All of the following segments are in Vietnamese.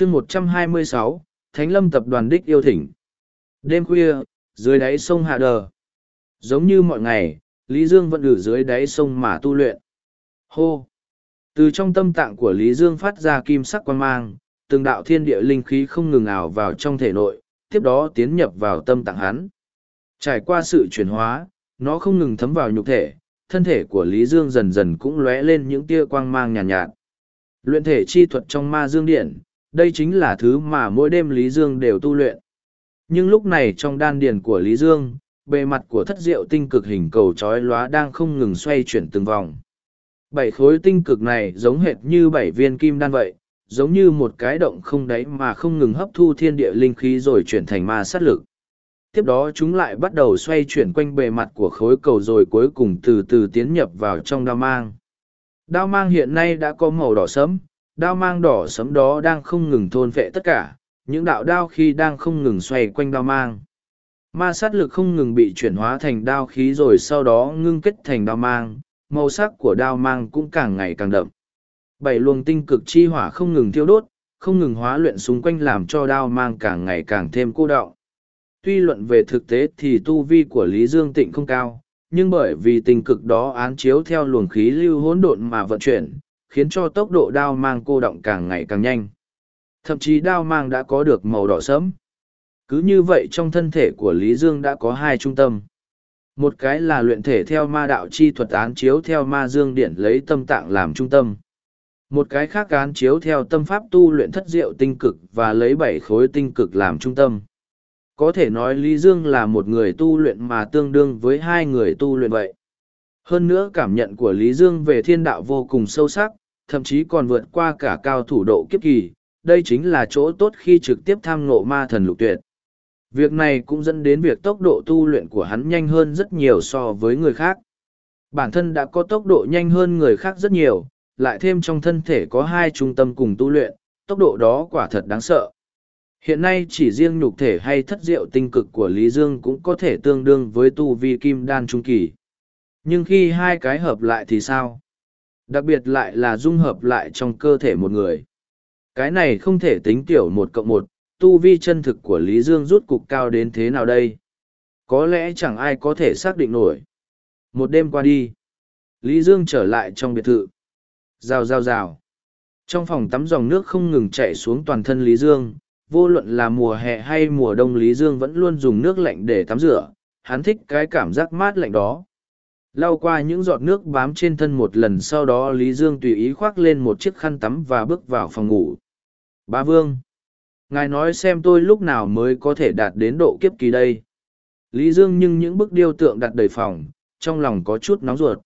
chương một trăm hai mươi sáu Thánh Lâm Tập đoàn Đích yêu thỉnh. Đêm khuya, dưới đáy sông Hạ Đờ. Giống như mọi ngày, Lý Dương vẫn ở dưới đáy sông mà tu luyện. Hô! Từ trong tâm tạng của Lý Dương phát ra kim sắc quan mang, từng đạo thiên địa linh khí không ngừng ảo vào trong thể nội, tiếp đó tiến nhập vào tâm tạng hắn. Trải qua sự chuyển hóa, nó không ngừng thấm vào nhục thể, thân thể của Lý Dương dần dần cũng lóe lên những tia quang mang nhàn nhạt, nhạt. Luyện thể chi thuật trong ma dương điện, đây chính là thứ mà mỗi đêm Lý Dương đều tu luyện. Nhưng lúc này trong đan điền của Lý Dương, bề mặt của thất diệu tinh cực hình cầu trói lóa đang không ngừng xoay chuyển từng vòng. Bảy khối tinh cực này giống hệt như bảy viên kim đan vậy, giống như một cái động không đáy mà không ngừng hấp thu thiên địa linh khí rồi chuyển thành ma sát lực. Tiếp đó chúng lại bắt đầu xoay chuyển quanh bề mặt của khối cầu rồi cuối cùng từ từ tiến nhập vào trong đao mang. Đao mang hiện nay đã có màu đỏ sẫm, đao mang đỏ sẫm đó đang không ngừng thôn vệ tất cả, những đạo đao khi đang không ngừng xoay quanh đao mang. Ma sát lực không ngừng bị chuyển hóa thành đao khí rồi sau đó ngưng kết thành đao mang, màu sắc của đao mang cũng càng ngày càng đậm. Bảy luồng tinh cực chi hỏa không ngừng thiêu đốt, không ngừng hóa luyện xung quanh làm cho đao mang càng ngày càng thêm cô đọng. Tuy luận về thực tế thì tu vi của Lý Dương Tịnh không cao, nhưng bởi vì tình cực đó án chiếu theo luồng khí lưu hỗn độn mà vận chuyển, khiến cho tốc độ đao mang cô động càng ngày càng nhanh. Thậm chí đao mang đã có được màu đỏ sẫm. Cứ như vậy trong thân thể của Lý Dương đã có hai trung tâm. Một cái là luyện thể theo ma đạo chi thuật án chiếu theo ma dương điện lấy tâm tạng làm trung tâm. Một cái khác án chiếu theo tâm pháp tu luyện thất diệu tinh cực và lấy bảy khối tinh cực làm trung tâm. Có thể nói Lý Dương là một người tu luyện mà tương đương với hai người tu luyện vậy. Hơn nữa cảm nhận của Lý Dương về thiên đạo vô cùng sâu sắc, thậm chí còn vượt qua cả cao thủ độ kiếp kỳ. Đây chính là chỗ tốt khi trực tiếp tham ngộ ma thần lục tuyệt. Việc này cũng dẫn đến việc tốc độ tu luyện của hắn nhanh hơn rất nhiều so với người khác. Bản thân đã có tốc độ nhanh hơn người khác rất nhiều, lại thêm trong thân thể có hai trung tâm cùng tu luyện, tốc độ đó quả thật đáng sợ. Hiện nay chỉ riêng nhục thể hay thất diệu tinh cực của Lý Dương cũng có thể tương đương với tu vi kim đan trung kỳ. Nhưng khi hai cái hợp lại thì sao? Đặc biệt lại là dung hợp lại trong cơ thể một người. Cái này không thể tính tiểu một cộng một, tu vi chân thực của Lý Dương rút cục cao đến thế nào đây? Có lẽ chẳng ai có thể xác định nổi. Một đêm qua đi, Lý Dương trở lại trong biệt thự. Rào rào rào. Trong phòng tắm dòng nước không ngừng chạy xuống toàn thân Lý Dương, vô luận là mùa hè hay mùa đông Lý Dương vẫn luôn dùng nước lạnh để tắm rửa, hắn thích cái cảm giác mát lạnh đó. Lau qua những giọt nước bám trên thân một lần sau đó Lý Dương tùy ý khoác lên một chiếc khăn tắm và bước vào phòng ngủ. Ba Vương! Ngài nói xem tôi lúc nào mới có thể đạt đến độ kiếp kỳ đây. Lý Dương nhưng những bức điêu tượng đặt đầy phòng, trong lòng có chút nóng ruột.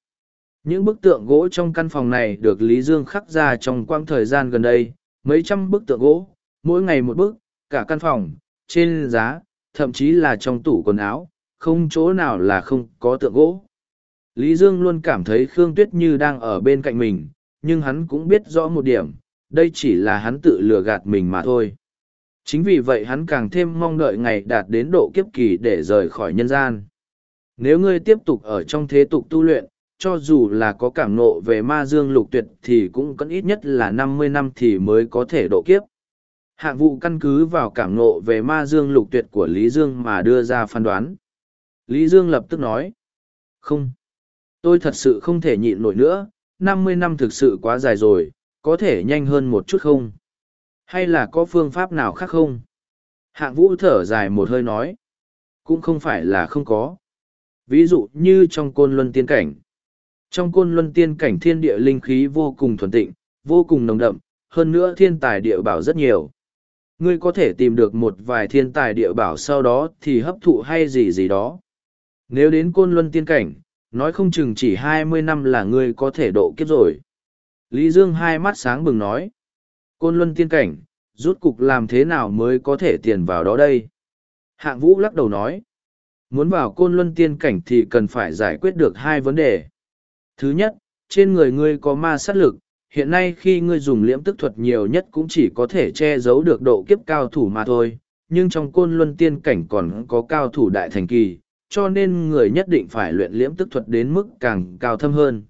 Những bức tượng gỗ trong căn phòng này được Lý Dương khắc ra trong quãng thời gian gần đây, mấy trăm bức tượng gỗ, mỗi ngày một bức, cả căn phòng, trên giá, thậm chí là trong tủ quần áo, không chỗ nào là không có tượng gỗ. Lý Dương luôn cảm thấy Khương Tuyết Như đang ở bên cạnh mình, nhưng hắn cũng biết rõ một điểm, đây chỉ là hắn tự lừa gạt mình mà thôi. Chính vì vậy hắn càng thêm mong đợi ngày đạt đến độ kiếp kỳ để rời khỏi nhân gian. Nếu ngươi tiếp tục ở trong thế tục tu luyện, cho dù là có cảm nộ về ma dương lục tuyệt thì cũng cần ít nhất là năm mươi năm thì mới có thể độ kiếp. Hạng vụ căn cứ vào cảm nộ về ma dương lục tuyệt của Lý Dương mà đưa ra phán đoán. Lý Dương lập tức nói. Không. Tôi thật sự không thể nhịn nổi nữa, năm mươi năm thực sự quá dài rồi, có thể nhanh hơn một chút không? Hay là có phương pháp nào khác không? Hạng vũ thở dài một hơi nói. Cũng không phải là không có. Ví dụ như trong côn luân tiên cảnh. Trong côn luân tiên cảnh thiên địa linh khí vô cùng thuần tịnh, vô cùng nồng đậm, hơn nữa thiên tài địa bảo rất nhiều. Ngươi có thể tìm được một vài thiên tài địa bảo sau đó thì hấp thụ hay gì gì đó. Nếu đến côn luân tiên cảnh, nói không chừng chỉ hai mươi năm là ngươi có thể độ kiếp rồi. Lý Dương hai mắt sáng bừng nói. Côn luân tiên cảnh, rút cục làm thế nào mới có thể tiền vào đó đây? Hạng vũ lắc đầu nói. Muốn vào côn luân tiên cảnh thì cần phải giải quyết được hai vấn đề. Thứ nhất, trên người ngươi có ma sát lực, hiện nay khi ngươi dùng liễm tức thuật nhiều nhất cũng chỉ có thể che giấu được độ kiếp cao thủ mà thôi, nhưng trong côn luân tiên cảnh còn có cao thủ đại thành kỳ, cho nên người nhất định phải luyện liễm tức thuật đến mức càng cao thâm hơn.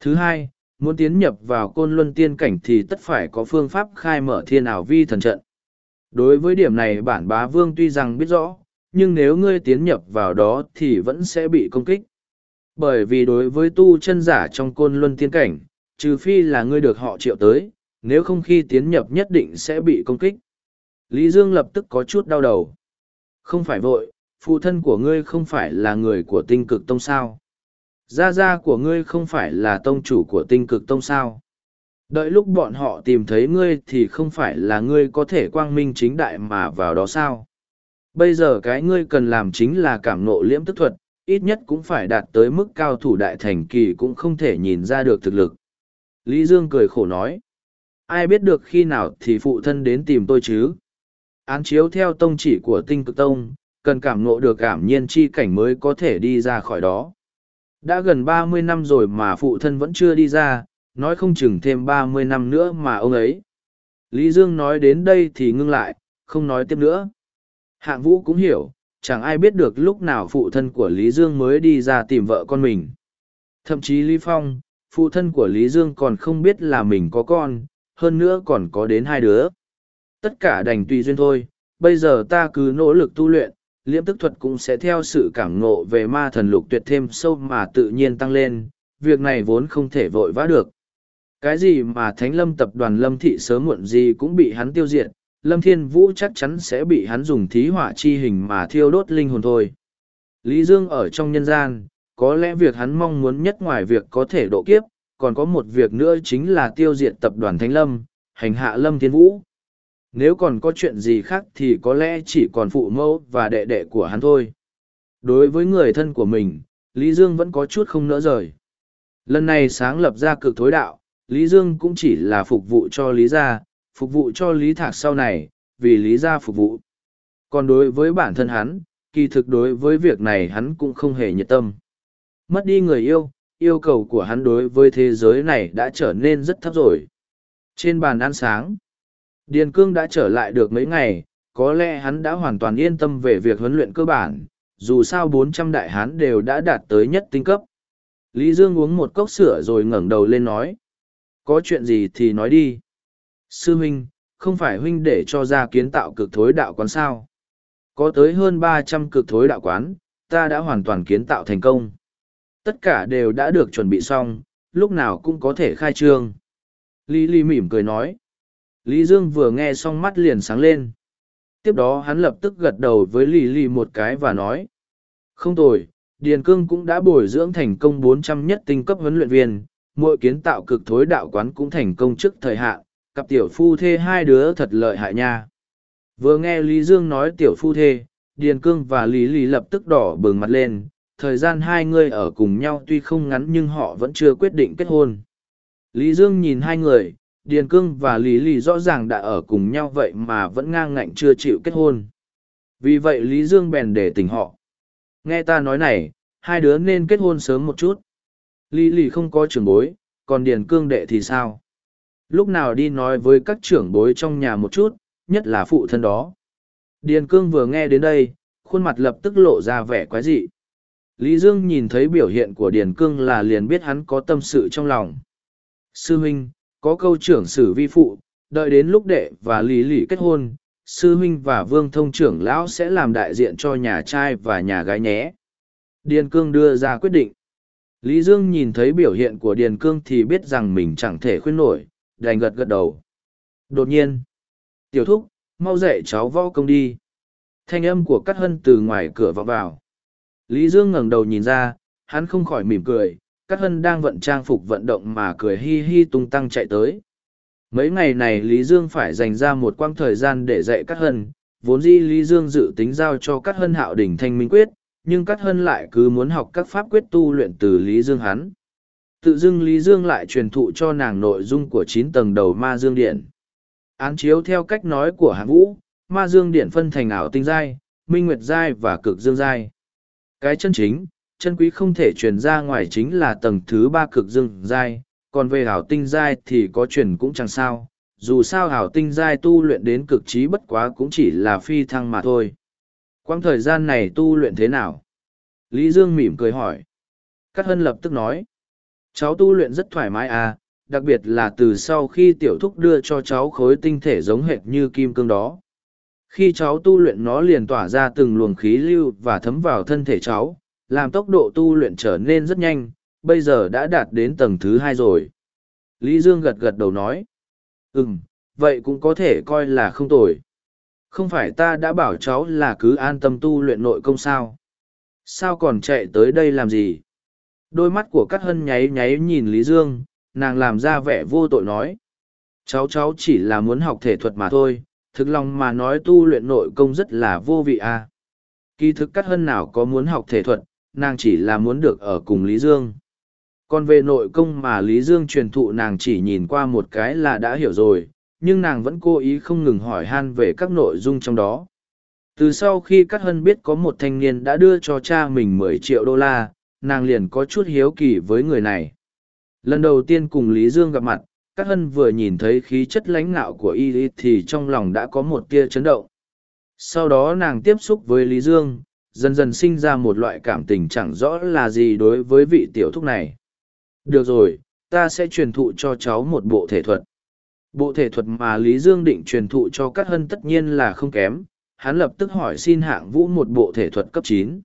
Thứ hai, muốn tiến nhập vào côn luân tiên cảnh thì tất phải có phương pháp khai mở thiên ảo vi thần trận. Đối với điểm này bản bá vương tuy rằng biết rõ, nhưng nếu ngươi tiến nhập vào đó thì vẫn sẽ bị công kích. Bởi vì đối với tu chân giả trong côn luân tiên cảnh, trừ phi là ngươi được họ triệu tới, nếu không khi tiến nhập nhất định sẽ bị công kích. Lý Dương lập tức có chút đau đầu. Không phải vội, phụ thân của ngươi không phải là người của tinh cực tông sao. Gia gia của ngươi không phải là tông chủ của tinh cực tông sao. Đợi lúc bọn họ tìm thấy ngươi thì không phải là ngươi có thể quang minh chính đại mà vào đó sao. Bây giờ cái ngươi cần làm chính là cảm nộ liễm tức thuật, ít nhất cũng phải đạt tới mức cao thủ đại thành kỳ cũng không thể nhìn ra được thực lực. Lý Dương cười khổ nói. Ai biết được khi nào thì phụ thân đến tìm tôi chứ? Án chiếu theo tông chỉ của tinh cực tông, cần cảm ngộ được cảm nhiên chi cảnh mới có thể đi ra khỏi đó. Đã gần ba mươi năm rồi mà phụ thân vẫn chưa đi ra, nói không chừng thêm ba mươi năm nữa mà ông ấy. Lý Dương nói đến đây thì ngưng lại, không nói tiếp nữa. Hạng vũ cũng hiểu, chẳng ai biết được lúc nào phụ thân của Lý Dương mới đi ra tìm vợ con mình. Thậm chí Lý Phong, phụ thân của Lý Dương còn không biết là mình có con, hơn nữa còn có đến hai đứa. Tất cả đành tùy duyên thôi, bây giờ ta cứ nỗ lực tu luyện, liễm tức thuật cũng sẽ theo sự cảm ngộ về ma thần lục tuyệt thêm sâu mà tự nhiên tăng lên, việc này vốn không thể vội vã được. Cái gì mà Thánh Lâm tập đoàn Lâm Thị sớm muộn gì cũng bị hắn tiêu diệt, Lâm Thiên Vũ chắc chắn sẽ bị hắn dùng thí hỏa chi hình mà thiêu đốt linh hồn thôi. Lý Dương ở trong nhân gian, có lẽ việc hắn mong muốn nhất ngoài việc có thể độ kiếp, còn có một việc nữa chính là tiêu diệt tập đoàn Thánh Lâm, hành hạ Lâm Thiên Vũ. Nếu còn có chuyện gì khác thì có lẽ chỉ còn phụ mẫu và đệ đệ của hắn thôi. Đối với người thân của mình, Lý Dương vẫn có chút không nỡ rời. Lần này sáng lập ra cực thối đạo, Lý Dương cũng chỉ là phục vụ cho Lý gia, phục vụ cho Lý Thạc sau này, vì Lý gia phục vụ. Còn đối với bản thân hắn, kỳ thực đối với việc này hắn cũng không hề nhiệt tâm. Mất đi người yêu, yêu cầu của hắn đối với thế giới này đã trở nên rất thấp rồi. Trên bàn ăn sáng, Điền Cương đã trở lại được mấy ngày, có lẽ hắn đã hoàn toàn yên tâm về việc huấn luyện cơ bản, dù sao bốn trăm đại hán đều đã đạt tới nhất tinh cấp. Lý Dương uống một cốc sữa rồi ngẩng đầu lên nói. Có chuyện gì thì nói đi. Sư huynh, không phải huynh để cho ra kiến tạo cực thối đạo quán sao. Có tới hơn ba trăm cực thối đạo quán, ta đã hoàn toàn kiến tạo thành công. Tất cả đều đã được chuẩn bị xong, lúc nào cũng có thể khai trương. Lý Lý mỉm cười nói. Lý Dương vừa nghe xong mắt liền sáng lên. Tiếp đó hắn lập tức gật đầu với Lý Lý một cái và nói. Không tồi, Điền Cương cũng đã bồi dưỡng thành công bốn trăm nhất tinh cấp huấn luyện viên, mỗi kiến tạo cực thối đạo quán cũng thành công trước thời hạn, cặp tiểu phu thê hai đứa thật lợi hại nha. Vừa nghe Lý Dương nói tiểu phu thê, Điền Cương và Lý Lý lập tức đỏ bừng mặt lên, thời gian hai người ở cùng nhau tuy không ngắn nhưng họ vẫn chưa quyết định kết hôn. Lý Dương nhìn hai người, Điền Cương và Lý Lý rõ ràng đã ở cùng nhau vậy mà vẫn ngang ngạnh chưa chịu kết hôn. Vì vậy Lý Dương bèn để tỉnh họ. Nghe ta nói này, hai đứa nên kết hôn sớm một chút. Lý Lý không có trưởng bối, còn Điền Cương đệ thì sao? Lúc nào đi nói với các trưởng bối trong nhà một chút, nhất là phụ thân đó. Điền Cương vừa nghe đến đây, khuôn mặt lập tức lộ ra vẻ quái dị. Lý Dương nhìn thấy biểu hiện của Điền Cương là liền biết hắn có tâm sự trong lòng. Sư huynh, có câu trưởng sử vi phụ, đợi đến lúc đệ và lý lỷ kết hôn, sư huynh và vương thông trưởng lão sẽ làm đại diện cho nhà trai và nhà gái nhé. Điền Cương đưa ra quyết định. Lý Dương nhìn thấy biểu hiện của Điền Cương thì biết rằng mình chẳng thể khuyên nổi, đành gật gật đầu. Đột nhiên, tiểu thúc, mau dậy cháu võ công đi. Thanh âm của Cát Hân từ ngoài cửa vọng vào. Lý Dương ngẩng đầu nhìn ra, hắn không khỏi mỉm cười, Cát Hân đang vận trang phục vận động mà cười hi hi tung tăng chạy tới. Mấy ngày này Lý Dương phải dành ra một quãng thời gian để dạy Cát Hân, vốn dĩ Lý Dương dự tính giao cho Cát Hân hạo đỉnh thanh minh quyết, nhưng Cát Hân lại cứ muốn học các pháp quyết tu luyện từ Lý Dương hắn. Tự dưng Lý Dương lại truyền thụ cho nàng nội dung của chín tầng đầu ma dương điện. Án chiếu theo cách nói của Hạng Vũ, ma dương điện phân thành ảo tinh giai, minh nguyệt giai và cực dương giai. Cái chân chính, chân quý không thể truyền ra ngoài chính là tầng thứ ba cực dương giai, còn về hảo tinh giai thì có truyền cũng chẳng sao, dù sao hảo tinh giai tu luyện đến cực trí bất quá cũng chỉ là phi thăng mà thôi. Quang thời gian này tu luyện thế nào? Lý Dương mỉm cười hỏi. Cát Hân lập tức nói. Cháu tu luyện rất thoải mái à, đặc biệt là từ sau khi tiểu thúc đưa cho cháu khối tinh thể giống hệt như kim cương đó. Khi cháu tu luyện nó liền tỏa ra từng luồng khí lưu và thấm vào thân thể cháu, làm tốc độ tu luyện trở nên rất nhanh, bây giờ đã đạt đến tầng thứ hai rồi. Lý Dương gật gật đầu nói. Ừm, vậy cũng có thể coi là không tồi. Không phải ta đã bảo cháu là cứ an tâm tu luyện nội công sao? Sao còn chạy tới đây làm gì? Đôi mắt của Cát Hân nháy nháy nhìn Lý Dương, nàng làm ra vẻ vô tội nói. Cháu cháu chỉ là muốn học thể thuật mà thôi, thực lòng mà nói tu luyện nội công rất là vô vị à. Kỳ thực Cát Hân nào có muốn học thể thuật, nàng chỉ là muốn được ở cùng Lý Dương. Còn về nội công mà Lý Dương truyền thụ nàng chỉ nhìn qua một cái là đã hiểu rồi, nhưng nàng vẫn cố ý không ngừng hỏi han về các nội dung trong đó. Từ sau khi Cát Hân biết có một thanh niên đã đưa cho cha mình mười triệu đô la, nàng liền có chút hiếu kỳ với người này. Lần đầu tiên cùng Lý Dương gặp mặt, Cát Hân vừa nhìn thấy khí chất lãnh ngạo của y thì trong lòng đã có một tia chấn động. Sau đó nàng tiếp xúc với Lý Dương, dần dần sinh ra một loại cảm tình chẳng rõ là gì đối với vị tiểu thúc này. Được rồi, ta sẽ truyền thụ cho cháu một bộ thể thuật. Bộ thể thuật mà Lý Dương định truyền thụ cho Cát Hân tất nhiên là không kém, hắn lập tức hỏi xin hạng vũ một bộ thể thuật cấp chín.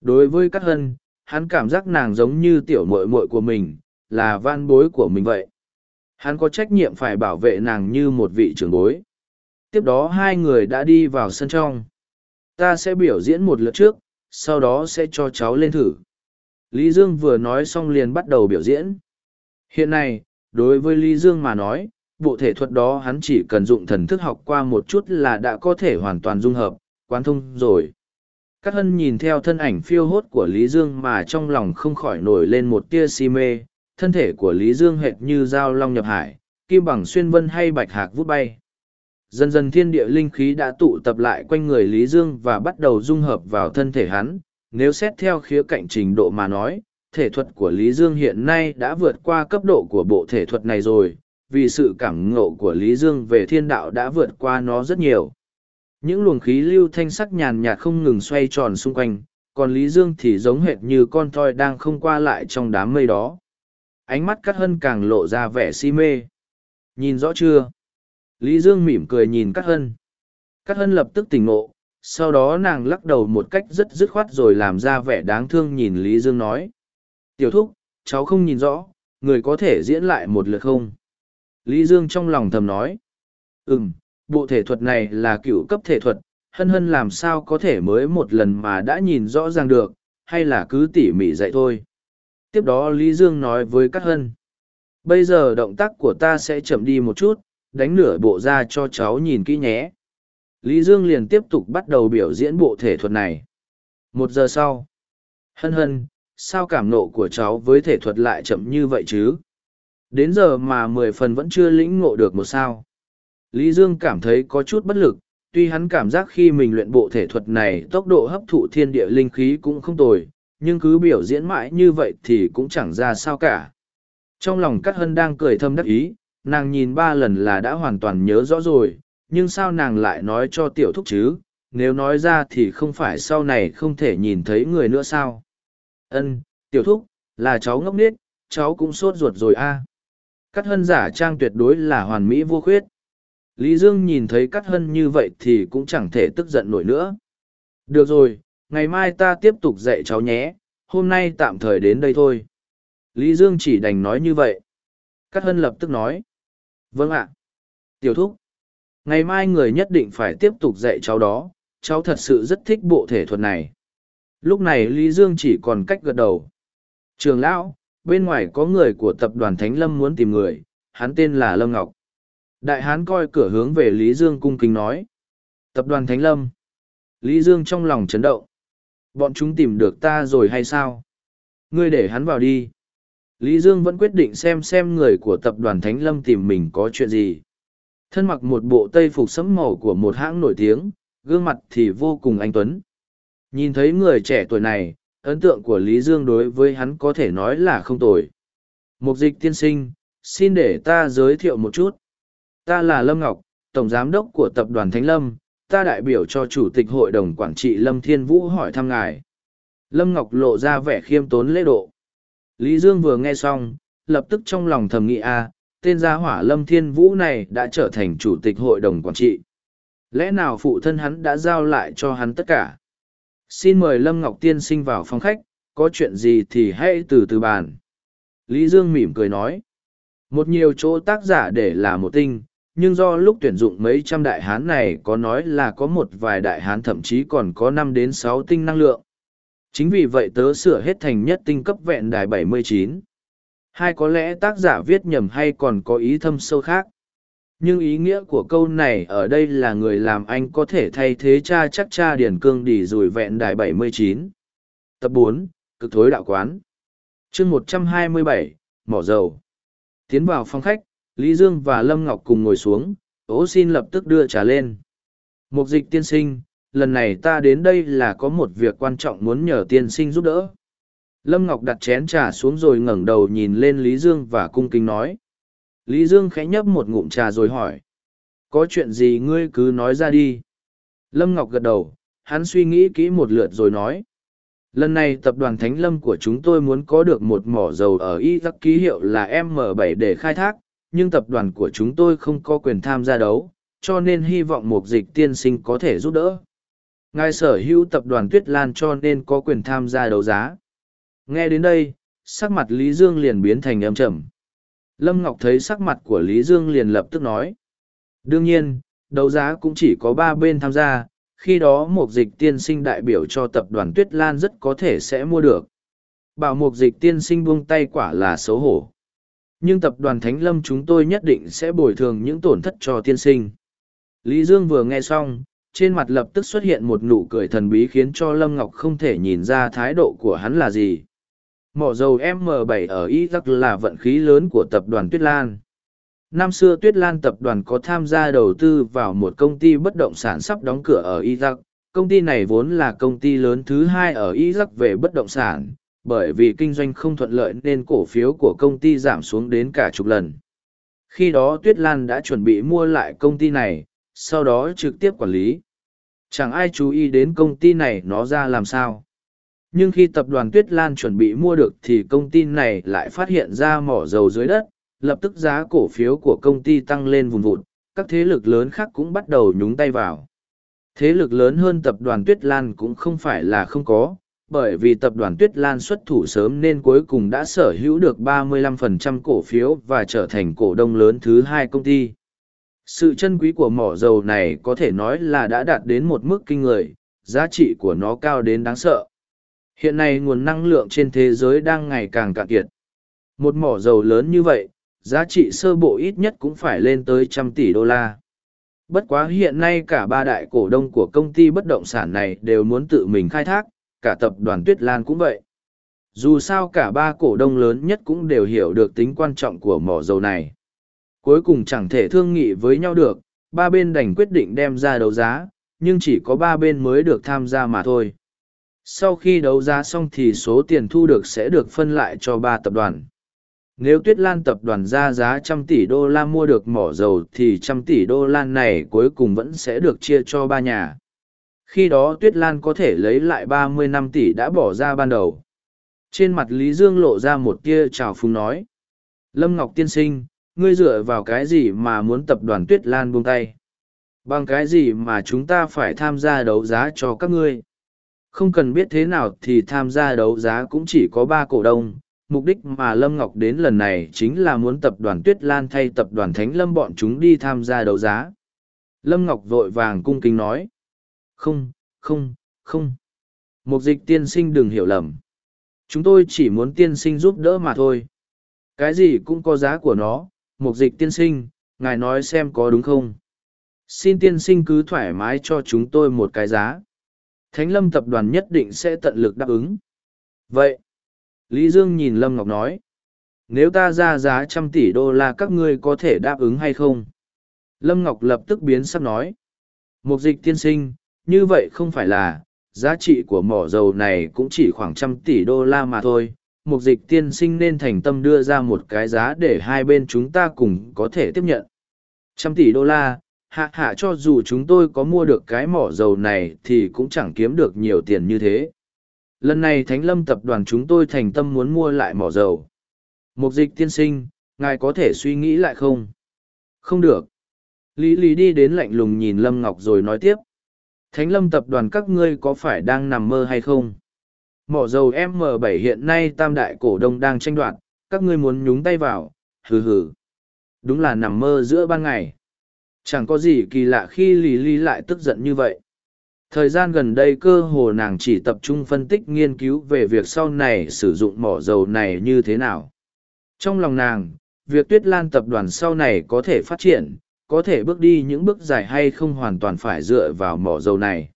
Đối với Cát Hân, hắn cảm giác nàng giống như tiểu muội muội của mình, là van bối của mình vậy. Hắn có trách nhiệm phải bảo vệ nàng như một vị trưởng bối. Tiếp đó hai người đã đi vào sân trong. Ta sẽ biểu diễn một lượt trước, sau đó sẽ cho cháu lên thử. Lý Dương vừa nói xong liền bắt đầu biểu diễn. Hiện nay, đối với Lý Dương mà nói, bộ thể thuật đó hắn chỉ cần dụng thần thức học qua một chút là đã có thể hoàn toàn dung hợp, quán thông rồi. Các hân nhìn theo thân ảnh phiêu hốt của Lý Dương mà trong lòng không khỏi nổi lên một tia si mê, thân thể của Lý Dương hệt như dao long nhập hải, kim bằng xuyên vân hay bạch hạc vút bay. Dần dần thiên địa linh khí đã tụ tập lại quanh người Lý Dương và bắt đầu dung hợp vào thân thể hắn. Nếu xét theo khía cạnh trình độ mà nói, thể thuật của Lý Dương hiện nay đã vượt qua cấp độ của bộ thể thuật này rồi, vì sự cảm ngộ của Lý Dương về thiên đạo đã vượt qua nó rất nhiều. Những luồng khí lưu thanh sắc nhàn nhạt không ngừng xoay tròn xung quanh, còn Lý Dương thì giống hệt như con thoi đang không qua lại trong đám mây đó. Ánh mắt Cát Hân càng lộ ra vẻ si mê. Nhìn rõ chưa? Lý Dương mỉm cười nhìn Cát Hân. Cát Hân lập tức tỉnh ngộ, sau đó nàng lắc đầu một cách rất dứt khoát rồi làm ra vẻ đáng thương nhìn Lý Dương nói. Tiểu thúc, cháu không nhìn rõ, người có thể diễn lại một lượt không? Lý Dương trong lòng thầm nói. Ừm, bộ thể thuật này là cựu cấp thể thuật, hân hân làm sao có thể mới một lần mà đã nhìn rõ ràng được, hay là cứ tỉ mỉ dạy thôi. Tiếp đó Lý Dương nói với Cát Hân. Bây giờ động tác của ta sẽ chậm đi một chút, đánh nửa bộ ra cho cháu nhìn kỹ nhé. Lý Dương liền tiếp tục bắt đầu biểu diễn bộ thể thuật này. Một giờ sau. Hân hân, sao cảm nộ của cháu với thể thuật lại chậm như vậy chứ? Đến giờ mà mười phần vẫn chưa lĩnh ngộ được một sao. Lý Dương cảm thấy có chút bất lực, tuy hắn cảm giác khi mình luyện bộ thể thuật này tốc độ hấp thụ thiên địa linh khí cũng không tồi, nhưng cứ biểu diễn mãi như vậy thì cũng chẳng ra sao cả. Trong lòng Cát Hân đang cười thâm đắc ý, nàng nhìn ba lần là đã hoàn toàn nhớ rõ rồi, nhưng sao nàng lại nói cho tiểu thúc chứ, nếu nói ra thì không phải sau này không thể nhìn thấy người nữa sao. Ân, tiểu thúc, là cháu ngốc nết, cháu cũng sốt ruột rồi a. Cát hân giả trang tuyệt đối là hoàn mỹ vô khuyết. Lý Dương nhìn thấy Cát hân như vậy thì cũng chẳng thể tức giận nổi nữa. Được rồi, ngày mai ta tiếp tục dạy cháu nhé, hôm nay tạm thời đến đây thôi. Lý Dương chỉ đành nói như vậy. Cát hân lập tức nói. Vâng ạ. Tiểu thúc. Ngày mai người nhất định phải tiếp tục dạy cháu đó, cháu thật sự rất thích bộ thể thuật này. Lúc này Lý Dương chỉ còn cách gật đầu. Trường lão, bên ngoài có người của tập đoàn Thánh Lâm muốn tìm người, hắn tên là Lâm Ngọc. Đại hán coi cửa hướng về Lý Dương cung kính nói. Tập đoàn Thánh Lâm. Lý Dương trong lòng chấn động. Bọn chúng tìm được ta rồi hay sao? Ngươi để hắn vào đi. Lý Dương vẫn quyết định xem xem người của tập đoàn Thánh Lâm tìm mình có chuyện gì. Thân mặc một bộ tây phục sẫm màu của một hãng nổi tiếng, gương mặt thì vô cùng anh tuấn. Nhìn thấy người trẻ tuổi này, ấn tượng của Lý Dương đối với hắn có thể nói là không tồi. Mục dịch tiên sinh, xin để ta giới thiệu một chút. Ta là Lâm Ngọc, Tổng Giám đốc của Tập đoàn Thánh Lâm, ta đại biểu cho Chủ tịch Hội đồng Quản trị Lâm Thiên Vũ hỏi thăm ngài. Lâm Ngọc lộ ra vẻ khiêm tốn lễ độ. Lý Dương vừa nghe xong, lập tức trong lòng thầm nghĩ a tên gia hỏa lâm thiên vũ này đã trở thành chủ tịch hội đồng quản trị. Lẽ nào phụ thân hắn đã giao lại cho hắn tất cả? Xin mời lâm ngọc tiên sinh vào phòng khách có chuyện gì thì hãy từ từ bàn. Lý dương mỉm cười nói một nhiều chỗ tác giả để là một tinh nhưng do lúc tuyển dụng mấy trăm đại hán này có nói là có một vài đại hán thậm chí còn có năm đến sáu tinh năng lượng chính vì vậy tớ sửa hết thành nhất tinh cấp vẹn đài 79. hai có lẽ tác giả viết nhầm hay còn có ý thâm sâu khác nhưng ý nghĩa của câu này ở đây là người làm anh có thể thay thế cha chắc cha điển cương đi rồi vẹn đài 79. tập 4, cực thối đạo quán chương 127, mỏ dầu tiến vào phòng khách lý dương và lâm ngọc cùng ngồi xuống ố xin lập tức đưa trà lên mục dịch tiên sinh lần này ta đến đây là có một việc quan trọng muốn nhờ tiên sinh giúp đỡ. Lâm ngọc đặt chén trà xuống rồi ngẩng đầu nhìn lên lý dương và cung kính nói. Lý dương khẽ nhấp một ngụm trà rồi hỏi. Có chuyện gì ngươi cứ nói ra đi. Lâm ngọc gật đầu, hắn suy nghĩ kỹ một lượt rồi nói. Lần này tập đoàn thánh lâm của chúng tôi muốn có được một mỏ dầu ở iraq ký hiệu là m 7 để khai thác, nhưng tập đoàn của chúng tôi không có quyền tham gia đấu, cho nên hy vọng một dịch tiên sinh có thể giúp đỡ ngài sở hữu tập đoàn tuyết lan cho nên có quyền tham gia đấu giá. Nghe đến đây, sắc mặt lý dương liền biến thành âm trầm. Lâm ngọc thấy sắc mặt của lý dương liền lập tức nói. Đương nhiên, đấu giá cũng chỉ có ba bên tham gia, khi đó một dịch tiên sinh đại biểu cho tập đoàn tuyết lan rất có thể sẽ mua được. Bảo mục dịch tiên sinh buông tay quả là xấu hổ. Nhưng tập đoàn thánh lâm chúng tôi nhất định sẽ bồi thường những tổn thất cho tiên sinh. Lý dương vừa nghe xong trên mặt lập tức xuất hiện một nụ cười thần bí khiến cho lâm ngọc không thể nhìn ra thái độ của hắn là gì. Mỏ dầu m 7 ở iraq là vận khí lớn của tập đoàn tuyết lan. Năm xưa tuyết lan tập đoàn có tham gia đầu tư vào một công ty bất động sản sắp đóng cửa ở iraq. Công ty này vốn là công ty lớn thứ hai ở iraq về bất động sản, bởi vì kinh doanh không thuận lợi nên cổ phiếu của công ty giảm xuống đến cả chục lần. Khi đó tuyết lan đã chuẩn bị mua lại công ty này, sau đó trực tiếp quản lý chẳng ai chú ý đến công ty này nó ra làm sao. Nhưng khi tập đoàn tuyết lan chuẩn bị mua được thì công ty này lại phát hiện ra mỏ dầu dưới đất, lập tức giá cổ phiếu của công ty tăng lên vùng vụt, các thế lực lớn khác cũng bắt đầu nhúng tay vào. Thế lực lớn hơn tập đoàn tuyết lan cũng không phải là không có, bởi vì tập đoàn tuyết lan xuất thủ sớm nên cuối cùng đã sở hữu được 35% cổ phiếu và trở thành cổ đông lớn thứ hai công ty sự chân quý của mỏ dầu này có thể nói là đã đạt đến một mức kinh người, giá trị của nó cao đến đáng sợ. Hiện nay nguồn năng lượng trên thế giới đang ngày càng cạn kiệt. Một mỏ dầu lớn như vậy, giá trị sơ bộ ít nhất cũng phải lên tới trăm tỷ đô la. Bất quá hiện nay cả ba đại cổ đông của công ty bất động sản này đều muốn tự mình khai thác, cả tập đoàn tuyết lan cũng vậy. Dù sao cả ba cổ đông lớn nhất cũng đều hiểu được tính quan trọng của mỏ dầu này cuối cùng chẳng thể thương nghị với nhau được, ba bên đành quyết định đem ra đấu giá, nhưng chỉ có ba bên mới được tham gia mà thôi. Sau khi đấu giá xong thì số tiền thu được sẽ được phân lại cho ba tập đoàn. Nếu tuyết lan tập đoàn ra giá trăm tỷ đô la mua được mỏ dầu thì trăm tỷ đô la này cuối cùng vẫn sẽ được chia cho ba nhà. Khi đó tuyết lan có thể lấy lại ba mươi năm tỷ đã bỏ ra ban đầu. Trên mặt lý dương lộ ra một tia trào phúng nói, lâm ngọc tiên sinh ngươi dựa vào cái gì mà muốn tập đoàn tuyết lan buông tay? Bằng cái gì mà chúng ta phải tham gia đấu giá cho các ngươi? Không cần biết thế nào thì tham gia đấu giá cũng chỉ có ba cổ đông. Mục đích mà lâm ngọc đến lần này chính là muốn tập đoàn tuyết lan thay tập đoàn thánh lâm bọn chúng đi tham gia đấu giá. Lâm ngọc vội vàng cung kính nói. Không không không. Mục dịch tiên sinh đừng hiểu lầm. Chúng tôi chỉ muốn tiên sinh giúp đỡ mà thôi. Cái gì cũng có giá của nó mục dịch tiên sinh, ngài nói xem có đúng không? Xin tiên sinh cứ thoải mái cho chúng tôi một cái giá. Thánh lâm tập đoàn nhất định sẽ tận lực đáp ứng. Vậy, lý dương nhìn lâm ngọc nói, nếu ta ra giá trăm tỷ đô la các ngươi có thể đáp ứng hay không? Lâm ngọc lập tức biến sắc nói, mục dịch tiên sinh, như vậy không phải là giá trị của mỏ dầu này cũng chỉ khoảng trăm tỷ đô la mà thôi mục dịch tiên sinh nên thành tâm đưa ra một cái giá để hai bên chúng ta cùng có thể tiếp nhận. Trăm tỷ đô la, hạ hạ cho dù chúng tôi có mua được cái mỏ dầu này thì cũng chẳng kiếm được nhiều tiền như thế. Lần này Thánh Lâm tập đoàn chúng tôi thành tâm muốn mua lại mỏ dầu. Mục dịch tiên sinh, ngài có thể suy nghĩ lại không? Không được. Lý Lý đi đến lạnh lùng nhìn Lâm Ngọc rồi nói tiếp. Thánh lâm tập đoàn các ngươi có phải đang nằm mơ hay không? Mỏ dầu M7 hiện nay tam đại cổ đông đang tranh đoạt, các ngươi muốn nhúng tay vào, hừ hừ. Đúng là nằm mơ giữa ban ngày. Chẳng có gì kỳ lạ khi Lý Lý lại tức giận như vậy. Thời gian gần đây cơ hồ nàng chỉ tập trung phân tích nghiên cứu về việc sau này sử dụng mỏ dầu này như thế nào. Trong lòng nàng, việc tuyết lan tập đoàn sau này có thể phát triển, có thể bước đi những bước dài hay không hoàn toàn phải dựa vào mỏ dầu này.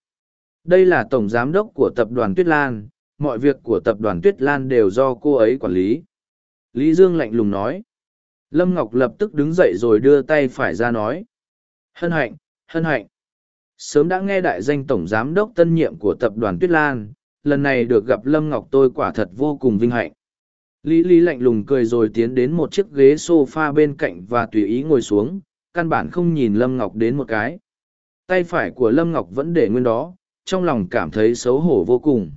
Đây là tổng giám đốc của tập đoàn Tuyết Lan, mọi việc của tập đoàn Tuyết Lan đều do cô ấy quản lý. Lý Dương lạnh lùng nói. Lâm Ngọc lập tức đứng dậy rồi đưa tay phải ra nói. Hân hạnh, hân hạnh. Sớm đã nghe đại danh tổng giám đốc tân nhiệm của tập đoàn Tuyết Lan, lần này được gặp Lâm Ngọc tôi quả thật vô cùng vinh hạnh. Lý Lý lạnh lùng cười rồi tiến đến một chiếc ghế sofa bên cạnh và tùy ý ngồi xuống, căn bản không nhìn Lâm Ngọc đến một cái. Tay phải của Lâm Ngọc vẫn để nguyên đó, trong lòng cảm thấy xấu hổ vô cùng.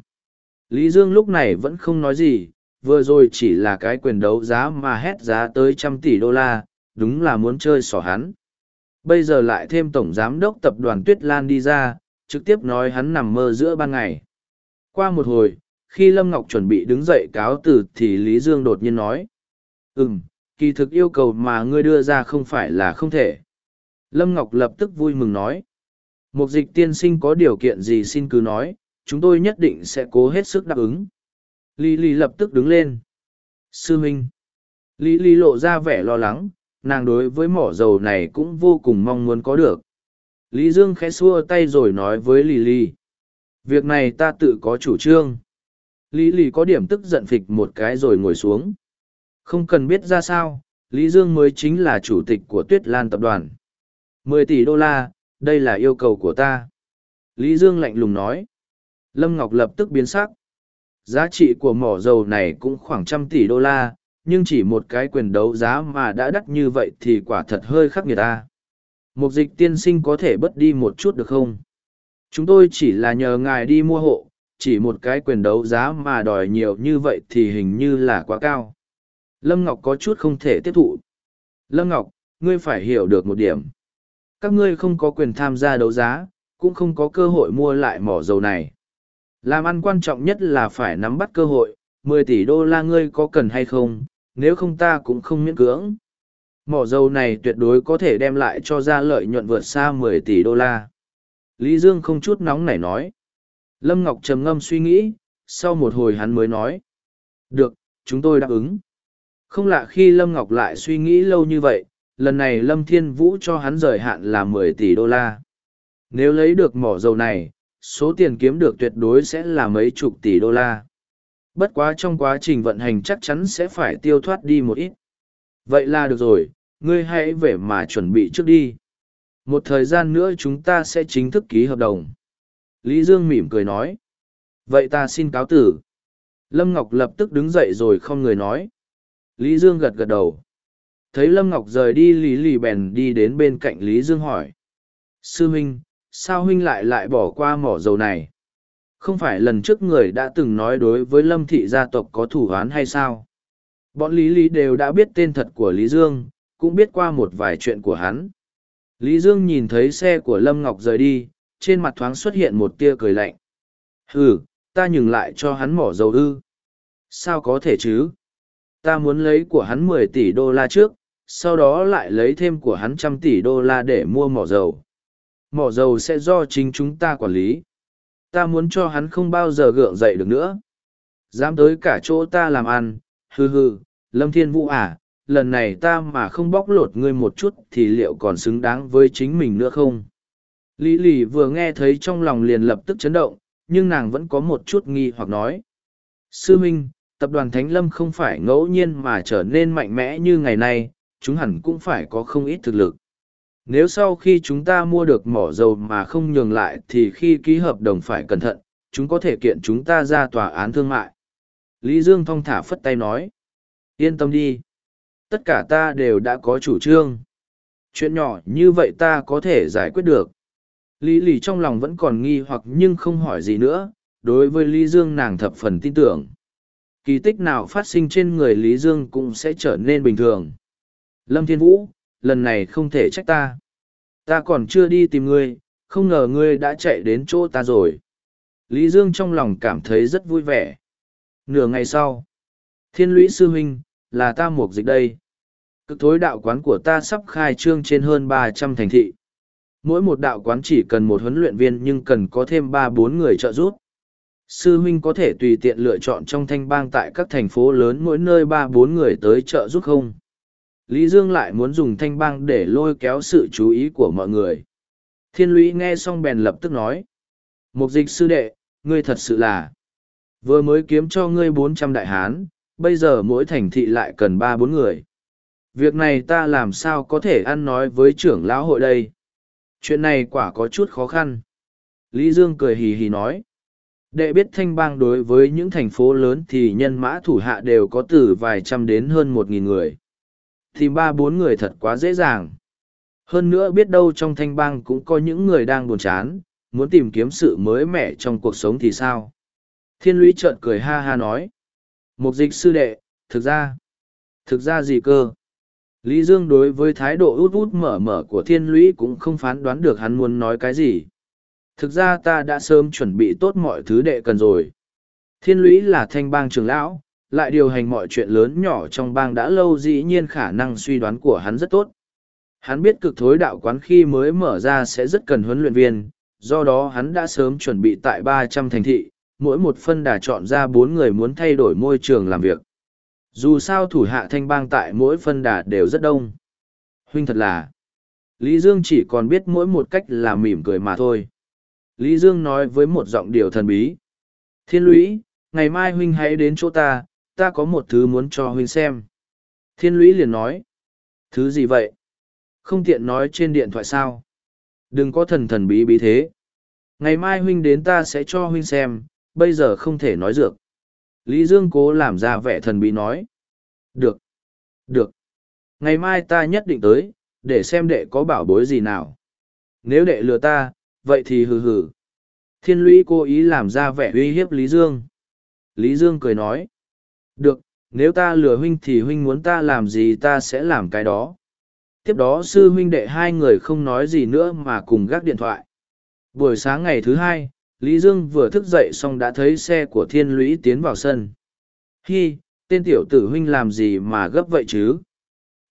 Lý Dương lúc này vẫn không nói gì, vừa rồi chỉ là cái quyền đấu giá mà hét giá tới trăm tỷ đô la, đúng là muốn chơi xỏ hắn. Bây giờ lại thêm Tổng Giám đốc Tập đoàn Tuyết Lan đi ra, trực tiếp nói hắn nằm mơ giữa ban ngày. Qua một hồi, khi Lâm Ngọc chuẩn bị đứng dậy cáo từ thì Lý Dương đột nhiên nói. Ừm, kỳ thực yêu cầu mà ngươi đưa ra không phải là không thể. Lâm Ngọc lập tức vui mừng nói. Một dịch tiên sinh có điều kiện gì xin cứ nói, chúng tôi nhất định sẽ cố hết sức đáp ứng. Lý Lý lập tức đứng lên. Sư Minh. Lý Lý lộ ra vẻ lo lắng, nàng đối với mỏ dầu này cũng vô cùng mong muốn có được. Lý Dương khẽ xua tay rồi nói với Lý Lý. Việc này ta tự có chủ trương. Lý Lý có điểm tức giận phịch một cái rồi ngồi xuống. Không cần biết ra sao, Lý Dương mới chính là chủ tịch của Tuyết Lan Tập đoàn. Mười tỷ đô la, đây là yêu cầu của ta. Lý Dương lạnh lùng nói. Lâm Ngọc lập tức biến sắc. Giá trị của mỏ dầu này cũng khoảng trăm tỷ đô la, nhưng chỉ một cái quyền đấu giá mà đã đắt như vậy thì quả thật hơi khắc nghiệt ta. Mục dịch tiên sinh có thể bớt đi một chút được không? Chúng tôi chỉ là nhờ ngài đi mua hộ, chỉ một cái quyền đấu giá mà đòi nhiều như vậy thì hình như là quá cao. Lâm Ngọc có chút không thể tiếp thụ. Lâm Ngọc, ngươi phải hiểu được một điểm. Các ngươi không có quyền tham gia đấu giá, cũng không có cơ hội mua lại mỏ dầu này. Làm ăn quan trọng nhất là phải nắm bắt cơ hội, mười tỷ đô la ngươi có cần hay không, nếu không ta cũng không miễn cưỡng. Mỏ dầu này tuyệt đối có thể đem lại cho ra lợi nhuận vượt xa mười tỷ đô la. Lý Dương không chút nóng nảy nói. Lâm Ngọc trầm ngâm suy nghĩ, sau một hồi hắn mới nói. Được, chúng tôi đáp ứng. Không lạ khi Lâm Ngọc lại suy nghĩ lâu như vậy, lần này Lâm Thiên Vũ cho hắn rời hạn là mười tỷ đô la. Nếu lấy được mỏ dầu này, số tiền kiếm được tuyệt đối sẽ là mấy chục tỷ đô la. Bất quá trong quá trình vận hành chắc chắn sẽ phải tiêu thoát đi một ít. Vậy là được rồi, ngươi hãy về mà chuẩn bị trước đi. Một thời gian nữa chúng ta sẽ chính thức ký hợp đồng. Lý Dương mỉm cười nói. Vậy ta xin cáo tử. Lâm Ngọc lập tức đứng dậy rồi không người nói. Lý Dương gật gật đầu. Thấy Lâm Ngọc rời đi Lý Lì bèn đi đến bên cạnh Lý Dương hỏi. Sư Minh sao huynh lại lại bỏ qua mỏ dầu này? Không phải lần trước người đã từng nói đối với Lâm thị gia tộc có thủ án hay sao? Bọn Lý Lý đều đã biết tên thật của Lý Dương, cũng biết qua một vài chuyện của hắn. Lý Dương nhìn thấy xe của Lâm Ngọc rời đi, trên mặt thoáng xuất hiện một tia cười lạnh. Hừ, ta nhường lại cho hắn mỏ dầu ư. Sao có thể chứ? Ta muốn lấy của hắn mười tỷ đô la trước, sau đó lại lấy thêm của hắn trăm tỷ đô la để mua mỏ dầu. Mỏ dầu sẽ do chính chúng ta quản lý. Ta muốn cho hắn không bao giờ gượng dậy được nữa. Dám tới cả chỗ ta làm ăn, hừ hừ, Lâm Thiên Vũ à, lần này ta mà không bóc lột ngươi một chút thì liệu còn xứng đáng với chính mình nữa không? Lý lì vừa nghe thấy trong lòng liền lập tức chấn động, nhưng nàng vẫn có một chút nghi hoặc nói. Sư Minh, tập đoàn Thánh Lâm không phải ngẫu nhiên mà trở nên mạnh mẽ như ngày nay, chúng hẳn cũng phải có không ít thực lực. Nếu sau khi chúng ta mua được mỏ dầu mà không nhường lại thì khi ký hợp đồng phải cẩn thận, chúng có thể kiện chúng ta ra tòa án thương mại. Lý Dương thong thả phất tay nói. Yên tâm đi. Tất cả ta đều đã có chủ trương. Chuyện nhỏ như vậy ta có thể giải quyết được. Lý lì trong lòng vẫn còn nghi hoặc nhưng không hỏi gì nữa, đối với Lý Dương nàng thập phần tin tưởng. kỳ tích nào phát sinh trên người Lý Dương cũng sẽ trở nên bình thường. Lâm Thiên Vũ, lần này không thể trách ta. Ta còn chưa đi tìm ngươi, không ngờ ngươi đã chạy đến chỗ ta rồi. Lý Dương trong lòng cảm thấy rất vui vẻ. Nửa ngày sau, thiên lũy sư huynh, là ta mục dịch đây. Cực thối đạo quán của ta sắp khai trương trên hơn ba trăm thành thị. Mỗi một đạo quán chỉ cần một huấn luyện viên nhưng cần có thêm ba bốn người trợ giúp. Sư huynh có thể tùy tiện lựa chọn trong thanh bang tại các thành phố lớn mỗi nơi ba bốn người tới trợ giúp không? Lý Dương lại muốn dùng thanh băng để lôi kéo sự chú ý của mọi người. Thiên lũy nghe xong bèn lập tức nói. Mục dịch sư đệ, ngươi thật sự là. Vừa mới kiếm cho ngươi bốn trăm đại hán, bây giờ mỗi thành thị lại cần ba bốn người. Việc này ta làm sao có thể ăn nói với trưởng lão hội đây? Chuyện này quả có chút khó khăn. Lý Dương cười hì hì nói. Đệ biết thanh bang đối với những thành phố lớn thì nhân mã thủ hạ đều có từ vài trăm đến hơn một nghìn người. Tìm ba bốn người thật quá dễ dàng. Hơn nữa biết đâu trong thanh bang cũng có những người đang buồn chán, muốn tìm kiếm sự mới mẻ trong cuộc sống thì sao? Thiên lũy trợn cười ha ha nói. Mục dịch sư đệ, thực ra, thực ra gì cơ? Lý Dương đối với thái độ út út mở mở của thiên lũy cũng không phán đoán được hắn muốn nói cái gì. Thực ra ta đã sớm chuẩn bị tốt mọi thứ đệ cần rồi. Thiên lũy là thanh bang trưởng lão, lại điều hành mọi chuyện lớn nhỏ trong bang đã lâu dĩ nhiên khả năng suy đoán của hắn rất tốt. Hắn biết cực thối đạo quán khi mới mở ra sẽ rất cần huấn luyện viên, do đó hắn đã sớm chuẩn bị tại ba trăm thành thị, mỗi một phân đà chọn ra bốn người muốn thay đổi môi trường làm việc. Dù sao thủ hạ thanh bang tại mỗi phân đà đều rất đông. Huynh thật là, Lý Dương chỉ còn biết mỗi một cách là mỉm cười mà thôi. Lý Dương nói với một giọng điệu thần bí. Thiên lũy, ngày mai huynh hãy đến chỗ ta, ta có một thứ muốn cho huynh xem. Thiên lũy liền nói. Thứ gì vậy? Không tiện nói trên điện thoại sao? Đừng có thần thần bí bí thế. Ngày mai huynh đến ta sẽ cho huynh xem, bây giờ không thể nói dược. Lý Dương cố làm ra vẻ thần bí nói. Được. Được. Ngày mai ta nhất định tới, để xem đệ có bảo bối gì nào. Nếu đệ lừa ta, vậy thì hừ hừ. Thiên lũy cố ý làm ra vẻ uy hiếp Lý Dương. Lý Dương cười nói. Được, nếu ta lừa huynh thì huynh muốn ta làm gì ta sẽ làm cái đó. Tiếp đó sư huynh đệ hai người không nói gì nữa mà cùng gác điện thoại. Buổi sáng ngày thứ hai, Lý Dương vừa thức dậy xong đã thấy xe của thiên lũy tiến vào sân. Hi, tên tiểu tử huynh làm gì mà gấp vậy chứ?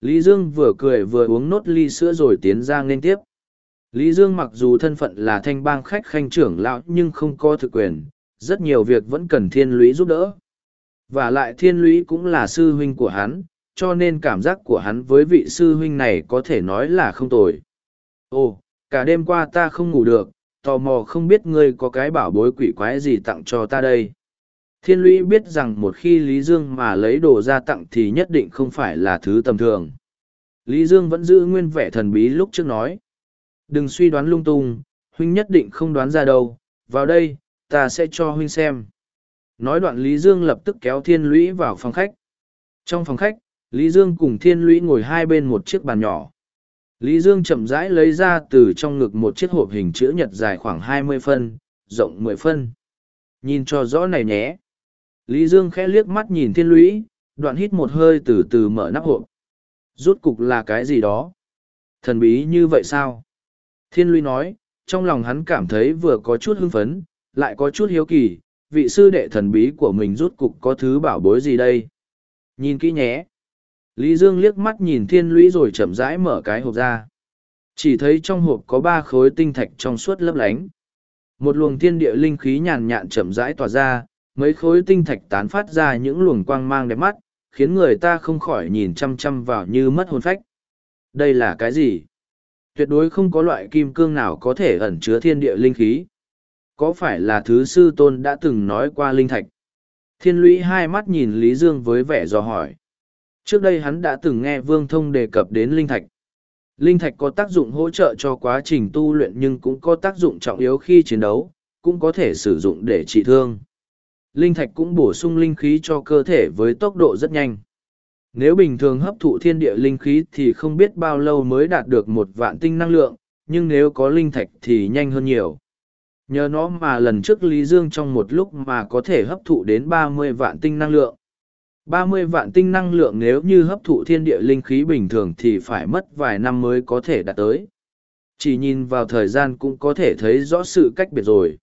Lý Dương vừa cười vừa uống nốt ly sữa rồi tiến ra nên tiếp. Lý Dương mặc dù thân phận là thanh bang khách khanh trưởng lão nhưng không có thực quyền, rất nhiều việc vẫn cần thiên lũy giúp đỡ. Và lại thiên lũy cũng là sư huynh của hắn, cho nên cảm giác của hắn với vị sư huynh này có thể nói là không tồi. Ồ, cả đêm qua ta không ngủ được, tò mò không biết ngươi có cái bảo bối quỷ quái gì tặng cho ta đây. Thiên lũy biết rằng một khi Lý Dương mà lấy đồ ra tặng thì nhất định không phải là thứ tầm thường. Lý Dương vẫn giữ nguyên vẻ thần bí lúc trước nói. Đừng suy đoán lung tung, huynh nhất định không đoán ra đâu, vào đây, ta sẽ cho huynh xem. Nói đoạn Lý Dương lập tức kéo thiên lũy vào phòng khách. Trong phòng khách, Lý Dương cùng thiên lũy ngồi hai bên một chiếc bàn nhỏ. Lý Dương chậm rãi lấy ra từ trong ngực một chiếc hộp hình chữ nhật dài khoảng hai mươi phân, rộng mười phân. Nhìn cho rõ này nhé. Lý Dương khẽ liếc mắt nhìn thiên lũy, đoạn hít một hơi từ từ mở nắp hộp. Rút cục là cái gì đó? Thần bí như vậy sao? Thiên lũy nói, trong lòng hắn cảm thấy vừa có chút hưng phấn, lại có chút hiếu kỳ, vị sư đệ thần bí của mình rút cục có thứ bảo bối gì đây? Nhìn kỹ nhé. Lý Dương liếc mắt nhìn thiên lũy rồi chậm rãi mở cái hộp ra. Chỉ thấy trong hộp có ba khối tinh thạch trong suốt lấp lánh. Một luồng thiên địa linh khí nhàn nhạn chậm rãi tỏa ra, mấy khối tinh thạch tán phát ra những luồng quang mang đẹp mắt, khiến người ta không khỏi nhìn chăm chăm vào như mất hồn phách. Đây là cái gì? Tuyệt đối không có loại kim cương nào có thể ẩn chứa thiên địa linh khí. Có phải là thứ sư tôn đã từng nói qua linh thạch? Thiên lũy hai mắt nhìn Lý Dương với vẻ dò hỏi. Trước đây hắn đã từng nghe Vương Thông đề cập đến linh thạch. Linh thạch có tác dụng hỗ trợ cho quá trình tu luyện nhưng cũng có tác dụng trọng yếu khi chiến đấu, cũng có thể sử dụng để trị thương. Linh thạch cũng bổ sung linh khí cho cơ thể với tốc độ rất nhanh. Nếu bình thường hấp thụ thiên địa linh khí thì không biết bao lâu mới đạt được một vạn tinh năng lượng, nhưng nếu có linh thạch thì nhanh hơn nhiều. Nhờ nó mà lần trước Lý Dương trong một lúc mà có thể hấp thụ đến ba mươi vạn tinh năng lượng. ba mươi vạn tinh năng lượng nếu như hấp thụ thiên địa linh khí bình thường thì phải mất vài năm mới có thể đạt tới. Chỉ nhìn vào thời gian cũng có thể thấy rõ sự cách biệt rồi.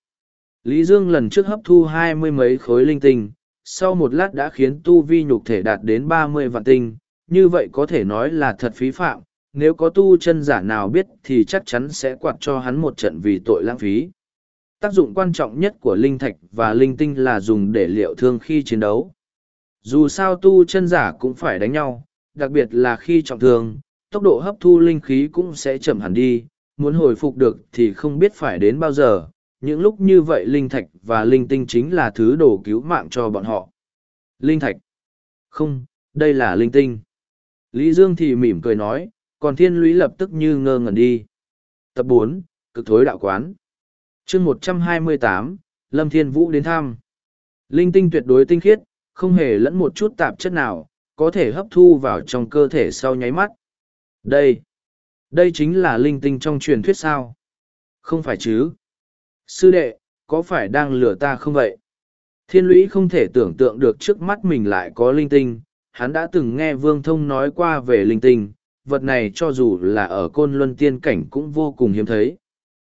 Lý Dương lần trước hấp thu hai mươi mấy khối linh tinh, sau một lát đã khiến tu vi nhục thể đạt đến ba mươi vạn tinh, như vậy có thể nói là thật phí phạm, nếu có tu chân giả nào biết thì chắc chắn sẽ quạt cho hắn một trận vì tội lãng phí. Tác dụng quan trọng nhất của linh thạch và linh tinh là dùng để liệu thương khi chiến đấu. Dù sao tu chân giả cũng phải đánh nhau, đặc biệt là khi trọng thương, tốc độ hấp thu linh khí cũng sẽ chậm hẳn đi, muốn hồi phục được thì không biết phải đến bao giờ. Những lúc như vậy linh thạch và linh tinh chính là thứ đồ cứu mạng cho bọn họ. Linh thạch. Không, đây là linh tinh. Lý Dương thì mỉm cười nói, còn thiên lũy lập tức như ngơ ngẩn đi. Tập bốn cực thối đạo quán chương một trăm hai mươi tám Lâm Thiên Vũ đến thăm. Linh tinh tuyệt đối tinh khiết, không hề lẫn một chút tạp chất nào, có thể hấp thu vào trong cơ thể sau nháy mắt. Đây, đây chính là linh tinh trong truyền thuyết sao? Không phải chứ? Sư đệ, có phải đang lừa ta không vậy? Thiên lũy không thể tưởng tượng được trước mắt mình lại có linh tinh, hắn đã từng nghe Vương Thông nói qua về linh tinh, vật này cho dù là ở côn luân tiên cảnh cũng vô cùng hiếm thấy.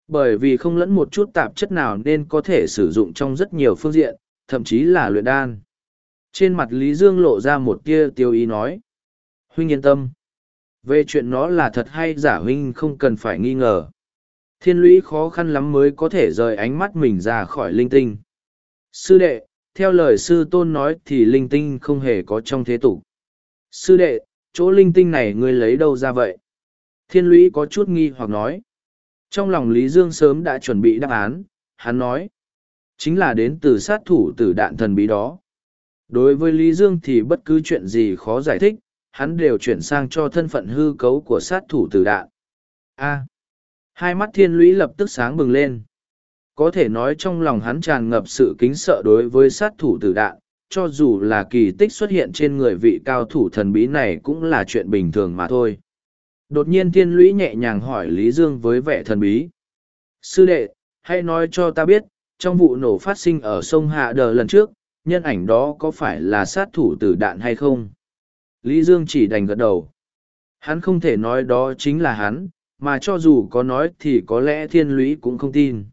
Bởi vì không lẫn một chút tạp chất nào nên có thể sử dụng trong rất nhiều phương diện, thậm chí là luyện đan. Trên mặt Lý Dương lộ ra một tia tiêu ý nói. Huynh yên tâm. Về chuyện nó là thật hay giả huynh không cần phải nghi ngờ. Thiên lũy khó khăn lắm mới có thể rời ánh mắt mình ra khỏi linh tinh. Sư đệ, theo lời sư tôn nói thì linh tinh không hề có trong thế tục. Sư đệ, chỗ linh tinh này ngươi lấy đâu ra vậy? Thiên lũy có chút nghi hoặc nói. Trong lòng Lý Dương sớm đã chuẩn bị đáp án, hắn nói. Chính là đến từ sát thủ tử đạn thần bí đó. Đối với Lý Dương thì bất cứ chuyện gì khó giải thích, hắn đều chuyển sang cho thân phận hư cấu của sát thủ tử đạn. A. hai mắt thiên lũy lập tức sáng bừng lên. Có thể nói trong lòng hắn tràn ngập sự kính sợ đối với sát thủ tử đạn, cho dù là kỳ tích xuất hiện trên người vị cao thủ thần bí này cũng là chuyện bình thường mà thôi. Đột nhiên thiên lũy nhẹ nhàng hỏi Lý Dương với vẻ thần bí. Sư đệ, hãy nói cho ta biết, trong vụ nổ phát sinh ở sông Hạ Đờ lần trước, nhân ảnh đó có phải là sát thủ tử đạn hay không? Lý Dương chỉ đành gật đầu. Hắn không thể nói đó chính là hắn, mà cho dù có nói thì có lẽ thiên lũy cũng không tin.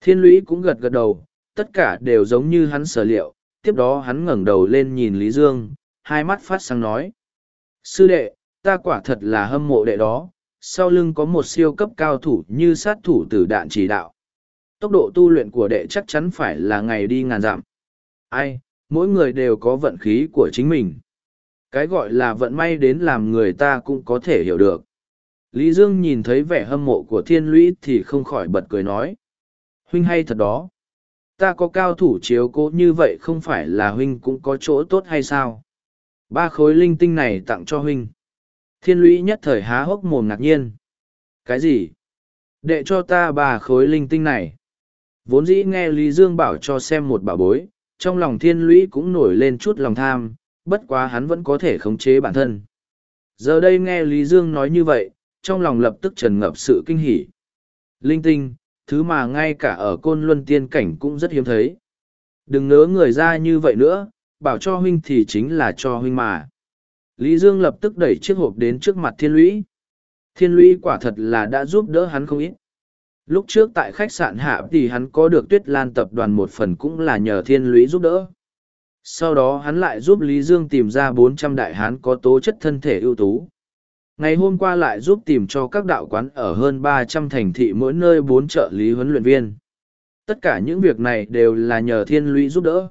Thiên lũy cũng gật gật đầu, tất cả đều giống như hắn sở liệu, tiếp đó hắn ngẩng đầu lên nhìn Lý Dương, hai mắt phát sáng nói. Sư đệ, ta quả thật là hâm mộ đệ đó, sau lưng có một siêu cấp cao thủ như sát thủ tử đạn chỉ đạo. Tốc độ tu luyện của đệ chắc chắn phải là ngày đi ngàn dặm. Ai, mỗi người đều có vận khí của chính mình. Cái gọi là vận may đến làm người ta cũng có thể hiểu được. Lý Dương nhìn thấy vẻ hâm mộ của thiên lũy thì không khỏi bật cười nói. Huynh hay thật đó. Ta có cao thủ chiếu cố như vậy không phải là huynh cũng có chỗ tốt hay sao? Ba khối linh tinh này tặng cho huynh. Thiên lũy nhất thời há hốc mồm ngạc nhiên. Cái gì? Đệ cho ta bà khối linh tinh này. Vốn dĩ nghe Lý Dương bảo cho xem một bảo bối, trong lòng thiên lũy cũng nổi lên chút lòng tham, bất quá hắn vẫn có thể khống chế bản thân. Giờ đây nghe Lý Dương nói như vậy, trong lòng lập tức trần ngập sự kinh hỉ. Linh tinh, thứ mà ngay cả ở côn luân tiên cảnh cũng rất hiếm thấy. Đừng nỡ người ra như vậy nữa, bảo cho huynh thì chính là cho huynh mà. Lý Dương lập tức đẩy chiếc hộp đến trước mặt thiên lũy. Thiên lũy quả thật là đã giúp đỡ hắn không ít. Lúc trước tại khách sạn hạ thì hắn có được tuyết lan tập đoàn một phần cũng là nhờ thiên lũy giúp đỡ. Sau đó hắn lại giúp Lý Dương tìm ra bốn trăm đại hán có tố chất thân thể ưu tú. Ngày hôm qua lại giúp tìm cho các đạo quán ở hơn ba trăm thành thị mỗi nơi bốn trợ lý huấn luyện viên. Tất cả những việc này đều là nhờ thiên lũy giúp đỡ.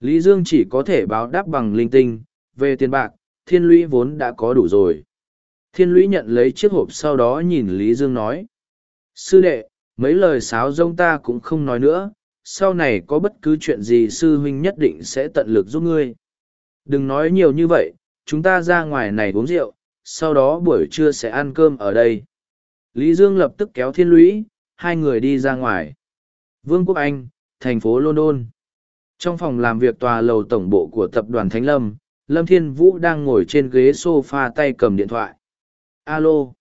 Lý Dương chỉ có thể báo đáp bằng linh tinh, về tiền bạc, thiên lũy vốn đã có đủ rồi. Thiên lũy nhận lấy chiếc hộp sau đó nhìn Lý Dương nói. Sư đệ, mấy lời sáo rông ta cũng không nói nữa, sau này có bất cứ chuyện gì sư huynh nhất định sẽ tận lực giúp ngươi. Đừng nói nhiều như vậy, chúng ta ra ngoài này uống rượu, sau đó buổi trưa sẽ ăn cơm ở đây. Lý Dương lập tức kéo thiên lũy, hai người đi ra ngoài. Vương quốc Anh, thành phố London. Trong phòng làm việc tòa lầu tổng bộ của tập đoàn Thánh Lâm, Lâm Thiên Vũ đang ngồi trên ghế sofa tay cầm điện thoại. Alo.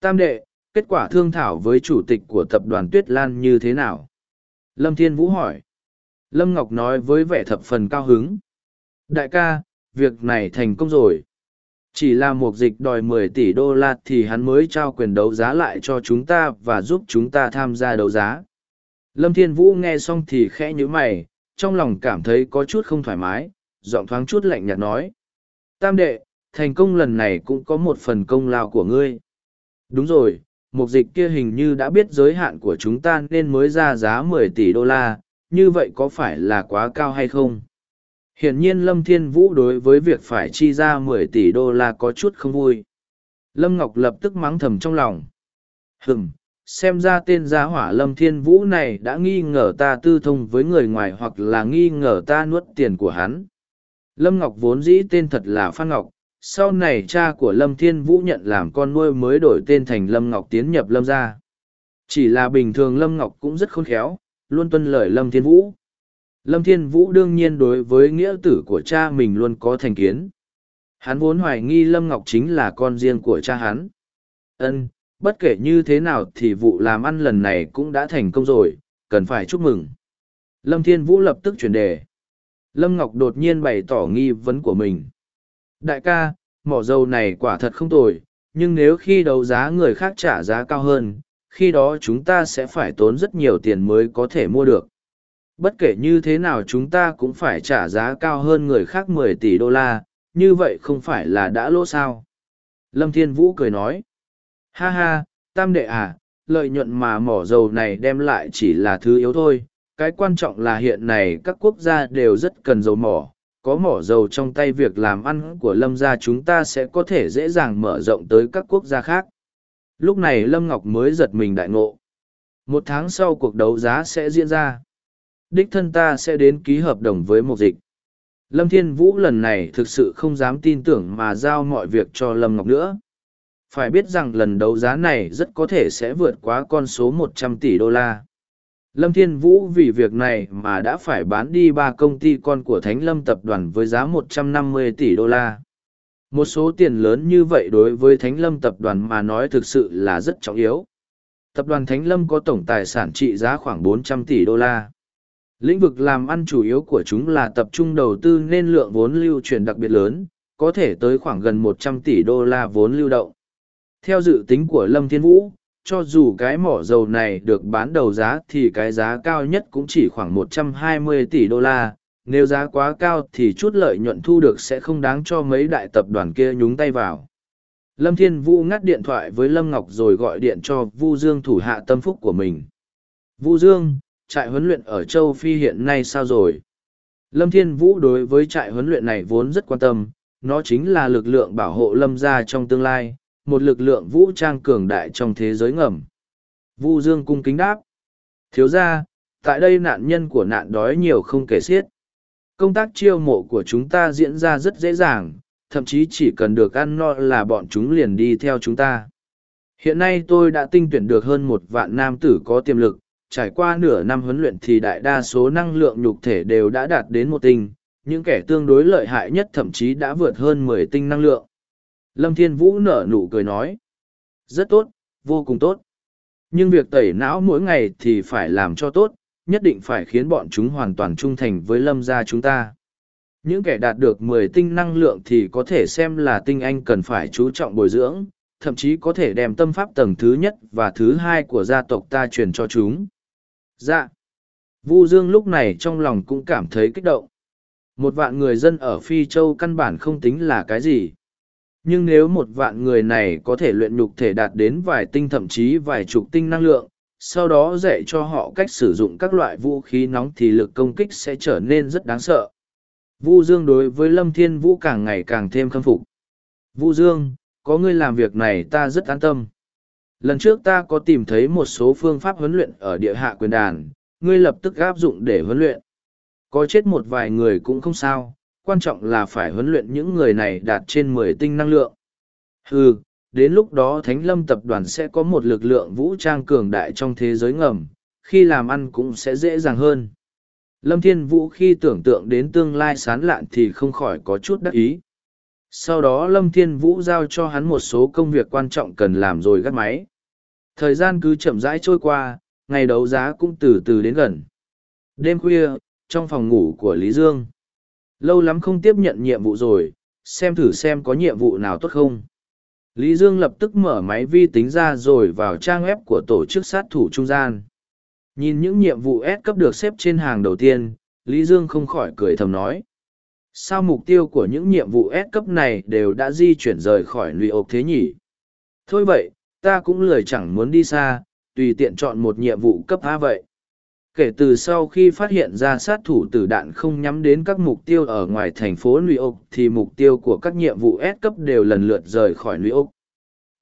Tam đệ, kết quả thương thảo với chủ tịch của tập đoàn Tuyết Lan như thế nào? Lâm Thiên Vũ hỏi. Lâm Ngọc nói với vẻ thập phần cao hứng. Đại ca, việc này thành công rồi. Chỉ là một dịch đòi mười tỷ đô la thì hắn mới trao quyền đấu giá lại cho chúng ta và giúp chúng ta tham gia đấu giá. Lâm Thiên Vũ nghe xong thì khẽ nhíu mày, trong lòng cảm thấy có chút không thoải mái, giọng thoáng chút lạnh nhạt nói. Tam đệ, thành công lần này cũng có một phần công lao của ngươi. Đúng rồi, mục dịch kia hình như đã biết giới hạn của chúng ta nên mới ra giá mười tỷ đô la, như vậy có phải là quá cao hay không? Hiển nhiên Lâm Thiên Vũ đối với việc phải chi ra mười tỷ đô la có chút không vui. Lâm Ngọc lập tức mắng thầm trong lòng. Hừm, xem ra tên gia hỏa Lâm Thiên Vũ này đã nghi ngờ ta tư thông với người ngoài hoặc là nghi ngờ ta nuốt tiền của hắn. Lâm Ngọc vốn dĩ tên thật là Phan Ngọc, sau này cha của Lâm Thiên Vũ nhận làm con nuôi mới đổi tên thành Lâm Ngọc tiến nhập Lâm gia. Chỉ là bình thường Lâm Ngọc cũng rất khôn khéo, luôn tuân lời Lâm Thiên Vũ. Lâm Thiên Vũ đương nhiên đối với nghĩa tử của cha mình luôn có thành kiến. Hắn vốn hoài nghi Lâm Ngọc chính là con riêng của cha hắn. Ân, bất kể như thế nào thì vụ làm ăn lần này cũng đã thành công rồi, cần phải chúc mừng. Lâm Thiên Vũ lập tức chuyển đề. Lâm Ngọc đột nhiên bày tỏ nghi vấn của mình. Đại ca, mỏ dầu này quả thật không tồi, nhưng nếu khi đấu giá người khác trả giá cao hơn, khi đó chúng ta sẽ phải tốn rất nhiều tiền mới có thể mua được. Bất kể như thế nào chúng ta cũng phải trả giá cao hơn người khác mười tỷ đô la, như vậy không phải là đã lỗ sao. Lâm Thiên Vũ cười nói. Ha ha, tam đệ à, lợi nhuận mà mỏ dầu này đem lại chỉ là thứ yếu thôi. Cái quan trọng là hiện nay các quốc gia đều rất cần dầu mỏ. Có mỏ dầu trong tay việc làm ăn của Lâm gia chúng ta sẽ có thể dễ dàng mở rộng tới các quốc gia khác. Lúc này Lâm Ngọc mới giật mình đại ngộ. Một tháng sau cuộc đấu giá sẽ diễn ra đích thân ta sẽ đến ký hợp đồng với một dịch. Lâm Thiên Vũ lần này thực sự không dám tin tưởng mà giao mọi việc cho Lâm Ngọc nữa. Phải biết rằng lần đấu giá này rất có thể sẽ vượt quá con số một trăm tỷ đô la. Lâm Thiên Vũ vì việc này mà đã phải bán đi ba công ty con của Thánh Lâm Tập đoàn với giá một trăm năm mươi tỷ đô la. Một số tiền lớn như vậy đối với Thánh Lâm Tập đoàn mà nói thực sự là rất trọng yếu. Tập đoàn Thánh Lâm có tổng tài sản trị giá khoảng bốn trăm tỷ đô la. Lĩnh vực làm ăn chủ yếu của chúng là tập trung đầu tư nên lượng vốn lưu chuyển đặc biệt lớn, có thể tới khoảng gần 100 tỷ đô la vốn lưu động. Theo dự tính của Lâm Thiên Vũ, cho dù cái mỏ dầu này được bán đầu giá thì cái giá cao nhất cũng chỉ khoảng 120 tỷ đô la, nếu giá quá cao thì chút lợi nhuận thu được sẽ không đáng cho mấy đại tập đoàn kia nhúng tay vào. Lâm Thiên Vũ ngắt điện thoại với Lâm Ngọc rồi gọi điện cho Vu Dương thủ hạ tâm phúc của mình. Vu Dương, trại huấn luyện ở châu Phi hiện nay sao rồi? Lâm Thiên Vũ đối với trại huấn luyện này vốn rất quan tâm, nó chính là lực lượng bảo hộ Lâm gia trong tương lai, một lực lượng vũ trang cường đại trong thế giới ngầm. Vu Dương cung kính đáp. Thiếu ra, tại đây nạn nhân của nạn đói nhiều không kể xiết. Công tác chiêu mộ của chúng ta diễn ra rất dễ dàng, thậm chí chỉ cần được ăn no là bọn chúng liền đi theo chúng ta. Hiện nay tôi đã tinh tuyển được hơn một vạn nam tử có tiềm lực, trải qua nửa năm huấn luyện thì đại đa số năng lượng nhục thể đều đã đạt đến một tinh, những kẻ tương đối lợi hại nhất thậm chí đã vượt hơn mười tinh năng lượng. Lâm Thiên Vũ nở nụ cười nói. Rất tốt, vô cùng tốt. Nhưng việc tẩy não mỗi ngày thì phải làm cho tốt, nhất định phải khiến bọn chúng hoàn toàn trung thành với lâm gia chúng ta. Những kẻ đạt được mười tinh năng lượng thì có thể xem là tinh anh cần phải chú trọng bồi dưỡng, thậm chí có thể đem tâm pháp tầng thứ nhất và thứ hai của gia tộc ta truyền cho chúng. Dạ. Vu Dương lúc này trong lòng cũng cảm thấy kích động. Một vạn người dân ở Phi Châu căn bản không tính là cái gì. Nhưng nếu một vạn người này có thể luyện nhục thể đạt đến vài tinh thậm chí vài chục tinh năng lượng, sau đó dạy cho họ cách sử dụng các loại vũ khí nóng thì lực công kích sẽ trở nên rất đáng sợ. Vu Dương đối với Lâm Thiên Vũ càng ngày càng thêm khâm phục. Vu Dương, có ngươi làm việc này ta rất an tâm lần trước ta có tìm thấy một số phương pháp huấn luyện ở địa hạ quyền đàn ngươi lập tức áp dụng để huấn luyện có chết một vài người cũng không sao quan trọng là phải huấn luyện những người này đạt trên mười tinh năng lượng. Hừ, đến lúc đó thánh lâm tập đoàn sẽ có một lực lượng vũ trang cường đại trong thế giới ngầm khi làm ăn cũng sẽ dễ dàng hơn. Lâm thiên vũ khi tưởng tượng đến tương lai sán lạn thì không khỏi có chút đắc ý. Sau đó lâm thiên vũ giao cho hắn một số công việc quan trọng cần làm rồi gắt máy. Thời gian cứ chậm rãi trôi qua, ngày đấu giá cũng từ từ đến gần. Đêm khuya, trong phòng ngủ của Lý Dương, lâu lắm không tiếp nhận nhiệm vụ rồi, xem thử xem có nhiệm vụ nào tốt không. Lý dương lập tức mở máy vi tính ra rồi vào trang web của tổ chức sát thủ trung gian. Nhìn những nhiệm vụ s cấp được xếp trên hàng đầu tiên, lý dương không khỏi cười thầm nói. Sao mục tiêu của những nhiệm vụ s cấp này đều đã di chuyển rời khỏi lụy ộp thế nhỉ? Thôi vậy, ta cũng lười chẳng muốn đi xa, tùy tiện chọn một nhiệm vụ cấp a vậy kể từ sau khi phát hiện ra sát thủ tử đạn không nhắm đến các mục tiêu ở ngoài thành phố New York thì mục tiêu của các nhiệm vụ S cấp đều lần lượt rời khỏi New York.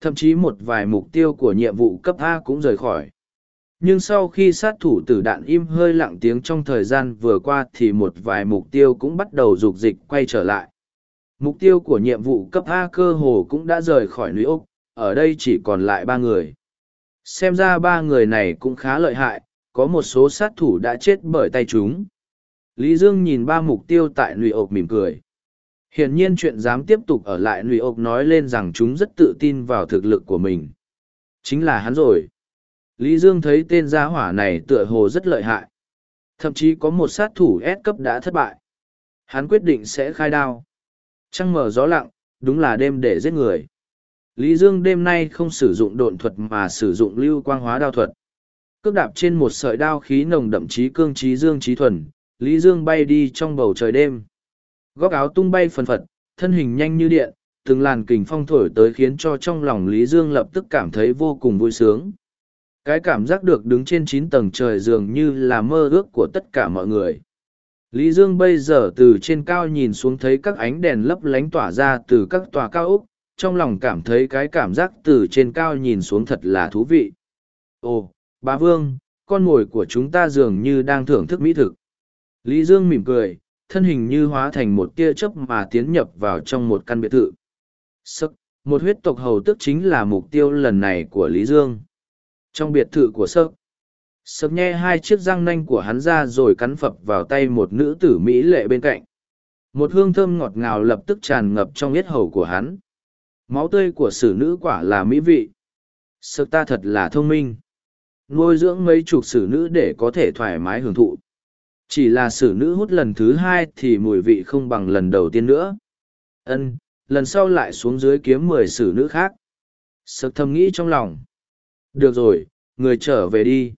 Thậm chí một vài mục tiêu của nhiệm vụ cấp A cũng rời khỏi. Nhưng sau khi sát thủ tử đạn im hơi lặng tiếng trong thời gian vừa qua thì một vài mục tiêu cũng bắt đầu dục dịch quay trở lại. Mục tiêu của nhiệm vụ cấp A cơ hồ cũng đã rời khỏi New York, ở đây chỉ còn lại ba người. Xem ra ba người này cũng khá lợi hại, có một số sát thủ đã chết bởi tay chúng. Lý Dương nhìn ba mục tiêu tại Nụy ộc mỉm cười. Hiển nhiên chuyện dám tiếp tục ở lại Nụy ộc nói lên rằng chúng rất tự tin vào thực lực của mình. Chính là hắn rồi. Lý Dương thấy tên gia hỏa này tựa hồ rất lợi hại. Thậm chí có một sát thủ S cấp đã thất bại. Hắn quyết định sẽ khai đao. Trăng mở gió lặng, đúng là đêm để giết người. Lý Dương đêm nay không sử dụng độn thuật mà sử dụng lưu quang hóa đao thuật cước đạp trên một sợi đao khí nồng đậm chí cương trí dương trí thuần, Lý Dương bay đi trong bầu trời đêm. Góc áo tung bay phần phật, thân hình nhanh như điện, từng làn kình phong thổi tới khiến cho trong lòng Lý Dương lập tức cảm thấy vô cùng vui sướng. Cái cảm giác được đứng trên chín tầng trời dường như là mơ ước của tất cả mọi người. Lý Dương bây giờ từ trên cao nhìn xuống thấy các ánh đèn lấp lánh tỏa ra từ các tòa cao ốc, trong lòng cảm thấy cái cảm giác từ trên cao nhìn xuống thật là thú vị. Ồ, Bá Vương, con mồi của chúng ta dường như đang thưởng thức mỹ thực. Lý Dương mỉm cười, thân hình như hóa thành một tia chớp mà tiến nhập vào trong một căn biệt thự. Sức, một huyết tộc hầu tức chính là mục tiêu lần này của Lý Dương. Trong biệt thự của Sức, Sức nhe hai chiếc răng nanh của hắn ra rồi cắn phập vào tay một nữ tử Mỹ lệ bên cạnh. Một hương thơm ngọt ngào lập tức tràn ngập trong yết hầu của hắn. Máu tươi của sử nữ quả là mỹ vị. Sức ta thật là thông minh nuôi dưỡng mấy chục sử nữ để có thể thoải mái hưởng thụ. Chỉ là sử nữ hút lần thứ hai thì mùi vị không bằng lần đầu tiên nữa. Ân, lần sau lại xuống dưới kiếm mười sử nữ khác. Sực thầm nghĩ trong lòng. Được rồi, người trở về đi.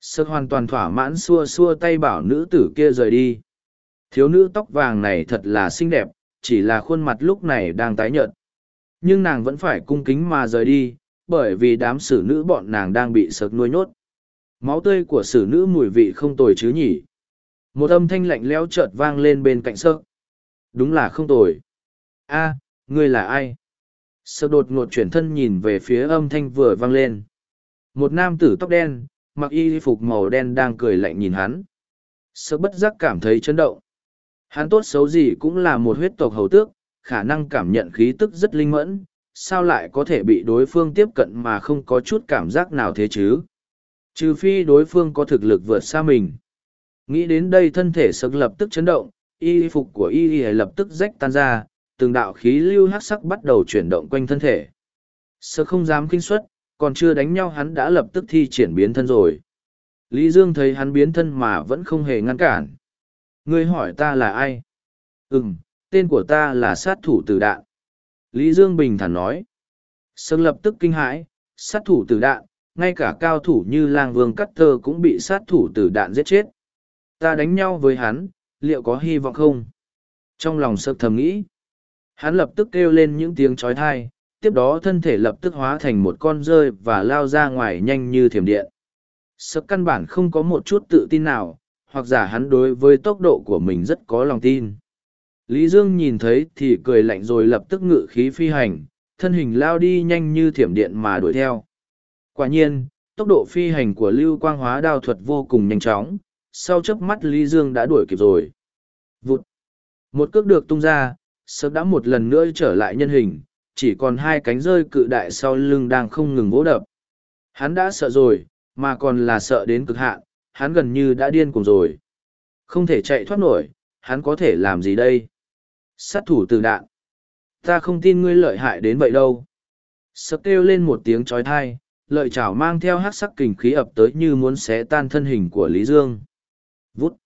Sực hoàn toàn thỏa mãn xua xua tay bảo nữ tử kia rời đi. Thiếu nữ tóc vàng này thật là xinh đẹp, chỉ là khuôn mặt lúc này đang tái nhợt. Nhưng nàng vẫn phải cung kính mà rời đi, bởi vì đám sử nữ bọn nàng đang bị sợt nuôi nhốt. Máu tươi của sử nữ mùi vị không tồi chứ nhỉ. Một âm thanh lạnh lẽo chợt vang lên bên cạnh sợ Đúng là không tồi. a ngươi là ai? sợ đột ngột chuyển thân nhìn về phía âm thanh vừa vang lên. Một nam tử tóc đen, mặc y phục màu đen đang cười lạnh nhìn hắn. sợ bất giác cảm thấy chấn động. Hắn tốt xấu gì cũng là một huyết tộc hầu tước, khả năng cảm nhận khí tức rất linh mẫn, sao lại có thể bị đối phương tiếp cận mà không có chút cảm giác nào thế chứ? Trừ phi đối phương có thực lực vượt xa mình. Nghĩ đến đây thân thể sực lập tức chấn động, y phục của y y lập tức rách tan ra, từng đạo khí lưu hắc sắc bắt đầu chuyển động quanh thân thể. Sơ không dám kinh xuất, còn chưa đánh nhau hắn đã lập tức thi triển biến thân rồi. Lý dương thấy hắn biến thân mà vẫn không hề ngăn cản. Ngươi hỏi ta là ai? Ừ m tên của ta là sát thủ tử đạn. Lý Dương bình thản nói. Sơn lập tức kinh hãi, sát thủ tử đạn, ngay cả cao thủ như lang vương cắt thơ cũng bị sát thủ tử đạn giết chết. Ta đánh nhau với hắn, liệu có hy vọng không? Trong lòng sơ thầm nghĩ, hắn lập tức kêu lên những tiếng trói thai, tiếp đó thân thể lập tức hóa thành một con rơi và lao ra ngoài nhanh như thiểm điện. Sơ căn bản không có một chút tự tin nào, hoặc giả hắn đối với tốc độ của mình rất có lòng tin. Lý Dương nhìn thấy thì cười lạnh rồi lập tức ngự khí phi hành, thân hình lao đi nhanh như thiểm điện mà đuổi theo. Quả nhiên, tốc độ phi hành của lưu quang hóa đao thuật vô cùng nhanh chóng, sau chớp mắt Lý Dương đã đuổi kịp rồi. Vụt! Một cước được tung ra, sớm đã một lần nữa trở lại nhân hình, chỉ còn hai cánh rơi cự đại sau lưng đang không ngừng vỗ đập. Hắn đã sợ rồi, mà còn là sợ đến cực hạn, hắn gần như đã điên cùng rồi. Không thể chạy thoát nổi, hắn có thể làm gì đây? Sát thủ từ đạn. Ta không tin ngươi lợi hại đến vậy đâu. Sập kêu lên một tiếng trói thai lợi chảo mang theo hát sắc kình khí ập tới như muốn xé tan thân hình của lý dương. Vút.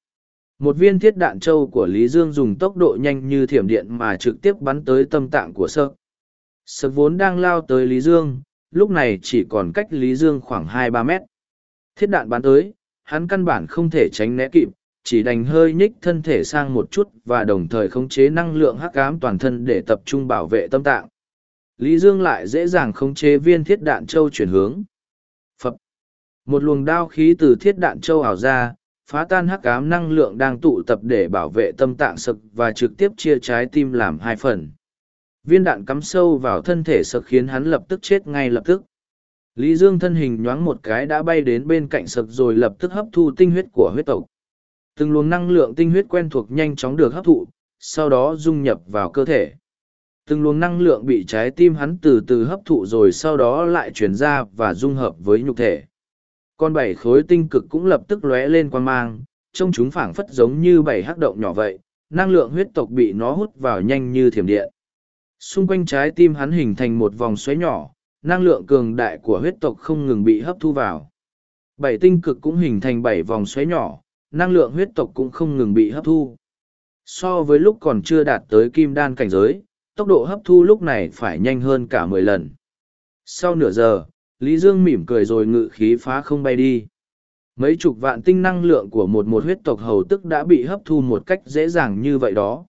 Một viên thiết đạn trâu của lý dương dùng tốc độ nhanh như thiểm điện mà trực tiếp bắn tới tâm tạng của Sợ. Sợ vốn đang lao tới lý dương, lúc này chỉ còn cách lý dương khoảng hai ba mét. Thiết đạn bắn tới, hắn căn bản không thể tránh né kịp chỉ đành hơi nhích thân thể sang một chút và đồng thời khống chế năng lượng hắc ám toàn thân để tập trung bảo vệ tâm tạng. Lý dương lại dễ dàng khống chế viên thiết đạn châu chuyển hướng. Phập. Một luồng đao khí từ thiết đạn châu ảo ra, phá tan hắc ám năng lượng đang tụ tập để bảo vệ tâm tạng sực và trực tiếp chia trái tim làm hai phần. Viên đạn cắm sâu vào thân thể sực khiến hắn lập tức chết ngay lập tức. Lý dương thân hình nhoáng một cái đã bay đến bên cạnh sực rồi lập tức hấp thu tinh huyết của huyết tộc từng luồng năng lượng tinh huyết quen thuộc nhanh chóng được hấp thụ, sau đó dung nhập vào cơ thể. Từng luồng năng lượng bị trái tim hắn từ từ hấp thụ rồi sau đó lại chuyển ra và dung hợp với nhục thể. Con bảy khối tinh cực cũng lập tức lóe lên quan mang, trông chúng phảng phất giống như bảy hắc động nhỏ vậy, năng lượng huyết tộc bị nó hút vào nhanh như thiểm điện. Xung quanh trái tim hắn hình thành một vòng xoáy nhỏ, năng lượng cường đại của huyết tộc không ngừng bị hấp thu vào. Bảy tinh cực cũng hình thành bảy vòng xoáy nhỏ năng lượng huyết tộc cũng không ngừng bị hấp thu so với lúc còn chưa đạt tới kim đan cảnh giới tốc độ hấp thu lúc này phải nhanh hơn cả mười lần sau nửa giờ Lý Dương mỉm cười rồi ngự khí phá không bay đi. Mấy chục vạn tinh năng lượng của một một huyết tộc hầu tức đã bị hấp thu một cách dễ dàng như vậy đó.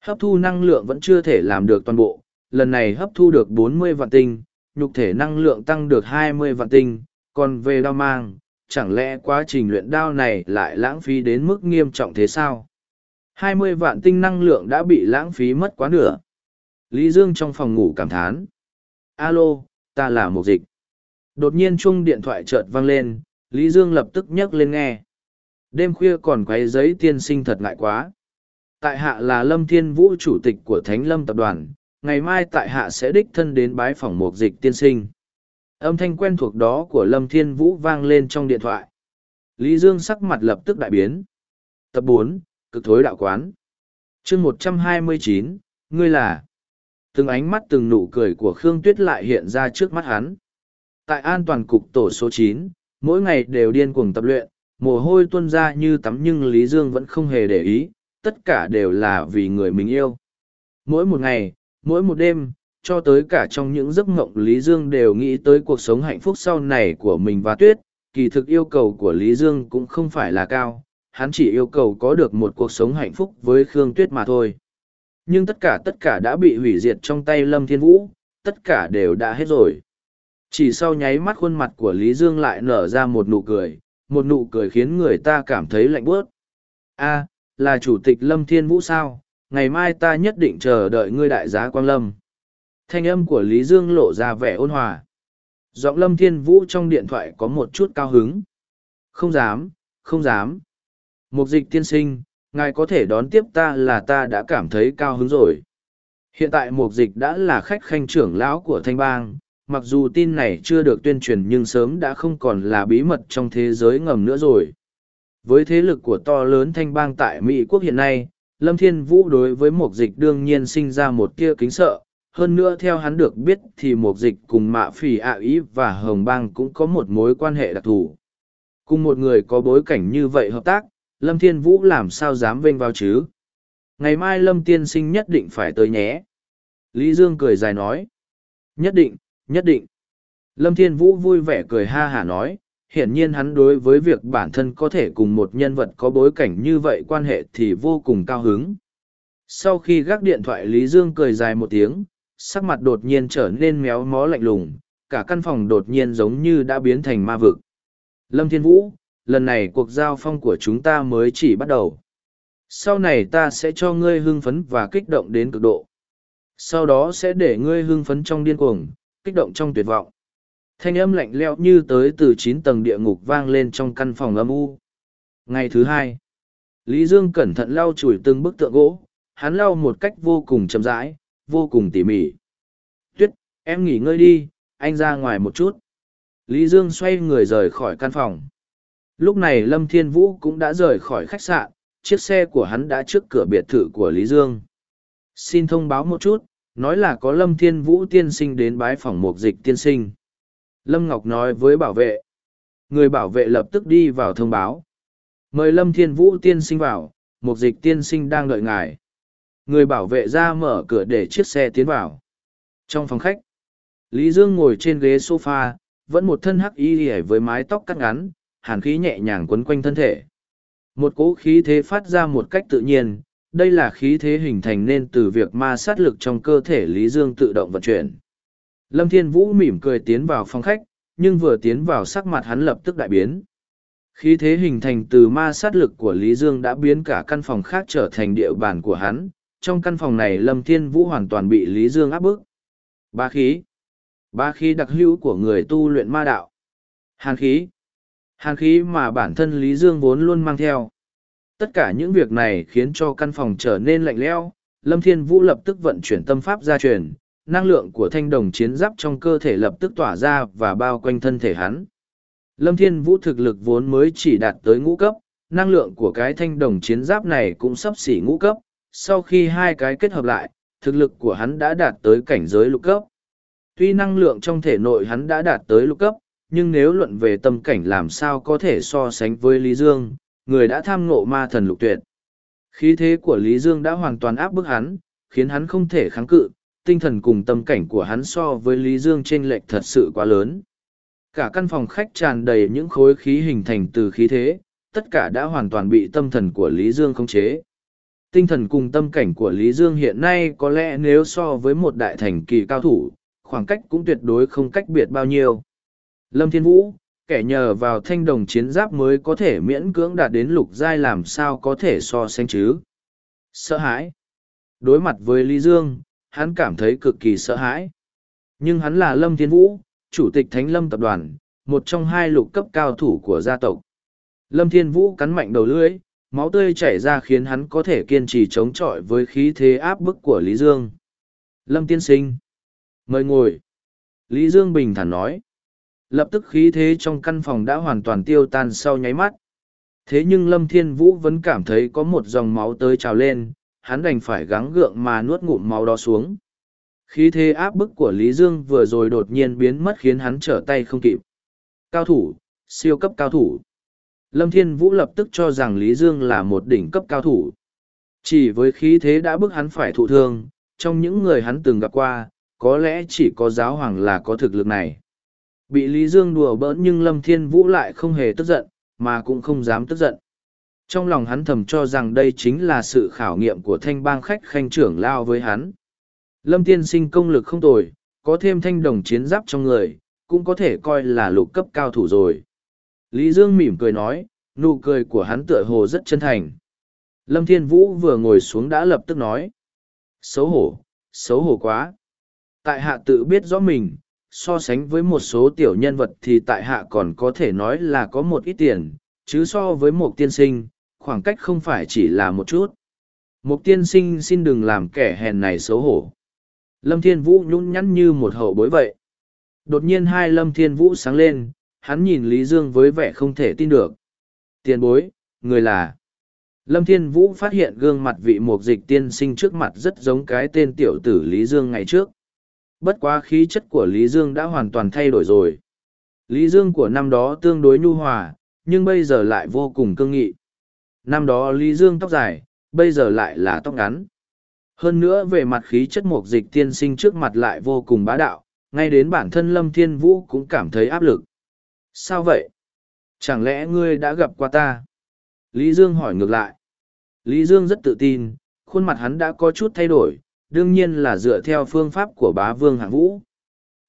Hấp thu năng lượng vẫn chưa thể làm được toàn bộ, lần này hấp thu được 40 vạn tinh, nhục thể năng lượng tăng được 20 vạn tinh, còn về đao mang, chẳng lẽ quá trình luyện đao này lại lãng phí đến mức nghiêm trọng thế sao? 20 vạn tinh năng lượng đã bị lãng phí mất quá nửa. Lý Dương trong phòng ngủ cảm thán. Alo, ta là Mục dịch. Đột nhiên chuông điện thoại chợt vang lên, Lý Dương lập tức nhấc lên nghe. Đêm khuya còn quay giấy tiên sinh thật ngại quá. Tại hạ là Lâm Thiên Vũ chủ tịch của Thánh Lâm Tập đoàn, ngày mai tại hạ sẽ đích thân đến bái phòng mục dịch tiên sinh. Âm thanh quen thuộc đó của Lâm Thiên Vũ vang lên trong điện thoại. Lý Dương sắc mặt lập tức đại biến. Tập bốn, cực thối đạo quán. chương một trăm hai mươi chín, ngươi là. Từng ánh mắt từng nụ cười của Khương Tuyết lại hiện ra trước mắt hắn tại an toàn cục tổ số chín, mỗi ngày đều điên cuồng tập luyện, mồ hôi tuôn ra như tắm nhưng lý dương vẫn không hề để ý, tất cả đều là vì người mình yêu mỗi một ngày, mỗi một đêm cho tới cả trong những giấc mộng lý dương đều nghĩ tới cuộc sống hạnh phúc sau này của mình và tuyết kỳ thực yêu cầu của lý dương cũng không phải là cao hắn chỉ yêu cầu có được một cuộc sống hạnh phúc với khương tuyết mà thôi nhưng tất cả tất cả đã bị hủy diệt trong tay lâm thiên vũ tất cả đều đã hết rồi chỉ sau nháy mắt khuôn mặt của Lý Dương lại nở ra một nụ cười, một nụ cười khiến người ta cảm thấy lạnh bớt. a là chủ tịch Lâm Thiên Vũ sao, ngày mai ta nhất định chờ đợi ngươi đại giá Quang Lâm. Thanh âm của Lý Dương lộ ra vẻ ôn hòa. Giọng Lâm Thiên Vũ trong điện thoại có một chút cao hứng. Không dám, không dám. Mục dịch tiên sinh, ngài có thể đón tiếp ta là ta đã cảm thấy cao hứng rồi. Hiện tại mục dịch đã là khách khanh trưởng lão của Thanh Bang, mặc dù tin này chưa được tuyên truyền nhưng sớm đã không còn là bí mật trong thế giới ngầm nữa rồi. Với thế lực của to lớn thanh bang tại Mỹ quốc hiện nay, Lâm Thiên Vũ đối với Mục Dịch đương nhiên sinh ra một tia kính sợ. Hơn nữa theo hắn được biết thì mục Dịch cùng Mạ Phỉ ạ ý và Hồng Bang cũng có một mối quan hệ đặc thù. Cùng một người có bối cảnh như vậy hợp tác, Lâm Thiên Vũ làm sao dám vênh vào chứ? Ngày mai Lâm Tiên Sinh nhất định phải tới nhé. Lý Dương cười dài nói. Nhất định, Nhất định. Lâm Thiên Vũ vui vẻ cười ha hả nói, hiển nhiên hắn đối với việc bản thân có thể cùng một nhân vật có bối cảnh như vậy quan hệ thì vô cùng cao hứng. Sau khi gác điện thoại Lý Dương cười dài một tiếng, sắc mặt đột nhiên trở nên méo mó lạnh lùng, cả căn phòng đột nhiên giống như đã biến thành ma vực. Lâm Thiên Vũ, lần này cuộc giao phong của chúng ta mới chỉ bắt đầu. Sau này ta sẽ cho ngươi hưng phấn và kích động đến cực độ. Sau đó sẽ để ngươi hưng phấn trong điên cuồng, kích động trong tuyệt vọng. Thanh âm lạnh lẽo như tới từ chín tầng địa ngục vang lên trong căn phòng âm u. Ngày thứ hai, Lý Dương cẩn thận lau chùi từng bức tượng gỗ, hắn lau một cách vô cùng chậm rãi, vô cùng tỉ mỉ. Tuyết, em nghỉ ngơi đi, anh ra ngoài một chút. Lý Dương xoay người rời khỏi căn phòng. Lúc này Lâm Thiên Vũ cũng đã rời khỏi khách sạn, chiếc xe của hắn đã trước cửa biệt thự của Lý Dương. Xin thông báo một chút, nói là có lâm thiên vũ tiên sinh đến bái phòng mục dịch tiên sinh lâm ngọc nói với bảo vệ người bảo vệ lập tức đi vào thông báo mời lâm thiên vũ tiên sinh vào một dịch tiên sinh đang đợi ngài. Người bảo vệ ra mở cửa để chiếc xe tiến vào. Trong phòng khách, Lý Dương ngồi trên ghế sofa, vẫn một thân hắc y với mái tóc cắt ngắn, hàn khí nhẹ nhàng quấn quanh thân thể. Một cỗ khí thế phát ra một cách tự nhiên, đây là khí thế hình thành nên từ việc ma sát lực trong cơ thể Lý Dương tự động vận chuyển. Lâm Thiên Vũ mỉm cười tiến vào phòng khách, nhưng vừa tiến vào sắc mặt hắn lập tức đại biến. Khí thế hình thành từ ma sát lực của Lý Dương đã biến cả căn phòng khác trở thành địa bàn của hắn. Trong căn phòng này Lâm Thiên Vũ hoàn toàn bị Lý Dương áp bức. Ba khí. Ba khí đặc hữu của người tu luyện ma đạo. Hàn khí. Hàn khí mà bản thân Lý Dương vốn luôn mang theo. Tất cả những việc này khiến cho căn phòng trở nên lạnh lẽo. Lâm Thiên Vũ lập tức vận chuyển tâm pháp gia truyền, năng lượng của thanh đồng chiến giáp trong cơ thể lập tức tỏa ra và bao quanh thân thể hắn. Lâm Thiên Vũ thực lực vốn mới chỉ đạt tới ngũ cấp, năng lượng của cái thanh đồng chiến giáp này cũng sắp xỉ ngũ cấp, sau khi hai cái kết hợp lại, thực lực của hắn đã đạt tới cảnh giới lục cấp. Tuy năng lượng trong thể nội hắn đã đạt tới lục cấp, nhưng nếu luận về tâm cảnh làm sao có thể so sánh với Lý Dương, người đã tham ngộ ma thần lục tuyệt. Khí thế của Lý Dương đã hoàn toàn áp bức hắn, khiến hắn không thể kháng cự, tinh thần cùng tâm cảnh của hắn so với Lý Dương trên lệch thật sự quá lớn. Cả căn phòng khách tràn đầy những khối khí hình thành từ khí thế, tất cả đã hoàn toàn bị tâm thần của Lý Dương khống chế. Tinh thần cùng tâm cảnh của Lý Dương hiện nay có lẽ nếu so với một đại thành kỳ cao thủ, khoảng cách cũng tuyệt đối không cách biệt bao nhiêu. Lâm Thiên Vũ, kẻ nhờ vào thanh đồng chiến giáp mới có thể miễn cưỡng đạt đến lục giai làm sao có thể so sánh chứ. Sợ hãi. Đối mặt với Lý Dương, hắn cảm thấy cực kỳ sợ hãi. Nhưng hắn là Lâm Thiên Vũ, chủ tịch Thánh Lâm Tập đoàn, một trong hai lục cấp cao thủ của gia tộc. Lâm Thiên Vũ cắn mạnh đầu lưỡi, máu tươi chảy ra khiến hắn có thể kiên trì chống chọi với khí thế áp bức của Lý Dương. Lâm Tiên Sinh. Mời ngồi. Lý Dương bình thản nói. Lập tức khí thế trong căn phòng đã hoàn toàn tiêu tan sau nháy mắt. Thế nhưng Lâm Thiên Vũ vẫn cảm thấy có một dòng máu tới trào lên, hắn đành phải gắng gượng mà nuốt ngụm máu đó xuống. Khí thế áp bức của Lý Dương vừa rồi đột nhiên biến mất khiến hắn trở tay không kịp. Cao thủ, siêu cấp cao thủ. Lâm Thiên Vũ lập tức cho rằng Lý Dương là một đỉnh cấp cao thủ. Chỉ với khí thế đã bức hắn phải thụ thương, trong những người hắn từng gặp qua, có lẽ chỉ có giáo hoàng là có thực lực này. Bị Lý Dương đùa bỡn nhưng Lâm Thiên Vũ lại không hề tức giận, mà cũng không dám tức giận. Trong lòng hắn thầm cho rằng đây chính là sự khảo nghiệm của thanh bang khách khanh trưởng lao với hắn. Lâm tiên sinh công lực không tồi, có thêm thanh đồng chiến giáp trong người, cũng có thể coi là lục cấp cao thủ rồi. Lý Dương mỉm cười nói, nụ cười của hắn tựa hồ rất chân thành. Lâm Thiên Vũ vừa ngồi xuống đã lập tức nói. Xấu hổ, xấu hổ quá. Tại hạ tự biết rõ mình, so sánh với một số tiểu nhân vật thì tại hạ còn có thể nói là có một ít tiền, chứ so với một tiên sinh, khoảng cách không phải chỉ là một chút. Một tiên sinh xin đừng làm kẻ hèn này xấu hổ. Lâm Thiên Vũ nhún nhắn như một hậu bối vậy. Đột nhiên hai Lâm Thiên Vũ sáng lên, hắn nhìn Lý Dương với vẻ không thể tin được. Tiền bối, người là... Lâm Thiên Vũ phát hiện gương mặt vị mục dịch tiên sinh trước mặt rất giống cái tên tiểu tử Lý Dương ngày trước. Bất quá khí chất của Lý Dương đã hoàn toàn thay đổi rồi. Lý Dương của năm đó tương đối nhu hòa, nhưng bây giờ lại vô cùng cương nghị. Năm đó Lý Dương tóc dài, bây giờ lại là tóc ngắn. Hơn nữa về mặt khí chất mục dịch tiên sinh trước mặt lại vô cùng bá đạo, ngay đến bản thân Lâm Thiên Vũ cũng cảm thấy áp lực. Sao vậy? Chẳng lẽ ngươi đã gặp qua ta? Lý Dương hỏi ngược lại. Lý Dương rất tự tin, khuôn mặt hắn đã có chút thay đổi, đương nhiên là dựa theo phương pháp của bá vương hạng vũ.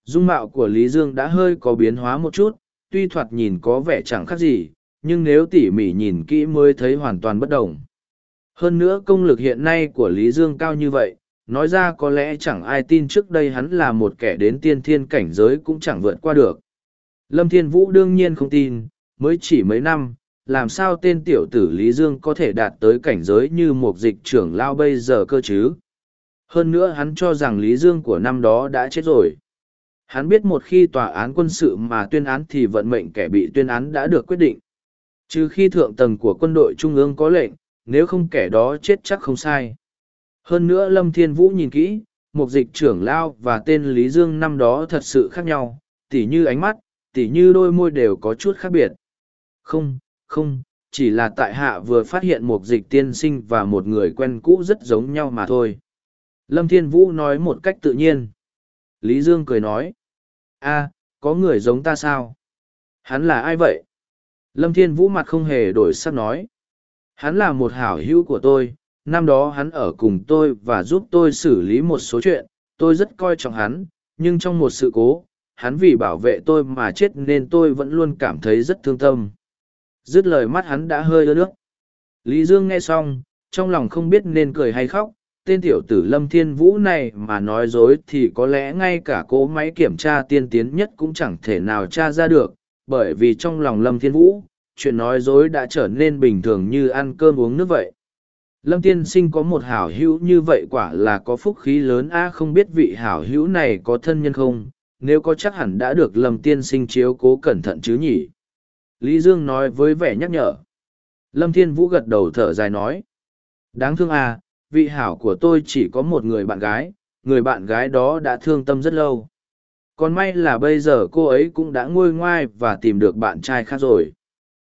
Dung mạo của Lý Dương đã hơi có biến hóa một chút, tuy thoạt nhìn có vẻ chẳng khác gì, nhưng nếu tỉ mỉ nhìn kỹ mới thấy hoàn toàn bất đồng. Hơn nữa công lực hiện nay của Lý Dương cao như vậy, nói ra có lẽ chẳng ai tin trước đây hắn là một kẻ đến tiên thiên cảnh giới cũng chẳng vượt qua được. Lâm Thiên Vũ đương nhiên không tin, mới chỉ mấy năm, làm sao tên tiểu tử Lý Dương có thể đạt tới cảnh giới như một dịch trưởng lao bây giờ cơ chứ? Hơn nữa hắn cho rằng Lý Dương của năm đó đã chết rồi. Hắn biết một khi tòa án quân sự mà tuyên án thì vận mệnh kẻ bị tuyên án đã được quyết định. Trừ khi thượng tầng của quân đội trung ương có lệnh, nếu không kẻ đó chết chắc không sai. Hơn nữa Lâm Thiên Vũ nhìn kỹ, một dịch trưởng lao và tên Lý Dương năm đó thật sự khác nhau, tỉ như ánh mắt, tỉ như đôi môi đều có chút khác biệt. Không, không, chỉ là tại hạ vừa phát hiện một dịch tiên sinh và một người quen cũ rất giống nhau mà thôi. Lâm Thiên Vũ nói một cách tự nhiên. Lý Dương cười nói. a có người giống ta sao? Hắn là ai vậy? Lâm Thiên Vũ mặt không hề đổi sắc nói. Hắn là một hảo hữu của tôi, năm đó hắn ở cùng tôi và giúp tôi xử lý một số chuyện, tôi rất coi trọng hắn, nhưng trong một sự cố, hắn vì bảo vệ tôi mà chết nên tôi vẫn luôn cảm thấy rất thương tâm. Dứt lời mắt hắn đã hơi ướt nước. Lý Dương nghe xong, trong lòng không biết nên cười hay khóc, tên tiểu tử Lâm Thiên Vũ này mà nói dối thì có lẽ ngay cả cỗ máy kiểm tra tiên tiến nhất cũng chẳng thể nào tra ra được, bởi vì trong lòng Lâm Thiên Vũ, chuyện nói dối đã trở nên bình thường như ăn cơm uống nước vậy. Lâm Tiên Sinh có một hảo hữu như vậy quả là có phúc khí lớn a không biết vị hảo hữu này có thân nhân không, nếu có chắc hẳn đã được Lâm Tiên Sinh chiếu cố cẩn thận chứ nhỉ. Lý Dương nói với vẻ nhắc nhở. Lâm Thiên Vũ gật đầu thở dài nói. Đáng thương à, vị hảo của tôi chỉ có một người bạn gái, người bạn gái đó đã thương tâm rất lâu. Còn may là bây giờ cô ấy cũng đã nguôi ngoai và tìm được bạn trai khác rồi.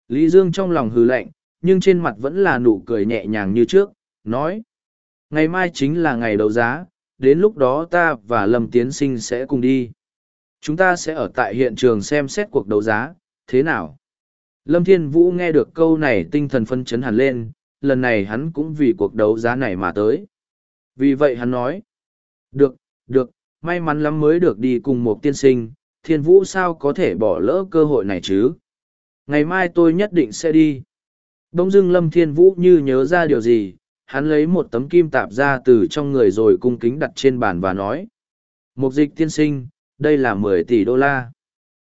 Lý Dương trong lòng hừ lạnh, nhưng trên mặt vẫn là nụ cười nhẹ nhàng như trước, nói. Ngày mai chính là ngày đấu giá, đến lúc đó ta và Lâm Tiến Sinh sẽ cùng đi. Chúng ta sẽ ở tại hiện trường xem xét cuộc đấu giá, thế nào? Lâm Thiên Vũ nghe được câu này tinh thần phân chấn hẳn lên, lần này hắn cũng vì cuộc đấu giá này mà tới. Vì vậy hắn nói, được, được, may mắn lắm mới được đi cùng một tiên sinh, Thiên Vũ sao có thể bỏ lỡ cơ hội này chứ? Ngày mai tôi nhất định sẽ đi. Bỗng dưng Lâm Thiên Vũ như nhớ ra điều gì, hắn lấy một tấm kim tạp ra từ trong người rồi cung kính đặt trên bàn và nói. Mục dịch tiên sinh, đây là mười tỷ đô la.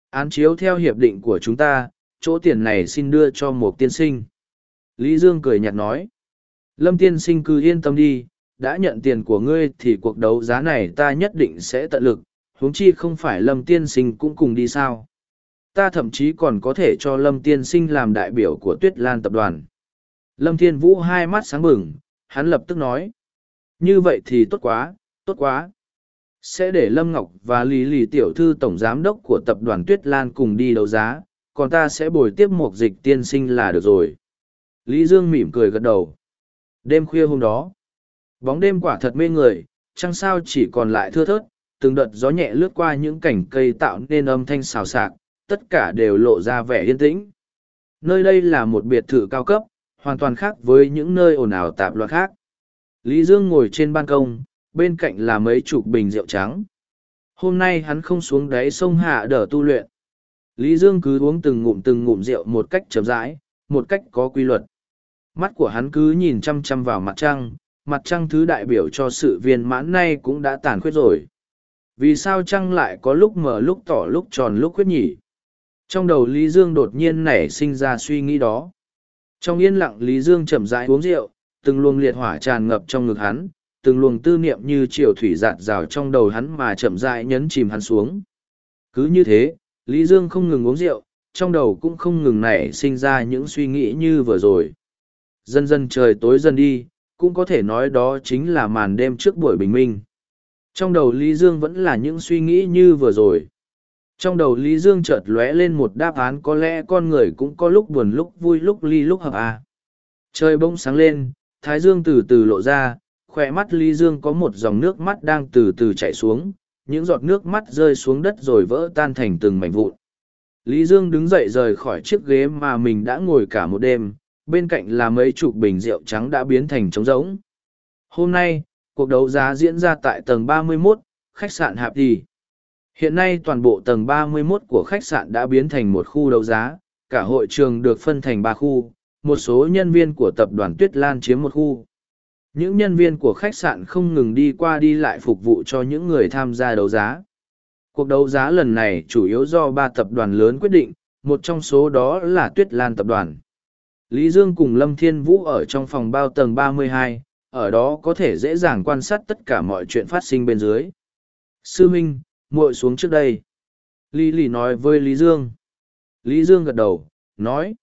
Án chiếu theo hiệp định của chúng ta, chỗ tiền này xin đưa cho một tiên sinh. Lý Dương cười nhạt nói. Lâm tiên sinh cứ yên tâm đi, đã nhận tiền của ngươi thì cuộc đấu giá này ta nhất định sẽ tận lực, huống chi không phải Lâm tiên sinh cũng cùng đi sao. Ta thậm chí còn có thể cho Lâm tiên sinh làm đại biểu của Tuyết Lan tập đoàn. Lâm Thiên Vũ hai mắt sáng bừng, hắn lập tức nói. Như vậy thì tốt quá, tốt quá. Sẽ để Lâm Ngọc và Lý Lì Tiểu Thư Tổng Giám đốc của tập đoàn Tuyết Lan cùng đi đấu giá, còn ta sẽ bồi tiếp một dịch tiên sinh là được rồi. Lý Dương mỉm cười gật đầu. Đêm khuya hôm đó, bóng đêm quả thật mê người, trăng sao chỉ còn lại thưa thớt, từng đợt gió nhẹ lướt qua những cảnh cây tạo nên âm thanh xào xạc, tất cả đều lộ ra vẻ yên tĩnh. Nơi đây là một biệt thự cao cấp, hoàn toàn khác với những nơi ồn ào tạp loạn khác. Lý Dương ngồi trên ban công, bên cạnh là mấy chục bình rượu trắng. Hôm nay hắn không xuống đáy sông Hạ đỡ tu luyện. Lý Dương cứ uống từng ngụm từng ngụm rượu một cách chậm rãi, một cách có quy luật. Mắt của hắn cứ nhìn chăm chăm vào mặt trăng, mặt trăng thứ đại biểu cho sự viên mãn nay cũng đã tàn khuyết rồi. Vì sao trăng lại có lúc mở lúc tỏ lúc tròn lúc khuyết nhỉ? Trong đầu Lý Dương đột nhiên nảy sinh ra suy nghĩ đó. Trong yên lặng Lý Dương chậm rãi uống rượu, từng luồng liệt hỏa tràn ngập trong ngực hắn, từng luồng tư niệm như chiều thủy giạt rào trong đầu hắn mà chậm rãi nhấn chìm hắn xuống. Cứ như thế, Lý Dương không ngừng uống rượu, trong đầu cũng không ngừng nảy sinh ra những suy nghĩ như vừa rồi. Dần dần trời tối dần đi, cũng có thể nói đó chính là màn đêm trước buổi bình minh. Trong đầu Lý Dương vẫn là những suy nghĩ như vừa rồi. Trong đầu Lý Dương chợt lóe lên một đáp án có lẽ con người cũng có lúc buồn lúc vui lúc ly lúc hợp à. Trời bông sáng lên, Thái Dương từ từ lộ ra, khỏe mắt Lý Dương có một dòng nước mắt đang từ từ chảy xuống, những giọt nước mắt rơi xuống đất rồi vỡ tan thành từng mảnh vụn. Lý Dương đứng dậy rời khỏi chiếc ghế mà mình đã ngồi cả một đêm, bên cạnh là mấy chục bình rượu trắng đã biến thành trống rỗng. Hôm nay, cuộc đấu giá diễn ra tại tầng 31, khách sạn Hạp Đi. Hiện nay toàn bộ tầng 31 của khách sạn đã biến thành một khu đấu giá, cả hội trường được phân thành ba khu, một số nhân viên của tập đoàn Tuyết Lan chiếm một khu. Những nhân viên của khách sạn không ngừng đi qua đi lại phục vụ cho những người tham gia đấu giá. Cuộc đấu giá lần này chủ yếu do ba tập đoàn lớn quyết định, một trong số đó là Tuyết Lan tập đoàn. Lý Dương cùng Lâm Thiên Vũ ở trong phòng bao tầng 32, ở đó có thể dễ dàng quan sát tất cả mọi chuyện phát sinh bên dưới. Sư Minh, muội xuống trước đây. Lý Lý nói với Lý Dương. Lý Dương gật đầu, nói.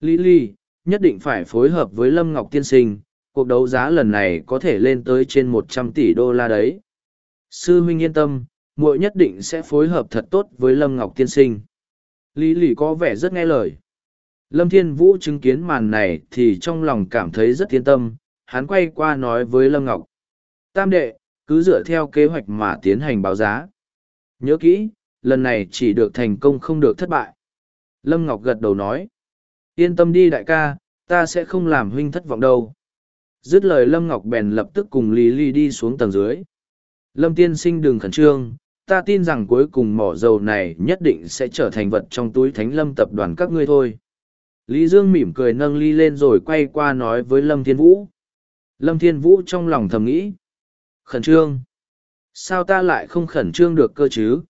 Lý Lý, nhất định phải phối hợp với Lâm Ngọc Tiên Sinh, cuộc đấu giá lần này có thể lên tới trên một trăm tỷ đô la đấy. Sư Minh yên tâm, muội nhất định sẽ phối hợp thật tốt với Lâm Ngọc Tiên Sinh. Lý Lý có vẻ rất nghe lời. Lâm Thiên Vũ chứng kiến màn này thì trong lòng cảm thấy rất yên tâm, hắn quay qua nói với Lâm Ngọc. Tam đệ, cứ dựa theo kế hoạch mà tiến hành báo giá. Nhớ kỹ, lần này chỉ được thành công không được thất bại. Lâm Ngọc gật đầu nói. Yên tâm đi đại ca, ta sẽ không làm huynh thất vọng đâu. Dứt lời Lâm Ngọc bèn lập tức cùng Lý Ly đi xuống tầng dưới. Lâm tiên sinh đừng khẩn trương, ta tin rằng cuối cùng mỏ dầu này nhất định sẽ trở thành vật trong túi thánh lâm tập đoàn các ngươi thôi. Lý Dương mỉm cười nâng ly lên rồi quay qua nói với Lâm Thiên Vũ. Lâm Thiên Vũ trong lòng thầm nghĩ. Khẩn trương. Sao ta lại không khẩn trương được cơ chứ?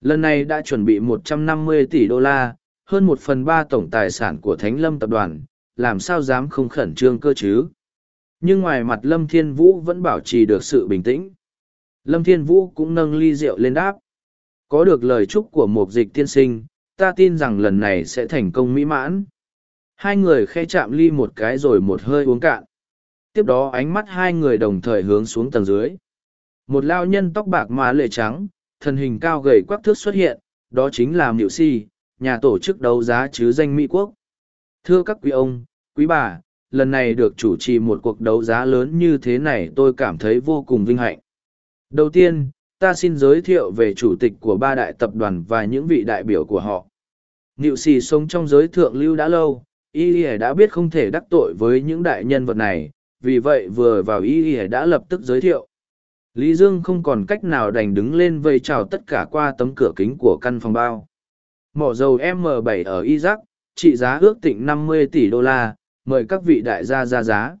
Lần này đã chuẩn bị 150 tỷ đô la, hơn một phần ba tổng tài sản của Thánh Lâm Tập đoàn, làm sao dám không khẩn trương cơ chứ? Nhưng ngoài mặt Lâm Thiên Vũ vẫn bảo trì được sự bình tĩnh. Lâm Thiên Vũ cũng nâng ly rượu lên đáp. Có được lời chúc của một dịch tiên sinh, ta tin rằng lần này sẽ thành công mỹ mãn. Hai người khe chạm ly một cái rồi một hơi uống cạn. Tiếp đó ánh mắt hai người đồng thời hướng xuống tầng dưới. Một lao nhân tóc bạc mà lệ trắng, thân hình cao gầy quắc thước xuất hiện, đó chính là Miệu Si, nhà tổ chức đấu giá chứ danh Mỹ Quốc. Thưa các quý ông, quý bà, lần này được chủ trì một cuộc đấu giá lớn như thế này tôi cảm thấy vô cùng vinh hạnh. Đầu tiên, ta xin giới thiệu về chủ tịch của ba đại tập đoàn và những vị đại biểu của họ. Niệu xì sống trong giới thượng lưu đã lâu, y đã biết không thể đắc tội với những đại nhân vật này, vì vậy vừa vào y đã lập tức giới thiệu. Lý Dương không còn cách nào đành đứng lên vây chào tất cả qua tấm cửa kính của căn phòng bao. Mỏ dầu M7 ở Iraq, trị giá ước tịnh 50 tỷ đô la, mời các vị đại gia ra giá.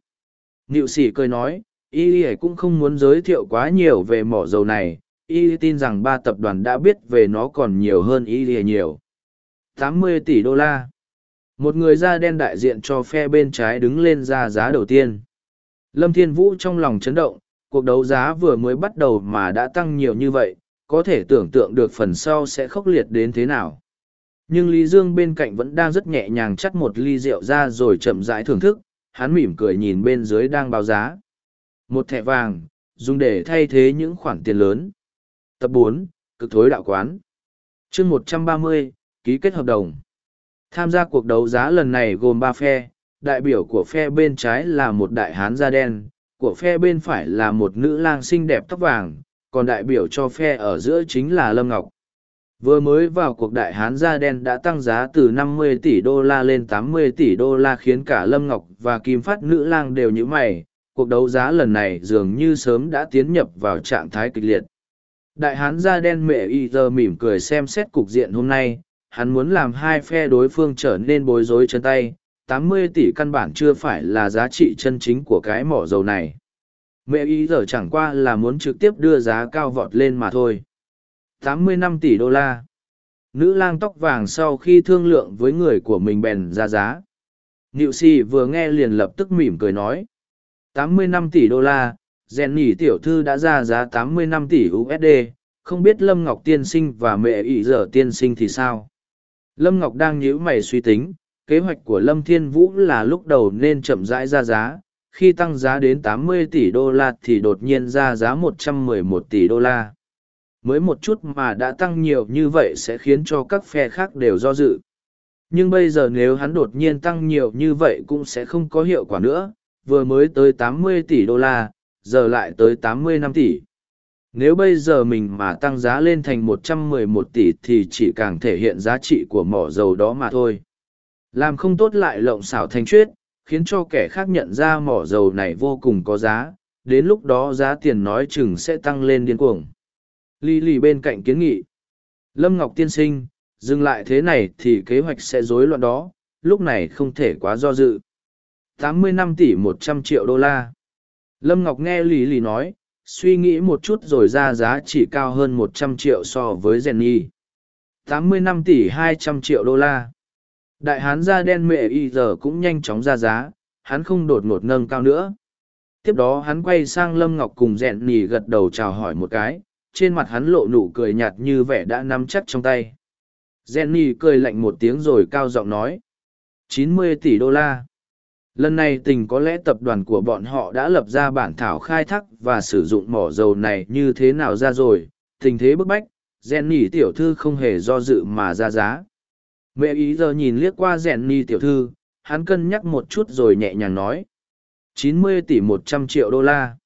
Niệu sĩ cười nói, y cũng không muốn giới thiệu quá nhiều về mỏ dầu này, y tin rằng ba tập đoàn đã biết về nó còn nhiều hơn y nhiều. 80 tỷ đô la. Một người da đen đại diện cho phe bên trái đứng lên ra giá đầu tiên. Lâm Thiên Vũ trong lòng chấn động, cuộc đấu giá vừa mới bắt đầu mà đã tăng nhiều như vậy, có thể tưởng tượng được phần sau sẽ khốc liệt đến thế nào. Nhưng Lý Dương bên cạnh vẫn đang rất nhẹ nhàng chắt một ly rượu ra rồi chậm rãi thưởng thức, hắn mỉm cười nhìn bên dưới đang báo giá. Một thẻ vàng, dùng để thay thế những khoản tiền lớn. Tập bốn cực thối đạo quán. chương một trăm ba mươi ký kết hợp đồng. Tham gia cuộc đấu giá lần này gồm ba phe, đại biểu của phe bên trái là một đại hán da đen, của phe bên phải là một nữ lang xinh đẹp tóc vàng, còn đại biểu cho phe ở giữa chính là Lâm Ngọc. Vừa mới vào cuộc đại hán da đen đã tăng giá từ 50 tỷ đô la lên 80 tỷ đô la khiến cả Lâm Ngọc và Kim Phát nữ lang đều như mày, cuộc đấu giá lần này dường như sớm đã tiến nhập vào trạng thái kịch liệt. Đại hán da đen mẹ y giờ mỉm cười xem xét cục diện hôm nay, hắn muốn làm hai phe đối phương trở nên bối rối chân tay, 80 tỷ căn bản chưa phải là giá trị chân chính của cái mỏ dầu này. Mẹ y giờ chẳng qua là muốn trực tiếp đưa giá cao vọt lên mà thôi. 85 tỷ đô la. Nữ lang tóc vàng sau khi thương lượng với người của mình bèn ra giá. Niệu si vừa nghe liền lập tức mỉm cười nói. 85 tỷ đô la, rèn nhỉ tiểu thư đã ra giá 85 tỷ USD, không biết Lâm Ngọc tiên sinh và mẹ ỷ giờ tiên sinh thì sao? Lâm Ngọc đang nhíu mày suy tính, kế hoạch của Lâm Thiên Vũ là lúc đầu nên chậm rãi ra giá, khi tăng giá đến 80 tỷ đô la thì đột nhiên ra giá 111 tỷ đô la. Mới một chút mà đã tăng nhiều như vậy sẽ khiến cho các phe khác đều do dự. Nhưng bây giờ nếu hắn đột nhiên tăng nhiều như vậy cũng sẽ không có hiệu quả nữa, vừa mới tới 80 tỷ đô la, giờ lại tới 85 tỷ. Nếu bây giờ mình mà tăng giá lên thành 111 tỷ thì chỉ càng thể hiện giá trị của mỏ dầu đó mà thôi. Làm không tốt lại lộng xảo thành chuyết, khiến cho kẻ khác nhận ra mỏ dầu này vô cùng có giá, đến lúc đó giá tiền nói chừng sẽ tăng lên điên cuồng. Ly lì bên cạnh kiến nghị. Lâm Ngọc tiên sinh, dừng lại thế này thì kế hoạch sẽ rối loạn đó, lúc này không thể quá do dự. 85 tỷ 100 triệu đô la. Lâm Ngọc nghe Lý Lý nói, suy nghĩ một chút rồi ra giá chỉ cao hơn 100 triệu so với Jenny. 85 tỷ 200 triệu đô la. Đại hán da đen mẹ y giờ cũng nhanh chóng ra giá, hắn không đột ngột nâng cao nữa. Tiếp đó hắn quay sang Lâm Ngọc cùng Jenny gật đầu chào hỏi một cái, trên mặt hắn lộ nụ cười nhạt như vẻ đã nắm chắc trong tay. Jenny cười lạnh một tiếng rồi cao giọng nói. 90 tỷ đô la. Lần này tình có lẽ tập đoàn của bọn họ đã lập ra bản thảo khai thác và sử dụng mỏ dầu này như thế nào ra rồi, tình thế bức bách, Jenny tiểu thư không hề do dự mà ra giá. Mẹ ý giờ nhìn liếc qua Jenny tiểu thư, hắn cân nhắc một chút rồi nhẹ nhàng nói. 90 tỷ 100 triệu đô la.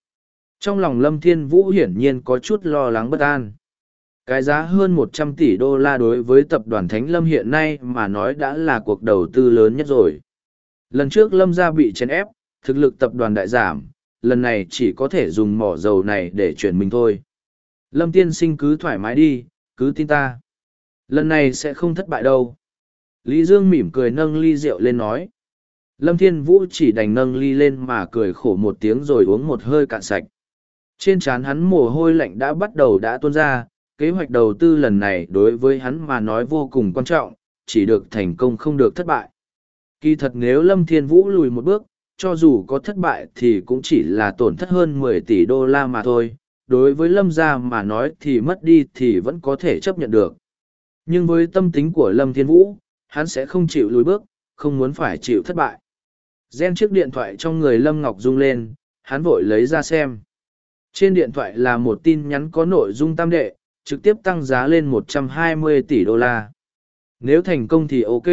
Trong lòng Lâm Thiên Vũ hiển nhiên có chút lo lắng bất an. Cái giá hơn 100 tỷ đô la đối với tập đoàn Thánh Lâm hiện nay mà nói đã là cuộc đầu tư lớn nhất rồi. Lần trước Lâm gia bị chèn ép, thực lực tập đoàn đại giảm, lần này chỉ có thể dùng mỏ dầu này để chuyển mình thôi. Lâm tiên sinh cứ thoải mái đi, cứ tin ta. Lần này sẽ không thất bại đâu. Lý Dương mỉm cười nâng ly rượu lên nói. Lâm Thiên Vũ chỉ đành nâng ly lên mà cười khổ một tiếng rồi uống một hơi cạn sạch. Trên trán hắn mồ hôi lạnh đã bắt đầu đã tuôn ra, kế hoạch đầu tư lần này đối với hắn mà nói vô cùng quan trọng, chỉ được thành công không được thất bại. Kỳ thật nếu Lâm Thiên Vũ lùi một bước, cho dù có thất bại thì cũng chỉ là tổn thất hơn mười tỷ đô la mà thôi. Đối với Lâm gia mà nói thì mất đi thì vẫn có thể chấp nhận được. Nhưng với tâm tính của Lâm Thiên Vũ, hắn sẽ không chịu lùi bước, không muốn phải chịu thất bại. Gen chiếc điện thoại trong người Lâm Ngọc rung lên, hắn vội lấy ra xem. Trên điện thoại là một tin nhắn có nội dung tam đệ, trực tiếp tăng giá lên 120 tỷ đô la. Nếu thành công thì ok,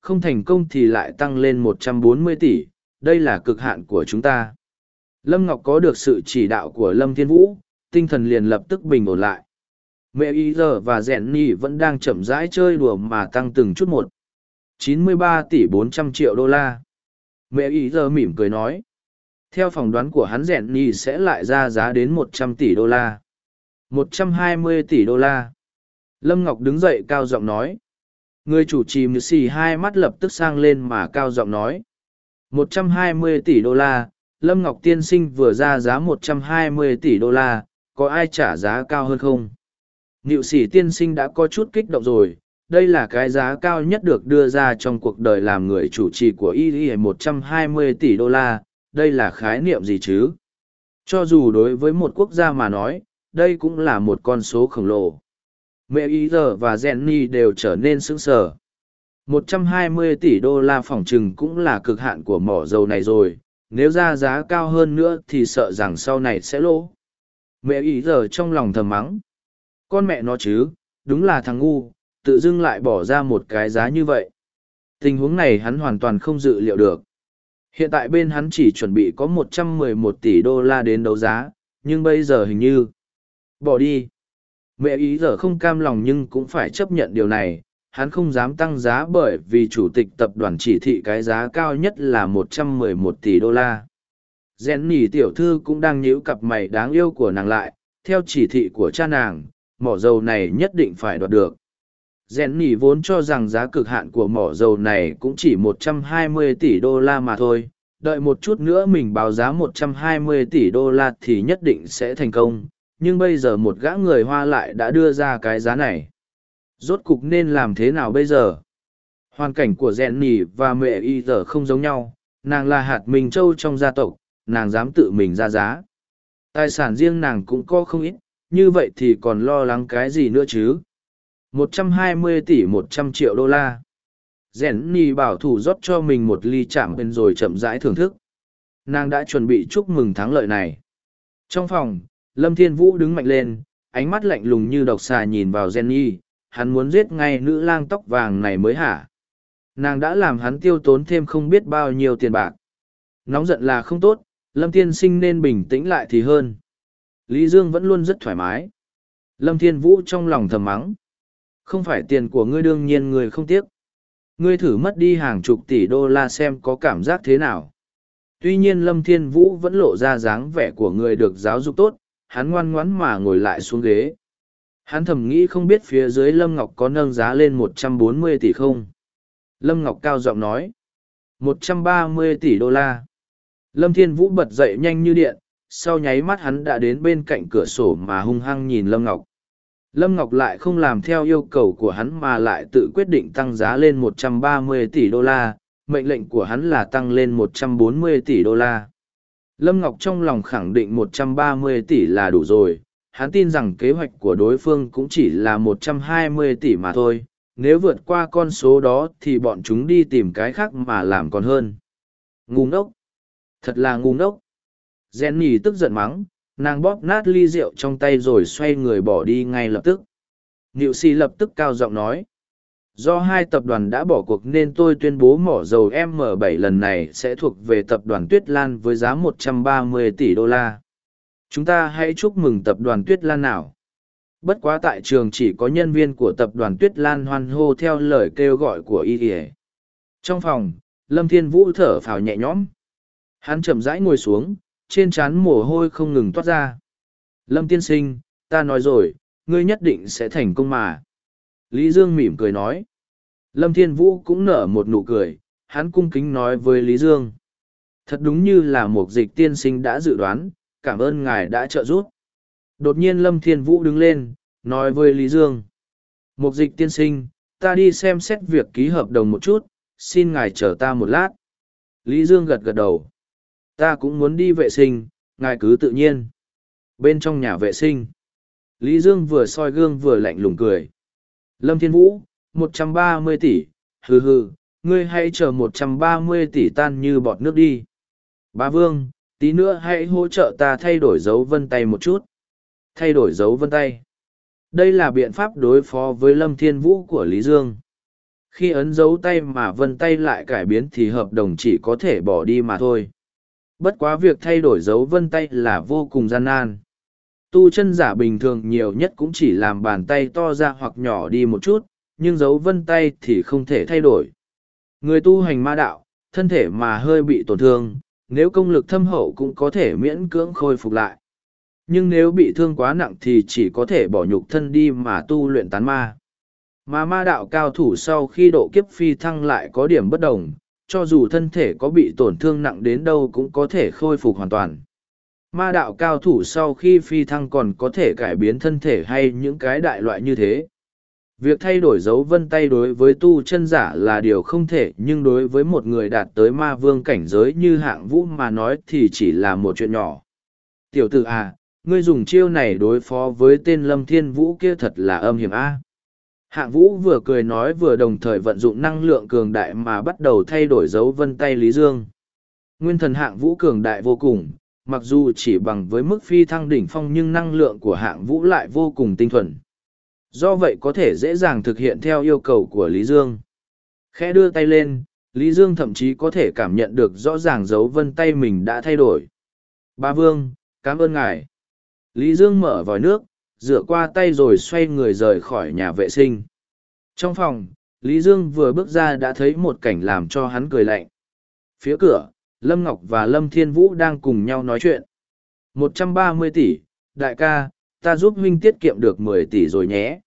không thành công thì lại tăng lên 140 tỷ, đây là cực hạn của chúng ta. Lâm Ngọc có được sự chỉ đạo của Lâm Thiên Vũ, tinh thần liền lập tức bình ổn lại. Mẹ Y giờ và Dẹn Nhi vẫn đang chậm rãi chơi đùa mà tăng từng chút một. 93 tỷ 400 triệu đô la. Mẹ Y giờ mỉm cười nói. Theo phỏng đoán của hắn rèn Nhi sẽ lại ra giá đến 100 tỷ đô la. 120 tỷ đô la. Lâm Ngọc đứng dậy cao giọng nói. Người chủ trì mưu xì hai mắt lập tức sang lên mà cao giọng nói. 120 tỷ đô la, Lâm Ngọc tiên sinh vừa ra giá 120 tỷ đô la, có ai trả giá cao hơn không? Niệu sĩ tiên sinh đã có chút kích động rồi, đây là cái giá cao nhất được đưa ra trong cuộc đời làm người chủ trì của y 120 tỷ đô la, đây là khái niệm gì chứ? Cho dù đối với một quốc gia mà nói, đây cũng là một con số khổng lồ. Mẹ ý giờ và Jenny đều trở nên sững sờ. 120 tỷ đô la phỏng trừng cũng là cực hạn của mỏ dầu này rồi, nếu ra giá cao hơn nữa thì sợ rằng sau này sẽ lỗ. Mẹ ý giờ trong lòng thầm mắng. Con mẹ nó chứ, đúng là thằng ngu, tự dưng lại bỏ ra một cái giá như vậy. Tình huống này hắn hoàn toàn không dự liệu được. Hiện tại bên hắn chỉ chuẩn bị có 111 tỷ đô la đến đấu giá, nhưng bây giờ hình như... Bỏ đi. Mẹ ý giờ không cam lòng nhưng cũng phải chấp nhận điều này, hắn không dám tăng giá bởi vì chủ tịch tập đoàn chỉ thị cái giá cao nhất là 111 tỷ đô la. Gen nỉ tiểu thư cũng đang nhíu cặp mày đáng yêu của nàng lại, theo chỉ thị của cha nàng, mỏ dầu này nhất định phải đoạt được rèn nỉ vốn cho rằng giá cực hạn của mỏ dầu này cũng chỉ 120 tỷ đô la mà thôi, đợi một chút nữa mình báo giá 120 tỷ đô la thì nhất định sẽ thành công, nhưng bây giờ một gã người hoa lại đã đưa ra cái giá này. Rốt cục nên làm thế nào bây giờ? Hoàn cảnh của rèn nỉ và mẹ y giờ không giống nhau. Nàng là hạt mình châu trong gia tộc nàng dám tự mình ra giá. Tài sản riêng nàng cũng có không ít như vậy thì còn lo lắng cái gì nữa chứ? 120 tỷ 100 triệu đô la. Rèn bảo thủ rót cho mình một ly chạm bên rồi chậm rãi thưởng thức. Nàng đã chuẩn bị chúc mừng thắng lợi này. Trong phòng, lâm thiên vũ đứng mạnh lên, ánh mắt lạnh lùng như độc xà nhìn vào jenny hắn muốn giết ngay nữ lang tóc vàng này mới hả? Nàng đã làm hắn tiêu tốn thêm không biết bao nhiêu tiền bạc. Nóng giận là không tốt, lâm Thiên sinh nên bình tĩnh lại thì hơn. Lý dương vẫn luôn rất thoải mái. Lâm thiên vũ trong lòng thầm mắng không phải tiền của ngươi đương nhiên người không tiếc ngươi thử mất đi hàng chục tỷ đô la xem có cảm giác thế nào tuy nhiên lâm thiên vũ vẫn lộ ra dáng vẻ của người được giáo dục tốt hắn ngoan ngoãn mà ngồi lại xuống ghế Hắn thầm nghĩ không biết phía dưới Lâm Ngọc có nâng giá lên một trăm bốn mươi tỷ không. Lâm Ngọc cao giọng nói. một trăm ba mươi tỷ đô la. Lâm Thiên Vũ bật dậy nhanh như điện, sau nháy mắt hắn đã đến bên cạnh cửa sổ mà hung hăng nhìn Lâm Ngọc. Lâm Ngọc lại không làm theo yêu cầu của hắn mà lại tự quyết định tăng giá lên một trăm ba mươi tỷ đô la, mệnh lệnh của hắn là tăng lên một trăm bốn mươi tỷ đô la. Lâm Ngọc trong lòng khẳng định một trăm ba mươi tỷ là đủ rồi, hắn tin rằng kế hoạch của đối phương cũng chỉ là 120 tỷ mà thôi, nếu vượt qua con số đó thì bọn chúng đi tìm cái khác mà làm còn hơn. Ngu ngốc! Thật là ngu ngốc! Jenny tức giận mắng, nàng bóp nát ly rượu trong tay rồi xoay người bỏ đi ngay lập tức. nịu si lập tức cao giọng nói. Do hai tập đoàn đã bỏ cuộc nên tôi tuyên bố mỏ dầu M7 lần này sẽ thuộc về tập đoàn Tuyết Lan với giá 130 tỷ đô la. Chúng ta hãy chúc mừng tập đoàn Tuyết Lan nào. Bất quá tại trường chỉ có nhân viên của tập đoàn Tuyết Lan hoan hô theo lời kêu gọi của y Trong phòng, Lâm Thiên Vũ thở phào nhẹ nhõm. Hắn chậm rãi ngồi xuống, trên trán mồ hôi không ngừng toát ra. Lâm tiên sinh, ta nói rồi, ngươi nhất định sẽ thành công mà. Lý Dương mỉm cười nói. Lâm Thiên Vũ cũng nở một nụ cười, hắn cung kính nói với Lý Dương. Thật đúng như là một dịch tiên sinh đã dự đoán, cảm ơn ngài đã trợ giúp. Đột nhiên Lâm Thiên Vũ đứng lên, nói với Lý Dương. Một dịch tiên sinh, ta đi xem xét việc ký hợp đồng một chút, xin ngài chờ ta một lát. Lý Dương gật gật đầu. Ta cũng muốn đi vệ sinh, ngài cứ tự nhiên. Bên trong nhà vệ sinh, Lý Dương vừa soi gương vừa lạnh lùng cười. Lâm Thiên Vũ, một trăm ba mươi tỷ, hừ hừ, ngươi hãy chờ một trăm ba mươi tỷ tan như bọt nước đi. Ba Vương, tí nữa hãy hỗ trợ ta thay đổi dấu vân tay một chút. Thay đổi dấu vân tay. Đây là biện pháp đối phó với Lâm Thiên Vũ của Lý Dương. Khi ấn dấu tay mà vân tay lại cải biến thì hợp đồng chỉ có thể bỏ đi mà thôi. Bất quá việc thay đổi dấu vân tay là vô cùng gian nan. Tu chân giả bình thường nhiều nhất cũng chỉ làm bàn tay to ra hoặc nhỏ đi một chút, nhưng dấu vân tay thì không thể thay đổi. Người tu hành ma đạo, thân thể mà hơi bị tổn thương, nếu công lực thâm hậu cũng có thể miễn cưỡng khôi phục lại. Nhưng nếu bị thương quá nặng thì chỉ có thể bỏ nhục thân đi mà tu luyện tán ma. Mà ma đạo cao thủ sau khi độ kiếp phi thăng lại có điểm bất đồng, cho dù thân thể có bị tổn thương nặng đến đâu cũng có thể khôi phục hoàn toàn. Ma đạo cao thủ sau khi phi thăng còn có thể cải biến thân thể hay những cái đại loại như thế. Việc thay đổi dấu vân tay đối với tu chân giả là điều không thể nhưng đối với một người đạt tới ma vương cảnh giới như hạng vũ mà nói thì chỉ là một chuyện nhỏ. Tiểu tử à, ngươi dùng chiêu này đối phó với tên lâm thiên vũ kia thật là âm hiểm a hạng vũ vừa cười nói vừa đồng thời vận dụng năng lượng cường đại mà bắt đầu thay đổi dấu vân tay lý dương. Nguyên thần hạng vũ cường đại vô cùng, mặc dù chỉ bằng với mức phi thăng đỉnh phong nhưng năng lượng của hạng vũ lại vô cùng tinh thuần. Do vậy có thể dễ dàng thực hiện theo yêu cầu của lý dương. Khẽ đưa tay lên, lý dương thậm chí có thể cảm nhận được rõ ràng dấu vân tay mình đã thay đổi. Ba vương, cảm ơn ngài. Lý dương mở vòi nước rửa qua tay rồi xoay người rời khỏi nhà vệ sinh. Trong phòng, Lý Dương vừa bước ra đã thấy một cảnh làm cho hắn cười lạnh. Phía cửa, Lâm Ngọc và Lâm Thiên Vũ đang cùng nhau nói chuyện. Một trăm ba mươi tỷ, đại ca, ta giúp huynh tiết kiệm được mười tỷ rồi nhé.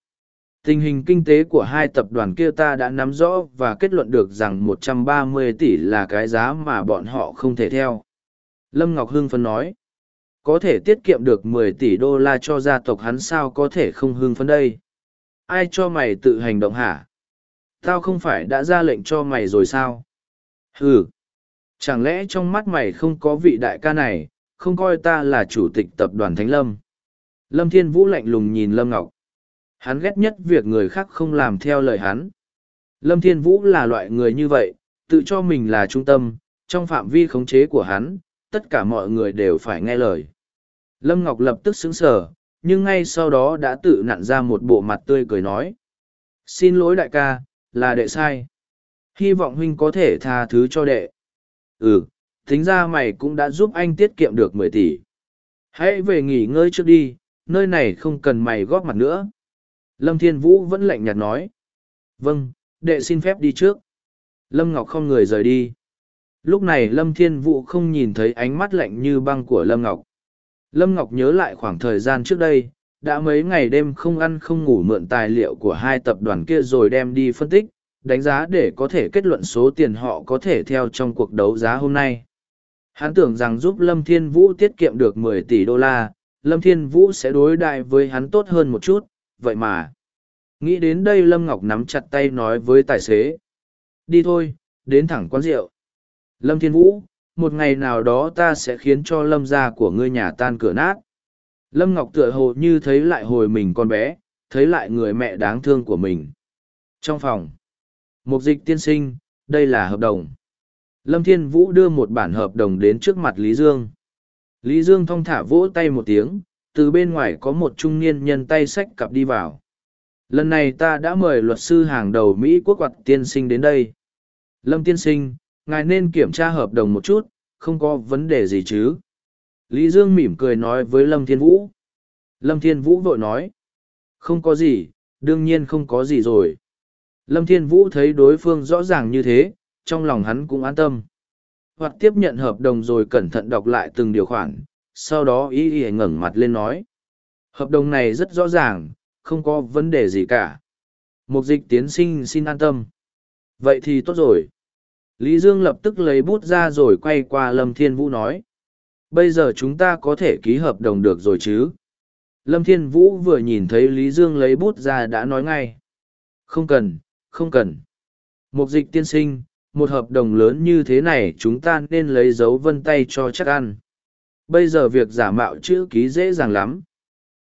Tình hình kinh tế của hai tập đoàn kia ta đã nắm rõ và kết luận được rằng một trăm ba mươi tỷ là cái giá mà bọn họ không thể theo. Lâm Ngọc Hưng phân nói có thể tiết kiệm được mười tỷ đô la cho gia tộc hắn sao có thể không hưng phấn đây? Ai cho mày tự hành động hả? Tao không phải đã ra lệnh cho mày rồi sao? Ừ chẳng lẽ trong mắt mày không có vị đại ca này, không coi ta là chủ tịch tập đoàn thánh lâm? Lâm thiên vũ lạnh lùng nhìn lâm ngọc. Hắn ghét nhất việc người khác không làm theo lời hắn. Lâm thiên vũ là loại người như vậy, tự cho mình là trung tâm, trong phạm vi khống chế của hắn, tất cả mọi người đều phải nghe lời. Lâm Ngọc lập tức sững sờ, nhưng ngay sau đó đã tự nặn ra một bộ mặt tươi cười nói. Xin lỗi đại ca, là đệ sai. Hy vọng huynh có thể tha thứ cho đệ. Ừ, thính ra mày cũng đã giúp anh tiết kiệm được mười tỷ. Hãy về nghỉ ngơi trước đi, nơi này không cần mày góp mặt nữa. Lâm Thiên Vũ vẫn lạnh nhạt nói. Vâng, đệ xin phép đi trước. Lâm Ngọc không người rời đi. Lúc này Lâm Thiên Vũ không nhìn thấy ánh mắt lạnh như băng của Lâm Ngọc. Lâm Ngọc nhớ lại khoảng thời gian trước đây, đã mấy ngày đêm không ăn không ngủ mượn tài liệu của hai tập đoàn kia rồi đem đi phân tích, đánh giá để có thể kết luận số tiền họ có thể theo trong cuộc đấu giá hôm nay. Hắn tưởng rằng giúp Lâm Thiên Vũ tiết kiệm được mười tỷ đô la, Lâm Thiên Vũ sẽ đối đại với hắn tốt hơn một chút, vậy mà. Nghĩ đến đây Lâm Ngọc nắm chặt tay nói với tài xế. Đi thôi, đến thẳng quán rượu. Lâm Thiên Vũ, một ngày nào đó ta sẽ khiến cho lâm gia của ngươi nhà tan cửa nát. Lâm ngọc tựa hồ như thấy lại hồi mình con bé, thấy lại người mẹ đáng thương của mình. Trong phòng, mục dịch tiên sinh, đây là hợp đồng. Lâm thiên vũ đưa một bản hợp đồng đến trước mặt lý dương. Lý dương thong thả vỗ tay một tiếng, từ bên ngoài có một trung niên nhân tay xách cặp đi vào. Lần này ta đã mời luật sư hàng đầu mỹ quốc quạt tiên sinh đến đây. Lâm tiên sinh ngài nên kiểm tra hợp đồng một chút, không có vấn đề gì chứ. Lý dương mỉm cười nói với lâm thiên vũ. Lâm thiên vũ vội nói, không có gì, đương nhiên không có gì rồi. Lâm thiên vũ thấy đối phương rõ ràng như thế, trong lòng hắn cũng an tâm. Hoặc tiếp nhận hợp đồng rồi cẩn thận đọc lại từng điều khoản, sau đó ý ý ngẩng mặt lên nói, hợp đồng này rất rõ ràng, không có vấn đề gì cả. Mục dịch tiến sinh xin an tâm. Vậy thì tốt rồi lý dương lập tức lấy bút ra rồi quay qua lâm thiên vũ nói, bây giờ chúng ta có thể ký hợp đồng được rồi chứ? Lâm thiên vũ vừa nhìn thấy lý dương lấy bút ra đã nói ngay, không cần không cần. Mục dịch tiên sinh, một hợp đồng lớn như thế này chúng ta nên lấy dấu vân tay cho chắc ăn. Bây giờ việc giả mạo chữ ký dễ dàng lắm.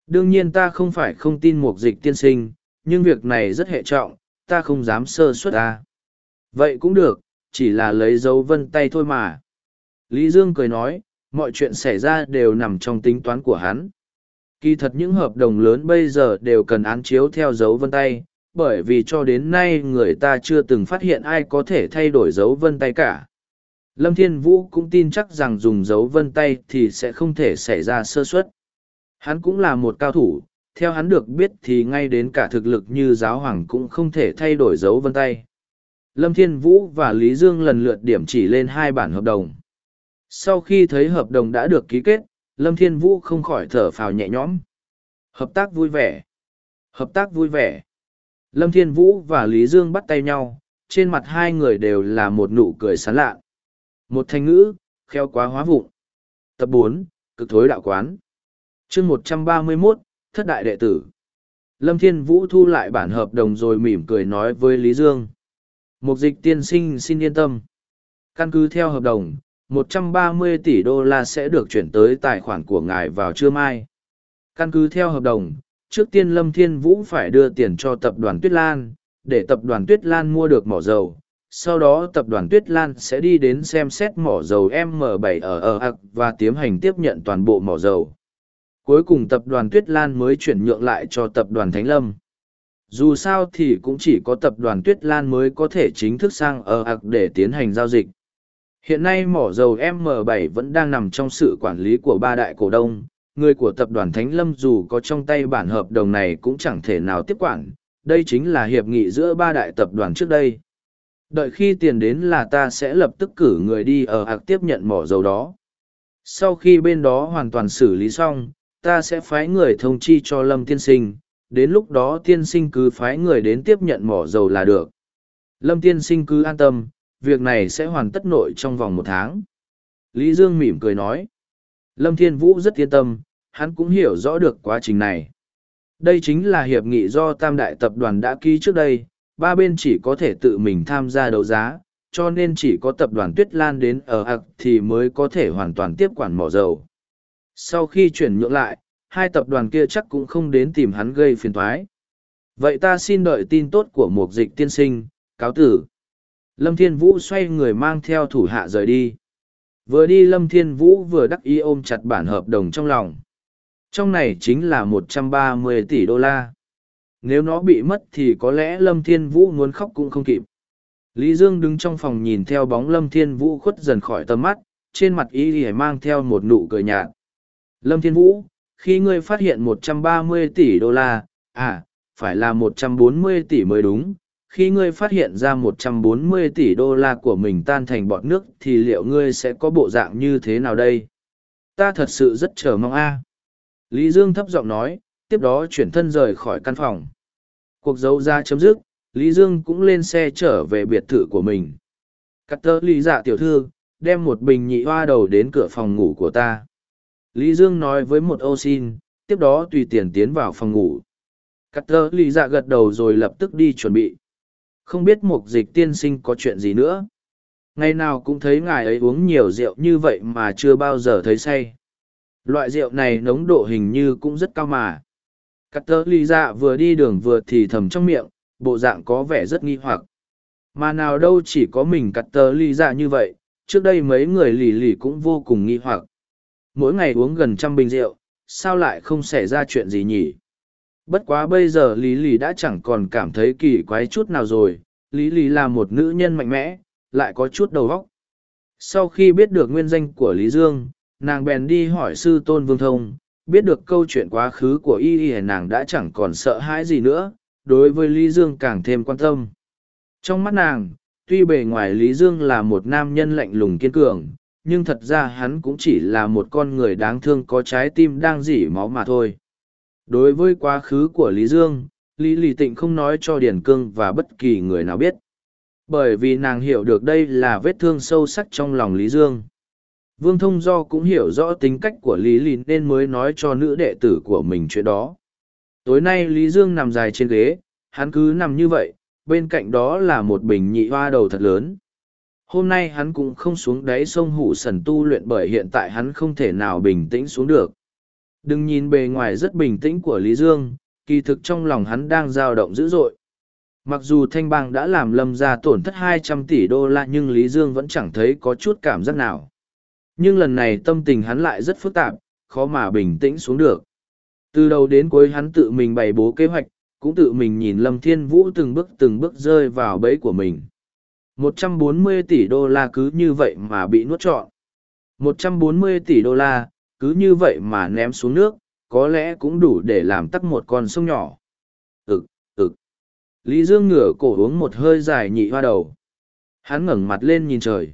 Đương nhiên ta không phải không tin mục dịch tiên sinh, nhưng việc này rất hệ trọng, ta không dám sơ suất ta vậy cũng được chỉ là lấy dấu vân tay thôi mà. Lý dương cười nói, mọi chuyện xảy ra đều nằm trong tính toán của hắn. Kỳ thật những hợp đồng lớn bây giờ đều cần án chiếu theo dấu vân tay, bởi vì cho đến nay người ta chưa từng phát hiện ai có thể thay đổi dấu vân tay cả. Lâm thiên vũ cũng tin chắc rằng dùng dấu vân tay thì sẽ không thể xảy ra sơ suất. Hắn cũng là một cao thủ, theo hắn được biết thì ngay đến cả thực lực như giáo hoàng cũng không thể thay đổi dấu vân tay lâm thiên vũ và lý dương lần lượt điểm chỉ lên hai bản hợp đồng. Sau khi thấy hợp đồng đã được ký kết, lâm thiên vũ không khỏi thở phào nhẹ nhõm. Hợp tác vui vẻ. Hợp tác vui vẻ. Lâm thiên vũ và lý dương bắt tay nhau, trên mặt hai người đều là một nụ cười sán lạ. Một thanh ngữ kheo quá hóa vụn. Tập bốn, cực thối đạo quán. Chương một trăm ba mươi mốt, thất đại đệ tử. Lâm thiên vũ thu lại bản hợp đồng rồi mỉm cười nói với lý dương mục dịch tiên sinh xin yên tâm. Căn cứ theo hợp đồng 130 tỷ đô la sẽ được chuyển tới tài khoản của ngài vào trưa mai. Căn cứ theo hợp đồng, trước tiên lâm thiên vũ phải đưa tiền cho tập đoàn tuyết lan, để tập đoàn tuyết lan mua được mỏ dầu. Sau đó tập đoàn tuyết lan sẽ đi đến xem xét mỏ dầu m 7 ở ở ạc và tiến hành tiếp nhận toàn bộ mỏ dầu. Cuối cùng tập đoàn tuyết lan mới chuyển nhượng lại cho tập đoàn thánh lâm dù sao thì cũng chỉ có tập đoàn tuyết lan mới có thể chính thức sang ở ạc để tiến hành giao dịch. Hiện nay mỏ dầu m 7 vẫn đang nằm trong sự quản lý của ba đại cổ đông. Người của tập đoàn thánh lâm dù có trong tay bản hợp đồng này cũng chẳng thể nào tiếp quản. Đây chính là hiệp nghị giữa ba đại tập đoàn trước đây. Đợi khi tiền đến là ta sẽ lập tức cử người đi ở ạc tiếp nhận mỏ dầu đó. Sau khi bên đó hoàn toàn xử lý xong, ta sẽ phái người thông chi cho lâm tiên sinh đến lúc đó tiên sinh cứ phái người đến tiếp nhận mỏ dầu là được. Lâm tiên sinh cứ an tâm, việc này sẽ hoàn tất nội trong vòng một tháng. Lý dương mỉm cười nói. Lâm thiên vũ rất yên tâm, hắn cũng hiểu rõ được quá trình này. Đây chính là hiệp nghị do tam đại tập đoàn đã ký trước đây, ba bên chỉ có thể tự mình tham gia đấu giá, cho nên chỉ có tập đoàn tuyết lan đến ở ạc thì mới có thể hoàn toàn tiếp quản mỏ dầu. Sau khi chuyển nhượng lại hai tập đoàn kia chắc cũng không đến tìm hắn gây phiền thoái. Vậy ta xin đợi tin tốt của một dịch tiên sinh, cáo tử. Lâm thiên vũ xoay người mang theo thủ hạ rời đi. Vừa đi lâm thiên vũ vừa đắc ý ôm chặt bản hợp đồng trong lòng. Trong này chính là một trăm ba mươi tỷ đô la. Nếu nó bị mất thì có lẽ lâm thiên vũ muốn khóc cũng không kịp. Lý dương đứng trong phòng nhìn theo bóng lâm thiên vũ khuất dần khỏi tầm mắt, trên mặt y thì mang theo một nụ cười nhạt. Lâm thiên vũ khi ngươi phát hiện 130 tỷ đô la, à, phải là 140 tỷ mới đúng, khi ngươi phát hiện ra 140 tỷ đô la của mình tan thành bọt nước thì liệu ngươi sẽ có bộ dạng như thế nào đây? Ta thật sự rất chờ mong a. Lý Dương thấp giọng nói, tiếp đó chuyển thân rời khỏi căn phòng. Cuộc dấu ra chấm dứt, Lý Dương cũng lên xe trở về biệt thự của mình. Cắt tơ lý dạ tiểu thư, đem một bình nhị hoa đầu đến cửa phòng ngủ của ta. Lý Dương nói với một ô xin, tiếp đó tùy tiền tiến vào phòng ngủ. Cắt tơ lý dạ gật đầu rồi lập tức đi chuẩn bị. Không biết mục dịch tiên sinh có chuyện gì nữa. Ngày nào cũng thấy ngài ấy uống nhiều rượu như vậy mà chưa bao giờ thấy say. Loại rượu này nóng độ hình như cũng rất cao mà. Cắt tơ lý dạ vừa đi đường vừa thì thầm trong miệng, bộ dạng có vẻ rất nghi hoặc. Mà nào đâu chỉ có mình cắt tơ lý dạ như vậy, trước đây mấy người lì lì cũng vô cùng nghi hoặc mỗi ngày uống gần trăm bình rượu, sao lại không xảy ra chuyện gì nhỉ? Bất quá bây giờ Lý Lý đã chẳng còn cảm thấy kỳ quái chút nào rồi, Lý Lý là một nữ nhân mạnh mẽ, lại có chút đầu óc. Sau khi biết được nguyên danh của Lý Dương, nàng bèn đi hỏi sư tôn vương thông, biết được câu chuyện quá khứ của y y nàng đã chẳng còn sợ hãi gì nữa, đối với Lý Dương càng thêm quan tâm. Trong mắt nàng, tuy bề ngoài Lý Dương là một nam nhân lạnh lùng kiên cường, nhưng thật ra hắn cũng chỉ là một con người đáng thương có trái tim đang dỉ máu mà thôi. Đối với quá khứ của Lý Dương, Lý Lì Tịnh không nói cho Điền Cương và bất kỳ người nào biết. Bởi vì nàng hiểu được đây là vết thương sâu sắc trong lòng Lý Dương. Vương Thông Do cũng hiểu rõ tính cách của Lý Lì nên mới nói cho nữ đệ tử của mình chuyện đó. Tối nay Lý Dương nằm dài trên ghế, hắn cứ nằm như vậy, bên cạnh đó là một bình nhị hoa đầu thật lớn. Hôm nay hắn cũng không xuống đáy sông Hủ Sần tu luyện bởi hiện tại hắn không thể nào bình tĩnh xuống được. Đừng nhìn bề ngoài rất bình tĩnh của Lý Dương, kỳ thực trong lòng hắn đang dao động dữ dội. Mặc dù thanh bang đã làm lâm ra tổn thất hai trăm tỷ đô la nhưng Lý Dương vẫn chẳng thấy có chút cảm giác nào. Nhưng lần này tâm tình hắn lại rất phức tạp, khó mà bình tĩnh xuống được. Từ đầu đến cuối hắn tự mình bày bố kế hoạch, cũng tự mình nhìn Lâm Thiên Vũ từng bước từng bước rơi vào bẫy của mình. 140 tỷ đô la cứ như vậy mà bị nuốt trọn. 140 tỷ đô la, cứ như vậy mà ném xuống nước, có lẽ cũng đủ để làm tắt một con sông nhỏ. Ực, ực. Lý Dương ngửa cổ uống một hơi dài nhị hoa đầu. Hắn ngẩng mặt lên nhìn trời.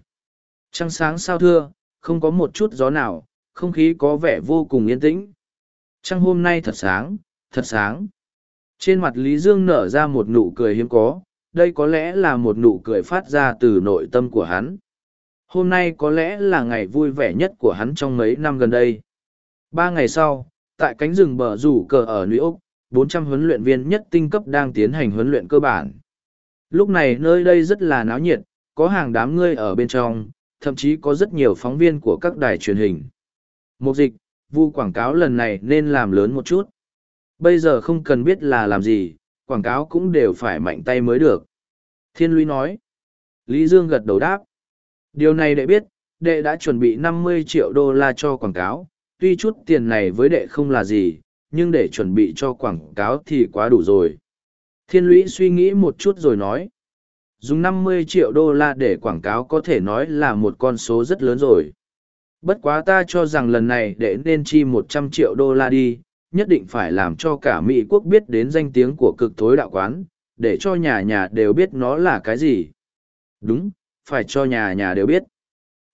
Trăng sáng sao thưa, không có một chút gió nào, không khí có vẻ vô cùng yên tĩnh. Trăng hôm nay thật sáng, thật sáng. Trên mặt Lý Dương nở ra một nụ cười hiếm có, đây có lẽ là một nụ cười phát ra từ nội tâm của hắn. Hôm nay có lẽ là ngày vui vẻ nhất của hắn trong mấy năm gần đây. Ba ngày sau, tại cánh rừng bờ rủ cờ ở New York, 400 huấn luyện viên nhất tinh cấp đang tiến hành huấn luyện cơ bản. Lúc này nơi đây rất là náo nhiệt, có hàng đám ngươi ở bên trong, thậm chí có rất nhiều phóng viên của các đài truyền hình. Mục dịch, vu quảng cáo lần này nên làm lớn một chút. Bây giờ không cần biết là làm gì, quảng cáo cũng đều phải mạnh tay mới được. Thiên Lũy nói. Lý Dương gật đầu đáp. Điều này đệ biết, đệ đã chuẩn bị năm mươi triệu đô la cho quảng cáo, tuy chút tiền này với đệ không là gì, nhưng để chuẩn bị cho quảng cáo thì quá đủ rồi. Thiên lũy suy nghĩ một chút rồi nói. Dùng năm mươi triệu đô la để quảng cáo có thể nói là một con số rất lớn rồi. Bất quá ta cho rằng lần này đệ nên chi một trăm triệu đô la đi, nhất định phải làm cho cả Mỹ quốc biết đến danh tiếng của cực thối đạo quán, để cho nhà nhà đều biết nó là cái gì. Đúng, phải cho nhà nhà đều biết.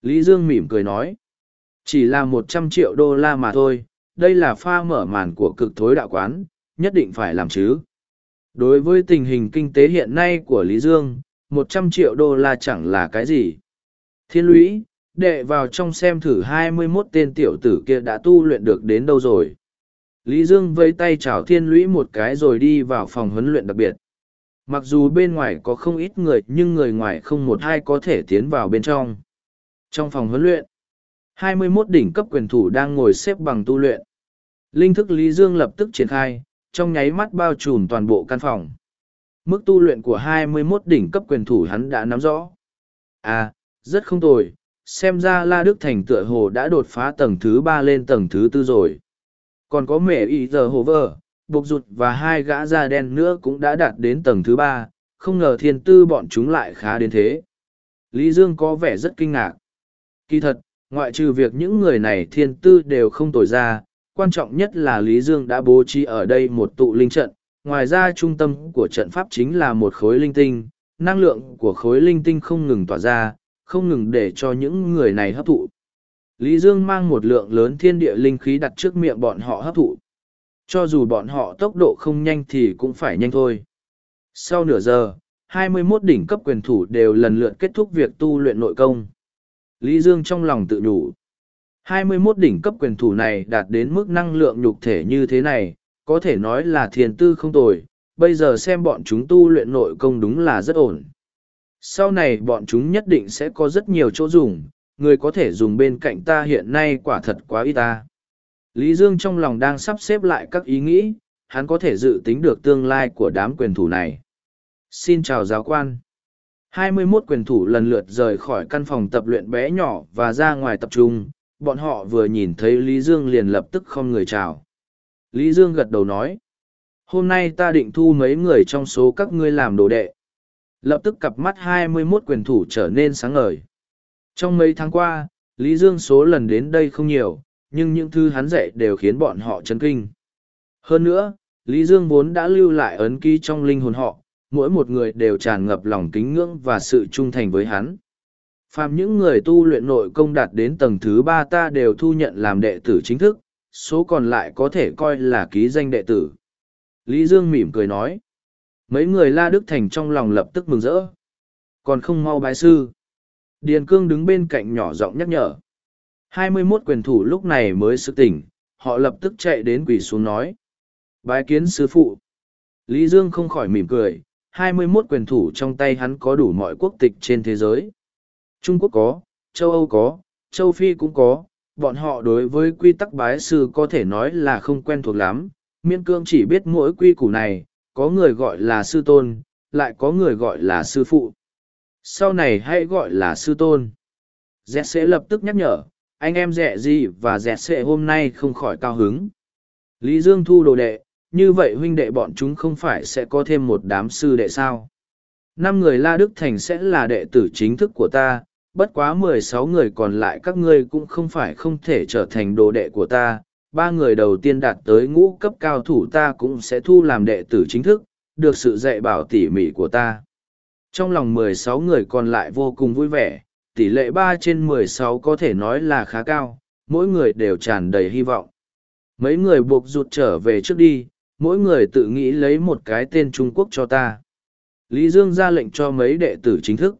Lý Dương mỉm cười nói. Chỉ là một trăm triệu đô la mà thôi, đây là pha mở màn của cực thối đạo quán, nhất định phải làm chứ. Đối với tình hình kinh tế hiện nay của Lý Dương, một trăm triệu đô la chẳng là cái gì. Thiên lũy, đệ vào trong xem thử hai mươi 21 tên tiểu tử kia đã tu luyện được đến đâu rồi. Lý Dương vây tay chào thiên lũy một cái rồi đi vào phòng huấn luyện đặc biệt. Mặc dù bên ngoài có không ít người nhưng người ngoài không một ai có thể tiến vào bên trong. Trong phòng huấn luyện, 21 đỉnh cấp quyền thủ đang ngồi xếp bằng tu luyện. Linh thức Lý Dương lập tức triển khai, trong nháy mắt bao trùm toàn bộ căn phòng. Mức tu luyện của 21 đỉnh cấp quyền thủ hắn đã nắm rõ. À, rất không tồi, xem ra La Đức Thành tựa hồ đã đột phá tầng thứ ba lên tầng thứ tư rồi. Còn có mẹ ý giờ hồ vơ, buộc rụt và hai gã da đen nữa cũng đã đạt đến tầng thứ ba, không ngờ thiên tư bọn chúng lại khá đến thế. Lý Dương có vẻ rất kinh ngạc. Kỳ thật, ngoại trừ việc những người này thiên tư đều không tồi ra, quan trọng nhất là Lý Dương đã bố trí ở đây một tụ linh trận, ngoài ra trung tâm của trận pháp chính là một khối linh tinh, năng lượng của khối linh tinh không ngừng tỏa ra, không ngừng để cho những người này hấp thụ. Lý Dương mang một lượng lớn thiên địa linh khí đặt trước miệng bọn họ hấp thụ. Cho dù bọn họ tốc độ không nhanh thì cũng phải nhanh thôi. Sau nửa giờ, 21 đỉnh cấp quyền thủ đều lần lượt kết thúc việc tu luyện nội công. Lý Dương trong lòng tự nhủ. 21 đỉnh cấp quyền thủ này đạt đến mức năng lượng nhục thể như thế này, có thể nói là thiền tư không tồi, bây giờ xem bọn chúng tu luyện nội công đúng là rất ổn. Sau này bọn chúng nhất định sẽ có rất nhiều chỗ dùng, người có thể dùng bên cạnh ta hiện nay quả thật quá ít ta. Lý Dương trong lòng đang sắp xếp lại các ý nghĩ, hắn có thể dự tính được tương lai của đám quyền thủ này. Xin chào giáo quan. 21 quyền thủ lần lượt rời khỏi căn phòng tập luyện bé nhỏ và ra ngoài tập trung, bọn họ vừa nhìn thấy Lý Dương liền lập tức không người chào. Lý Dương gật đầu nói. Hôm nay ta định thu mấy người trong số các ngươi làm đồ đệ. Lập tức cặp mắt hai mươi 21 quyền thủ trở nên sáng ngời. Trong mấy tháng qua, Lý Dương số lần đến đây không nhiều, nhưng những thư hắn dạy đều khiến bọn họ chấn kinh. Hơn nữa, Lý Dương vốn đã lưu lại ấn ký trong linh hồn họ, mỗi một người đều tràn ngập lòng kính ngưỡng và sự trung thành với hắn. Phạm những người tu luyện nội công đạt đến tầng thứ ba ta đều thu nhận làm đệ tử chính thức, số còn lại có thể coi là ký danh đệ tử. Lý Dương mỉm cười nói. Mấy người La Đức Thành trong lòng lập tức mừng rỡ. Còn không mau bái sư. Điền Cương đứng bên cạnh nhỏ giọng nhắc nhở. Hai mươi 21 quyền thủ lúc này mới sức tỉnh, họ lập tức chạy đến quỳ xuống nói. Bái kiến sư phụ. Lý Dương không khỏi mỉm cười, hai mươi 21 quyền thủ trong tay hắn có đủ mọi quốc tịch trên thế giới. Trung Quốc có, châu Âu có, châu Phi cũng có, bọn họ đối với quy tắc bái sư có thể nói là không quen thuộc lắm, miên cương chỉ biết mỗi quy củ này, có người gọi là sư tôn, lại có người gọi là sư phụ. Sau này hãy gọi là sư tôn. Dẹt sẽ lập tức nhắc nhở, anh em dẹ gì và dẹt sẽ hôm nay không khỏi cao hứng. Lý Dương thu đồ đệ, như vậy huynh đệ bọn chúng không phải sẽ có thêm một đám sư đệ sao. Năm người La Đức Thành sẽ là đệ tử chính thức của ta, bất quá mười sáu người còn lại các ngươi cũng không phải không thể trở thành đồ đệ của ta. Ba người đầu tiên đạt tới ngũ cấp cao thủ ta cũng sẽ thu làm đệ tử chính thức, được sự dạy bảo tỉ mỉ của ta. Trong lòng mười sáu người còn lại vô cùng vui vẻ, tỷ lệ ba trên mười sáu có thể nói là khá cao, mỗi người đều tràn đầy hy vọng. Mấy người buộc rụt trở về trước đi, mỗi người tự nghĩ lấy một cái tên Trung Quốc cho ta. Lý Dương ra lệnh cho mấy đệ tử chính thức.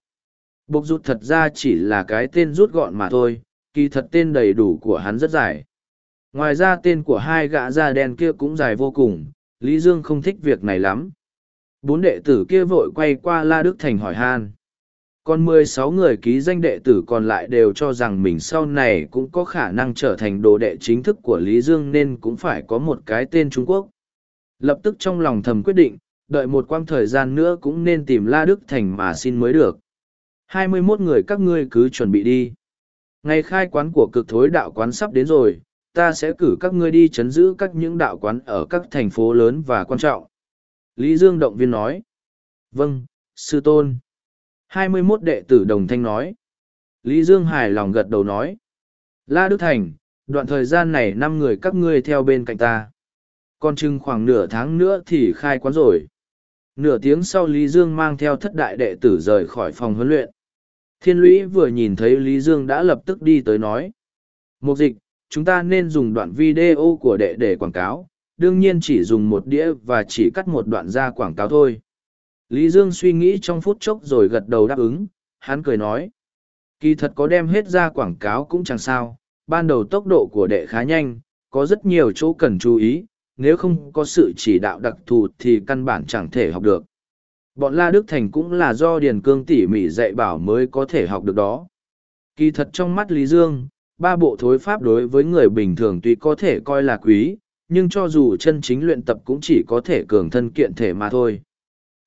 Bộc rút thật ra chỉ là cái tên rút gọn mà thôi, kỳ thật tên đầy đủ của hắn rất dài. Ngoài ra tên của hai gã da đen kia cũng dài vô cùng, Lý Dương không thích việc này lắm. Bốn đệ tử kia vội quay qua La Đức Thành hỏi han. Còn mười sáu người ký danh đệ tử còn lại đều cho rằng mình sau này cũng có khả năng trở thành đồ đệ chính thức của Lý Dương nên cũng phải có một cái tên Trung Quốc. Lập tức trong lòng thầm quyết định, đợi một quãng thời gian nữa cũng nên tìm La Đức Thành mà xin mới được. Hai mươi mốt người các ngươi cứ chuẩn bị đi. Ngày khai quán của cực thối đạo quán sắp đến rồi, ta sẽ cử các ngươi đi chấn giữ các những đạo quán ở các thành phố lớn và quan trọng. Lý Dương động viên nói. Vâng, sư tôn. Hai mươi 21 đệ tử đồng thanh nói. Lý Dương hài lòng gật đầu nói. La Đức Thành, đoạn thời gian này năm người các ngươi theo bên cạnh ta. Còn chừng khoảng nửa tháng nữa thì khai quán rồi. Nửa tiếng sau Lý Dương mang theo thất đại đệ tử rời khỏi phòng huấn luyện. Thiên lũy vừa nhìn thấy Lý Dương đã lập tức đi tới nói. Mục dịch, chúng ta nên dùng đoạn video của đệ để quảng cáo, đương nhiên chỉ dùng một đĩa và chỉ cắt một đoạn ra quảng cáo thôi. Lý Dương suy nghĩ trong phút chốc rồi gật đầu đáp ứng, hắn cười nói. Kỳ thật có đem hết ra quảng cáo cũng chẳng sao, ban đầu tốc độ của đệ khá nhanh, có rất nhiều chỗ cần chú ý, nếu không có sự chỉ đạo đặc thù thì căn bản chẳng thể học được. Bọn La Đức Thành cũng là do Điền Cương tỉ mỉ dạy bảo mới có thể học được đó. Kỳ thật trong mắt Lý Dương, ba bộ thối pháp đối với người bình thường tuy có thể coi là quý, nhưng cho dù chân chính luyện tập cũng chỉ có thể cường thân kiện thể mà thôi.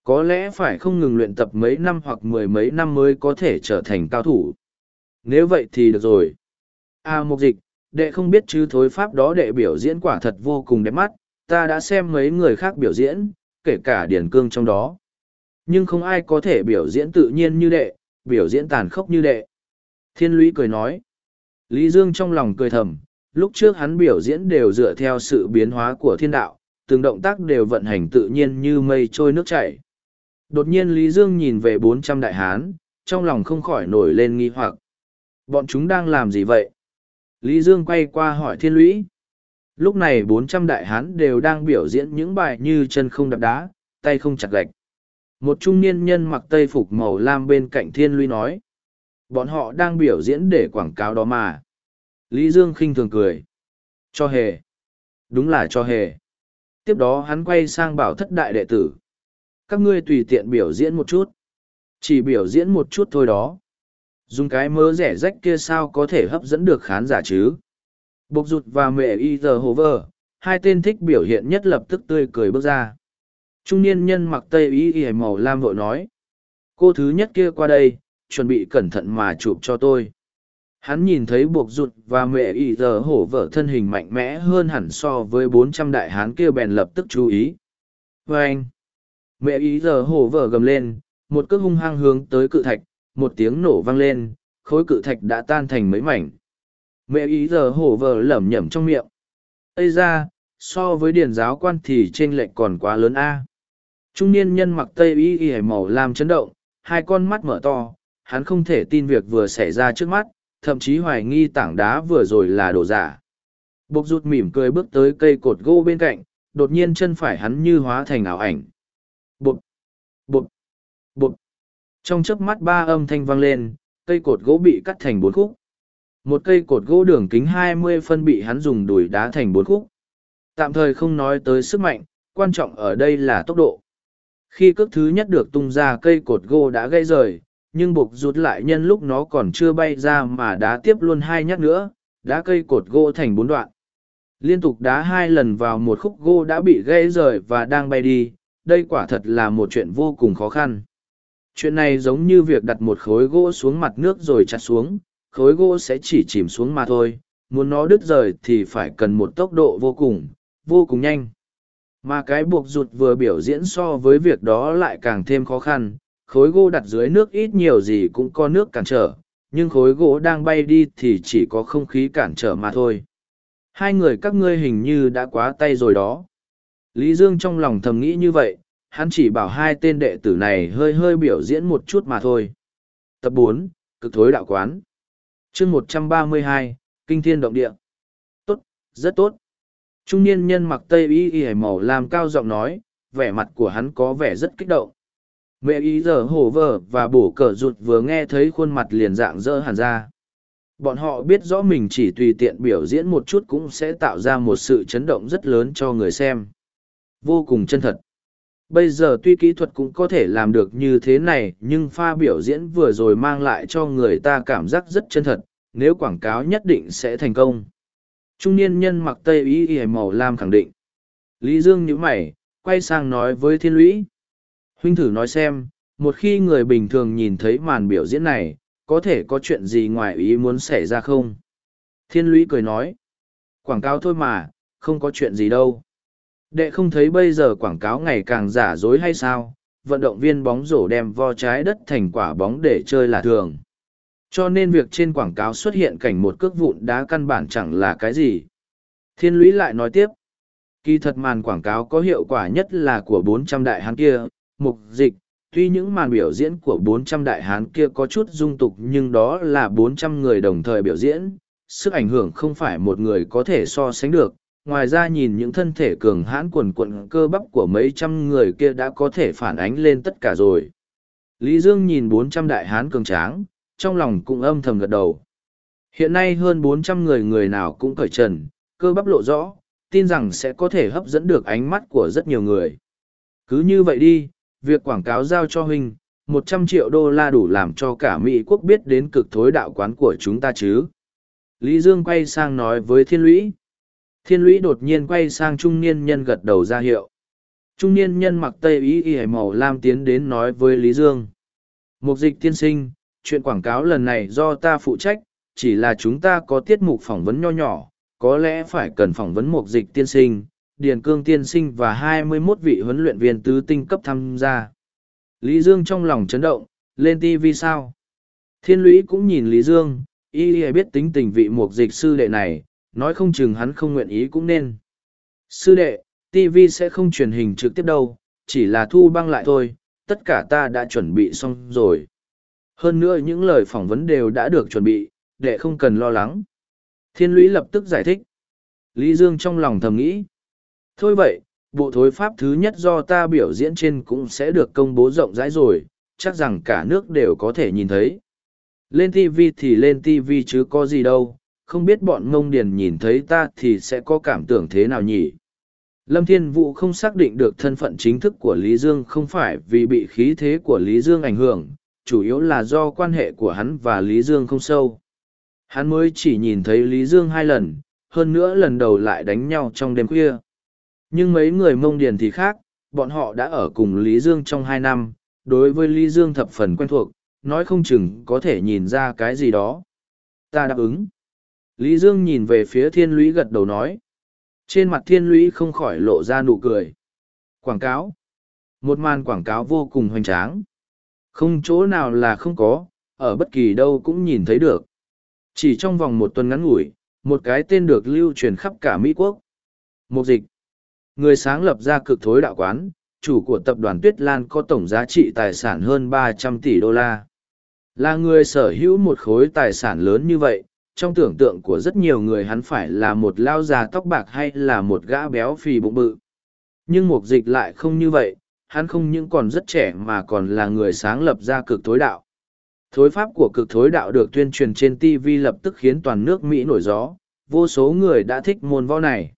Có lẽ phải không ngừng luyện tập mấy năm hoặc mười mấy năm mới có thể trở thành cao thủ. Nếu vậy thì được rồi. A à, mục dịch, đệ không biết chứ thối pháp đó đệ biểu diễn quả thật vô cùng đẹp mắt, ta đã xem mấy người khác biểu diễn, kể cả điển Cương trong đó. Nhưng không ai có thể biểu diễn tự nhiên như đệ, biểu diễn tàn khốc như đệ. Thiên lũy cười nói. Lý Dương trong lòng cười thầm, lúc trước hắn biểu diễn đều dựa theo sự biến hóa của thiên đạo, từng động tác đều vận hành tự nhiên như mây trôi nước chảy. Đột nhiên Lý Dương nhìn về bốn trăm đại hán, trong lòng không khỏi nổi lên nghi hoặc. Bọn chúng đang làm gì vậy? Lý Dương quay qua hỏi thiên lũy. Lúc này bốn trăm đại hán đều đang biểu diễn những bài như chân không đập đá, tay không chặt gạch. Một trung niên nhân mặc tây phục màu lam bên cạnh thiên lũy nói. Bọn họ đang biểu diễn để quảng cáo đó mà. Lý Dương khinh thường cười. Cho hề. Đúng là cho hề. Tiếp đó hắn quay sang bảo thất đại đệ tử. Các ngươi tùy tiện biểu diễn một chút. Chỉ biểu diễn một chút thôi đó. Dùng cái mớ rẻ rách kia sao có thể hấp dẫn được khán giả chứ? Bộc rụt và mẹ y giờ hồ vơ, hai tên thích biểu hiện nhất lập tức tươi cười bước ra. Trung niên nhân mặc tây y y màu lam vội nói. Cô thứ nhất kia qua đây, chuẩn bị cẩn thận mà chụp cho tôi. Hắn nhìn thấy buộc rụt và mẹ ỷ giờ hổ vợ thân hình mạnh mẽ hơn hẳn so với bốn trăm đại hán kia bèn lập tức chú ý. vê anh, mẹ ý giờ hổ vở gầm lên, một cước hung hăng hướng tới cự thạch, một tiếng nổ vang lên, khối cự thạch đã tan thành mấy mảnh. Mẹ ý giờ hổ vở lẩm nhẩm trong miệng. Ây ra, so với điển giáo quan thì trên lệch còn quá lớn a trung niên nhân mặc tây y y màu làm chấn động hai con mắt mở to hắn không thể tin việc vừa xảy ra trước mắt thậm chí hoài nghi tảng đá vừa rồi là đồ giả. Bộc rụt mỉm cười bước tới cây cột gỗ bên cạnh đột nhiên chân phải hắn như hóa thành ảo ảnh. Bụp bụp bụp trong chớp mắt ba âm thanh vang lên cây cột gỗ bị cắt thành bốn khúc. Một cây cột gỗ đường kính hai mươi phân bị hắn dùng đùi đá thành bốn khúc. Tạm thời không nói tới sức mạnh, quan trọng ở đây là tốc độ. Khi cước thứ nhất được tung ra cây cột gỗ đã gây rời, nhưng buộc rút lại nhân lúc nó còn chưa bay ra mà đá tiếp luôn hai nhát nữa, đá cây cột gỗ thành bốn đoạn. Liên tục đá hai lần vào một khúc gỗ đã bị gãy rời và đang bay đi, đây quả thật là một chuyện vô cùng khó khăn. Chuyện này giống như việc đặt một khối gỗ xuống mặt nước rồi chặt xuống, khối gỗ sẽ chỉ chìm xuống mà thôi, muốn nó đứt rời thì phải cần một tốc độ vô cùng, vô cùng nhanh. Mà cái buộc rụt vừa biểu diễn so với việc đó lại càng thêm khó khăn, khối gỗ đặt dưới nước ít nhiều gì cũng có nước cản trở, nhưng khối gỗ đang bay đi thì chỉ có không khí cản trở mà thôi. Hai người các ngươi hình như đã quá tay rồi đó. Lý Dương trong lòng thầm nghĩ như vậy, hắn chỉ bảo hai tên đệ tử này hơi hơi biểu diễn một chút mà thôi. Tập bốn Cực thối đạo quán chương một trăm ba mươi hai Kinh thiên động địa. Tốt, rất tốt. Trung niên nhân mặc tây y y màu làm cao giọng nói, vẻ mặt của hắn có vẻ rất kích động. Mẹ ý giờ hổ vờ và bổ cờ rụt vừa nghe thấy khuôn mặt liền dạng dỡ hẳn ra. Bọn họ biết rõ mình chỉ tùy tiện biểu diễn một chút cũng sẽ tạo ra một sự chấn động rất lớn cho người xem. Vô cùng chân thật. Bây giờ tuy kỹ thuật cũng có thể làm được như thế này nhưng pha biểu diễn vừa rồi mang lại cho người ta cảm giác rất chân thật, nếu quảng cáo nhất định sẽ thành công trung niên nhân mặc tây y y màu lam khẳng định lý dương nhíu mày quay sang nói với thiên lũy huynh thử nói xem một khi người bình thường nhìn thấy màn biểu diễn này có thể có chuyện gì ngoài ý muốn xảy ra không thiên lũy cười nói quảng cáo thôi mà không có chuyện gì đâu đệ không thấy bây giờ quảng cáo ngày càng giả dối hay sao vận động viên bóng rổ đem vo trái đất thành quả bóng để chơi là thường cho nên việc trên quảng cáo xuất hiện cảnh một cước vụn đá căn bản chẳng là cái gì. Thiên lũy lại nói tiếp. Kỳ thật màn quảng cáo có hiệu quả nhất là của 400 đại hán kia, mục dịch. Tuy những màn biểu diễn của 400 đại hán kia có chút dung tục nhưng đó là 400 người đồng thời biểu diễn, sức ảnh hưởng không phải một người có thể so sánh được. Ngoài ra nhìn những thân thể cường hãn quần quận cơ bắp của mấy trăm người kia đã có thể phản ánh lên tất cả rồi. Lý Dương nhìn 400 đại hán cường tráng, trong lòng cũng âm thầm gật đầu. Hiện nay hơn bốn trăm người người nào cũng cởi trần, cơ bắp lộ rõ, tin rằng sẽ có thể hấp dẫn được ánh mắt của rất nhiều người. Cứ như vậy đi, việc quảng cáo giao cho huynh, một trăm triệu đô la đủ làm cho cả Mỹ quốc biết đến cực thối đạo quán của chúng ta chứ. Lý Dương quay sang nói với thiên lũy. Thiên lũy đột nhiên quay sang trung niên nhân gật đầu ra hiệu. Trung niên nhân mặc tây ý y màu lam tiến đến nói với Lý Dương. Mục dịch tiên sinh, chuyện quảng cáo lần này do ta phụ trách, chỉ là chúng ta có tiết mục phỏng vấn nho nhỏ, có lẽ phải cần phỏng vấn một dịch tiên sinh, Điền Cương tiên sinh và 21 vị huấn luyện viên tứ tinh cấp tham gia. Lý Dương trong lòng chấn động, lên TV sao? Thiên lũy cũng nhìn Lý Dương, y y biết tính tình vị mục dịch sư đệ này, nói không chừng hắn không nguyện ý cũng nên. Sư đệ, TV sẽ không truyền hình trực tiếp đâu, chỉ là thu băng lại thôi, tất cả ta đã chuẩn bị xong rồi. Hơn nữa những lời phỏng vấn đều đã được chuẩn bị, đệ không cần lo lắng. Thiên lũy lập tức giải thích. Lý Dương trong lòng thầm nghĩ. Thôi vậy, bộ thối pháp thứ nhất do ta biểu diễn trên cũng sẽ được công bố rộng rãi rồi, chắc rằng cả nước đều có thể nhìn thấy. Lên TV thì lên TV chứ có gì đâu, không biết bọn ngông điền nhìn thấy ta thì sẽ có cảm tưởng thế nào nhỉ? Lâm Thiên Vũ không xác định được thân phận chính thức của Lý Dương không phải vì bị khí thế của Lý Dương ảnh hưởng, chủ yếu là do quan hệ của hắn và Lý Dương không sâu. Hắn mới chỉ nhìn thấy Lý Dương hai lần, hơn nữa lần đầu lại đánh nhau trong đêm khuya. Nhưng mấy người mông điền thì khác, bọn họ đã ở cùng Lý Dương trong hai năm, đối với Lý Dương thập phần quen thuộc, nói không chừng có thể nhìn ra cái gì đó. Ta đáp ứng. Lý Dương nhìn về phía thiên lũy gật đầu nói. Trên mặt thiên lũy không khỏi lộ ra nụ cười. Quảng cáo. Một màn quảng cáo vô cùng hoành tráng. Không chỗ nào là không có, ở bất kỳ đâu cũng nhìn thấy được. Chỉ trong vòng một tuần ngắn ngủi, một cái tên được lưu truyền khắp cả Mỹ Quốc. Một dịch. Người sáng lập ra cực thối đạo quán, chủ của tập đoàn Tuyết Lan có tổng giá trị tài sản hơn ba trăm tỷ đô la. Là người sở hữu một khối tài sản lớn như vậy, trong tưởng tượng của rất nhiều người hắn phải là một lao già tóc bạc hay là một gã béo phì bụng bự. Nhưng mục dịch lại không như vậy, hắn không những còn rất trẻ mà còn là người sáng lập ra cực thối đạo. Thối pháp của cực thối đạo được tuyên truyền trên TV lập tức khiến toàn nước Mỹ nổi gió, vô số người đã thích môn võ này.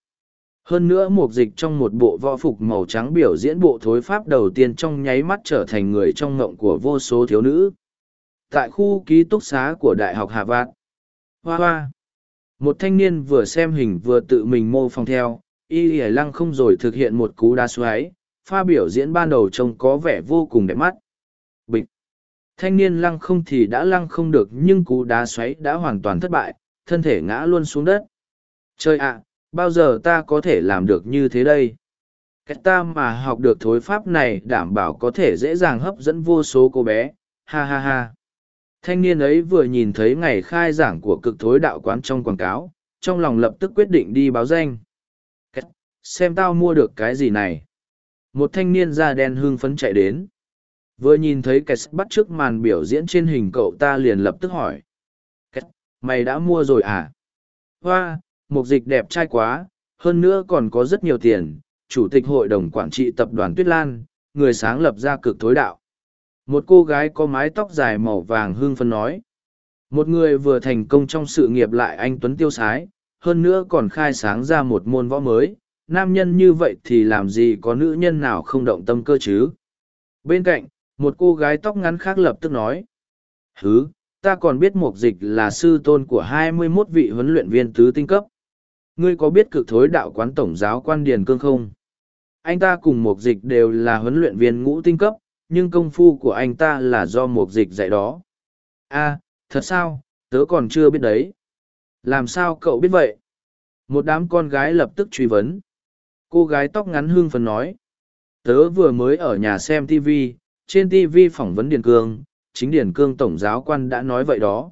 Hơn nữa mục dịch trong một bộ võ phục màu trắng biểu diễn bộ thối pháp đầu tiên trong nháy mắt trở thành người trong ngộng của vô số thiếu nữ. Tại khu ký túc xá của Đại học Hà Vạn, Hoa hoa! Một thanh niên vừa xem hình vừa tự mình mô phỏng theo, y hề lăng không rồi thực hiện một cú đá xoáy, pha biểu diễn ban đầu trông có vẻ vô cùng đẹp mắt. Bịch! Thanh niên lăng không thì đã lăng không được nhưng cú đá xoáy đã hoàn toàn thất bại, thân thể ngã luôn xuống đất. Trời ạ, bao giờ ta có thể làm được như thế đây? Cách ta mà học được thối pháp này đảm bảo có thể dễ dàng hấp dẫn vô số cô bé, ha ha ha. Thanh niên ấy vừa nhìn thấy ngày khai giảng của cực thối đạo quán trong quảng cáo, trong lòng lập tức quyết định đi báo danh. Xem tao mua được cái gì này. Một thanh niên da đen hưng phấn chạy đến. Vừa nhìn thấy cái bắt trước màn biểu diễn trên hình cậu ta liền lập tức hỏi. Mày đã mua rồi à? Hoa, một dịch đẹp trai quá, hơn nữa còn có rất nhiều tiền. Chủ tịch hội đồng quản trị tập đoàn Tuyết Lan, người sáng lập ra cực thối đạo. Một cô gái có mái tóc dài màu vàng hương phân nói. Một người vừa thành công trong sự nghiệp lại anh Tuấn tiêu sái, hơn nữa còn khai sáng ra một môn võ mới. Nam nhân như vậy thì làm gì có nữ nhân nào không động tâm cơ chứ? Bên cạnh, một cô gái tóc ngắn khác lập tức nói. Hứ, ta còn biết mục dịch là sư tôn của hai mươi 21 vị huấn luyện viên tứ tinh cấp. Ngươi có biết cực thối đạo quán tổng giáo quan Điền Cương không? Anh ta cùng mục dịch đều là huấn luyện viên ngũ tinh cấp, nhưng công phu của anh ta là do mục dịch dạy đó. a thật sao, tớ còn chưa biết đấy. Làm sao cậu biết vậy? Một đám con gái lập tức truy vấn. Cô gái tóc ngắn hương phấn nói. Tớ vừa mới ở nhà xem TV, trên TV phỏng vấn Điền Cương, chính Điền Cương Tổng giáo quan đã nói vậy đó.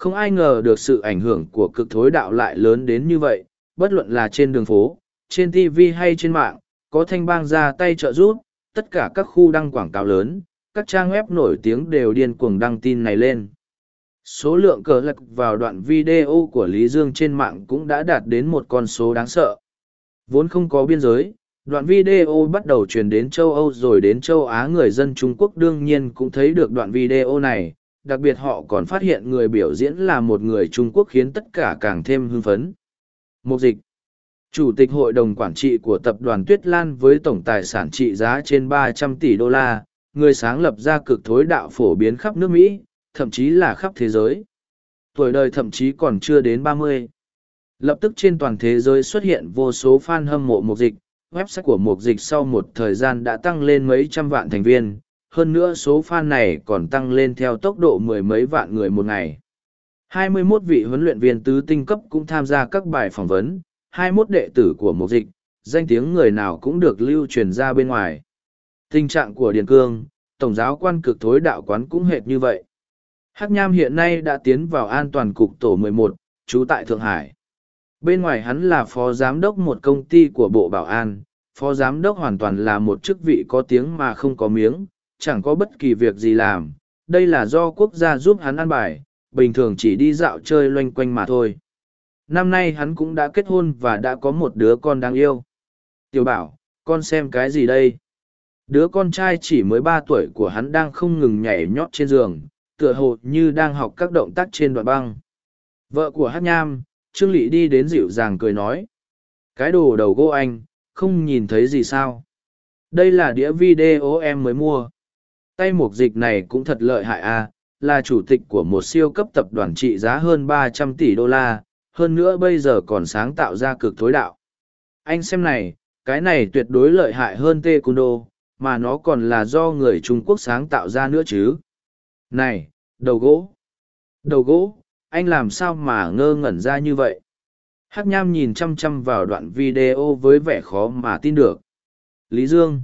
Không ai ngờ được sự ảnh hưởng của cực thối đạo lại lớn đến như vậy, bất luận là trên đường phố, trên TV hay trên mạng, có thanh bang ra tay trợ giúp, tất cả các khu đăng quảng cáo lớn, các trang web nổi tiếng đều điên cuồng đăng tin này lên. Số lượng cờ lật vào đoạn video của Lý Dương trên mạng cũng đã đạt đến một con số đáng sợ. Vốn không có biên giới, đoạn video bắt đầu truyền đến châu Âu rồi đến châu Á người dân Trung Quốc đương nhiên cũng thấy được đoạn video này, đặc biệt họ còn phát hiện người biểu diễn là một người Trung Quốc khiến tất cả càng thêm hưng phấn. Mục dịch Chủ tịch hội đồng quản trị của tập đoàn Tuyết Lan với tổng tài sản trị giá trên 300 tỷ đô la, người sáng lập ra cực thối đạo phổ biến khắp nước Mỹ, thậm chí là khắp thế giới. Tuổi đời thậm chí còn chưa đến 30. Lập tức trên toàn thế giới xuất hiện vô số fan hâm mộ mục dịch, website của mục dịch sau một thời gian đã tăng lên mấy trăm vạn thành viên, hơn nữa số fan này còn tăng lên theo tốc độ mười mấy vạn người một ngày. 21 vị huấn luyện viên tứ tinh cấp cũng tham gia các bài phỏng vấn, 21 đệ tử của mục dịch, danh tiếng người nào cũng được lưu truyền ra bên ngoài. Tình trạng của Điền Cương, Tổng giáo quan cực thối đạo quán cũng hệt như vậy. Hắc Nham hiện nay đã tiến vào an toàn cục tổ 11, trú tại Thượng Hải. Bên ngoài hắn là phó giám đốc một công ty của Bộ Bảo an, phó giám đốc hoàn toàn là một chức vị có tiếng mà không có miếng, chẳng có bất kỳ việc gì làm. Đây là do quốc gia giúp hắn ăn bài, bình thường chỉ đi dạo chơi loanh quanh mà thôi năm nay hắn cũng đã kết hôn và đã có một đứa con đáng yêu. Tiểu bảo, con xem cái gì đây? Đứa con trai chỉ mới ba tuổi của hắn đang không ngừng nhảy nhót trên giường, tựa hồ như đang học các động tác trên đoạn băng. Vợ của hát nham, Trương Lị đi đến dịu dàng cười nói. Cái đồ đầu gỗ anh, không nhìn thấy gì sao? Đây là đĩa video em mới mua. Tay mục dịch này cũng thật lợi hại à, là chủ tịch của một siêu cấp tập đoàn trị giá hơn ba trăm tỷ đô la, hơn nữa bây giờ còn sáng tạo ra cực thối đạo. Anh xem này, cái này tuyệt đối lợi hại hơn Tê Cung Đô, mà nó còn là do người Trung Quốc sáng tạo ra nữa chứ. Này, đầu gỗ! Đầu gỗ, anh làm sao mà ngơ ngẩn ra như vậy? Hắc Nham nhìn chăm chăm vào đoạn video với vẻ khó mà tin được. Lý Dương.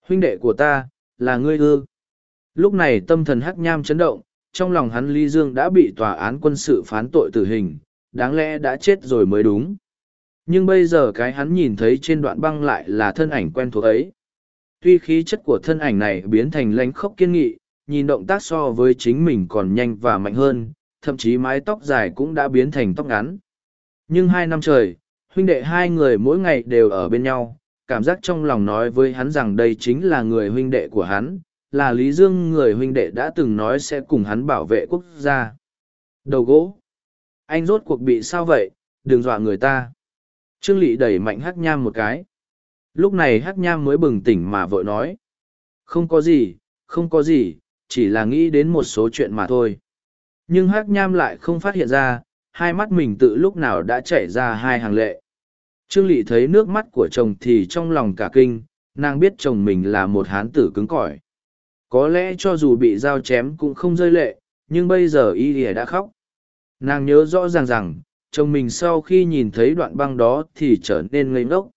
Huynh đệ của ta, là ngươi ư. Lúc này tâm thần hắc nham chấn động, trong lòng hắn Lý Dương đã bị tòa án quân sự phán tội tử hình, đáng lẽ đã chết rồi mới đúng. Nhưng bây giờ cái hắn nhìn thấy trên đoạn băng lại là thân ảnh quen thuộc ấy. Tuy khí chất của thân ảnh này biến thành lánh khốc kiên nghị, nhìn động tác so với chính mình còn nhanh và mạnh hơn, thậm chí mái tóc dài cũng đã biến thành tóc ngắn. Nhưng hai năm trời, huynh đệ hai người mỗi ngày đều ở bên nhau, cảm giác trong lòng nói với hắn rằng đây chính là người huynh đệ của hắn, là Lý Dương người huynh đệ đã từng nói sẽ cùng hắn bảo vệ quốc gia. Đầu gỗ. Anh rốt cuộc bị sao vậy, đừng dọa người ta. Trương Lị đẩy mạnh hắc nham một cái. Lúc này hắc nham mới bừng tỉnh mà vội nói. Không có gì, không có gì, chỉ là nghĩ đến một số chuyện mà thôi. Nhưng hắc nham lại không phát hiện ra, hai mắt mình tự lúc nào đã chảy ra hai hàng lệ. Trương Lị thấy nước mắt của chồng thì trong lòng cả kinh, nàng biết chồng mình là một hán tử cứng cỏi. Có lẽ cho dù bị dao chém cũng không rơi lệ, nhưng bây giờ y ỉa đã khóc. Nàng nhớ rõ ràng rằng, chồng mình sau khi nhìn thấy đoạn băng đó thì trở nên ngây ngốc.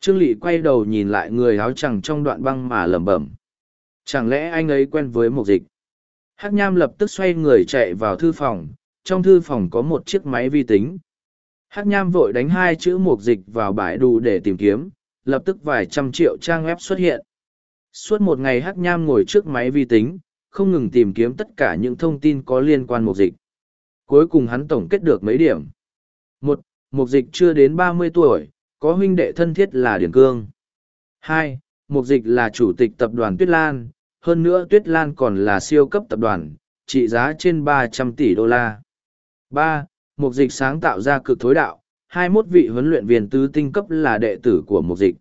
Trương lỵ quay đầu nhìn lại người áo chẳng trong đoạn băng mà lẩm bẩm. Chẳng lẽ anh ấy quen với một dịch? Hắc Nham lập tức xoay người chạy vào thư phòng, trong thư phòng có một chiếc máy vi tính. Hắc Nham vội đánh hai chữ mục dịch vào bãi đủ để tìm kiếm, lập tức vài trăm triệu trang web xuất hiện. Suốt một ngày Hắc Nham ngồi trước máy vi tính, không ngừng tìm kiếm tất cả những thông tin có liên quan mục dịch. Cuối cùng hắn tổng kết được mấy điểm. Một, Mục dịch chưa đến ba mươi tuổi, có huynh đệ thân thiết là Điển Cương. Hai, Mục dịch là chủ tịch tập đoàn Tuyết Lan, hơn nữa Tuyết Lan còn là siêu cấp tập đoàn, trị giá trên ba trăm tỷ đô la. Ba, Mục dịch sáng tạo ra cực thối đạo, hai 21 vị huấn luyện viên tứ tinh cấp là đệ tử của Mục dịch.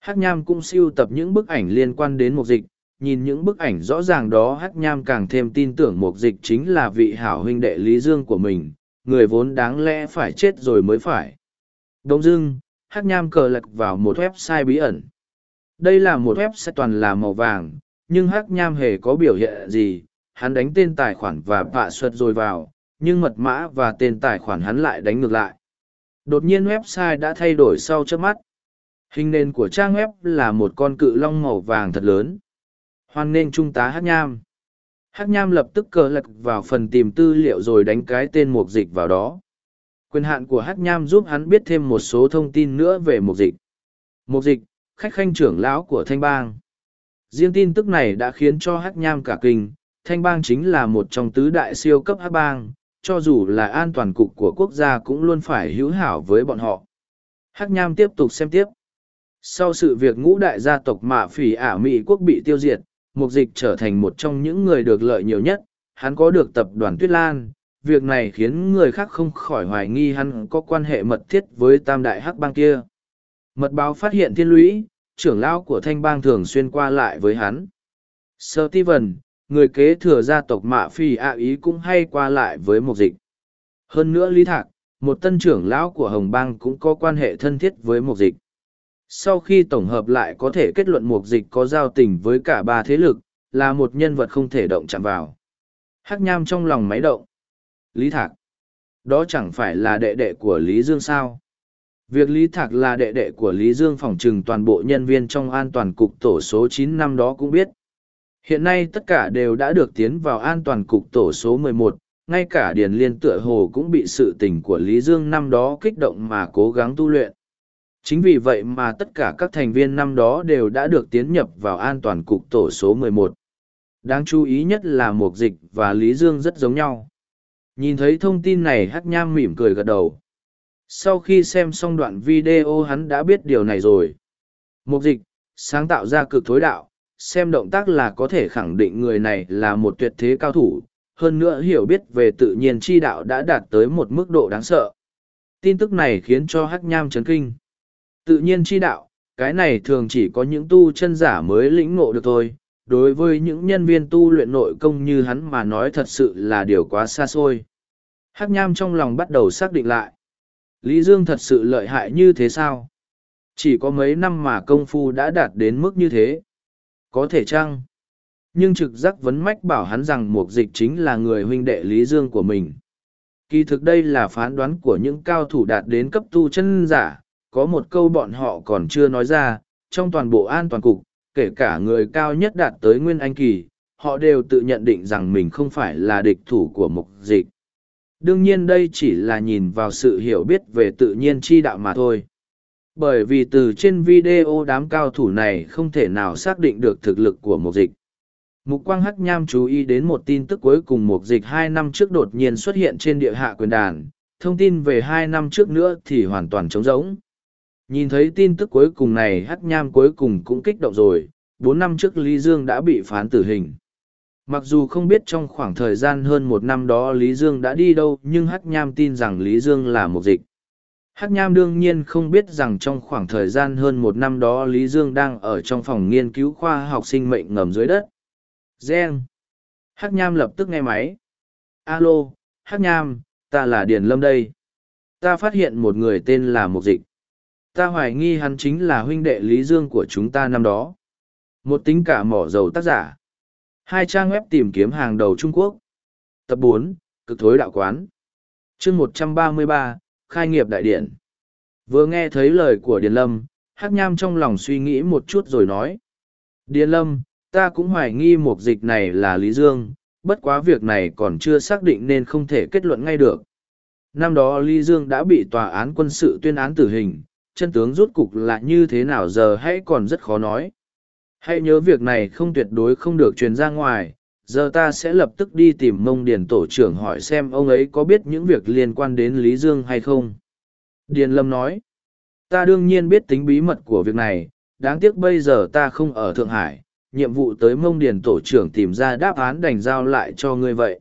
Hắc Nham cũng siêu tập những bức ảnh liên quan đến Mục dịch, nhìn những bức ảnh rõ ràng đó Hắc Nham càng thêm tin tưởng Mục dịch chính là vị hảo huynh đệ Lý Dương của mình, người vốn đáng lẽ phải chết rồi mới phải. Đông dưng, Hắc Nham cờ lật vào một website bí ẩn. Đây là một website toàn là màu vàng, nhưng Hắc Nham hề có biểu hiện gì, hắn đánh tên tài khoản và vạ xuất rồi vào, nhưng mật mã và tên tài khoản hắn lại đánh ngược lại. Đột nhiên website đã thay đổi sau trước mắt. Hình nền của trang web là một con cự long màu vàng thật lớn. Hoan nên trung tá Hắc Nham. Hắc Nham lập tức cờ lật vào phần tìm tư liệu rồi đánh cái tên mục dịch vào đó. Quyền hạn của Hắc Nham giúp hắn biết thêm một số thông tin nữa về mục dịch. Mục dịch, khách khanh trưởng lão của Thanh Bang. Riêng tin tức này đã khiến cho Hắc Nham cả kinh, Thanh Bang chính là một trong tứ đại siêu cấp Hắc Bang, cho dù là an toàn cục của quốc gia cũng luôn phải hữu hảo với bọn họ. Hắc Nham tiếp tục xem tiếp. Sau sự việc ngũ đại gia tộc mạ phỉ ả Mỹ quốc bị tiêu diệt, mục dịch trở thành một trong những người được lợi nhiều nhất, hắn có được tập đoàn Tuyết Lan. Việc này khiến người khác không khỏi hoài nghi hắn có quan hệ mật thiết với tam đại hắc bang kia. Mật báo phát hiện thiên lũy, trưởng lão của thanh bang thường xuyên qua lại với hắn. Steven, người kế thừa gia tộc mạ phi ạ ý cũng hay qua lại với Mục dịch. Hơn nữa Lý Thạc, một tân trưởng lão của Hồng Bang cũng có quan hệ thân thiết với Mục dịch. Sau khi tổng hợp lại có thể kết luận mục dịch có giao tình với cả ba thế lực, là một nhân vật không thể động chạm vào. Hắc nham trong lòng máy động. Lý Thạc. Đó chẳng phải là đệ đệ của Lý Dương sao? Việc Lý Thạc là đệ đệ của Lý Dương phòng trừng toàn bộ nhân viên trong an toàn cục tổ số chín năm đó cũng biết. Hiện nay tất cả đều đã được tiến vào an toàn cục tổ số mười một, ngay cả Điền Liên tựa hồ cũng bị sự tình của Lý Dương năm đó kích động mà cố gắng tu luyện. Chính vì vậy mà tất cả các thành viên năm đó đều đã được tiến nhập vào an toàn cục tổ số 11. Đáng chú ý nhất là Mục Dịch và Lý Dương rất giống nhau. Nhìn thấy thông tin này Hắc Nham mỉm cười gật đầu. Sau khi xem xong đoạn video hắn đã biết điều này rồi. Mục Dịch, sáng tạo ra cực thối đạo, xem động tác là có thể khẳng định người này là một tuyệt thế cao thủ, hơn nữa hiểu biết về tự nhiên chi đạo đã đạt tới một mức độ đáng sợ. Tin tức này khiến cho Hắc Nham chấn kinh. Tự nhiên chi đạo, cái này thường chỉ có những tu chân giả mới lĩnh ngộ được thôi. Đối với những nhân viên tu luyện nội công như hắn mà nói thật sự là điều quá xa xôi. Hắc nham trong lòng bắt đầu xác định lại. Lý Dương thật sự lợi hại như thế sao? Chỉ có mấy năm mà công phu đã đạt đến mức như thế. Có thể chăng? Nhưng trực giác vấn mách bảo hắn rằng mục dịch chính là người huynh đệ Lý Dương của mình. Kỳ thực đây là phán đoán của những cao thủ đạt đến cấp tu chân giả, có một câu bọn họ còn chưa nói ra, trong toàn bộ an toàn cục, kể cả người cao nhất đạt tới nguyên anh kỳ, họ đều tự nhận định rằng mình không phải là địch thủ của mục dịch. Đương nhiên đây chỉ là nhìn vào sự hiểu biết về tự nhiên chi đạo mà thôi. Bởi vì từ trên video đám cao thủ này không thể nào xác định được thực lực của mục dịch. Mục Quang Hắc Nham chú ý đến một tin tức cuối cùng mục dịch hai năm trước đột nhiên xuất hiện trên địa hạ quyền đàn, thông tin về hai năm trước nữa thì hoàn toàn trống rỗng. Nhìn thấy tin tức cuối cùng này Hắc Nham cuối cùng cũng kích động rồi, bốn năm trước Lý Dương đã bị phán tử hình. Mặc dù không biết trong khoảng thời gian hơn một năm đó Lý Dương đã đi đâu nhưng Hắc Nham tin rằng Lý Dương là một dịch. Hắc Nham đương nhiên không biết rằng trong khoảng thời gian hơn một năm đó Lý Dương đang ở trong phòng nghiên cứu khoa học sinh mệnh ngầm dưới đất. Gen. Hắc Nham lập tức nghe máy. Alo, Hắc Nham, ta là Điền Lâm đây. Ta phát hiện một người tên là Mục Dịch. Ta hoài nghi hắn chính là huynh đệ Lý Dương của chúng ta năm đó. Một tính cả mỏ dầu tác giả. Hai trang web tìm kiếm hàng đầu Trung Quốc. Tập bốn Cực thối đạo quán. chương một trăm ba mươi ba Khai nghiệp đại điện. Vừa nghe thấy lời của Điền Lâm, Hắc Nham trong lòng suy nghĩ một chút rồi nói. Điền Lâm, ta cũng hoài nghi một dịch này là Lý Dương, bất quá việc này còn chưa xác định nên không thể kết luận ngay được. Năm đó Lý Dương đã bị tòa án quân sự tuyên án tử hình, chân tướng rút cục là như thế nào giờ hãy còn rất khó nói. Hãy nhớ việc này không tuyệt đối không được truyền ra ngoài, giờ ta sẽ lập tức đi tìm mông điền tổ trưởng hỏi xem ông ấy có biết những việc liên quan đến Lý Dương hay không. Điền Lâm nói, ta đương nhiên biết tính bí mật của việc này, đáng tiếc bây giờ ta không ở Thượng Hải, nhiệm vụ tới mông điền tổ trưởng tìm ra đáp án đành giao lại cho ngươi vậy.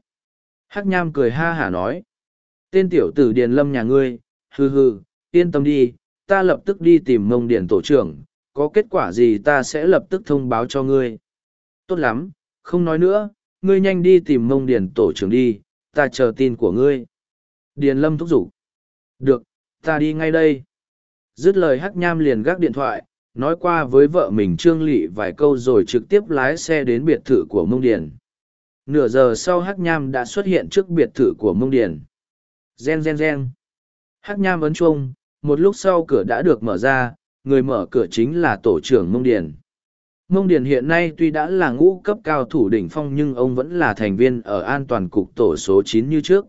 Hắc Nham cười ha hả nói, tên tiểu tử Điền Lâm nhà ngươi, hừ hừ, yên tâm đi, ta lập tức đi tìm mông điền tổ trưởng, có kết quả gì ta sẽ lập tức thông báo cho ngươi. Tốt lắm, không nói nữa, ngươi nhanh đi tìm mông điền tổ trưởng đi, ta chờ tin của ngươi. Điền lâm thúc giục. Được, ta đi ngay đây. Dứt lời hắc nham liền gác điện thoại, nói qua với vợ mình trương lị vài câu rồi trực tiếp lái xe đến biệt thự của mông điền. Nửa giờ sau hắc nham đã xuất hiện trước biệt thự của mông điền. Gen gen gen. Hắc nham ấn chuông, một lúc sau cửa đã được mở ra, người mở cửa chính là tổ trưởng mông điền. Mông Điền hiện nay tuy đã là ngũ cấp cao thủ đỉnh phong nhưng ông vẫn là thành viên ở an toàn cục tổ số chín như trước.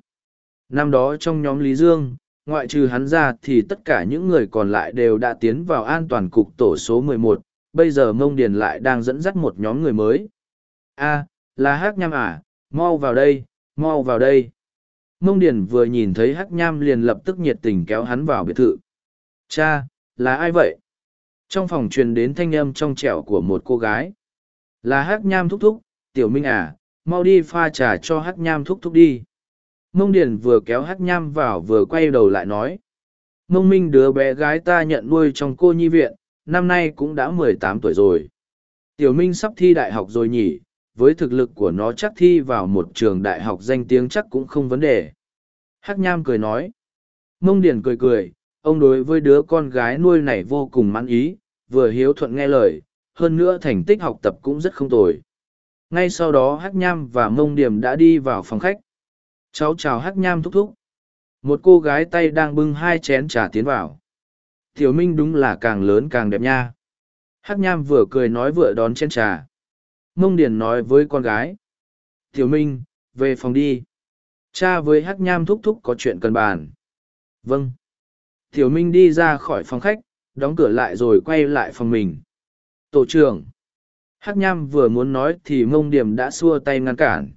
Năm đó trong nhóm Lý Dương, ngoại trừ hắn ra thì tất cả những người còn lại đều đã tiến vào an toàn cục tổ số mười một. bây giờ Mông Điền lại đang dẫn dắt một nhóm người mới. a là Hắc Nham à, mau vào đây, mau vào đây. Mông Điền vừa nhìn thấy Hắc Nham liền lập tức nhiệt tình kéo hắn vào biệt thự. Cha, là ai vậy? trong phòng truyền đến thanh âm trong trẻo của một cô gái là hắc nham thúc thúc tiểu minh à mau đi pha trà cho hắc nham thúc thúc đi mông điền vừa kéo hắc nham vào vừa quay đầu lại nói mông minh đứa bé gái ta nhận nuôi trong cô nhi viện năm nay cũng đã mười tám tuổi rồi tiểu minh sắp thi đại học rồi nhỉ với thực lực của nó chắc thi vào một trường đại học danh tiếng chắc cũng không vấn đề hắc nham cười nói mông điền cười cười ông đối với đứa con gái nuôi này vô cùng mãn ý, vừa hiếu thuận nghe lời, hơn nữa thành tích học tập cũng rất không tồi. Ngay sau đó Hắc Nham và Mông Điểm đã đi vào phòng khách. Cháu chào Hắc Nham thúc thúc. Một cô gái tay đang bưng hai chén trà tiến vào. Tiểu Minh đúng là càng lớn càng đẹp nha. Hắc Nham vừa cười nói vừa đón chén trà. Mông Điền nói với con gái. Tiểu Minh, về phòng đi. Cha với Hắc Nham thúc thúc có chuyện cần bàn. Vâng. Tiểu Minh đi ra khỏi phòng khách, đóng cửa lại rồi quay lại phòng mình. Tổ trưởng. Hắc Nham vừa muốn nói thì Mông Điểm đã xua tay ngăn cản.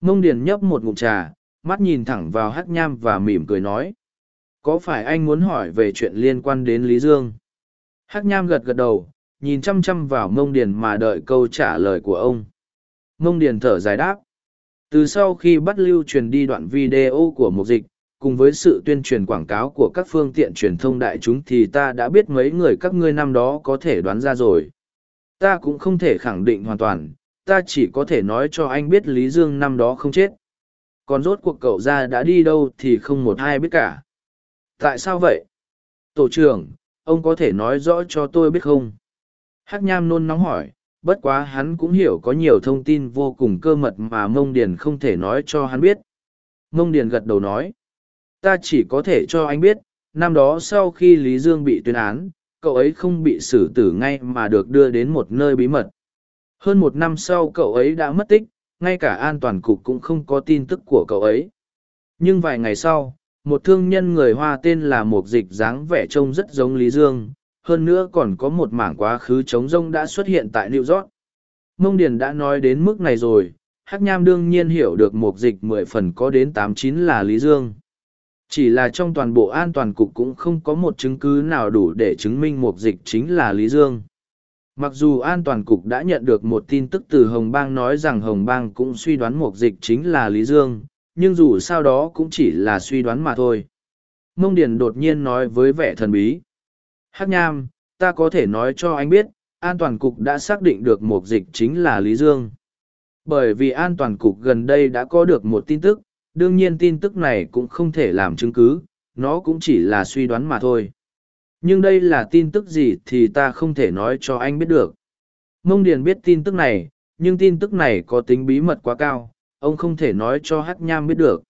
Mông Điền nhấp một ngụm trà, mắt nhìn thẳng vào Hắc Nham và mỉm cười nói. Có phải anh muốn hỏi về chuyện liên quan đến Lý Dương? Hắc Nham gật gật đầu, nhìn chăm chăm vào Mông Điền mà đợi câu trả lời của ông. Mông Điền thở dài đáp. Từ sau khi bắt lưu truyền đi đoạn video của một dịch, cùng với sự tuyên truyền quảng cáo của các phương tiện truyền thông đại chúng thì ta đã biết mấy người các ngươi năm đó có thể đoán ra rồi. Ta cũng không thể khẳng định hoàn toàn, ta chỉ có thể nói cho anh biết Lý Dương năm đó không chết. Còn rốt cuộc cậu ra đã đi đâu thì không một ai biết cả. Tại sao vậy? Tổ trưởng, ông có thể nói rõ cho tôi biết không? Hắc Nham nôn nóng hỏi, bất quá hắn cũng hiểu có nhiều thông tin vô cùng cơ mật mà Mông Điền không thể nói cho hắn biết. Mông Điền gật đầu nói ta chỉ có thể cho anh biết, năm đó sau khi Lý Dương bị tuyên án, cậu ấy không bị xử tử ngay mà được đưa đến một nơi bí mật. Hơn một năm sau cậu ấy đã mất tích, ngay cả an toàn cục cũng không có tin tức của cậu ấy. Nhưng vài ngày sau, một thương nhân người Hoa tên là Mục Dịch dáng vẻ trông rất giống Lý Dương, hơn nữa còn có một mảng quá khứ trống rông đã xuất hiện tại New York. Mông Điền đã nói đến mức này rồi, Hắc Nham đương nhiên hiểu được Mục Dịch mười phần có đến tám chín là Lý Dương. Chỉ là trong toàn bộ an toàn cục cũng không có một chứng cứ nào đủ để chứng minh Mục Dịch chính là Lý Dương. Mặc dù an toàn cục đã nhận được một tin tức từ Hồng Bang nói rằng Hồng Bang cũng suy đoán Mục Dịch chính là Lý Dương, nhưng dù sao đó cũng chỉ là suy đoán mà thôi. Mông Điền đột nhiên nói với vẻ thần bí. Hắc Nham, ta có thể nói cho anh biết, an toàn cục đã xác định được mục dịch chính là Lý Dương. Bởi vì an toàn cục gần đây đã có được một tin tức, đương nhiên tin tức này cũng không thể làm chứng cứ, nó cũng chỉ là suy đoán mà thôi. Nhưng đây là tin tức gì thì ta không thể nói cho anh biết được. Mông Điền biết tin tức này, nhưng tin tức này có tính bí mật quá cao, ông không thể nói cho Hắc Nham biết được.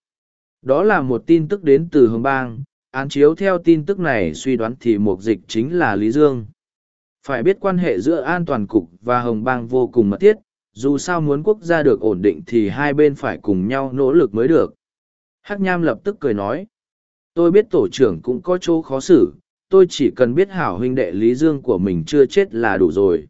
Đó là một tin tức đến từ Hồng Bang, án chiếu theo tin tức này suy đoán thì mục dịch chính là Lý Dương. Phải biết quan hệ giữa an toàn cục và Hồng Bang vô cùng mật thiết, dù sao muốn quốc gia được ổn định thì hai bên phải cùng nhau nỗ lực mới được. Hắc Nham lập tức cười nói, tôi biết tổ trưởng cũng có chỗ khó xử, tôi chỉ cần biết hảo huynh đệ Lý Dương của mình chưa chết là đủ rồi.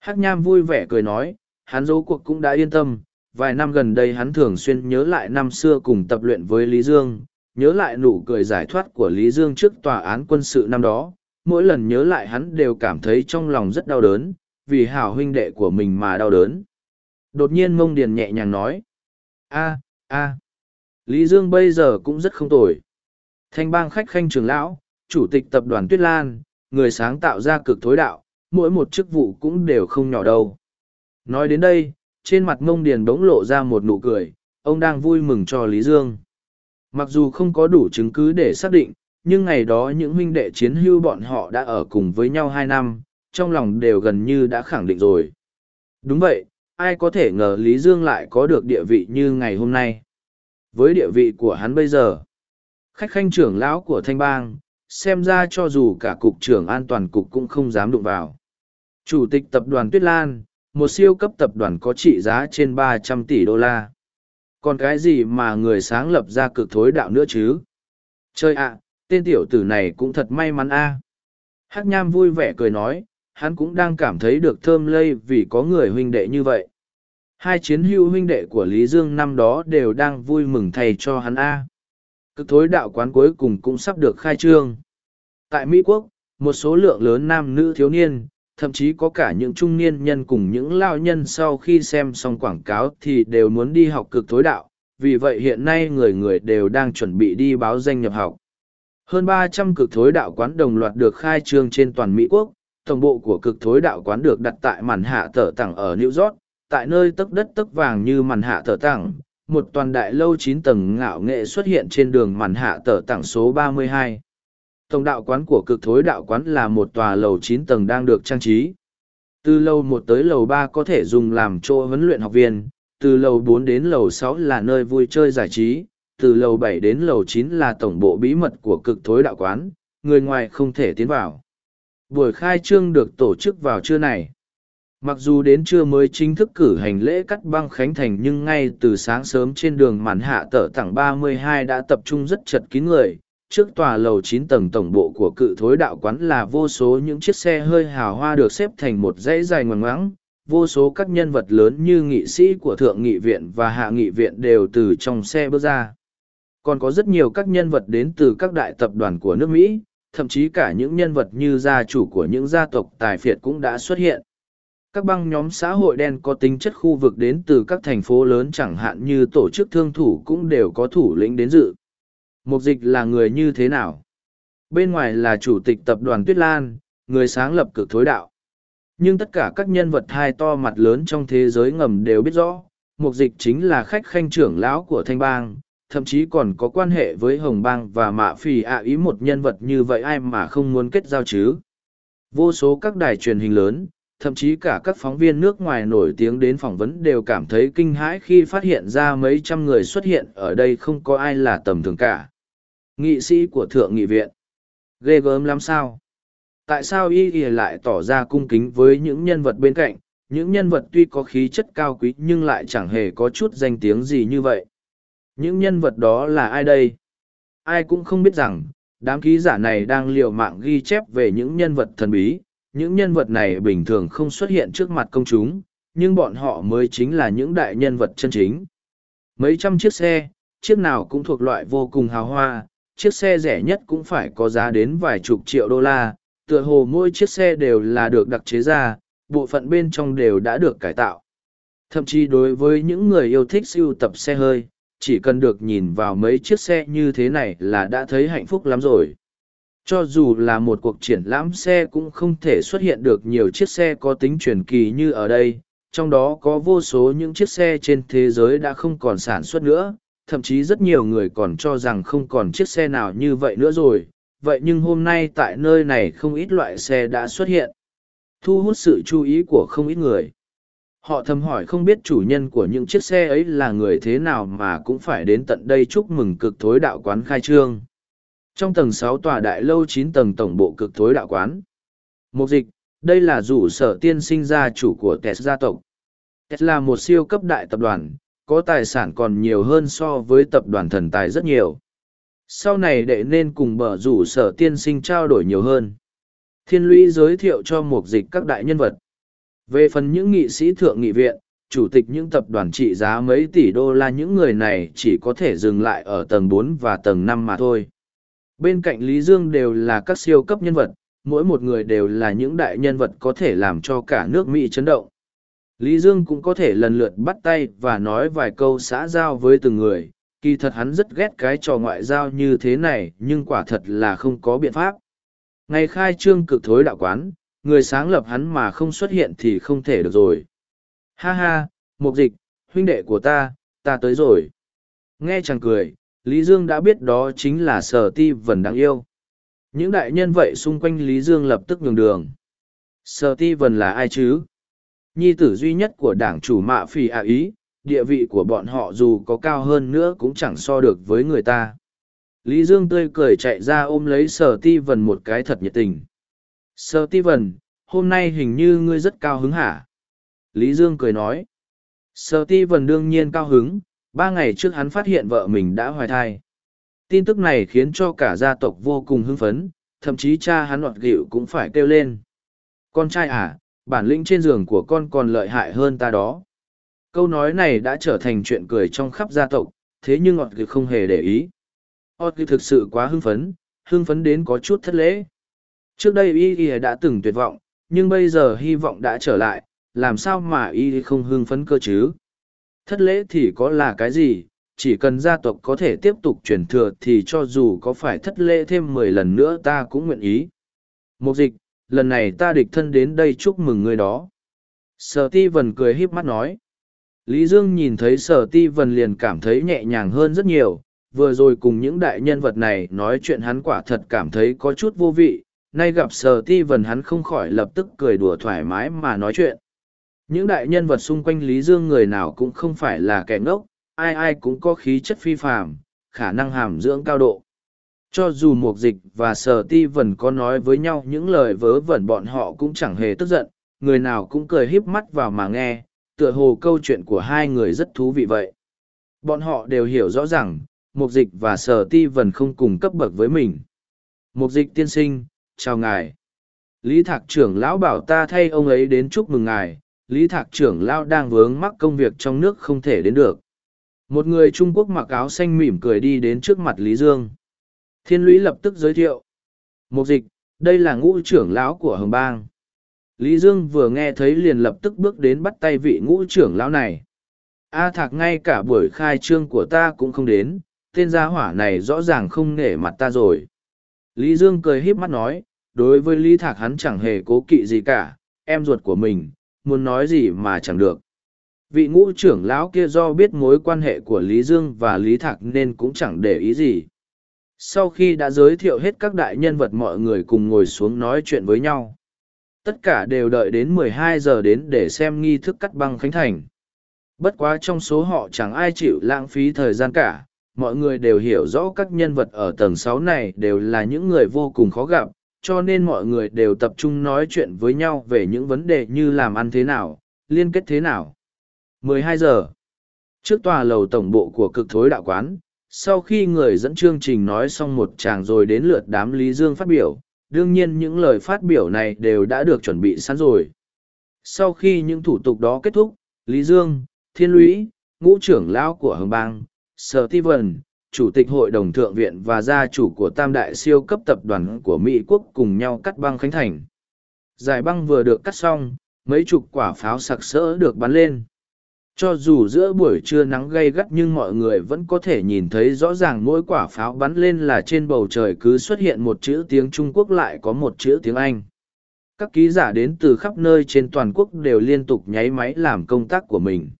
Hắc Nham vui vẻ cười nói, hắn dấu cuộc cũng đã yên tâm, vài năm gần đây hắn thường xuyên nhớ lại năm xưa cùng tập luyện với Lý Dương, nhớ lại nụ cười giải thoát của Lý Dương trước tòa án quân sự năm đó, mỗi lần nhớ lại hắn đều cảm thấy trong lòng rất đau đớn, vì hảo huynh đệ của mình mà đau đớn. Đột nhiên mông điền nhẹ nhàng nói, a a Lý Dương bây giờ cũng rất không tồi. Thanh bang khách khanh trưởng lão, chủ tịch tập đoàn Tuyết Lan, người sáng tạo ra cực thối đạo, mỗi một chức vụ cũng đều không nhỏ đâu. Nói đến đây, trên mặt mông điền bỗng lộ ra một nụ cười, ông đang vui mừng cho Lý Dương. Mặc dù không có đủ chứng cứ để xác định, nhưng ngày đó những huynh đệ chiến hưu bọn họ đã ở cùng với nhau hai năm, trong lòng đều gần như đã khẳng định rồi. Đúng vậy, ai có thể ngờ Lý Dương lại có được địa vị như ngày hôm nay. Với địa vị của hắn bây giờ, khách khanh trưởng lão của Thanh Bang, xem ra cho dù cả cục trưởng an toàn cục cũng không dám đụng vào. Chủ tịch tập đoàn Tuyết Lan, một siêu cấp tập đoàn có trị giá trên ba trăm tỷ đô la. Còn cái gì mà người sáng lập ra cực thối đạo nữa chứ? Chơi ạ, tên tiểu tử này cũng thật may mắn a. Hắc Nham vui vẻ cười nói, hắn cũng đang cảm thấy được thơm lây vì có người huynh đệ như vậy. Hai chiến hữu huynh đệ của Lý Dương năm đó đều đang vui mừng thầy cho hắn A. Cực thối đạo quán cuối cùng cũng sắp được khai trương. Tại Mỹ Quốc, một số lượng lớn nam nữ thiếu niên, thậm chí có cả những trung niên nhân cùng những lao nhân sau khi xem xong quảng cáo thì đều muốn đi học cực thối đạo, vì vậy hiện nay người người đều đang chuẩn bị đi báo danh nhập học. Hơn ba trăm cực thối đạo quán đồng loạt được khai trương trên toàn Mỹ Quốc, tổng bộ của cực thối đạo quán được đặt tại màn hạ tở tẳng ở New York, tại nơi tấc đất tấc vàng như màn hạ tở tẳng, Một toàn đại lâu chín tầng ngạo nghệ xuất hiện trên đường màn hạ tở tẳng số 32 tổng đạo quán của cực thối đạo quán là một tòa lầu chín tầng đang được trang trí. Từ lầu một tới lầu ba có thể dùng làm chỗ huấn luyện học viên, từ lầu bốn đến lầu sáu là nơi vui chơi giải trí, từ lầu bảy đến lầu chín là tổng bộ bí mật của cực thối đạo quán, người ngoài không thể tiến vào. Buổi khai trương được tổ chức vào trưa này. Mặc dù đến trưa mới chính thức cử hành lễ cắt băng khánh thành nhưng ngay từ sáng sớm trên đường màn hạ tở tảng 32 đã tập trung rất chật kín người, trước tòa lầu chín tầng tổng bộ của cự thối đạo quán là vô số những chiếc xe hơi hào hoa được xếp thành một dãy dài ngoằn ngoãng. Vô số các nhân vật lớn như nghị sĩ của thượng nghị viện và hạ nghị viện đều từ trong xe bước ra. Còn có rất nhiều các nhân vật đến từ các đại tập đoàn của nước mỹ, thậm chí cả những nhân vật như gia chủ của những gia tộc tài phiệt cũng đã xuất hiện. Các băng nhóm xã hội đen có tính chất khu vực đến từ các thành phố lớn chẳng hạn như tổ chức thương thủ cũng đều có thủ lĩnh đến dự. Mục dịch là người như thế nào? Bên ngoài là chủ tịch tập đoàn Tuyết Lan, người sáng lập cực thối đạo. Nhưng tất cả các nhân vật hai to mặt lớn trong thế giới ngầm đều biết rõ, mục dịch chính là khách khanh trưởng lão của Thanh Bang, thậm chí còn có quan hệ với Hồng Bang và Mạ Phì ạ ý một nhân vật như vậy ai mà không muốn kết giao chứ. Vô số các đài truyền hình lớn, thậm chí cả các phóng viên nước ngoài nổi tiếng đến phỏng vấn đều cảm thấy kinh hãi khi phát hiện ra mấy trăm người xuất hiện ở đây không có ai là tầm thường cả. Nghị sĩ của Thượng nghị viện. Ghê gớm lắm sao? Tại sao y y lại tỏ ra cung kính với những nhân vật bên cạnh, những nhân vật tuy có khí chất cao quý nhưng lại chẳng hề có chút danh tiếng gì như vậy. Những nhân vật đó là ai đây? Ai cũng không biết rằng, đám ký giả này đang liều mạng ghi chép về những nhân vật thần bí. Những nhân vật này bình thường không xuất hiện trước mặt công chúng, nhưng bọn họ mới chính là những đại nhân vật chân chính. Mấy trăm chiếc xe, chiếc nào cũng thuộc loại vô cùng hào hoa, chiếc xe rẻ nhất cũng phải có giá đến vài chục triệu đô la, tựa hồ mỗi chiếc xe đều là được đặc chế ra, bộ phận bên trong đều đã được cải tạo. Thậm chí đối với những người yêu thích siêu tập xe hơi, chỉ cần được nhìn vào mấy chiếc xe như thế này là đã thấy hạnh phúc lắm rồi. Cho dù là một cuộc triển lãm xe cũng không thể xuất hiện được nhiều chiếc xe có tính truyền kỳ như ở đây, trong đó có vô số những chiếc xe trên thế giới đã không còn sản xuất nữa, thậm chí rất nhiều người còn cho rằng không còn chiếc xe nào như vậy nữa rồi. Vậy nhưng hôm nay tại nơi này không ít loại xe đã xuất hiện. Thu hút sự chú ý của không ít người. Họ thầm hỏi không biết chủ nhân của những chiếc xe ấy là người thế nào mà cũng phải đến tận đây chúc mừng cực thối đạo quán khai trương. Trong tầng sáu tòa đại lâu chín tầng tổng bộ cực thối đạo quán. Mục dịch, đây là rủ sở tiên sinh gia chủ của tes gia tộc. Tes là một siêu cấp đại tập đoàn có tài sản còn nhiều hơn so với tập đoàn thần tài rất nhiều sau này đệ nên cùng bờ rủ sở tiên sinh trao đổi nhiều hơn Thiên lũy giới thiệu cho mục dịch các đại nhân vật. Về phần những nghị sĩ thượng nghị viện, chủ tịch những tập đoàn trị giá mấy tỷ đô la những người này chỉ có thể dừng lại ở tầng bốn và tầng năm mà thôi. Bên cạnh Lý Dương đều là các siêu cấp nhân vật, mỗi một người đều là những đại nhân vật có thể làm cho cả nước Mỹ chấn động. Lý Dương cũng có thể lần lượt bắt tay và nói vài câu xã giao với từng người, kỳ thật hắn rất ghét cái trò ngoại giao như thế này nhưng quả thật là không có biện pháp. Ngày khai trương cực thối đạo quán, người sáng lập hắn mà không xuất hiện thì không thể được rồi. Ha ha, mục dịch, huynh đệ của ta, ta tới rồi. Nghe chàng cười, Lý Dương đã biết đó chính là sở ti vần đáng yêu. Những đại nhân vậy xung quanh Lý Dương lập tức nhường đường. Sở ti vần là ai chứ? Nhi tử duy nhất của đảng chủ mạ phì ạ ý, địa vị của bọn họ dù có cao hơn nữa cũng chẳng so được với người ta. Lý Dương tươi cười chạy ra ôm lấy sở ti vần một cái thật nhiệt tình. Sở ti vần, hôm nay hình như ngươi rất cao hứng hả? Lý Dương cười nói. Sở ti vần đương nhiên cao hứng, ba ngày trước hắn phát hiện vợ mình đã hoài thai. Tin tức này khiến cho cả gia tộc vô cùng hưng phấn, thậm chí cha hắn ọt gịu cũng phải kêu lên. Con trai à, bản lĩnh trên giường của con còn lợi hại hơn ta đó. Câu nói này đã trở thành chuyện cười trong khắp gia tộc, thế nhưng ọt không hề để ý. Otki thực sự quá hưng phấn, hưng phấn đến có chút thất lễ. Trước đây y y đã từng tuyệt vọng, nhưng bây giờ hy vọng đã trở lại, làm sao mà y không hưng phấn cơ chứ? Thất lễ thì có là cái gì? Chỉ cần gia tộc có thể tiếp tục truyền thừa thì cho dù có phải thất lễ thêm mười lần nữa ta cũng nguyện ý. Mục dịch, lần này ta địch thân đến đây chúc mừng người đó. Sở ti vần cười híp mắt nói. Lý Dương nhìn thấy sở ti vần liền cảm thấy nhẹ nhàng hơn rất nhiều, vừa rồi cùng những đại nhân vật này nói chuyện hắn quả thật cảm thấy có chút vô vị, nay gặp Sở ti vần hắn không khỏi lập tức cười đùa thoải mái mà nói chuyện. Những đại nhân vật xung quanh Lý Dương người nào cũng không phải là kẻ ngốc, ai ai cũng có khí chất phi phàm, khả năng hàm dưỡng cao độ. Cho dù Mục Dịch và Sở Ti vần có nói với nhau những lời vớ vẩn bọn họ cũng chẳng hề tức giận, người nào cũng cười híp mắt vào mà nghe, tựa hồ câu chuyện của hai người rất thú vị vậy. Bọn họ đều hiểu rõ rằng, mục dịch và sở ti vần không cùng cấp bậc với mình. Mục dịch tiên sinh chào ngài. Lý thạc trưởng lão bảo ta thay ông ấy đến chúc mừng ngài. Lý thạc trưởng lão đang vướng mắc công việc trong nước không thể đến được. Một người trung quốc mặc áo xanh mỉm cười đi đến trước mặt lý dương thiên lũy lập tức giới thiệu mục dịch đây là ngũ trưởng lão của hồng bang lý dương vừa nghe thấy liền lập tức bước đến bắt tay vị ngũ trưởng lão này a thạc ngay cả buổi khai trương của ta cũng không đến tên gia hỏa này rõ ràng không nể mặt ta rồi. Lý Dương cười híp mắt nói, đối với Lý Thạc hắn chẳng hề cố kỵ gì cả, em ruột của mình, muốn nói gì mà chẳng được. Vị ngũ trưởng lão kia do biết mối quan hệ của Lý Dương và Lý Thạc nên cũng chẳng để ý gì. Sau khi đã giới thiệu hết các đại nhân vật mọi người cùng ngồi xuống nói chuyện với nhau. Tất cả đều đợi đến 12 giờ đến để xem nghi thức cắt băng khánh thành. Bất quá trong số họ chẳng ai chịu lãng phí thời gian cả, mọi người đều hiểu rõ các nhân vật ở tầng sáu này đều là những người vô cùng khó gặp, cho nên mọi người đều tập trung nói chuyện với nhau về những vấn đề như làm ăn thế nào, liên kết thế nào. 12 giờ Trước tòa lầu tổng bộ của cực thối đạo quán, sau khi người dẫn chương trình nói xong một chàng rồi đến lượt đám Lý Dương phát biểu, đương nhiên những lời phát biểu này đều đã được chuẩn bị sẵn rồi. Sau khi những thủ tục đó kết thúc, Lý Dương, Thiên Lũy, ngũ trưởng lão của Hồng Bang, Sở Ti Vân, Chủ tịch Hội đồng Thượng viện và gia chủ của Tam Đại siêu cấp tập đoàn của Mỹ Quốc cùng nhau cắt băng khánh thành. Giải băng vừa được cắt xong, mấy chục quả pháo sặc sỡ được bắn lên cho dù giữa buổi trưa nắng gay gắt nhưng mọi người vẫn có thể nhìn thấy rõ ràng mỗi quả pháo bắn lên là trên bầu trời cứ xuất hiện một chữ tiếng trung quốc lại có một chữ tiếng anh. Các ký giả đến từ khắp nơi trên toàn quốc đều liên tục nháy máy làm công tác của mình.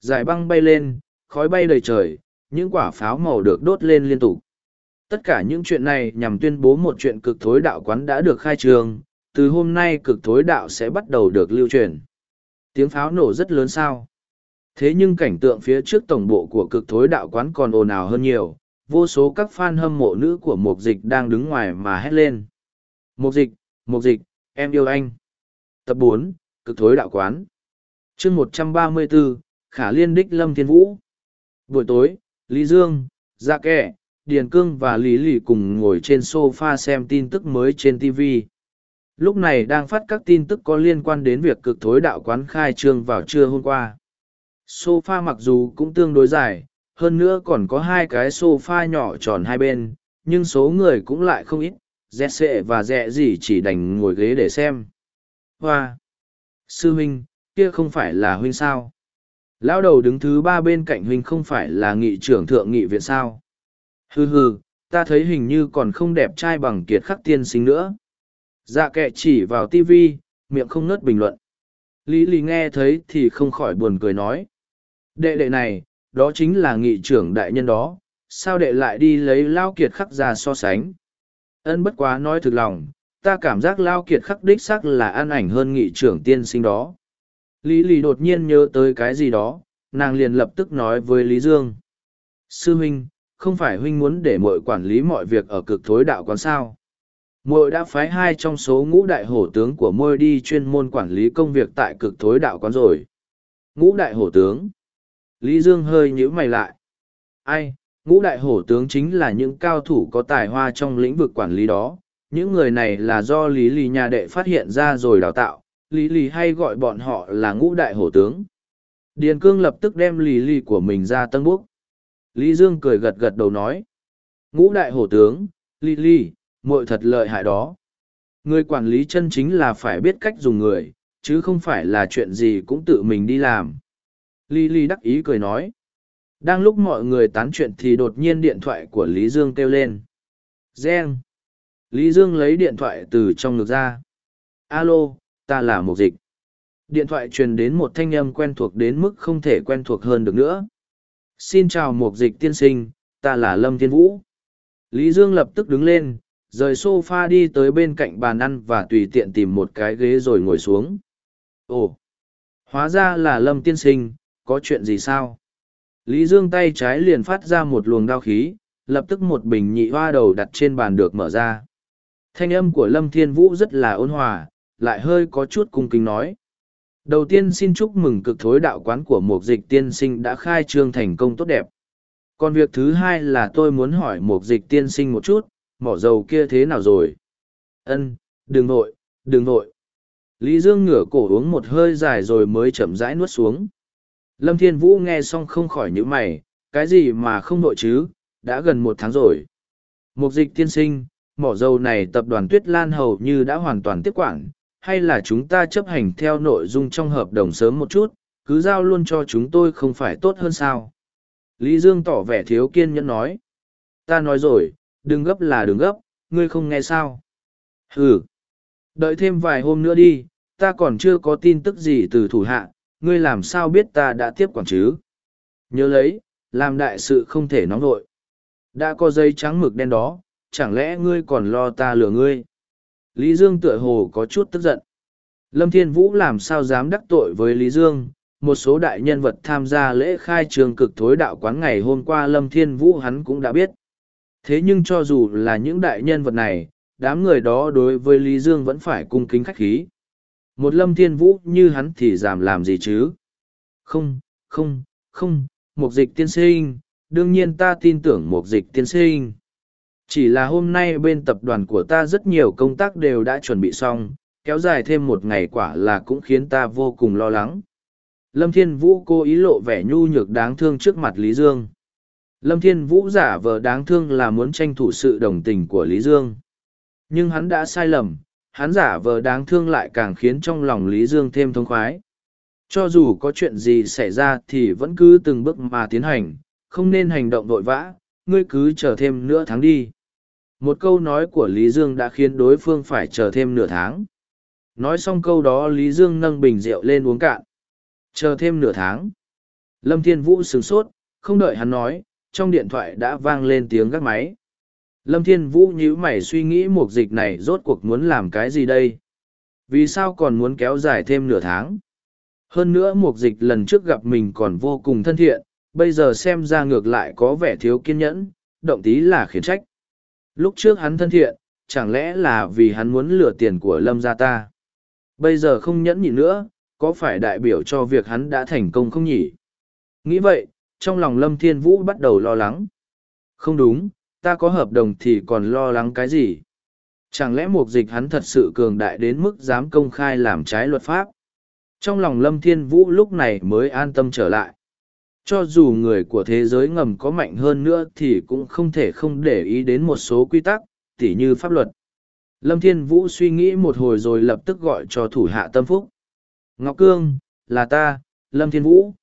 Giải băng bay lên, khói bay đầy trời, những quả pháo màu được đốt lên liên tục. Tất cả những chuyện này nhằm tuyên bố một chuyện cực thối đạo quán đã được khai trường từ hôm nay cực thối đạo sẽ bắt đầu được lưu truyền. Tiếng pháo nổ rất lớn sao? Thế nhưng cảnh tượng phía trước tổng bộ của cực thối đạo quán còn ồn ào hơn nhiều, vô số các fan hâm mộ nữ của Mục Dịch đang đứng ngoài mà hét lên. Mục Dịch, Mục Dịch, em yêu anh. Tập bốn cực thối đạo quán. chương một trăm ba mươi 134, Khả Liên Đích Lâm Thiên Vũ. Buổi tối, Lý Dương, Gia Kẻ, Điền Cương và Lý Lì cùng ngồi trên sofa xem tin tức mới trên TV. Lúc này đang phát các tin tức có liên quan đến việc cực thối đạo quán khai trương vào trưa hôm qua sofa mặc dù cũng tương đối dài, hơn nữa còn có hai cái sofa nhỏ tròn hai bên, nhưng số người cũng lại không ít dẹ sệ và dẹ gì chỉ đành ngồi ghế để xem. Hoa! Sư huynh, kia không phải là huynh sao? Lão đầu đứng thứ ba bên cạnh huynh không phải là nghị trưởng thượng nghị viện sao? Hừ hừ, ta thấy hình như còn không đẹp trai bằng kiệt khắc tiên sinh nữa. Dạ kệ chỉ vào tv miệng không nớt bình luận. Lý lý nghe thấy thì không khỏi buồn cười nói. Đệ đệ này, đó chính là nghị trưởng đại nhân đó, sao đệ lại đi lấy Lao Kiệt khắc ra so sánh. Ân bất quá nói thực lòng, ta cảm giác Lao Kiệt khắc đích xác là an ảnh hơn nghị trưởng tiên sinh đó. Lý Lì đột nhiên nhớ tới cái gì đó, nàng liền lập tức nói với Lý Dương. Sư huynh, không phải huynh muốn để muội quản lý mọi việc ở cực thối đạo quán sao? Muội đã phái hai trong số ngũ đại hổ tướng của muội đi chuyên môn quản lý công việc tại cực thối đạo quán rồi. Ngũ đại hổ tướng Lý Dương hơi nhíu mày lại. Ai, ngũ đại hổ tướng chính là những cao thủ có tài hoa trong lĩnh vực quản lý đó. Những người này là do Lý Lì nhà đệ phát hiện ra rồi đào tạo. Lý Lì hay gọi bọn họ là ngũ đại hổ tướng. Điền Cương lập tức đem Lý Lì của mình ra tân búc. Lý Dương cười gật gật đầu nói. Ngũ đại hổ tướng, Lý Lì, muội thật lợi hại đó. Người quản lý chân chính là phải biết cách dùng người, chứ không phải là chuyện gì cũng tự mình đi làm. Lý Lý đắc ý cười nói. Đang lúc mọi người tán chuyện thì đột nhiên điện thoại của Lý Dương kêu lên. Gen. Lý Dương lấy điện thoại từ trong ngực ra. Alo, ta là Mục Dịch. Điện thoại truyền đến một thanh âm quen thuộc đến mức không thể quen thuộc hơn được nữa. Xin chào Mục Dịch tiên sinh, ta là Lâm Thiên Vũ. Lý Dương lập tức đứng lên, rời sofa đi tới bên cạnh bàn ăn và tùy tiện tìm một cái ghế rồi ngồi xuống. Ồ, hóa ra là Lâm tiên sinh, có chuyện gì sao? Lý Dương tay trái liền phát ra một luồng đao khí, lập tức một bình nhị hoa đầu đặt trên bàn được mở ra. Thanh âm của Lâm Thiên Vũ rất là ôn hòa, lại hơi có chút cung kính nói. Đầu tiên xin chúc mừng cực thối đạo quán của một dịch tiên sinh đã khai trương thành công tốt đẹp. Còn việc thứ hai là tôi muốn hỏi một dịch tiên sinh một chút, mỏ dầu kia thế nào rồi? Ân, đừng vội, đừng vội. Lý Dương ngửa cổ uống một hơi dài rồi mới chậm rãi nuốt xuống. Lâm Thiên Vũ nghe xong không khỏi nhíu mày, cái gì mà không nội chứ, đã gần một tháng rồi. Mục dịch tiên sinh, mỏ dầu này tập đoàn Tuyết Lan hầu như đã hoàn toàn tiếp quản, hay là chúng ta chấp hành theo nội dung trong hợp đồng sớm một chút, cứ giao luôn cho chúng tôi không phải tốt hơn sao. Lý Dương tỏ vẻ thiếu kiên nhẫn nói. Ta nói rồi, đừng gấp là đừng gấp, ngươi không nghe sao. Ừ. Đợi thêm vài hôm nữa đi, ta còn chưa có tin tức gì từ thủ hạ, ngươi làm sao biết ta đã tiếp quản chứ? Nhớ lấy, làm đại sự không thể nóng nội. Đã có giấy trắng mực đen đó, chẳng lẽ ngươi còn lo ta lừa ngươi? Lý Dương tựa hồ có chút tức giận. Lâm Thiên Vũ làm sao dám đắc tội với Lý Dương? Một số đại nhân vật tham gia lễ khai trường cực thối đạo quán ngày hôm qua Lâm Thiên Vũ hắn cũng đã biết. Thế nhưng cho dù là những đại nhân vật này, đám người đó đối với Lý Dương vẫn phải cung kính khách khí. Một lâm thiên vũ như hắn thì giảm làm gì chứ? Không, không, không, mục dịch tiên sinh, đương nhiên ta tin tưởng mục dịch tiên sinh. Chỉ là hôm nay bên tập đoàn của ta rất nhiều công tác đều đã chuẩn bị xong, kéo dài thêm một ngày quả là cũng khiến ta vô cùng lo lắng. Lâm Thiên Vũ cố ý lộ vẻ nhu nhược đáng thương trước mặt Lý Dương. Lâm Thiên Vũ giả vờ đáng thương là muốn tranh thủ sự đồng tình của Lý Dương. Nhưng hắn đã sai lầm, hắn giả vờ đáng thương lại càng khiến trong lòng Lý Dương thêm thông khoái. Cho dù có chuyện gì xảy ra thì vẫn cứ từng bước mà tiến hành, không nên hành động vội vã, ngươi cứ chờ thêm nửa tháng đi. Một câu nói của Lý Dương đã khiến đối phương phải chờ thêm nửa tháng. Nói xong câu đó Lý Dương nâng bình rượu lên uống cạn. Chờ thêm nửa tháng. Lâm Thiên Vũ sửng sốt, không đợi hắn nói, trong điện thoại đã vang lên tiếng gác máy. Lâm Thiên Vũ nhíu mày suy nghĩ mục dịch này rốt cuộc muốn làm cái gì đây? Vì sao còn muốn kéo dài thêm nửa tháng? Hơn nữa mục dịch lần trước gặp mình còn vô cùng thân thiện, bây giờ xem ra ngược lại có vẻ thiếu kiên nhẫn, động tí là khiển trách. Lúc trước hắn thân thiện, chẳng lẽ là vì hắn muốn lừa tiền của Lâm gia ta? Bây giờ không nhẫn nhịn nữa, có phải đại biểu cho việc hắn đã thành công không nhỉ? Nghĩ vậy, trong lòng Lâm Thiên Vũ bắt đầu lo lắng. Không đúng, ta có hợp đồng thì còn lo lắng cái gì? Chẳng lẽ mục dịch hắn thật sự cường đại đến mức dám công khai làm trái luật pháp? Trong lòng Lâm Thiên Vũ lúc này mới an tâm trở lại. Cho dù người của thế giới ngầm có mạnh hơn nữa thì cũng không thể không để ý đến một số quy tắc, tỉ như pháp luật. Lâm Thiên Vũ suy nghĩ một hồi rồi lập tức gọi cho thủ hạ tâm phúc. Ngọc Cương, là ta, Lâm Thiên Vũ.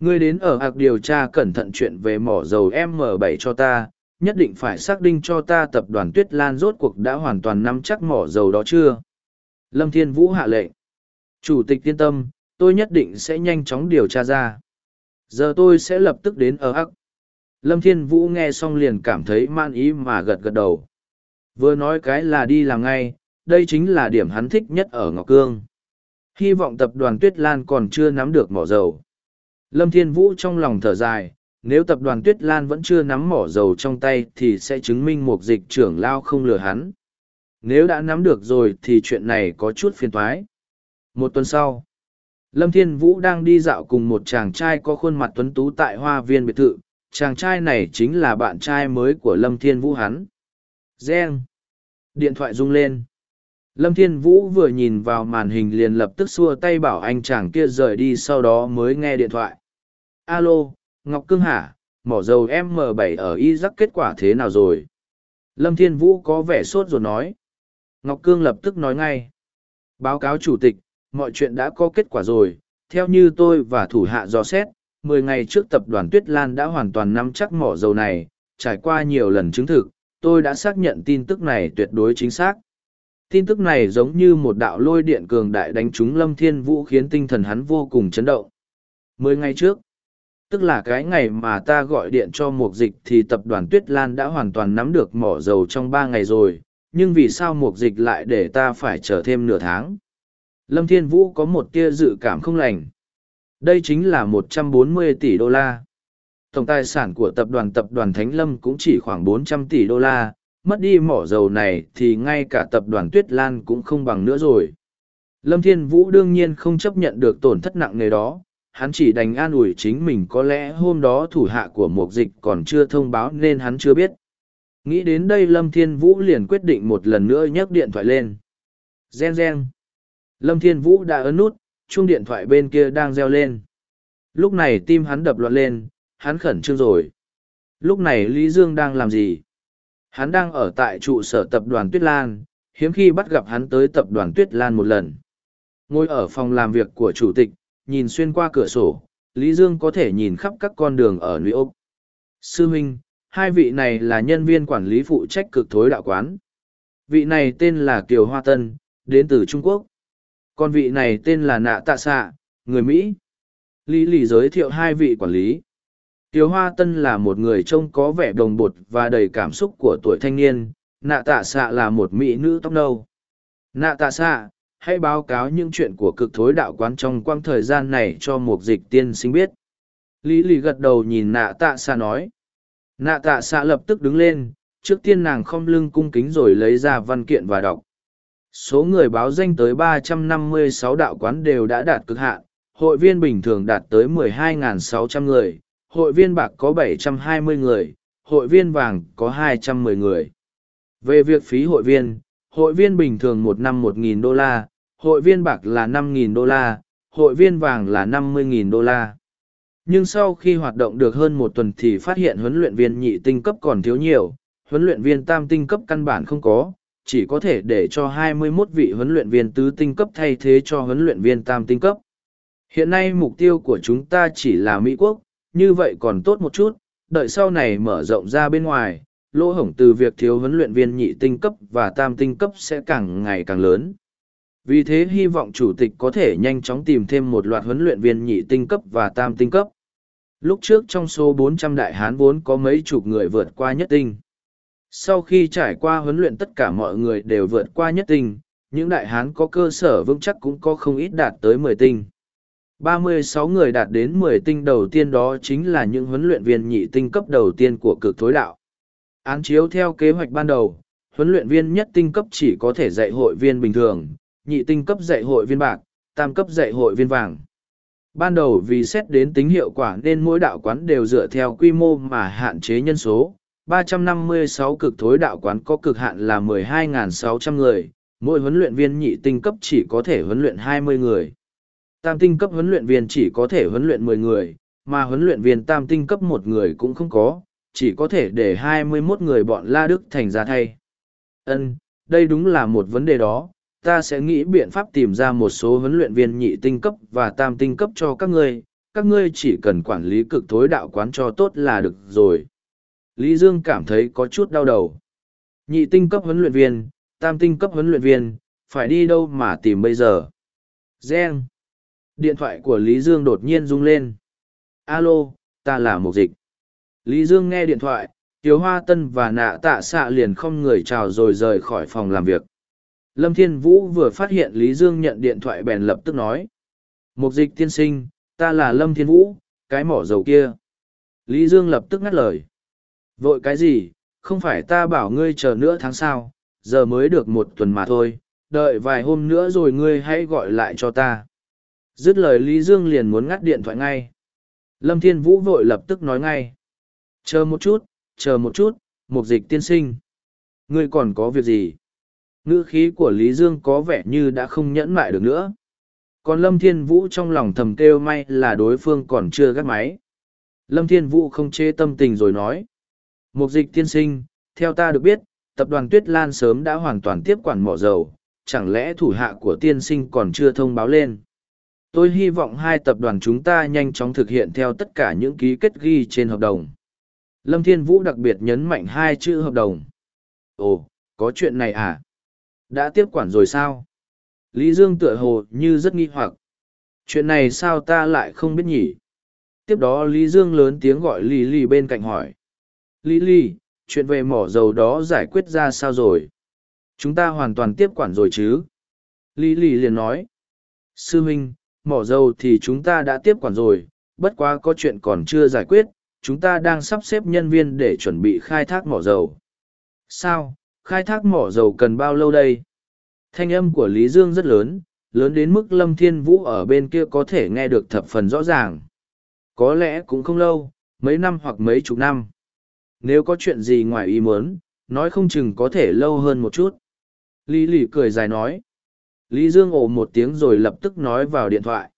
Ngươi đến ở hạc điều tra cẩn thận chuyện về mỏ dầu M7 cho ta, nhất định phải xác định cho ta tập đoàn Tuyết Lan rốt cuộc đã hoàn toàn nắm chắc mỏ dầu đó chưa. Lâm Thiên Vũ hạ lệnh. Chủ tịch yên tâm, tôi nhất định sẽ nhanh chóng điều tra ra. Giờ tôi sẽ lập tức đến ở hắc. Lâm Thiên Vũ nghe xong liền cảm thấy man ý mà gật gật đầu. Vừa nói cái là đi làm ngay, đây chính là điểm hắn thích nhất ở Ngọc Cương. Hy vọng tập đoàn Tuyết Lan còn chưa nắm được mỏ dầu. Lâm Thiên Vũ trong lòng thở dài, nếu tập đoàn Tuyết Lan vẫn chưa nắm mỏ dầu trong tay thì sẽ chứng minh một dịch trưởng lao không lừa hắn. Nếu đã nắm được rồi thì chuyện này có chút phiền toái. Một tuần sau, Lâm Thiên Vũ đang đi dạo cùng một chàng trai có khuôn mặt tuấn tú tại hoa viên biệt thự. Chàng trai này chính là bạn trai mới của Lâm Thiên Vũ hắn. Gen. Điện thoại rung lên. Lâm Thiên Vũ vừa nhìn vào màn hình liền lập tức xua tay bảo anh chàng kia rời đi sau đó mới nghe điện thoại. Alo, Ngọc Cương hả? Mỏ dầu M7 ở Iraq kết quả thế nào rồi? Lâm Thiên Vũ có vẻ sốt rồi nói. Ngọc Cương lập tức nói ngay. Báo cáo chủ tịch, mọi chuyện đã có kết quả rồi. Theo như tôi và thủ hạ dò xét, mười ngày trước tập đoàn Tuyết Lan đã hoàn toàn nắm chắc mỏ dầu này, trải qua nhiều lần chứng thực, tôi đã xác nhận tin tức này tuyệt đối chính xác. Tin tức này giống như một đạo lôi điện cường đại đánh trúng Lâm Thiên Vũ khiến tinh thần hắn vô cùng chấn động. Mười ngày trước, tức là cái ngày mà ta gọi điện cho mục dịch thì tập đoàn Tuyết Lan đã hoàn toàn nắm được mỏ dầu trong ba ngày rồi, nhưng vì sao mục dịch lại để ta phải chờ thêm nửa tháng? Lâm Thiên Vũ có một tia dự cảm không lành. Đây chính là một trăm bốn mươi tỷ đô la. Tổng tài sản của tập đoàn tập đoàn Thánh Lâm cũng chỉ khoảng bốn trăm tỷ đô la, mất đi mỏ dầu này thì ngay cả tập đoàn Tuyết Lan cũng không bằng nữa rồi. Lâm Thiên Vũ đương nhiên không chấp nhận được tổn thất nặng nề đó, hắn chỉ đành an ủi chính mình có lẽ hôm đó thủ hạ của mục dịch còn chưa thông báo nên hắn chưa biết. Nghĩ đến đây Lâm Thiên Vũ liền quyết định một lần nữa nhấc điện thoại lên. Gen gen. Lâm Thiên Vũ đã ấn nút, chuông điện thoại bên kia đang reo lên. Lúc này tim hắn đập loạn lên, hắn khẩn trương rồi. Lúc này Lý Dương đang làm gì? Hắn đang ở tại trụ sở tập đoàn Tuyết Lan, hiếm khi bắt gặp hắn tới tập đoàn Tuyết Lan một lần. Ngồi ở phòng làm việc của chủ tịch, nhìn xuyên qua cửa sổ, Lý Dương có thể nhìn khắp các con đường ở New York. Sư Minh, hai vị này là nhân viên quản lý phụ trách cực thối đạo quán. Vị này tên là Kiều Hoa Tân, đến từ Trung Quốc. Còn vị này tên là Nạ Tạ Sạ, người Mỹ. Lý Lý giới thiệu hai vị quản lý. Kiều Hoa Tân là một người trông có vẻ đồng bột và đầy cảm xúc của tuổi thanh niên, Nạ Tạ Sạ là một mỹ nữ tóc nâu. Nạ Tạ Sạ, hãy báo cáo những chuyện của cực thối đạo quán trong quãng thời gian này cho một dịch tiên sinh biết lý lì gật đầu nhìn nạ tạ xạ nói nạ tạ xạ lập tức đứng lên trước tiên nàng khom lưng cung kính rồi lấy ra văn kiện và đọc. Số người báo danh tới 356 đạo quán đều đã đạt cực hạn, hội viên bình thường đạt tới 12.600 người, hội viên bạc có 720 người, hội viên vàng có 210 người. Về việc phí hội viên, hội viên bình thường một năm 1.000 đô la, hội viên bạc là 5.000 đô la, hội viên vàng là 50.000 đô la. Nhưng sau khi hoạt động được hơn một tuần thì phát hiện huấn luyện viên nhị tinh cấp còn thiếu nhiều, huấn luyện viên tam tinh cấp căn bản không có, chỉ có thể để cho 21 vị huấn luyện viên tứ tinh cấp thay thế cho huấn luyện viên tam tinh cấp. Hiện nay mục tiêu của chúng ta chỉ là Mỹ Quốc, như vậy còn tốt một chút, đợi sau này mở rộng ra bên ngoài, lỗ hổng từ việc thiếu huấn luyện viên nhị tinh cấp và tam tinh cấp sẽ càng ngày càng lớn. Vì thế hy vọng chủ tịch có thể nhanh chóng tìm thêm một loạt huấn luyện viên nhị tinh cấp và tam tinh cấp. Lúc trước trong số 400 đại hán vốn có mấy chục người vượt qua nhất tinh. Sau khi trải qua huấn luyện tất cả mọi người đều vượt qua nhất tinh, những đại hán có cơ sở vững chắc cũng có không ít đạt tới 10 tinh. 36 người đạt đến 10 tinh đầu tiên đó chính là những huấn luyện viên nhị tinh cấp đầu tiên của cực thối đạo. Án chiếu theo kế hoạch ban đầu, huấn luyện viên nhất tinh cấp chỉ có thể dạy hội viên bình thường, nhị tinh cấp dạy hội viên bạc, tam cấp dạy hội viên vàng. Ban đầu vì xét đến tính hiệu quả nên mỗi đạo quán đều dựa theo quy mô mà hạn chế nhân số. 356 cực thối đạo quán có cực hạn là 12.600 người, mỗi huấn luyện viên nhị tinh cấp chỉ có thể huấn luyện 20 người. Tam tinh cấp huấn luyện viên chỉ có thể huấn luyện 10 người, mà huấn luyện viên tam tinh cấp một người cũng không có, chỉ có thể để 21 người bọn La Đức thành ra thay. Ân, đây đúng là một vấn đề đó, ta sẽ nghĩ biện pháp tìm ra một số huấn luyện viên nhị tinh cấp và tam tinh cấp cho các ngươi, các ngươi chỉ cần quản lý cực thối đạo quán cho tốt là được rồi. Lý Dương cảm thấy có chút đau đầu. Nhị tinh cấp huấn luyện viên, tam tinh cấp huấn luyện viên, phải đi đâu mà tìm bây giờ? Gen. Điện thoại của Lý Dương đột nhiên rung lên. Alo, ta là Mục Dịch. Lý Dương nghe điện thoại, Tiếu Hoa Tân và nạ tạ xạ liền không người chào rồi rời khỏi phòng làm việc. Lâm Thiên Vũ vừa phát hiện Lý Dương nhận điện thoại bèn lập tức nói. Mục dịch tiên sinh, ta là Lâm Thiên Vũ, cái mỏ dầu kia. Lý Dương lập tức ngắt lời. Vội cái gì, không phải ta bảo ngươi chờ nữa tháng sau, giờ mới được một tuần mà thôi, đợi vài hôm nữa rồi ngươi hãy gọi lại cho ta. Dứt lời Lý Dương liền muốn ngắt điện thoại ngay. Lâm Thiên Vũ vội lập tức nói ngay. Chờ một chút, chờ một chút, mục dịch tiên sinh. Ngươi còn có việc gì? Ngữ khí của Lý Dương có vẻ như đã không nhẫn mại được nữa. Còn Lâm Thiên Vũ trong lòng thầm kêu may là đối phương còn chưa gắt máy. Lâm Thiên Vũ không chê tâm tình rồi nói. Mục dịch tiên sinh, theo ta được biết, tập đoàn Tuyết Lan sớm đã hoàn toàn tiếp quản mỏ dầu, chẳng lẽ thủ hạ của tiên sinh còn chưa thông báo lên. Tôi hy vọng hai tập đoàn chúng ta nhanh chóng thực hiện theo tất cả những ký kết ghi trên hợp đồng. Lâm Thiên Vũ đặc biệt nhấn mạnh hai chữ hợp đồng. Ồ, có chuyện này à? Đã tiếp quản rồi sao? Lý Dương tựa hồ như rất nghi hoặc. Chuyện này sao ta lại không biết nhỉ? Tiếp đó Lý Dương lớn tiếng gọi Lý Lý bên cạnh hỏi. Lý Lý, chuyện về mỏ dầu đó giải quyết ra sao rồi? Chúng ta hoàn toàn tiếp quản rồi chứ? Lý Lý liền nói. Sư Minh, mỏ dầu thì chúng ta đã tiếp quản rồi, bất quá có chuyện còn chưa giải quyết, chúng ta đang sắp xếp nhân viên để chuẩn bị khai thác mỏ dầu. Sao, khai thác mỏ dầu cần bao lâu đây? Thanh âm của Lý Dương rất lớn, lớn đến mức Lâm Thiên Vũ ở bên kia có thể nghe được thập phần rõ ràng. Có lẽ cũng không lâu, mấy năm hoặc mấy chục năm. Nếu có chuyện gì ngoài ý muốn, nói không chừng có thể lâu hơn một chút. Lý Lỷ cười dài nói. Lý Dương ồ một tiếng rồi lập tức nói vào điện thoại.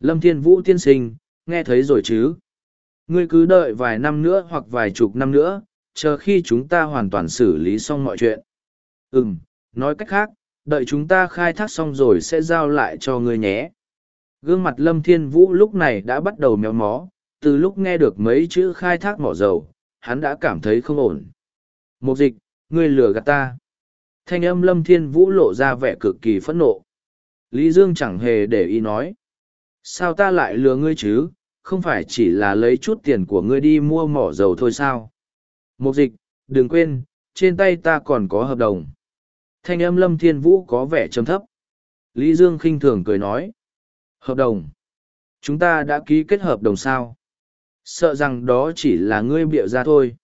Lâm Thiên Vũ tiên sinh, nghe thấy rồi chứ? Ngươi cứ đợi vài năm nữa hoặc vài chục năm nữa, chờ khi chúng ta hoàn toàn xử lý xong mọi chuyện. Ừm, nói cách khác, đợi chúng ta khai thác xong rồi sẽ giao lại cho ngươi nhé. Gương mặt Lâm Thiên Vũ lúc này đã bắt đầu méo mó, từ lúc nghe được mấy chữ khai thác mỏ dầu, hắn đã cảm thấy không ổn. Một dịch, ngươi lừa gạt ta. Thanh âm Lâm Thiên Vũ lộ ra vẻ cực kỳ phẫn nộ. Lý Dương chẳng hề để ý nói. Sao ta lại lừa ngươi chứ, không phải chỉ là lấy chút tiền của ngươi đi mua mỏ dầu thôi sao? Mục dịch, đừng quên, trên tay ta còn có hợp đồng. Thanh âm lâm thiên vũ có vẻ trầm thấp. Lý Dương khinh thường cười nói. Hợp đồng. Chúng ta đã ký kết hợp đồng sao? Sợ rằng đó chỉ là ngươi bịa ra thôi.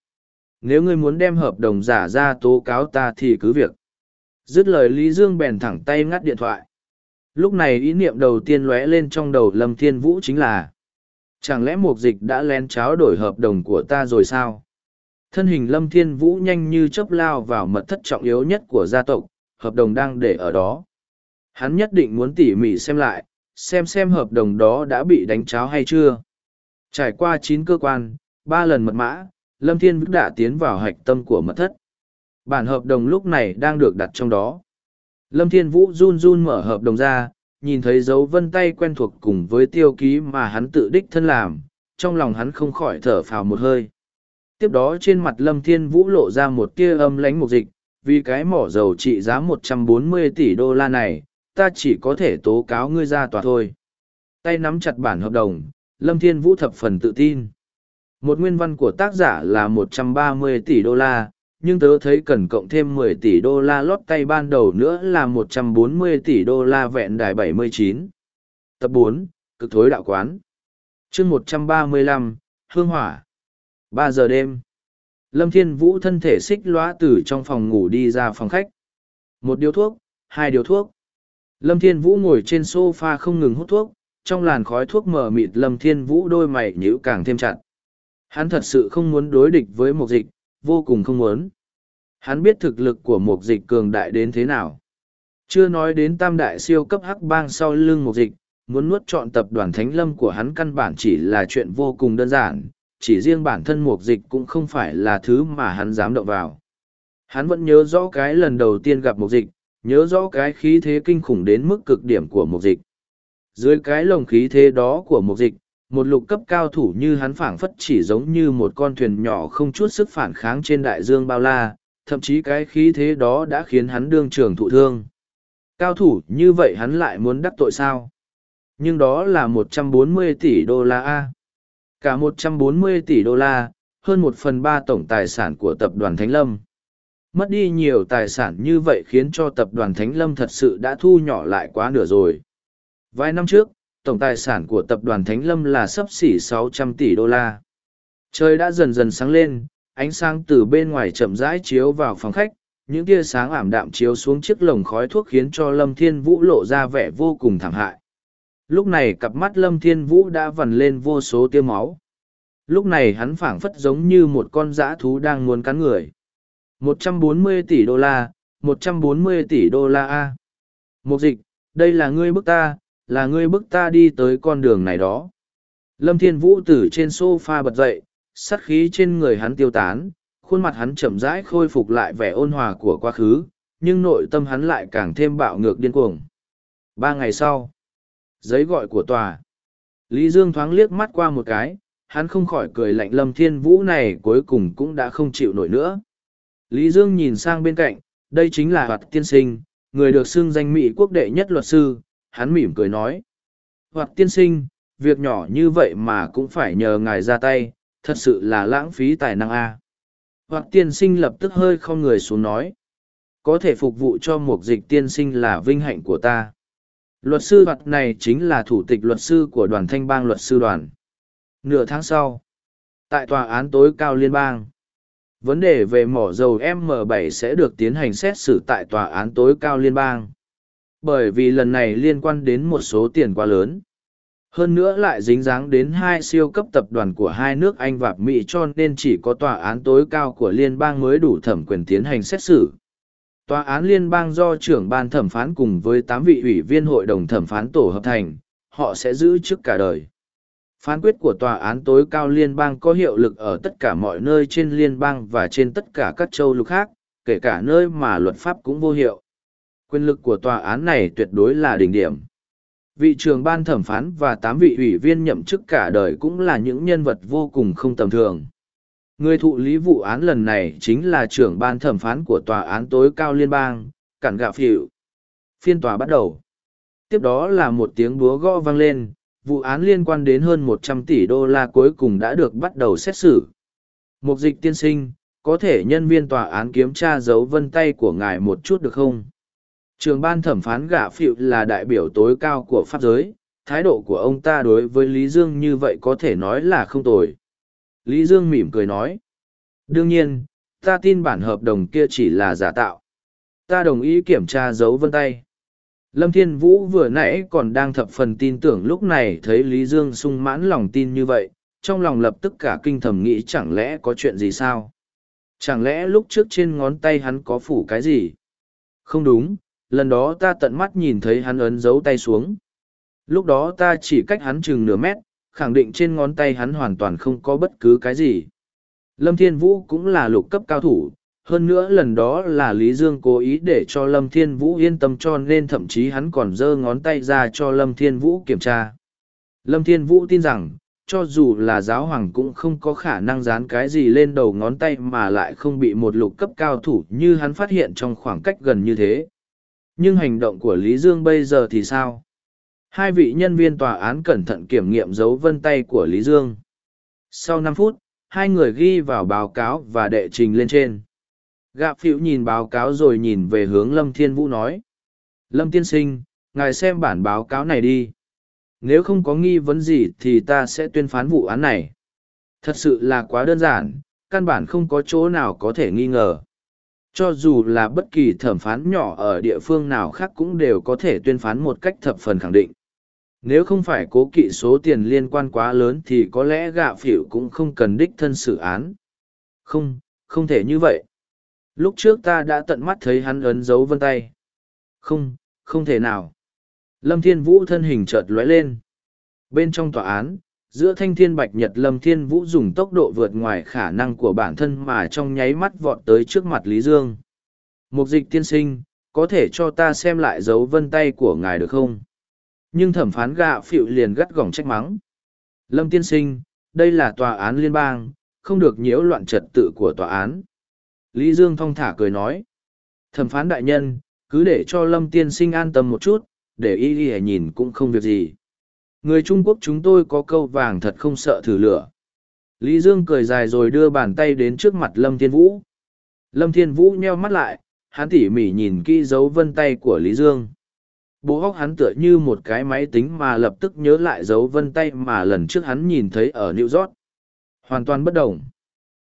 nếu ngươi muốn đem hợp đồng giả ra tố cáo ta thì cứ việc. Dứt lời Lý Dương bèn thẳng tay ngắt điện thoại. Lúc này ý niệm đầu tiên lóe lên trong đầu Lâm Thiên Vũ chính là Chẳng lẽ mục dịch đã lén cháo đổi hợp đồng của ta rồi sao? Thân hình Lâm Thiên Vũ nhanh như chớp lao vào mật thất trọng yếu nhất của gia tộc, hợp đồng đang để ở đó. Hắn nhất định muốn tỉ mỉ xem lại, xem xem hợp đồng đó đã bị đánh cháo hay chưa. Trải qua chín cơ quan, ba lần mật mã, Lâm Thiên Vũ đã tiến vào hạch tâm của mật thất. Bản hợp đồng lúc này đang được đặt trong đó. Lâm Thiên Vũ run run mở hợp đồng ra, nhìn thấy dấu vân tay quen thuộc cùng với tiêu ký mà hắn tự đích thân làm, trong lòng hắn không khỏi thở phào một hơi. Tiếp đó trên mặt Lâm Thiên Vũ lộ ra một tia âm lánh một dịch, vì cái mỏ dầu trị giá 140 tỷ đô la này, ta chỉ có thể tố cáo ngươi ra tòa thôi. Tay nắm chặt bản hợp đồng, Lâm Thiên Vũ thập phần tự tin. Một nguyên văn của tác giả là 130 tỷ đô la, nhưng tớ thấy cần cộng thêm 10 tỷ đô la lót tay ban đầu nữa là 140 tỷ đô la vẹn đài 79. Tập 4, Cực thối đạo quán. chương 135, Hương Hỏa. Ba giờ đêm. Lâm Thiên Vũ thân thể xích lóa từ trong phòng ngủ đi ra phòng khách. Một điếu thuốc, hai điếu thuốc. Lâm Thiên Vũ ngồi trên sofa không ngừng hút thuốc, trong làn khói thuốc mờ mịt Lâm Thiên Vũ đôi mày nhíu càng thêm chặt. Hắn thật sự không muốn đối địch với mục dịch, vô cùng không muốn. Hắn biết thực lực của mục dịch cường đại đến thế nào. Chưa nói đến tam đại siêu cấp hắc bang sau lưng mục dịch, muốn nuốt chọn tập đoàn Thánh Lâm của hắn căn bản chỉ là chuyện vô cùng đơn giản, chỉ riêng bản thân một dịch cũng không phải là thứ mà hắn dám động vào. Hắn vẫn nhớ rõ cái lần đầu tiên gặp một dịch, nhớ rõ cái khí thế kinh khủng đến mức cực điểm của một dịch. Dưới cái lồng khí thế đó của một dịch, một lục cấp cao thủ như hắn phảng phất chỉ giống như một con thuyền nhỏ không chút sức phản kháng trên đại dương bao la, thậm chí cái khí thế đó đã khiến hắn đương trường thụ thương. Cao thủ như vậy hắn lại muốn đắc tội sao? Nhưng đó là 140 tỷ đô la A. Cả 140 tỷ đô la, hơn một phần ba tổng tài sản của tập đoàn Thánh Lâm. Mất đi nhiều tài sản như vậy khiến cho tập đoàn Thánh Lâm thật sự đã thu nhỏ lại quá nửa rồi. Vài năm trước, tổng tài sản của tập đoàn Thánh Lâm là sấp xỉ 600 tỷ đô la. Trời đã dần dần sáng lên, ánh sáng từ bên ngoài chậm rãi chiếu vào phòng khách, những tia sáng ảm đạm chiếu xuống chiếc lồng khói thuốc khiến cho Lâm Thiên Vũ lộ ra vẻ vô cùng thảm hại. Lúc này cặp mắt Lâm Thiên Vũ đã vằn lên vô số tia máu. Lúc này hắn phảng phất giống như một con dã thú đang muốn cắn người. 140 tỷ đô la, 140 tỷ đô la A. Mục dịch, đây là ngươi bức ta, là ngươi bức ta đi tới con đường này đó. Lâm Thiên Vũ từ trên sofa bật dậy, sát khí trên người hắn tiêu tán, khuôn mặt hắn chậm rãi khôi phục lại vẻ ôn hòa của quá khứ, nhưng nội tâm hắn lại càng thêm bạo ngược điên cuồng. Ba ngày sau, giấy gọi của tòa. Lý Dương thoáng liếc mắt qua một cái, hắn không khỏi cười lạnh Lâm Thiên Vũ này cuối cùng cũng đã không chịu nổi nữa. Lý Dương nhìn sang bên cạnh, đây chính là Hoạt Tiên Sinh, người được xưng danh Mỹ quốc đệ nhất luật sư, hắn mỉm cười nói. Hoạt Tiên Sinh, việc nhỏ như vậy mà cũng phải nhờ ngài ra tay, thật sự là lãng phí tài năng a Hoạt tiên sinh lập tức hơi không người xuống nói có thể phục vụ cho một dịch tiên sinh là vinh hạnh của ta luật sư hoạt này chính là thủ tịch luật sư của đoàn thanh bang luật sư đoàn. Nửa tháng sau, tại tòa án tối cao liên bang, vấn đề về mỏ dầu m 7 sẽ được tiến hành xét xử tại tòa án tối cao liên bang. Bởi vì lần này liên quan đến một số tiền quá lớn. Hơn nữa lại dính dáng đến hai siêu cấp tập đoàn của hai nước Anh và Mỹ cho nên chỉ có tòa án tối cao của liên bang mới đủ thẩm quyền tiến hành xét xử. Tòa án liên bang do trưởng ban thẩm phán cùng với tám vị ủy viên hội đồng thẩm phán tổ hợp thành, họ sẽ giữ chức cả đời. Phán quyết của tòa án tối cao liên bang có hiệu lực ở tất cả mọi nơi trên liên bang và trên tất cả các châu lục khác, kể cả nơi mà luật pháp cũng vô hiệu. Quyền lực của tòa án này tuyệt đối là đỉnh điểm. Vị trưởng ban thẩm phán và tám vị ủy viên nhậm chức cả đời cũng là những nhân vật vô cùng không tầm thường. Người thụ lý vụ án lần này chính là trưởng ban thẩm phán của tòa án tối cao liên bang, cản gạo phịu. Phiên tòa bắt đầu. Tiếp đó là một tiếng búa gõ vang lên, vụ án liên quan đến hơn một trăm tỷ đô la cuối cùng đã được bắt đầu xét xử. Mục dịch tiên sinh, có thể nhân viên tòa án kiểm tra dấu vân tay của ngài một chút được không? Trường ban thẩm phán gạ phịu là đại biểu tối cao của pháp giới, thái độ của ông ta đối với Lý Dương như vậy có thể nói là không tồi. Lý Dương mỉm cười nói. Đương nhiên, ta tin bản hợp đồng kia chỉ là giả tạo. Ta đồng ý kiểm tra dấu vân tay. Lâm Thiên Vũ vừa nãy còn đang thập phần tin tưởng lúc này thấy Lý Dương sung mãn lòng tin như vậy, trong lòng lập tức cả kinh thầm nghĩ chẳng lẽ có chuyện gì sao? Chẳng lẽ lúc trước trên ngón tay hắn có phủ cái gì? Không đúng, lần đó ta tận mắt nhìn thấy hắn ấn dấu tay xuống. Lúc đó ta chỉ cách hắn chừng nửa mét, khẳng định trên ngón tay hắn hoàn toàn không có bất cứ cái gì. Lâm Thiên Vũ cũng là lục cấp cao thủ, hơn nữa lần đó là Lý Dương cố ý để cho Lâm Thiên Vũ yên tâm cho nên thậm chí hắn còn giơ ngón tay ra cho Lâm Thiên Vũ kiểm tra. Lâm Thiên Vũ tin rằng, cho dù là giáo hoàng cũng không có khả năng dán cái gì lên đầu ngón tay mà lại không bị một lục cấp cao thủ như hắn phát hiện trong khoảng cách gần như thế. Nhưng hành động của Lý Dương bây giờ thì sao? Hai vị nhân viên tòa án cẩn thận kiểm nghiệm dấu vân tay của Lý Dương. Sau năm phút, hai người ghi vào báo cáo và đệ trình lên trên. Gạ phiểu nhìn báo cáo rồi nhìn về hướng Lâm Thiên Vũ nói. Lâm Tiên Sinh, ngài xem bản báo cáo này đi. Nếu không có nghi vấn gì thì ta sẽ tuyên phán vụ án này. Thật sự là quá đơn giản, căn bản không có chỗ nào có thể nghi ngờ. Cho dù là bất kỳ thẩm phán nhỏ ở địa phương nào khác cũng đều có thể tuyên phán một cách thập phần khẳng định. Nếu không phải cố kỵ số tiền liên quan quá lớn thì có lẽ gạ phỉu cũng không cần đích thân xử án. Không, không thể như vậy. Lúc trước ta đã tận mắt thấy hắn ấn dấu vân tay. Không, không thể nào. Lâm Thiên Vũ thân hình chợt lóe lên. Bên trong tòa án, giữa thanh thiên bạch nhật Lâm Thiên Vũ dùng tốc độ vượt ngoài khả năng của bản thân mà trong nháy mắt vọt tới trước mặt Lý Dương. Mục dịch tiên sinh, có thể cho ta xem lại dấu vân tay của ngài được không? Nhưng thẩm phán gạ phịu liền gắt gỏng trách mắng. Lâm tiên sinh, đây là tòa án liên bang, không được nhiễu loạn trật tự của tòa án. Lý Dương thong thả cười nói. Thẩm phán đại nhân, cứ để cho Lâm tiên sinh an tâm một chút, để y y nhìn cũng không việc gì. Người Trung Quốc chúng tôi có câu vàng thật không sợ thử lửa. Lý Dương cười dài rồi đưa bàn tay đến trước mặt Lâm Thiên Vũ. Lâm Thiên Vũ nheo mắt lại, hắn tỉ mỉ nhìn kỹ dấu vân tay của Lý Dương. Bố hóc hắn tựa như một cái máy tính mà lập tức nhớ lại dấu vân tay mà lần trước hắn nhìn thấy ở New York. Hoàn toàn bất đồng.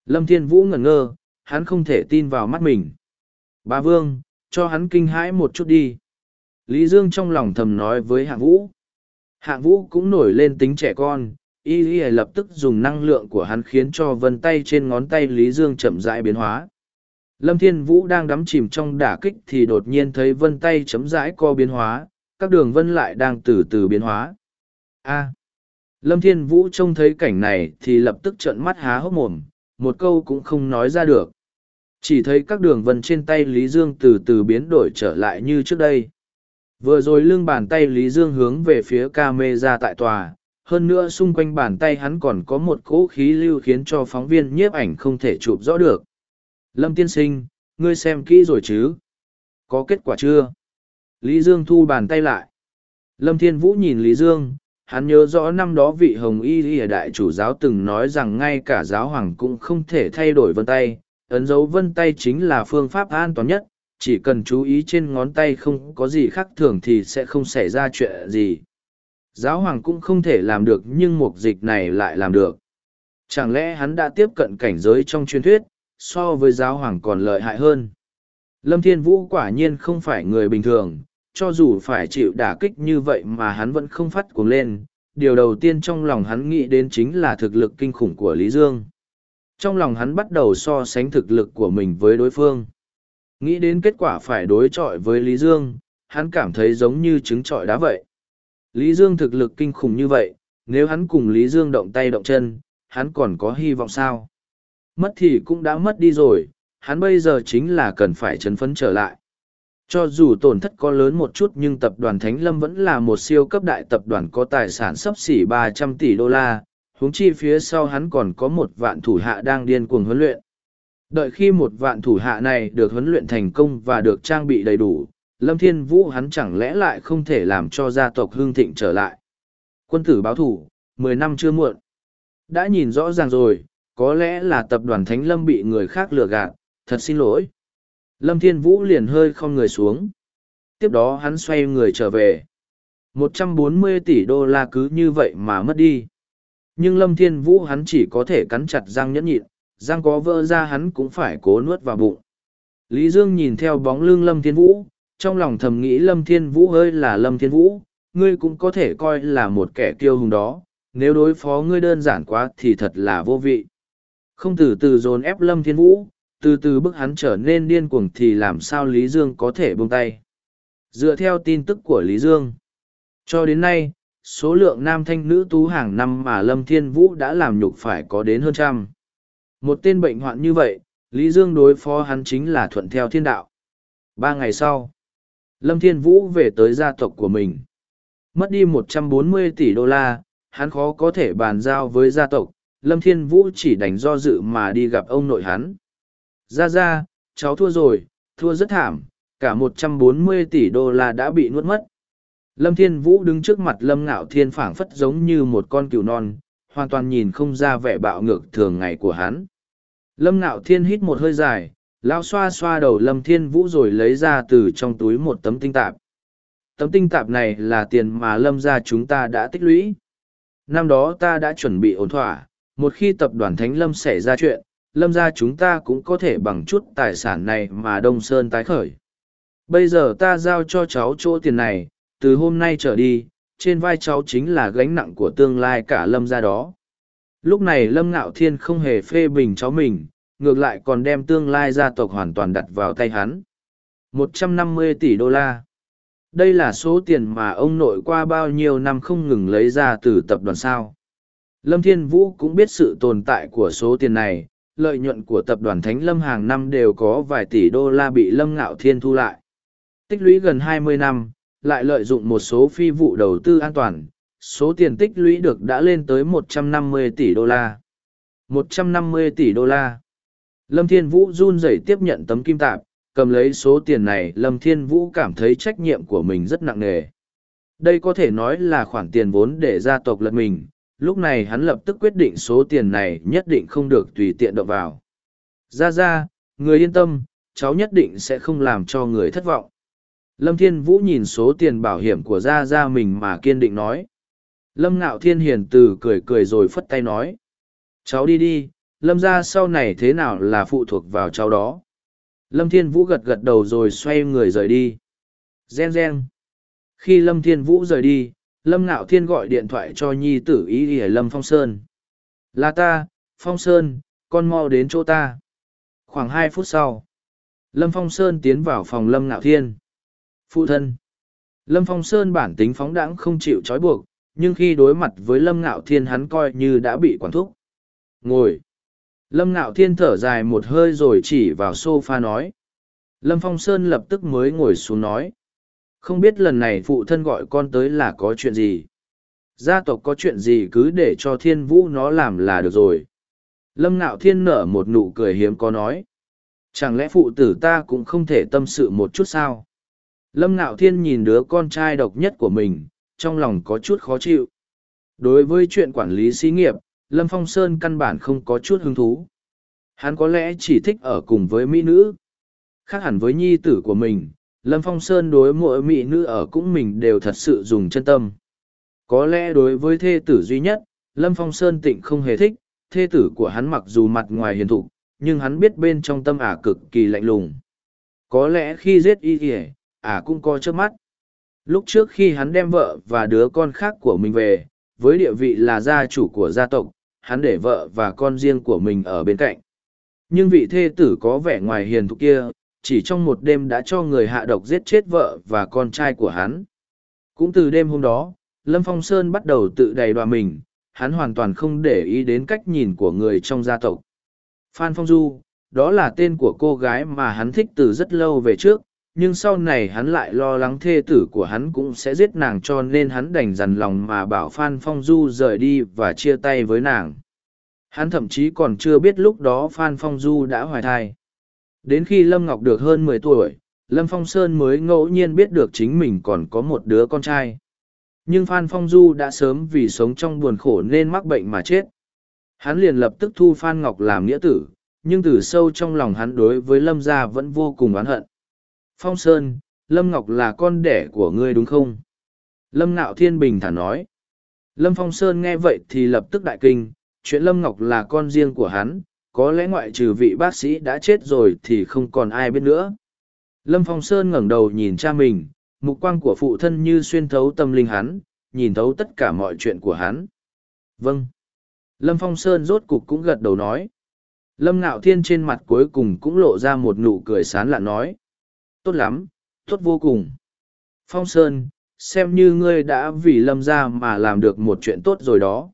Lâm Thiên Vũ ngẩn ngơ, hắn không thể tin vào mắt mình. Bà Vương, cho hắn kinh hãi một chút đi. Lý Dương trong lòng thầm nói với hạng vũ. Hạng vũ cũng nổi lên tính trẻ con, y y lập tức dùng năng lượng của hắn khiến cho vân tay trên ngón tay Lý Dương chậm rãi biến hóa. Lâm Thiên Vũ đang đắm chìm trong đả kích thì đột nhiên thấy vân tay chấm rãi co biến hóa, các đường vân lại đang từ từ biến hóa. A. Lâm Thiên Vũ trông thấy cảnh này thì lập tức trợn mắt há hốc mồm, một câu cũng không nói ra được. Chỉ thấy các đường vân trên tay Lý Dương từ từ biến đổi trở lại như trước đây. Vừa rồi lưng bàn tay Lý Dương hướng về phía ca mê ra tại tòa, hơn nữa xung quanh bàn tay hắn còn có một cỗ khí lưu khiến cho phóng viên nhiếp ảnh không thể chụp rõ được. Lâm tiên sinh, ngươi xem kỹ rồi chứ? Có kết quả chưa? Lý Dương thu bàn tay lại. Lâm Thiên Vũ nhìn Lý Dương, hắn nhớ rõ năm đó vị Hồng Y lìa đại chủ giáo từng nói rằng ngay cả giáo hoàng cũng không thể thay đổi vân tay, ấn dấu vân tay chính là phương pháp an toàn nhất, chỉ cần chú ý trên ngón tay không có gì khác thường thì sẽ không xảy ra chuyện gì. Giáo hoàng cũng không thể làm được nhưng mục dịch này lại làm được. Chẳng lẽ hắn đã tiếp cận cảnh giới trong truyền thuyết, so với giáo hoàng còn lợi hại hơn. Lâm Thiên Vũ quả nhiên không phải người bình thường, cho dù phải chịu đả kích như vậy mà hắn vẫn không phát cuồng lên. Điều đầu tiên trong lòng hắn nghĩ đến chính là thực lực kinh khủng của Lý Dương. Trong lòng hắn bắt đầu so sánh thực lực của mình với đối phương. Nghĩ đến kết quả phải đối chọi với Lý Dương, hắn cảm thấy giống như trứng trọi đá vậy. Lý Dương thực lực kinh khủng như vậy, nếu hắn cùng Lý Dương động tay động chân, hắn còn có hy vọng sao? Mất thì cũng đã mất đi rồi, hắn bây giờ chính là cần phải chấn phấn trở lại. Cho dù tổn thất có lớn một chút nhưng tập đoàn Thánh Lâm vẫn là một siêu cấp đại tập đoàn có tài sản sấp xỉ ba trăm tỷ đô la, huống chi phía sau hắn còn có một vạn thủ hạ đang điên cuồng huấn luyện. Đợi khi một vạn thủ hạ này được huấn luyện thành công và được trang bị đầy đủ, Lâm Thiên Vũ hắn chẳng lẽ lại không thể làm cho gia tộc hương thịnh trở lại. Quân tử báo thủ, mười năm chưa muộn. Đã nhìn rõ ràng rồi, có lẽ là tập đoàn Thánh Lâm bị người khác lừa gạt, thật xin lỗi. Lâm Thiên Vũ liền hơi không người xuống. Tiếp đó hắn xoay người trở về. 140 tỷ đô la cứ như vậy mà mất đi. Nhưng Lâm Thiên Vũ hắn chỉ có thể cắn chặt răng nhẫn nhịn, răng có vỡ ra hắn cũng phải cố nuốt vào bụng. Lý Dương nhìn theo bóng lưng Lâm Thiên Vũ, trong lòng thầm nghĩ Lâm Thiên Vũ hơi là Lâm Thiên Vũ, ngươi cũng có thể coi là một kẻ kiêu hùng đó, nếu đối phó ngươi đơn giản quá thì thật là vô vị. Không từ từ dồn ép Lâm Thiên Vũ, từ từ bức hắn trở nên điên cuồng thì làm sao Lý Dương có thể buông tay. Dựa theo tin tức của Lý Dương, cho đến nay, số lượng nam thanh nữ tú hàng năm mà Lâm Thiên Vũ đã làm nhục phải có đến hơn trăm. Một tên bệnh hoạn như vậy, Lý Dương đối phó hắn chính là thuận theo thiên đạo. Ba ngày sau, Lâm Thiên Vũ về tới gia tộc của mình. Mất đi 140 tỷ đô la, hắn khó có thể bàn giao với gia tộc, Lâm Thiên Vũ chỉ đánh do dự mà đi gặp ông nội hắn. Ra ra, cháu thua rồi, thua rất thảm, cả 140 tỷ đô la đã bị nuốt mất. Lâm Thiên Vũ đứng trước mặt Lâm Ngạo Thiên phảng phất giống như một con cừu non, hoàn toàn nhìn không ra vẻ bạo ngược thường ngày của hắn. Lâm Ngạo Thiên hít một hơi dài, lao xoa xoa đầu Lâm Thiên Vũ rồi lấy ra từ trong túi một tấm tinh tạp. Tấm tinh tạp này là tiền mà Lâm gia chúng ta đã tích lũy. Năm đó ta đã chuẩn bị ổn thỏa, một khi tập đoàn Thánh Lâm xảy ra chuyện, Lâm gia chúng ta cũng có thể bằng chút tài sản này mà Đông Sơn tái khởi. Bây giờ ta giao cho cháu chỗ tiền này, từ hôm nay trở đi, trên vai cháu chính là gánh nặng của tương lai cả Lâm gia đó. Lúc này Lâm Ngạo Thiên không hề phê bình cháu mình, ngược lại còn đem tương lai gia tộc hoàn toàn đặt vào tay hắn. 150 tỷ đô la. Đây là số tiền mà ông nội qua bao nhiêu năm không ngừng lấy ra từ tập đoàn sao. Lâm Thiên Vũ cũng biết sự tồn tại của số tiền này, lợi nhuận của tập đoàn Thánh Lâm hàng năm đều có vài tỷ đô la bị Lâm Ngạo Thiên thu lại. Tích lũy gần 20 năm, lại lợi dụng một số phi vụ đầu tư an toàn, số tiền tích lũy được đã lên tới 150 tỷ đô la. 150 tỷ đô la. Lâm Thiên Vũ run rẩy tiếp nhận tấm kim tạp, cầm lấy số tiền này Lâm Thiên Vũ cảm thấy trách nhiệm của mình rất nặng nề. Đây có thể nói là khoản tiền vốn để gia tộc lật mình, lúc này hắn lập tức quyết định số tiền này nhất định không được tùy tiện động vào. Ra ra, người yên tâm, cháu nhất định sẽ không làm cho người thất vọng. Lâm Thiên Vũ nhìn số tiền bảo hiểm của Gia Gia mình mà kiên định nói. Lâm Ngạo Thiên hiền từ cười cười rồi phất tay nói. Cháu đi đi, Lâm Gia sau này thế nào là phụ thuộc vào cháu đó. Lâm Thiên Vũ gật gật đầu rồi xoay người rời đi. Gen gen. Khi Lâm Thiên Vũ rời đi, Lâm Ngạo Thiên gọi điện thoại cho nhi tử ý ỉa Lâm Phong Sơn. Là ta, Phong Sơn, con mau đến chỗ ta. Khoảng hai phút sau, Lâm Phong Sơn tiến vào phòng Lâm Ngạo Thiên. Phụ thân. Lâm Phong Sơn bản tính phóng đãng không chịu trói buộc, nhưng khi đối mặt với Lâm Ngạo Thiên hắn coi như đã bị quản thúc. Ngồi. Lâm Ngạo Thiên thở dài một hơi rồi chỉ vào sofa nói. Lâm Phong Sơn lập tức mới ngồi xuống nói. Không biết lần này phụ thân gọi con tới là có chuyện gì. Gia tộc có chuyện gì cứ để cho thiên vũ nó làm là được rồi. Lâm Ngạo Thiên nở một nụ cười hiếm có nói. Chẳng lẽ phụ tử ta cũng không thể tâm sự một chút sao? Lâm Ngạo Thiên nhìn đứa con trai độc nhất của mình, trong lòng có chút khó chịu. Đối với chuyện quản lý xí nghiệp, Lâm Phong Sơn căn bản không có chút hứng thú. Hắn có lẽ chỉ thích ở cùng với mỹ nữ. Khác hẳn với nhi tử của mình, Lâm Phong Sơn đối mỗi mỹ nữ ở cũng mình đều thật sự dùng chân tâm. Có lẽ đối với thê tử duy nhất, Lâm Phong Sơn tịnh không hề thích, thê tử của hắn mặc dù mặt ngoài hiền thục, nhưng hắn biết bên trong tâm ả cực kỳ lạnh lùng. Có lẽ khi giết y kìa, ả cũng coi trước mắt. Lúc trước khi hắn đem vợ và đứa con khác của mình về, với địa vị là gia chủ của gia tộc, hắn để vợ và con riêng của mình ở bên cạnh. Nhưng vị thê tử có vẻ ngoài hiền thục kia, chỉ trong một đêm đã cho người hạ độc giết chết vợ và con trai của hắn. Cũng từ đêm hôm đó, Lâm Phong Sơn bắt đầu tự đầy đọa mình, hắn hoàn toàn không để ý đến cách nhìn của người trong gia tộc. Phan Phong Du, đó là tên của cô gái mà hắn thích từ rất lâu về trước, nhưng sau này hắn lại lo lắng thê tử của hắn cũng sẽ giết nàng cho nên hắn đành dằn lòng mà bảo Phan Phong Du rời đi và chia tay với nàng. Hắn thậm chí còn chưa biết lúc đó Phan Phong Du đã hoài thai. Đến khi Lâm Ngọc được hơn mười tuổi, Lâm Phong Sơn mới ngẫu nhiên biết được chính mình còn có một đứa con trai. Nhưng Phan Phong Du đã sớm vì sống trong buồn khổ nên mắc bệnh mà chết. Hắn liền lập tức thu Phan Ngọc làm nghĩa tử, nhưng từ sâu trong lòng hắn đối với Lâm gia vẫn vô cùng oán hận. Phong Sơn, Lâm Ngọc là con đẻ của ngươi đúng không? Lâm Nạo Thiên Bình thản nói. Lâm Phong Sơn nghe vậy thì lập tức đại kinh, chuyện Lâm Ngọc là con riêng của hắn, có lẽ ngoại trừ vị bác sĩ đã chết rồi thì không còn ai biết nữa. Lâm Phong Sơn ngẩng đầu nhìn cha mình, mục quang của phụ thân như xuyên thấu tâm linh hắn, nhìn thấu tất cả mọi chuyện của hắn. Vâng. Lâm Phong Sơn rốt cục cũng gật đầu nói. Lâm Ngạo Thiên trên mặt cuối cùng cũng lộ ra một nụ cười sán lạ nói. Tốt lắm, tốt vô cùng. Phong Sơn, xem như ngươi đã vì Lâm ra mà làm được một chuyện tốt rồi đó.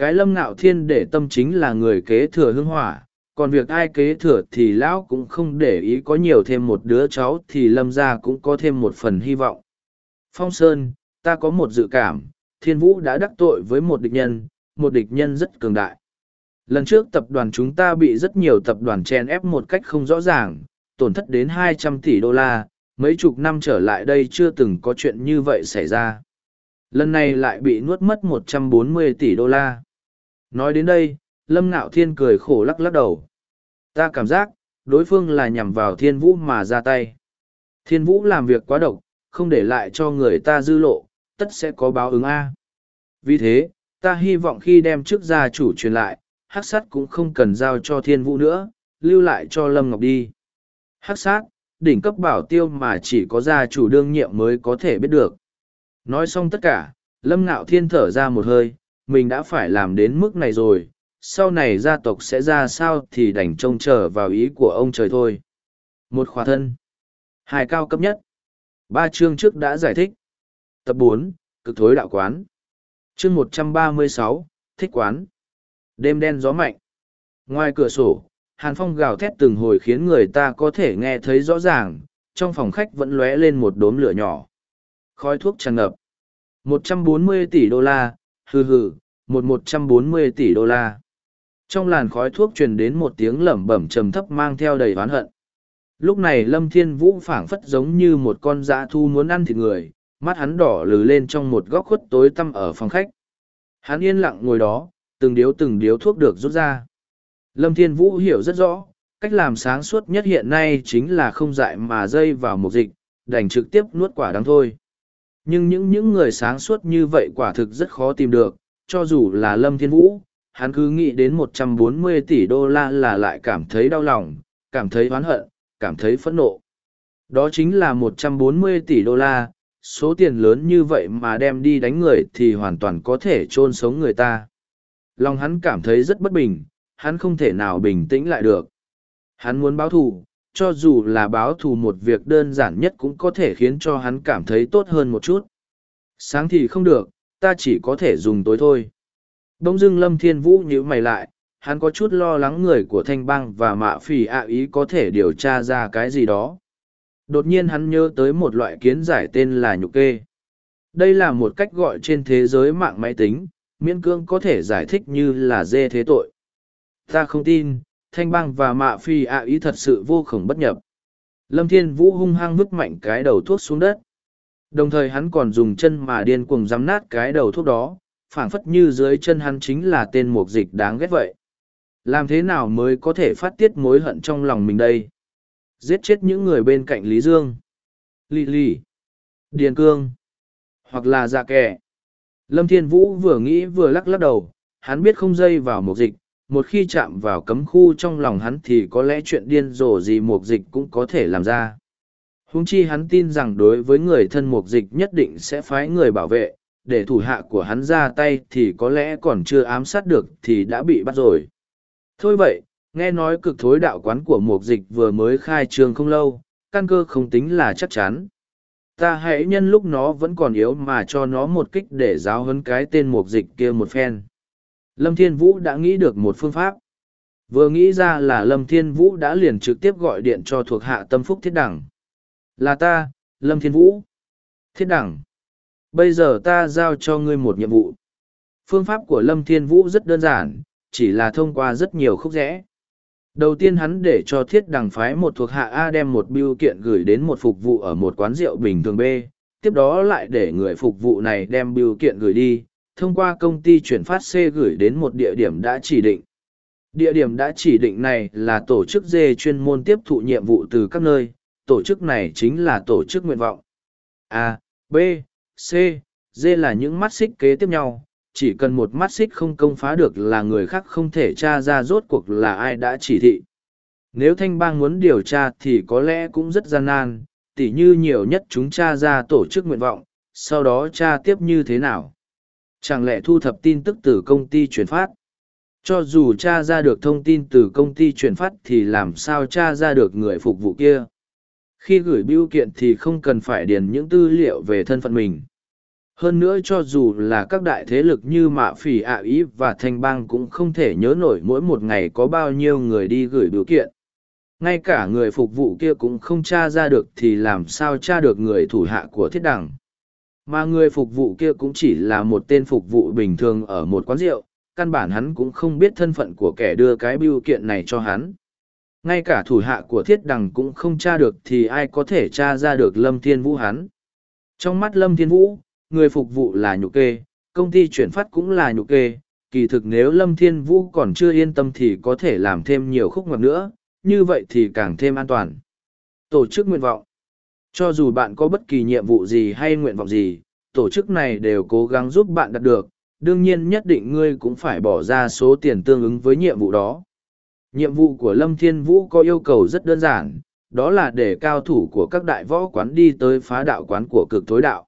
Cái Lâm Ngạo Thiên để tâm chính là người kế thừa hương hỏa, còn việc ai kế thừa thì lão cũng không để ý có nhiều thêm một đứa cháu thì Lâm gia cũng có thêm một phần hy vọng. Phong Sơn, ta có một dự cảm, Thiên Vũ đã đắc tội với một địch nhân, một địch nhân rất cường đại. Lần trước tập đoàn chúng ta bị rất nhiều tập đoàn chen ép một cách không rõ ràng, tổn thất đến 200 tỷ đô la, mấy chục năm trở lại đây chưa từng có chuyện như vậy xảy ra. Lần này lại bị nuốt mất 140 tỷ đô la. Nói đến đây, Lâm Ngạo Thiên cười khổ lắc lắc đầu. Ta cảm giác, đối phương là nhằm vào Thiên Vũ mà ra tay. Thiên Vũ làm việc quá độc, không để lại cho người ta dư lộ, tất sẽ có báo ứng A. Vì thế, ta hy vọng khi đem chức gia chủ truyền lại, hắc sát cũng không cần giao cho thiên vũ nữa lưu lại cho lâm ngọc đi hắc sát đỉnh cấp bảo tiêu mà chỉ có gia chủ đương nhiệm mới có thể biết được nói xong tất cả lâm ngạo thiên thở ra một hơi mình đã phải làm đến mức này rồi sau này gia tộc sẽ ra sao thì đành trông chờ vào ý của ông trời thôi một khóa thân hai cao cấp nhất ba chương trước đã giải thích tập bốn cực thối đạo quán chương một trăm ba mươi sáu thích quán Đêm đen gió mạnh. Ngoài cửa sổ, hàn phong gào thét từng hồi khiến người ta có thể nghe thấy rõ ràng, trong phòng khách vẫn lóe lên một đốm lửa nhỏ. Khói thuốc tràn ngập. 140 tỷ đô la, hừ hừ, một 140 tỷ đô la. Trong làn khói thuốc truyền đến một tiếng lẩm bẩm trầm thấp mang theo đầy oán hận. Lúc này Lâm Thiên Vũ phảng phất giống như một con dã thu muốn ăn thịt người, mắt hắn đỏ lừ lên trong một góc khuất tối tăm ở phòng khách. Hắn yên lặng ngồi đó, từng điếu từng điếu thuốc được rút ra. Lâm Thiên Vũ hiểu rất rõ, cách làm sáng suốt nhất hiện nay chính là không dại mà dây vào một dịch, đành trực tiếp nuốt quả đắng thôi. Nhưng những những người sáng suốt như vậy quả thực rất khó tìm được, cho dù là Lâm Thiên Vũ, hắn cứ nghĩ đến 140 tỷ đô la là lại cảm thấy đau lòng, cảm thấy oán hận, cảm thấy phẫn nộ. Đó chính là 140 tỷ đô la, số tiền lớn như vậy mà đem đi đánh người thì hoàn toàn có thể chôn sống người ta lòng hắn cảm thấy rất bất bình hắn không thể nào bình tĩnh lại được hắn muốn báo thù cho dù là báo thù một việc đơn giản nhất cũng có thể khiến cho hắn cảm thấy tốt hơn một chút. Sáng thì không được ta chỉ có thể dùng tối thôi. Đông dưng lâm thiên vũ nhíu mày lại hắn có chút lo lắng người của thanh bang và mạ phỉ ạ ý có thể điều tra ra cái gì đó. Đột nhiên hắn nhớ tới một loại kiến giải tên là nhục kê. Đây là một cách gọi trên thế giới mạng máy tính miễn cưỡng có thể giải thích như là dê thế tội. Ta không tin, thanh bang và mạ phi ạ ý thật sự vô khổng bất nhập. Lâm Thiên Vũ hung hăng vứt mạnh cái đầu thuốc xuống đất. Đồng thời hắn còn dùng chân mà điên cuồng giám nát cái đầu thuốc đó, phảng phất như dưới chân hắn chính là tên mục dịch đáng ghét vậy. Làm thế nào mới có thể phát tiết mối hận trong lòng mình đây? Giết chết những người bên cạnh Lý Dương. Lì lì. Điền Cương. Hoặc là dạ kẻ. Lâm Thiên Vũ vừa nghĩ vừa lắc lắc đầu, hắn biết không dây vào mục dịch, một khi chạm vào cấm khu trong lòng hắn thì có lẽ chuyện điên rồ gì mục dịch cũng có thể làm ra. Húng chi hắn tin rằng đối với người thân mục dịch nhất định sẽ phái người bảo vệ, để thủ hạ của hắn ra tay thì có lẽ còn chưa ám sát được thì đã bị bắt rồi. Thôi vậy, nghe nói cực thối đạo quán của mục dịch vừa mới khai trương không lâu, căn cơ không tính là chắc chắn ta hãy nhân lúc nó vẫn còn yếu mà cho nó một kích để giáo hấn cái tên mục dịch kia một phen lâm thiên vũ đã nghĩ được một phương pháp. Vừa nghĩ ra là lâm thiên vũ đã liền trực tiếp gọi điện cho thuộc hạ tâm phúc thiết đẳng. Là ta lâm thiên vũ. Thiết đẳng bây giờ ta giao cho ngươi một nhiệm vụ. Phương pháp của lâm thiên vũ rất đơn giản chỉ là thông qua rất nhiều khúc rẽ. Đầu tiên hắn để cho thiết đằng phái một thuộc hạ A đem một biêu kiện gửi đến một phục vụ ở một quán rượu bình thường B, tiếp đó lại để người phục vụ này đem biêu kiện gửi đi, thông qua công ty chuyển phát C gửi đến một địa điểm đã chỉ định. Địa điểm đã chỉ định này là tổ chức D chuyên môn tiếp thụ nhiệm vụ từ các nơi, tổ chức này chính là tổ chức nguyện vọng. A, B, C, D là những mắt xích kế tiếp nhau, chỉ cần một mắt xích không công phá được là người khác không thể tra ra rốt cuộc là ai đã chỉ thị. Nếu thanh bang muốn điều tra thì có lẽ cũng rất gian nan, tỉ như nhiều nhất chúng tra ra tổ chức nguyện vọng, sau đó tra tiếp như thế nào. Chẳng lẽ thu thập tin tức từ công ty chuyển phát? Cho dù tra ra được thông tin từ công ty chuyển phát thì làm sao tra ra được người phục vụ kia? Khi gửi biêu kiện thì không cần phải điền những tư liệu về thân phận mình. Hơn nữa cho dù là các đại thế lực như Mạ Phỉ ạ Ý và Thanh Bang cũng không thể nhớ nổi mỗi một ngày có bao nhiêu người đi gửi biểu kiện. Ngay cả người phục vụ kia cũng không tra ra được thì làm sao tra được người thủ hạ của thiết đẳng. Mà người phục vụ kia cũng chỉ là một tên phục vụ bình thường ở một quán rượu, căn bản hắn cũng không biết thân phận của kẻ đưa cái biểu kiện này cho hắn. Ngay cả thủ hạ của thiết đằng cũng không tra được thì ai có thể tra ra được Lâm Thiên Vũ hắn. Trong mắt Lâm Thiên Vũ, người phục vụ là nhục kê, công ty chuyển phát cũng là nhục kê. Kỳ thực nếu Lâm Thiên Vũ còn chưa yên tâm thì có thể làm thêm nhiều khúc ngọc nữa, như vậy thì càng thêm an toàn. Tổ chức nguyện vọng cho dù bạn có bất kỳ nhiệm vụ gì hay nguyện vọng gì, tổ chức này đều cố gắng giúp bạn đạt được, đương nhiên nhất định ngươi cũng phải bỏ ra số tiền tương ứng với nhiệm vụ đó. Nhiệm vụ của Lâm Thiên Vũ có yêu cầu rất đơn giản, đó là để cao thủ của các đại võ quán đi tới phá đạo quán của cực thối đạo.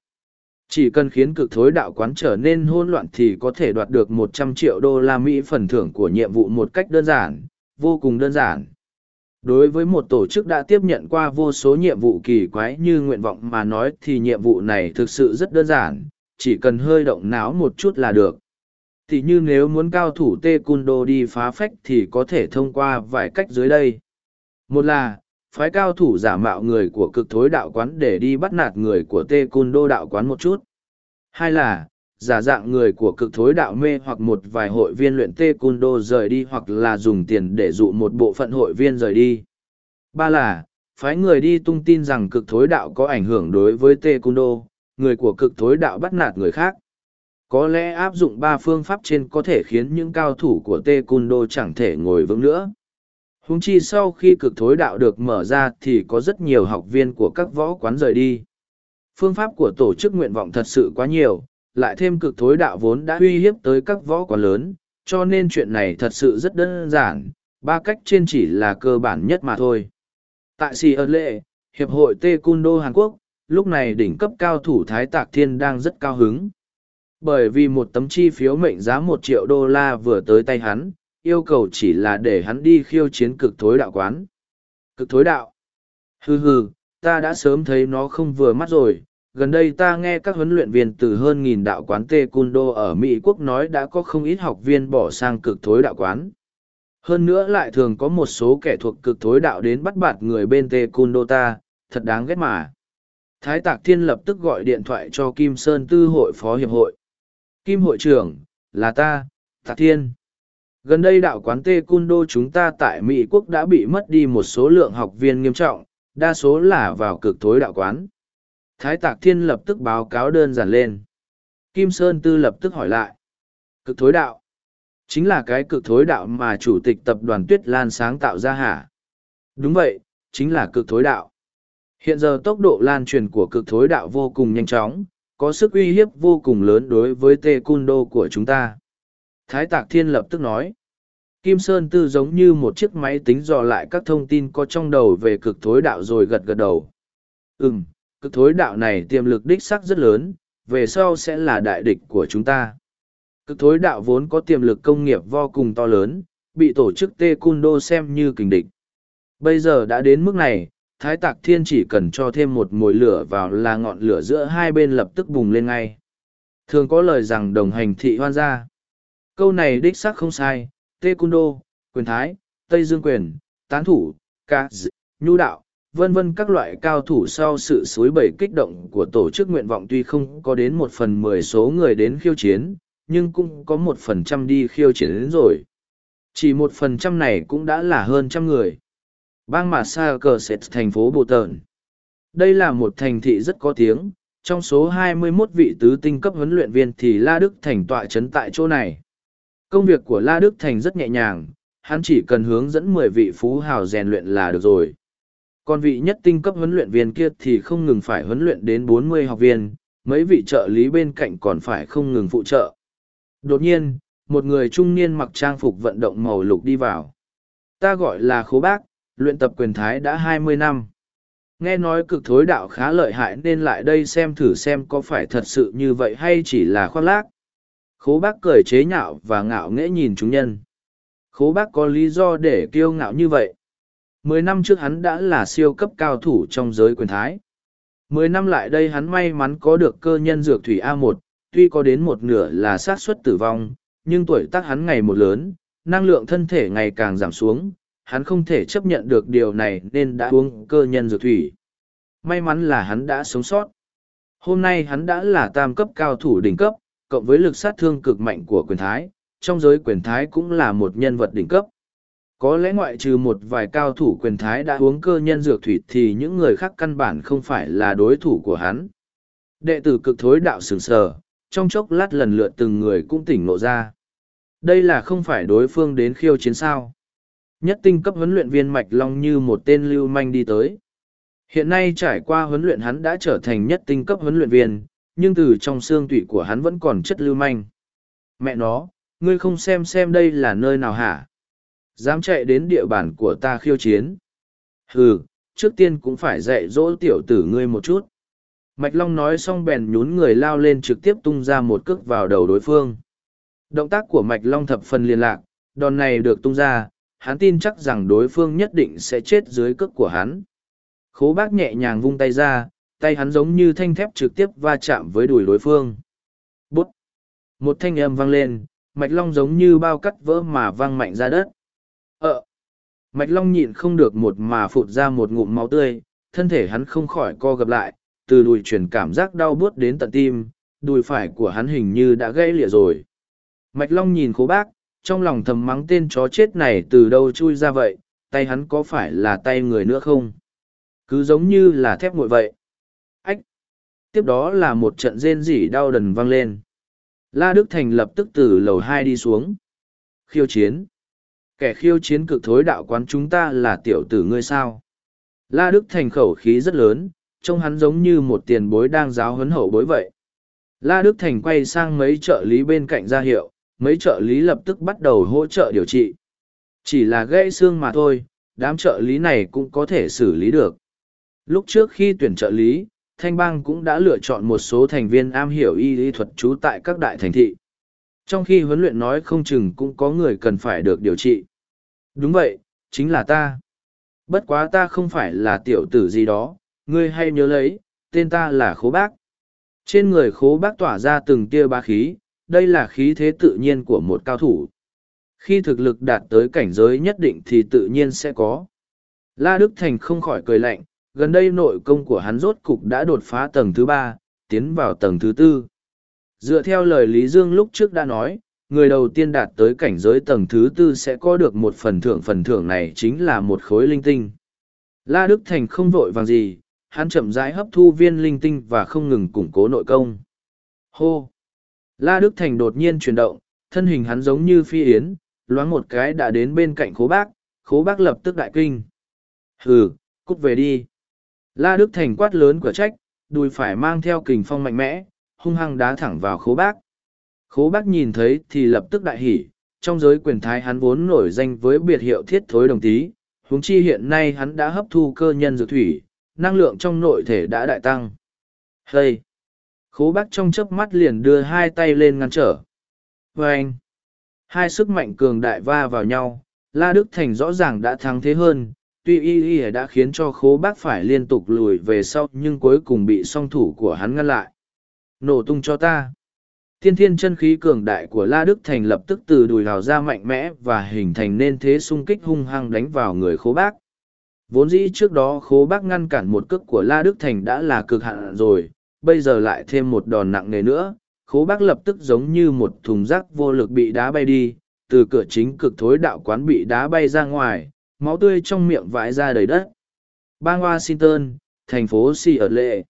Chỉ cần khiến cực thối đạo quán trở nên hỗn loạn thì có thể đoạt được một trăm triệu đô la Mỹ phần thưởng của nhiệm vụ một cách đơn giản, vô cùng đơn giản. Đối với một tổ chức đã tiếp nhận qua vô số nhiệm vụ kỳ quái như nguyện vọng mà nói thì nhiệm vụ này thực sự rất đơn giản, chỉ cần hơi động não một chút là được. Thì như nếu muốn cao thủ Tê Cun Đô đi phá phách thì có thể thông qua vài cách dưới đây. Một là, phái cao thủ giả mạo người của cực thối đạo quán để đi bắt nạt người của Tê Cun Đô đạo quán một chút. Hai là, giả dạng người của cực thối đạo mê hoặc một vài hội viên luyện tê cun đô rời đi hoặc là dùng tiền để dụ một bộ phận hội viên rời đi. Ba là, phái người đi tung tin rằng cực thối đạo có ảnh hưởng đối với tê cun đô, người của cực thối đạo bắt nạt người khác. Có lẽ áp dụng ba phương pháp trên có thể khiến những cao thủ của tê cun đô chẳng thể ngồi vững nữa. Húng chi sau khi cực thối đạo được mở ra thì có rất nhiều học viên của các võ quán rời đi. Phương pháp của tổ chức nguyện vọng thật sự quá nhiều, lại thêm cực thối đạo vốn đã uy hiếp tới các võ quán lớn, cho nên chuyện này thật sự rất đơn giản, ba cách trên chỉ là cơ bản nhất mà thôi. Tại Sì ơn lệ, Hiệp hội Taekwondo Hàn Quốc, lúc này đỉnh cấp cao thủ Thái Tạc Thiên đang rất cao hứng. Bởi vì một tấm chi phiếu mệnh giá một triệu đô la vừa tới tay hắn, yêu cầu chỉ là để hắn đi khiêu chiến cực thối đạo quán. Cực thối đạo. Hừ hừ, ta đã sớm thấy nó không vừa mắt rồi, gần đây ta nghe các huấn luyện viên từ hơn nghìn đạo quán tê cun đô ở mỹ quốc nói đã có không ít học viên bỏ sang cực thối đạo quán. Hơn nữa lại thường có một số kẻ thuộc cực thối đạo đến bắt bạt người bên tê cun đô ta, thật đáng ghét mà. Thái tạc thiên lập tức gọi điện thoại cho kim sơn tư hội phó hiệp hội. Kim hội trưởng, là ta, tạc thiên. Gần đây đạo quán tê cun đô chúng ta tại mỹ quốc đã bị mất đi một số lượng học viên nghiêm trọng, đa số là vào cực thối đạo quán. Thái Tạc Thiên lập tức báo cáo đơn giản lên. Kim Sơn Tư lập tức hỏi lại. Cực thối đạo. Chính là cái cực thối đạo mà chủ tịch tập đoàn Tuyết Lan sáng tạo ra hả? Đúng vậy, chính là cực thối đạo. Hiện giờ tốc độ lan truyền của cực thối đạo vô cùng nhanh chóng, có sức uy hiếp vô cùng lớn đối với tê cun đô của chúng ta. Thái Tạc Thiên lập tức nói. Kim Sơn Tư giống như một chiếc máy tính dò lại các thông tin có trong đầu về cực thối đạo rồi gật gật đầu. Ừm, cực thối đạo này tiềm lực đích sắc rất lớn, về sau sẽ là đại địch của chúng ta. Cực thối đạo vốn có tiềm lực công nghiệp vô cùng to lớn, bị tổ chức Tê Cun Đô xem như kình địch. Bây giờ đã đến mức này, Thái Tạc Thiên chỉ cần cho thêm một mồi lửa vào là ngọn lửa giữa hai bên lập tức bùng lên ngay. Thường có lời rằng đồng hành thị hoan gia. Câu này đích xác không sai, Tê Cun Đô, Quyền Thái, Tây Dương Quyền, Tán Thủ, Ca Nhu Đạo, vân vân các loại cao thủ sau sự suối bẩy kích động của tổ chức nguyện vọng tuy không có đến một phần mười số người đến khiêu chiến, nhưng cũng có một phần trăm đi khiêu chiến đến rồi. Chỉ một phần trăm này cũng đã là hơn trăm người. Bang Mạt Sa Cờ Sệt thành phố Bồ Tờn. Đây là một thành thị rất có tiếng, trong số 21 vị tứ tinh cấp huấn luyện viên thì La Đức Thành tọa chấn tại chỗ này. Công việc của La Đức Thành rất nhẹ nhàng, hắn chỉ cần hướng dẫn 10 vị phú hào rèn luyện là được rồi. Còn vị nhất tinh cấp huấn luyện viên kia thì không ngừng phải huấn luyện đến bốn mươi học viên, mấy vị trợ lý bên cạnh còn phải không ngừng phụ trợ. Đột nhiên, một người trung niên mặc trang phục vận động màu lục đi vào. Ta gọi là khố bác, luyện tập quyền thái đã hai mươi năm. Nghe nói cực thối đạo khá lợi hại nên lại đây xem thử xem có phải thật sự như vậy hay chỉ là khoác lác. Khố bác cười chế nhạo và ngạo nghễ nhìn chúng nhân. Khố bác có lý do để kiêu ngạo như vậy. Mười năm trước hắn đã là siêu cấp cao thủ trong giới quyền thái. Mười năm lại đây hắn may mắn có được cơ nhân dược thủy A1, tuy có đến một nửa là xác suất tử vong, nhưng tuổi tác hắn ngày một lớn, năng lượng thân thể ngày càng giảm xuống, hắn không thể chấp nhận được điều này nên đã uống cơ nhân dược thủy. May mắn là hắn đã sống sót. Hôm nay hắn đã là tam cấp cao thủ đỉnh cấp, cộng với lực sát thương cực mạnh của quyền thái, trong giới quyền thái cũng là một nhân vật đỉnh cấp. Có lẽ ngoại trừ một vài cao thủ quyền thái đã uống cơ nhân dược thủy thì những người khác căn bản không phải là đối thủ của hắn. Đệ tử cực thối đạo sừng sờ, trong chốc lát lần lượt từng người cũng tỉnh ngộ ra. Đây là không phải đối phương đến khiêu chiến sao. Nhất tinh cấp huấn luyện viên Mạch Long như một tên lưu manh đi tới. Hiện nay trải qua huấn luyện hắn đã trở thành nhất tinh cấp huấn luyện viên, nhưng từ trong xương tủy của hắn vẫn còn chất lưu manh. Mẹ nó, ngươi không xem xem đây là nơi nào hả? Dám chạy đến địa bàn của ta khiêu chiến. Hừ, trước tiên cũng phải dạy dỗ tiểu tử ngươi một chút. Mạch Long nói xong bèn nhún người lao lên trực tiếp tung ra một cước vào đầu đối phương. Động tác của Mạch Long thập phần liên lạc, đòn này được tung ra, hắn tin chắc rằng đối phương nhất định sẽ chết dưới cước của hắn. Khố bác nhẹ nhàng vung tay ra, tay hắn giống như thanh thép trực tiếp va chạm với đùi đối phương. Bút! Một thanh âm vang lên, Mạch Long giống như bao cắt vỡ mà vang mạnh ra đất. Ờ! Mạch Long nhịn không được một mà phụt ra một ngụm máu tươi, thân thể hắn không khỏi co gập lại, từ đùi chuyển cảm giác đau buốt đến tận tim, đùi phải của hắn hình như đã gãy lịa rồi. Mạch Long nhìn khố bác, trong lòng thầm mắng tên chó chết này từ đâu chui ra vậy, tay hắn có phải là tay người nữa không? Cứ giống như là thép nguội vậy. Ách! Tiếp đó là một trận rên rỉ đau đần vang lên. La Đức Thành lập tức từ lầu hai đi xuống. Khiêu chiến! Kẻ khiêu chiến cực thối đạo quán chúng ta là tiểu tử ngươi sao? La Đức Thành khẩu khí rất lớn, trông hắn giống như một tiền bối đang giáo huấn hậu bối vậy. La Đức Thành quay sang mấy trợ lý bên cạnh ra hiệu, mấy trợ lý lập tức bắt đầu hỗ trợ điều trị. Chỉ là gãy xương mà thôi, đám trợ lý này cũng có thể xử lý được. Lúc trước khi tuyển trợ lý, Thanh Bang cũng đã lựa chọn một số thành viên am hiểu y lý thuật trú tại các đại thành thị. Trong khi huấn luyện nói không chừng cũng có người cần phải được điều trị. Đúng vậy, chính là ta. Bất quá ta không phải là tiểu tử gì đó, ngươi hay nhớ lấy, tên ta là Khố Bác. Trên người Khố Bác tỏa ra từng tia ba khí, đây là khí thế tự nhiên của một cao thủ. Khi thực lực đạt tới cảnh giới nhất định thì tự nhiên sẽ có. La Đức Thành không khỏi cười lạnh, gần đây nội công của hắn rốt cục đã đột phá tầng thứ ba, tiến vào tầng thứ tư. Dựa theo lời Lý Dương lúc trước đã nói, người đầu tiên đạt tới cảnh giới tầng thứ tư sẽ có được một phần thưởng phần thưởng này chính là một khối linh tinh. La Đức Thành không vội vàng gì, hắn chậm rãi hấp thu viên linh tinh và không ngừng củng cố nội công. Hô! La Đức Thành đột nhiên chuyển động, thân hình hắn giống như phi yến, loáng một cái đã đến bên cạnh khố bác, khố bác lập tức đại kinh. Hừ, cút về đi. La Đức Thành quát lớn của trách, đùi phải mang theo kình phong mạnh mẽ, hung hăng đá thẳng vào khố bác. Khố bác nhìn thấy thì lập tức đại hỉ, trong giới quyền thái hắn vốn nổi danh với biệt hiệu thiết thối đồng tí, huống chi hiện nay hắn đã hấp thu cơ nhân dược thủy, năng lượng trong nội thể đã đại tăng. Hây! Khố bác trong chớp mắt liền đưa hai tay lên ngăn trở. Và anh! Hai sức mạnh cường đại va vào nhau, La Đức Thành rõ ràng đã thắng thế hơn, tuy y y đã khiến cho khố bác phải liên tục lùi về sau nhưng cuối cùng bị song thủ của hắn ngăn lại. Nổ tung cho ta! Thiên thiên chân khí cường đại của La Đức Thành lập tức từ đùi hào ra mạnh mẽ và hình thành nên thế xung kích hung hăng đánh vào người khố bác. Vốn dĩ trước đó khố bác ngăn cản một cước của La Đức Thành đã là cực hạn rồi, bây giờ lại thêm một đòn nặng nề nữa, khố bác lập tức giống như một thùng rác vô lực bị đá bay đi, từ cửa chính cực thối đạo quán bị đá bay ra ngoài, máu tươi trong miệng vãi ra đầy đất. Bang Washington, thành phố Si ở Lệ.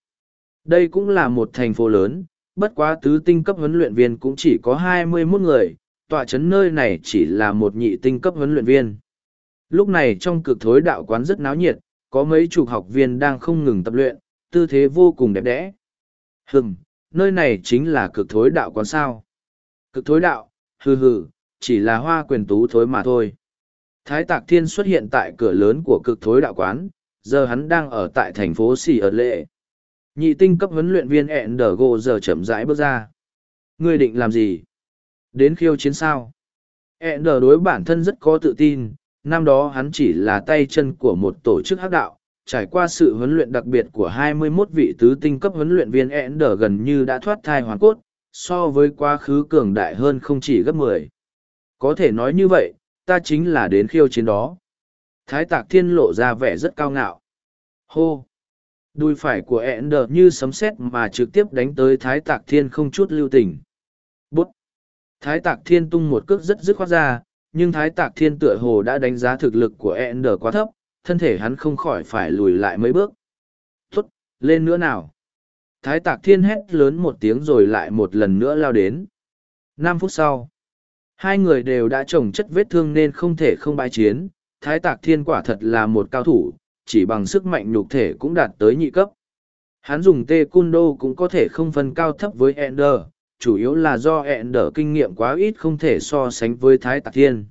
Đây cũng là một thành phố lớn, bất quá tứ tinh cấp huấn luyện viên cũng chỉ có 21 người, tọa chấn nơi này chỉ là một nhị tinh cấp huấn luyện viên. Lúc này trong cực thối đạo quán rất náo nhiệt, có mấy chục học viên đang không ngừng tập luyện, tư thế vô cùng đẹp đẽ. Hừm, nơi này chính là cực thối đạo quán sao. Cực thối đạo, hừ hừ, chỉ là hoa quyền tú thối mà thôi. Thái Tạc Thiên xuất hiện tại cửa lớn của cực thối đạo quán, giờ hắn đang ở tại thành phố Sì ở lệ. Nhị tinh cấp huấn luyện viên ẹn đờ gỗ giờ chậm rãi bước ra. Ngươi định làm gì? Đến khiêu chiến sao? ẹn đờ đối bản thân rất có tự tin, năm đó hắn chỉ là tay chân của một tổ chức hắc đạo, trải qua sự huấn luyện đặc biệt của 21 vị tứ tinh cấp huấn luyện viên ẹn đờ gần như đã thoát thai hoàn cốt, so với quá khứ cường đại hơn không chỉ gấp 10. Có thể nói như vậy, ta chính là đến khiêu chiến đó. Thái tạc thiên lộ ra vẻ rất cao ngạo. Hô! Đùi phải của ẹn đờ như sấm sét mà trực tiếp đánh tới thái tạc thiên không chút lưu tình. Bút! Thái tạc thiên tung một cước rất dứt khoát ra, nhưng thái tạc thiên tựa hồ đã đánh giá thực lực của ẹn đờ quá thấp, thân thể hắn không khỏi phải lùi lại mấy bước. tuất lên nữa nào! Thái tạc thiên hét lớn một tiếng rồi lại một lần nữa lao đến. năm phút sau, hai người đều đã trồng chất vết thương nên không thể không bãi chiến. Thái tạc thiên quả thật là một cao thủ, chỉ bằng sức mạnh nhục thể cũng đạt tới nhị cấp. Hắn dùng tê cun đô cũng có thể không phân cao thấp với Ender, chủ yếu là do Ender kinh nghiệm quá ít không thể so sánh với Thái Tạc Thiên.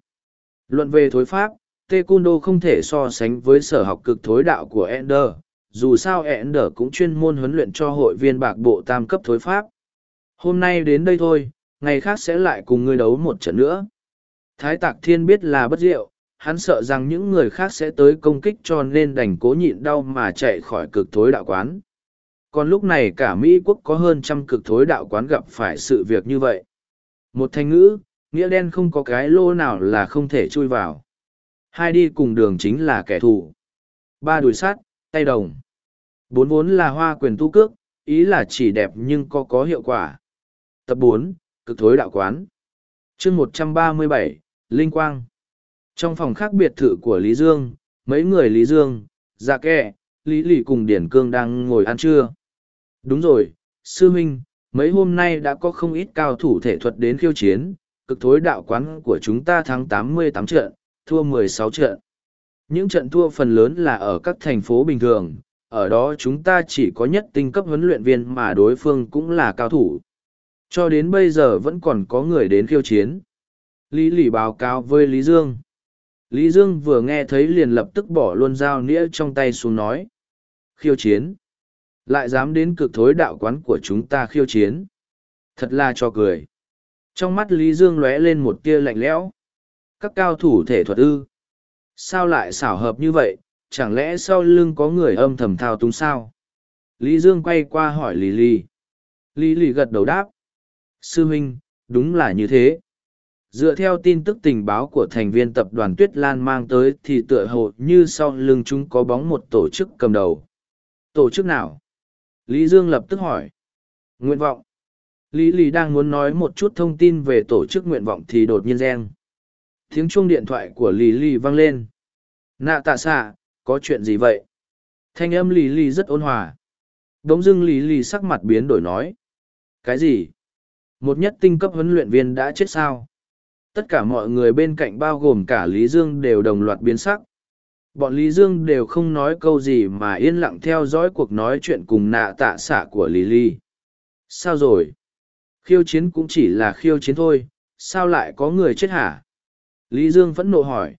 Luận về thối pháp, tê cun đô không thể so sánh với sở học cực thối đạo của Ender, dù sao Ender cũng chuyên môn huấn luyện cho hội viên bạc bộ tam cấp thối pháp. Hôm nay đến đây thôi, ngày khác sẽ lại cùng ngươi đấu một trận nữa. Thái Tạc Thiên biết là bất diệu, hắn sợ rằng những người khác sẽ tới công kích cho nên đành cố nhịn đau mà chạy khỏi cực thối đạo quán. Còn lúc này cả Mỹ quốc có hơn trăm cực thối đạo quán gặp phải sự việc như vậy. Một thanh ngữ, nghĩa đen không có cái lô nào là không thể chui vào. Hai đi cùng đường chính là kẻ thù. Ba đùi sát, tay đồng. Bốn vốn là hoa quyền tu cước, ý là chỉ đẹp nhưng có có hiệu quả. Tập bốn cực thối đạo quán. chương một trăm ba mươi bảy Linh Quang. Trong phòng khác biệt thự của Lý Dương, mấy người Lý Dương, Dạ Kẹ, Lý lì cùng Điển Cương đang ngồi ăn trưa. Đúng rồi, Sư huynh, mấy hôm nay đã có không ít cao thủ thể thuật đến khiêu chiến, cực thối đạo quán của chúng ta thắng 88 trận, thua 16 trận. Những trận thua phần lớn là ở các thành phố bình thường, ở đó chúng ta chỉ có nhất tinh cấp huấn luyện viên mà đối phương cũng là cao thủ. Cho đến bây giờ vẫn còn có người đến khiêu chiến. Lý lì báo cáo với Lý Dương. Lý Dương vừa nghe thấy liền lập tức bỏ luôn dao nĩa trong tay xuống nói. Khiêu chiến. Lại dám đến cực thối đạo quán của chúng ta khiêu chiến. Thật là cho cười. Trong mắt Lý Dương lóe lên một tia lạnh lẽo. Các cao thủ thể thuật ư. Sao lại xảo hợp như vậy, chẳng lẽ sau lưng có người âm thầm thao túng sao? Lý Dương quay qua hỏi Lý Lý. Lý Lý gật đầu đáp. Sư huynh, đúng là như thế dựa theo tin tức tình báo của thành viên tập đoàn tuyết lan mang tới thì tựa hồ như sau lưng chúng có bóng một tổ chức cầm đầu. Tổ chức nào? Lý dương lập tức hỏi. Nguyện vọng. Lý lý đang muốn nói một chút thông tin về tổ chức nguyện vọng thì đột nhiên reng. Tiếng chuông điện thoại của lý lý vang lên. Nạ tạ xạ, có chuyện gì vậy? Thanh âm lý lý rất ôn hòa. Đ ố n g dưng lý lý sắc mặt biến đổi nói. Cái gì? Một nhất tinh cấp huấn luyện viên đã chết sao? Tất cả mọi người bên cạnh bao gồm cả Lý Dương đều đồng loạt biến sắc. Bọn Lý Dương đều không nói câu gì mà yên lặng theo dõi cuộc nói chuyện cùng nạ tạ xạ của Lý Ly. Sao rồi? Khiêu chiến cũng chỉ là khiêu chiến thôi, sao lại có người chết hả? Lý Dương phẫn nộ hỏi.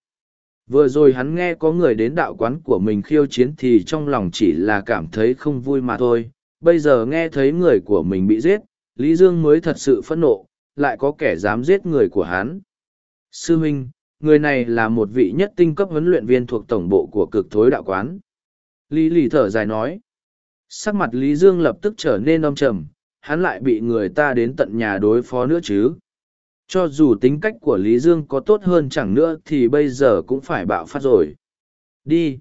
Vừa rồi hắn nghe có người đến đạo quán của mình khiêu chiến thì trong lòng chỉ là cảm thấy không vui mà thôi. Bây giờ nghe thấy người của mình bị giết, Lý Dương mới thật sự phẫn nộ, lại có kẻ dám giết người của hắn. Sư huynh, người này là một vị nhất tinh cấp huấn luyện viên thuộc tổng bộ của cực thối đạo quán. Lý lì thở dài nói. Sắc mặt Lý Dương lập tức trở nên âm trầm, hắn lại bị người ta đến tận nhà đối phó nữa chứ. Cho dù tính cách của Lý Dương có tốt hơn chẳng nữa thì bây giờ cũng phải bạo phát rồi. Đi.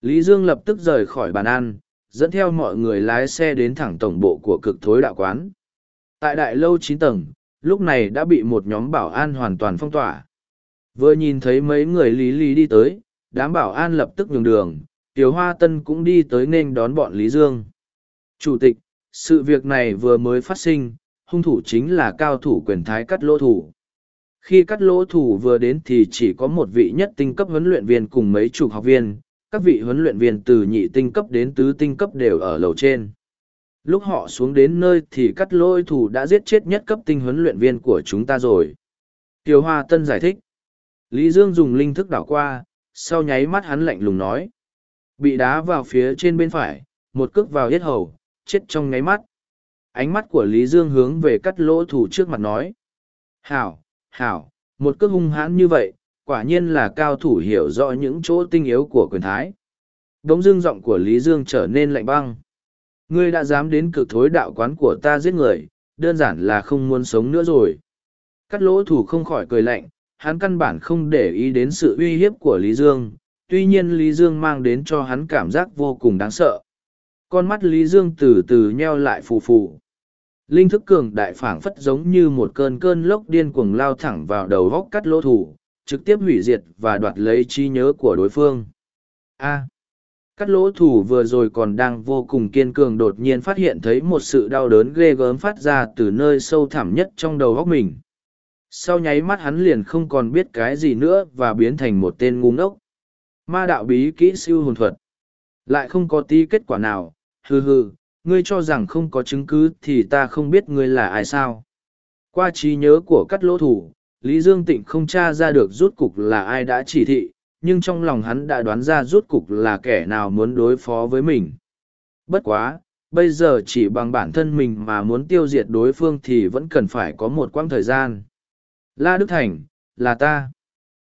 Lý Dương lập tức rời khỏi bàn ăn, dẫn theo mọi người lái xe đến thẳng tổng bộ của cực thối đạo quán. Tại đại lâu chín tầng, lúc này đã bị một nhóm bảo an hoàn toàn phong tỏa. Vừa nhìn thấy mấy người lý lý đi tới, đám bảo an lập tức nhường đường, Tiểu Hoa Tân cũng đi tới nên đón bọn Lý Dương. Chủ tịch, sự việc này vừa mới phát sinh, hung thủ chính là cao thủ quyền thái cắt lỗ thủ. Khi cắt lỗ thủ vừa đến thì chỉ có một vị nhất tinh cấp huấn luyện viên cùng mấy chục học viên, các vị huấn luyện viên từ nhị tinh cấp đến tứ tinh cấp đều ở lầu trên. Lúc họ xuống đến nơi thì cắt lôi thủ đã giết chết nhất cấp tinh huấn luyện viên của chúng ta rồi. Kiều Hoa Tân giải thích. Lý Dương dùng linh thức đảo qua, sau nháy mắt hắn lạnh lùng nói. Bị đá vào phía trên bên phải, một cước vào yết hầu, chết trong nháy mắt. Ánh mắt của Lý Dương hướng về cắt lỗ thủ trước mặt nói. Hảo, hảo, một cước hung hãn như vậy, quả nhiên là cao thủ hiểu rõ những chỗ tinh yếu của quyền thái. Đống dương giọng của Lý Dương trở nên lạnh băng. Ngươi đã dám đến cực thối đạo quán của ta giết người, đơn giản là không muốn sống nữa rồi. Cắt lỗ thủ không khỏi cười lạnh, hắn căn bản không để ý đến sự uy hiếp của Lý Dương, tuy nhiên Lý Dương mang đến cho hắn cảm giác vô cùng đáng sợ. Con mắt Lý Dương từ từ nheo lại phù phù. Linh thức cường đại phảng phất giống như một cơn cơn lốc điên cuồng lao thẳng vào đầu góc cắt lỗ thủ, trực tiếp hủy diệt và đoạt lấy trí nhớ của đối phương. A. Cắt lỗ thủ vừa rồi còn đang vô cùng kiên cường đột nhiên phát hiện thấy một sự đau đớn ghê gớm phát ra từ nơi sâu thẳm nhất trong đầu góc mình. Sau nháy mắt hắn liền không còn biết cái gì nữa và biến thành một tên ngu ngốc. Ma đạo bí kỹ siêu hồn thuật. Lại không có tí kết quả nào, hừ hừ, ngươi cho rằng không có chứng cứ thì ta không biết ngươi là ai sao. Qua trí nhớ của cắt lỗ thủ, Lý Dương Tịnh không tra ra được rút cục là ai đã chỉ thị, nhưng trong lòng hắn đã đoán ra rút cục là kẻ nào muốn đối phó với mình. Bất quá, bây giờ chỉ bằng bản thân mình mà muốn tiêu diệt đối phương thì vẫn cần phải có một quãng thời gian. La Đức Thành, là ta.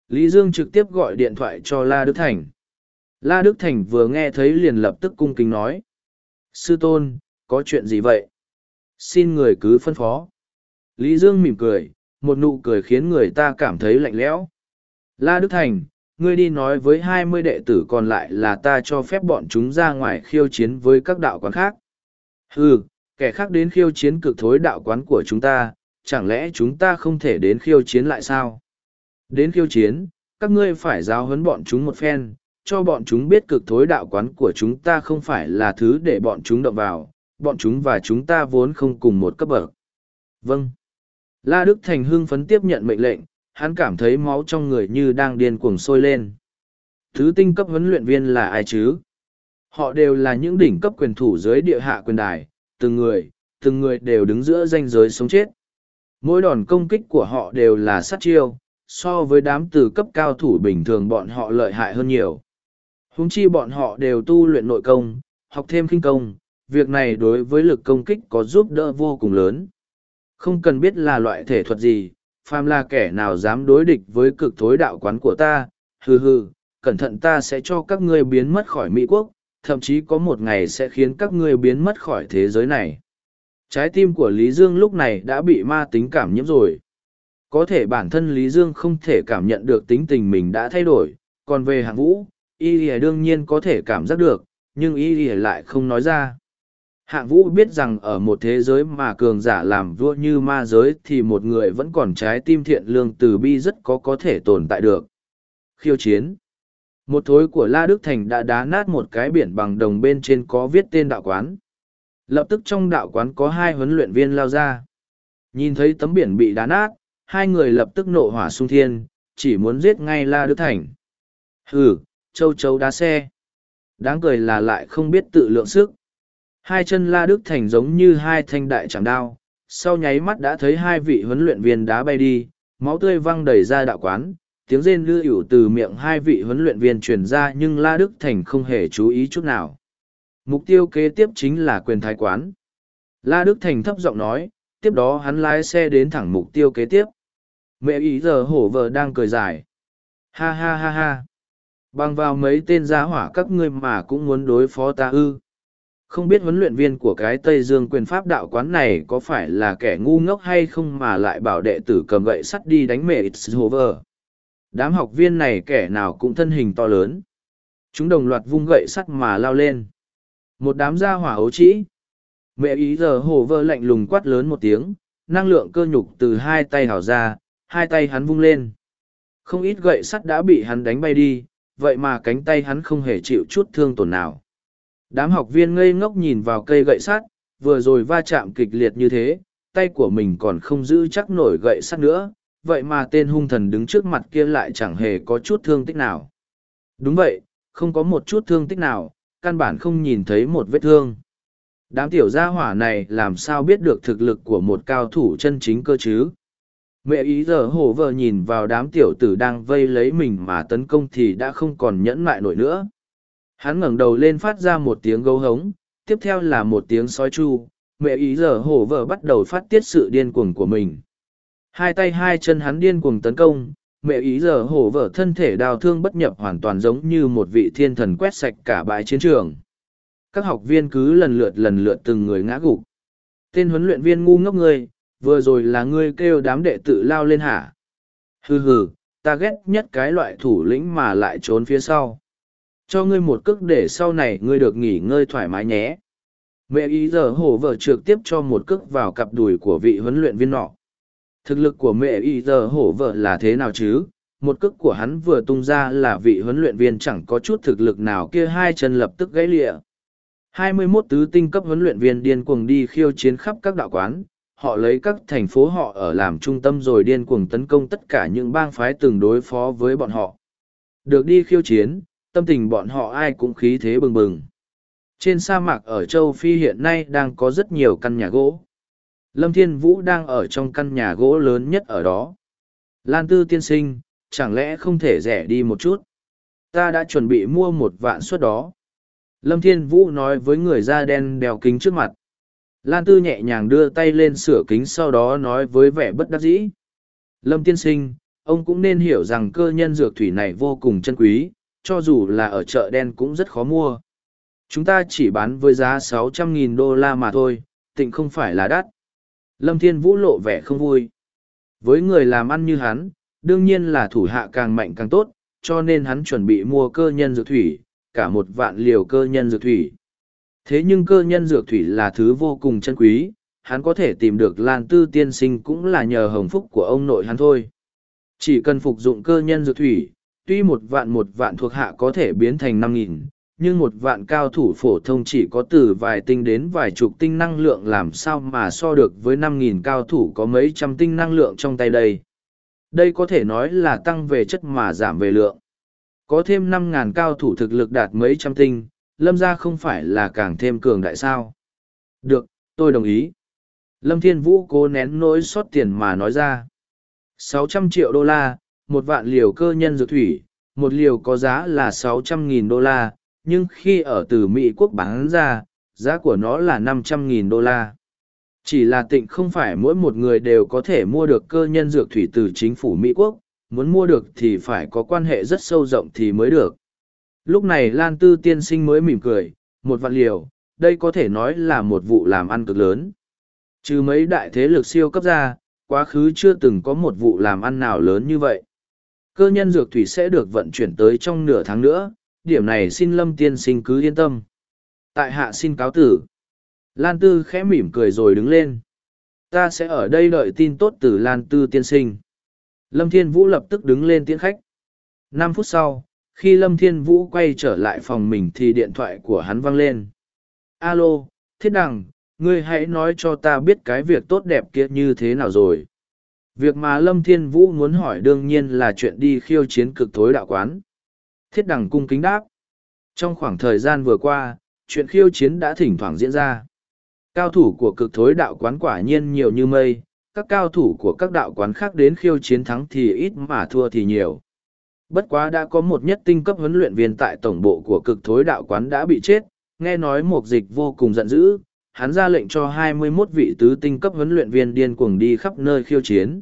Lý Dương trực tiếp gọi điện thoại cho La Đức Thành. La Đức Thành vừa nghe thấy liền lập tức cung kính nói. Sư tôn, có chuyện gì vậy? Xin người cứ phân phó. Lý Dương mỉm cười, một nụ cười khiến người ta cảm thấy lạnh lẽo. La Đức Thành, ngươi đi nói với hai mươi đệ tử còn lại là ta cho phép bọn chúng ra ngoài khiêu chiến với các đạo quán khác. Ừ, kẻ khác đến khiêu chiến cực thối đạo quán của chúng ta, chẳng lẽ chúng ta không thể đến khiêu chiến lại sao? Đến khiêu chiến, các ngươi phải giáo huấn bọn chúng một phen, cho bọn chúng biết cực thối đạo quán của chúng ta không phải là thứ để bọn chúng động vào, bọn chúng và chúng ta vốn không cùng một cấp bậc. Vâng. La Đức Thành hưng phấn tiếp nhận mệnh lệnh, hắn cảm thấy máu trong người như đang điên cuồng sôi lên. Thứ tinh cấp huấn luyện viên là ai chứ? Họ đều là những đỉnh cấp quyền thủ dưới địa hạ quyền đài, từng người, từng người đều đứng giữa ranh giới sống chết. Mỗi đòn công kích của họ đều là sát chiêu, so với đám từ cấp cao thủ bình thường bọn họ lợi hại hơn nhiều. Húng chi bọn họ đều tu luyện nội công, học thêm kinh công, việc này đối với lực công kích có giúp đỡ vô cùng lớn. Không cần biết là loại thể thuật gì, phàm là kẻ nào dám đối địch với cực thối đạo quán của ta, hừ hừ, cẩn thận ta sẽ cho các ngươi biến mất khỏi Mỹ quốc, thậm chí có một ngày sẽ khiến các ngươi biến mất khỏi thế giới này. Trái tim của Lý Dương lúc này đã bị ma tính cảm nhiễm rồi. Có thể bản thân Lý Dương không thể cảm nhận được tính tình mình đã thay đổi, còn về hạng vũ, y lìa đương nhiên có thể cảm giác được, nhưng y lìa lại không nói ra. Hạng vũ biết rằng ở một thế giới mà cường giả làm vua như ma giới thì một người vẫn còn trái tim thiện lương từ bi rất có có thể tồn tại được. Khiêu chiến Một thối của La Đức Thành đã đá nát một cái biển bằng đồng bên trên có viết tên đạo quán. Lập tức trong đạo quán có hai huấn luyện viên lao ra. Nhìn thấy tấm biển bị đá nát, hai người lập tức nộ hỏa sung thiên, chỉ muốn giết ngay La Đức Thành. Hừ, châu chấu đá xe. Đáng cười là lại không biết tự lượng sức. Hai chân La Đức Thành giống như hai thanh đại chẳng đao, sau nháy mắt đã thấy hai vị huấn luyện viên đá bay đi, máu tươi văng đầy ra đạo quán, tiếng rên lưu ỉu từ miệng hai vị huấn luyện viên truyền ra nhưng La Đức Thành không hề chú ý chút nào. Mục tiêu kế tiếp chính là quyền thái quán. La Đức Thành thấp giọng nói, tiếp đó hắn lái xe đến thẳng mục tiêu kế tiếp. Mẹ ý giờ hổ vợ đang cười dài. Ha ha ha ha. Bằng vào mấy tên giá hỏa các ngươi mà cũng muốn đối phó ta ư. Không biết huấn luyện viên của cái Tây Dương quyền pháp đạo quán này có phải là kẻ ngu ngốc hay không mà lại bảo đệ tử cầm gậy sắt đi đánh mẹ Hover. Đám học viên này kẻ nào cũng thân hình to lớn. Chúng đồng loạt vung gậy sắt mà lao lên. Một đám gia hỏa ấu trĩ. Mẹ ý giờ hồ vơ lạnh lùng quát lớn một tiếng, năng lượng cơ nhục từ hai tay hảo ra, hai tay hắn vung lên. Không ít gậy sắt đã bị hắn đánh bay đi, vậy mà cánh tay hắn không hề chịu chút thương tổn nào. Đám học viên ngây ngốc nhìn vào cây gậy sắt, vừa rồi va chạm kịch liệt như thế, tay của mình còn không giữ chắc nổi gậy sắt nữa, vậy mà tên hung thần đứng trước mặt kia lại chẳng hề có chút thương tích nào. Đúng vậy, không có một chút thương tích nào, căn bản không nhìn thấy một vết thương. Đám tiểu gia hỏa này làm sao biết được thực lực của một cao thủ chân chính cơ chứ? Mẹ ý giờ hổ vợ nhìn vào đám tiểu tử đang vây lấy mình mà tấn công thì đã không còn nhẫn mại nổi nữa. Hắn ngẩng đầu lên phát ra một tiếng gấu hống, tiếp theo là một tiếng sói chu. Mẹ ý giờ hổ vợ bắt đầu phát tiết sự điên cuồng của mình. Hai tay hai chân hắn điên cuồng tấn công, mẹ ý giờ hổ vợ thân thể đào thương bất nhập hoàn toàn giống như một vị thiên thần quét sạch cả bãi chiến trường. Các học viên cứ lần lượt lần lượt từng người ngã gục. Tên huấn luyện viên ngu ngốc ngươi, vừa rồi là ngươi kêu đám đệ tử lao lên hả? Hừ hừ, ta ghét nhất cái loại thủ lĩnh mà lại trốn phía sau. Cho ngươi một cước để sau này ngươi được nghỉ ngơi thoải mái nhé. Mẹ ý giờ hổ vợ trực tiếp cho một cước vào cặp đùi của vị huấn luyện viên nọ. Thực lực của mẹ ý giờ hổ vợ là thế nào chứ? Một cước của hắn vừa tung ra là vị huấn luyện viên chẳng có chút thực lực nào kia hai chân lập tức gãy lịa. 21 tứ tinh cấp huấn luyện viên điên cuồng đi khiêu chiến khắp các đạo quán, họ lấy các thành phố họ ở làm trung tâm rồi điên cuồng tấn công tất cả những bang phái từng đối phó với bọn họ. Được đi khiêu chiến, tâm tình bọn họ ai cũng khí thế bừng bừng. Trên sa mạc ở châu Phi hiện nay đang có rất nhiều căn nhà gỗ. Lâm Thiên Vũ đang ở trong căn nhà gỗ lớn nhất ở đó. Lan Tư tiên sinh, chẳng lẽ không thể rẻ đi một chút? Ta đã chuẩn bị mua một vạn suất đó. Lâm Thiên Vũ nói với người da đen đeo kính trước mặt. Lan Tư nhẹ nhàng đưa tay lên sửa kính sau đó nói với vẻ bất đắc dĩ. Lâm tiên sinh, ông cũng nên hiểu rằng cơ nhân dược thủy này vô cùng chân quý, cho dù là ở chợ đen cũng rất khó mua. Chúng ta chỉ bán với giá 600.000 đô la mà thôi, tịnh không phải là đắt. Lâm Thiên Vũ lộ vẻ không vui. Với người làm ăn như hắn, đương nhiên là thủ hạ càng mạnh càng tốt, cho nên hắn chuẩn bị mua cơ nhân dược thủy, cả một vạn liều cơ nhân dược thủy. Thế nhưng cơ nhân dược thủy là thứ vô cùng chân quý, hắn có thể tìm được Lan Tư tiên sinh cũng là nhờ hồng phúc của ông nội hắn thôi. Chỉ cần phục dụng cơ nhân dược thủy, tuy một vạn một vạn thuộc hạ có thể biến thành năm nghìn, nhưng một vạn cao thủ phổ thông chỉ có từ vài tinh đến vài chục tinh năng lượng làm sao mà so được với năm nghìn cao thủ có mấy trăm tinh năng lượng trong tay đây. Đây có thể nói là tăng về chất mà giảm về lượng. Có thêm năm ngàn cao thủ thực lực đạt mấy trăm tinh, lâm gia không phải là càng thêm cường đại sao được tôi đồng ý lâm thiên vũ cố nén nỗi xót tiền mà nói ra sáu trăm triệu đô la một vạn liều cơ nhân dược thủy một liều có giá là sáu trăm nghìn đô la nhưng khi ở từ mỹ quốc bán ra giá của nó là năm trăm nghìn đô la chỉ là tịnh không phải mỗi một người đều có thể mua được cơ nhân dược thủy từ chính phủ mỹ quốc muốn mua được thì phải có quan hệ rất sâu rộng thì mới được Lúc này Lan Tư tiên sinh mới mỉm cười, một vạn liều, đây có thể nói là một vụ làm ăn cực lớn. Trừ mấy đại thế lực siêu cấp ra, quá khứ chưa từng có một vụ làm ăn nào lớn như vậy. Cơ nhân dược thủy sẽ được vận chuyển tới trong nửa tháng nữa, điểm này xin Lâm tiên sinh cứ yên tâm. Tại hạ xin cáo tử. Lan Tư khẽ mỉm cười rồi đứng lên. Ta sẽ ở đây đợi tin tốt từ Lan Tư tiên sinh. Lâm Thiên Vũ lập tức đứng lên tiễn khách. Năm phút sau, khi lâm thiên vũ quay trở lại phòng mình thì điện thoại của hắn vang lên alo thiết đằng ngươi hãy nói cho ta biết cái việc tốt đẹp kia như thế nào rồi việc mà lâm thiên vũ muốn hỏi đương nhiên là chuyện đi khiêu chiến cực thối đạo quán. Thiết đằng cung kính đáp. Trong khoảng thời gian vừa qua chuyện khiêu chiến đã thỉnh thoảng diễn ra. Cao thủ của cực thối đạo quán quả nhiên nhiều như mây các cao thủ của các đạo quán khác đến khiêu chiến thắng thì ít mà thua thì nhiều. Bất quá đã có một nhất tinh cấp huấn luyện viên tại tổng bộ của cực thối đạo quán đã bị chết, nghe nói một dịch vô cùng giận dữ, hắn ra lệnh cho 21 vị tứ tinh cấp huấn luyện viên điên cuồng đi khắp nơi khiêu chiến.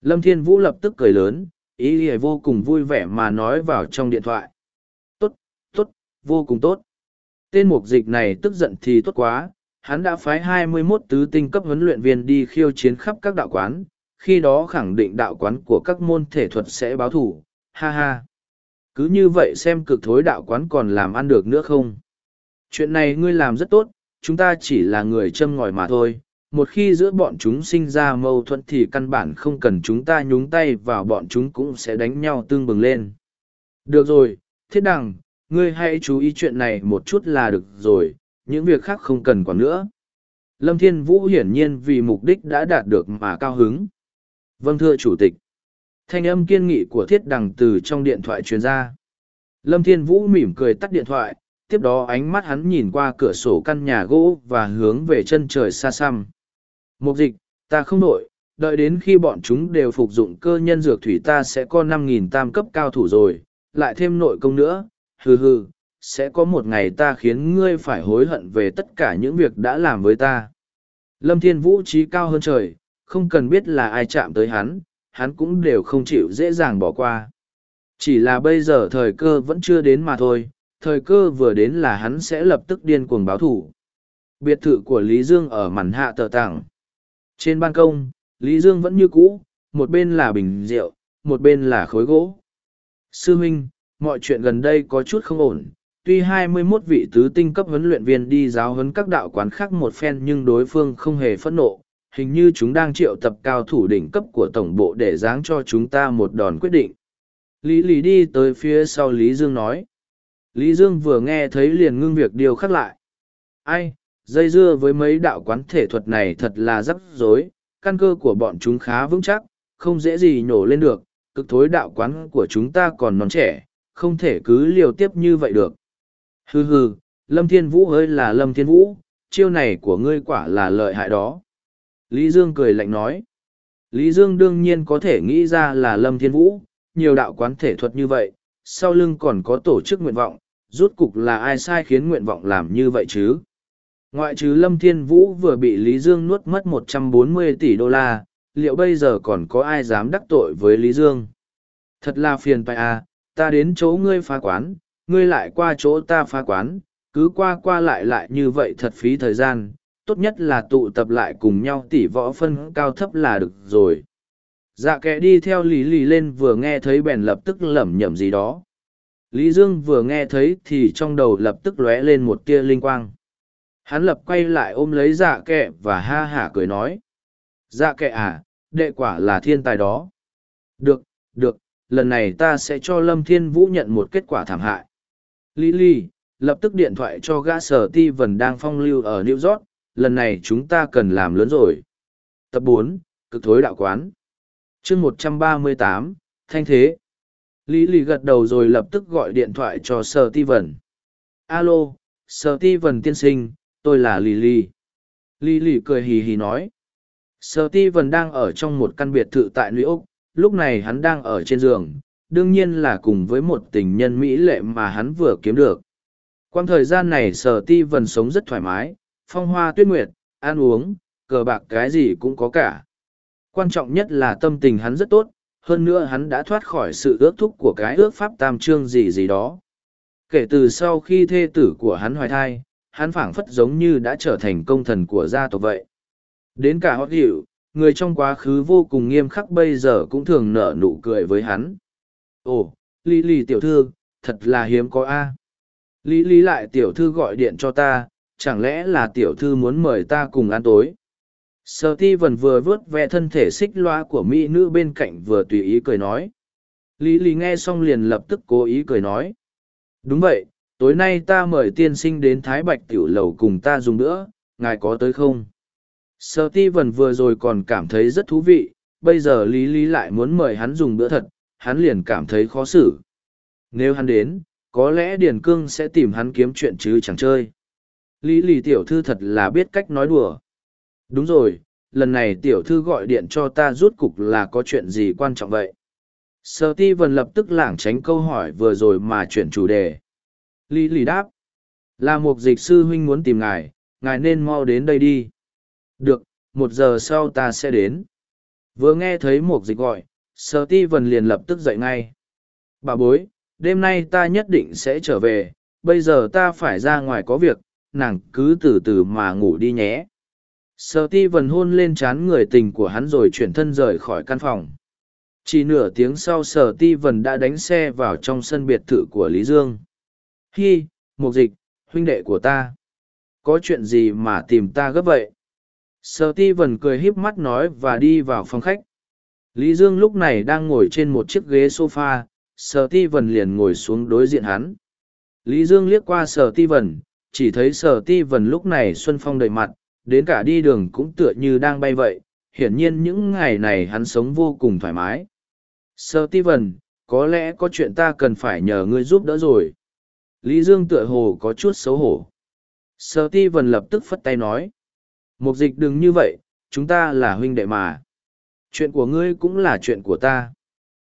Lâm Thiên Vũ lập tức cười lớn, ý ý vô cùng vui vẻ mà nói vào trong điện thoại. Tốt, tốt, vô cùng tốt. Tên mục dịch này tức giận thì tốt quá, hắn đã phái 21 tứ tinh cấp huấn luyện viên đi khiêu chiến khắp các đạo quán, khi đó khẳng định đạo quán của các môn thể thuật sẽ báo thủ, ha ha. Cứ như vậy xem cực thối đạo quán còn làm ăn được nữa không? Chuyện này ngươi làm rất tốt, chúng ta chỉ là người châm ngòi mà thôi. Một khi giữa bọn chúng sinh ra mâu thuẫn thì căn bản không cần chúng ta nhúng tay vào bọn chúng cũng sẽ đánh nhau tương bừng lên. Được rồi, thiết đằng, ngươi hãy chú ý chuyện này một chút là được rồi, những việc khác không cần quản nữa. Lâm Thiên Vũ hiển nhiên vì mục đích đã đạt được mà cao hứng. Vâng thưa Chủ tịch. Thanh âm kiên nghị của thiết đằng từ trong điện thoại truyền ra. Lâm Thiên Vũ mỉm cười tắt điện thoại, tiếp đó ánh mắt hắn nhìn qua cửa sổ căn nhà gỗ và hướng về chân trời xa xăm. Mục dịch, ta không nổi, đợi đến khi bọn chúng đều phục dụng cơ nhân dược thủy ta sẽ có năm nghìn tam cấp cao thủ rồi, lại thêm nội công nữa, hừ hừ, sẽ có một ngày ta khiến ngươi phải hối hận về tất cả những việc đã làm với ta. Lâm Thiên Vũ trí cao hơn trời, không cần biết là ai chạm tới hắn, hắn cũng đều không chịu dễ dàng bỏ qua. Chỉ là bây giờ thời cơ vẫn chưa đến mà thôi, thời cơ vừa đến là hắn sẽ lập tức điên cuồng báo thủ. Biệt thự của Lý Dương ở màn hạ tờ tảng. Trên ban công, Lý Dương vẫn như cũ, một bên là bình rượu, một bên là khối gỗ. Sư huynh, mọi chuyện gần đây có chút không ổn. Tuy 21 vị tứ tinh cấp huấn luyện viên đi giáo huấn các đạo quán khác một phen nhưng đối phương không hề phẫn nộ. Hình như chúng đang triệu tập cao thủ đỉnh cấp của tổng bộ để giáng cho chúng ta một đòn quyết định. Lý Lý đi tới phía sau Lý Dương nói. Lý Dương vừa nghe thấy liền ngưng việc điều khắc lại. Ai, dây dưa với mấy đạo quán thể thuật này thật là rắc rối, căn cơ của bọn chúng khá vững chắc, không dễ gì nhổ lên được, cực thối đạo quán của chúng ta còn non trẻ, không thể cứ liều tiếp như vậy được. Hừ hừ, Lâm Thiên Vũ ơi là Lâm Thiên Vũ, chiêu này của ngươi quả là lợi hại đó. Lý Dương cười lạnh nói. Lý Dương đương nhiên có thể nghĩ ra là Lâm Thiên Vũ, nhiều đạo quán thể thuật như vậy, sau lưng còn có tổ chức nguyện vọng, rút cục là ai sai khiến nguyện vọng làm như vậy chứ? Ngoại trừ Lâm Thiên Vũ vừa bị Lý Dương nuốt mất 140 tỷ đô la, liệu bây giờ còn có ai dám đắc tội với Lý Dương? Thật là phiền phải à, ta đến chỗ ngươi phá quán, ngươi lại qua chỗ ta phá quán, cứ qua qua lại lại như vậy thật phí thời gian, tốt nhất là tụ tập lại cùng nhau tỉ võ phân cao thấp là được rồi. Dạ kẻ đi theo Lý Lì lên vừa nghe thấy bèn lập tức lẩm nhẩm gì đó. Lý Dương vừa nghe thấy thì trong đầu lập tức lóe lên một tia linh quang. Hắn lập quay lại ôm lấy dạ kệ và ha hả cười nói. Dạ kệ à, đệ quả là thiên tài đó. Được, được, lần này ta sẽ cho Lâm Thiên Vũ nhận một kết quả thảm hại. Lý Lý, lập tức điện thoại cho gã sở ti vần đang phong lưu ở New York, lần này chúng ta cần làm lớn rồi. Tập bốn, cực thối đạo quán. chương một trăm ba mươi tám, thanh thế. Lý lì gật đầu rồi lập tức gọi điện thoại cho sở ti vần. Alo, sở ti vần tiên sinh, tôi là Lý lì. Lý lì cười hì hì nói. Sở ti vần đang ở trong một căn biệt thự tại New York, lúc này hắn đang ở trên giường, đương nhiên là cùng với một tình nhân mỹ lệ mà hắn vừa kiếm được. Quang thời gian này sở ti vần sống rất thoải mái, phong hoa tuyết nguyệt, ăn uống, cờ bạc cái gì cũng có cả. Quan trọng nhất là tâm tình hắn rất tốt, hơn nữa hắn đã thoát khỏi sự ước thúc của cái ước pháp tam trương gì gì đó. Kể từ sau khi thê tử của hắn hoài thai, hắn phảng phất giống như đã trở thành công thần của gia tộc vậy. Đến cả hót hiệu, người trong quá khứ vô cùng nghiêm khắc bây giờ cũng thường nở nụ cười với hắn. Ồ, Lý Lý tiểu thư, thật là hiếm có A. Lý Lý lại tiểu thư gọi điện cho ta, chẳng lẽ là tiểu thư muốn mời ta cùng ăn tối? Sở ti vần vừa vớt ve thân thể xích loa của mỹ nữ bên cạnh vừa tùy ý cười nói. Lý Lý nghe xong liền lập tức cố ý cười nói. Đúng vậy, tối nay ta mời tiên sinh đến Thái Bạch Tiểu Lầu cùng ta dùng nữa, ngài có tới không? Sở ti vần vừa rồi còn cảm thấy rất thú vị, bây giờ Lý Lý lại muốn mời hắn dùng bữa thật, hắn liền cảm thấy khó xử. Nếu hắn đến, có lẽ Điền Cương sẽ tìm hắn kiếm chuyện chứ chẳng chơi. Lý lì tiểu thư thật là biết cách nói đùa. Đúng rồi, lần này tiểu thư gọi điện cho ta rút cục là có chuyện gì quan trọng vậy? sơ ti vần lập tức lảng tránh câu hỏi vừa rồi mà chuyển chủ đề. Lý lì đáp. Là một dịch sư huynh muốn tìm ngài, ngài nên mau đến đây đi. Được, một giờ sau ta sẽ đến. Vừa nghe thấy một dịch gọi, sơ ti vần liền lập tức dậy ngay. Bà bối, đêm nay ta nhất định sẽ trở về, bây giờ ta phải ra ngoài có việc, nàng cứ từ từ mà ngủ đi nhé. Sở ti vần hôn lên trán người tình của hắn rồi chuyển thân rời khỏi căn phòng. Chỉ nửa tiếng sau sở ti vần đã đánh xe vào trong sân biệt thự của Lý Dương. Hi, mục dịch, huynh đệ của ta. Có chuyện gì mà tìm ta gấp vậy? Sở ti vần cười híp mắt nói và đi vào phòng khách. Lý Dương lúc này đang ngồi trên một chiếc ghế sofa, Sở Ti Vân liền ngồi xuống đối diện hắn. Lý Dương liếc qua Sở Ti Vân, chỉ thấy Sở Ti Vân lúc này xuân phong đầy mặt, đến cả đi đường cũng tựa như đang bay vậy, hiển nhiên những ngày này hắn sống vô cùng thoải mái. Sir Ti có lẽ có chuyện ta cần phải nhờ ngươi giúp đỡ rồi. Lý Dương tựa hồ có chút xấu hổ. Sir ti lập tức phất tay nói. Mục dịch đừng như vậy, chúng ta là huynh đệ mà. Chuyện của ngươi cũng là chuyện của ta.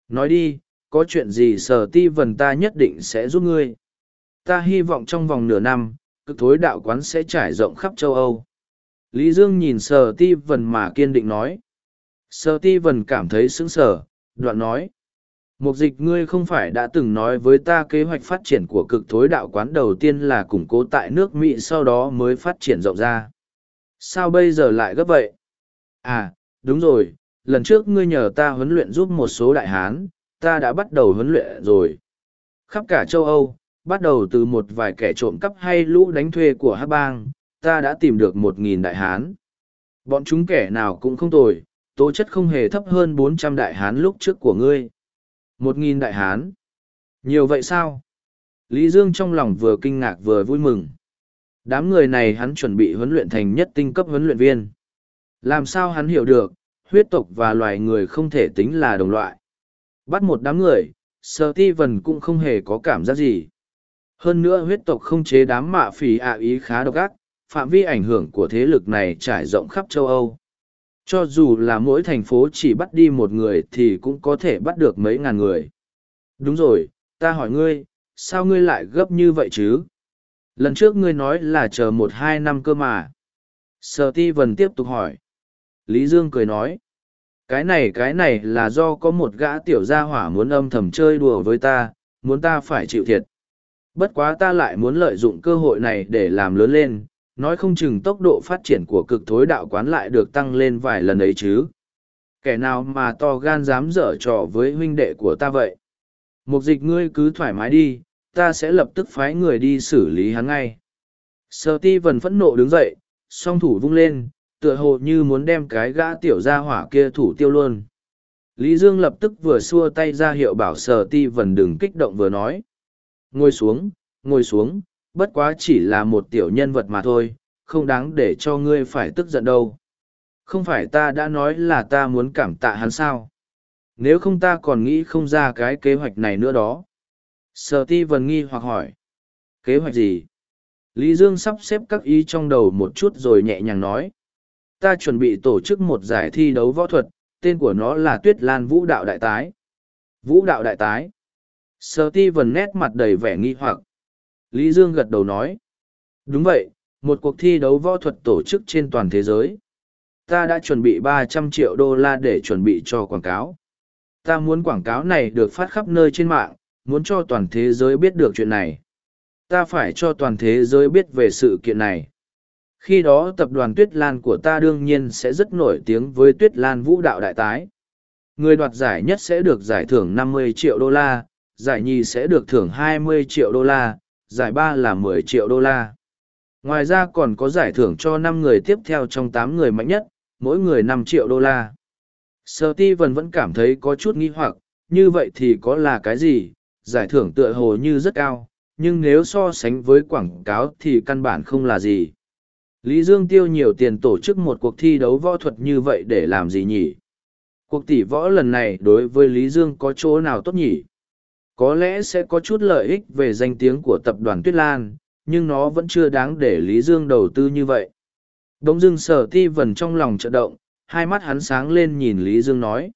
Nói đi, có chuyện gì Sir ti ta nhất định sẽ giúp ngươi. Ta hy vọng trong vòng nửa năm, cực thối đạo quán sẽ trải rộng khắp châu Âu. Lý Dương nhìn sở ti vần mà kiên định nói. Sở ti vần cảm thấy sững sờ, đoạn nói. Mục dịch ngươi không phải đã từng nói với ta kế hoạch phát triển của cực thối đạo quán đầu tiên là củng cố tại nước Mỹ sau đó mới phát triển rộng ra. Sao bây giờ lại gấp vậy? À, đúng rồi, lần trước ngươi nhờ ta huấn luyện giúp một số đại hán, ta đã bắt đầu huấn luyện rồi. Khắp cả châu Âu, bắt đầu từ một vài kẻ trộm cắp hay lũ đánh thuê của hát bang, ta đã tìm được một nghìn đại hán. Bọn chúng kẻ nào cũng không tồi, tố chất không hề thấp hơn bốn trăm đại hán lúc trước của ngươi. Một nghìn đại hán. Nhiều vậy sao? Lý Dương trong lòng vừa kinh ngạc vừa vui mừng. Đám người này hắn chuẩn bị huấn luyện thành nhất tinh cấp huấn luyện viên. Làm sao hắn hiểu được, huyết tộc và loài người không thể tính là đồng loại. Bắt một đám người, Sơ Ti Vân cũng không hề có cảm giác gì. Hơn nữa huyết tộc không chế đám mạ phỉ ạ ý khá độc ác, phạm vi ảnh hưởng của thế lực này trải rộng khắp châu Âu. Cho dù là mỗi thành phố chỉ bắt đi một người thì cũng có thể bắt được mấy ngàn người. Đúng rồi, ta hỏi ngươi, sao ngươi lại gấp như vậy chứ? Lần trước ngươi nói là chờ một hai năm cơ mà. Sở ti vần tiếp tục hỏi. Lý Dương cười nói. Cái này cái này là do có một gã tiểu gia hỏa muốn âm thầm chơi đùa với ta, muốn ta phải chịu thiệt. Bất quá ta lại muốn lợi dụng cơ hội này để làm lớn lên, nói không chừng tốc độ phát triển của cực thối đạo quán lại được tăng lên vài lần ấy chứ. Kẻ nào mà to gan dám dở trò với huynh đệ của ta vậy? Mục dịch ngươi cứ thoải mái đi, ta sẽ lập tức phái người đi xử lý hắn ngay. Sở ti vần phẫn nộ đứng dậy, song thủ vung lên, tựa hồ như muốn đem cái gã tiểu gia hỏa kia thủ tiêu luôn. Lý Dương lập tức vừa xua tay ra hiệu bảo sở ti vần đừng kích động vừa nói. Ngồi xuống, ngồi xuống, bất quá chỉ là một tiểu nhân vật mà thôi, không đáng để cho ngươi phải tức giận đâu. Không phải ta đã nói là ta muốn cảm tạ hắn sao? Nếu không ta còn nghĩ không ra cái kế hoạch này nữa đó. Sở ti vần nghi hoặc hỏi. Kế hoạch gì? Lý Dương sắp xếp các ý trong đầu một chút rồi nhẹ nhàng nói. Ta chuẩn bị tổ chức một giải thi đấu võ thuật, tên của nó là Tuyết Lan Vũ Đạo Đại Tái. Vũ Đạo Đại Tái. Sở ti vần nét mặt đầy vẻ nghi hoặc. Lý Dương gật đầu nói. Đúng vậy, một cuộc thi đấu võ thuật tổ chức trên toàn thế giới. Ta đã chuẩn bị ba trăm triệu đô la để chuẩn bị cho quảng cáo. Ta muốn quảng cáo này được phát khắp nơi trên mạng, muốn cho toàn thế giới biết được chuyện này. Ta phải cho toàn thế giới biết về sự kiện này. Khi đó tập đoàn Tuyết Lan của ta đương nhiên sẽ rất nổi tiếng với Tuyết Lan Vũ Đạo Đại Tái. Người đoạt giải nhất sẽ được giải thưởng 50 triệu đô la, giải nhì sẽ được thưởng 20 triệu đô la, giải ba là 10 triệu đô la. Ngoài ra còn có giải thưởng cho năm người tiếp theo trong tám người mạnh nhất, mỗi người năm triệu đô la. Sở ti vần vẫn cảm thấy có chút nghi hoặc, như vậy thì có là cái gì, giải thưởng tựa hồ như rất cao, nhưng nếu so sánh với quảng cáo thì căn bản không là gì. Lý Dương tiêu nhiều tiền tổ chức một cuộc thi đấu võ thuật như vậy để làm gì nhỉ? Cuộc tỷ võ lần này đối với Lý Dương có chỗ nào tốt nhỉ? Có lẽ sẽ có chút lợi ích về danh tiếng của tập đoàn Tuyết Lan, nhưng nó vẫn chưa đáng để Lý Dương đầu tư như vậy. Đống dưng sở ti vần trong lòng trợ động, hai mắt hắn sáng lên nhìn Lý Dương nói.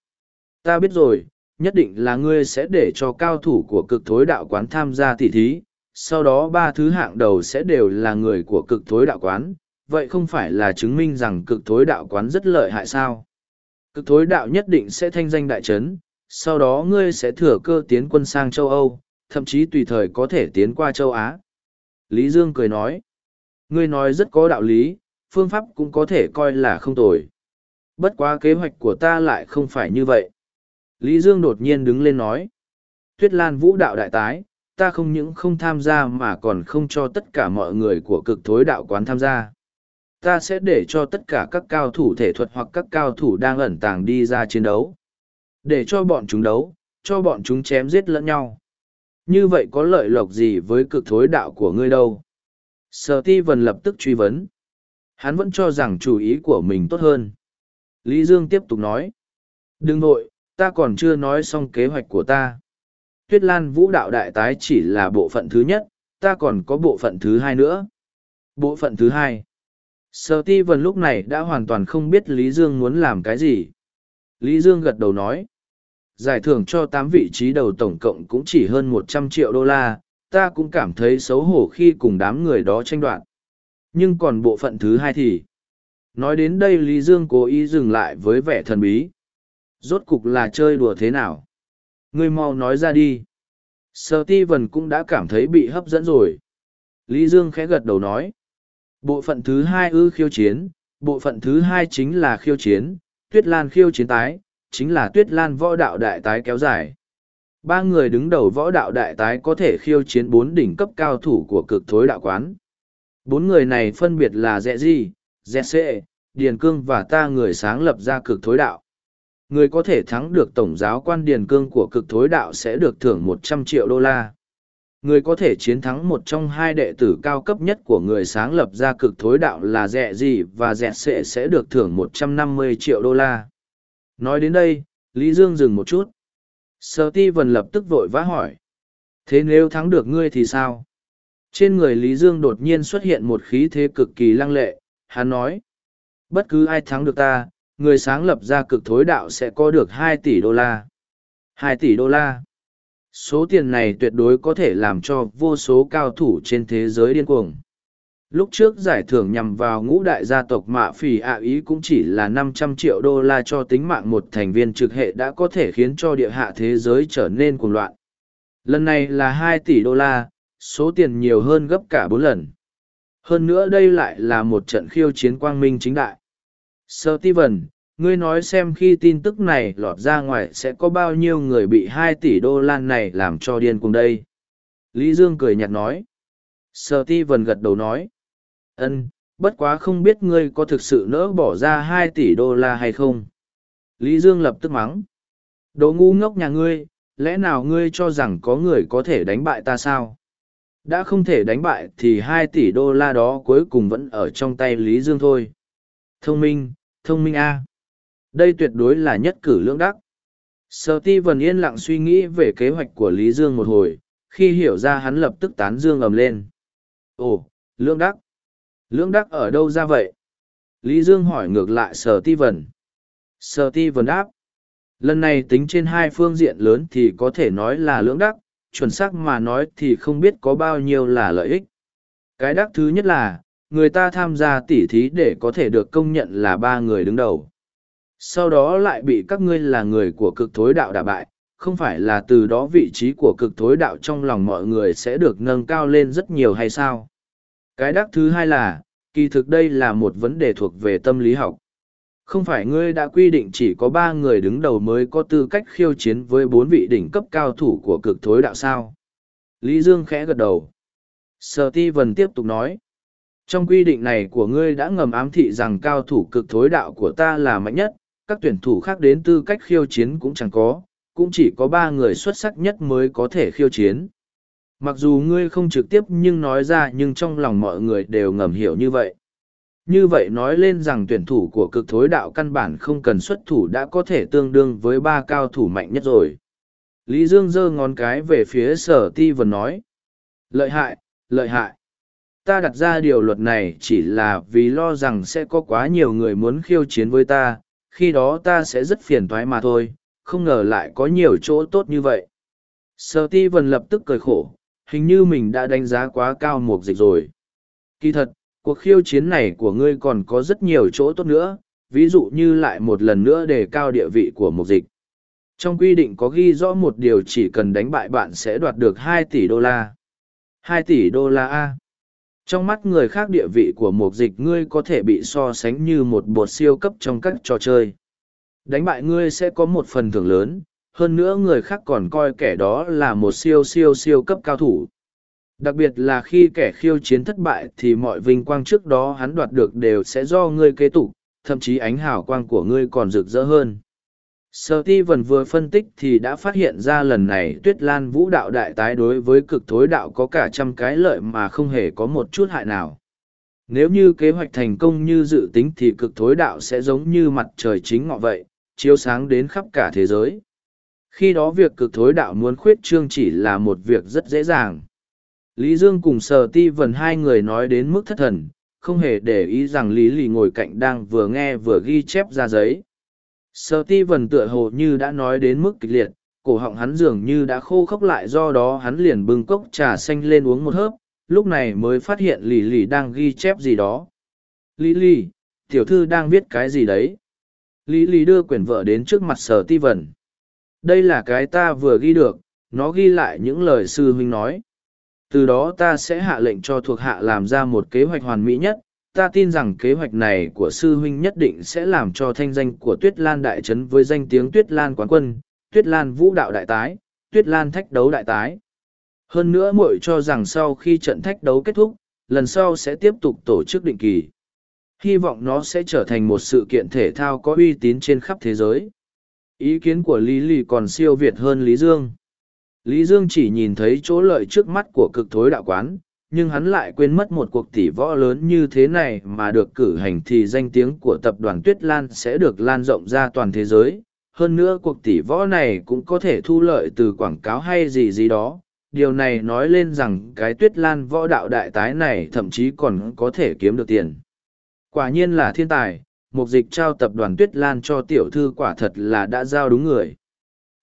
Ta biết rồi, nhất định là ngươi sẽ để cho cao thủ của cực thối đạo quán tham gia tỉ thí, sau đó ba thứ hạng đầu sẽ đều là người của cực thối đạo quán, vậy không phải là chứng minh rằng cực thối đạo quán rất lợi hại sao? Cực thối đạo nhất định sẽ thanh danh đại trấn, sau đó ngươi sẽ thừa cơ tiến quân sang châu Âu, thậm chí tùy thời có thể tiến qua châu Á. Lý Dương cười nói, ngươi nói rất có đạo lý, phương pháp cũng có thể coi là không tồi. Bất quá kế hoạch của ta lại không phải như vậy. Lý Dương đột nhiên đứng lên nói, Tuyết Lan vũ đạo đại tái, ta không những không tham gia mà còn không cho tất cả mọi người của cực thối đạo quán tham gia. Ta sẽ để cho tất cả các cao thủ thể thuật hoặc các cao thủ đang ẩn tàng đi ra chiến đấu. Để cho bọn chúng đấu, cho bọn chúng chém giết lẫn nhau. Như vậy có lợi lộc gì với cực thối đạo của ngươi đâu? Sở ti vần lập tức truy vấn. Hắn vẫn cho rằng chủ ý của mình tốt hơn. Lý Dương tiếp tục nói. Đừng nội, ta còn chưa nói xong kế hoạch của ta. Tuyết Lan vũ đạo đại tái chỉ là bộ phận thứ nhất, ta còn có bộ phận thứ hai nữa. Bộ phận thứ hai. Sở ti vần lúc này đã hoàn toàn không biết Lý Dương muốn làm cái gì. Lý Dương gật đầu nói. Giải thưởng cho tám vị trí đầu tổng cộng cũng chỉ hơn một trăm triệu đô la, ta cũng cảm thấy xấu hổ khi cùng đám người đó tranh đoạt. Nhưng còn bộ phận thứ hai thì... Nói đến đây Lý Dương cố ý dừng lại với vẻ thần bí. Rốt cục là chơi đùa thế nào? Ngươi mau nói ra đi. Sở ti vần cũng đã cảm thấy bị hấp dẫn rồi. Lý Dương khẽ gật đầu nói. Bộ phận thứ hai ư khiêu chiến, bộ phận thứ hai chính là khiêu chiến, tuyết lan khiêu chiến tái, chính là tuyết lan võ đạo đại tái kéo dài. Ba người đứng đầu võ đạo đại tái có thể khiêu chiến bốn đỉnh cấp cao thủ của cực thối đạo quán. Bốn người này phân biệt là Dẹ Di, Dẹ Sệ, Điền Cương và ta người sáng lập ra cực thối đạo. Người có thể thắng được tổng giáo quan Điền Cương của cực thối đạo sẽ được thưởng một trăm triệu đô la. Người có thể chiến thắng một trong hai đệ tử cao cấp nhất của người sáng lập ra cực thối đạo là Dẹ Di và Dẹ Sệ sẽ được thưởng một trăm năm mươi triệu đô la. Nói đến đây, Lý Dương dừng một chút. Sở ti vần lập tức vội vã hỏi. Thế nếu thắng được ngươi thì sao? Trên người Lý Dương đột nhiên xuất hiện một khí thế cực kỳ lăng lệ, hắn nói. Bất cứ ai thắng được ta, người sáng lập ra cực thối đạo sẽ có được hai tỷ đô la. Hai tỷ đô la. Số tiền này tuyệt đối có thể làm cho vô số cao thủ trên thế giới điên cuồng. Lúc trước giải thưởng nhằm vào ngũ đại gia tộc mạ phỉ ạ ý cũng chỉ là năm trăm triệu đô la cho tính mạng một thành viên trực hệ đã có thể khiến cho địa hạ thế giới trở nên cuồng loạn. Lần này là hai tỷ đô la, số tiền nhiều hơn gấp cả bốn lần. Hơn nữa đây lại là một trận khiêu chiến quang minh chính đại. Sir Steven, ngươi nói xem khi tin tức này lọt ra ngoài sẽ có bao nhiêu người bị hai tỷ đô la này làm cho điên cùng đây. Lý Dương cười nhạt nói. Sir Steven gật đầu nói ân bất quá không biết ngươi có thực sự nỡ bỏ ra hai tỷ đô la hay không. Lý Dương lập tức mắng. Đồ ngu ngốc nhà ngươi, lẽ nào ngươi cho rằng có người có thể đánh bại ta sao? Đã không thể đánh bại thì hai tỷ đô la đó cuối cùng vẫn ở trong tay Lý Dương thôi. Thông minh, thông minh A. Đây tuyệt đối là nhất cử lương đắc. Sở ti vần yên lặng suy nghĩ về kế hoạch của Lý Dương một hồi, khi hiểu ra hắn lập tức tán dương ầm lên. Ồ, lương đắc. Lưỡng đắc ở đâu ra vậy? Lý Dương hỏi ngược lại sở ti vần. Sở ti vần đáp. Lần này tính trên hai phương diện lớn thì có thể nói là lưỡng đắc, chuẩn xác mà nói thì không biết có bao nhiêu là lợi ích. Cái đắc thứ nhất là, người ta tham gia tỉ thí để có thể được công nhận là ba người đứng đầu. Sau đó lại bị các ngươi là người của cực thối đạo đả bại, không phải là từ đó vị trí của cực thối đạo trong lòng mọi người sẽ được nâng cao lên rất nhiều hay sao? Cái đắc thứ hai là, kỳ thực đây là một vấn đề thuộc về tâm lý học. Không phải ngươi đã quy định chỉ có ba người đứng đầu mới có tư cách khiêu chiến với bốn vị đỉnh cấp cao thủ của cực thối đạo sao? Lý Dương khẽ gật đầu. Sở ti vần tiếp tục nói. Trong quy định này của ngươi đã ngầm ám thị rằng cao thủ cực thối đạo của ta là mạnh nhất, các tuyển thủ khác đến tư cách khiêu chiến cũng chẳng có, cũng chỉ có ba người xuất sắc nhất mới có thể khiêu chiến. Mặc dù ngươi không trực tiếp nhưng nói ra nhưng trong lòng mọi người đều ngầm hiểu như vậy. Như vậy nói lên rằng tuyển thủ của cực thối đạo căn bản không cần xuất thủ đã có thể tương đương với ba cao thủ mạnh nhất rồi. Lý Dương giơ ngón cái về phía sở ti vần nói. Lợi hại, lợi hại. Ta đặt ra điều luật này chỉ là vì lo rằng sẽ có quá nhiều người muốn khiêu chiến với ta, khi đó ta sẽ rất phiền toái mà thôi, không ngờ lại có nhiều chỗ tốt như vậy. Sở ti vần lập tức cười khổ, hình như mình đã đánh giá quá cao mục dịch rồi. Kỳ thật, cuộc khiêu chiến này của ngươi còn có rất nhiều chỗ tốt nữa, ví dụ như lại một lần nữa đề cao địa vị của mục dịch. Trong quy định có ghi rõ một điều chỉ cần đánh bại bạn sẽ đoạt được hai tỷ đô la. Hai tỷ đô la A. Trong mắt người khác địa vị của mục dịch ngươi có thể bị so sánh như một bột siêu cấp trong các trò chơi. Đánh bại ngươi sẽ có một phần thưởng lớn, hơn nữa người khác còn coi kẻ đó là một siêu siêu siêu cấp cao thủ. Đặc biệt là khi kẻ khiêu chiến thất bại thì mọi vinh quang trước đó hắn đoạt được đều sẽ do ngươi kế tục, thậm chí ánh hào quang của ngươi còn rực rỡ hơn. Sở ti vần vừa phân tích thì đã phát hiện ra lần này tuyết lan vũ đạo đại tái đối với cực thối đạo có cả trăm cái lợi mà không hề có một chút hại nào. Nếu như kế hoạch thành công như dự tính thì cực thối đạo sẽ giống như mặt trời chính ngọ vậy, chiếu sáng đến khắp cả thế giới. Khi đó việc cực thối đạo muốn khuyết trương chỉ là một việc rất dễ dàng. Lý Dương cùng Sở Ti Vân hai người nói đến mức thất thần, không hề để ý rằng Lý Lì ngồi cạnh đang vừa nghe vừa ghi chép ra giấy. Sở Ti Vân tựa hồ như đã nói đến mức kịch liệt, cổ họng hắn dường như đã khô khốc lại do đó hắn liền bưng cốc trà xanh lên uống một hớp, lúc này mới phát hiện Lý Lì đang ghi chép gì đó. Lý Lì, tiểu thư đang viết cái gì đấy? Lý Lì đưa quyển vợ đến trước mặt Sở Ti Vân. Đây là cái ta vừa ghi được, nó ghi lại những lời sư huynh nói. Từ đó ta sẽ hạ lệnh cho thuộc hạ làm ra một kế hoạch hoàn mỹ nhất. Ta tin rằng kế hoạch này của sư huynh nhất định sẽ làm cho thanh danh của tuyết lan đại trấn với danh tiếng tuyết lan quán quân tuyết lan vũ đạo đại tái tuyết lan thách đấu đại tái. Hơn nữa muội cho rằng sau khi trận thách đấu kết thúc lần sau sẽ tiếp tục tổ chức định kỳ. Hy vọng nó sẽ trở thành một sự kiện thể thao có uy tín trên khắp thế giới ý kiến của lý lì còn siêu việt hơn lý dương Lý Dương chỉ nhìn thấy chỗ lợi trước mắt của cực thối đạo quán, nhưng hắn lại quên mất một cuộc tỷ võ lớn như thế này mà được cử hành thì danh tiếng của tập đoàn Tuyết Lan sẽ được lan rộng ra toàn thế giới. Hơn nữa cuộc tỷ võ này cũng có thể thu lợi từ quảng cáo hay gì gì đó. Điều này nói lên rằng cái Tuyết Lan võ đạo đại tái này thậm chí còn có thể kiếm được tiền. Quả nhiên là thiên tài, mục dịch trao tập đoàn Tuyết Lan cho tiểu thư quả thật là đã giao đúng người.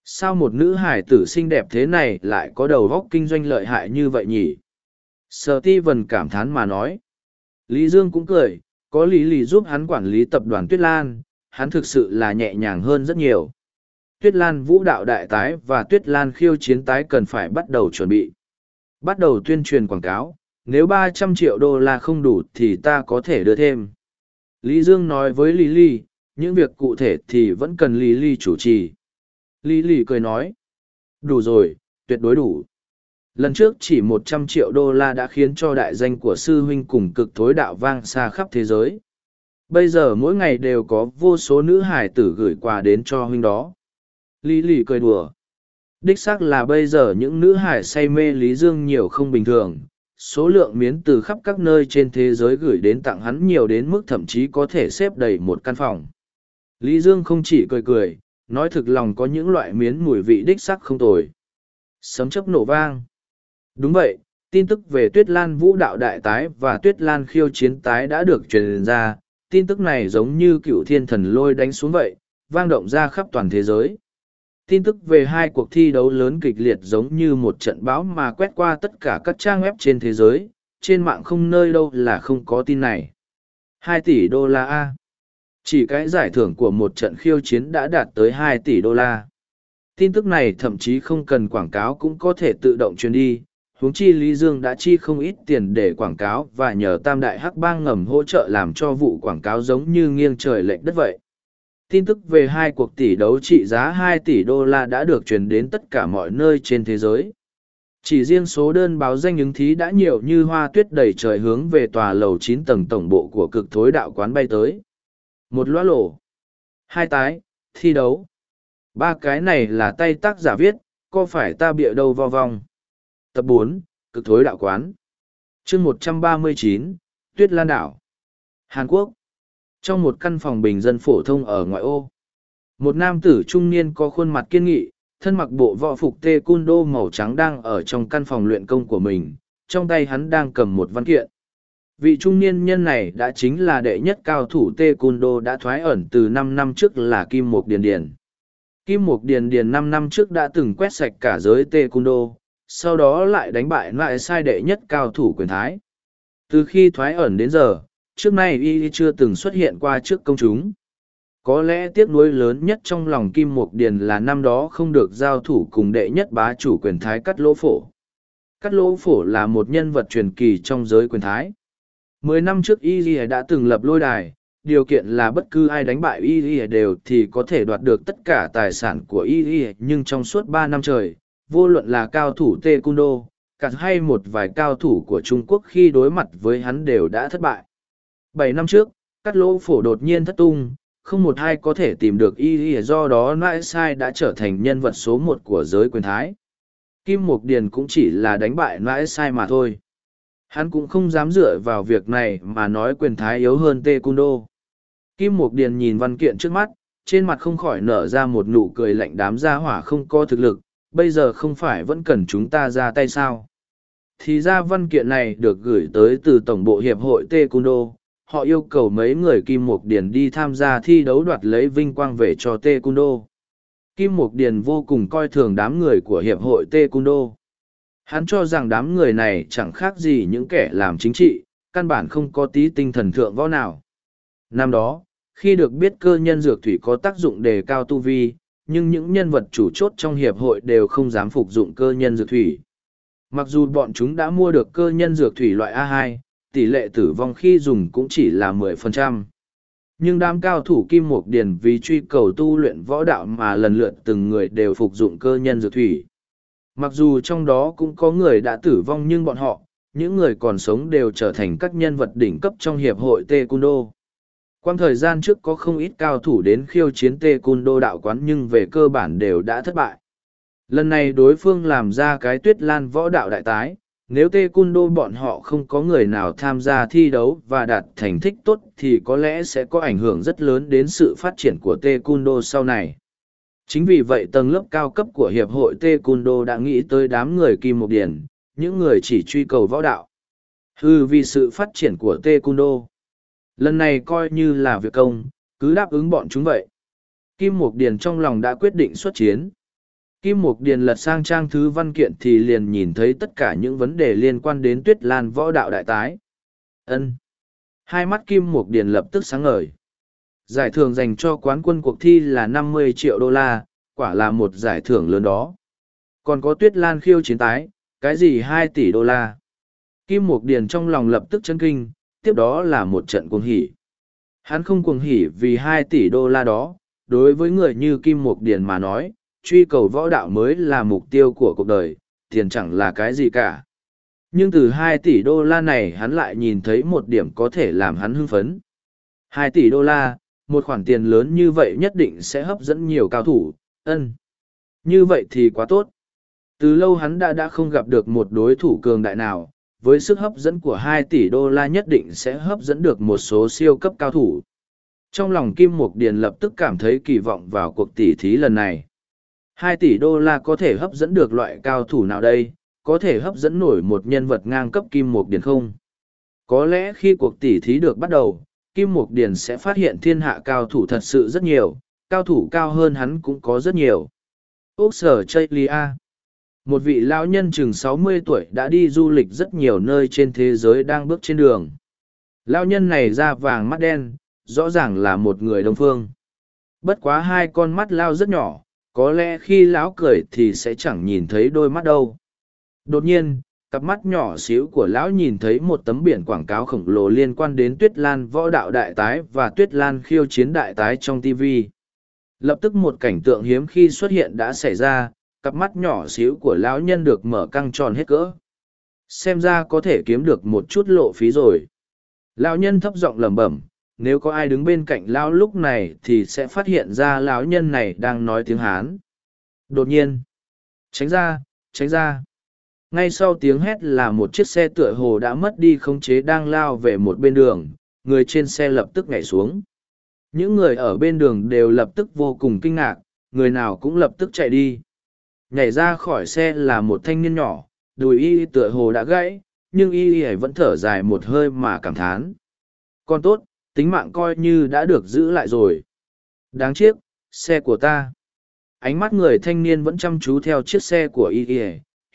Sao một nữ hải tử xinh đẹp thế này lại có đầu góc kinh doanh lợi hại như vậy nhỉ? Sở ti vần cảm thán mà nói. Lý dương cũng cười, có lý lý giúp hắn quản lý tập đoàn tuyết lan, hắn thực sự là nhẹ nhàng hơn rất nhiều. Tuyết lan vũ đạo đại tái và tuyết lan khiêu chiến tái cần phải bắt đầu chuẩn bị. Bắt đầu tuyên truyền quảng cáo, nếu ba trăm triệu đô la không đủ thì ta có thể đưa thêm lý dương nói với lý Lý, những việc cụ thể thì vẫn cần lý Lý chủ trì Lý Lý cười nói. Đủ rồi, tuyệt đối đủ. Lần trước chỉ một trăm triệu đô la đã khiến cho đại danh của sư huynh cùng cực thối đạo vang xa khắp thế giới. Bây giờ mỗi ngày đều có vô số nữ hải tử gửi quà đến cho huynh đó. Lý Lý cười đùa. Đích xác là bây giờ những nữ hải say mê Lý Dương nhiều không bình thường. Số lượng miến từ khắp các nơi trên thế giới gửi đến tặng hắn nhiều đến mức thậm chí có thể xếp đầy một căn phòng. Lý Dương không chỉ cười cười, nói thực lòng có những loại miến mùi vị đích sắc không tồi. Sấm chấp nổ vang. Đúng vậy, tin tức về Tuyết Lan vũ đạo đại tái và Tuyết Lan khiêu chiến tái đã được truyền ra, tin tức này giống như cựu thiên thần lôi đánh xuống vậy, vang động ra khắp toàn thế giới. Tin tức về hai cuộc thi đấu lớn kịch liệt giống như một trận bão mà quét qua tất cả các trang web trên thế giới, trên mạng không nơi đâu là không có tin này. Hai tỷ đô la A. Chỉ cái giải thưởng của một trận khiêu chiến đã đạt tới hai tỷ đô la. Tin tức này thậm chí không cần quảng cáo cũng có thể tự động truyền đi. Huống chi Lý Dương đã chi không ít tiền để quảng cáo và nhờ Tam Đại Hắc Bang ngầm hỗ trợ làm cho vụ quảng cáo giống như nghiêng trời lệnh đất vậy. Tin tức về hai cuộc tỷ đấu trị giá hai tỷ đô la đã được truyền đến tất cả mọi nơi trên thế giới. Chỉ riêng số đơn báo danh ứng thí đã nhiều như hoa tuyết đầy trời hướng về tòa lầu chín tầng tổng bộ của cực thối đạo quán bay tới. Một loa lổ, hai tái. Thi đấu. Ba cái này là tay tác giả viết có phải ta bịa đâu vo vong. Tập bốn cực thối đạo quán. Chương một trăm ba mươi chín tuyết lan đảo. Hàn quốc trong một căn phòng bình dân phổ thông ở ngoại ô, một nam tử trung niên có khuôn mặt kiên nghị, thân mặc bộ võ phục tê cun đô màu trắng đang ở trong căn phòng luyện công của mình, trong tay hắn đang cầm một văn kiện. Vị trung niên nhân này đã chính là đệ nhất cao thủ tê cun đô đã thoái ẩn từ năm năm trước là kim mục điền điền. Kim mục điền điền năm năm trước đã từng quét sạch cả giới tê cun đô sau đó lại đánh bại lại sai đệ nhất cao thủ quyền thái. Từ khi thoái ẩn đến giờ trước nay y chưa từng xuất hiện qua trước công chúng. Có lẽ tiếc nuối lớn nhất trong lòng kim mục điền là năm đó không được giao thủ cùng đệ nhất bá chủ quyền thái cắt lỗ phổ. Cắt lỗ phổ là một nhân vật truyền kỳ trong giới quyền thái. Mười năm trước y ghi đã từng lập lôi đài, điều kiện là bất cứ ai đánh bại y ghi đều thì có thể đoạt được tất cả tài sản của y ghi nhưng trong suốt ba năm trời, vô luận là cao thủ tê cung đô hay một vài cao thủ của trung quốc khi đối mặt với hắn đều đã thất bại bảy năm trước cắt lỗ phổ đột nhiên thất tung không một ai có thể tìm được y y do đó nãi sai đã trở thành nhân vật số một của giới quyền thái kim mục điền cũng chỉ là đánh bại nãi sai mà thôi Hắn cũng không dám dựa vào việc này mà nói quyền thái yếu hơn Tê Cung Đô. Kim Mục Điền nhìn văn kiện trước mắt, trên mặt không khỏi nở ra một nụ cười lạnh đám gia hỏa không có thực lực, bây giờ không phải vẫn cần chúng ta ra tay sao. thì ra văn kiện này được gửi tới từ Tổng bộ Hiệp hội Taekwondo. Họ yêu cầu mấy người Kim Mục Điền đi tham gia thi đấu đoạt lấy vinh quang về cho Tê Cung Đô. Kim Mục Điền vô cùng coi thường đám người của Hiệp hội Tê Cung Đô. Hắn cho rằng đám người này chẳng khác gì những kẻ làm chính trị, căn bản không có tí tinh thần thượng võ nào. Năm đó, khi được biết cơ nhân dược thủy có tác dụng đề cao tu vi, nhưng những nhân vật chủ chốt trong hiệp hội đều không dám phục dụng cơ nhân dược thủy. Mặc dù bọn chúng đã mua được cơ nhân dược thủy loại A2, tỷ lệ tử vong khi dùng cũng chỉ là 10%. Nhưng đám cao thủ Kim Mục Điền vì truy cầu tu luyện võ đạo mà lần lượt từng người đều phục dụng cơ nhân dược thủy. Mặc dù trong đó cũng có người đã tử vong nhưng bọn họ, những người còn sống đều trở thành các nhân vật đỉnh cấp trong hiệp hội Taekwondo. Quang thời gian trước có không ít cao thủ đến khiêu chiến Taekwondo đạo quán nhưng về cơ bản đều đã thất bại. Lần này đối phương làm ra cái tuyết lan võ đạo đại tái, nếu Taekwondo bọn họ không có người nào tham gia thi đấu và đạt thành tích tốt thì có lẽ sẽ có ảnh hưởng rất lớn đến sự phát triển của Taekwondo sau này. Chính vì vậy tầng lớp cao cấp của Hiệp hội Taekwondo đã nghĩ tới đám người Kim Mục Điển, những người chỉ truy cầu võ đạo. hư vì sự phát triển của Taekwondo. Lần này coi như là việc công, cứ đáp ứng bọn chúng vậy. Kim Mục Điền trong lòng đã quyết định xuất chiến. Kim Mục Điền lật sang trang thứ văn kiện thì liền nhìn thấy tất cả những vấn đề liên quan đến tuyết lan võ đạo đại tái. ân Hai mắt Kim Mục Điền lập tức sáng ngời. Giải thưởng dành cho quán quân cuộc thi là năm mươi triệu đô la, quả là một giải thưởng lớn đó. Còn có tuyết lan khiêu chiến tái, cái gì hai tỷ đô la. Kim Mục Điền trong lòng lập tức chấn kinh, tiếp đó là một trận cuồng hỉ. Hắn không cuồng hỉ vì hai tỷ đô la đó, đối với người như Kim Mục Điền mà nói, truy cầu võ đạo mới là mục tiêu của cuộc đời, tiền chẳng là cái gì cả. Nhưng từ hai tỷ đô la này hắn lại nhìn thấy một điểm có thể làm hắn hưng phấn. Hai tỷ đô la, một khoản tiền lớn như vậy nhất định sẽ hấp dẫn nhiều cao thủ, ân. Như vậy thì quá tốt. Từ lâu hắn đã đã không gặp được một đối thủ cường đại nào, với sức hấp dẫn của hai tỷ đô la nhất định sẽ hấp dẫn được một số siêu cấp cao thủ. Trong lòng Kim Mục Điền lập tức cảm thấy kỳ vọng vào cuộc tỷ thí lần này. Hai tỷ đô la có thể hấp dẫn được loại cao thủ nào đây, có thể hấp dẫn nổi một nhân vật ngang cấp Kim Mục Điền không? Có lẽ khi cuộc tỷ thí được bắt đầu, Kim Mục Điền sẽ phát hiện thiên hạ cao thủ thật sự rất nhiều, cao thủ cao hơn hắn cũng có rất nhiều. Úc sở Chaylia một vị lão nhân chừng sáu mươi tuổi đã đi du lịch rất nhiều nơi trên thế giới đang bước trên đường lão nhân này da vàng mắt đen rõ ràng là một người đông phương bất quá hai con mắt lao rất nhỏ có lẽ khi lão cười thì sẽ chẳng nhìn thấy đôi mắt đâu. Đột nhiên, cặp mắt nhỏ xíu của lão nhìn thấy một tấm biển quảng cáo khổng lồ liên quan đến tuyết lan võ đạo đại tái và tuyết lan khiêu chiến đại tái trong tv lập tức một cảnh tượng hiếm khi xuất hiện đã xảy ra, cặp mắt nhỏ xíu của lão nhân được mở căng tròn hết cỡ. Xem ra có thể kiếm được một chút lộ phí rồi. Lão nhân thấp giọng lẩm bẩm nếu có ai đứng bên cạnh lão lúc này thì sẽ phát hiện ra lão nhân này đang nói tiếng hán. Đột nhiên, tránh ra tránh ra. Ngay sau tiếng hét là một chiếc xe tựa hồ đã mất đi khống chế đang lao về một bên đường, người trên xe lập tức nhảy xuống. Những người ở bên đường đều lập tức vô cùng kinh ngạc, người nào cũng lập tức chạy đi. Nhảy ra khỏi xe là một thanh niên nhỏ, đùi y tựa hồ đã gãy, nhưng y y vẫn thở dài một hơi mà cảm thán. Con tốt tính mạng coi như đã được giữ lại rồi. Đáng tiếc, xe của ta. Ánh mắt người thanh niên vẫn chăm chú theo chiếc xe của y y.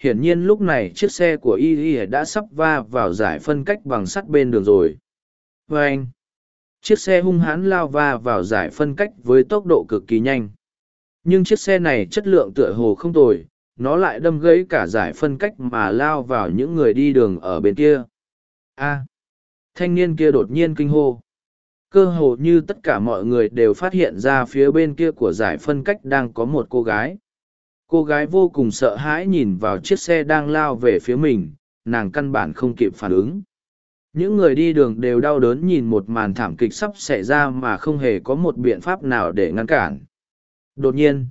Hiển nhiên lúc này chiếc xe của y y đã sắp va vào giải phân cách bằng sắt bên đường rồi. Và anh, chiếc xe hung hãn lao va vào giải phân cách với tốc độ cực kỳ nhanh. Nhưng chiếc xe này chất lượng tựa hồ không tồi, nó lại đâm gãy cả giải phân cách mà lao vào những người đi đường ở bên kia. A, thanh niên kia đột nhiên kinh hô cơ hồ như tất cả mọi người đều phát hiện ra phía bên kia của giải phân cách đang có một cô gái. Cô gái vô cùng sợ hãi nhìn vào chiếc xe đang lao về phía mình nàng căn bản không kịp phản ứng. Những người đi đường đều đau đớn nhìn một màn thảm kịch sắp xảy ra mà không hề có một biện pháp nào để ngăn cản. Đột nhiên,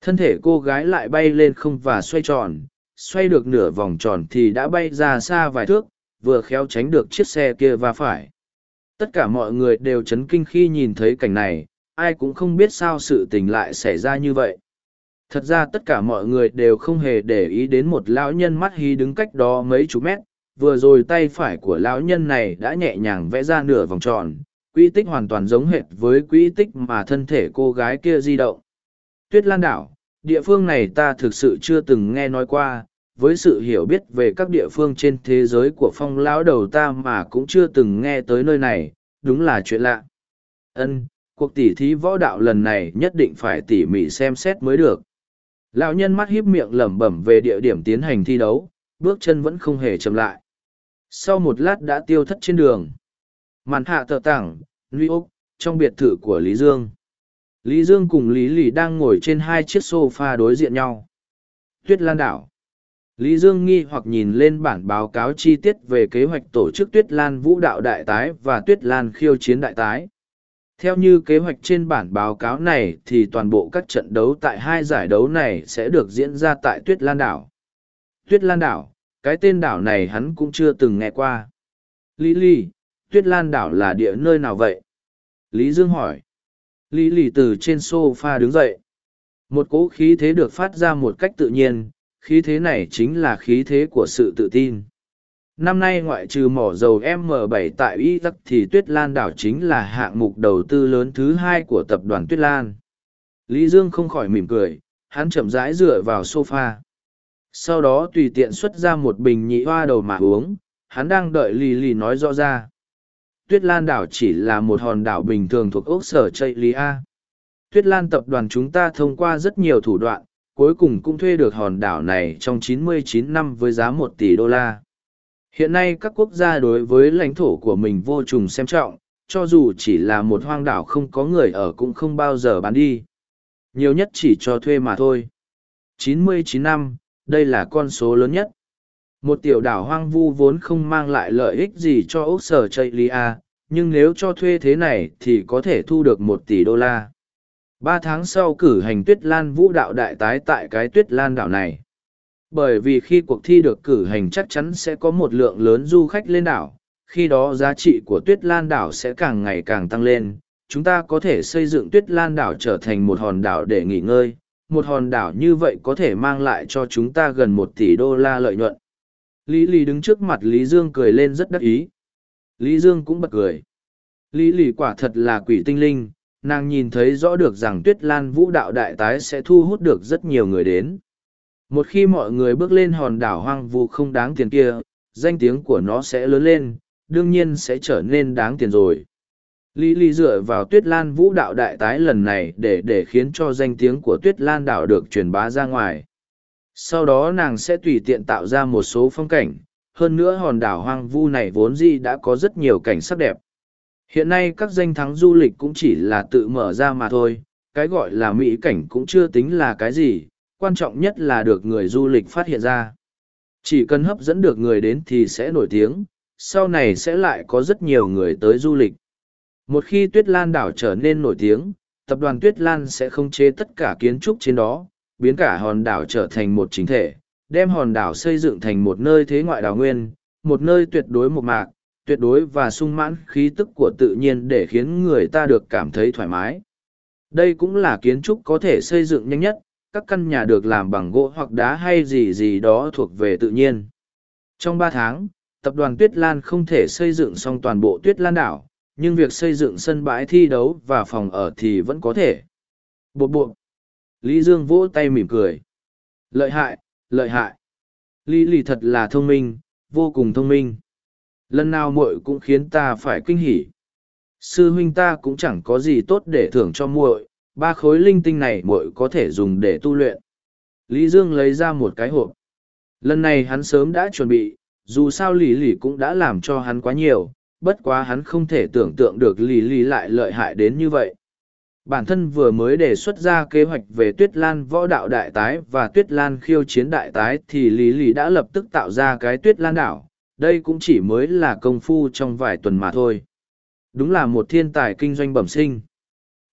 thân thể cô gái lại bay lên không và xoay tròn, xoay được nửa vòng tròn thì đã bay ra xa vài thước, vừa khéo tránh được chiếc xe kia va phải. Tất cả mọi người đều chấn kinh khi nhìn thấy cảnh này, ai cũng không biết sao sự tình lại xảy ra như vậy. Thật ra tất cả mọi người đều không hề để ý đến một lão nhân mắt hí đứng cách đó mấy chục mét, vừa rồi tay phải của lão nhân này đã nhẹ nhàng vẽ ra nửa vòng tròn, quỹ tích hoàn toàn giống hệt với quỹ tích mà thân thể cô gái kia di động. Tuyết Lan Đảo, địa phương này ta thực sự chưa từng nghe nói qua, với sự hiểu biết về các địa phương trên thế giới của phong lão đầu ta mà cũng chưa từng nghe tới nơi này, đúng là chuyện lạ. Ân, cuộc tỉ thí võ đạo lần này nhất định phải tỉ mỉ xem xét mới được. Lão nhân mắt híp miệng lẩm bẩm về địa điểm tiến hành thi đấu, bước chân vẫn không hề chậm lại. Sau một lát đã tiêu thất trên đường. Màn hạ tờ tảng, New York, trong biệt thự của Lý Dương. Lý Dương cùng Lý Lì đang ngồi trên hai chiếc sofa đối diện nhau. Tuyết Lan Đảo. Lý Dương nghi hoặc nhìn lên bản báo cáo chi tiết về kế hoạch tổ chức Tuyết Lan Vũ đạo đại tái và Tuyết Lan khiêu chiến đại tái. Theo như kế hoạch trên bản báo cáo này thì toàn bộ các trận đấu tại hai giải đấu này sẽ được diễn ra tại Tuyết Lan Đảo. Tuyết Lan Đảo, cái tên đảo này hắn cũng chưa từng nghe qua. Lý Lý, Tuyết Lan Đảo là địa nơi nào vậy? Lý Dương hỏi. Lý Lý từ trên sofa đứng dậy. Một cỗ khí thế được phát ra một cách tự nhiên, khí thế này chính là khí thế của sự tự tin. Năm nay ngoại trừ mỏ dầu M7 tại Iraq thì Tuyết Lan đảo chính là hạng mục đầu tư lớn thứ hai của tập đoàn Tuyết Lan. Lý Dương không khỏi mỉm cười, hắn chậm rãi dựa vào sofa. Sau đó tùy tiện xuất ra một bình nhị hoa đầu mà uống, hắn đang đợi lì lì nói rõ ra. Tuyết Lan đảo chỉ là một hòn đảo bình thường thuộc ốc sở Chây Lý A. Tuyết Lan tập đoàn chúng ta thông qua rất nhiều thủ đoạn, cuối cùng cũng thuê được hòn đảo này trong 99 năm với giá 1 tỷ đô la. Hiện nay các quốc gia đối với lãnh thổ của mình vô trùng xem trọng, cho dù chỉ là một hoang đảo không có người ở cũng không bao giờ bán đi. Nhiều nhất chỉ cho thuê mà thôi. 99 năm, đây là con số lớn nhất. Một tiểu đảo hoang vu vốn không mang lại lợi ích gì cho Úc Sở Chaylia, nhưng nếu cho thuê thế này thì có thể thu được một tỷ đô la. Ba tháng sau cử hành tuyết lan vũ đạo đại tái tại cái tuyết lan đảo này. Bởi vì khi cuộc thi được cử hành chắc chắn sẽ có một lượng lớn du khách lên đảo, khi đó giá trị của tuyết lan đảo sẽ càng ngày càng tăng lên. Chúng ta có thể xây dựng tuyết lan đảo trở thành một hòn đảo để nghỉ ngơi. Một hòn đảo như vậy có thể mang lại cho chúng ta gần một tỷ đô la lợi nhuận. Lý Lý đứng trước mặt Lý Dương cười lên rất đắc ý. Lý Dương cũng bật cười. Lý Lý quả thật là quỷ tinh linh, nàng nhìn thấy rõ được rằng tuyết lan vũ đạo đại tái sẽ thu hút được rất nhiều người đến. Một khi mọi người bước lên hòn đảo hoang vu không đáng tiền kia, danh tiếng của nó sẽ lớn lên, đương nhiên sẽ trở nên đáng tiền rồi. Lý lý dựa vào tuyết lan vũ đạo đại tái lần này để để khiến cho danh tiếng của tuyết lan đảo được truyền bá ra ngoài. Sau đó nàng sẽ tùy tiện tạo ra một số phong cảnh, hơn nữa hòn đảo hoang vu này vốn di đã có rất nhiều cảnh sắc đẹp hiện nay các danh thắng du lịch cũng chỉ là tự mở ra mà thôi cái gọi là mỹ cảnh cũng chưa tính là cái gì quan trọng nhất là được người du lịch phát hiện ra. Chỉ cần hấp dẫn được người đến thì sẽ nổi tiếng, sau này sẽ lại có rất nhiều người tới du lịch. Một khi Tuyết Lan đảo trở nên nổi tiếng, tập đoàn Tuyết Lan sẽ không chế tất cả kiến trúc trên đó, biến cả hòn đảo trở thành một chính thể, đem hòn đảo xây dựng thành một nơi thế ngoại đảo nguyên, một nơi tuyệt đối một mạc, tuyệt đối và sung mãn khí tức của tự nhiên để khiến người ta được cảm thấy thoải mái. Đây cũng là kiến trúc có thể xây dựng nhanh nhất, các căn nhà được làm bằng gỗ hoặc đá hay gì gì đó thuộc về tự nhiên. Trong ba tháng, tập đoàn Tuyết Lan không thể xây dựng xong toàn bộ Tuyết Lan đảo, nhưng việc xây dựng sân bãi thi đấu và phòng ở thì vẫn có thể. Bộ bộ. Lý Dương vỗ tay mỉm cười. Lợi hại, lợi hại. Lý lì thật là thông minh, vô cùng thông minh. Lần nào muội cũng khiến ta phải kinh hỉ. Sư huynh ta cũng chẳng có gì tốt để thưởng cho muội, ba khối linh tinh này muội có thể dùng để tu luyện. Lý dương lấy ra một cái hộp. Lần này hắn sớm đã chuẩn bị dù sao lì lì cũng đã làm cho hắn quá nhiều bất quá hắn không thể tưởng tượng được lì lì lại lợi hại đến như vậy. Bản thân vừa mới đề xuất ra kế hoạch về tuyết lan võ đạo đại tái và tuyết lan khiêu chiến đại tái thì lì lì đã lập tức tạo ra cái tuyết lan đảo đây cũng chỉ mới là công phu trong vài tuần mà thôi đúng là một thiên tài kinh doanh bẩm sinh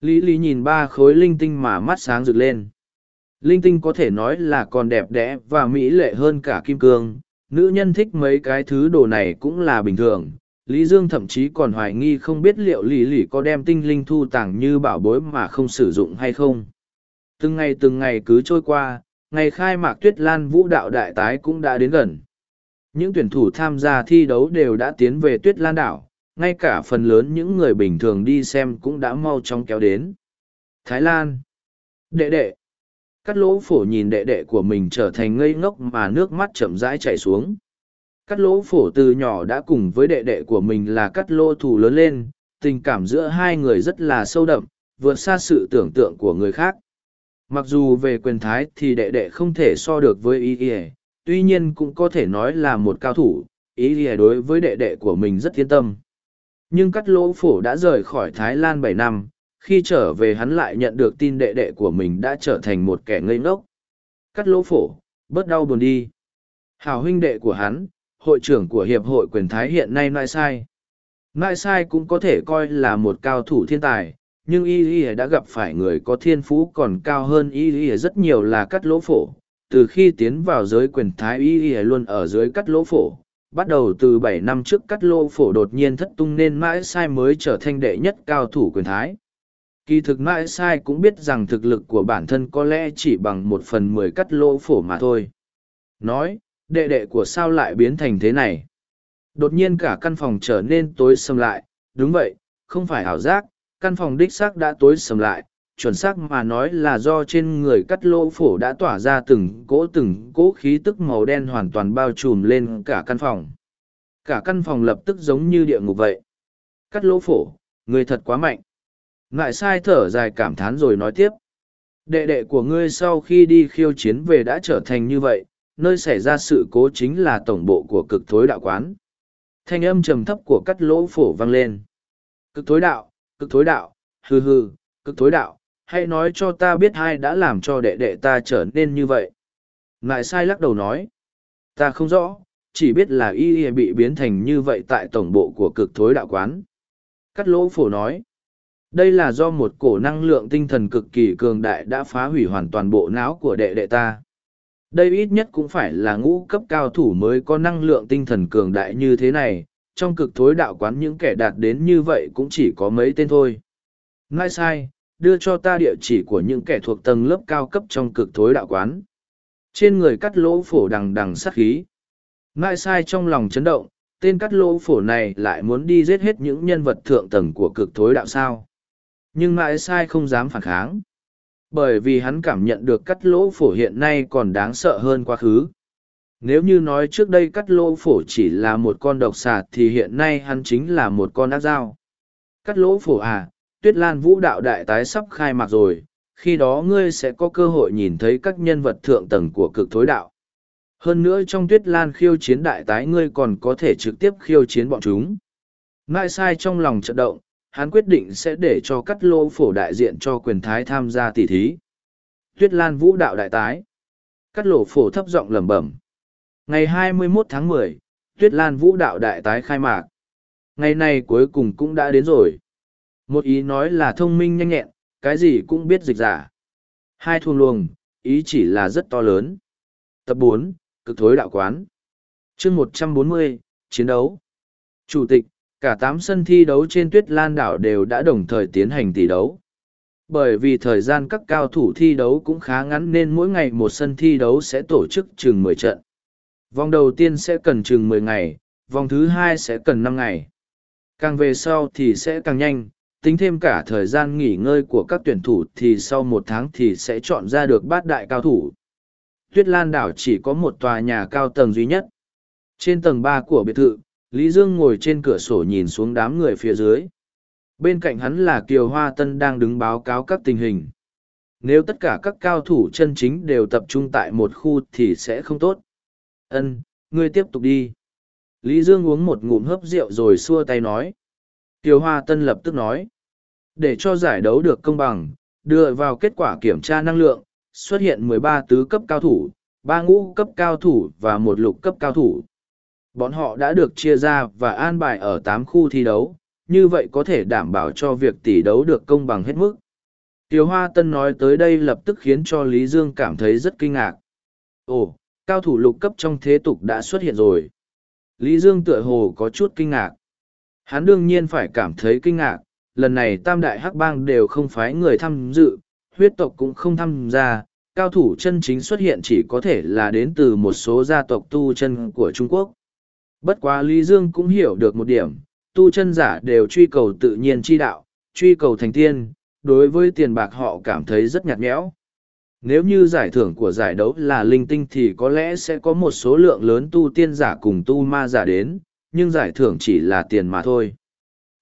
Lý Lý nhìn ba khối linh tinh mà mắt sáng rực lên. Linh tinh có thể nói là còn đẹp đẽ và mỹ lệ hơn cả kim cương. Nữ nhân thích mấy cái thứ đồ này cũng là bình thường. Lý Dương thậm chí còn hoài nghi không biết liệu Lý Lý có đem tinh linh thu tàng như bảo bối mà không sử dụng hay không. Từng ngày từng ngày cứ trôi qua, ngày khai mạc tuyết lan vũ đạo đại tái cũng đã đến gần. Những tuyển thủ tham gia thi đấu đều đã tiến về tuyết lan đảo, ngay cả phần lớn những người bình thường đi xem cũng đã mau chóng kéo đến. Thái Lan Đệ đệ Cắt lỗ phổ nhìn đệ đệ của mình trở thành ngây ngốc mà nước mắt chậm rãi chảy xuống. Cắt lỗ phổ từ nhỏ đã cùng với đệ đệ của mình là cắt lỗ thủ lớn lên, tình cảm giữa hai người rất là sâu đậm, vượt xa sự tưởng tượng của người khác. Mặc dù về quyền thái thì đệ đệ không thể so được với Y Y tuy nhiên cũng có thể nói là một cao thủ, ý ý đối với đệ đệ của mình rất yên tâm. Nhưng cắt lỗ phổ đã rời khỏi Thái Lan bảy năm, khi trở về hắn lại nhận được tin đệ đệ của mình đã trở thành một kẻ ngây ngốc. Cắt lỗ phổ, bớt đau buồn đi. Hảo huynh đệ của hắn, hội trưởng của Hiệp hội quyền Thái hiện nay Nai Sai. Nai Sai cũng có thể coi là một cao thủ thiên tài, nhưng y y đã gặp phải người có thiên phú còn cao hơn y y rất nhiều là cắt lỗ phổ. Từ khi tiến vào giới quyền Thái y y luôn ở dưới cắt lỗ phổ, bắt đầu từ bảy năm trước cắt lỗ phổ đột nhiên thất tung nên mãi sai mới trở thành đệ nhất cao thủ quyền Thái. Kỳ thực mãi sai cũng biết rằng thực lực của bản thân có lẽ chỉ bằng một phần mười cắt lỗ phổ mà thôi. Nói đệ đệ của sao lại biến thành thế này? Đột nhiên cả căn phòng trở nên tối sầm lại. Đúng vậy không phải ảo giác căn phòng đích xác đã tối sầm lại chuẩn xác mà nói là do trên người cắt lỗ phổ đã tỏa ra từng cỗ từng cỗ khí tức màu đen hoàn toàn bao trùm lên cả căn phòng. Cả căn phòng lập tức giống như địa ngục vậy. Cắt lỗ phổ, người thật quá mạnh. Ngại sai thở dài cảm thán rồi nói tiếp. Đệ đệ của ngươi sau khi đi khiêu chiến về đã trở thành như vậy, nơi xảy ra sự cố chính là tổng bộ của cực thối đạo quán. Thanh âm trầm thấp của cắt lỗ phổ vang lên. Cực thối đạo, cực thối đạo, hừ hừ, cực thối đạo hãy nói cho ta biết ai đã làm cho đệ đệ ta trở nên như vậy. Ngại sai lắc đầu nói, ta không rõ, chỉ biết là y y bị biến thành như vậy tại tổng bộ của cực thối đạo quán. Cắt lỗ phổ nói, đây là do một cổ năng lượng tinh thần cực kỳ cường đại đã phá hủy hoàn toàn bộ não của đệ đệ ta. Đây ít nhất cũng phải là ngũ cấp cao thủ mới có năng lượng tinh thần cường đại như thế này. Trong cực thối đạo quán những kẻ đạt đến như vậy cũng chỉ có mấy tên thôi. Ngay sai đưa cho ta địa chỉ của những kẻ thuộc tầng lớp cao cấp trong cực thối đạo quán. Trên người cắt lỗ phổ đằng đằng sát khí. Ngại sai trong lòng chấn động, tên cắt lỗ phổ này lại muốn đi giết hết những nhân vật thượng tầng của cực thối đạo sao. Nhưng ngại sai không dám phản kháng. Bởi vì hắn cảm nhận được cắt lỗ phổ hiện nay còn đáng sợ hơn quá khứ. Nếu như nói trước đây cắt lỗ phổ chỉ là một con độc xà thì hiện nay hắn chính là một con ác dao. Cắt lỗ phổ à tuyết lan vũ đạo đại tái sắp khai mạc rồi khi đó ngươi sẽ có cơ hội nhìn thấy các nhân vật thượng tầng của cực thối đạo hơn nữa trong tuyết lan khiêu chiến đại tái ngươi còn có thể trực tiếp khiêu chiến bọn chúng mãi sai trong lòng trận động hắn quyết định sẽ để cho cắt lô phổ đại diện cho quyền thái tham gia tỷ thí. Tuyết Lan Vũ đạo đại tái. Cắt lộ phổ thấp giọng lẩm bẩm. Ngày 21 tháng 10, Tuyết Lan Vũ đạo đại tái khai mạc. Ngày này cuối cùng cũng đã đến rồi. Một ý nói là thông minh nhanh nhẹn, cái gì cũng biết dịch giả. Hai thuồng luồng, ý chỉ là rất to lớn. Tập bốn, cực thối đạo quán. chương một trăm bốn mươi, chiến đấu. Chủ tịch, cả tám sân thi đấu trên tuyết lan đảo đều đã đồng thời tiến hành tỷ đấu bởi vì thời gian các cao thủ thi đấu cũng khá ngắn nên mỗi ngày một sân thi đấu sẽ tổ chức chừng mười trận vòng đầu tiên sẽ cần chừng mười ngày vòng thứ hai sẽ cần năm ngày càng về sau thì sẽ càng nhanh tính thêm cả thời gian nghỉ ngơi của các tuyển thủ thì sau một tháng thì sẽ chọn ra được bát đại cao thủ tuyết lan đảo chỉ có một tòa nhà cao tầng duy nhất trên tầng ba của biệt thự Lý Dương ngồi trên cửa sổ nhìn xuống đám người phía dưới. Bên cạnh hắn là Kiều Hoa Tân đang đứng báo cáo các tình hình. Nếu tất cả các cao thủ chân chính đều tập trung tại một khu thì sẽ không tốt. Ân, ngươi tiếp tục đi. Lý Dương uống một ngụm hớp rượu rồi xua tay nói. Kiều Hoa Tân lập tức nói. Để cho giải đấu được công bằng, đưa vào kết quả kiểm tra năng lượng, xuất hiện 13 tứ cấp cao thủ, 3 ngũ cấp cao thủ và 1 lục cấp cao thủ bọn họ đã được chia ra và an bài ở tám khu thi đấu như vậy có thể đảm bảo cho việc tỷ đấu được công bằng hết mức Tiểu Hoa Tân nói tới đây lập tức khiến cho Lý Dương cảm thấy rất kinh ngạc. Ồ, cao thủ lục cấp trong thế tục đã xuất hiện rồi. Lý Dương tựa hồ có chút kinh ngạc. Hắn đương nhiên phải cảm thấy kinh ngạc, lần này tam đại hắc bang đều không phái người tham dự, huyết tộc cũng không tham gia, cao thủ chân chính xuất hiện chỉ có thể là đến từ một số gia tộc tu chân của Trung Quốc. Bất quá Lý Dương cũng hiểu được một điểm, tu chân giả đều truy cầu tự nhiên chi đạo, truy cầu thành tiên, đối với tiền bạc họ cảm thấy rất nhạt nhẽo. Nếu như giải thưởng của giải đấu là linh tinh thì có lẽ sẽ có một số lượng lớn tu tiên giả cùng tu ma giả đến, nhưng giải thưởng chỉ là tiền mà thôi.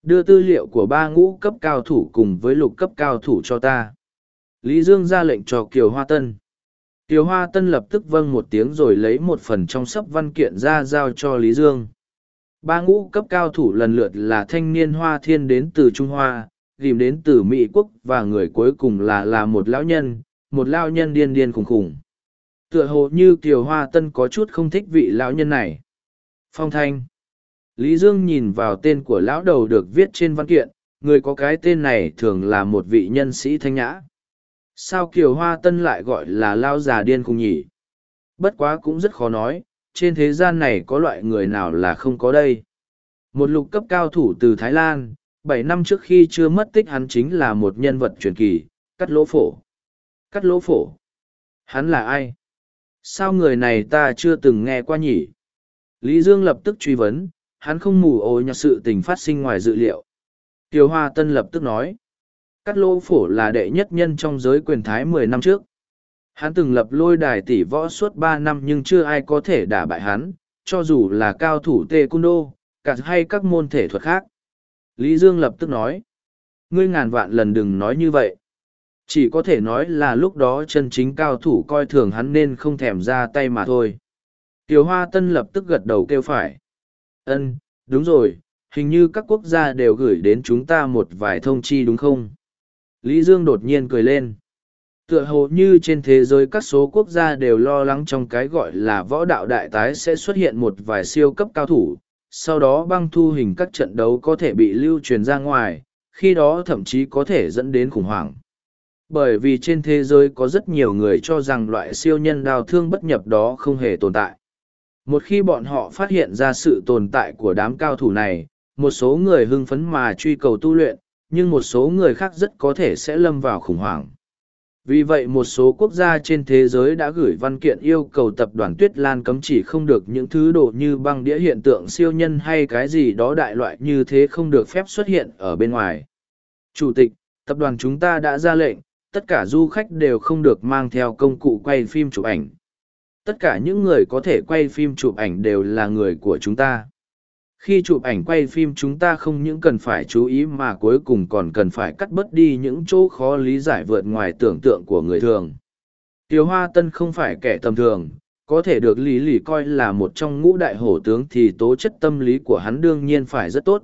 Đưa tư liệu của ba ngũ cấp cao thủ cùng với lục cấp cao thủ cho ta. Lý Dương ra lệnh cho Kiều Hoa Tân. Kiều Hoa Tân lập tức vâng một tiếng rồi lấy một phần trong sấp văn kiện ra giao cho Lý Dương. Ba ngũ cấp cao thủ lần lượt là thanh niên Hoa Thiên đến từ Trung Hoa, tìm đến từ Mỹ Quốc và người cuối cùng là là một lão nhân, một lão nhân điên điên khùng khùng. Tựa hồ như Kiều Hoa Tân có chút không thích vị lão nhân này. Phong Thanh Lý Dương nhìn vào tên của lão đầu được viết trên văn kiện, người có cái tên này thường là một vị nhân sĩ thanh nhã. Sao Kiều Hoa Tân lại gọi là lao già điên khùng nhỉ? Bất quá cũng rất khó nói, trên thế gian này có loại người nào là không có đây. Một lục cấp cao thủ từ Thái Lan, bảy năm trước khi chưa mất tích hắn chính là một nhân vật truyền kỳ, cắt lỗ phổ. Cắt lỗ phổ. Hắn là ai? Sao người này ta chưa từng nghe qua nhỉ? Lý Dương lập tức truy vấn, hắn không mù ô nhặt sự tình phát sinh ngoài dự liệu. Kiều Hoa Tân lập tức nói. Cắt Lô phổ là đệ nhất nhân trong giới quyền thái mười năm trước. Hắn từng lập lôi đài tỷ võ suốt ba năm nhưng chưa ai có thể đả bại hắn, cho dù là cao thủ tê cung đô, cả hay các môn thể thuật khác. Lý Dương lập tức nói. Ngươi ngàn vạn lần đừng nói như vậy. Chỉ có thể nói là lúc đó chân chính cao thủ coi thường hắn nên không thèm ra tay mà thôi. Tiểu Hoa Tân lập tức gật đầu kêu phải. Ân, đúng rồi, hình như các quốc gia đều gửi đến chúng ta một vài thông chi đúng không? Lý Dương đột nhiên cười lên. Tựa hồ như trên thế giới các số quốc gia đều lo lắng trong cái gọi là võ đạo đại tái sẽ xuất hiện một vài siêu cấp cao thủ, sau đó băng thu hình các trận đấu có thể bị lưu truyền ra ngoài, khi đó thậm chí có thể dẫn đến khủng hoảng. Bởi vì trên thế giới có rất nhiều người cho rằng loại siêu nhân đào thương bất nhập đó không hề tồn tại. Một khi bọn họ phát hiện ra sự tồn tại của đám cao thủ này, một số người hưng phấn mà truy cầu tu luyện, nhưng một số người khác rất có thể sẽ lâm vào khủng hoảng. Vì vậy một số quốc gia trên thế giới đã gửi văn kiện yêu cầu tập đoàn Tuyết Lan cấm chỉ không được những thứ đồ như băng đĩa hiện tượng siêu nhân hay cái gì đó đại loại như thế không được phép xuất hiện ở bên ngoài. Chủ tịch, tập đoàn chúng ta đã ra lệnh, tất cả du khách đều không được mang theo công cụ quay phim chụp ảnh. Tất cả những người có thể quay phim chụp ảnh đều là người của chúng ta. Khi chụp ảnh quay phim chúng ta không những cần phải chú ý mà cuối cùng còn cần phải cắt bớt đi những chỗ khó lý giải vượt ngoài tưởng tượng của người thường. Tiêu hoa tân không phải kẻ tầm thường, có thể được lý lì coi là một trong ngũ đại hổ tướng thì tố chất tâm lý của hắn đương nhiên phải rất tốt.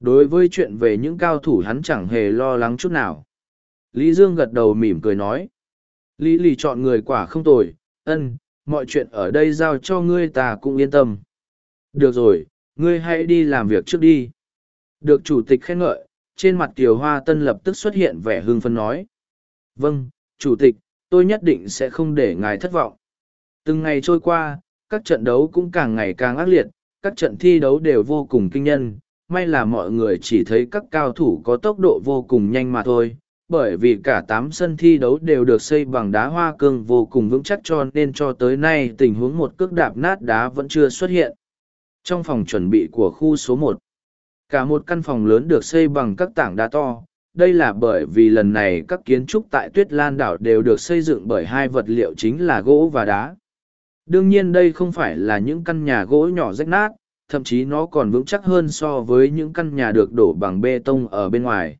Đối với chuyện về những cao thủ hắn chẳng hề lo lắng chút nào. Lý dương gật đầu mỉm cười nói, lý lì chọn người quả không tồi, ân mọi chuyện ở đây giao cho ngươi ta cũng yên tâm. Được rồi, ngươi hãy đi làm việc trước đi. Được chủ tịch khen ngợi, trên mặt Tiểu hoa tân lập tức xuất hiện vẻ hưng phấn nói. Vâng chủ tịch, tôi nhất định sẽ không để ngài thất vọng. Từng ngày trôi qua, các trận đấu cũng càng ngày càng ác liệt, các trận thi đấu đều vô cùng kinh nhân. May là mọi người chỉ thấy các cao thủ có tốc độ vô cùng nhanh mà thôi bởi vì cả tám sân thi đấu đều được xây bằng đá hoa cương vô cùng vững chắc cho nên cho tới nay tình huống một cước đạp nát đá vẫn chưa xuất hiện. Trong phòng chuẩn bị của khu số một, cả một căn phòng lớn được xây bằng các tảng đá to. Đây là bởi vì lần này các kiến trúc tại tuyết lan đảo đều được xây dựng bởi hai vật liệu chính là gỗ và đá. Đương nhiên đây không phải là những căn nhà gỗ nhỏ rách nát, thậm chí nó còn vững chắc hơn so với những căn nhà được đổ bằng bê tông ở bên ngoài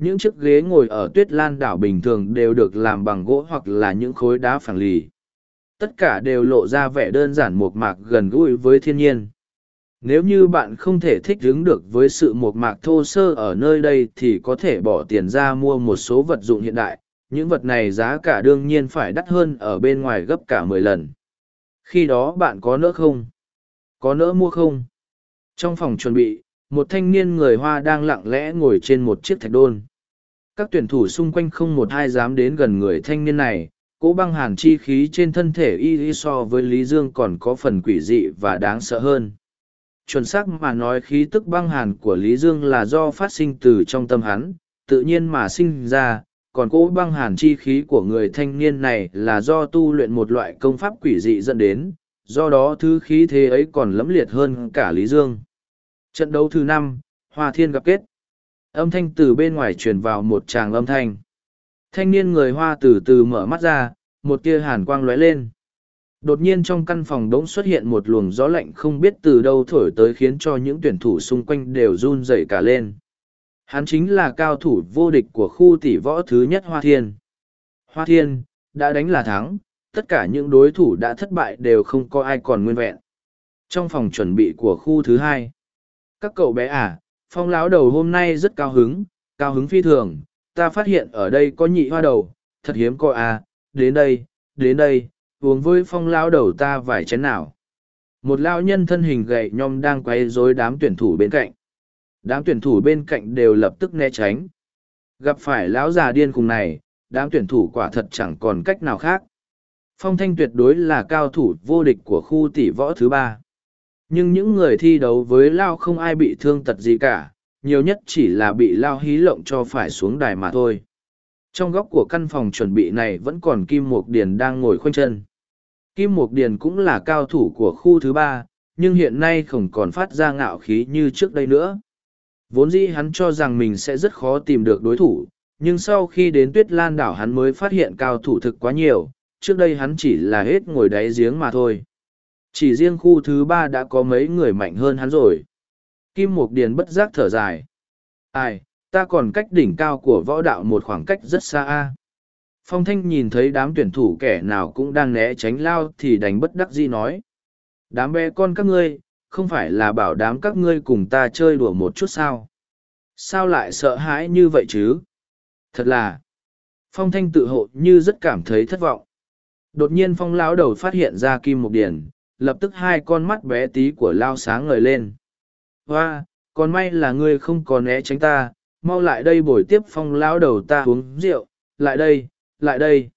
những chiếc ghế ngồi ở tuyết lan đảo bình thường đều được làm bằng gỗ hoặc là những khối đá phẳng lì. Tất cả đều lộ ra vẻ đơn giản mộc mạc gần gũi với thiên nhiên. Nếu như bạn không thể thích ứng được với sự mộc mạc thô sơ ở nơi đây thì có thể bỏ tiền ra mua một số vật dụng hiện đại. Những vật này giá cả đương nhiên phải đắt hơn ở bên ngoài gấp cả mười lần. Khi đó bạn có nỡ không? Có nỡ mua không? Trong phòng chuẩn bị, một thanh niên người hoa đang lặng lẽ ngồi trên một chiếc thạch đôn các tuyển thủ xung quanh không một ai dám đến gần người thanh niên này cỗ băng hàn chi khí trên thân thể y y so với lý dương còn có phần quỷ dị và đáng sợ hơn chuẩn xác mà nói khí tức băng hàn của Lý Dương là do phát sinh từ trong tâm hắn, tự nhiên mà sinh ra, còn cỗ băng hàn chi khí của người thanh niên này là do tu luyện một loại công pháp quỷ dị dẫn đến, do đó thứ khí thế ấy còn lẫm liệt hơn cả Lý Dương. Trận đấu thứ năm, Hoa Thiên gặp kết. Âm thanh từ bên ngoài truyền vào một tràng âm thanh. Thanh niên người Hoa từ từ mở mắt ra, một tia hàn quang lóe lên. Đột nhiên trong căn phòng đống xuất hiện một luồng gió lạnh không biết từ đâu thổi tới khiến cho những tuyển thủ xung quanh đều run rẩy cả lên. Hắn chính là cao thủ vô địch của khu tỷ võ thứ nhất Hoa Thiên. Hoa Thiên, đã đánh là thắng, tất cả những đối thủ đã thất bại đều không có ai còn nguyên vẹn. Trong phòng chuẩn bị của khu thứ hai, các cậu bé à, phong lão đầu hôm nay rất cao hứng, cao hứng phi thường, ta phát hiện ở đây có nhị hoa đầu, thật hiếm coi à, đến đây, đến đây, uống với phong lão đầu ta vài chén nào. Một lao nhân thân hình gầy nhom đang quay rối đám tuyển thủ bên cạnh. Đám tuyển thủ bên cạnh đều lập tức né tránh. Gặp phải lão già điên cùng này, đám tuyển thủ quả thật chẳng còn cách nào khác. Phong Thanh tuyệt đối là cao thủ vô địch của khu tỷ võ thứ ba. Nhưng những người thi đấu với Lao không ai bị thương tật gì cả, nhiều nhất chỉ là bị Lao hí lộng cho phải xuống đài mà thôi. Trong góc của căn phòng chuẩn bị này vẫn còn Kim Mục Điền đang ngồi khoanh chân. Kim Mục Điền cũng là cao thủ của khu thứ ba, nhưng hiện nay không còn phát ra ngạo khí như trước đây nữa. Vốn dĩ hắn cho rằng mình sẽ rất khó tìm được đối thủ, nhưng sau khi đến tuyết lan đảo hắn mới phát hiện cao thủ thực quá nhiều, trước đây hắn chỉ là hết ngồi đáy giếng mà thôi. Chỉ riêng khu thứ ba đã có mấy người mạnh hơn hắn rồi. Kim Mục Điền bất giác thở dài. Ai, ta còn cách đỉnh cao của võ đạo một khoảng cách rất xa a. Phong Thanh nhìn thấy đám tuyển thủ kẻ nào cũng đang né tránh lao thì đánh bất đắc dĩ nói. Đám bé con các ngươi, không phải là bảo đám các ngươi cùng ta chơi đùa một chút sao? Sao lại sợ hãi như vậy chứ? Thật là, Phong Thanh tự hộ như rất cảm thấy thất vọng. Đột nhiên Phong lão đầu phát hiện ra Kim Mục Điền, lập tức hai con mắt bé tí của lao sáng ngời lên. Hoa, còn may là ngươi không còn né tránh ta, mau lại đây bồi tiếp phong lão đầu ta uống rượu, lại đây lại đây.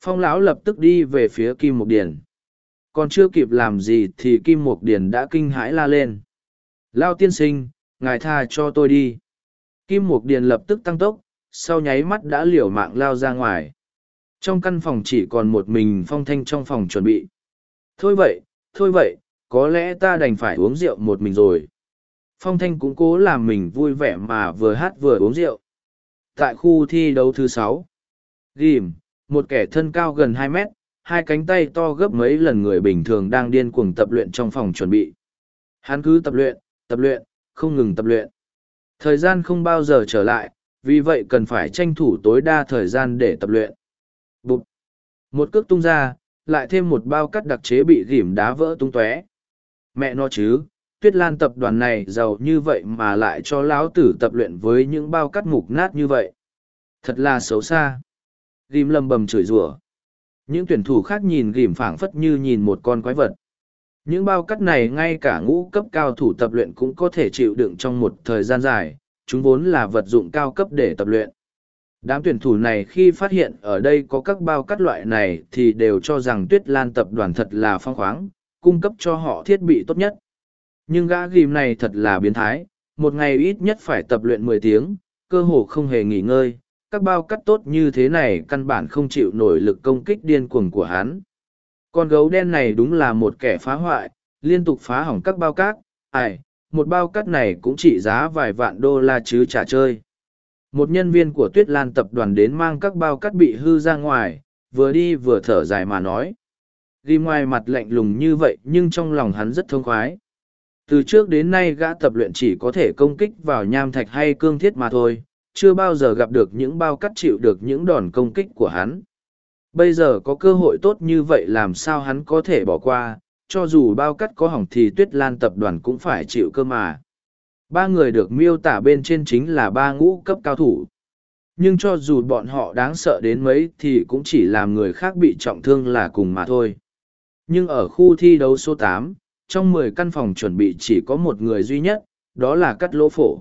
Phong lão lập tức đi về phía kim mục điền. Còn chưa kịp làm gì thì kim mục điền đã kinh hãi la lên. Lao tiên sinh, ngài tha cho tôi đi. Kim mục điền lập tức tăng tốc, sau nháy mắt đã liều mạng lao ra ngoài. Trong căn phòng chỉ còn một mình phong thanh trong phòng chuẩn bị. Thôi vậy thôi vậy, có lẽ ta đành phải uống rượu một mình rồi. Phong thanh cũng cố làm mình vui vẻ mà vừa hát vừa uống rượu. Tại khu thi đấu thứ sáu, ghim, một kẻ thân cao gần hai mét, hai cánh tay to gấp mấy lần người bình thường đang điên cuồng tập luyện trong phòng chuẩn bị. Hắn cứ tập luyện tập luyện, không ngừng tập luyện. Thời gian không bao giờ trở lại, vì vậy cần phải tranh thủ tối đa thời gian để tập luyện. Bụt! một cước tung ra lại thêm một bao cắt đặc chế bị ghìm đá vỡ tung tóe. Mẹ nó chứ, tuyết lan tập đoàn này giàu như vậy mà lại cho lão tử tập luyện với những bao cắt mục nát như vậy. Thật là xấu xa. Ghìm lầm bầm chửi rủa. Những tuyển thủ khác nhìn ghìm phảng phất như nhìn một con quái vật. Những bao cắt này ngay cả ngũ cấp cao thủ tập luyện cũng có thể chịu đựng trong một thời gian dài. Chúng vốn là vật dụng cao cấp để tập luyện đám tuyển thủ này khi phát hiện ở đây có các bao cắt loại này thì đều cho rằng tuyết lan tập đoàn thật là phong khoáng, cung cấp cho họ thiết bị tốt nhất. Nhưng gã ghim này thật là biến thái, một ngày ít nhất phải tập luyện mười tiếng, cơ hồ không hề nghỉ ngơi, các bao cắt tốt như thế này căn bản không chịu nổi lực công kích điên cuồng của hắn. Con gấu đen này đúng là một kẻ phá hoại, liên tục phá hỏng các bao cát ai, một bao cát này cũng trị giá vài vạn đô la chứ trả chơi một nhân viên của tuyết lan tập đoàn đến mang các bao cắt bị hư ra ngoài, vừa đi vừa thở dài mà nói. Ghi ngoài mặt lạnh lùng như vậy, nhưng trong lòng hắn rất thông khoái. Từ trước đến nay gã tập luyện chỉ có thể công kích vào nham thạch hay cương thiết mà thôi, chưa bao giờ gặp được những bao cắt chịu được những đòn công kích của hắn. Bây giờ có cơ hội tốt như vậy làm sao hắn có thể bỏ qua, cho dù bao cắt có hỏng thì tuyết lan tập đoàn cũng phải chịu cơ mà ba người được miêu tả bên trên chính là ba ngũ cấp cao thủ nhưng cho dù bọn họ đáng sợ đến mấy thì cũng chỉ làm người khác bị trọng thương là cùng mà thôi nhưng ở khu thi đấu số tám trong mười căn phòng chuẩn bị chỉ có một người duy nhất, đó là cắt lỗ phổ.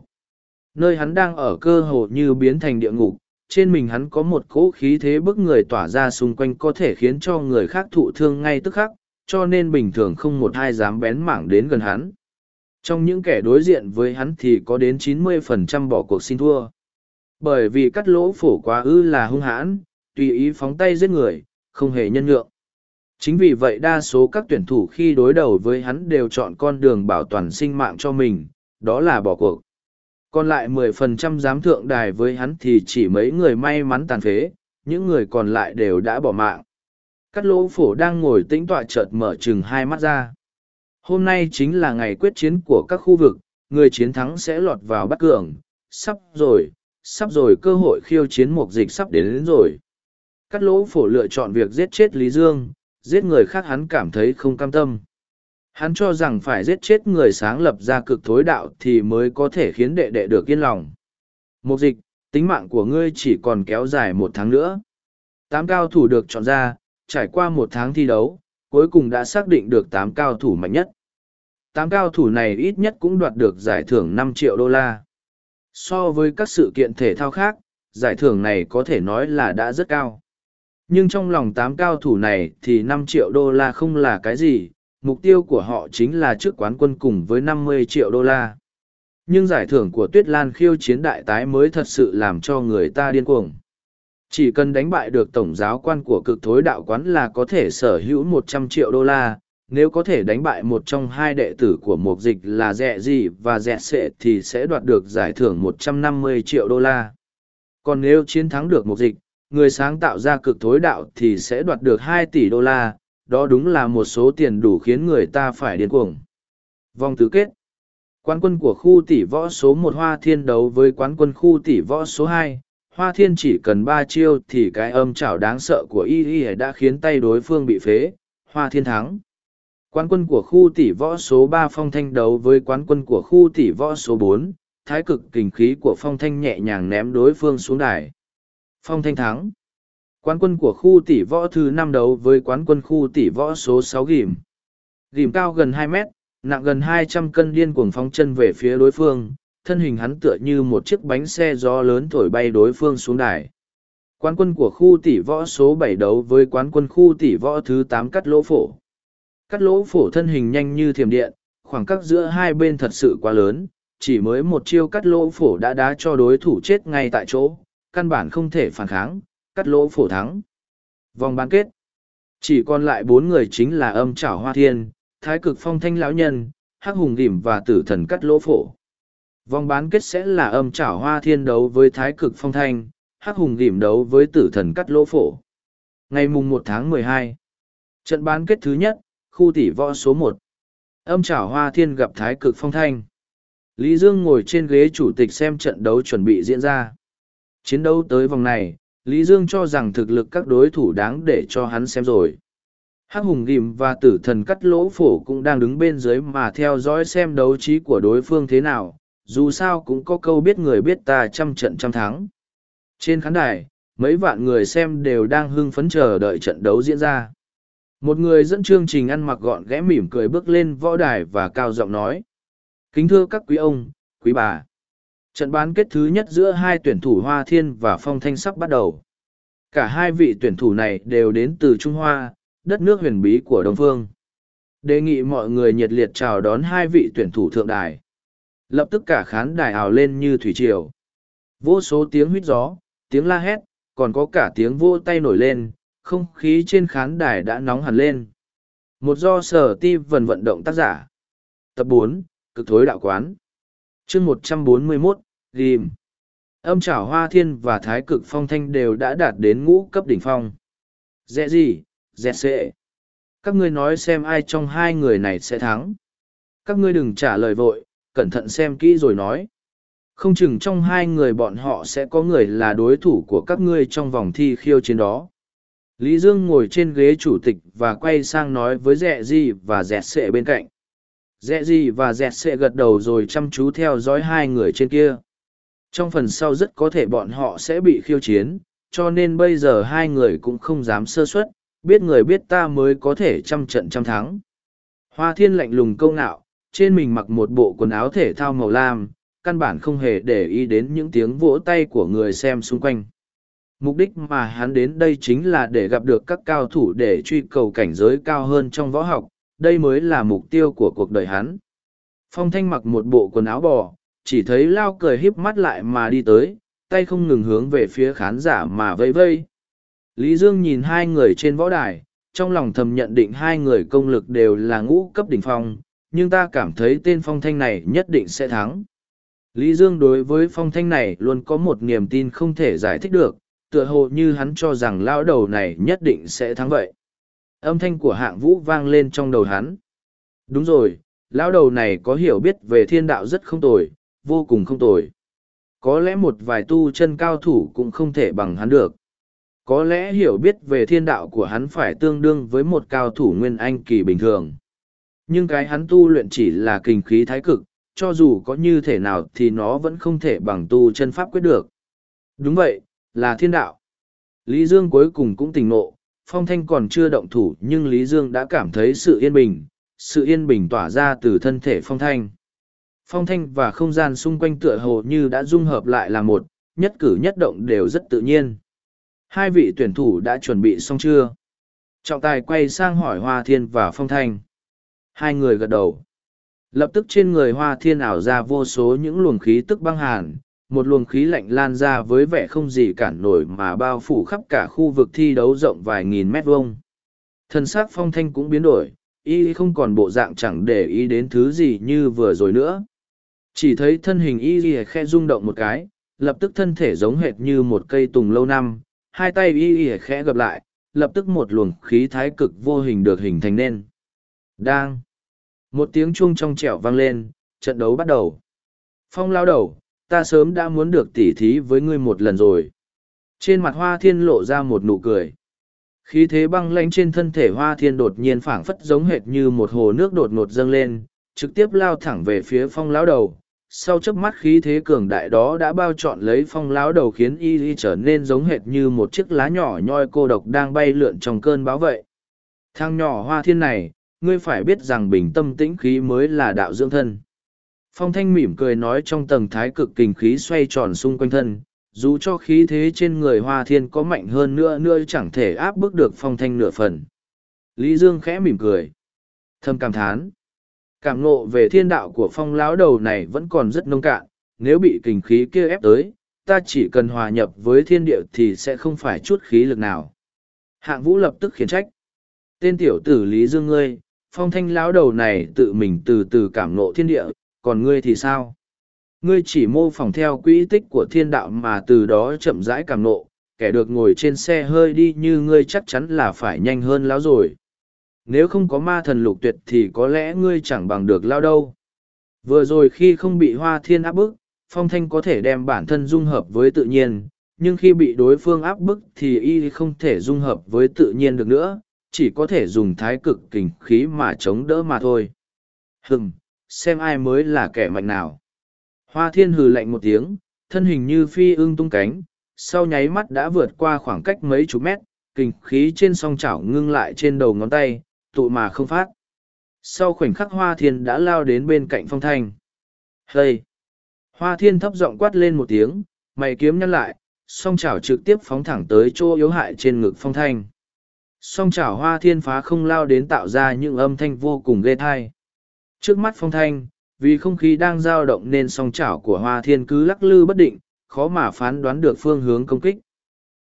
Nơi hắn đang ở cơ hồ như biến thành địa ngục, trên mình hắn có một cỗ khí thế bức người tỏa ra xung quanh có thể khiến cho người khác thụ thương ngay tức khắc, cho nên bình thường không một ai dám bén mảng đến gần hắn. Trong những kẻ đối diện với hắn thì có đến 90% bỏ cuộc xin thua. Bởi vì cắt lỗ phổ quá ư là hung hãn, tùy ý phóng tay giết người, không hề nhân nhượng. Chính vì vậy đa số các tuyển thủ khi đối đầu với hắn đều chọn con đường bảo toàn sinh mạng cho mình, đó là bỏ cuộc. Còn lại 10% giám thượng đài với hắn thì chỉ mấy người may mắn tàn phế, những người còn lại đều đã bỏ mạng. Cắt lỗ phổ đang ngồi tĩnh tọa chợt mở chừng hai mắt ra. Hôm nay chính là ngày quyết chiến của các khu vực, người chiến thắng sẽ lọt vào bắt cường. Sắp rồi, sắp rồi cơ hội khiêu chiến mục dịch sắp đến, đến rồi. Cắt lỗ phổ lựa chọn việc giết chết Lý Dương, giết người khác hắn cảm thấy không cam tâm. Hắn cho rằng phải giết chết người sáng lập ra cực thối đạo thì mới có thể khiến đệ đệ được yên lòng. Mục dịch, tính mạng của ngươi chỉ còn kéo dài một tháng nữa. Tám cao thủ được chọn ra, trải qua một tháng thi đấu, cuối cùng đã xác định được tám cao thủ mạnh nhất. Tám cao thủ này ít nhất cũng đoạt được giải thưởng năm triệu đô la. So với các sự kiện thể thao khác, giải thưởng này có thể nói là đã rất cao. Nhưng trong lòng tám cao thủ này thì năm triệu đô la không là cái gì, mục tiêu của họ chính là trước quán quân cùng với năm mươi triệu đô la. Nhưng giải thưởng của Tuyết Lan khiêu chiến đại tái mới thật sự làm cho người ta điên cuồng. Chỉ cần đánh bại được tổng giáo quan của cực thối đạo quán là có thể sở hữu một trăm triệu đô la, nếu có thể đánh bại một trong hai đệ tử của mục dịch là rẻ gì và rẻ sệ thì sẽ đoạt được giải thưởng một trăm năm mươi triệu đô la. Còn nếu chiến thắng được mục dịch, người sáng tạo ra cực thối đạo thì sẽ đoạt được hai tỷ đô la, đó đúng là một số tiền đủ khiến người ta phải điên cuồng. Vòng tứ kết Quán quân của khu tỷ võ số một Hoa Thiên đấu với quán quân khu tỷ võ số hai. Hoa Thiên chỉ cần ba chiêu thì cái âm chảo đáng sợ của Y Y đã khiến tay đối phương bị phế, Hoa Thiên thắng. Quán quân của khu tỷ võ số ba Phong Thanh đấu với quán quân của khu tỷ võ số bốn. thái cực kình khí của Phong Thanh nhẹ nhàng ném đối phương xuống đài. Phong Thanh thắng. Quán quân của khu tỷ võ thứ năm đấu với quán quân khu tỷ võ số sáu Gìm. Gìm cao gần hai mét, nặng gần hai trăm cân điên cuồng phóng chân về phía đối phương, thân hình hắn tựa như một chiếc bánh xe gió lớn thổi bay đối phương xuống đài. Quán quân của khu tỷ võ số bảy đấu với quán quân khu tỷ võ thứ tám cắt lỗ phổ. Cắt lỗ phổ thân hình nhanh như thiềm điện, khoảng cách giữa hai bên thật sự quá lớn, chỉ mới một chiêu cắt lỗ phổ đã đá cho đối thủ chết ngay tại chỗ, căn bản không thể phản kháng, cắt lỗ phổ thắng. Vòng bán kết. Chỉ còn lại bốn người chính là âm trảo hoa thiên, thái cực phong thanh lão nhân, hắc hùng đỉm và tử thần cắt lỗ phổ. Vòng bán kết sẽ là âm trảo hoa thiên đấu với thái cực phong thanh, hắc hùng đỉm đấu với tử thần cắt lỗ phổ. Ngày mùng một tháng mười hai, trận bán kết thứ nhất, khu tỷ võ số một, Âm trảo hoa thiên gặp thái cực phong thanh. Lý Dương ngồi trên ghế chủ tịch xem trận đấu chuẩn bị diễn ra. Chiến đấu tới vòng này, Lý Dương cho rằng thực lực các đối thủ đáng để cho hắn xem rồi. Hắc hùng ghim và tử thần cắt lỗ phổ cũng đang đứng bên dưới mà theo dõi xem đấu trí của đối phương thế nào, dù sao cũng có câu biết người biết ta trăm trận trăm thắng. Trên khán đài, mấy vạn người xem đều đang hưng phấn chờ đợi trận đấu diễn ra. Một người dẫn chương trình ăn mặc gọn ghẽ mỉm cười bước lên võ đài và cao giọng nói. Kính thưa các quý ông, quý bà. Trận bán kết thứ nhất giữa hai tuyển thủ Hoa Thiên và Phong Thanh sắp bắt đầu. Cả hai vị tuyển thủ này đều đến từ Trung Hoa, đất nước huyền bí của Đông Phương. Đề nghị mọi người nhiệt liệt chào đón hai vị tuyển thủ thượng đài. Lập tức cả khán đài ào lên như thủy triều. Vô số tiếng huýt gió, tiếng la hét, còn có cả tiếng vô tay nổi lên, không khí trên khán đài đã nóng hẳn lên. Một do sở ti vần vận động tác giả. Tập bốn, cực thối đạo quán. chương một trăm bốn mươi mốt, ghim. Âm trảo hoa thiên và thái cực phong thanh đều đã đạt đến ngũ cấp đỉnh phong. Dễ gì? Dễ sệ. Các ngươi nói xem ai trong hai người này sẽ thắng. Các ngươi đừng trả lời vội, cẩn thận xem kỹ rồi nói. Không chừng trong hai người bọn họ sẽ có người là đối thủ của các ngươi trong vòng thi khiêu chiến đó lý dương ngồi trên ghế chủ tịch và quay sang nói với rẽ di và dẹt sệ bên cạnh. Rẽ di và dẹt sệ gật đầu rồi chăm chú theo dõi hai người trên kia. Trong phần sau rất có thể bọn họ sẽ bị khiêu chiến, cho nên bây giờ hai người cũng không dám sơ suất, biết người biết ta mới có thể trăm trận trăm thắng. Hoa thiên lạnh lùng câu ngạo, trên mình mặc một bộ quần áo thể thao màu lam, căn bản không hề để ý đến những tiếng vỗ tay của người xem xung quanh mục đích mà hắn đến đây chính là để gặp được các cao thủ để truy cầu cảnh giới cao hơn trong võ học đây mới là mục tiêu của cuộc đời hắn phong thanh mặc một bộ quần áo bò chỉ thấy lao cười híp mắt lại mà đi tới tay không ngừng hướng về phía khán giả mà vây vây. Lý Dương nhìn hai người trên võ đài, trong lòng thầm nhận định hai người công lực đều là ngũ cấp đỉnh phong, nhưng ta cảm thấy tên phong thanh này nhất định sẽ thắng. Lý Dương đối với phong thanh này luôn có một niềm tin không thể giải thích được, tựa hồ như hắn cho rằng lão đầu này nhất định sẽ thắng vậy. Âm thanh của hạng vũ vang lên trong đầu hắn. Đúng rồi, lão đầu này có hiểu biết về thiên đạo rất không tồi, vô cùng không tồi. Có lẽ một vài tu chân cao thủ cũng không thể bằng hắn được. Có lẽ hiểu biết về thiên đạo của hắn phải tương đương với một cao thủ nguyên anh kỳ bình thường. Nhưng cái hắn tu luyện chỉ là kinh khí thái cực, cho dù có như thể nào thì nó vẫn không thể bằng tu chân pháp quyết được. Đúng vậy, là thiên đạo. Lý Dương cuối cùng cũng tỉnh ngộ, Phong Thanh còn chưa động thủ nhưng Lý Dương đã cảm thấy sự yên bình, sự yên bình tỏa ra từ thân thể Phong Thanh. Phong Thanh và không gian xung quanh tựa hồ như đã dung hợp lại là một, nhất cử nhất động đều rất tự nhiên. Hai vị tuyển thủ đã chuẩn bị xong chưa? Trọng tài quay sang hỏi Hoa Thiên và Phong Thanh. Hai người gật đầu. Lập tức trên người Hoa Thiên ảo ra vô số những luồng khí tức băng hàn, một luồng khí lạnh lan ra với vẻ không gì cản nổi mà bao phủ khắp cả khu vực thi đấu rộng vài nghìn mét vuông. Thân xác Phong Thanh cũng biến đổi, y không còn bộ dạng chẳng để ý đến thứ gì như vừa rồi nữa. Chỉ thấy thân hình y khe rung động một cái, lập tức thân thể giống hệt như một cây tùng lâu năm, hai tay y y khẽ gập lại, lập tức một luồng khí thái cực vô hình được hình thành nên. Đang. Một tiếng chuông trong trẻo vang lên, trận đấu bắt đầu. Phong lao đầu, ta sớm đã muốn được tỉ thí với ngươi một lần rồi. Trên mặt hoa thiên lộ ra một nụ cười. Khí thế băng lanh trên thân thể hoa thiên đột nhiên phảng phất giống hệt như một hồ nước đột ngột dâng lên, trực tiếp lao thẳng về phía phong lão đầu, sau chớp mắt khí thế cường đại đó đã bao trọn lấy phong lão đầu khiến y y trở nên giống hệt như một chiếc lá nhỏ nhoi cô độc đang bay lượn trong cơn báo vậy thang nhỏ hoa thiên này ngươi phải biết rằng bình tâm tĩnh khí mới là đạo dưỡng thân phong thanh mỉm cười nói trong tầng thái cực kình khí xoay tròn xung quanh thân, dù cho khí thế trên người hoa thiên có mạnh hơn nữa nữa chẳng thể áp bức được phong thanh nửa phần. Lý dương khẽ mỉm cười. Thâm cảm thán. Cảm nộ về thiên đạo của phong lão đầu này vẫn còn rất nông cạn, nếu bị kình khí kia ép tới, ta chỉ cần hòa nhập với thiên địa thì sẽ không phải chút khí lực nào. Hạng vũ lập tức khiển trách. Tên tiểu tử lý dương ngươi, phong thanh lão đầu này tự mình từ từ cảm nộ thiên địa còn ngươi thì sao ngươi chỉ mô phỏng theo quỹ tích của thiên đạo mà từ đó chậm rãi cảm nộ kẻ được ngồi trên xe hơi đi như ngươi chắc chắn là phải nhanh hơn lão rồi nếu không có ma thần lục tuyệt thì có lẽ ngươi chẳng bằng được lao đâu. Vừa rồi khi không bị hoa thiên áp bức, phong thanh có thể đem bản thân dung hợp với tự nhiên, nhưng khi bị đối phương áp bức thì y không thể dung hợp với tự nhiên được nữa, chỉ có thể dùng thái cực kình khí mà chống đỡ mà thôi. Hừm, xem ai mới là kẻ mạnh nào. Hoa thiên hừ lạnh một tiếng, thân hình như phi ưng tung cánh, sau nháy mắt đã vượt qua khoảng cách mấy chục mét, kình khí trên song chảo ngưng lại trên đầu ngón tay, tụ mà không phát. Sau khoảnh khắc Hoa Thiên đã lao đến bên cạnh phong thanh. Hây! Hoa Thiên thấp giọng quát lên một tiếng, mày kiếm nhăn lại, song chảo trực tiếp phóng thẳng tới chỗ yếu hại trên ngực phong thanh. Song chảo Hoa Thiên phá không lao đến tạo ra những âm thanh vô cùng ghê thai. Trước mắt phong thanh, vì không khí đang dao động nên song chảo của Hoa Thiên cứ lắc lư bất định, khó mà phán đoán được phương hướng công kích.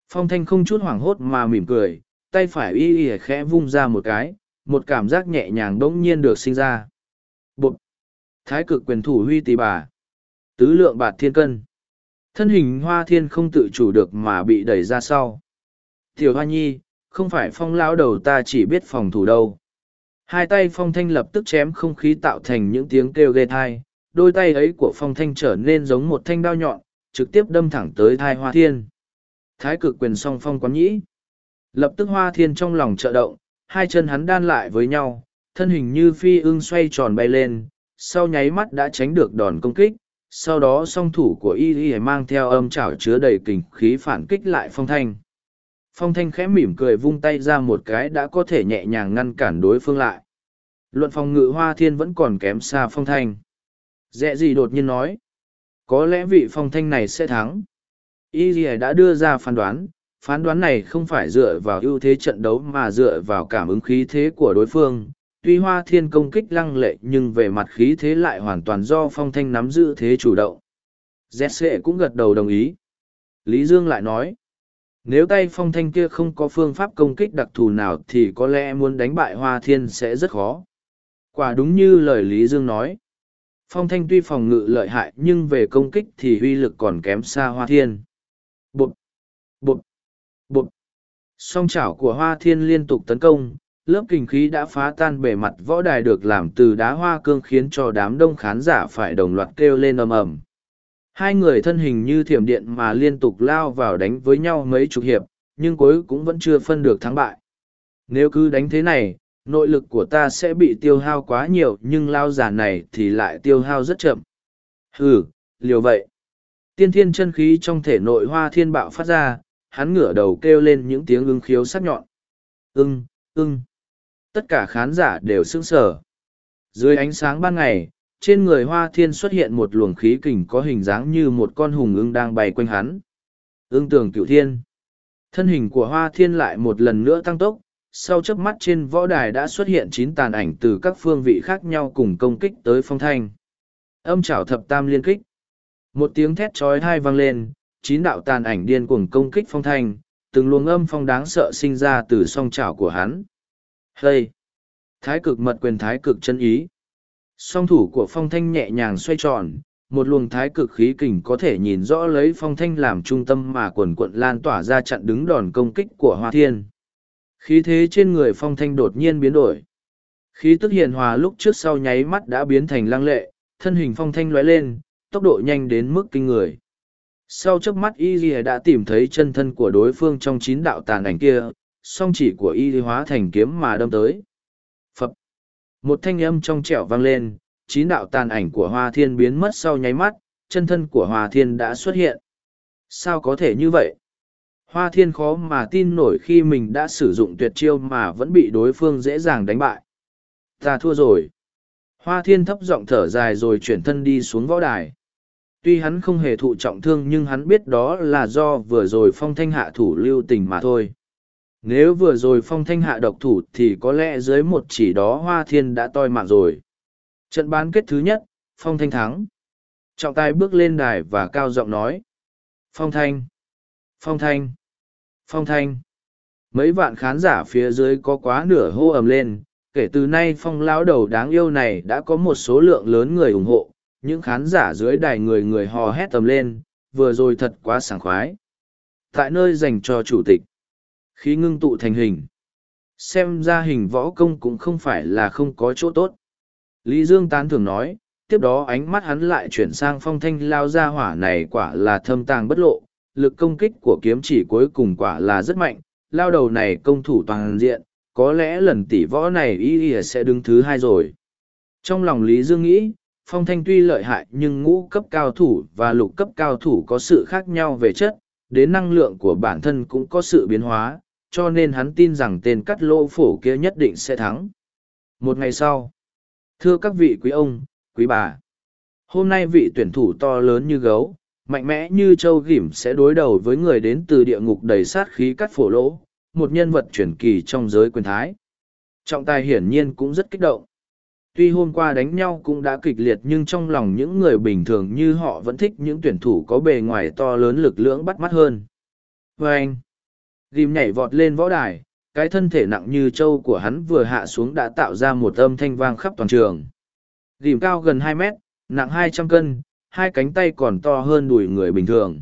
Phong thanh không chút hoảng hốt mà mỉm cười, tay phải y y khẽ vung ra một cái, một cảm giác nhẹ nhàng bỗng nhiên được sinh ra. Bụt! Thái cực quyền thủ huy tì bà. Tứ lượng bạt thiên cân. Thân hình hoa thiên không tự chủ được mà bị đẩy ra sau. Tiểu hoa nhi, không phải phong lão đầu ta chỉ biết phòng thủ đâu. Hai tay phong thanh lập tức chém không khí tạo thành những tiếng kêu ghê thai. Đôi tay ấy của phong thanh trở nên giống một thanh đao nhọn, trực tiếp đâm thẳng tới thai hoa thiên. Thái cực quyền song phong quán nhĩ. Lập tức hoa thiên trong lòng trợ động, hai chân hắn đan lại với nhau, thân hình như phi ưng xoay tròn bay lên, sau nháy mắt đã tránh được đòn công kích, sau đó song thủ của y y mang theo âm chảo chứa đầy kình khí phản kích lại phong thanh. Phong thanh khẽ mỉm cười vung tay ra một cái đã có thể nhẹ nhàng ngăn cản đối phương lại. Luận phòng ngự hoa thiên vẫn còn kém xa phong thanh. Dẹ gì đột nhiên nói. Có lẽ vị phong thanh này sẽ thắng. Y y đã đưa ra phán đoán, phán đoán này không phải dựa vào ưu thế trận đấu mà dựa vào cảm ứng khí thế của đối phương tuy hoa thiên công kích lăng lệ nhưng về mặt khí thế lại hoàn toàn do phong thanh nắm giữ thế chủ động z cũng gật đầu đồng ý Lý Dương lại nói, nếu tay phong thanh kia không có phương pháp công kích đặc thù nào thì có lẽ muốn đánh bại Hoa Thiên sẽ rất khó. Quả đúng như lời Lý Dương nói. Phong thanh tuy phòng ngự lợi hại nhưng về công kích thì uy lực còn kém xa Hoa Thiên. Bụt! Bụt! Bụt! Song chảo của Hoa Thiên liên tục tấn công, lớp kinh khí đã phá tan bề mặt võ đài được làm từ đá hoa cương khiến cho đám đông khán giả phải đồng loạt kêu lên ầm ầm. Hai người thân hình như thiểm điện mà liên tục lao vào đánh với nhau mấy chục hiệp, nhưng cuối cũng vẫn chưa phân được thắng bại. Nếu cứ đánh thế này, nội lực của ta sẽ bị tiêu hao quá nhiều nhưng lao giả này thì lại tiêu hao rất chậm. Hừ, liều vậy. Tiên thiên chân khí trong thể nội hoa thiên bạo phát ra, hắn ngửa đầu kêu lên những tiếng ưng khiếu sắc nhọn. Ưng, ưng. Tất cả khán giả đều sững sờ. Dưới ánh sáng ban ngày, trên người hoa thiên xuất hiện một luồng khí kình có hình dáng như một con hùng ưng đang bay quanh hắn. Ưng tường cựu thiên. Thân hình của hoa thiên lại một lần nữa tăng tốc, sau chớp mắt trên võ đài đã xuất hiện chín tàn ảnh từ các phương vị khác nhau cùng công kích tới phong thanh. Âm chảo thập tam liên kích. Một tiếng thét trói thai vang lên, chín đạo tàn ảnh điên cuồng công kích phong thanh, từng luồng âm phong đáng sợ sinh ra từ song chảo của hắn. Hây! Thái cực mật quyền thái cực chân ý. Song thủ của phong thanh nhẹ nhàng xoay tròn, một luồng thái cực khí kình có thể nhìn rõ lấy phong thanh làm trung tâm mà quần quận lan tỏa ra chặn đứng đòn công kích của hoa thiên. Khí thế trên người phong thanh đột nhiên biến đổi. Khí tức hiền hòa lúc trước sau nháy mắt đã biến thành lăng lệ, thân hình phong thanh lóe lên, tốc độ nhanh đến mức kinh người. Sau chớp mắt y ghi đã tìm thấy chân thân của đối phương trong chín đạo tàn ảnh kia, song chỉ của y hóa thành kiếm mà đâm tới. Một thanh âm trong trẻo vang lên, chín đạo tàn ảnh của hoa thiên biến mất sau nháy mắt, chân thân của hoa thiên đã xuất hiện. Sao có thể như vậy? Hoa thiên khó mà tin nổi khi mình đã sử dụng tuyệt chiêu mà vẫn bị đối phương dễ dàng đánh bại. Ta thua rồi. Hoa thiên thấp giọng thở dài rồi chuyển thân đi xuống võ đài. Tuy hắn không hề thụ trọng thương nhưng hắn biết đó là do vừa rồi phong thanh hạ thủ lưu tình mà thôi. Nếu vừa rồi phong thanh hạ độc thủ thì có lẽ dưới một chỉ đó hoa thiên đã toi mạng rồi. Trận bán kết thứ nhất, phong thanh thắng. Trọng tài bước lên đài và cao giọng nói. Phong thanh. Phong thanh. Phong thanh. Mấy vạn khán giả phía dưới có quá nửa hô ầm lên. Kể từ nay phong lão đầu đáng yêu này đã có một số lượng lớn người ủng hộ. Những khán giả dưới đài người người hò hét tầm lên, vừa rồi thật quá sảng khoái. Tại nơi dành cho chủ tịch khí ngưng tụ thành hình. Xem ra hình võ công cũng không phải là không có chỗ tốt. Lý dương tán thường nói, tiếp đó ánh mắt hắn lại chuyển sang phong thanh lao ra hỏa này quả là thâm tàng bất lộ, lực công kích của kiếm chỉ cuối cùng quả là rất mạnh, lao đầu này công thủ toàn diện, có lẽ lần tỷ võ này y y sẽ đứng thứ hai rồi. Trong lòng lý dương nghĩ, phong thanh tuy lợi hại nhưng ngũ cấp cao thủ và lục cấp cao thủ có sự khác nhau về chất đến năng lượng của bản thân cũng có sự biến hóa, cho nên hắn tin rằng tên cắt lô phổ kia nhất định sẽ thắng. Một ngày sau, thưa các vị quý ông, quý bà, hôm nay vị tuyển thủ to lớn như gấu, mạnh mẽ như châu gỉm sẽ đối đầu với người đến từ địa ngục đầy sát khí cắt phổ lỗ, một nhân vật truyền kỳ trong giới quyền thái. Trọng tài hiển nhiên cũng rất kích động. Tuy hôm qua đánh nhau cũng đã kịch liệt nhưng trong lòng những người bình thường như họ vẫn thích những tuyển thủ có bề ngoài to lớn lực lưỡng bắt mắt hơn. Và anh, Ghim nhảy vọt lên võ đài, cái thân thể nặng như trâu của hắn vừa hạ xuống đã tạo ra một âm thanh vang khắp toàn trường. Ghim cao gần hai mét, nặng hai trăm cân, hai cánh tay còn to hơn đùi người bình thường.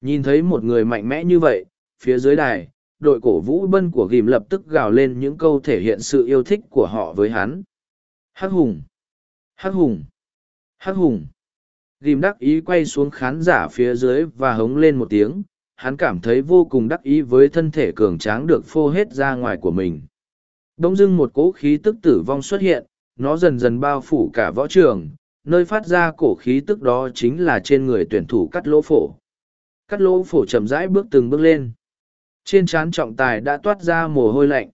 Nhìn thấy một người mạnh mẽ như vậy, phía dưới đài, đội cổ vũ bân của Ghim lập tức gào lên những câu thể hiện sự yêu thích của họ với hắn. Hắc hùng! Hắc hùng! Hắc hùng! Ghim đắc ý quay xuống khán giả phía dưới và hống lên một tiếng, hắn cảm thấy vô cùng đắc ý với thân thể cường tráng được phô hết ra ngoài của mình. Đông dưng một cỗ khí tức tử vong xuất hiện, nó dần dần bao phủ cả võ trường, nơi phát ra cổ khí tức đó chính là trên người tuyển thủ cắt lỗ phổ. Cắt lỗ phổ chậm rãi bước từng bước lên. Trên trán trọng tài đã toát ra mồ hôi lạnh.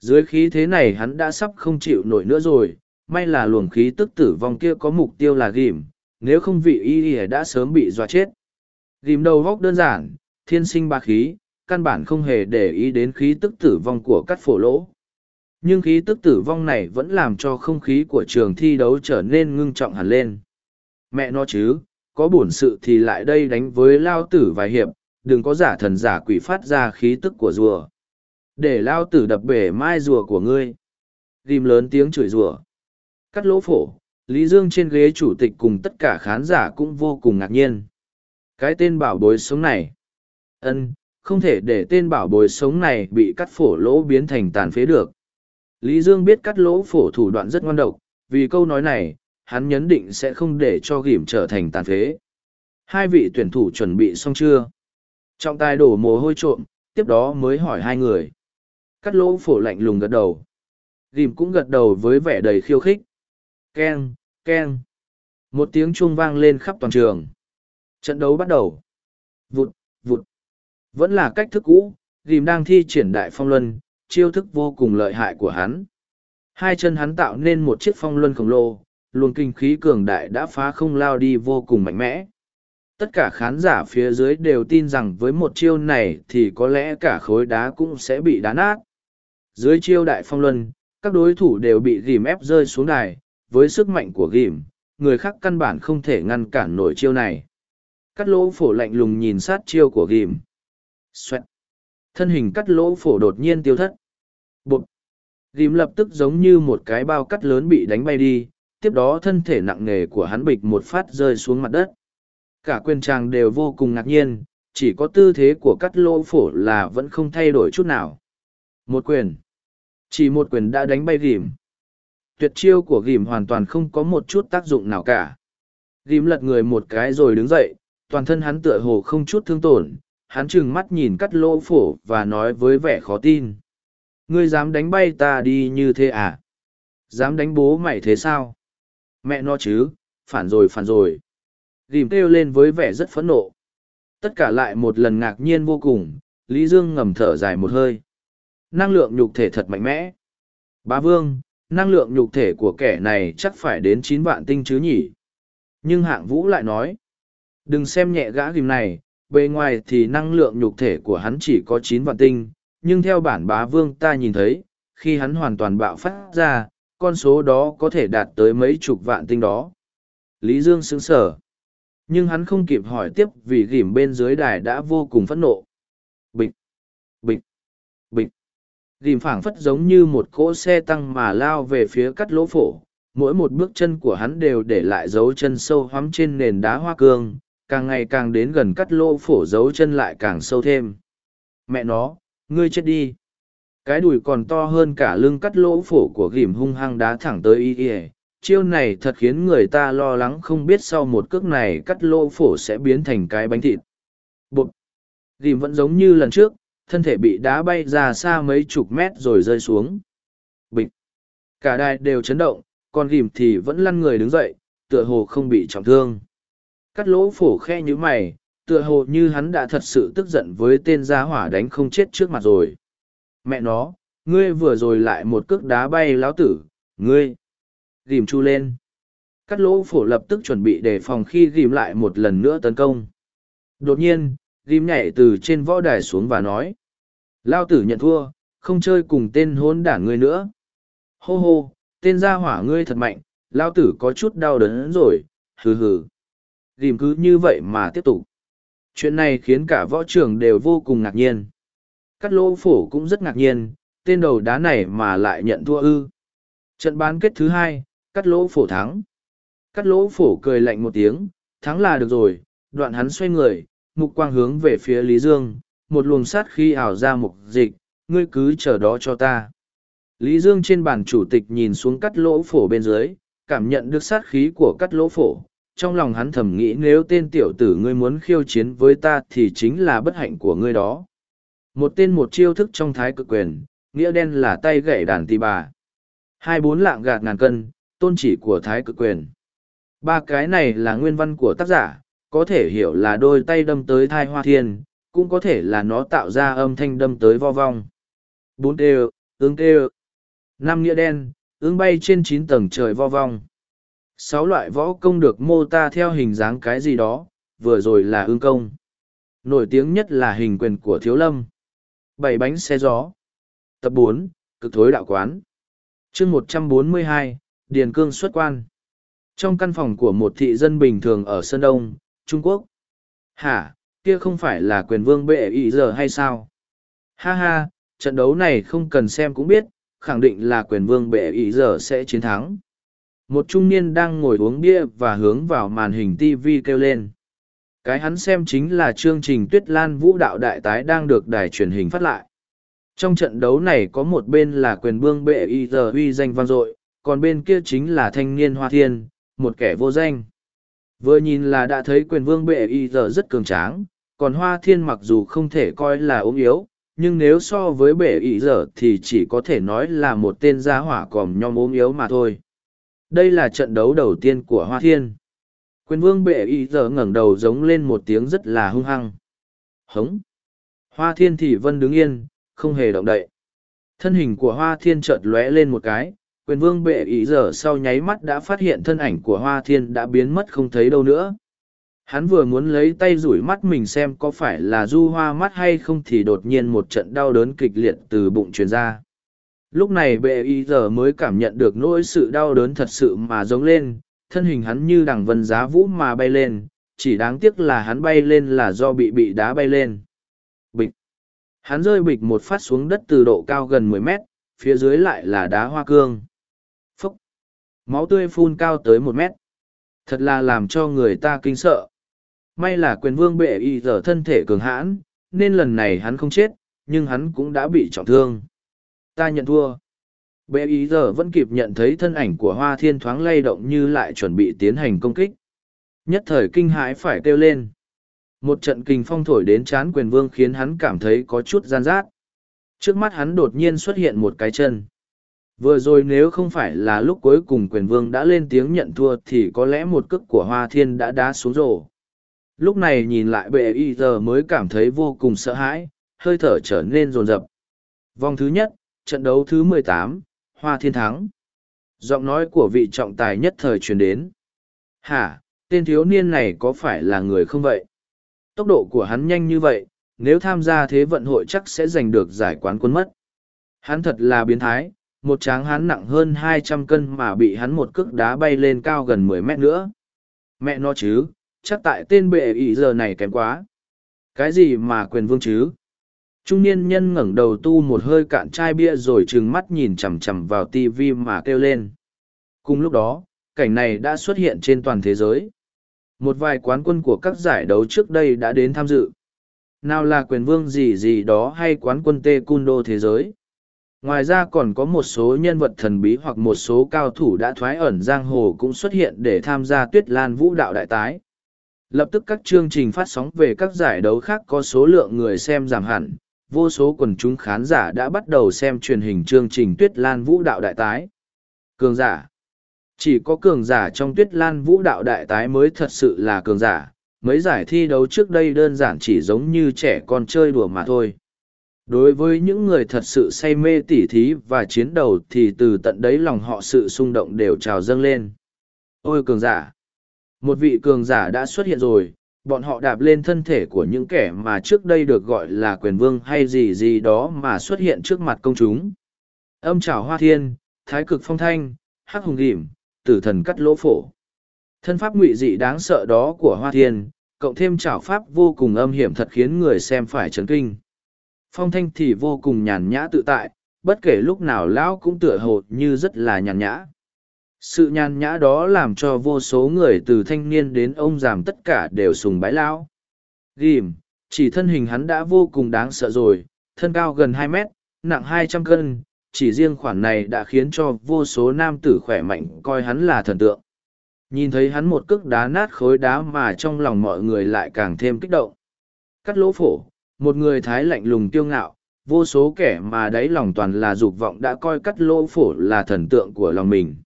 Dưới khí thế này hắn đã sắp không chịu nổi nữa rồi, may là luồng khí tức tử vong kia có mục tiêu là ghìm nếu không vị y ỉa đã sớm bị dọa chết. ghìm đầu góc đơn giản, thiên sinh ba khí, căn bản không hề để ý đến khí tức tử vong của cắt phổ lỗ. Nhưng khí tức tử vong này vẫn làm cho không khí của trường thi đấu trở nên ngưng trọng hẳn lên. Mẹ nó chứ, có bổn sự thì lại đây đánh với lao tử vài hiệp, đừng có giả thần giả quỷ phát ra khí tức của rùa. Để lao tử đập bể mai rùa của ngươi. Ghim lớn tiếng chửi rùa. Cắt lỗ phổ, Lý Dương trên ghế chủ tịch cùng tất cả khán giả cũng vô cùng ngạc nhiên. Cái tên bảo bối sống này. ân không thể để tên bảo bối sống này bị cắt phổ lỗ biến thành tàn phế được. Lý Dương biết cắt lỗ phổ thủ đoạn rất ngon độc, vì câu nói này, hắn nhấn định sẽ không để cho ghim trở thành tàn phế. Hai vị tuyển thủ chuẩn bị xong chưa? Trọng tài đổ mồ hôi trộm, tiếp đó mới hỏi hai người. Cắt lỗ phổ lạnh lùng gật đầu. Ghim cũng gật đầu với vẻ đầy khiêu khích. Keng, keng. Một tiếng chuông vang lên khắp toàn trường. Trận đấu bắt đầu. Vụt, vụt. Vẫn là cách thức cũ, ghìm đang thi triển đại phong luân, chiêu thức vô cùng lợi hại của hắn. Hai chân hắn tạo nên một chiếc phong luân khổng lồ, luồng kinh khí cường đại đã phá không lao đi vô cùng mạnh mẽ. Tất cả khán giả phía dưới đều tin rằng với một chiêu này thì có lẽ cả khối đá cũng sẽ bị đá nát. Dưới chiêu đại phong luân, các đối thủ đều bị ghìm ép rơi xuống đài, với sức mạnh của ghìm, người khác căn bản không thể ngăn cản nổi chiêu này. Cắt lỗ phổ lạnh lùng nhìn sát chiêu của ghìm. Xoẹt. Thân hình cắt lỗ phổ đột nhiên tiêu thất. Bụt. Ghìm lập tức giống như một cái bao cắt lớn bị đánh bay đi, tiếp đó thân thể nặng nề của hắn bịch một phát rơi xuống mặt đất. Cả quyền tràng đều vô cùng ngạc nhiên, chỉ có tư thế của cắt lỗ phổ là vẫn không thay đổi chút nào. Một quyền. Chỉ một quyền đã đánh bay ghìm. Tuyệt chiêu của ghìm hoàn toàn không có một chút tác dụng nào cả. ghìm lật người một cái rồi đứng dậy, toàn thân hắn tựa hồ không chút thương tổn. Hắn trừng mắt nhìn cắt lỗ phổ và nói với vẻ khó tin. Ngươi dám đánh bay ta đi như thế à? Dám đánh bố mày thế sao? Mẹ nó chứ, phản rồi phản rồi. ghìm kêu lên với vẻ rất phẫn nộ. Tất cả lại một lần ngạc nhiên vô cùng, Lý Dương ngầm thở dài một hơi. Năng lượng nhục thể thật mạnh mẽ. Bá Vương, năng lượng nhục thể của kẻ này chắc phải đến chín vạn tinh chứ nhỉ. Nhưng hạng vũ lại nói, đừng xem nhẹ gã ghìm này, bề ngoài thì năng lượng nhục thể của hắn chỉ có chín vạn tinh, nhưng theo bản bá vương ta nhìn thấy, khi hắn hoàn toàn bạo phát ra, con số đó có thể đạt tới mấy chục vạn tinh đó. Lý Dương sững sở. Nhưng hắn không kịp hỏi tiếp vì ghìm bên dưới đài đã vô cùng phẫn nộ. Ghim phảng phất giống như một cỗ xe tăng mà lao về phía cắt lỗ phổ. Mỗi một bước chân của hắn đều để lại dấu chân sâu hoắm trên nền đá hoa cương, càng ngày càng đến gần cắt lỗ phổ dấu chân lại càng sâu thêm. Mẹ nó, ngươi chết đi. Cái đùi còn to hơn cả lưng cắt lỗ phổ của ghìm hung hăng đá thẳng tới y ỉa chiêu này thật khiến người ta lo lắng không biết sau một cước này cắt lỗ phổ sẽ biến thành cái bánh thịt. Bụt ghìm vẫn giống như lần trước thân thể bị đá bay ra xa mấy chục mét rồi rơi xuống. Bịch! Cả đài đều chấn động còn ghim thì vẫn lăn người đứng dậy, tựa hồ không bị trọng thương. Cắt lỗ phổ khe như mày, tựa hồ như hắn đã thật sự tức giận với tên gia hỏa đánh không chết trước mặt rồi. Mẹ nó, ngươi vừa rồi lại một cước đá bay láo tử, ngươi! Ghim chu lên. Cắt lỗ phổ lập tức chuẩn bị đề phòng khi ghim lại một lần nữa tấn công. Đột nhiên ghim nhảy từ trên võ đài xuống và nói lao tử nhận thua không chơi cùng tên hôn đản ngươi nữa hô hô tên gia hỏa ngươi thật mạnh lao tử có chút đau đớn rồi hừ hừ Ghim cứ như vậy mà tiếp tục chuyện này khiến cả võ trường đều vô cùng ngạc nhiên Cắt lỗ phổ cũng rất ngạc nhiên, tên đầu đá này mà lại nhận thua ư. Trận bán kết thứ hai, cắt lỗ phổ thắng. Cắt lỗ phổ cười lạnh một tiếng, thắng là được rồi, đoạn hắn xoay người, mục quang hướng về phía Lý Dương, một luồng sát khi ảo ra mục dịch, ngươi cứ chờ đó cho ta. Lý Dương trên bàn chủ tịch nhìn xuống cắt lỗ phổ bên dưới, cảm nhận được sát khí của cắt lỗ phổ. Trong lòng hắn thầm nghĩ nếu tên tiểu tử ngươi muốn khiêu chiến với ta thì chính là bất hạnh của ngươi đó. Một tên một chiêu thức trong thái cực quyền, nghĩa đen là tay gậy đàn tì bà. Hai bốn lạng gạt ngàn cân, tôn chỉ của thái cực quyền. Ba cái này là nguyên văn của tác giả, có thể hiểu là đôi tay đâm tới thai hoa thiên, cũng có thể là nó tạo ra âm thanh đâm tới vo vong. Bốn tê ứng tê năm nghĩa đen, ứng bay trên chín tầng trời vo vong. Sáu loại võ công được mô tả theo hình dáng cái gì đó, vừa rồi là ương công. Nổi tiếng nhất là hình quyền của Thiếu Lâm bảy bánh xe gió tập bốn cực thối đạo quán chương một trăm bốn mươi hai điền cương xuất quan trong căn phòng của một thị dân bình thường ở sơn đông Trung Quốc. Hả, kia không phải là quyền vương bệ ý giờ hay sao? Ha ha, trận đấu này không cần xem cũng biết, khẳng định là quyền vương bệ ý giờ sẽ chiến thắng. Một trung niên đang ngồi uống bia và hướng vào màn hình TV kêu lên. Cái hắn xem chính là chương trình Tuyết Lan Vũ Đạo Đại Tái đang được đài truyền hình phát lại. Trong trận đấu này có một bên là quyền vương bệ y giờ uy danh vang dội, còn bên kia chính là thanh niên hoa thiên, một kẻ vô danh. Vừa nhìn là đã thấy quyền vương bệ y giờ rất cường tráng, còn hoa thiên mặc dù không thể coi là ốm yếu, nhưng nếu so với bệ y giờ thì chỉ có thể nói là một tên gia hỏa còm nhom ốm yếu mà thôi. Đây là trận đấu đầu tiên của hoa thiên. Quyền vương bệ y giờ ngẩng đầu giống lên một tiếng rất là hung hăng. Hống! Hoa thiên thì vân đứng yên, không hề động đậy. Thân hình của hoa thiên chợt lóe lên một cái, quyền vương bệ ý giờ sau nháy mắt đã phát hiện thân ảnh của hoa thiên đã biến mất không thấy đâu nữa. Hắn vừa muốn lấy tay rủi mắt mình xem có phải là du hoa mắt hay không thì đột nhiên một trận đau đớn kịch liệt từ bụng truyền ra. Lúc này bệ y giờ mới cảm nhận được nỗi sự đau đớn thật sự mà giống lên, thân hình hắn như đằng vân giá vũ mà bay lên, chỉ đáng tiếc là hắn bay lên là do bị bị đá bay lên. Bịch! Hắn rơi bịch một phát xuống đất từ độ cao gần mười mét, phía dưới lại là đá hoa cương. Máu tươi phun cao tới một mét. Thật là làm cho người ta kinh sợ. May là quyền vương bệ y giờ thân thể cường hãn, nên lần này hắn không chết, nhưng hắn cũng đã bị trọng thương. Ta nhận thua. Bệ y giờ vẫn kịp nhận thấy thân ảnh của hoa thiên thoáng lay động như lại chuẩn bị tiến hành công kích. Nhất thời kinh hãi phải kêu lên. Một trận kình phong thổi đến chán quyền vương khiến hắn cảm thấy có chút gian rát. Trước mắt hắn đột nhiên xuất hiện một cái chân. Vừa rồi nếu không phải là lúc cuối cùng quyền vương đã lên tiếng nhận thua thì có lẽ một cước của hoa thiên đã đá xuống rổ. Lúc này nhìn lại bệ y giờ mới cảm thấy vô cùng sợ hãi, hơi thở trở nên rồn rập. Vòng thứ nhất, trận đấu thứ mười tám, Hoa Thiên thắng. Giọng nói của vị trọng tài nhất thời truyền đến. Hả, tên thiếu niên này có phải là người không vậy? tốc độ của hắn nhanh như vậy, nếu tham gia thế vận hội chắc sẽ giành được giải quán quân mất. Hắn thật là biến thái, một tráng hắn nặng hơn hai trăm cân mà bị hắn một cước đá bay lên cao gần mười mét nữa. Mẹ nó chứ, chắc tại tên bệ ý giờ này kém quá. Cái gì mà quyền vương chứ? Trung niên nhân ngẩng đầu tu một hơi cạn chai bia rồi trừng mắt nhìn chằm chằm vào tivi mà kêu lên. Cùng lúc đó, cảnh này đã xuất hiện trên toàn thế giới. Một vài quán quân của các giải đấu trước đây đã đến tham dự. Nào là quyền vương gì gì đó hay quán quân tê cun đô thế giới. Ngoài ra còn có một số nhân vật thần bí hoặc một số cao thủ đã thoái ẩn giang hồ cũng xuất hiện để tham gia tuyết lan vũ đạo đại tái. Lập tức các chương trình phát sóng về các giải đấu khác có số lượng người xem giảm hẳn, vô số quần chúng khán giả đã bắt đầu xem truyền hình chương trình tuyết lan vũ đạo đại tái. Cường giả chỉ có cường giả trong tuyết lan vũ đạo đại tái mới thật sự là cường giả, mấy giải thi đấu trước đây đơn giản chỉ giống như trẻ con chơi đùa mà thôi. Đối với những người thật sự say mê tỉ thí và chiến đầu thì từ tận đấy lòng họ sự xung động đều trào dâng lên. Ôi cường giả! Một vị cường giả đã xuất hiện rồi, bọn họ đạp lên thân thể của những kẻ mà trước đây được gọi là quyền vương hay gì gì đó mà xuất hiện trước mặt công chúng. Âm trào hoa thiên, thái cực phong thanh, hắc hùng ghim, tử thần cắt lỗ phổ. Thân pháp ngụy dị đáng sợ đó của Hoa Thiên, cộng thêm trảo pháp vô cùng âm hiểm thật khiến người xem phải chấn kinh. Phong thanh thì vô cùng nhàn nhã tự tại, bất kể lúc nào lão cũng tựa hồ như rất là nhàn nhã. Sự nhàn nhã đó làm cho vô số người từ thanh niên đến ông giàm tất cả đều sùng bái lão. ghìm chỉ thân hình hắn đã vô cùng đáng sợ rồi, thân cao gần hai mét, nặng hai trăm cân, chỉ riêng khoản này đã khiến cho vô số nam tử khỏe mạnh coi hắn là thần tượng. Nhìn thấy hắn một cước đá nát khối đá mà trong lòng mọi người lại càng thêm kích động. Cắt lỗ phổ, một người thái lạnh lùng tiêu ngạo, vô số kẻ mà đáy lòng toàn là dục vọng đã coi cắt lỗ phổ là thần tượng của lòng mình.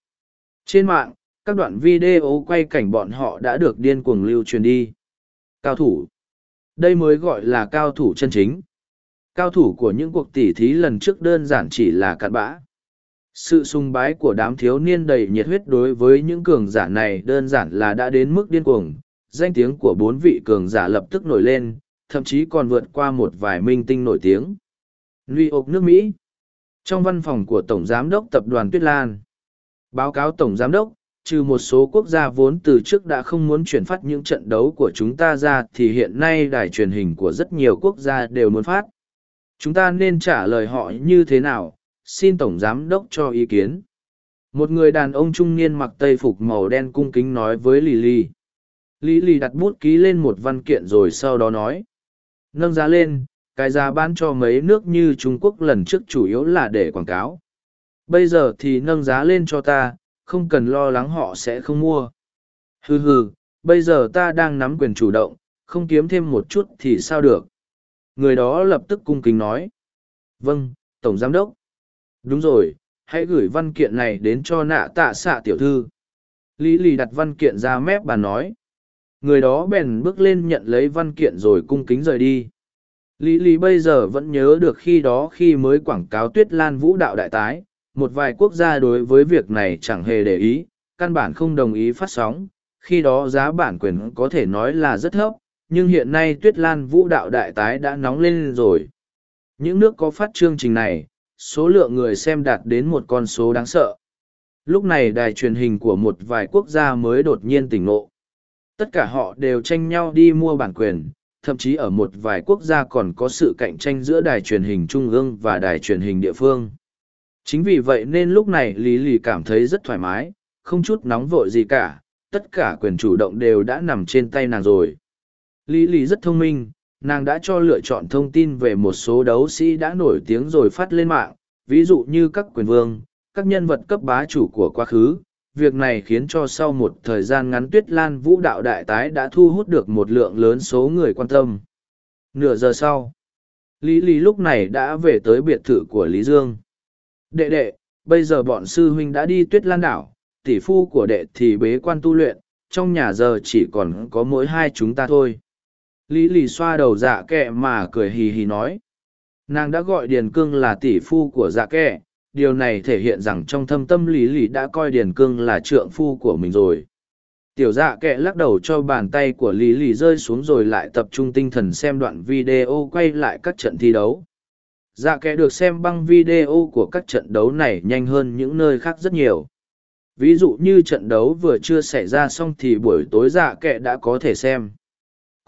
Trên mạng, các đoạn video quay cảnh bọn họ đã được điên cuồng lưu truyền đi. Cao thủ. Đây mới gọi là cao thủ chân chính, Cao thủ của những cuộc tỉ thí lần trước đơn giản chỉ là cặn bã. Sự sung bái của đám thiếu niên đầy nhiệt huyết đối với những cường giả này đơn giản là đã đến mức điên cuồng. Danh tiếng của bốn vị cường giả lập tức nổi lên, thậm chí còn vượt qua một vài minh tinh nổi tiếng. New York nước Mỹ Trong văn phòng của Tổng Giám đốc Tập đoàn Tuyết Lan Báo cáo Tổng Giám đốc, trừ một số quốc gia vốn từ trước đã không muốn chuyển phát những trận đấu của chúng ta ra thì hiện nay đài truyền hình của rất nhiều quốc gia đều muốn phát. Chúng ta nên trả lời họ như thế nào? Xin Tổng Giám Đốc cho ý kiến. Một người đàn ông trung niên mặc tây phục màu đen cung kính nói với Lily. Lily đặt bút ký lên một văn kiện rồi sau đó nói. Nâng giá lên, cái giá bán cho mấy nước như Trung Quốc lần trước chủ yếu là để quảng cáo. Bây giờ thì nâng giá lên cho ta, không cần lo lắng họ sẽ không mua. Hừ hừ, bây giờ ta đang nắm quyền chủ động, không kiếm thêm một chút thì sao được. Người đó lập tức cung kính nói. Vâng, Tổng Giám Đốc. Đúng rồi, hãy gửi văn kiện này đến cho nạ tạ xạ tiểu thư. Lý lì đặt văn kiện ra mép bà nói. Người đó bèn bước lên nhận lấy văn kiện rồi cung kính rời đi. Lý Lý bây giờ vẫn nhớ được khi đó khi mới quảng cáo Tuyết Lan Vũ đạo đại tái, một vài quốc gia đối với việc này chẳng hề để ý, căn bản không đồng ý phát sóng, khi đó giá bản quyền có thể nói là rất thấp, nhưng hiện nay Tuyết Lan Vũ đạo đại tái đã nóng lên rồi. Những nước có phát chương trình này, số lượng người xem đạt đến một con số đáng sợ. Lúc này đài truyền hình của một vài quốc gia mới đột nhiên tỉnh ngộ. Tất cả họ đều tranh nhau đi mua bản quyền, thậm chí ở một vài quốc gia còn có sự cạnh tranh giữa đài truyền hình trung ương và đài truyền hình địa phương. Chính vì vậy nên lúc này Lý Lì cảm thấy rất thoải mái, không chút nóng vội gì cả, tất cả quyền chủ động đều đã nằm trên tay nàng rồi. Lý Lì rất thông minh, nàng đã cho lựa chọn thông tin về một số đấu sĩ đã nổi tiếng rồi phát lên mạng, ví dụ như các quyền vương, các nhân vật cấp bá chủ của quá khứ. Việc này khiến cho sau một thời gian ngắn Tuyết Lan Vũ đạo đại tái đã thu hút được một lượng lớn số người quan tâm. Nửa giờ sau, Lý Lý lúc này đã về tới biệt thự của Lý Dương. Đệ đệ, bây giờ bọn sư huynh đã đi Tuyết Lan đảo, tỷ phu của đệ thì bế quan tu luyện, trong nhà giờ chỉ còn có mỗi hai chúng ta thôi. Lý lì xoa đầu dạ kẹ mà cười hì hì nói. Nàng đã gọi Điền Cương là tỷ phu của dạ kẹ, điều này thể hiện rằng trong thâm tâm Lý lý đã coi Điền Cương là trượng phu của mình rồi. Tiểu dạ Kệ lắc đầu cho bàn tay của Lý lý rơi xuống rồi lại tập trung tinh thần xem đoạn video quay lại các trận thi đấu. Dạ Kệ được xem băng video của các trận đấu này nhanh hơn những nơi khác rất nhiều. Ví dụ như trận đấu vừa chưa xảy ra xong thì buổi tối dạ Kệ đã có thể xem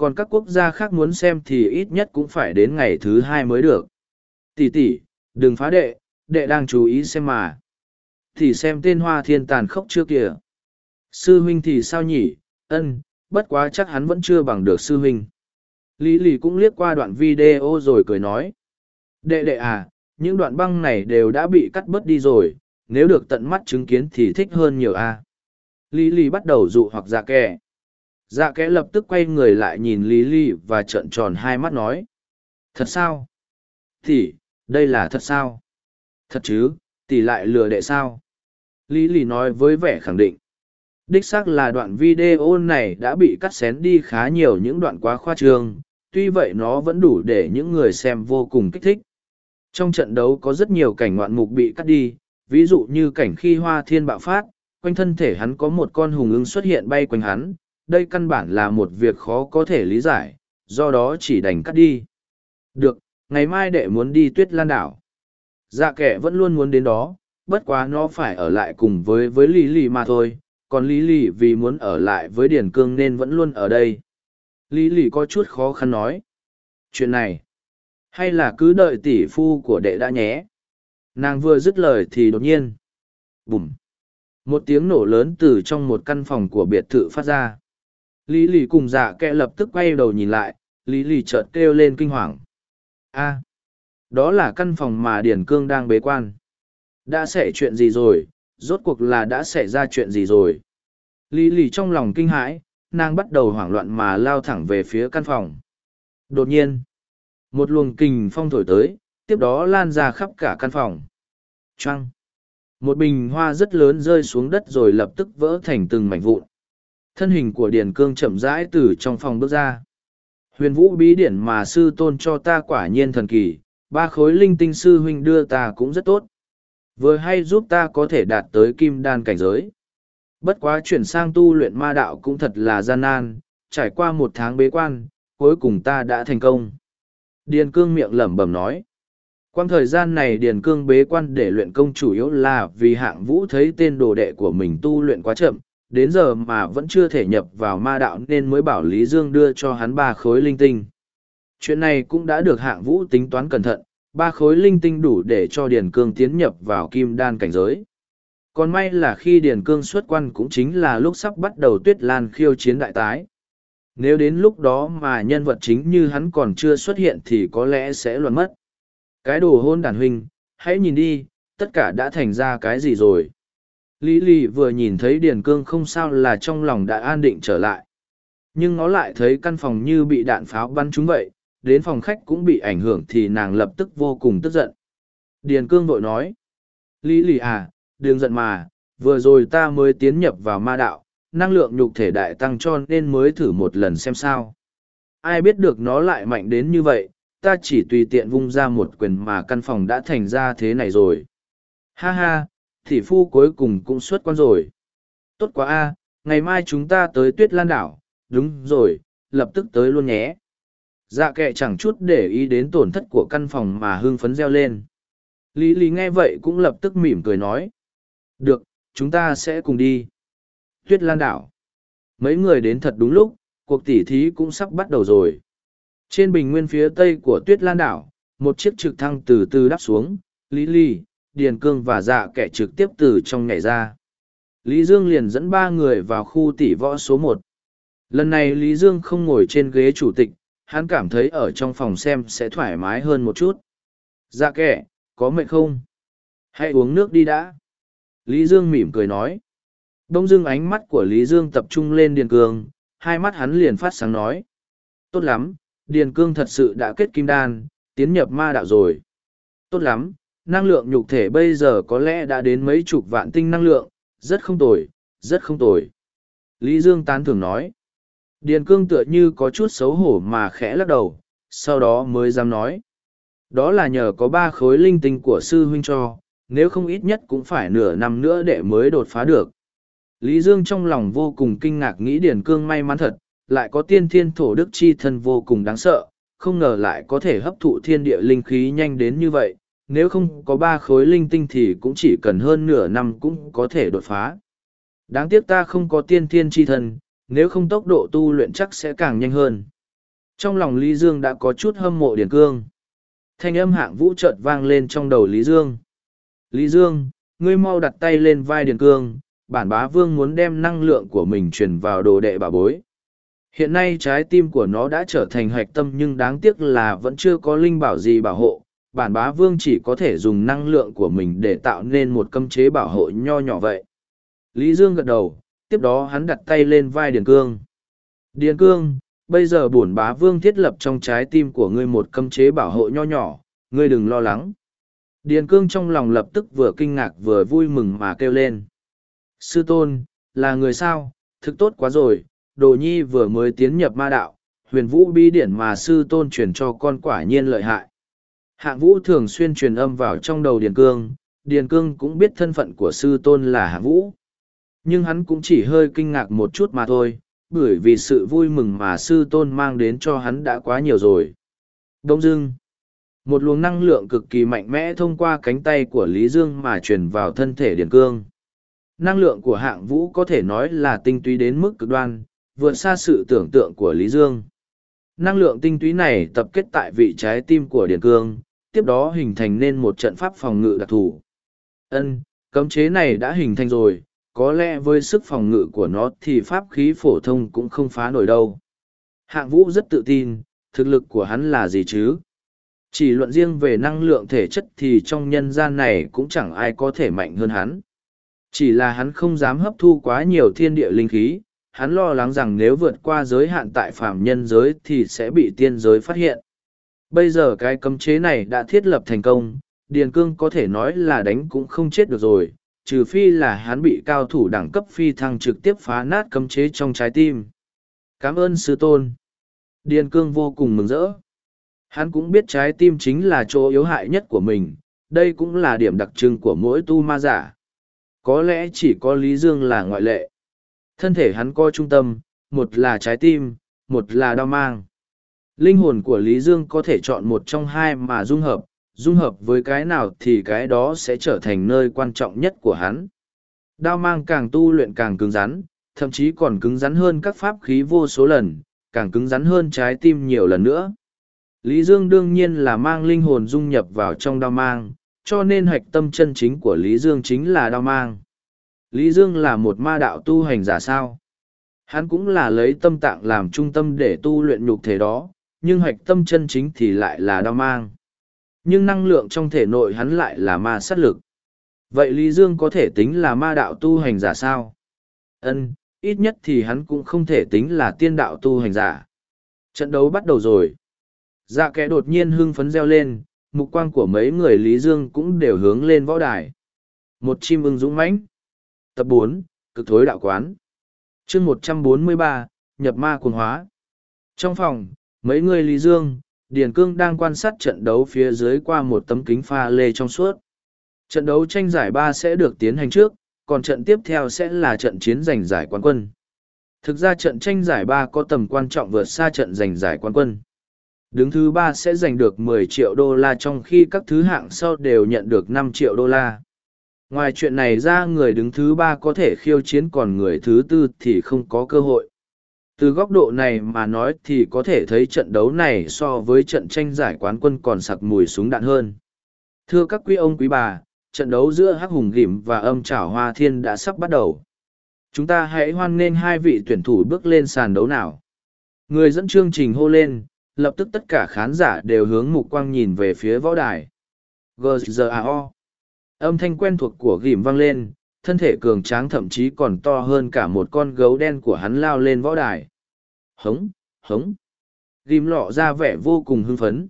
còn các quốc gia khác muốn xem thì ít nhất cũng phải đến ngày thứ hai mới được tỉ tỉ đừng phá đệ đệ đang chú ý xem mà. Thì xem tên hoa thiên tàn khốc chưa kìa. Sư huynh thì sao nhỉ? Ân, bất quá chắc hắn vẫn chưa bằng được sư huynh. Lý lì cũng liếc qua đoạn video rồi cười nói. Đệ đệ à những đoạn băng này đều đã bị cắt bớt đi rồi. Nếu được tận mắt chứng kiến thì thích hơn nhiều a à. lý lì bắt đầu dụ hoặc dạ kẻ. Dạ Kẻ lập tức quay người lại nhìn lý Lì và trợn tròn hai mắt nói. Thật sao? Thì, đây là thật sao? Thật chứ tỷ lại lừa đệ sao lý lì nói với vẻ khẳng định đích xác là đoạn video này đã bị cắt xén đi khá nhiều những đoạn quá khoa trương tuy vậy nó vẫn đủ để những người xem vô cùng kích thích trong trận đấu có rất nhiều cảnh ngoạn mục bị cắt đi ví dụ như cảnh khi hoa thiên bạo phát quanh thân thể hắn có một con hùng ưng xuất hiện bay quanh hắn đây căn bản là một việc khó có thể lý giải, do đó chỉ đành cắt đi. Được, ngày mai đệ muốn đi tuyết lan đảo. Dạ kẻ vẫn luôn muốn đến đó, bất quá nó phải ở lại cùng với với Lý Lì mà thôi, còn Lý Lì vì muốn ở lại với Điền Cương nên vẫn luôn ở đây. Lý Lì có chút khó khăn nói. Chuyện này, hay là cứ đợi tỷ phu của đệ đã nhé. Nàng vừa dứt lời thì đột nhiên. Bùm. Một tiếng nổ lớn từ trong một căn phòng của biệt thự phát ra. Lý lì cùng dạ kẹ lập tức quay đầu nhìn lại, lý lì chợt kêu lên kinh hoàng. a đó là căn phòng mà Điền Cương đang bế quan. Đã xảy chuyện gì rồi, rốt cuộc là đã xảy ra chuyện gì rồi. Lý lì trong lòng kinh hãi, nàng bắt đầu hoảng loạn mà lao thẳng về phía căn phòng. Đột nhiên, một luồng kình phong thổi tới, tiếp đó lan ra khắp cả căn phòng. Trăng! Một bình hoa rất lớn rơi xuống đất rồi lập tức vỡ thành từng mảnh vụn. Thân hình của Điền Cương chậm rãi từ trong phòng bước ra. Huyền vũ bí điển mà sư tôn cho ta quả nhiên thần kỳ, ba khối linh tinh sư huynh đưa ta cũng rất tốt. Vừa hay giúp ta có thể đạt tới kim đan cảnh giới. Bất quá chuyển sang tu luyện ma đạo cũng thật là gian nan, trải qua một tháng bế quan, cuối cùng ta đã thành công. Điền cương miệng lẩm bẩm nói. Quang thời gian này Điền cương bế quan để luyện công chủ yếu là vì hạng vũ thấy tên đồ đệ của mình tu luyện quá chậm, đến giờ mà vẫn chưa thể nhập vào ma đạo nên mới bảo Lý Dương đưa cho hắn ba khối linh tinh. Chuyện này cũng đã được hạng vũ tính toán cẩn thận, ba khối linh tinh đủ để cho Điền Cương tiến nhập vào kim đan cảnh giới. Còn may là khi Điền Cương xuất quan cũng chính là lúc sắp bắt đầu tuyết lan khiêu chiến đại tái. Nếu đến lúc đó mà nhân vật chính như hắn còn chưa xuất hiện thì có lẽ sẽ luận mất. Cái đồ hôn đàn huynh, hãy nhìn đi, tất cả đã thành ra cái gì rồi. Lý Lì vừa nhìn thấy Điền Cương không sao là trong lòng đã an định trở lại. Nhưng nó lại thấy căn phòng như bị đạn pháo bắn trúng vậy, đến phòng khách cũng bị ảnh hưởng thì nàng lập tức vô cùng tức giận. Điền Cương vội nói, Lý Lì à, đừng giận mà, vừa rồi ta mới tiến nhập vào ma đạo, năng lượng nhục thể đại tăng cho nên mới thử một lần xem sao. Ai biết được nó lại mạnh đến như vậy, ta chỉ tùy tiện vung ra một quyền mà căn phòng đã thành ra thế này rồi. Ha ha, thị phu cuối cùng cũng xuất quan rồi. Tốt quá a, ngày mai chúng ta tới tuyết lan đảo, đúng rồi, lập tức tới luôn nhé. Dạ kệ chẳng chút để ý đến tổn thất của căn phòng mà hưng phấn reo lên. Lý Lý nghe vậy cũng lập tức mỉm cười nói. Được, chúng ta sẽ cùng đi. Tuyết Lan Đảo. Mấy người đến thật đúng lúc, cuộc tỉ thí cũng sắp bắt đầu rồi. Trên bình nguyên phía tây của Tuyết Lan Đảo, một chiếc trực thăng từ từ đáp xuống, Lý Lý, Điền Cương và dạ kẻ trực tiếp từ trong nhảy ra. Lý Dương liền dẫn ba người vào khu tỷ võ số một. Lần này Lý Dương không ngồi trên ghế chủ tịch, hắn cảm thấy ở trong phòng xem sẽ thoải mái hơn một chút. Dạ kẻ, có mệt không? Hãy uống nước đi đã. Lý Dương mỉm cười nói. Đông dưng ánh mắt của Lý Dương tập trung lên Điền Cương, hai mắt hắn liền phát sáng nói. Tốt lắm, Điền Cương thật sự đã kết kim đan, tiến nhập ma đạo rồi. Tốt lắm, năng lượng nhục thể bây giờ có lẽ đã đến mấy chục vạn tinh năng lượng, rất không tồi, rất không tồi. Lý Dương tán thưởng nói. Điền Cương tựa như có chút xấu hổ mà khẽ lắc đầu, sau đó mới dám nói. Đó là nhờ có ba khối linh tinh của sư huynh cho, nếu không ít nhất cũng phải nửa năm nữa để mới đột phá được. Lý Dương trong lòng vô cùng kinh ngạc nghĩ Điền Cương may mắn thật, lại có tiên thiên thổ đức chi thân vô cùng đáng sợ, không ngờ lại có thể hấp thụ thiên địa linh khí nhanh đến như vậy, nếu không có ba khối linh tinh thì cũng chỉ cần hơn nửa năm cũng có thể đột phá. Đáng tiếc ta không có tiên thiên chi thân, nếu không tốc độ tu luyện chắc sẽ càng nhanh hơn. Trong lòng Lý Dương đã có chút hâm mộ Điền Cương. Thanh âm hạng vũ chợt vang lên trong đầu Lý Dương. Lý Dương, ngươi mau đặt tay lên vai Điền Cương, bản bá vương muốn đem năng lượng của mình truyền vào đồ đệ bà bối. Hiện nay trái tim của nó đã trở thành hạch tâm nhưng đáng tiếc là vẫn chưa có linh bảo gì bảo hộ. Bản bá vương chỉ có thể dùng năng lượng của mình để tạo nên một cấm chế bảo hộ nho nhỏ vậy. Lý Dương gật đầu, tiếp đó hắn đặt tay lên vai Điền Cương. Điền Cương, bây giờ bổn bá vương thiết lập trong trái tim của ngươi một cấm chế bảo hộ nho nhỏ, ngươi đừng lo lắng. Điền Cương trong lòng lập tức vừa kinh ngạc vừa vui mừng mà kêu lên. Sư tôn, là người sao, thực tốt quá rồi, đồ nhi vừa mới tiến nhập ma đạo, huyền vũ bi điển mà sư tôn truyền cho con quả nhiên lợi hại. Hạng vũ thường xuyên truyền âm vào trong đầu Điền Cương, Điền Cương cũng biết thân phận của sư tôn là hạng vũ. Nhưng hắn cũng chỉ hơi kinh ngạc một chút mà thôi, bởi vì sự vui mừng mà sư tôn mang đến cho hắn đã quá nhiều rồi. Đông dưng, một luồng năng lượng cực kỳ mạnh mẽ thông qua cánh tay của Lý Dương mà truyền vào thân thể Điền Cương. Năng lượng của hạng vũ có thể nói là tinh túy đến mức cực đoan, vượt xa sự tưởng tượng của Lý Dương. Năng lượng tinh túy này tập kết tại vị trái tim của Điền Cương, tiếp đó hình thành nên một trận pháp phòng ngự đặc thù. Ân, cấm chế này đã hình thành rồi, có lẽ với sức phòng ngự của nó thì pháp khí phổ thông cũng không phá nổi đâu. Hạng vũ rất tự tin, thực lực của hắn là gì chứ? Chỉ luận riêng về năng lượng thể chất thì trong nhân gian này cũng chẳng ai có thể mạnh hơn hắn. Chỉ là hắn không dám hấp thu quá nhiều thiên địa linh khí, hắn lo lắng rằng nếu vượt qua giới hạn tại phạm nhân giới thì sẽ bị tiên giới phát hiện. Bây giờ cái cấm chế này đã thiết lập thành công, Điền Cương có thể nói là đánh cũng không chết được rồi, trừ phi là hắn bị cao thủ đẳng cấp phi thăng trực tiếp phá nát cấm chế trong trái tim. Cảm ơn sư tôn. Điền Cương vô cùng mừng rỡ. Hắn cũng biết trái tim chính là chỗ yếu hại nhất của mình, đây cũng là điểm đặc trưng của mỗi tu ma giả. Có lẽ chỉ có Lý Dương là ngoại lệ. Thân thể hắn coi trung tâm, một là trái tim, một là đau mang. Linh hồn của Lý Dương có thể chọn một trong hai mà dung hợp, dung hợp với cái nào thì cái đó sẽ trở thành nơi quan trọng nhất của hắn. Đao mang càng tu luyện càng cứng rắn, thậm chí còn cứng rắn hơn các pháp khí vô số lần, càng cứng rắn hơn trái tim nhiều lần nữa. Lý Dương đương nhiên là mang linh hồn dung nhập vào trong đao mang, cho nên hạch tâm chân chính của Lý Dương chính là đao mang. Lý Dương là một ma đạo tu hành giả sao? Hắn cũng là lấy tâm tạng làm trung tâm để tu luyện nhục thể đó, nhưng hạch tâm chân chính thì lại là đao mang. Nhưng năng lượng trong thể nội hắn lại là ma sát lực. Vậy Lý Dương có thể tính là ma đạo tu hành giả sao? Ân, ít nhất thì hắn cũng không thể tính là tiên đạo tu hành giả. Trận đấu bắt đầu rồi. Dạ kẻ đột nhiên hưng phấn reo lên, mục quang của mấy người Lý Dương cũng đều hướng lên võ đài. Một chim ưng dũng mãnh. Tập 4, cực thối đạo quán. chương một trăm bốn mươi ba nhập ma cuồng hóa. Trong phòng, mấy người Lý Dương, Điền Cương đang quan sát trận đấu phía dưới qua một tấm kính pha lê trong suốt. Trận đấu tranh giải ba sẽ được tiến hành trước, còn trận tiếp theo sẽ là trận chiến giành giải quán quân. Thực ra trận tranh giải ba có tầm quan trọng vượt xa trận giành giải quán quân. Đứng thứ ba sẽ giành được 10 triệu đô la trong khi các thứ hạng sau đều nhận được 5 triệu đô la. Ngoài chuyện này ra người đứng thứ ba có thể khiêu chiến còn người thứ tư thì không có cơ hội. Từ góc độ này mà nói thì có thể thấy trận đấu này so với trận tranh giải quán quân còn sặc mùi súng đạn hơn. Thưa các quý ông quý bà, trận đấu giữa Hắc Hùng Gỉm và âm trảo Hoa Thiên đã sắp bắt đầu. Chúng ta hãy hoan nghênh hai vị tuyển thủ bước lên sàn đấu nào. Người dẫn chương trình hô lên, lập tức tất cả khán giả đều hướng mục quang nhìn về phía võ đài. GZAO. Âm thanh quen thuộc của Gỉm vang lên, thân thể cường tráng thậm chí còn to hơn cả một con gấu đen của hắn lao lên võ đài. Hống, hống. Ghim lọ ra vẻ vô cùng hưng phấn.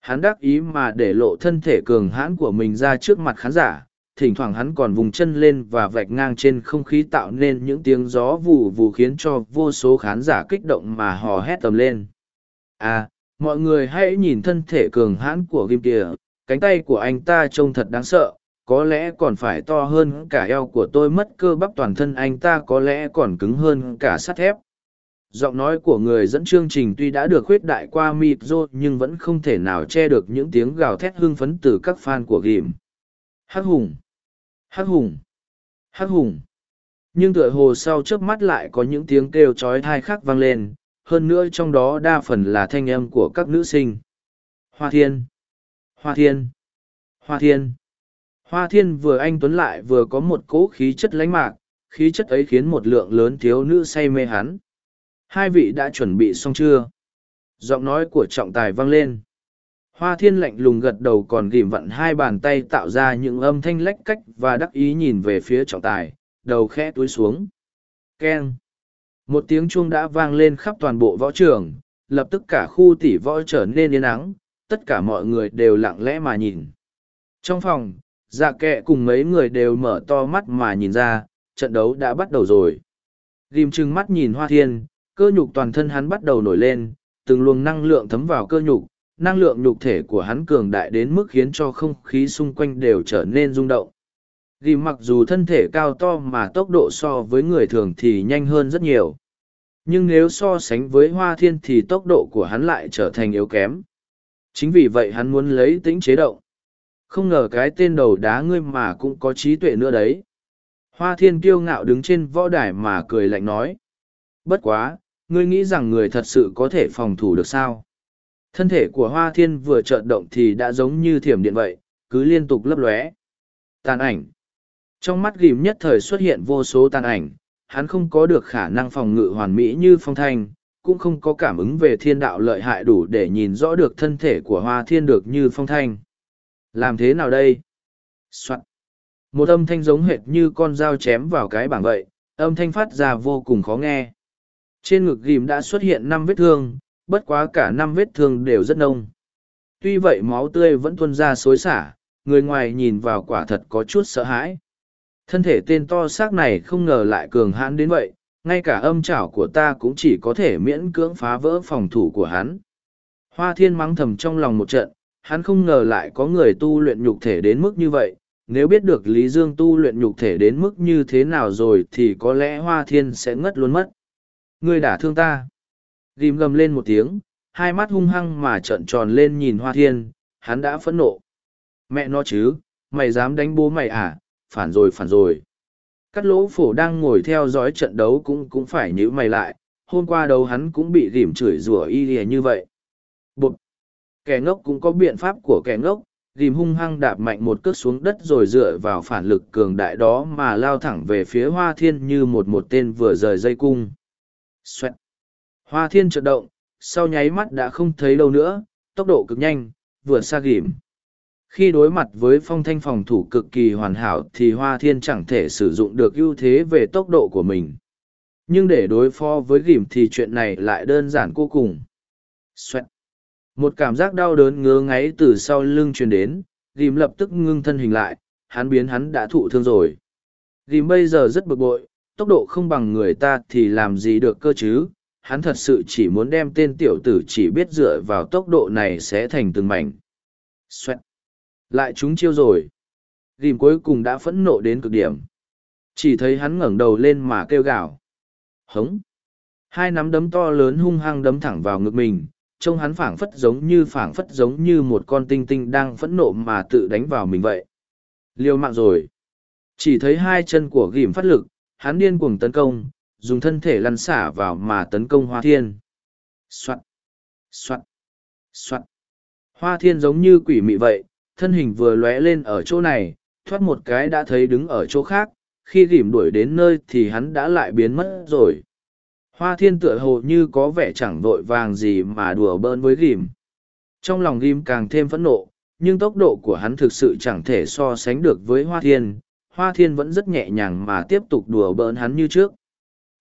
Hắn đắc ý mà để lộ thân thể cường hãn của mình ra trước mặt khán giả, thỉnh thoảng hắn còn vùng chân lên và vạch ngang trên không khí tạo nên những tiếng gió vù vù khiến cho vô số khán giả kích động mà hò hét tầm lên. À, mọi người hãy nhìn thân thể cường hãn của Ghim kìa, cánh tay của anh ta trông thật đáng sợ, có lẽ còn phải to hơn cả eo của tôi mất cơ bắp toàn thân anh ta có lẽ còn cứng hơn cả sắt thép. Giọng nói của người dẫn chương trình tuy đã được khuyết đại qua mịt rô nhưng vẫn không thể nào che được những tiếng gào thét hưng phấn từ các fan của ghìm hắc hùng! Hắc hùng! Hắc hùng! Nhưng tựa hồ sau trước mắt lại có những tiếng kêu trói thai khác vang lên, hơn nữa trong đó đa phần là thanh âm của các nữ sinh. Hoa thiên! Hoa thiên! Hoa thiên! Hoa thiên vừa anh tuấn lại vừa có một cỗ khí chất lánh mạc, khí chất ấy khiến một lượng lớn thiếu nữ say mê hắn. Hai vị đã chuẩn bị xong chưa? Giọng nói của trọng tài vang lên. Hoa thiên lạnh lùng gật đầu còn ghim vặn hai bàn tay tạo ra những âm thanh lách cách và đắc ý nhìn về phía trọng tài, đầu khẽ túi xuống. Keng. Một tiếng chuông đã vang lên khắp toàn bộ võ trường, lập tức cả khu tỷ võ trở nên yên ắng, tất cả mọi người đều lặng lẽ mà nhìn. Trong phòng dạ kệ cùng mấy người đều mở to mắt mà nhìn ra trận đấu đã bắt đầu rồi ghim trừng mắt nhìn hoa thiên cơ nhục toàn thân hắn bắt đầu nổi lên, từng luồng năng lượng thấm vào cơ nhục, năng lượng nhục thể của hắn cường đại đến mức khiến cho không khí xung quanh đều trở nên rung động. ghim mặc dù thân thể cao to mà tốc độ so với người thường thì nhanh hơn rất nhiều. Nhưng nếu so sánh với hoa thiên thì tốc độ của hắn lại trở thành yếu kém. Chính vì vậy hắn muốn lấy tính chế động. Không ngờ cái tên đầu đá ngươi mà cũng có trí tuệ nữa đấy. Hoa thiên kiêu ngạo đứng trên võ đài mà cười lạnh nói. Bất quá, ngươi nghĩ rằng người thật sự có thể phòng thủ được sao thân thể của hoa thiên vừa trợn động thì đã giống như thiểm điện vậy cứ liên tục lấp lóe tàn ảnh trong mắt ghìm nhất thời xuất hiện vô số tàn ảnh hắn không có được khả năng phòng ngự hoàn mỹ như phong thanh cũng không có cảm ứng về thiên đạo lợi hại đủ để nhìn rõ được thân thể của hoa thiên được như phong thanh làm thế nào đây Soạn. một âm thanh giống hệt như con dao chém vào cái bảng vậy âm thanh phát ra vô cùng khó nghe trên ngực ghim đã xuất hiện năm vết thương, bất quá cả năm vết thương đều rất nông. Tuy vậy máu tươi vẫn tuôn ra xối xả, người ngoài nhìn vào quả thật có chút sợ hãi. Thân thể tên to xác này không ngờ lại cường hãn đến vậy, ngay cả âm chảo của ta cũng chỉ có thể miễn cưỡng phá vỡ phòng thủ của hắn. Hoa thiên mắng thầm trong lòng một trận, hắn không ngờ lại có người tu luyện nhục thể đến mức như vậy. Nếu biết được Lý Dương tu luyện nhục thể đến mức như thế nào rồi thì có lẽ Hoa Thiên sẽ ngất luôn mất ngươi đả thương ta Rìm gầm lên một tiếng hai mắt hung hăng mà trợn tròn lên nhìn hoa thiên hắn đã phẫn nộ mẹ nó chứ mày dám đánh bố mày à phản rồi phản rồi Cắt lỗ phổ đang ngồi theo dõi trận đấu cũng cũng phải nhữ mày lại, hôm qua đấu hắn cũng bị rỉm chửi rủa y lìa như vậy. Bụt! Kẻ ngốc cũng có biện pháp của kẻ ngốc, rìm hung hăng đạp mạnh một cước xuống đất rồi dựa vào phản lực cường đại đó mà lao thẳng về phía hoa thiên như một một tên vừa rời dây cung. Xoẹt! Hoa thiên chợt động, sau nháy mắt đã không thấy đâu nữa, tốc độ cực nhanh, vừa xa ghim. Khi đối mặt với phong thanh phòng thủ cực kỳ hoàn hảo thì Hoa Thiên chẳng thể sử dụng được ưu thế về tốc độ của mình. Nhưng để đối phó với ghim thì chuyện này lại đơn giản vô cùng. Xoẹt. Một cảm giác đau đớn ngứa ngáy từ sau lưng truyền đến, Rìm lập tức ngưng thân hình lại, hắn biến hắn đã thụ thương rồi. Rìm bây giờ rất bực bội, tốc độ không bằng người ta thì làm gì được cơ chứ, hắn thật sự chỉ muốn đem tên tiểu tử chỉ biết dựa vào tốc độ này sẽ thành từng mảnh. Xoẹt. Lại chúng chiêu rồi. Rìm cuối cùng đã phẫn nộ đến cực điểm. Chỉ thấy hắn ngẩng đầu lên mà kêu gào. Hống. Hai nắm đấm to lớn hung hăng đấm thẳng vào ngực mình, trông hắn phảng phất giống như phảng phất giống như một con tinh tinh đang phẫn nộ mà tự đánh vào mình vậy. Liêu mạng rồi. Chỉ thấy hai chân của ghim phát lực, hắn điên cuồng tấn công, dùng thân thể lăn xả vào mà tấn công hoa thiên. Xoạn! Xoạn! Xoạn! Hoa thiên giống như quỷ mị vậy, thân hình vừa lóe lên ở chỗ này, thoát một cái đã thấy đứng ở chỗ khác, khi ghim đuổi đến nơi thì hắn đã lại biến mất rồi. Hoa thiên tựa hồ như có vẻ chẳng vội vàng gì mà đùa bỡn với ghim. Trong lòng ghim càng thêm phẫn nộ, nhưng tốc độ của hắn thực sự chẳng thể so sánh được với hoa thiên. Hoa thiên vẫn rất nhẹ nhàng mà tiếp tục đùa bỡn hắn như trước.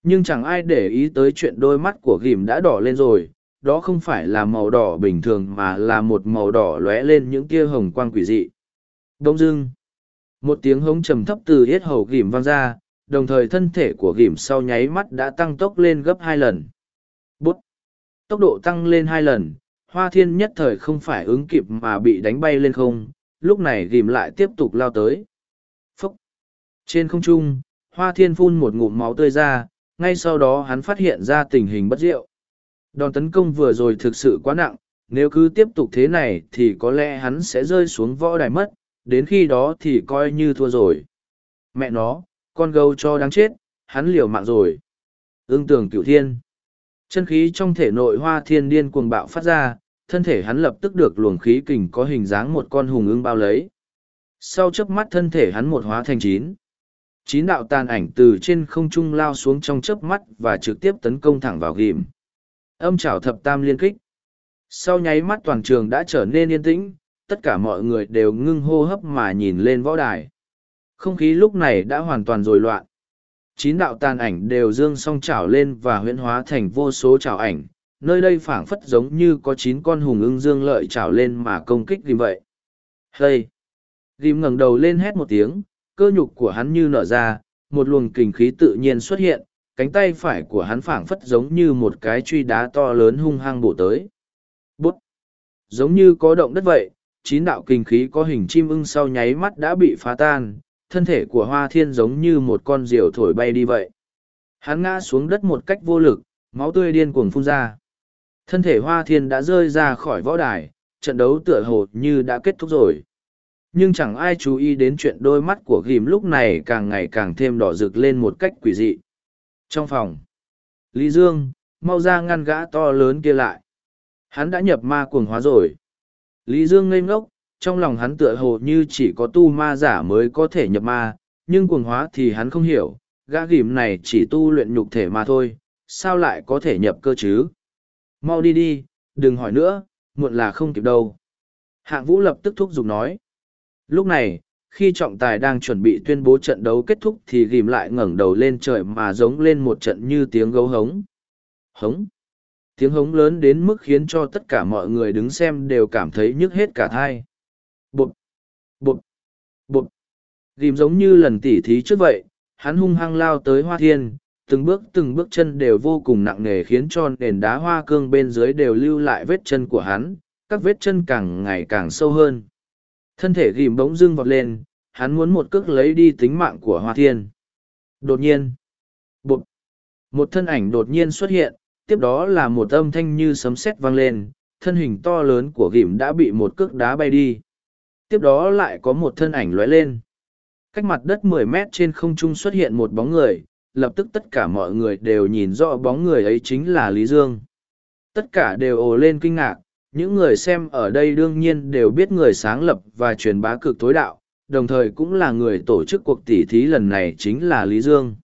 Nhưng chẳng ai để ý tới chuyện đôi mắt của ghim đã đỏ lên rồi, đó không phải là màu đỏ bình thường mà là một màu đỏ lóe lên những tia hồng quang quỷ dị. Đông dưng, một tiếng hống trầm thấp từ hết hầu ghim vang ra, đồng thời thân thể của ghìm sau nháy mắt đã tăng tốc lên gấp hai lần. Bút! Tốc độ tăng lên hai lần, hoa thiên nhất thời không phải ứng kịp mà bị đánh bay lên không, lúc này ghìm lại tiếp tục lao tới. phốc Trên không trung, hoa thiên phun một ngụm máu tươi ra, ngay sau đó hắn phát hiện ra tình hình bất diệu. Đòn tấn công vừa rồi thực sự quá nặng, nếu cứ tiếp tục thế này thì có lẽ hắn sẽ rơi xuống võ đài mất, đến khi đó thì coi như thua rồi. Mẹ nó, con gấu cho đáng chết, hắn liều mạng rồi. Ưng tưởng cựu thiên. Chân khí trong thể nội hoa thiên điên cuồng bạo phát ra, thân thể hắn lập tức được luồng khí kình có hình dáng một con hùng ưng bao lấy. Sau chớp mắt thân thể hắn một hóa thành chín. Chín đạo tàn ảnh từ trên không trung lao xuống trong chớp mắt và trực tiếp tấn công thẳng vào ghim. Âm trảo thập tam liên kích. Sau nháy mắt toàn trường đã trở nên yên tĩnh, tất cả mọi người đều ngưng hô hấp mà nhìn lên võ đài. Không khí lúc này đã hoàn toàn rối loạn. Chín đạo tàn ảnh đều dương song trảo lên và huyễn hóa thành vô số trảo ảnh, nơi đây phảng phất giống như có chín con hùng ưng dương lợi trảo lên mà công kích Ghim vậy. Hây! Ghim ngẩng đầu lên hét một tiếng, cơ nhục của hắn như nở ra, một luồng kình khí tự nhiên xuất hiện, cánh tay phải của hắn phảng phất giống như một cái truy đá to lớn hung hăng bổ tới. Bút! Giống như có động đất vậy, chín đạo kình khí có hình chim ưng sau nháy mắt đã bị phá tan, thân thể của hoa thiên giống như một con diều thổi bay đi vậy. Hắn ngã xuống đất một cách vô lực, máu tươi điên cuồng phun ra. Thân thể hoa thiên đã rơi ra khỏi võ đài, trận đấu tựa hồ như đã kết thúc rồi. Nhưng chẳng ai chú ý đến chuyện đôi mắt của ghìm lúc này càng ngày càng thêm đỏ rực lên một cách quỷ dị. Trong phòng, Lý Dương, mau ra ngăn gã to lớn kia lại. Hắn đã nhập ma cuồng hóa rồi. Lý Dương ngây ngốc, trong lòng hắn tựa hồ như chỉ có tu ma giả mới có thể nhập ma, nhưng cuồng hóa thì hắn không hiểu, gã ghim này chỉ tu luyện nhục thể mà thôi, sao lại có thể nhập cơ chứ? Mau đi đi, đừng hỏi nữa, muộn là không kịp đâu. Hạng vũ lập tức thúc giục nói. Lúc này, khi trọng tài đang chuẩn bị tuyên bố trận đấu kết thúc thì ghim lại ngẩng đầu lên trời mà giống lên một trận như tiếng gấu hống. Hống! Tiếng hống lớn đến mức khiến cho tất cả mọi người đứng xem đều cảm thấy nhức hết cả thai bụp, bụp, bụp. Ghim giống như lần tỉ thí trước vậy, hắn hung hăng lao tới hoa thiên, từng bước từng bước chân đều vô cùng nặng nề khiến cho nền đá hoa cương bên dưới đều lưu lại vết chân của hắn, các vết chân càng ngày càng sâu hơn. Thân thể ghim bỗng dưng vọt lên, hắn muốn một cước lấy đi tính mạng của Hoa Thiên. Đột nhiên, bụp, một thân ảnh đột nhiên xuất hiện, tiếp đó là một âm thanh như sấm sét vang lên, thân hình to lớn của ghim đã bị một cước đá bay đi. Tiếp đó lại có một thân ảnh lóe lên. cách mặt đất mười mét trên không trung xuất hiện một bóng người lập tức tất cả mọi người đều nhìn rõ bóng người ấy chính là lý dương. Tất cả đều ồ lên kinh ngạc những người xem ở đây đương nhiên đều biết người sáng lập và truyền bá cực tối đạo đồng thời cũng là người tổ chức cuộc tỉ thí lần này chính là lý dương.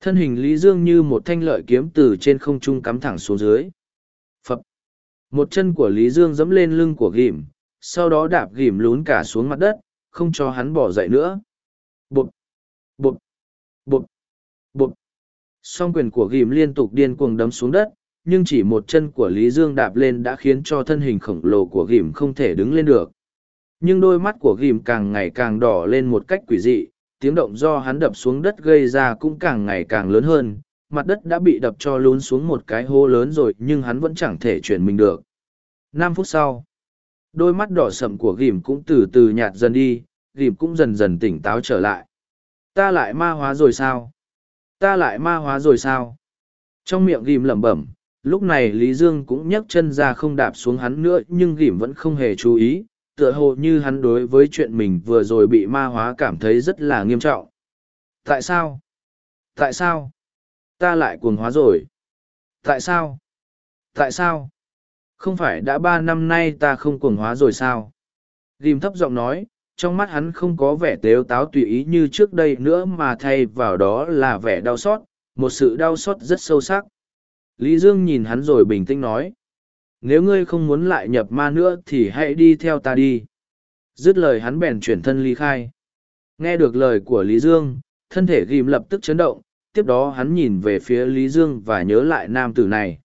Thân hình lý dương như một thanh lợi kiếm từ trên không trung cắm thẳng xuống dưới. Phập. Một chân của lý dương dẫm lên lưng của ghim, sau đó đạp ghìm lún cả xuống mặt đất, không cho hắn bỏ dậy nữa Bụt! Bụt! Bụt! Bụt! song quyền của ghìm liên tục điên cuồng đấm xuống đất, nhưng chỉ một chân của lý dương đạp lên đã khiến cho thân hình khổng lồ của ghìm không thể đứng lên được nhưng đôi mắt của ghìm càng ngày càng đỏ lên một cách quỷ dị, tiếng động do hắn đập xuống đất gây ra cũng càng ngày càng lớn hơn mặt đất đã bị đập cho lún xuống một cái hố lớn rồi, nhưng hắn vẫn chẳng thể chuyển mình được năm phút sau đôi mắt đỏ sậm của ghìm cũng từ từ nhạt dần đi ghìm cũng dần dần tỉnh táo trở lại. Ta lại ma hóa rồi sao? Ta lại ma hóa rồi sao? Trong miệng ghìm lẩm bẩm, lúc này lý dương cũng nhấc chân ra không đạp xuống hắn nữa, nhưng ghìm vẫn không hề chú ý, tựa hồ như hắn đối với chuyện mình vừa rồi bị ma hóa cảm thấy rất là nghiêm trọng. Tại sao? Tại sao? Ta lại cuồng hóa rồi. Tại sao? Tại sao? Không phải đã ba năm nay ta không cuồng hóa rồi sao? Ghim thấp giọng nói, trong mắt hắn không có vẻ tếu táo tùy ý như trước đây nữa mà thay vào đó là vẻ đau xót, một sự đau xót rất sâu sắc. Lý dương nhìn hắn rồi bình tĩnh nói, nếu ngươi không muốn lại nhập ma nữa thì hãy đi theo ta đi. Dứt lời hắn bèn chuyển thân ly khai. Nghe được lời của lý dương, thân thể ghim lập tức chấn động, tiếp đó hắn nhìn về phía lý dương và nhớ lại nam tử này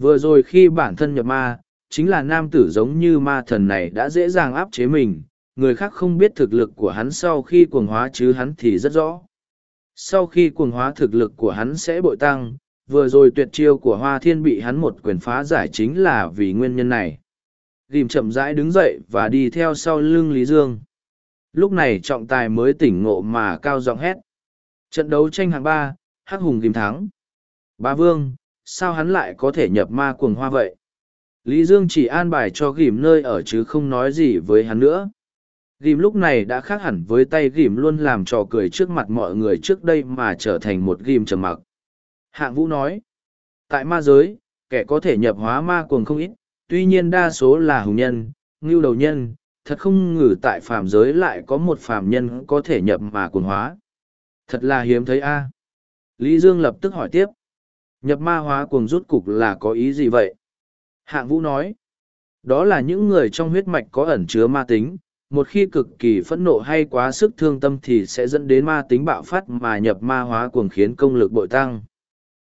vừa rồi khi bản thân nhập ma, chính là nam tử giống như ma thần này đã dễ dàng áp chế mình, người khác không biết thực lực của hắn sau khi cuồng hóa chứ hắn thì rất rõ. Sau khi cuồng hóa thực lực của hắn sẽ bội tăng, vừa rồi tuyệt chiêu của hoa thiên bị hắn một quyền phá giải chính là vì nguyên nhân này. Ghìm chậm rãi đứng dậy và đi theo sau lưng lý dương. Lúc này trọng tài mới tỉnh ngộ mà cao giọng hét. Trận đấu tranh hạng ba, hắc hùng ghìm thắng. Ba vương sao hắn lại có thể nhập ma cuồng hoa vậy lý dương chỉ an bài cho ghim nơi ở chứ không nói gì với hắn nữa Ghim lúc này đã khác hẳn với tay ghim luôn làm trò cười trước mặt mọi người trước đây mà trở thành một ghim trầm mặc Hạng vũ nói, tại ma giới, kẻ có thể nhập hóa ma cuồng không ít, tuy nhiên đa số là hùng nhân, ngưu đầu nhân, thật không ngờ tại phàm giới lại có một phàm nhân có thể nhập mà cuồng hóa. Thật là hiếm thấy a. Lý Dương lập tức hỏi tiếp, nhập ma hóa cuồng rút cục là có ý gì vậy? Hạng vũ nói, đó là những người trong huyết mạch có ẩn chứa ma tính, một khi cực kỳ phẫn nộ hay quá sức thương tâm thì sẽ dẫn đến ma tính bạo phát mà nhập ma hóa cuồng khiến công lực bội tăng.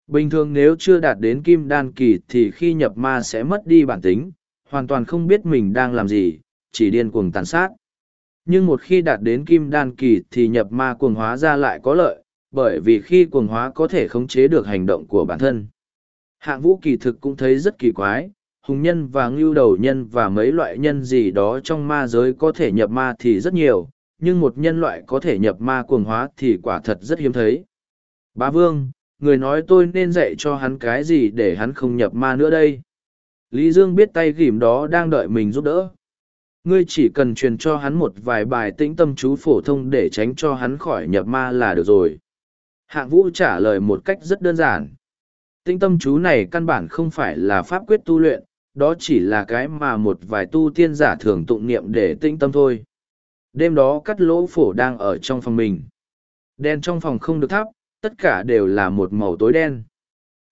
Bình thường nếu chưa đạt đến kim đan kỳ thì khi nhập ma sẽ mất đi bản tính, hoàn toàn không biết mình đang làm gì, chỉ điên cuồng tàn sát. Nhưng một khi đạt đến kim đan kỳ thì nhập ma cuồng hóa ra lại có lợi, bởi vì khi cuồng hóa có thể khống chế được hành động của bản thân. Hạng vũ kỳ thực cũng thấy rất kỳ quái, hùng nhân và ngưu đầu nhân và mấy loại nhân gì đó trong ma giới có thể nhập ma thì rất nhiều, nhưng một nhân loại có thể nhập ma cuồng hóa thì quả thật rất hiếm thấy. Bá Vương, người nói tôi nên dạy cho hắn cái gì để hắn không nhập ma nữa đây lý dương biết tay ghim đó đang đợi mình giúp đỡ ngươi chỉ cần truyền cho hắn một vài bài tĩnh tâm chú phổ thông để tránh cho hắn khỏi nhập ma là được rồi hạng vũ trả lời một cách rất đơn giản Tinh tâm chú này căn bản không phải là pháp quyết tu luyện đó chỉ là cái mà một vài tu tiên giả thường tụng niệm để tinh tâm thôi đêm đó cắt lỗ phổ đang ở trong phòng mình Đen trong phòng không được thắp tất cả đều là một màu tối đen.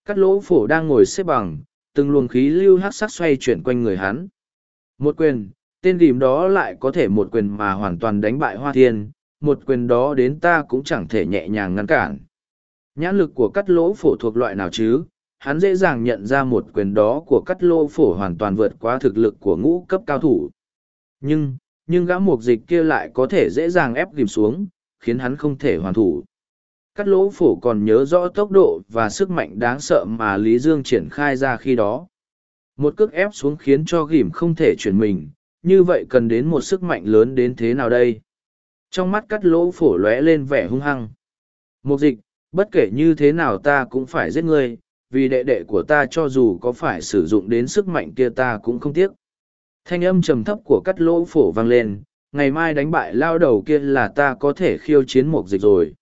Cắt lỗ phổ đang ngồi xếp bằng, từng luồng khí lưu hát sắc xoay chuyển quanh người hắn. Một quyền, tên rìm đó lại có thể một quyền mà hoàn toàn đánh bại hoa thiên, một quyền đó đến ta cũng chẳng thể nhẹ nhàng ngăn cản. Nhãn lực của cắt lỗ phổ thuộc loại nào chứ? Hắn dễ dàng nhận ra một quyền đó của cắt lỗ phổ hoàn toàn vượt qua thực lực của ngũ cấp cao thủ. Nhưng, nhưng gã mục dịch kia lại có thể dễ dàng ép ghìm xuống, khiến hắn không thể hoàn thủ. Cắt lỗ phổ còn nhớ rõ tốc độ và sức mạnh đáng sợ mà Lý Dương triển khai ra khi đó. Một cước ép xuống khiến cho ghìm không thể chuyển mình, như vậy cần đến một sức mạnh lớn đến thế nào đây? Trong mắt cắt lỗ phổ lóe lên vẻ hung hăng. Mục dịch, bất kể như thế nào ta cũng phải giết ngươi, vì đệ đệ của ta cho dù có phải sử dụng đến sức mạnh kia ta cũng không tiếc. Thanh âm trầm thấp của cắt lỗ phổ vang lên, ngày mai đánh bại lao đầu kia là ta có thể khiêu chiến Mục dịch rồi.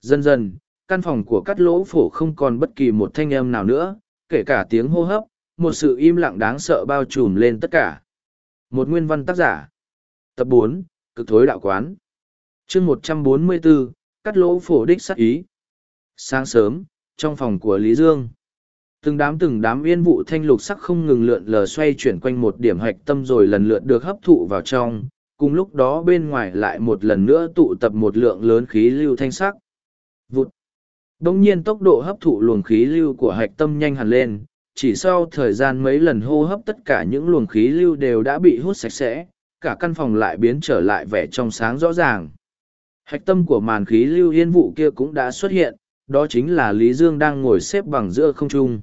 Dần dần, căn phòng của cắt lỗ phổ không còn bất kỳ một thanh âm nào nữa, kể cả tiếng hô hấp, một sự im lặng đáng sợ bao trùm lên tất cả. Một nguyên văn tác giả. Tập bốn cực thối đạo quán. chương một trăm bốn mươi bốn cắt lỗ phổ đích sắc ý. Sáng sớm, trong phòng của Lý Dương, từng đám từng đám yên vụ thanh lục sắc không ngừng lượn lờ xoay chuyển quanh một điểm hạch tâm rồi lần lượt được hấp thụ vào trong, cùng lúc đó bên ngoài lại một lần nữa tụ tập một lượng lớn khí lưu thanh sắc. Vụt! Đông nhiên tốc độ hấp thụ luồng khí lưu của hạch tâm nhanh hẳn lên, chỉ sau thời gian mấy lần hô hấp tất cả những luồng khí lưu đều đã bị hút sạch sẽ, cả căn phòng lại biến trở lại vẻ trong sáng rõ ràng. Hạch tâm của màn khí lưu yên vụ kia cũng đã xuất hiện, đó chính là Lý Dương đang ngồi xếp bằng giữa không trung.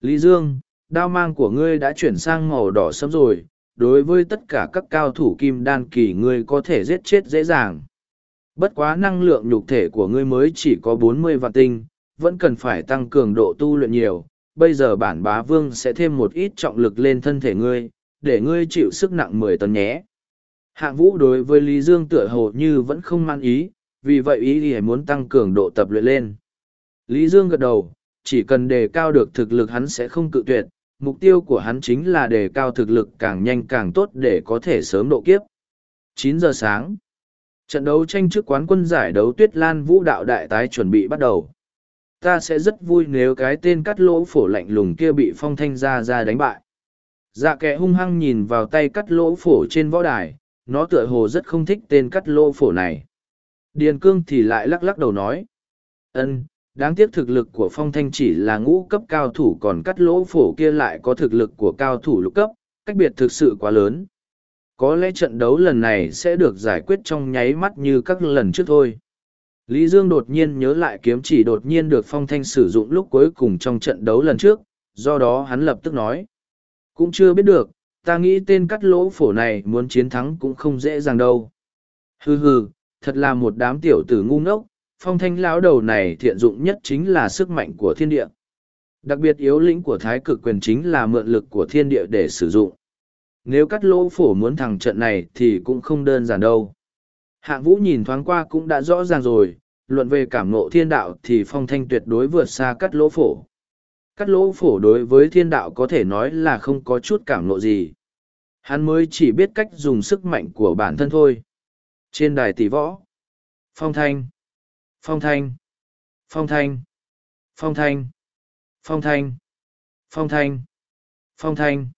Lý Dương, đao mang của ngươi đã chuyển sang màu đỏ sẫm rồi, đối với tất cả các cao thủ kim đan kỳ ngươi có thể giết chết dễ dàng. Bất quá năng lượng nhục thể của ngươi mới chỉ có bốn mươi vạn tinh, vẫn cần phải tăng cường độ tu luyện nhiều. Bây giờ bản bá vương sẽ thêm một ít trọng lực lên thân thể ngươi, để ngươi chịu sức nặng mười tấn nhé. Hạng vũ đối với Lý Dương tựa hồ như vẫn không mang ý, vì vậy ý thì muốn tăng cường độ tập luyện lên. Lý Dương gật đầu, chỉ cần đề cao được thực lực hắn sẽ không cự tuyệt, mục tiêu của hắn chính là đề cao thực lực càng nhanh càng tốt để có thể sớm độ kiếp. Chín giờ sáng, trận đấu tranh chức quán quân giải đấu Tuyết Lan Vũ Đạo Đại tái chuẩn bị bắt đầu. Ta sẽ rất vui nếu cái tên cắt lỗ phổ lạnh lùng kia bị phong thanh ra ra đánh bại. Dạ kẻ hung hăng nhìn vào tay cắt lỗ phổ trên võ đài, nó tựa hồ rất không thích tên cắt lỗ phổ này. Điền cương thì lại lắc lắc đầu nói. ân đáng tiếc thực lực của phong thanh chỉ là ngũ cấp cao thủ còn cắt lỗ phổ kia lại có thực lực của cao thủ lục cấp, cách biệt thực sự quá lớn. Có lẽ trận đấu lần này sẽ được giải quyết trong nháy mắt như các lần trước thôi. Lý Dương đột nhiên nhớ lại kiếm chỉ đột nhiên được phong thanh sử dụng lúc cuối cùng trong trận đấu lần trước, do đó hắn lập tức nói. Cũng chưa biết được, ta nghĩ tên cắt lỗ phổ này muốn chiến thắng cũng không dễ dàng đâu. Hừ hừ, thật là một đám tiểu tử ngu ngốc, phong thanh lão đầu này thiện dụng nhất chính là sức mạnh của thiên địa. Đặc biệt yếu lĩnh của thái cực quyền chính là mượn lực của thiên địa để sử dụng. Nếu cắt lỗ phổ muốn thằng trận này thì cũng không đơn giản đâu. Hạng vũ nhìn thoáng qua cũng đã rõ ràng rồi, luận về cảm ngộ thiên đạo thì phong thanh tuyệt đối vượt xa cắt lỗ phổ. Cắt lỗ phổ đối với thiên đạo có thể nói là không có chút cảm ngộ gì. Hắn mới chỉ biết cách dùng sức mạnh của bản thân thôi. Trên đài tỷ võ, phong thanh, phong thanh, phong thanh, phong thanh, phong thanh, phong thanh, phong thanh.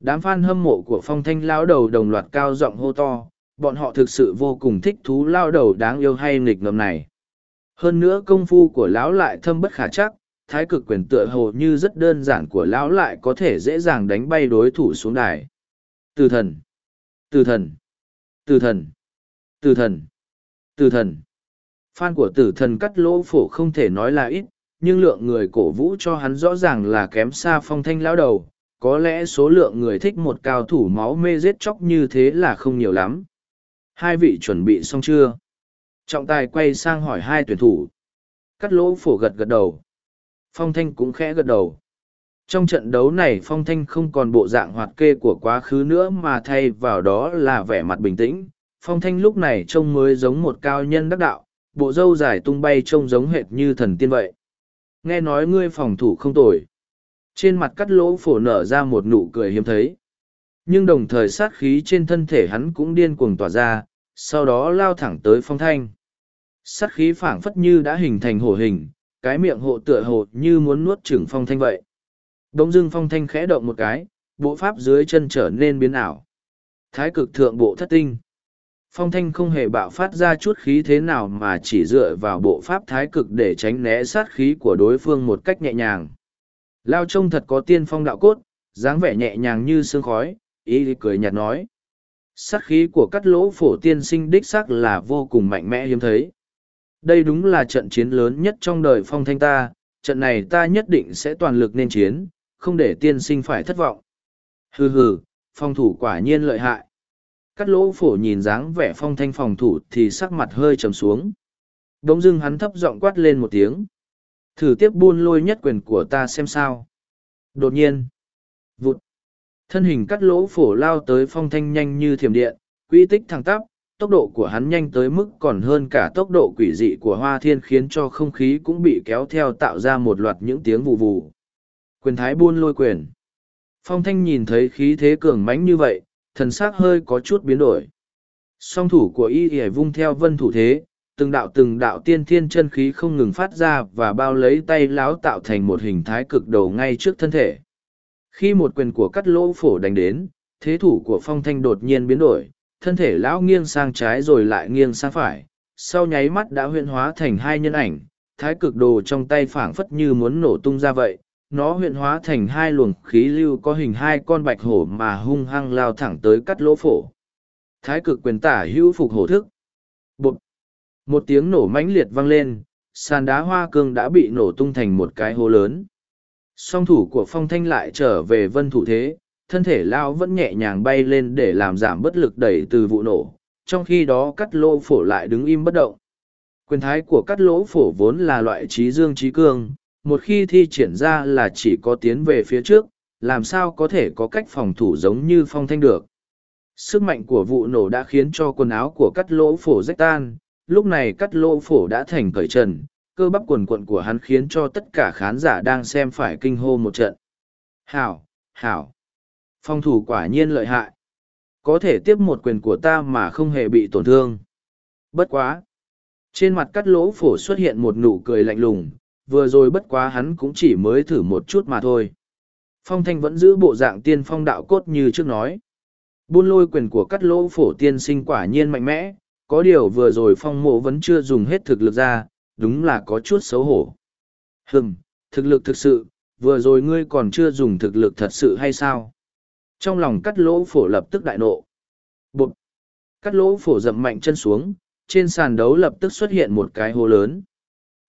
Đám fan hâm mộ của phong thanh lão đầu đồng loạt cao giọng hô to, bọn họ thực sự vô cùng thích thú lao đầu đáng yêu hay nghịch ngầm này. Hơn nữa công phu của lão lại thâm bất khả chắc, thái cực quyền tựa hồ như rất đơn giản của lão lại có thể dễ dàng đánh bay đối thủ xuống đài. Từ thần, từ thần, từ thần, từ thần, từ thần. Fan của tử thần cắt lỗ phổ không thể nói là ít, nhưng lượng người cổ vũ cho hắn rõ ràng là kém xa phong thanh lão đầu. Có lẽ số lượng người thích một cao thủ máu mê giết chóc như thế là không nhiều lắm. Hai vị chuẩn bị xong chưa? Trọng tài quay sang hỏi hai tuyển thủ. Cắt lỗ phổ gật gật đầu. Phong Thanh cũng khẽ gật đầu. Trong trận đấu này Phong Thanh không còn bộ dạng hoạt kê của quá khứ nữa mà thay vào đó là vẻ mặt bình tĩnh. Phong Thanh lúc này trông mới giống một cao nhân đắc đạo, bộ râu dài tung bay trông giống hệt như thần tiên vậy. Nghe nói ngươi phòng thủ không tồi. Trên mặt cắt lỗ phổ nở ra một nụ cười hiếm thấy. Nhưng đồng thời sát khí trên thân thể hắn cũng điên cuồng tỏa ra, sau đó lao thẳng tới phong thanh. Sát khí phảng phất như đã hình thành hổ hình, cái miệng hộ tựa hồ như muốn nuốt chửng phong thanh vậy. Đống dưng phong thanh khẽ động một cái, bộ pháp dưới chân trở nên biến ảo. Thái cực thượng bộ thất tinh. Phong thanh không hề bạo phát ra chút khí thế nào mà chỉ dựa vào bộ pháp thái cực để tránh né sát khí của đối phương một cách nhẹ nhàng. Lao trông thật có tiên phong đạo cốt, dáng vẻ nhẹ nhàng như sương khói, ý cười nhạt nói. Sát khí của cắt lỗ phổ tiên sinh đích sắc là vô cùng mạnh mẽ hiếm thấy. Đây đúng là trận chiến lớn nhất trong đời phong thanh ta, trận này ta nhất định sẽ toàn lực nên chiến, không để tiên sinh phải thất vọng. Hừ hừ, phong thủ quả nhiên lợi hại. Cắt lỗ phổ nhìn dáng vẻ phong thanh phòng thủ thì sắc mặt hơi trầm xuống. Đống dưng hắn thấp giọng quát lên một tiếng. Thử tiếp buôn lôi nhất quyền của ta xem sao. Đột nhiên. Vụt. Thân hình cắt lỗ phổ lao tới phong thanh nhanh như thiểm điện, Quy tích thẳng tắp, tốc độ của hắn nhanh tới mức còn hơn cả tốc độ quỷ dị của hoa thiên khiến cho không khí cũng bị kéo theo tạo ra một loạt những tiếng vù vù. Quyền thái buôn lôi quyền. Phong thanh nhìn thấy khí thế cường mãnh như vậy, thần sắc hơi có chút biến đổi. Song thủ của y ỉa vung theo vân thủ thế, từng đạo từng đạo tiên thiên chân khí không ngừng phát ra và bao lấy tay láo tạo thành một hình thái cực đầu ngay trước thân thể. Khi một quyền của cắt lỗ phổ đánh đến, thế thủ của phong thanh đột nhiên biến đổi, thân thể lão nghiêng sang trái rồi lại nghiêng sang phải, sau nháy mắt đã huyễn hóa thành hai nhân ảnh, thái cực đồ trong tay phảng phất như muốn nổ tung ra vậy. Nó huyễn hóa thành hai luồng khí lưu có hình hai con bạch hổ mà hung hăng lao thẳng tới cắt lỗ phổ. Thái cực quyền tả hữu phục hổ thức. Bụt! Một tiếng nổ mãnh liệt vang lên, sàn đá hoa cương đã bị nổ tung thành một cái hố lớn. Song thủ của phong thanh lại trở về vân thủ thế, thân thể lao vẫn nhẹ nhàng bay lên để làm giảm bất lực đẩy từ vụ nổ, trong khi đó cắt lỗ phổ lại đứng im bất động. Quyền thái của cắt lỗ phổ vốn là loại trí dương trí cương, một khi thi triển ra là chỉ có tiến về phía trước, làm sao có thể có cách phòng thủ giống như phong thanh được. Sức mạnh của vụ nổ đã khiến cho quần áo của cắt lỗ phổ rách tan, lúc này cắt lỗ phổ đã thành cởi trần, cơ bắp quần quận của hắn khiến cho tất cả khán giả đang xem phải kinh hô một trận. Hảo, hảo. Phong thủ quả nhiên lợi hại. Có thể tiếp một quyền của ta mà không hề bị tổn thương. Bất quá. Trên mặt cắt lỗ phổ xuất hiện một nụ cười lạnh lùng, vừa rồi bất quá hắn cũng chỉ mới thử một chút mà thôi. Phong thanh vẫn giữ bộ dạng tiên phong đạo cốt như trước nói. Buôn lôi quyền của cắt lỗ phổ tiên sinh quả nhiên mạnh mẽ, có điều vừa rồi phong mộ vẫn chưa dùng hết thực lực ra, đúng là có chút xấu hổ. Hừm, thực lực thực sự, vừa rồi ngươi còn chưa dùng thực lực thật sự hay sao? Trong lòng cắt lỗ phổ lập tức đại nộ. Bụt! Cắt lỗ phổ dậm mạnh chân xuống, trên sàn đấu lập tức xuất hiện một cái hố lớn.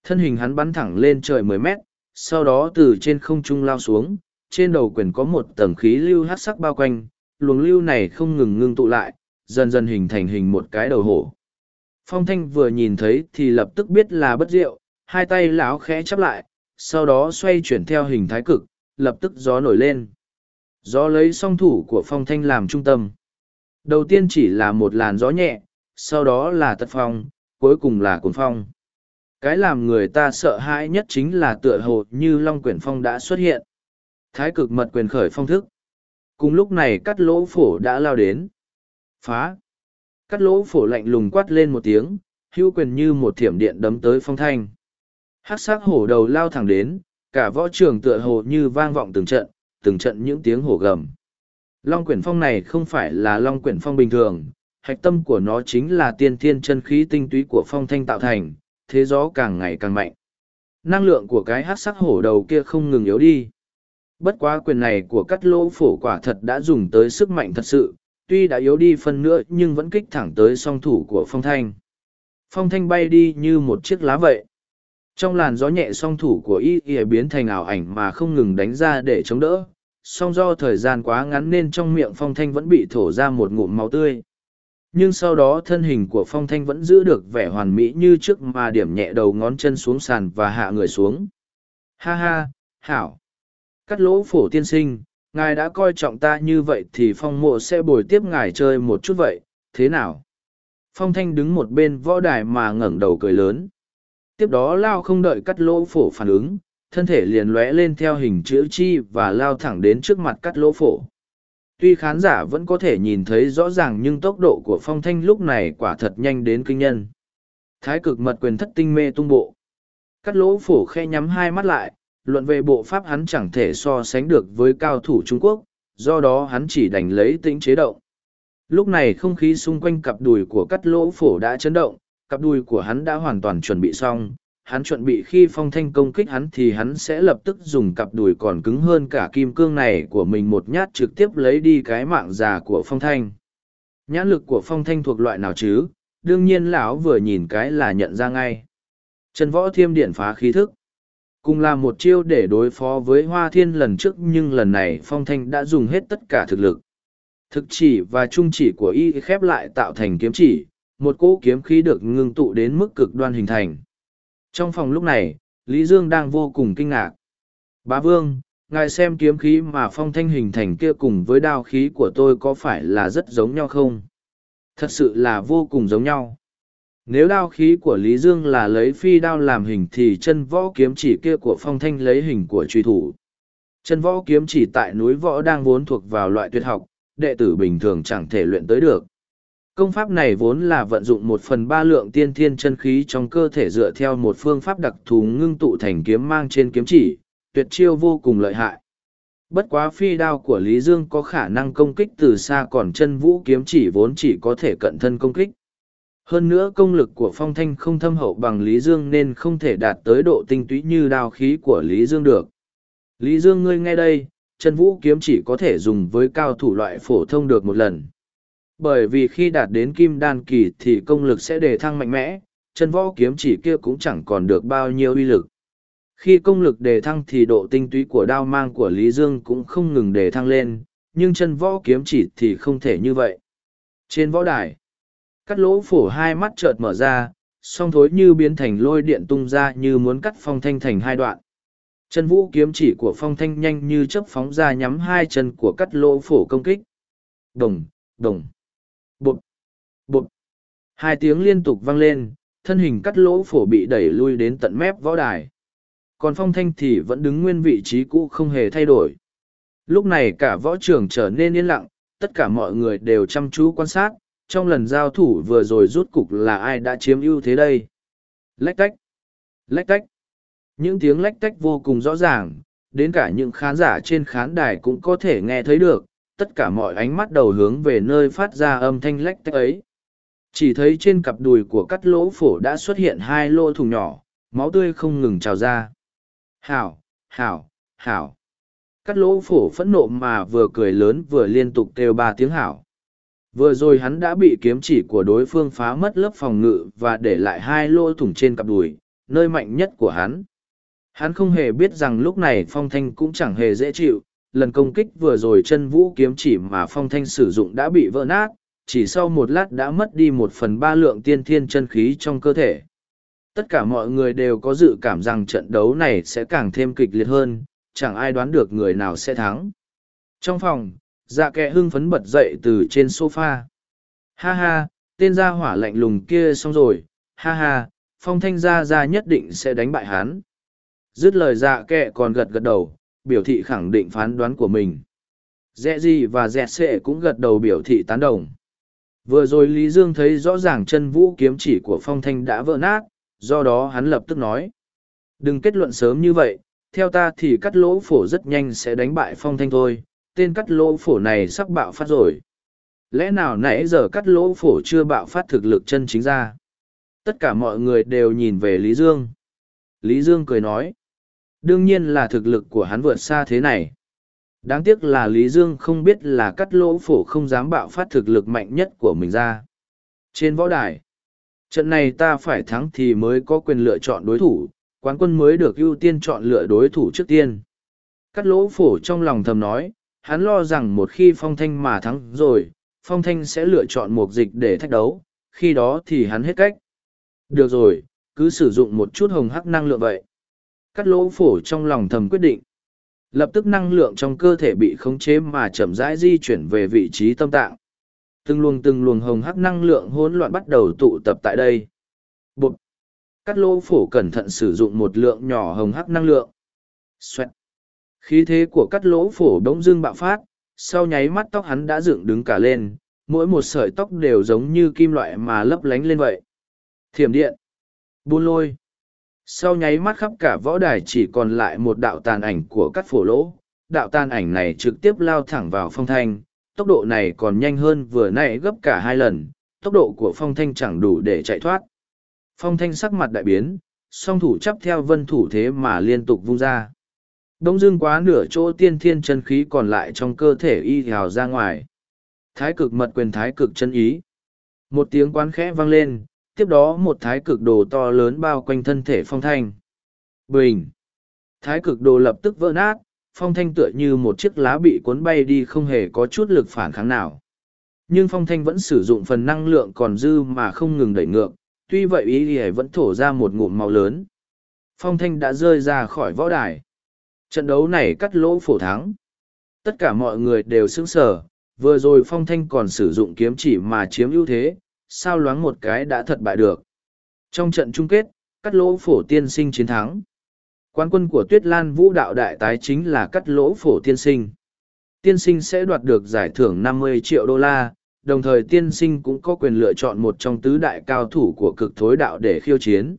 Thân hình hắn bắn thẳng lên trời mười mét, sau đó từ trên không trung lao xuống, trên đầu quyền có một tầng khí lưu hát sắc bao quanh, luồng lưu này không ngừng ngưng tụ lại, dần dần hình thành hình một cái đầu hổ. Phong thanh vừa nhìn thấy thì lập tức biết là bất diệu, hai tay lão khẽ chắp lại, sau đó xoay chuyển theo hình thái cực, lập tức gió nổi lên. Gió lấy song thủ của phong thanh làm trung tâm. Đầu tiên chỉ là một làn gió nhẹ, sau đó là tật phong, cuối cùng là cuốn phong. Cái làm người ta sợ hãi nhất chính là tựa hồ như long quyển phong đã xuất hiện. Thái cực mật quyền khởi phong thức. Cùng lúc này cắt lỗ phổ đã lao đến. Phá. Cắt lỗ phổ lạnh lùng quát lên một tiếng, hưu quyền như một thiểm điện đấm tới phong thanh. Hát sắc hổ đầu lao thẳng đến, cả võ trường tựa hồ như vang vọng từng trận, từng trận những tiếng hổ gầm. Long quyển phong này không phải là long quyển phong bình thường, hạch tâm của nó chính là tiên thiên chân khí tinh túy của phong thanh tạo thành, thế gió càng ngày càng mạnh. Năng lượng của cái hát sắc hổ đầu kia không ngừng yếu đi. Bất quá quyền này của cắt lỗ phổ quả thật đã dùng tới sức mạnh thật sự, tuy đã yếu đi phân nữa nhưng vẫn kích thẳng tới song thủ của phong thanh. Phong thanh bay đi như một chiếc lá vậy. Trong làn gió nhẹ song thủ của y y biến thành ảo ảnh mà không ngừng đánh ra để chống đỡ, song do thời gian quá ngắn nên trong miệng phong thanh vẫn bị thổ ra một ngụm máu tươi. Nhưng sau đó thân hình của phong thanh vẫn giữ được vẻ hoàn mỹ như trước mà điểm nhẹ đầu ngón chân xuống sàn và hạ người xuống. Ha ha, hảo. Cắt lỗ phổ tiên sinh, ngài đã coi trọng ta như vậy thì phong mộ sẽ bồi tiếp ngài chơi một chút vậy, thế nào? Phong thanh đứng một bên võ đài mà ngẩng đầu cười lớn. Tiếp đó lao không đợi cắt lỗ phổ phản ứng, thân thể liền lóe lên theo hình chữ chi và lao thẳng đến trước mặt cắt lỗ phổ. Tuy khán giả vẫn có thể nhìn thấy rõ ràng nhưng tốc độ của phong thanh lúc này quả thật nhanh đến kinh nhân. Thái cực mật quyền thất tinh mê tung bộ. Cắt lỗ phổ khe nhắm hai mắt lại, luận về bộ pháp hắn chẳng thể so sánh được với cao thủ Trung Quốc, do đó hắn chỉ đành lấy tĩnh chế động. Lúc này không khí xung quanh cặp đùi của cắt lỗ phổ đã chấn động, cặp đùi của hắn đã hoàn toàn chuẩn bị xong. Hắn chuẩn bị khi phong thanh công kích hắn thì hắn sẽ lập tức dùng cặp đùi còn cứng hơn cả kim cương này của mình một nhát trực tiếp lấy đi cái mạng già của phong thanh. Nhãn lực của phong thanh thuộc loại nào chứ? Đương nhiên lão vừa nhìn cái là nhận ra ngay. Trần võ thiêm điện phá khí thức Cùng là một chiêu để đối phó với Hoa Thiên lần trước nhưng lần này Phong Thanh đã dùng hết tất cả thực lực. Thực chỉ và trung chỉ của y khép lại tạo thành kiếm chỉ, một cỗ kiếm khí được ngưng tụ đến mức cực đoan hình thành. Trong phòng lúc này, Lý Dương đang vô cùng kinh ngạc. Bá Vương, ngài xem kiếm khí mà Phong Thanh hình thành kia cùng với đao khí của tôi có phải là rất giống nhau không? Thật sự là vô cùng giống nhau. Nếu đao khí của Lý Dương là lấy phi đao làm hình thì chân võ kiếm chỉ kia của phong thanh lấy hình của truy thủ. Chân võ kiếm chỉ tại núi võ đang vốn thuộc vào loại tuyệt học, đệ tử bình thường chẳng thể luyện tới được. Công pháp này vốn là vận dụng một phần ba lượng tiên thiên chân khí trong cơ thể dựa theo một phương pháp đặc thù ngưng tụ thành kiếm mang trên kiếm chỉ, tuyệt chiêu vô cùng lợi hại. Bất quá phi đao của Lý Dương có khả năng công kích từ xa còn chân vũ kiếm chỉ vốn chỉ có thể cận thân công kích. Hơn nữa công lực của phong thanh không thâm hậu bằng Lý Dương nên không thể đạt tới độ tinh túy như đao khí của Lý Dương được. Lý Dương ngươi nghe đây, chân vũ kiếm chỉ có thể dùng với cao thủ loại phổ thông được một lần. Bởi vì khi đạt đến kim đan kỳ thì công lực sẽ đề thăng mạnh mẽ, chân võ kiếm chỉ kia cũng chẳng còn được bao nhiêu uy lực. Khi công lực đề thăng thì độ tinh túy của đao mang của Lý Dương cũng không ngừng đề thăng lên, nhưng chân võ kiếm chỉ thì không thể như vậy. Trên võ đài, cắt lỗ phổ hai mắt chợt mở ra, song thối như biến thành lôi điện tung ra như muốn cắt phong thanh thành hai đoạn. Chân vũ kiếm chỉ của phong thanh nhanh như chớp phóng ra nhắm hai chân của cắt lỗ phổ công kích. Đồng, đồng, bụp, bụp. Hai tiếng liên tục vang lên, thân hình cắt lỗ phổ bị đẩy lui đến tận mép võ đài. Còn phong thanh thì vẫn đứng nguyên vị trí cũ không hề thay đổi. Lúc này cả võ trường trở nên yên lặng tất cả mọi người đều chăm chú quan sát trong lần giao thủ vừa rồi rút cục là ai đã chiếm ưu thế đây? Lách tách lách tách. Những tiếng lách tách vô cùng rõ ràng đến cả những khán giả trên khán đài cũng có thể nghe thấy được tất cả mọi ánh mắt đầu hướng về nơi phát ra âm thanh lách tách ấy chỉ thấy trên cặp đùi của cắt lỗ phổ đã xuất hiện hai lỗ thùng nhỏ máu tươi không ngừng trào ra Hảo, hảo, hảo. Cắt lỗ phổ phẫn nộ mà vừa cười lớn vừa liên tục kêu ba tiếng hảo. Vừa rồi hắn đã bị kiếm chỉ của đối phương phá mất lớp phòng ngự và để lại hai lỗ thủng trên cặp đùi, nơi mạnh nhất của hắn. Hắn không hề biết rằng lúc này phong thanh cũng chẳng hề dễ chịu, lần công kích vừa rồi chân vũ kiếm chỉ mà phong thanh sử dụng đã bị vỡ nát, chỉ sau một lát đã mất đi một phần ba lượng tiên thiên chân khí trong cơ thể. Tất cả mọi người đều có dự cảm rằng trận đấu này sẽ càng thêm kịch liệt hơn, chẳng ai đoán được người nào sẽ thắng. Trong phòng, dạ kẹ hưng phấn bật dậy từ trên sofa. Ha ha, tên gia hỏa lạnh lùng kia xong rồi, ha ha, phong thanh gia gia nhất định sẽ đánh bại hắn. Dứt lời dạ kẹ còn gật gật đầu, biểu thị khẳng định phán đoán của mình. Dẹ gì và dẹ sệ cũng gật đầu biểu thị tán đồng. Vừa rồi Lý Dương thấy rõ ràng chân vũ kiếm chỉ của phong thanh đã vỡ nát, do đó hắn lập tức nói. Đừng kết luận sớm như vậy theo ta thì cắt lỗ phổ rất nhanh sẽ đánh bại phong thanh thôi tên cắt lỗ phổ này sắp bạo phát rồi. Lẽ nào nãy giờ cắt lỗ phổ chưa bạo phát thực lực chân chính ra? Tất cả mọi người đều nhìn về lý dương. Lý dương cười nói đương nhiên là thực lực của hắn vượt xa thế này đáng tiếc là lý dương không biết là cắt lỗ phổ không dám bạo phát thực lực mạnh nhất của mình ra trên võ đài Trận này ta phải thắng thì mới có quyền lựa chọn đối thủ, quán quân mới được ưu tiên chọn lựa đối thủ trước tiên. Cắt lỗ phổ trong lòng thầm nói, hắn lo rằng một khi phong thanh mà thắng rồi, phong thanh sẽ lựa chọn một dịch để thách đấu, khi đó thì hắn hết cách. Được rồi, cứ sử dụng một chút hồng hắc năng lượng vậy. Cắt lỗ phổ trong lòng thầm quyết định. Lập tức năng lượng trong cơ thể bị khống chế mà chậm rãi di chuyển về vị trí tâm tạng. Từng luồng từng luồng hồng hắc năng lượng hỗn loạn bắt đầu tụ tập tại đây. Bột cắt lỗ phổ cẩn thận sử dụng một lượng nhỏ hồng hắc năng lượng. Xoẹt. khí thế của cắt lỗ phổ bỗng dưng bạo phát, sau nháy mắt tóc hắn đã dựng đứng cả lên, mỗi một sợi tóc đều giống như kim loại mà lấp lánh lên vậy. Thiểm điện. Buôn lôi sau nháy mắt khắp cả võ đài chỉ còn lại một đạo tàn ảnh của cắt phổ lỗ đạo tàn ảnh này trực tiếp lao thẳng vào phong thanh tốc độ này còn nhanh hơn vừa nãy gấp cả hai lần, tốc độ của phong thanh chẳng đủ để chạy thoát. Phong thanh sắc mặt đại biến, song thủ chấp theo vân thủ thế mà liên tục vung ra. Đông dương quá nửa chỗ tiên thiên chân khí còn lại trong cơ thể y hào ra ngoài. Thái cực mật quyền thái cực chân ý. Một tiếng quán khẽ vang lên, tiếp đó một thái cực đồ to lớn bao quanh thân thể phong thanh. Bình! Thái cực đồ lập tức vỡ nát, phong thanh tựa như một chiếc lá bị cuốn bay đi không hề có chút lực phản kháng nào nhưng phong thanh vẫn sử dụng phần năng lượng còn dư mà không ngừng đẩy ngược tuy vậy ý thì vẫn thổ ra một ngụm màu lớn phong thanh đã rơi ra khỏi võ đài trận đấu này cắt lỗ phổ thắng tất cả mọi người đều sững sờ Vừa rồi phong thanh còn sử dụng kiếm chỉ mà chiếm ưu thế, sao loáng một cái đã thật bại được. Trong trận chung kết, cắt lỗ phổ tiên sinh chiến thắng. Quán quân của Tuyết Lan Vũ đạo đại tái chính là cắt lỗ phổ tiên sinh. Tiên sinh sẽ đoạt được giải thưởng 50 triệu đô la, đồng thời tiên sinh cũng có quyền lựa chọn một trong tứ đại cao thủ của cực thối đạo để khiêu chiến.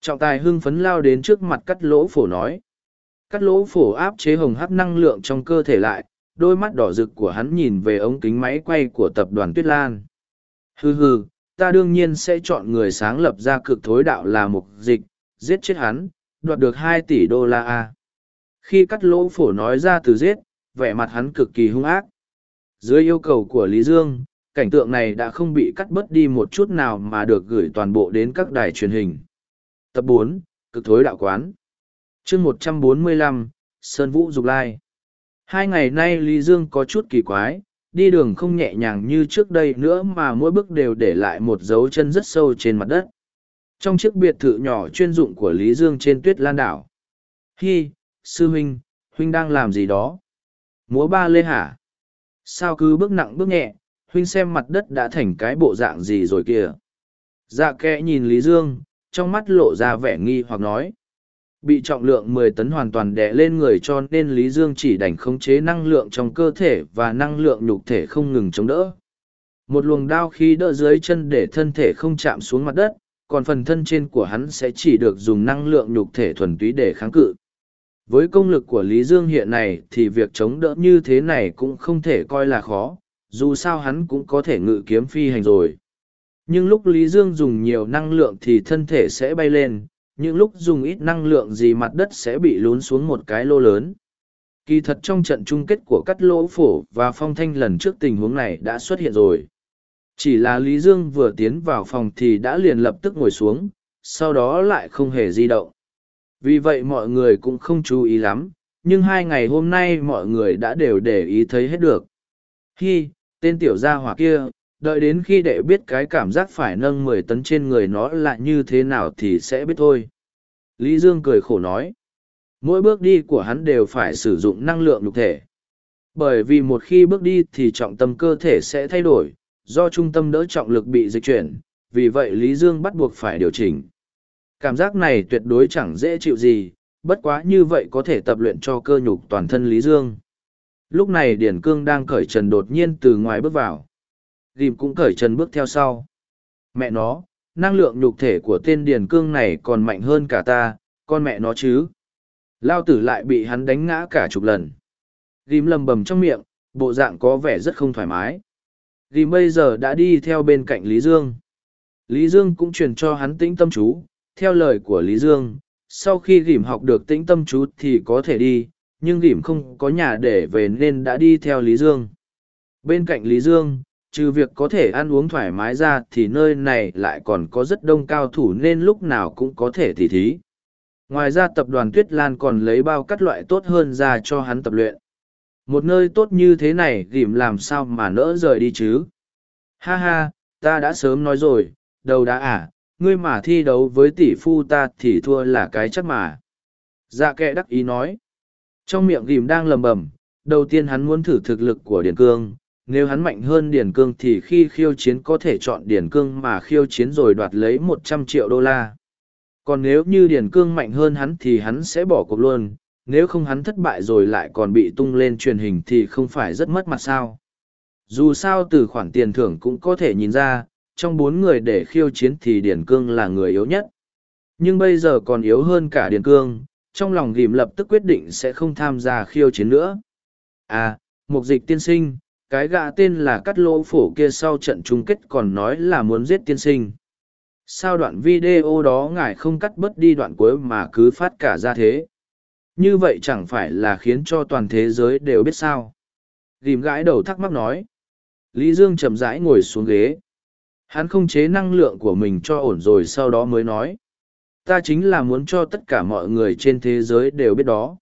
Trọng tài hưng phấn lao đến trước mặt cắt lỗ phổ nói. Cắt lỗ phổ áp chế hồng hấp năng lượng trong cơ thể lại, đôi mắt đỏ rực của hắn nhìn về ống kính máy quay của tập đoàn Tuyết Lan. Hừ hừ, ta đương nhiên sẽ chọn người sáng lập ra cực thối đạo là mục dịch, giết chết hắn, đoạt được hai tỷ đô la A. Khi cắt lỗ phổ nói ra từ giết, vẻ mặt hắn cực kỳ hung ác. Dưới yêu cầu của Lý Dương, cảnh tượng này đã không bị cắt bớt đi một chút nào mà được gửi toàn bộ đến các đài truyền hình. Tập bốn Cực thối đạo quán chương một trăm bốn mươi lăm Sơn Vũ Dục Lai Hai ngày nay Lý Dương có chút kỳ quái, đi đường không nhẹ nhàng như trước đây nữa mà mỗi bước đều để lại một dấu chân rất sâu trên mặt đất. Trong chiếc biệt thự nhỏ chuyên dụng của Lý Dương trên tuyết lan đảo. Hi, sư huynh, huynh đang làm gì đó? Múa ba lê hả? Sao cứ bước nặng bước nhẹ, huynh xem mặt đất đã thành cái bộ dạng gì rồi kìa? Dạ kẽ nhìn Lý Dương, trong mắt lộ ra vẻ nghi hoặc nói bị trọng lượng 10 tấn hoàn toàn đè lên người cho nên Lý Dương chỉ đành khống chế năng lượng trong cơ thể và năng lượng nhục thể không ngừng chống đỡ. Một luồng đao khí đỡ dưới chân để thân thể không chạm xuống mặt đất, còn phần thân trên của hắn sẽ chỉ được dùng năng lượng nhục thể thuần túy để kháng cự. Với công lực của Lý Dương hiện này thì việc chống đỡ như thế này cũng không thể coi là khó, dù sao hắn cũng có thể ngự kiếm phi hành rồi. Nhưng lúc Lý Dương dùng nhiều năng lượng thì thân thể sẽ bay lên, những lúc dùng ít năng lượng gì mặt đất sẽ bị lún xuống một cái lô lớn. Kỳ thật trong trận chung kết của cắt lỗ phổ và phong thanh lần trước tình huống này đã xuất hiện rồi. Chỉ là Lý Dương vừa tiến vào phòng thì đã liền lập tức ngồi xuống, sau đó lại không hề di động. Vì vậy mọi người cũng không chú ý lắm, nhưng hai ngày hôm nay mọi người đã đều để ý thấy hết được. Hi, tên tiểu gia hỏa kia, đợi đến khi đệ biết cái cảm giác phải nâng mười tấn trên người nó là như thế nào thì sẽ biết thôi. Lý dương cười khổ nói, mỗi bước đi của hắn đều phải sử dụng năng lượng lục thể. Bởi vì một khi bước đi thì trọng tâm cơ thể sẽ thay đổi, do trung tâm đỡ trọng lực bị dịch chuyển, vì vậy lý dương bắt buộc phải điều chỉnh. Cảm giác này tuyệt đối chẳng dễ chịu gì, bất quá như vậy có thể tập luyện cho cơ nhục toàn thân lý dương. Lúc này điển cương đang cởi trần đột nhiên từ ngoài bước vào ghim cũng cởi chân bước theo sau. Mẹ nó, năng lượng nhục thể của tên điền cương này còn mạnh hơn cả ta, con mẹ nó chứ. Lao tử lại bị hắn đánh ngã cả chục lần. Ghim lầm bầm trong miệng, bộ dạng có vẻ rất không thoải mái. Ghim bây giờ đã đi theo bên cạnh Lý Dương. Lý Dương cũng truyền cho hắn tĩnh tâm chú, theo lời của Lý Dương, sau khi Ghim học được tĩnh tâm chú thì có thể đi, nhưng Ghim không có nhà để về nên đã đi theo Lý Dương. Bên cạnh Lý Dương, trừ việc có thể ăn uống thoải mái ra thì nơi này lại còn có rất đông cao thủ nên lúc nào cũng có thể tỉ thí. Ngoài ra tập đoàn Tuyết Lan còn lấy bao cắt loại tốt hơn ra cho hắn tập luyện. Một nơi tốt như thế này gìm làm sao mà nỡ rời đi chứ? Ha ha, ta đã sớm nói rồi, đầu đã à, ngươi mà thi đấu với tỷ phu ta thì thua là cái chắc mà. Dạ kệ đắc ý nói. Trong miệng gìm đang lầm bầm, đầu tiên hắn muốn thử thực lực của Điền Cương, nếu hắn mạnh hơn Điền Cương thì khi khiêu chiến có thể chọn Điền Cương mà khiêu chiến rồi đoạt lấy một trăm triệu đô la. Còn nếu như Điền Cương mạnh hơn hắn thì hắn sẽ bỏ cuộc luôn, nếu không hắn thất bại rồi lại còn bị tung lên truyền hình thì không phải rất mất mặt sao. Dù sao từ khoản tiền thưởng cũng có thể nhìn ra, trong bốn người để khiêu chiến thì Điền Cương là người yếu nhất. Nhưng bây giờ còn yếu hơn cả Điền Cương, trong lòng ghim lập tức quyết định sẽ không tham gia khiêu chiến nữa. À, mục dịch tiên sinh, cái gã tên là cắt lỗ phổ kia sau trận chung kết còn nói là muốn giết tiên sinh. Sao đoạn video đó ngài không cắt bớt đi đoạn cuối mà cứ phát cả ra thế? Như vậy chẳng phải là khiến cho toàn thế giới đều biết sao? Ghìm gãi đầu thắc mắc nói. Lý dương chậm rãi ngồi xuống ghế. Hắn không chế năng lượng của mình cho ổn rồi sau đó mới nói. Ta chính là muốn cho tất cả mọi người trên thế giới đều biết đó.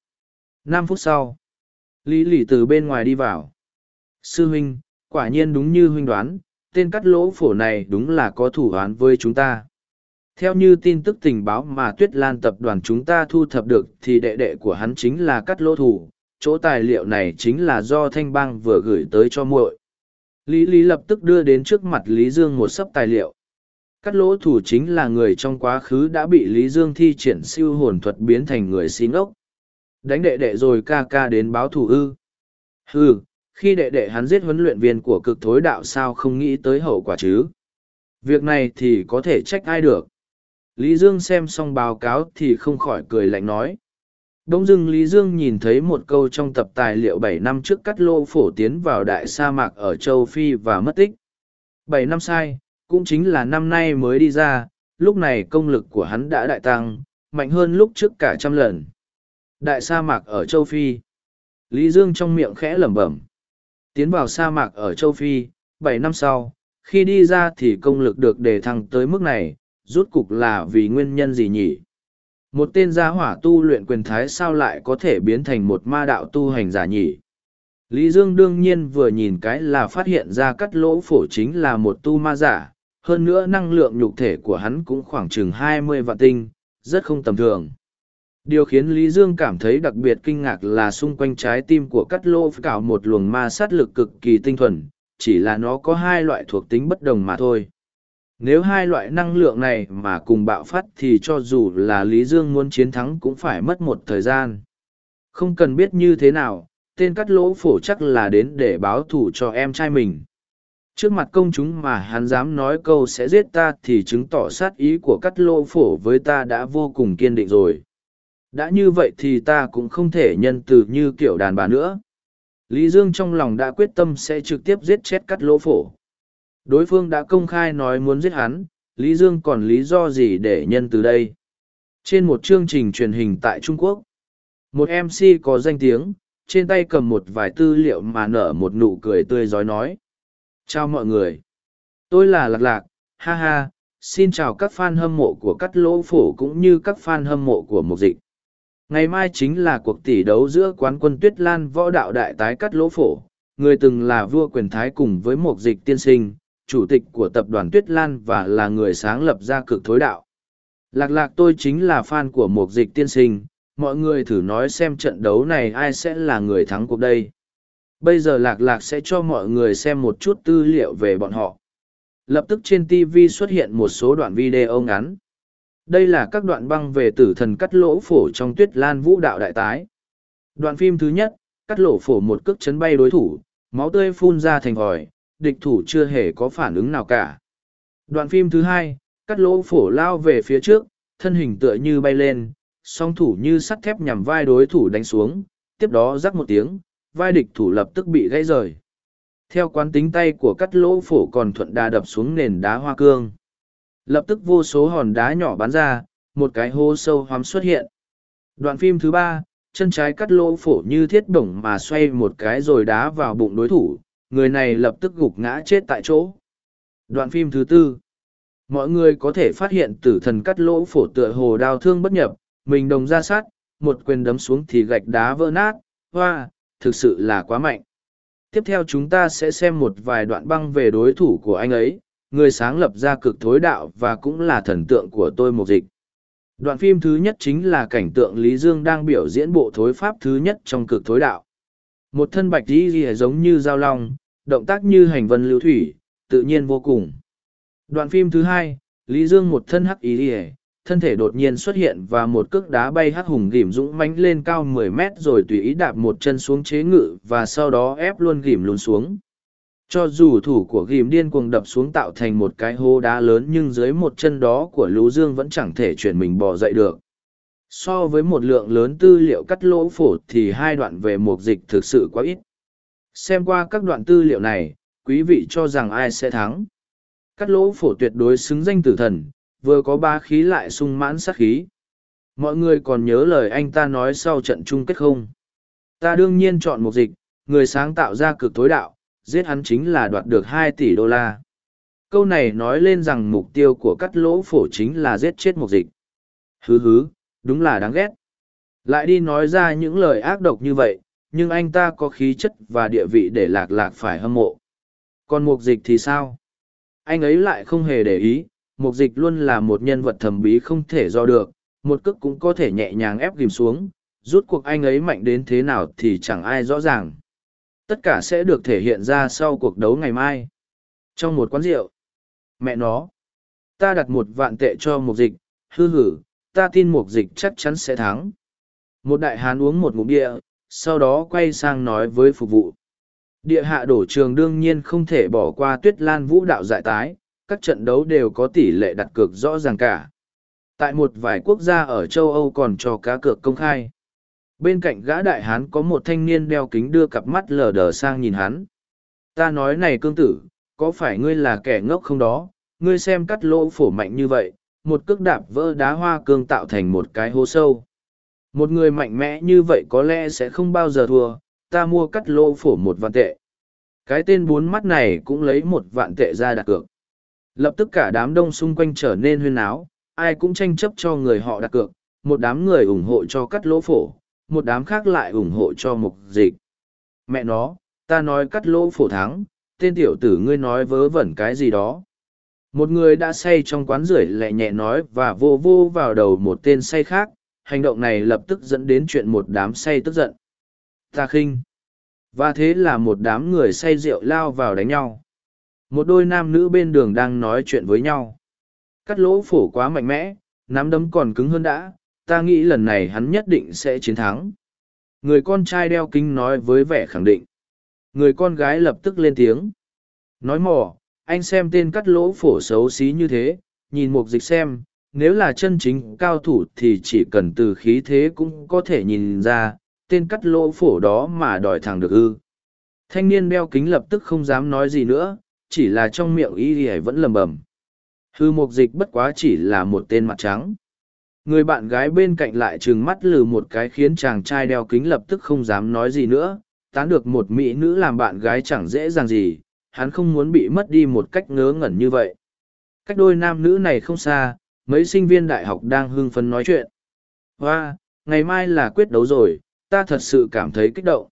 Năm phút sau, lý lì từ bên ngoài đi vào. Sư huynh, quả nhiên đúng như huynh đoán, tên cắt lỗ phổ này đúng là có thủ án với chúng ta. Theo như tin tức tình báo mà Tuyết Lan tập đoàn chúng ta thu thập được thì đệ đệ của hắn chính là cắt lỗ thủ, chỗ tài liệu này chính là do Thanh Bang vừa gửi tới cho muội. Lý Lý lập tức đưa đến trước mặt Lý Dương một sấp tài liệu. Cắt lỗ thủ chính là người trong quá khứ đã bị Lý Dương thi triển siêu hồn thuật biến thành người xin ốc. Đánh đệ đệ rồi ca ca đến báo thủ ư. Hừ, khi đệ đệ hắn giết huấn luyện viên của cực thối đạo sao không nghĩ tới hậu quả chứ. Việc này thì có thể trách ai được. Lý Dương xem xong báo cáo thì không khỏi cười lạnh nói. Đông dưng Lý Dương nhìn thấy một câu trong tập tài liệu bảy năm trước cắt lô phổ tiến vào đại sa mạc ở châu Phi và mất tích. Bảy năm sai, cũng chính là năm nay mới đi ra, lúc này công lực của hắn đã đại tăng, mạnh hơn lúc trước cả trăm lần. Đại sa mạc ở châu Phi. Lý Dương trong miệng khẽ lẩm bẩm. Tiến vào sa mạc ở châu Phi, bảy năm sau, khi đi ra thì công lực được đề thăng tới mức này, rút cục là vì nguyên nhân gì nhỉ? Một tên gia hỏa tu luyện quyền thái sao lại có thể biến thành một ma đạo tu hành giả nhỉ? Lý Dương đương nhiên vừa nhìn cái là phát hiện ra cắt lỗ phổ chính là một tu ma giả, hơn nữa năng lượng nhục thể của hắn cũng khoảng chừng hai mươi vạn tinh, rất không tầm thường. Điều khiến Lý Dương cảm thấy đặc biệt kinh ngạc là xung quanh trái tim của cắt lỗ cảo một luồng ma sát lực cực kỳ tinh thuần, chỉ là nó có hai loại thuộc tính bất đồng mà thôi. Nếu hai loại năng lượng này mà cùng bạo phát thì cho dù là lý dương muốn chiến thắng cũng phải mất một thời gian. Không cần biết như thế nào tên cắt lỗ phổ chắc là đến để báo thù cho em trai mình. Trước mặt công chúng mà hắn dám nói câu sẽ giết ta thì chứng tỏ sát ý của cắt lỗ phổ với ta đã vô cùng kiên định rồi đã như vậy thì ta cũng không thể nhân từ như kiểu đàn bà nữa lý dương trong lòng đã quyết tâm sẽ trực tiếp giết chết cắt lỗ phổ Đối phương đã công khai nói muốn giết hắn, Lý Dương còn lý do gì để nhân từ đây? Trên một chương trình truyền hình tại Trung Quốc, một MC có danh tiếng, trên tay cầm một vài tư liệu mà nở một nụ cười tươi giói nói. Chào mọi người. Tôi là Lạc Lạc, ha ha, xin chào các fan hâm mộ của Cắt Lỗ Phổ cũng như các fan hâm mộ của Mục Dịch. Ngày mai chính là cuộc tỷ đấu giữa quán quân Tuyết Lan võ đạo đại tái Cắt Lỗ Phổ, người từng là vua quyền thái cùng với Mục Dịch tiên sinh, chủ tịch của tập đoàn Tuyết Lan và là người sáng lập ra cực thối đạo. Lạc lạc tôi chính là fan của một dịch tiên sinh, mọi người thử nói xem trận đấu này ai sẽ là người thắng cuộc đây. Bây giờ lạc lạc sẽ cho mọi người xem một chút tư liệu về bọn họ. Lập tức trên TV xuất hiện một số đoạn video ngắn. Đây là các đoạn băng về tử thần cắt lỗ phổ trong tuyết lan vũ đạo đại tái. Đoạn phim thứ nhất, cắt lỗ phổ một cước chấn bay đối thủ, máu tươi phun ra thành vòi, địch thủ chưa hề có phản ứng nào cả. Đoạn phim thứ hai, cắt lỗ phổ lao về phía trước, thân hình tựa như bay lên, song thủ như sắt thép nhằm vai đối thủ đánh xuống, tiếp đó rắc một tiếng, vai địch thủ lập tức bị gãy rời. Theo quán tính tay của cắt lỗ phổ còn thuận đà đập xuống nền đá hoa cương. Lập tức vô số hòn đá nhỏ bắn ra, một cái hố sâu hoắm xuất hiện. Đoạn phim thứ ba, chân trái cắt lỗ phổ như thiết bổng mà xoay một cái rồi đá vào bụng đối thủ, người này lập tức gục ngã chết tại chỗ. Đoạn phim thứ tư Mọi người có thể phát hiện tử thần cắt lỗ phổ tựa hồ đau thương bất nhập, mình đồng ra sát, một quyền đấm xuống thì gạch đá vỡ nát, hoa, thực sự là quá mạnh. Tiếp theo chúng ta sẽ xem một vài đoạn băng về đối thủ của anh ấy, người sáng lập ra cực thối đạo và cũng là thần tượng của tôi một dịch. Đoạn phim thứ nhất chính là cảnh tượng Lý Dương đang biểu diễn bộ thối pháp thứ nhất trong cực thối đạo. Một thân bạch đi giống như dao long, động tác như hành vân lưu thủy, tự nhiên vô cùng. Đoạn phim thứ hai, Lý Dương một thân hắc ý đi thân thể đột nhiên xuất hiện và một cước đá bay hắc hùng gỉm dũng mánh lên cao mười mét rồi tùy ý đạp một chân xuống chế ngự và sau đó ép luôn gỉm lún xuống. Cho dù thủ của gỉm điên cuồng đập xuống tạo thành một cái hố đá lớn nhưng dưới một chân đó của Lú Dương vẫn chẳng thể chuyển mình bò dậy được. So với một lượng lớn tư liệu cắt lỗ phổ thì hai đoạn về mục dịch thực sự quá ít. Xem qua các đoạn tư liệu này, quý vị cho rằng ai sẽ thắng. Cắt lỗ phổ tuyệt đối xứng danh tử thần, vừa có ba khí lại sung mãn sát khí. Mọi người còn nhớ lời anh ta nói sau trận chung kết không? Ta đương nhiên chọn một dịch, người sáng tạo ra cực tối đạo, giết hắn chính là đoạt được hai tỷ đô la. Câu này nói lên rằng mục tiêu của cắt lỗ phổ chính là giết chết một dịch. Hứ hứ, đúng là đáng ghét. Lại đi nói ra những lời ác độc như vậy, nhưng anh ta có khí chất và địa vị để lạc lạc phải hâm mộ. Còn mục dịch thì sao? Anh ấy lại không hề để ý, mục dịch luôn là một nhân vật thầm bí không thể do được, một cước cũng có thể nhẹ nhàng ép ghim xuống, rút cuộc anh ấy mạnh đến thế nào thì chẳng ai rõ ràng. Tất cả sẽ được thể hiện ra sau cuộc đấu ngày mai. Trong một quán rượu, mẹ nó, ta đặt một vạn tệ cho một dịch, hư hử, ta tin một dịch chắc chắn sẽ thắng. Một đại hán uống một ngụm địa, sau đó quay sang nói với phục vụ. Địa hạ đổ trường đương nhiên không thể bỏ qua tuyết lan vũ đạo giải tái, các trận đấu đều có tỷ lệ đặt cược rõ ràng cả. Tại một vài quốc gia ở châu Âu còn cho cá cược công khai. Bên cạnh gã đại hán có một thanh niên đeo kính đưa cặp mắt lờ đờ sang nhìn hắn. Ta nói này cương tử, có phải ngươi là kẻ ngốc không đó, ngươi xem cắt lỗ phổ mạnh như vậy, một cước đạp vỡ đá hoa cương tạo thành một cái hố sâu. Một người mạnh mẽ như vậy có lẽ sẽ không bao giờ thua, ta mua cắt lỗ phổ một vạn tệ. Cái tên bốn mắt này cũng lấy một vạn tệ ra đặt cược. Lập tức cả đám đông xung quanh trở nên huyên áo, ai cũng tranh chấp cho người họ đặt cược, một đám người ủng hộ cho cắt lỗ phổ, một đám khác lại ủng hộ cho mục dịch. Mẹ nó, ta nói cắt lỗ phổ thắng, tên tiểu tử ngươi nói vớ vẩn cái gì đó. Một người đã say trong quán rưởi lẹ nhẹ nói và vô vô vào đầu một tên say khác, hành động này lập tức dẫn đến chuyện một đám say tức giận. Ta khinh. Và thế là một đám người say rượu lao vào đánh nhau. Một đôi nam nữ bên đường đang nói chuyện với nhau. Cắt lỗ phổ quá mạnh mẽ, nắm đấm còn cứng hơn đã, ta nghĩ lần này hắn nhất định sẽ chiến thắng. Người con trai đeo kính nói với vẻ khẳng định. Người con gái lập tức lên tiếng. Nói mò, anh xem tên cắt lỗ phổ xấu xí như thế, nhìn Mục dịch xem, nếu là chân chính cao thủ thì chỉ cần từ khí thế cũng có thể nhìn ra, tên cắt lỗ phổ đó mà đòi thẳng được ư. Thanh niên đeo kính lập tức không dám nói gì nữa, chỉ là trong miệng y thì vẫn lầm bầm. Hư mục dịch bất quá chỉ là một tên mặt trắng. Người bạn gái bên cạnh lại trừng mắt lừ một cái khiến chàng trai đeo kính lập tức không dám nói gì nữa, tán được một mỹ nữ làm bạn gái chẳng dễ dàng gì, hắn không muốn bị mất đi một cách ngớ ngẩn như vậy. Cách đôi nam nữ này không xa, mấy sinh viên đại học đang hưng phấn nói chuyện. Và, ngày mai là quyết đấu rồi, ta thật sự cảm thấy kích động.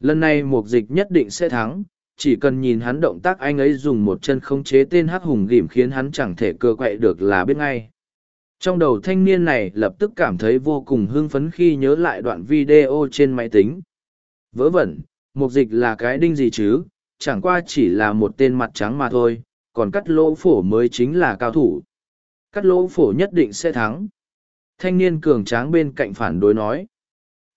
Lần này mục dịch nhất định sẽ thắng, chỉ cần nhìn hắn động tác anh ấy dùng một chân khống chế tên hắc hùng ghim khiến hắn chẳng thể cơ quậy được là biết ngay. Trong đầu thanh niên này lập tức cảm thấy vô cùng hưng phấn khi nhớ lại đoạn video trên máy tính. Vớ vẩn, mục dịch là cái đinh gì chứ, chẳng qua chỉ là một tên mặt trắng mà thôi, còn cắt lỗ phổ mới chính là cao thủ. Cắt lỗ phổ nhất định sẽ thắng. Thanh niên cường tráng bên cạnh phản đối nói.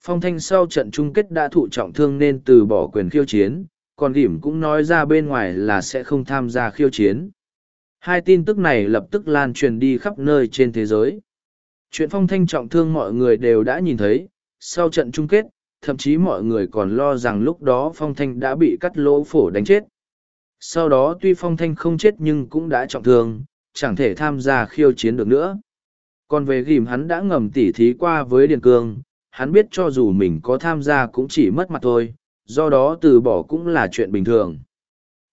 Phong thanh sau trận chung kết đã thụ trọng thương nên từ bỏ quyền khiêu chiến, còn điểm cũng nói ra bên ngoài là sẽ không tham gia khiêu chiến. Hai tin tức này lập tức lan truyền đi khắp nơi trên thế giới. Chuyện phong thanh trọng thương mọi người đều đã nhìn thấy, sau trận chung kết, thậm chí mọi người còn lo rằng lúc đó phong thanh đã bị cắt lỗ phổ đánh chết. Sau đó tuy phong thanh không chết nhưng cũng đã trọng thương, chẳng thể tham gia khiêu chiến được nữa. Còn về ghim hắn đã ngầm tỉ thí qua với Điền Cương, hắn biết cho dù mình có tham gia cũng chỉ mất mặt thôi, do đó từ bỏ cũng là chuyện bình thường.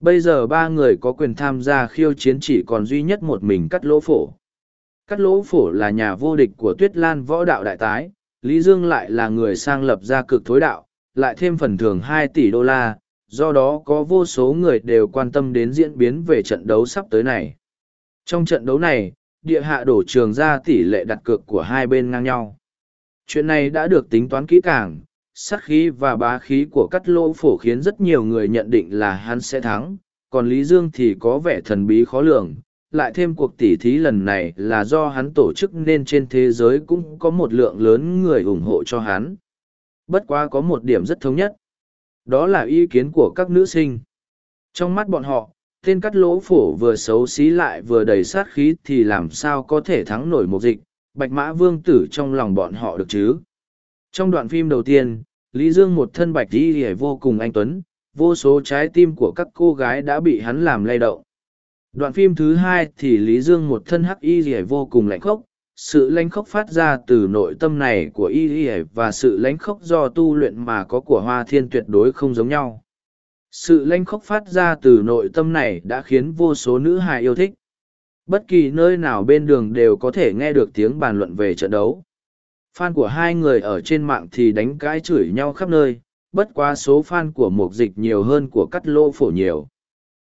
Bây giờ ba người có quyền tham gia khiêu chiến chỉ còn duy nhất một mình cắt lỗ phổ. Cắt lỗ phổ là nhà vô địch của tuyết lan võ đạo đại tái, Lý Dương lại là người sang lập ra cực thối đạo, lại thêm phần thưởng hai tỷ đô la, do đó có vô số người đều quan tâm đến diễn biến về trận đấu sắp tới này. Trong trận đấu này, địa hạ đổ trường ra tỷ lệ đặt cược của hai bên ngang nhau. Chuyện này đã được tính toán kỹ càng, sát khí và bá khí của cắt lỗ phổ khiến rất nhiều người nhận định là hắn sẽ thắng, còn Lý Dương thì có vẻ thần bí khó lường. Lại thêm cuộc tỉ thí lần này là do hắn tổ chức nên trên thế giới cũng có một lượng lớn người ủng hộ cho hắn. Bất quá có một điểm rất thống nhất. Đó là ý kiến của các nữ sinh. Trong mắt bọn họ, tên cắt lỗ phổ vừa xấu xí lại vừa đầy sát khí thì làm sao có thể thắng nổi một dịch, bạch mã vương tử trong lòng bọn họ được chứ. Trong đoạn phim đầu tiên, Lý Dương một thân bạch đi hề vô cùng anh Tuấn, vô số trái tim của các cô gái đã bị hắn làm lay động. Đoạn phim thứ hai thì Lý Dương một thân hắc y hề vô cùng lạnh khốc, sự lãnh khốc phát ra từ nội tâm này của y y và sự lãnh khốc do tu luyện mà có của hoa thiên tuyệt đối không giống nhau. Sự lãnh khốc phát ra từ nội tâm này đã khiến vô số nữ hài yêu thích. Bất kỳ nơi nào bên đường đều có thể nghe được tiếng bàn luận về trận đấu fan của hai người ở trên mạng thì đánh cãi chửi nhau khắp nơi bất quá số fan của mục dịch nhiều hơn của cắt lô phổ nhiều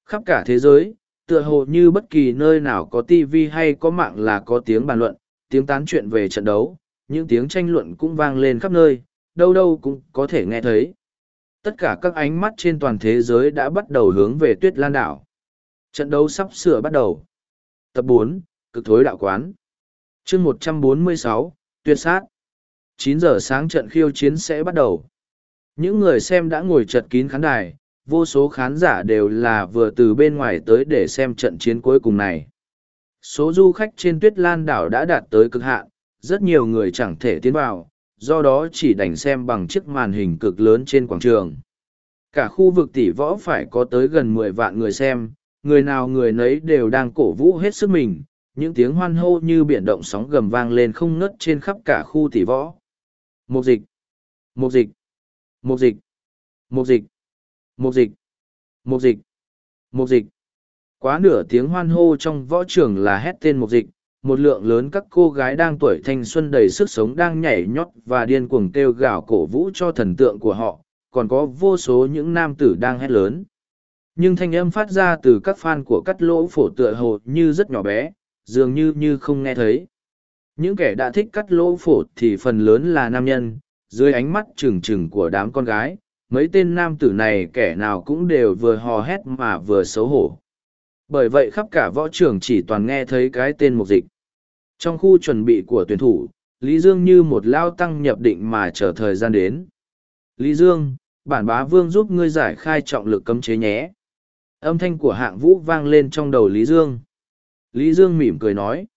khắp cả thế giới tựa hồ như bất kỳ nơi nào có tv hay có mạng là có tiếng bàn luận tiếng tán chuyện về trận đấu những tiếng tranh luận cũng vang lên khắp nơi đâu đâu cũng có thể nghe thấy Tất cả các ánh mắt trên toàn thế giới đã bắt đầu hướng về tuyết lan đảo. Trận đấu sắp sửa bắt đầu. Tập 4, cực thối đạo quán. chương một trăm bốn mươi sáu tuyệt sát chín giờ sáng trận khiêu chiến sẽ bắt đầu. Những người xem đã ngồi chật kín khán đài, vô số khán giả đều là vừa từ bên ngoài tới để xem trận chiến cuối cùng này. Số du khách trên tuyết lan đảo đã đạt tới cực hạn, rất nhiều người chẳng thể tiến vào, do đó chỉ đành xem bằng chiếc màn hình cực lớn trên quảng trường. Cả khu vực tỷ võ phải có tới gần mười vạn người xem, người nào người nấy đều đang cổ vũ hết sức mình, những tiếng hoan hô như biển động sóng gầm vang lên không ngớt trên khắp cả khu tỷ võ. Một dịch, một dịch, một dịch, một dịch, một dịch, một dịch, một dịch. Quá nửa tiếng hoan hô trong võ trường là hét tên một dịch, một lượng lớn các cô gái đang tuổi thanh xuân đầy sức sống đang nhảy nhót và điên cuồng kêu gào cổ vũ cho thần tượng của họ, còn có vô số những nam tử đang hét lớn. Nhưng thanh âm phát ra từ các fan của cắt lỗ phổ tựa hồ như rất nhỏ bé, dường như như không nghe thấy. Những kẻ đã thích cắt lỗ phổ thì phần lớn là nam nhân, dưới ánh mắt trừng trừng của đám con gái, mấy tên nam tử này kẻ nào cũng đều vừa hò hét mà vừa xấu hổ. Bởi vậy khắp cả võ trường chỉ toàn nghe thấy cái tên mục dịch. Trong khu chuẩn bị của tuyển thủ, Lý Dương như một lao tăng nhập định mà chờ thời gian đến. Lý Dương, bản bá vương giúp ngươi giải khai trọng lực cấm chế nhé. Âm thanh của hạng vũ vang lên trong đầu Lý Dương. Lý Dương mỉm cười nói.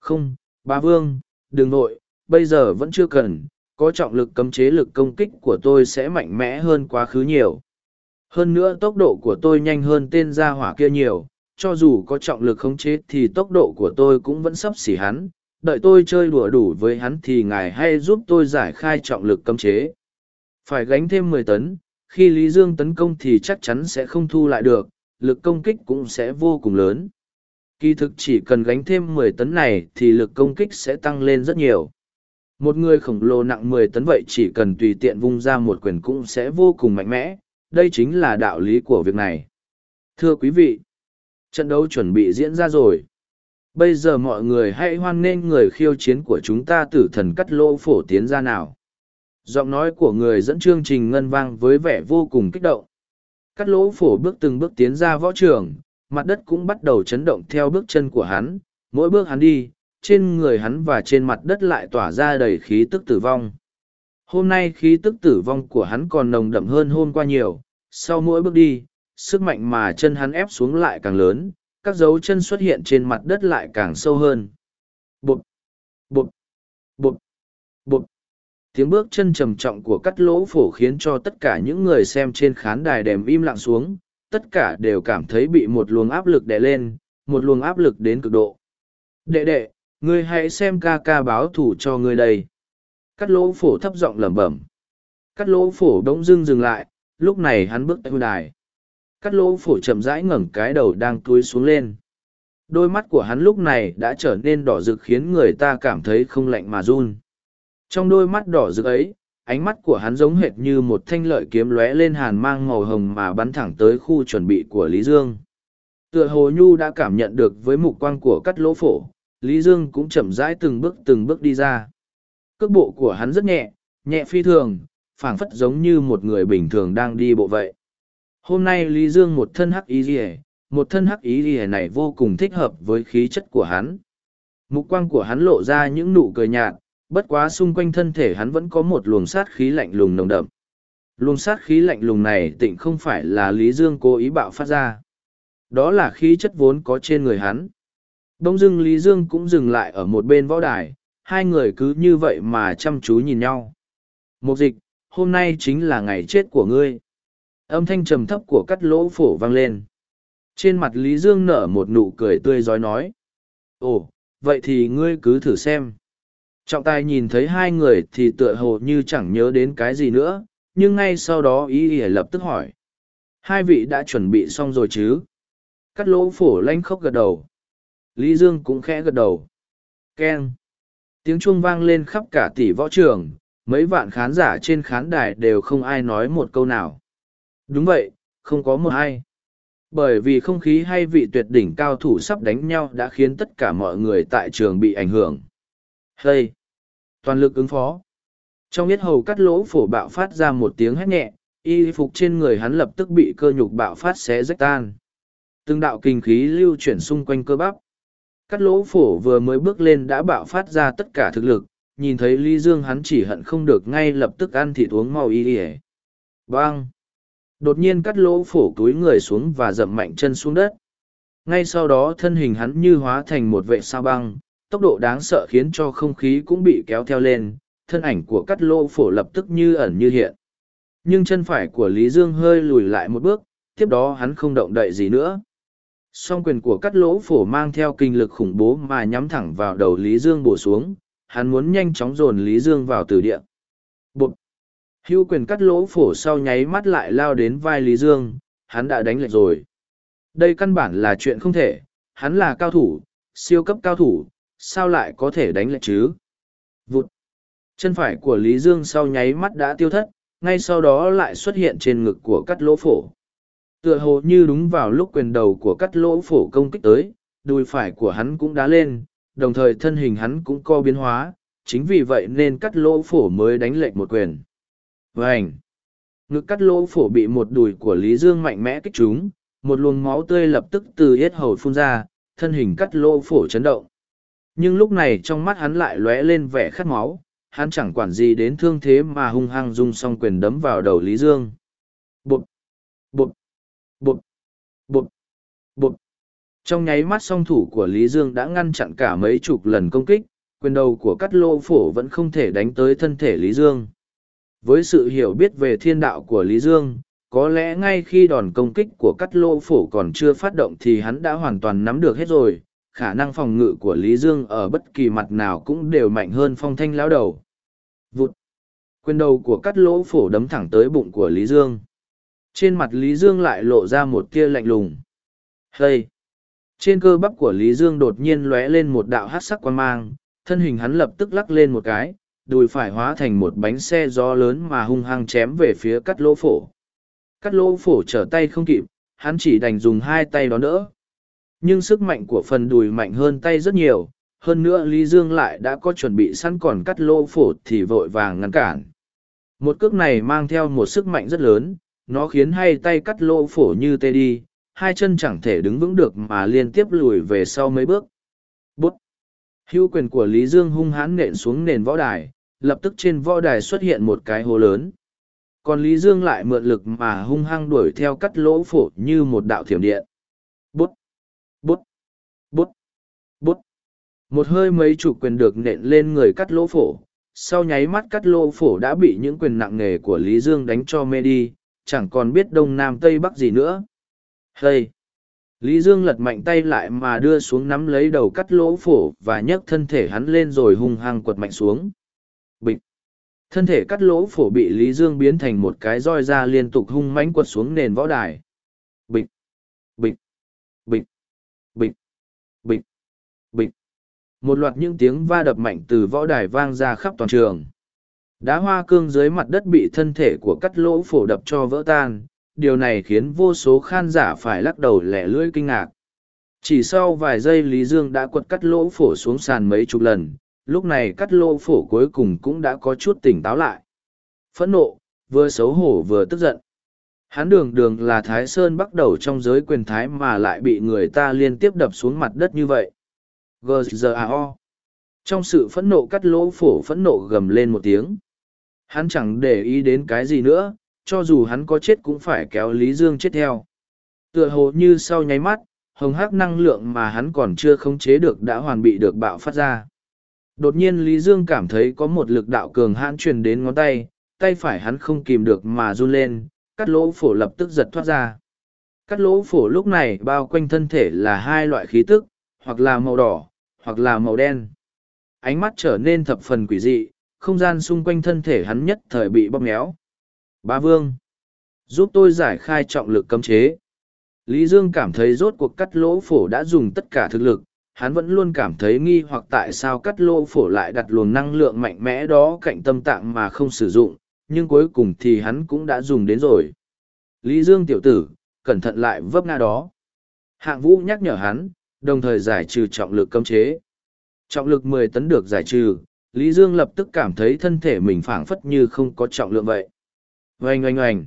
Không, Ba vương, đừng nội, bây giờ vẫn chưa cần, có trọng lực cấm chế lực công kích của tôi sẽ mạnh mẽ hơn quá khứ nhiều. Hơn nữa tốc độ của tôi nhanh hơn tên gia hỏa kia nhiều, cho dù có trọng lực khống chế thì tốc độ của tôi cũng vẫn sắp xỉ hắn. Đợi tôi chơi đùa đủ với hắn thì ngài hay giúp tôi giải khai trọng lực cấm chế. Phải gánh thêm mười tấn, khi Lý Dương tấn công thì chắc chắn sẽ không thu lại được, lực công kích cũng sẽ vô cùng lớn. Kỳ thực chỉ cần gánh thêm mười tấn này thì lực công kích sẽ tăng lên rất nhiều. Một người khổng lồ nặng mười tấn vậy chỉ cần tùy tiện vung ra một quyền cũng sẽ vô cùng mạnh mẽ, đây chính là đạo lý của việc này. Thưa quý vị, trận đấu chuẩn bị diễn ra rồi. Bây giờ mọi người hãy hoan nghênh người khiêu chiến của chúng ta tử thần cắt lỗ phổ tiến ra nào. Giọng nói của người dẫn chương trình ngân vang với vẻ vô cùng kích động. Cắt lỗ phổ bước từng bước tiến ra võ trường, mặt đất cũng bắt đầu chấn động theo bước chân của hắn, mỗi bước hắn đi, trên người hắn và trên mặt đất lại tỏa ra đầy khí tức tử vong. Hôm nay khí tức tử vong của hắn còn nồng đậm hơn hôm qua nhiều, sau mỗi bước đi, sức mạnh mà chân hắn ép xuống lại càng lớn, các dấu chân xuất hiện trên mặt đất lại càng sâu hơn. Bụt! Bụt! Bụt! Bụt! Tiếng bước chân trầm trọng của cắt lỗ phổ khiến cho tất cả những người xem trên khán đài đèm im lặng xuống, tất cả đều cảm thấy bị một luồng áp lực đè lên, một luồng áp lực đến cực độ. Đệ đệ, ngươi hãy xem ca ca báo thủ cho ngươi đây. Cắt lỗ phổ thấp giọng lẩm bẩm. Cắt lỗ phổ đống dưng dừng lại, lúc này hắn bước tới đài. Cắt lỗ phổ chậm rãi ngẩng cái đầu đang túi xuống lên. Đôi mắt của hắn lúc này đã trở nên đỏ rực khiến người ta cảm thấy không lạnh mà run. Trong đôi mắt đỏ rực ấy, ánh mắt của hắn giống hệt như một thanh lợi kiếm lóe lên hàn mang màu hồng mà bắn thẳng tới khu chuẩn bị của Lý Dương. Tựa hồ Nhu đã cảm nhận được với mục quang của cắt lỗ phổ, Lý Dương cũng chậm rãi từng bước từng bước đi ra. Cước bộ của hắn rất nhẹ, nhẹ phi thường, phảng phất giống như một người bình thường đang đi bộ vậy. Hôm nay Lý Dương một thân hắc ý rìa, một thân hắc ý rìa này vô cùng thích hợp với khí chất của hắn. Mục quang của hắn lộ ra những nụ cười nhạt, bất quá xung quanh thân thể hắn vẫn có một luồng sát khí lạnh lùng nồng đậm. Luồng sát khí lạnh lùng này tịnh không phải là Lý Dương cố ý bạo phát ra. Đó là khí chất vốn có trên người hắn. Đông dưng Lý Dương cũng dừng lại ở một bên võ đài, hai người cứ như vậy mà chăm chú nhìn nhau. Một dịch, hôm nay chính là ngày chết của ngươi. Âm thanh trầm thấp của cắt lỗ phổ vang lên. Trên mặt Lý Dương nở một nụ cười tươi giói nói. Ồ, vậy thì ngươi cứ thử xem. Trọng tài nhìn thấy hai người thì tựa hồ như chẳng nhớ đến cái gì nữa, nhưng ngay sau đó ý ý lập tức hỏi. Hai vị đã chuẩn bị xong rồi chứ? Cắt lỗ phổ lanh khóc gật đầu. Lý Dương cũng khẽ gật đầu. Keng. Tiếng chuông vang lên khắp cả tỷ võ trường, mấy vạn khán giả trên khán đài đều không ai nói một câu nào. Đúng vậy, không có một ai. Bởi vì không khí hay vị tuyệt đỉnh cao thủ sắp đánh nhau đã khiến tất cả mọi người tại trường bị ảnh hưởng. Hey! Toàn lực ứng phó. Trong yết hầu cắt lỗ phổ bạo phát ra một tiếng hét nhẹ, y phục trên người hắn lập tức bị cơ nhục bạo phát xé rách tan. Từng đạo kinh khí lưu chuyển xung quanh cơ bắp. Cắt lỗ phổ vừa mới bước lên đã bạo phát ra tất cả thực lực, nhìn thấy Lý Dương hắn chỉ hận không được ngay lập tức ăn thịt uống mau y ỉa. Bang! Đột nhiên cắt lỗ phổ túi người xuống và dậm mạnh chân xuống đất. Ngay sau đó thân hình hắn như hóa thành một vệ sao băng, tốc độ đáng sợ khiến cho không khí cũng bị kéo theo lên, thân ảnh của cắt lỗ phổ lập tức như ẩn như hiện. Nhưng chân phải của Lý Dương hơi lùi lại một bước, tiếp đó hắn không động đậy gì nữa. Song quyền của cắt lỗ phổ mang theo kinh lực khủng bố mà nhắm thẳng vào đầu Lý Dương bổ xuống, hắn muốn nhanh chóng dồn Lý Dương vào từ địa. Bụt! Hưu quyền cắt lỗ phổ sau nháy mắt lại lao đến vai Lý Dương, hắn đã đánh lệch rồi. Đây căn bản là chuyện không thể, hắn là cao thủ, siêu cấp cao thủ, sao lại có thể đánh lệch chứ? Vụt! Chân phải của Lý Dương sau nháy mắt đã tiêu thất, ngay sau đó lại xuất hiện trên ngực của cắt lỗ phổ. Tựa hồ như đúng vào lúc quyền đầu của cắt lỗ phổ công kích tới, đùi phải của hắn cũng đá lên, đồng thời thân hình hắn cũng co biến hóa, chính vì vậy nên cắt lỗ phổ mới đánh lệch một quyền. Vành, Ngực cắt lỗ phổ bị một đùi của Lý Dương mạnh mẽ kích trúng, một luồng máu tươi lập tức từ yết hầu phun ra, thân hình cắt lỗ phổ chấn động. Nhưng lúc này trong mắt hắn lại lóe lên vẻ khát máu, hắn chẳng quản gì đến thương thế mà hung hăng dung song quyền đấm vào đầu Lý Dương. Bụt! Bụt! Bụt! Bụt! Bụt! Trong nháy mắt song thủ của Lý Dương đã ngăn chặn cả mấy chục lần công kích, quyền đầu của cắt lô phổ vẫn không thể đánh tới thân thể Lý Dương. Với sự hiểu biết về thiên đạo của Lý Dương, có lẽ ngay khi đòn công kích của cắt lô phổ còn chưa phát động thì hắn đã hoàn toàn nắm được hết rồi, khả năng phòng ngự của Lý Dương ở bất kỳ mặt nào cũng đều mạnh hơn phong thanh lão đầu. Vụt! Quyền đầu của cắt lỗ phổ đấm thẳng tới bụng của Lý Dương. Trên mặt Lý Dương lại lộ ra một tia lạnh lùng. Hây! Trên cơ bắp của Lý Dương đột nhiên lóe lên một đạo hát sắc quan mang, thân hình hắn lập tức lắc lên một cái, đùi phải hóa thành một bánh xe gió lớn mà hung hăng chém về phía cắt lỗ phổ. Cắt lỗ phổ trở tay không kịp, hắn chỉ đành dùng hai tay đó đỡ. Nhưng sức mạnh của phần đùi mạnh hơn tay rất nhiều, hơn nữa Lý Dương lại đã có chuẩn bị sẵn còn cắt lỗ phổ thì vội vàng ngăn cản. Một cước này mang theo một sức mạnh rất lớn, nó khiến hai tay cắt lỗ phổ như tê đi, hai chân chẳng thể đứng vững được mà liên tiếp lùi về sau mấy bước. Bút! Hưu quyền của Lý Dương hung hãn nện xuống nền võ đài, lập tức trên võ đài xuất hiện một cái hố lớn. Còn Lý Dương lại mượn lực mà hung hăng đuổi theo cắt lỗ phổ như một đạo thiểm điện. Bút! Bút! Bút! Một hơi mấy chủ quyền được nện lên người cắt lỗ phổ. Sau nháy mắt cắt lỗ phổ đã bị những quyền nặng nề của Lý Dương đánh cho mê đi, chẳng còn biết đông nam tây bắc gì nữa. Hây! Lý Dương lật mạnh tay lại mà đưa xuống nắm lấy đầu cắt lỗ phổ và nhấc thân thể hắn lên rồi hung hăng quật mạnh xuống. Bịch! Thân thể cắt lỗ phổ bị Lý Dương biến thành một cái roi ra liên tục hung mãnh quật xuống nền võ đài. Bịch! Bịch! Bịch! Một loạt những tiếng va đập mạnh từ võ đài vang ra khắp toàn trường. Đá hoa cương dưới mặt đất bị thân thể của cắt lỗ phổ đập cho vỡ tan, điều này khiến vô số khan giả phải lắc đầu lẻ lưỡi kinh ngạc. Chỉ sau vài giây Lý Dương đã quật cắt lỗ phổ xuống sàn mấy chục lần, lúc này cắt lỗ phổ cuối cùng cũng đã có chút tỉnh táo lại. Phẫn nộ, vừa xấu hổ vừa tức giận. Hắn đường đường là Thái Sơn bắt đầu trong giới quyền Thái mà lại bị người ta liên tiếp đập xuống mặt đất như vậy. G.G.A.O. Trong sự phẫn nộ cắt lỗ phổ phẫn nộ gầm lên một tiếng. Hắn chẳng để ý đến cái gì nữa, cho dù hắn có chết cũng phải kéo Lý Dương chết theo. Tựa hồ như sau nháy mắt, hồng hắc năng lượng mà hắn còn chưa khống chế được đã hoàn bị được bạo phát ra. Đột nhiên Lý Dương cảm thấy có một lực đạo cường hãn truyền đến ngón tay, tay phải hắn không kìm được mà run lên, cắt lỗ phổ lập tức giật thoát ra. Cắt lỗ phổ lúc này bao quanh thân thể là hai loại khí tức, hoặc là màu đỏ, hoặc là màu đen. Ánh mắt trở nên thập phần quỷ dị, không gian xung quanh thân thể hắn nhất thời bị bóp méo. Ba Vương, giúp tôi giải khai trọng lực cấm chế. Lý Dương cảm thấy rốt cuộc cắt lỗ phổ đã dùng tất cả thực lực, hắn vẫn luôn cảm thấy nghi hoặc tại sao cắt lỗ phổ lại đặt luồng năng lượng mạnh mẽ đó cạnh tâm tạng mà không sử dụng, nhưng cuối cùng thì hắn cũng đã dùng đến rồi. Lý Dương tiểu tử, cẩn thận lại vấp ngã đó. Hạng vũ nhắc nhở hắn, đồng thời giải trừ trọng lực cấm chế. Trọng lực mười tấn được giải trừ, Lý Dương lập tức cảm thấy thân thể mình phảng phất như không có trọng lượng vậy. Oanh oanh oanh.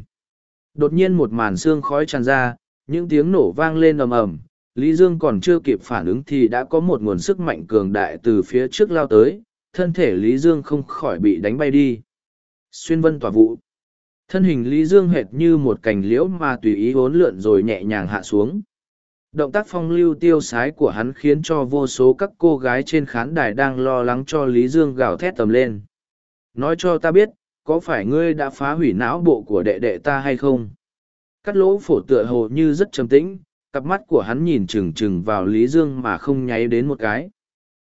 Đột nhiên một màn xương khói tràn ra, những tiếng nổ vang lên ầm ầm, Lý Dương còn chưa kịp phản ứng thì đã có một nguồn sức mạnh cường đại từ phía trước lao tới, thân thể Lý Dương không khỏi bị đánh bay đi. Xuyên vân tỏa vụ. Thân hình Lý Dương hệt như một cành liễu mà tùy ý hốn lượn rồi nhẹ nhàng hạ xuống. Động tác phong lưu tiêu sái của hắn khiến cho vô số các cô gái trên khán đài đang lo lắng cho Lý Dương gào thét tầm lên. Nói cho ta biết, có phải ngươi đã phá hủy não bộ của đệ đệ ta hay không? Cắt lỗ phổ tựa hồ như rất trầm tĩnh, cặp mắt của hắn nhìn chừng chừng vào Lý Dương mà không nháy đến một cái.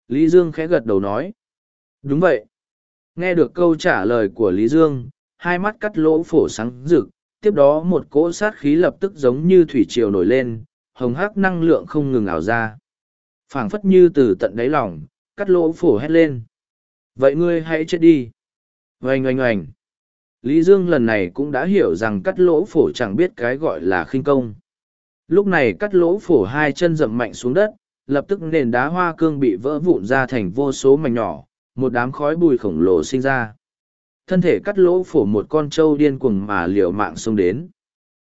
Lý Dương khẽ gật đầu nói. Đúng vậy. Nghe được câu trả lời của Lý Dương, hai mắt cắt lỗ phổ sáng rực, tiếp đó một cỗ sát khí lập tức giống như thủy triều nổi lên, hồng hắc năng lượng không ngừng ảo ra. phảng phất như từ tận đáy lòng, cắt lỗ phổ hét lên. Vậy ngươi hãy chết đi. Oanh oanh oanh. Lý Dương lần này cũng đã hiểu rằng cắt lỗ phổ chẳng biết cái gọi là khinh công. Lúc này cắt lỗ phổ hai chân dậm mạnh xuống đất, lập tức nền đá hoa cương bị vỡ vụn ra thành vô số mảnh nhỏ, một đám khói bùi khổng lồ sinh ra. Thân thể cắt lỗ phổ một con trâu điên cuồng mà liều mạng xông đến.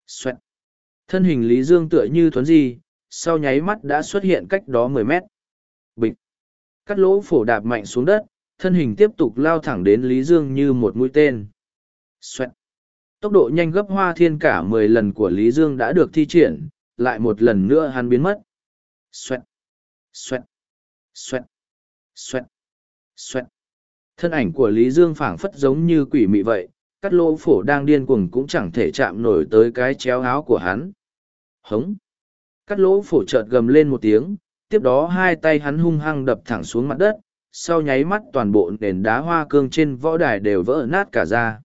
Xoẹt. Thân hình Lý Dương tựa như thuấn di, sau nháy mắt đã xuất hiện cách đó mười mét. Bịch. Cắt lỗ phổ đạp mạnh xuống đất, thân hình tiếp tục lao thẳng đến Lý Dương như một mũi tên. Xoẹt. Tốc độ nhanh gấp hoa thiên cả mười lần của Lý Dương đã được thi triển, lại một lần nữa hắn biến mất. Xoẹt. Xoẹt. Xoẹt. Xoẹt. Xoẹt. Thân ảnh của Lý Dương phảng phất giống như quỷ mị vậy, cắt lỗ phổ đang điên cuồng cũng chẳng thể chạm nổi tới cái chéo áo của hắn. Hống! Cắt lỗ phổ chợt gầm lên một tiếng, tiếp đó hai tay hắn hung hăng đập thẳng xuống mặt đất, sau nháy mắt toàn bộ nền đá hoa cương trên võ đài đều vỡ nát cả ra.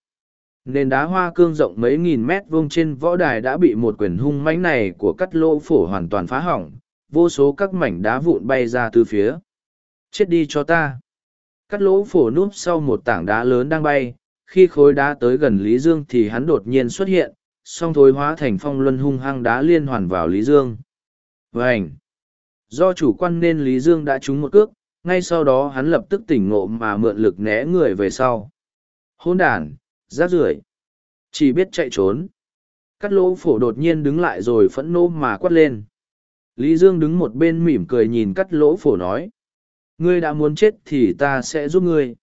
Nền đá hoa cương rộng mấy nghìn mét vuông trên võ đài đã bị một quyền hung mãnh này của cắt lỗ phổ hoàn toàn phá hỏng, vô số các mảnh đá vụn bay ra từ phía. Chết đi cho ta! Cắt lỗ phổ núp sau một tảng đá lớn đang bay, khi khối đá tới gần Lý Dương thì hắn đột nhiên xuất hiện, song thối hóa thành phong luân hung hăng đá liên hoàn vào Lý Dương. Vânh! Do chủ quan nên Lý Dương đã trúng một cước, ngay sau đó hắn lập tức tỉnh ngộ mà mượn lực né người về sau. Hôn đàn, rác rưởi Chỉ biết chạy trốn. Cắt lỗ phổ đột nhiên đứng lại rồi phẫn nộ mà quát lên. Lý Dương đứng một bên mỉm cười nhìn cắt lỗ phổ nói. Ngươi đã muốn chết thì ta sẽ giúp ngươi.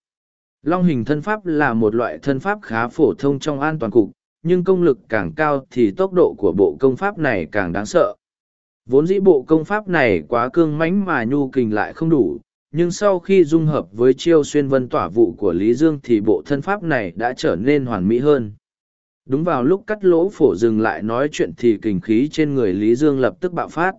Long hình thân pháp là một loại thân pháp khá phổ thông trong an toàn cục, nhưng công lực càng cao thì tốc độ của bộ công pháp này càng đáng sợ. Vốn dĩ bộ công pháp này quá cương mãnh mà nhu kình lại không đủ, nhưng sau khi dung hợp với chiêu xuyên vân tỏa vụ của Lý Dương thì bộ thân pháp này đã trở nên hoàn mỹ hơn. Đúng vào lúc cắt lỗ phổ dừng lại nói chuyện thì kình khí trên người Lý Dương lập tức bạo phát.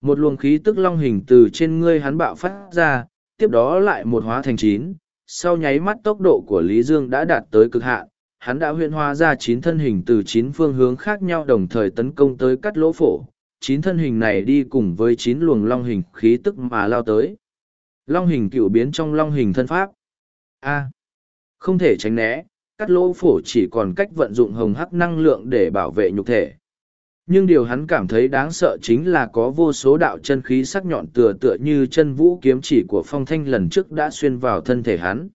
Một luồng khí tức long hình từ trên ngươi hắn bạo phát ra, tiếp đó lại một hóa thành chín, sau nháy mắt tốc độ của Lý Dương đã đạt tới cực hạn, hắn đã huyện hóa ra chín thân hình từ chín phương hướng khác nhau đồng thời tấn công tới cắt lỗ phổ. Chín thân hình này đi cùng với chín luồng long hình khí tức mà lao tới. Long hình cựu biến trong long hình thân pháp. A. không thể tránh né, cắt lỗ phổ chỉ còn cách vận dụng hồng hắc năng lượng để bảo vệ nhục thể. Nhưng điều hắn cảm thấy đáng sợ chính là có vô số đạo chân khí sắc nhọn tựa tựa như chân vũ kiếm chỉ của phong thanh lần trước đã xuyên vào thân thể hắn.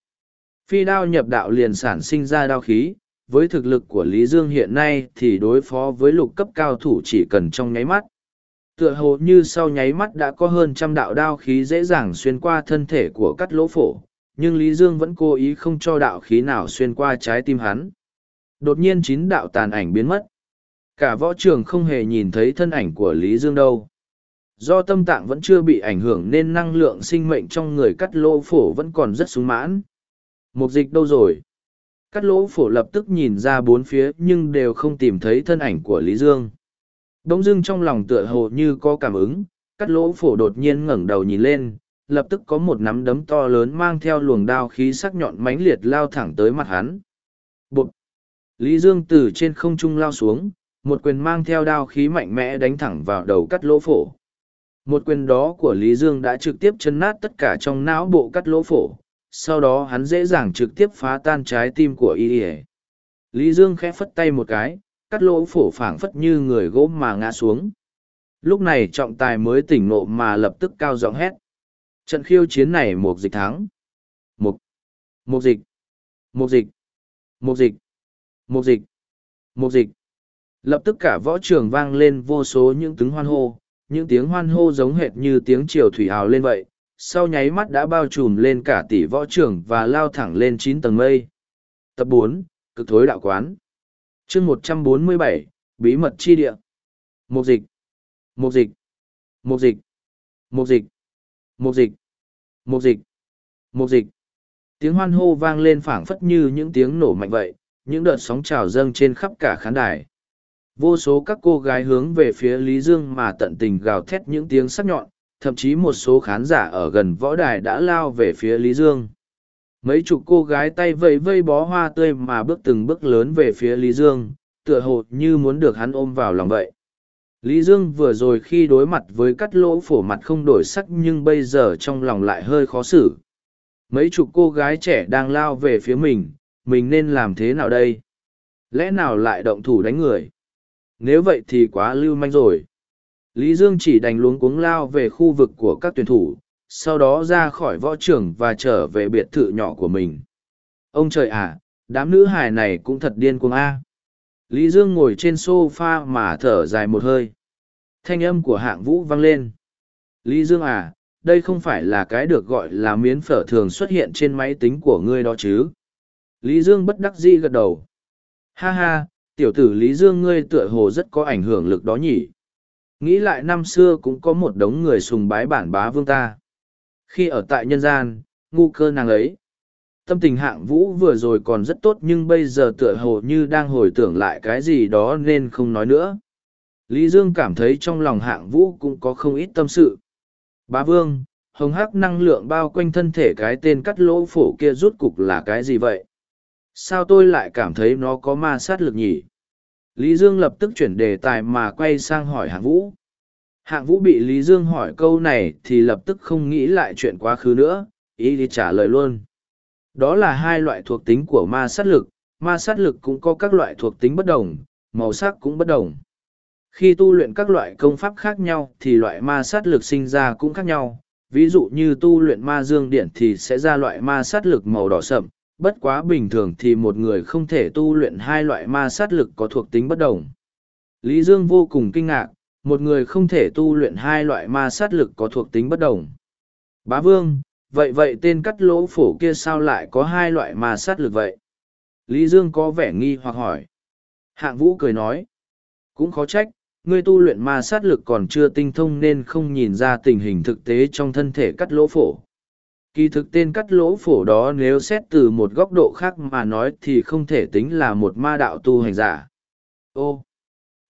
Phi đao nhập đạo liền sản sinh ra đao khí, với thực lực của Lý Dương hiện nay thì đối phó với lục cấp cao thủ chỉ cần trong nháy mắt. Tựa hồ như sau nháy mắt đã có hơn trăm đạo đao khí dễ dàng xuyên qua thân thể của cắt lỗ phổ, nhưng Lý Dương vẫn cố ý không cho đạo khí nào xuyên qua trái tim hắn. Đột nhiên chín đạo tàn ảnh biến mất. Cả võ trường không hề nhìn thấy thân ảnh của Lý Dương đâu. Do tâm tạng vẫn chưa bị ảnh hưởng nên năng lượng sinh mệnh trong người cắt lỗ phổ vẫn còn rất sung mãn. Mục dịch đâu rồi? Cắt lỗ phổ lập tức nhìn ra bốn phía nhưng đều không tìm thấy thân ảnh của Lý Dương. Đông dưng trong lòng tựa hồ như có cảm ứng, cắt lỗ phổ đột nhiên ngẩng đầu nhìn lên, lập tức có một nắm đấm to lớn mang theo luồng đao khí sắc nhọn mãnh liệt lao thẳng tới mặt hắn. Bụt! Lý Dương từ trên không trung lao xuống, một quyền mang theo đao khí mạnh mẽ đánh thẳng vào đầu cắt lỗ phổ. Một quyền đó của Lý Dương đã trực tiếp chấn nát tất cả trong não bộ cắt lỗ phổ, sau đó hắn dễ dàng trực tiếp phá tan trái tim của y Lý Dương khẽ phất tay một cái, cắt lỗ phổ phảng phất như người gỗ mà ngã xuống. Lúc này trọng tài mới tỉnh nộ mà lập tức cao giọng hét. Trận khiêu chiến này một dịch thắng. Một. Một dịch. Một dịch. Một dịch. Một dịch. Một dịch. Lập tức cả võ trường vang lên vô số những tiếng hoan hô, những tiếng hoan hô giống hệt như tiếng triều thủy hào lên vậy, sau nháy mắt đã bao trùm lên cả tỷ võ trưởng và lao thẳng lên chín tầng mây. Tập bốn Cực thối đạo quán. Chương một trăm bốn mươi bảy Bí mật chi địa. Mục dịch. Mục dịch. Mục dịch. Mục dịch. Mục dịch. Mục dịch. Mục dịch. Tiếng hoan hô vang lên phảng phất như những tiếng nổ mạnh vậy, những đợt sóng trào dâng trên khắp cả khán đài. Vô số các cô gái hướng về phía Lý Dương mà tận tình gào thét những tiếng sắc nhọn, thậm chí một số khán giả ở gần võ đài đã lao về phía Lý Dương. Mấy chục cô gái tay vây vây bó hoa tươi mà bước từng bước lớn về phía Lý Dương, tựa hồ như muốn được hắn ôm vào lòng vậy. Lý Dương vừa rồi khi đối mặt với cắt lỗ phổ mặt không đổi sắc nhưng bây giờ trong lòng lại hơi khó xử. Mấy chục cô gái trẻ đang lao về phía mình, mình nên làm thế nào đây? Lẽ nào lại động thủ đánh người? Nếu vậy thì quá lưu manh rồi. Lý Dương chỉ đành luống cuống lao về khu vực của các tuyển thủ, sau đó ra khỏi võ trường và trở về biệt thự nhỏ của mình. Ông trời à, đám nữ hài này cũng thật điên cuồng a. Lý Dương ngồi trên sofa mà thở dài một hơi. Thanh âm của hạng vũ vang lên. Lý Dương à, đây không phải là cái được gọi là miến phở thường xuất hiện trên máy tính của ngươi đó chứ. Lý Dương bất đắc dĩ gật đầu. Ha ha, tiểu tử Lý Dương ngươi tựa hồ rất có ảnh hưởng lực đó nhỉ. Nghĩ lại năm xưa cũng có một đống người sùng bái bản bá vương ta. Khi ở tại nhân gian, ngu cơ nàng ấy. Tâm tình hạng vũ vừa rồi còn rất tốt nhưng bây giờ tựa hồ như đang hồi tưởng lại cái gì đó nên không nói nữa. Lý Dương cảm thấy trong lòng hạng vũ cũng có không ít tâm sự. Bá vương, hồng hắc năng lượng bao quanh thân thể cái tên cắt lỗ phổ kia rút cục là cái gì vậy? Sao tôi lại cảm thấy nó có ma sát lực nhỉ? Lý Dương lập tức chuyển đề tài mà quay sang hỏi hạng vũ. Hạng vũ bị Lý Dương hỏi câu này thì lập tức không nghĩ lại chuyện quá khứ nữa, ý thì trả lời luôn. Đó là hai loại thuộc tính của ma sát lực, ma sát lực cũng có các loại thuộc tính bất đồng, màu sắc cũng bất đồng. Khi tu luyện các loại công pháp khác nhau thì loại ma sát lực sinh ra cũng khác nhau, ví dụ như tu luyện ma dương điện thì sẽ ra loại ma sát lực màu đỏ sậm, bất quá bình thường thì một người không thể tu luyện hai loại ma sát lực có thuộc tính bất đồng. Lý Dương vô cùng kinh ngạc, một người không thể tu luyện hai loại ma sát lực có thuộc tính bất đồng. Bá Vương, vậy vậy tên cắt lỗ phổ kia sao lại có hai loại ma sát lực vậy? Lý Dương có vẻ nghi hoặc hỏi. Hạng Vũ cười nói. Cũng khó trách, ngươi tu luyện ma sát lực còn chưa tinh thông nên không nhìn ra tình hình thực tế trong thân thể cắt lỗ phổ. Kỳ thực tên cắt lỗ phổ đó nếu xét từ một góc độ khác mà nói thì không thể tính là một ma đạo tu hành giả. Ô!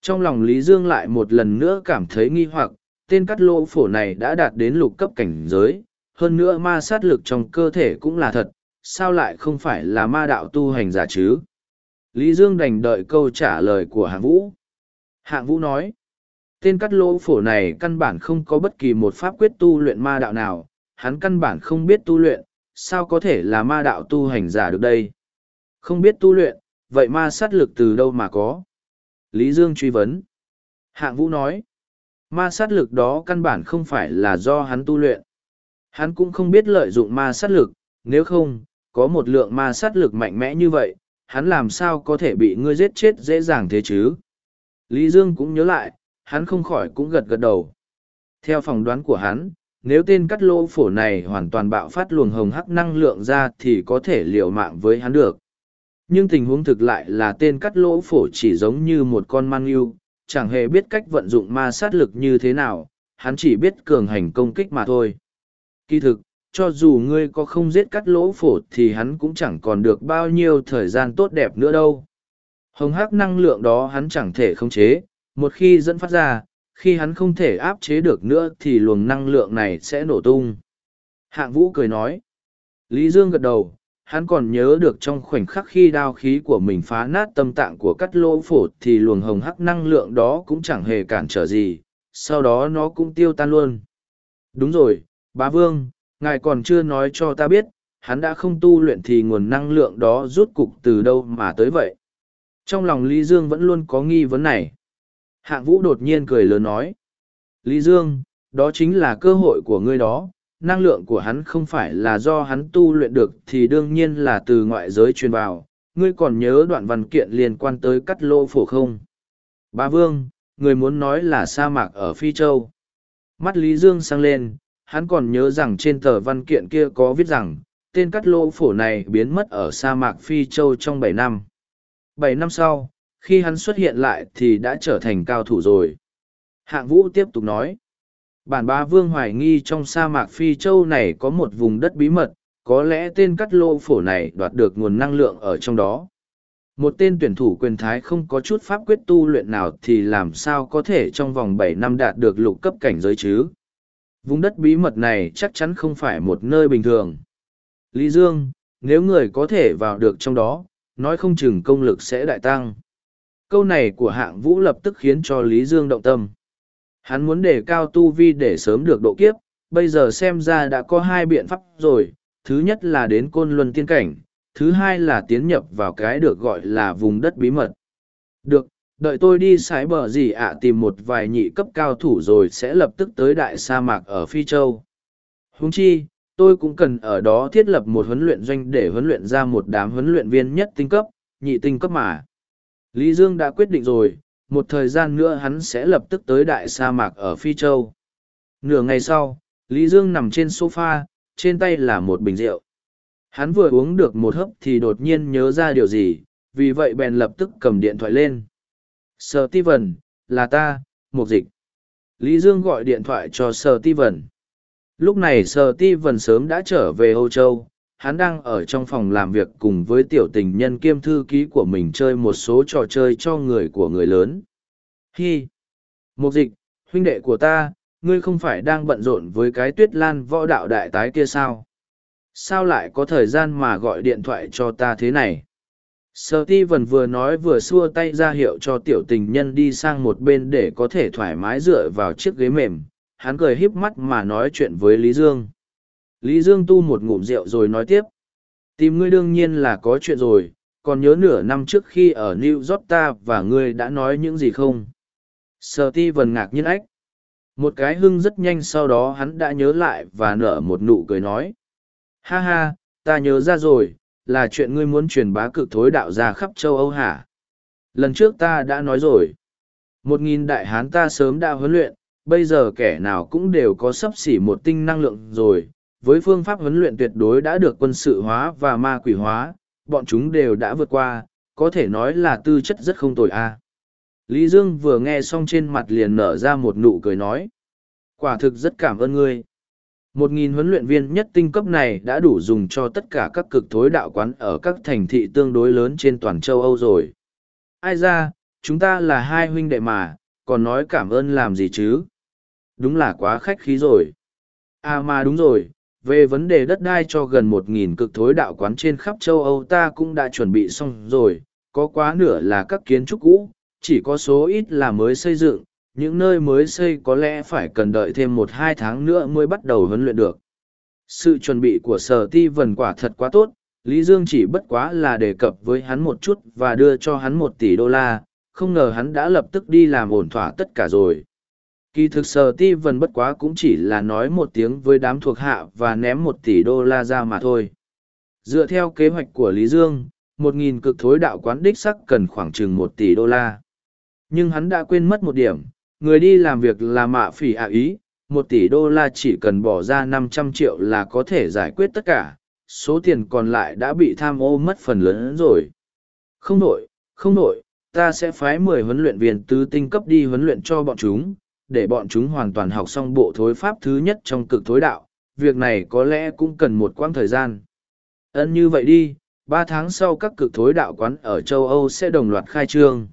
Trong lòng Lý Dương lại một lần nữa cảm thấy nghi hoặc, tên cắt lỗ phổ này đã đạt đến lục cấp cảnh giới, hơn nữa ma sát lực trong cơ thể cũng là thật, sao lại không phải là ma đạo tu hành giả chứ? Lý Dương đành đợi câu trả lời của hạng vũ. Hạng vũ nói, tên cắt lỗ phổ này căn bản không có bất kỳ một pháp quyết tu luyện ma đạo nào, hắn căn bản không biết tu luyện, sao có thể là ma đạo tu hành giả được đây? Không biết tu luyện, vậy ma sát lực từ đâu mà có? Lý Dương truy vấn. Hạng vũ nói, ma sát lực đó căn bản không phải là do hắn tu luyện. Hắn cũng không biết lợi dụng ma sát lực, nếu không, có một lượng ma sát lực mạnh mẽ như vậy, hắn làm sao có thể bị ngươi giết chết dễ dàng thế chứ? Lý Dương cũng nhớ lại, hắn không khỏi cũng gật gật đầu. Theo phỏng đoán của hắn, nếu tên cắt lỗ phổ này hoàn toàn bạo phát luồng hồng hắc năng lượng ra thì có thể liều mạng với hắn được. Nhưng tình huống thực lại là tên cắt lỗ phổ chỉ giống như một con man yêu, chẳng hề biết cách vận dụng ma sát lực như thế nào, hắn chỉ biết cường hành công kích mà thôi. Kỳ thực, cho dù ngươi có không giết cắt lỗ phổ thì hắn cũng chẳng còn được bao nhiêu thời gian tốt đẹp nữa đâu. Hồng hắc năng lượng đó hắn chẳng thể khống chế, một khi dẫn phát ra, khi hắn không thể áp chế được nữa thì luồng năng lượng này sẽ nổ tung. Hạng vũ cười nói. Lý Dương gật đầu, hắn còn nhớ được trong khoảnh khắc khi đao khí của mình phá nát tâm tạng của cắt lỗ phổ thì luồng hồng hắc năng lượng đó cũng chẳng hề cản trở gì, sau đó nó cũng tiêu tan luôn. Đúng rồi, bá vương, ngài còn chưa nói cho ta biết, hắn đã không tu luyện thì nguồn năng lượng đó rút cục từ đâu mà tới vậy. Trong lòng Lý Dương vẫn luôn có nghi vấn này. Hạng vũ đột nhiên cười lớn nói. Lý Dương, đó chính là cơ hội của ngươi đó, năng lượng của hắn không phải là do hắn tu luyện được thì đương nhiên là từ ngoại giới truyền vào. Ngươi còn nhớ đoạn văn kiện liên quan tới cắt lô phổ không? Bá Vương, người muốn nói là sa mạc ở Phi Châu. Mắt Lý Dương sang lên, hắn còn nhớ rằng trên tờ văn kiện kia có viết rằng, tên cắt lô phổ này biến mất ở sa mạc Phi Châu trong bảy năm. Bảy năm sau, khi hắn xuất hiện lại thì đã trở thành cao thủ rồi. Hạng Vũ tiếp tục nói, bản ba vương hoài nghi trong sa mạc Phi Châu này có một vùng đất bí mật, có lẽ tên cắt lô phổ này đoạt được nguồn năng lượng ở trong đó. Một tên tuyển thủ quyền thái không có chút pháp quyết tu luyện nào thì làm sao có thể trong vòng bảy năm đạt được lục cấp cảnh giới chứ? Vùng đất bí mật này chắc chắn không phải một nơi bình thường. Lý Dương, nếu người có thể vào được trong đó, nói không chừng công lực sẽ đại tăng. Câu này của hạng vũ lập tức khiến cho Lý Dương động tâm. Hắn muốn đề cao tu vi để sớm được độ kiếp, bây giờ xem ra đã có hai biện pháp rồi. Thứ nhất là đến côn luân tiên cảnh, thứ hai là tiến nhập vào cái được gọi là vùng đất bí mật. Được, đợi tôi đi sái bờ gì ạ tìm một vài nhị cấp cao thủ rồi sẽ lập tức tới đại sa mạc ở Phi Châu. Húng chi, tôi cũng cần ở đó thiết lập một huấn luyện doanh để huấn luyện ra một đám huấn luyện viên nhất tinh cấp, nhị tinh cấp mà. Lý Dương đã quyết định rồi, một thời gian nữa hắn sẽ lập tức tới đại sa mạc ở Phi Châu. Nửa ngày sau, Lý Dương nằm trên sofa, trên tay là một bình rượu. Hắn vừa uống được một hớp thì đột nhiên nhớ ra điều gì, vì vậy bèn lập tức cầm điện thoại lên. Sở Ti Vân, là ta, một dịch. Lý Dương gọi điện thoại cho Sở Ti Vân. Lúc này Sở Ti Vân sớm đã trở về Âu Châu, hắn đang ở trong phòng làm việc cùng với tiểu tình nhân kiêm thư ký của mình chơi một số trò chơi cho người của người lớn. Hi! Một dịch, huynh đệ của ta, ngươi không phải đang bận rộn với cái tuyết lan võ đạo đại tái kia sao? Sao lại có thời gian mà gọi điện thoại cho ta thế này? Sở ti vần vừa nói vừa xua tay ra hiệu cho tiểu tình nhân đi sang một bên để có thể thoải mái dựa vào chiếc ghế mềm. Hắn cười híp mắt mà nói chuyện với Lý Dương. Lý Dương tu một ngụm rượu rồi nói tiếp. Tìm ngươi đương nhiên là có chuyện rồi, còn nhớ nửa năm trước khi ở New York ta và ngươi đã nói những gì không? Sở ti vần ngạc nhiên ách. Một cái hưng rất nhanh sau đó hắn đã nhớ lại và nở một nụ cười nói. Ha ha, ta nhớ ra rồi, là chuyện ngươi muốn truyền bá cực thối đạo ra khắp châu Âu hả? Lần trước ta đã nói rồi. Một nghìn đại hán ta sớm đã huấn luyện, bây giờ kẻ nào cũng đều có sấp xỉ một tinh năng lượng rồi. Với phương pháp huấn luyện tuyệt đối đã được quân sự hóa và ma quỷ hóa, bọn chúng đều đã vượt qua, có thể nói là tư chất rất không tồi a. Lý Dương vừa nghe xong trên mặt liền nở ra một nụ cười nói. Quả thực rất cảm ơn ngươi. Một nghìn huấn luyện viên nhất tinh cấp này đã đủ dùng cho tất cả các cực thối đạo quán ở các thành thị tương đối lớn trên toàn châu Âu rồi. Ai ra, chúng ta là hai huynh đệ mà, còn nói cảm ơn làm gì chứ? Đúng là quá khách khí rồi. À mà đúng rồi, về vấn đề đất đai cho gần một nghìn cực thối đạo quán trên khắp châu Âu ta cũng đã chuẩn bị xong rồi, có quá nửa là các kiến trúc cũ, chỉ có số ít là mới xây dựng, những nơi mới xây có lẽ phải cần đợi thêm một hai tháng nữa mới bắt đầu huấn luyện được. Sự chuẩn bị của sở ti vần quả thật quá tốt. Lý dương chỉ bất quá là đề cập với hắn một chút và đưa cho hắn một tỷ đô la. Không ngờ hắn đã lập tức đi làm ổn thỏa tất cả rồi kỳ thực sở ti vần bất quá cũng chỉ là nói một tiếng với đám thuộc hạ và ném một tỷ đô la ra mà thôi. Dựa theo kế hoạch của lý dương một nghìn cực thối đạo quán đích sắc cần khoảng chừng một tỷ đô la. Nhưng hắn đã quên mất một điểm người đi làm việc là mạ phỉ ạ ý một tỷ đô la chỉ cần bỏ ra năm trăm triệu là có thể giải quyết tất cả số tiền còn lại đã bị tham ô mất phần lớn rồi. Không nổi, không nổi, ta sẽ phái mười huấn luyện viên tứ tinh cấp đi huấn luyện cho bọn chúng để bọn chúng hoàn toàn học xong bộ thối pháp thứ nhất trong cực thối đạo việc này có lẽ cũng cần một quãng thời gian ân như vậy đi ba tháng sau các cực thối đạo quán ở châu âu sẽ đồng loạt khai trương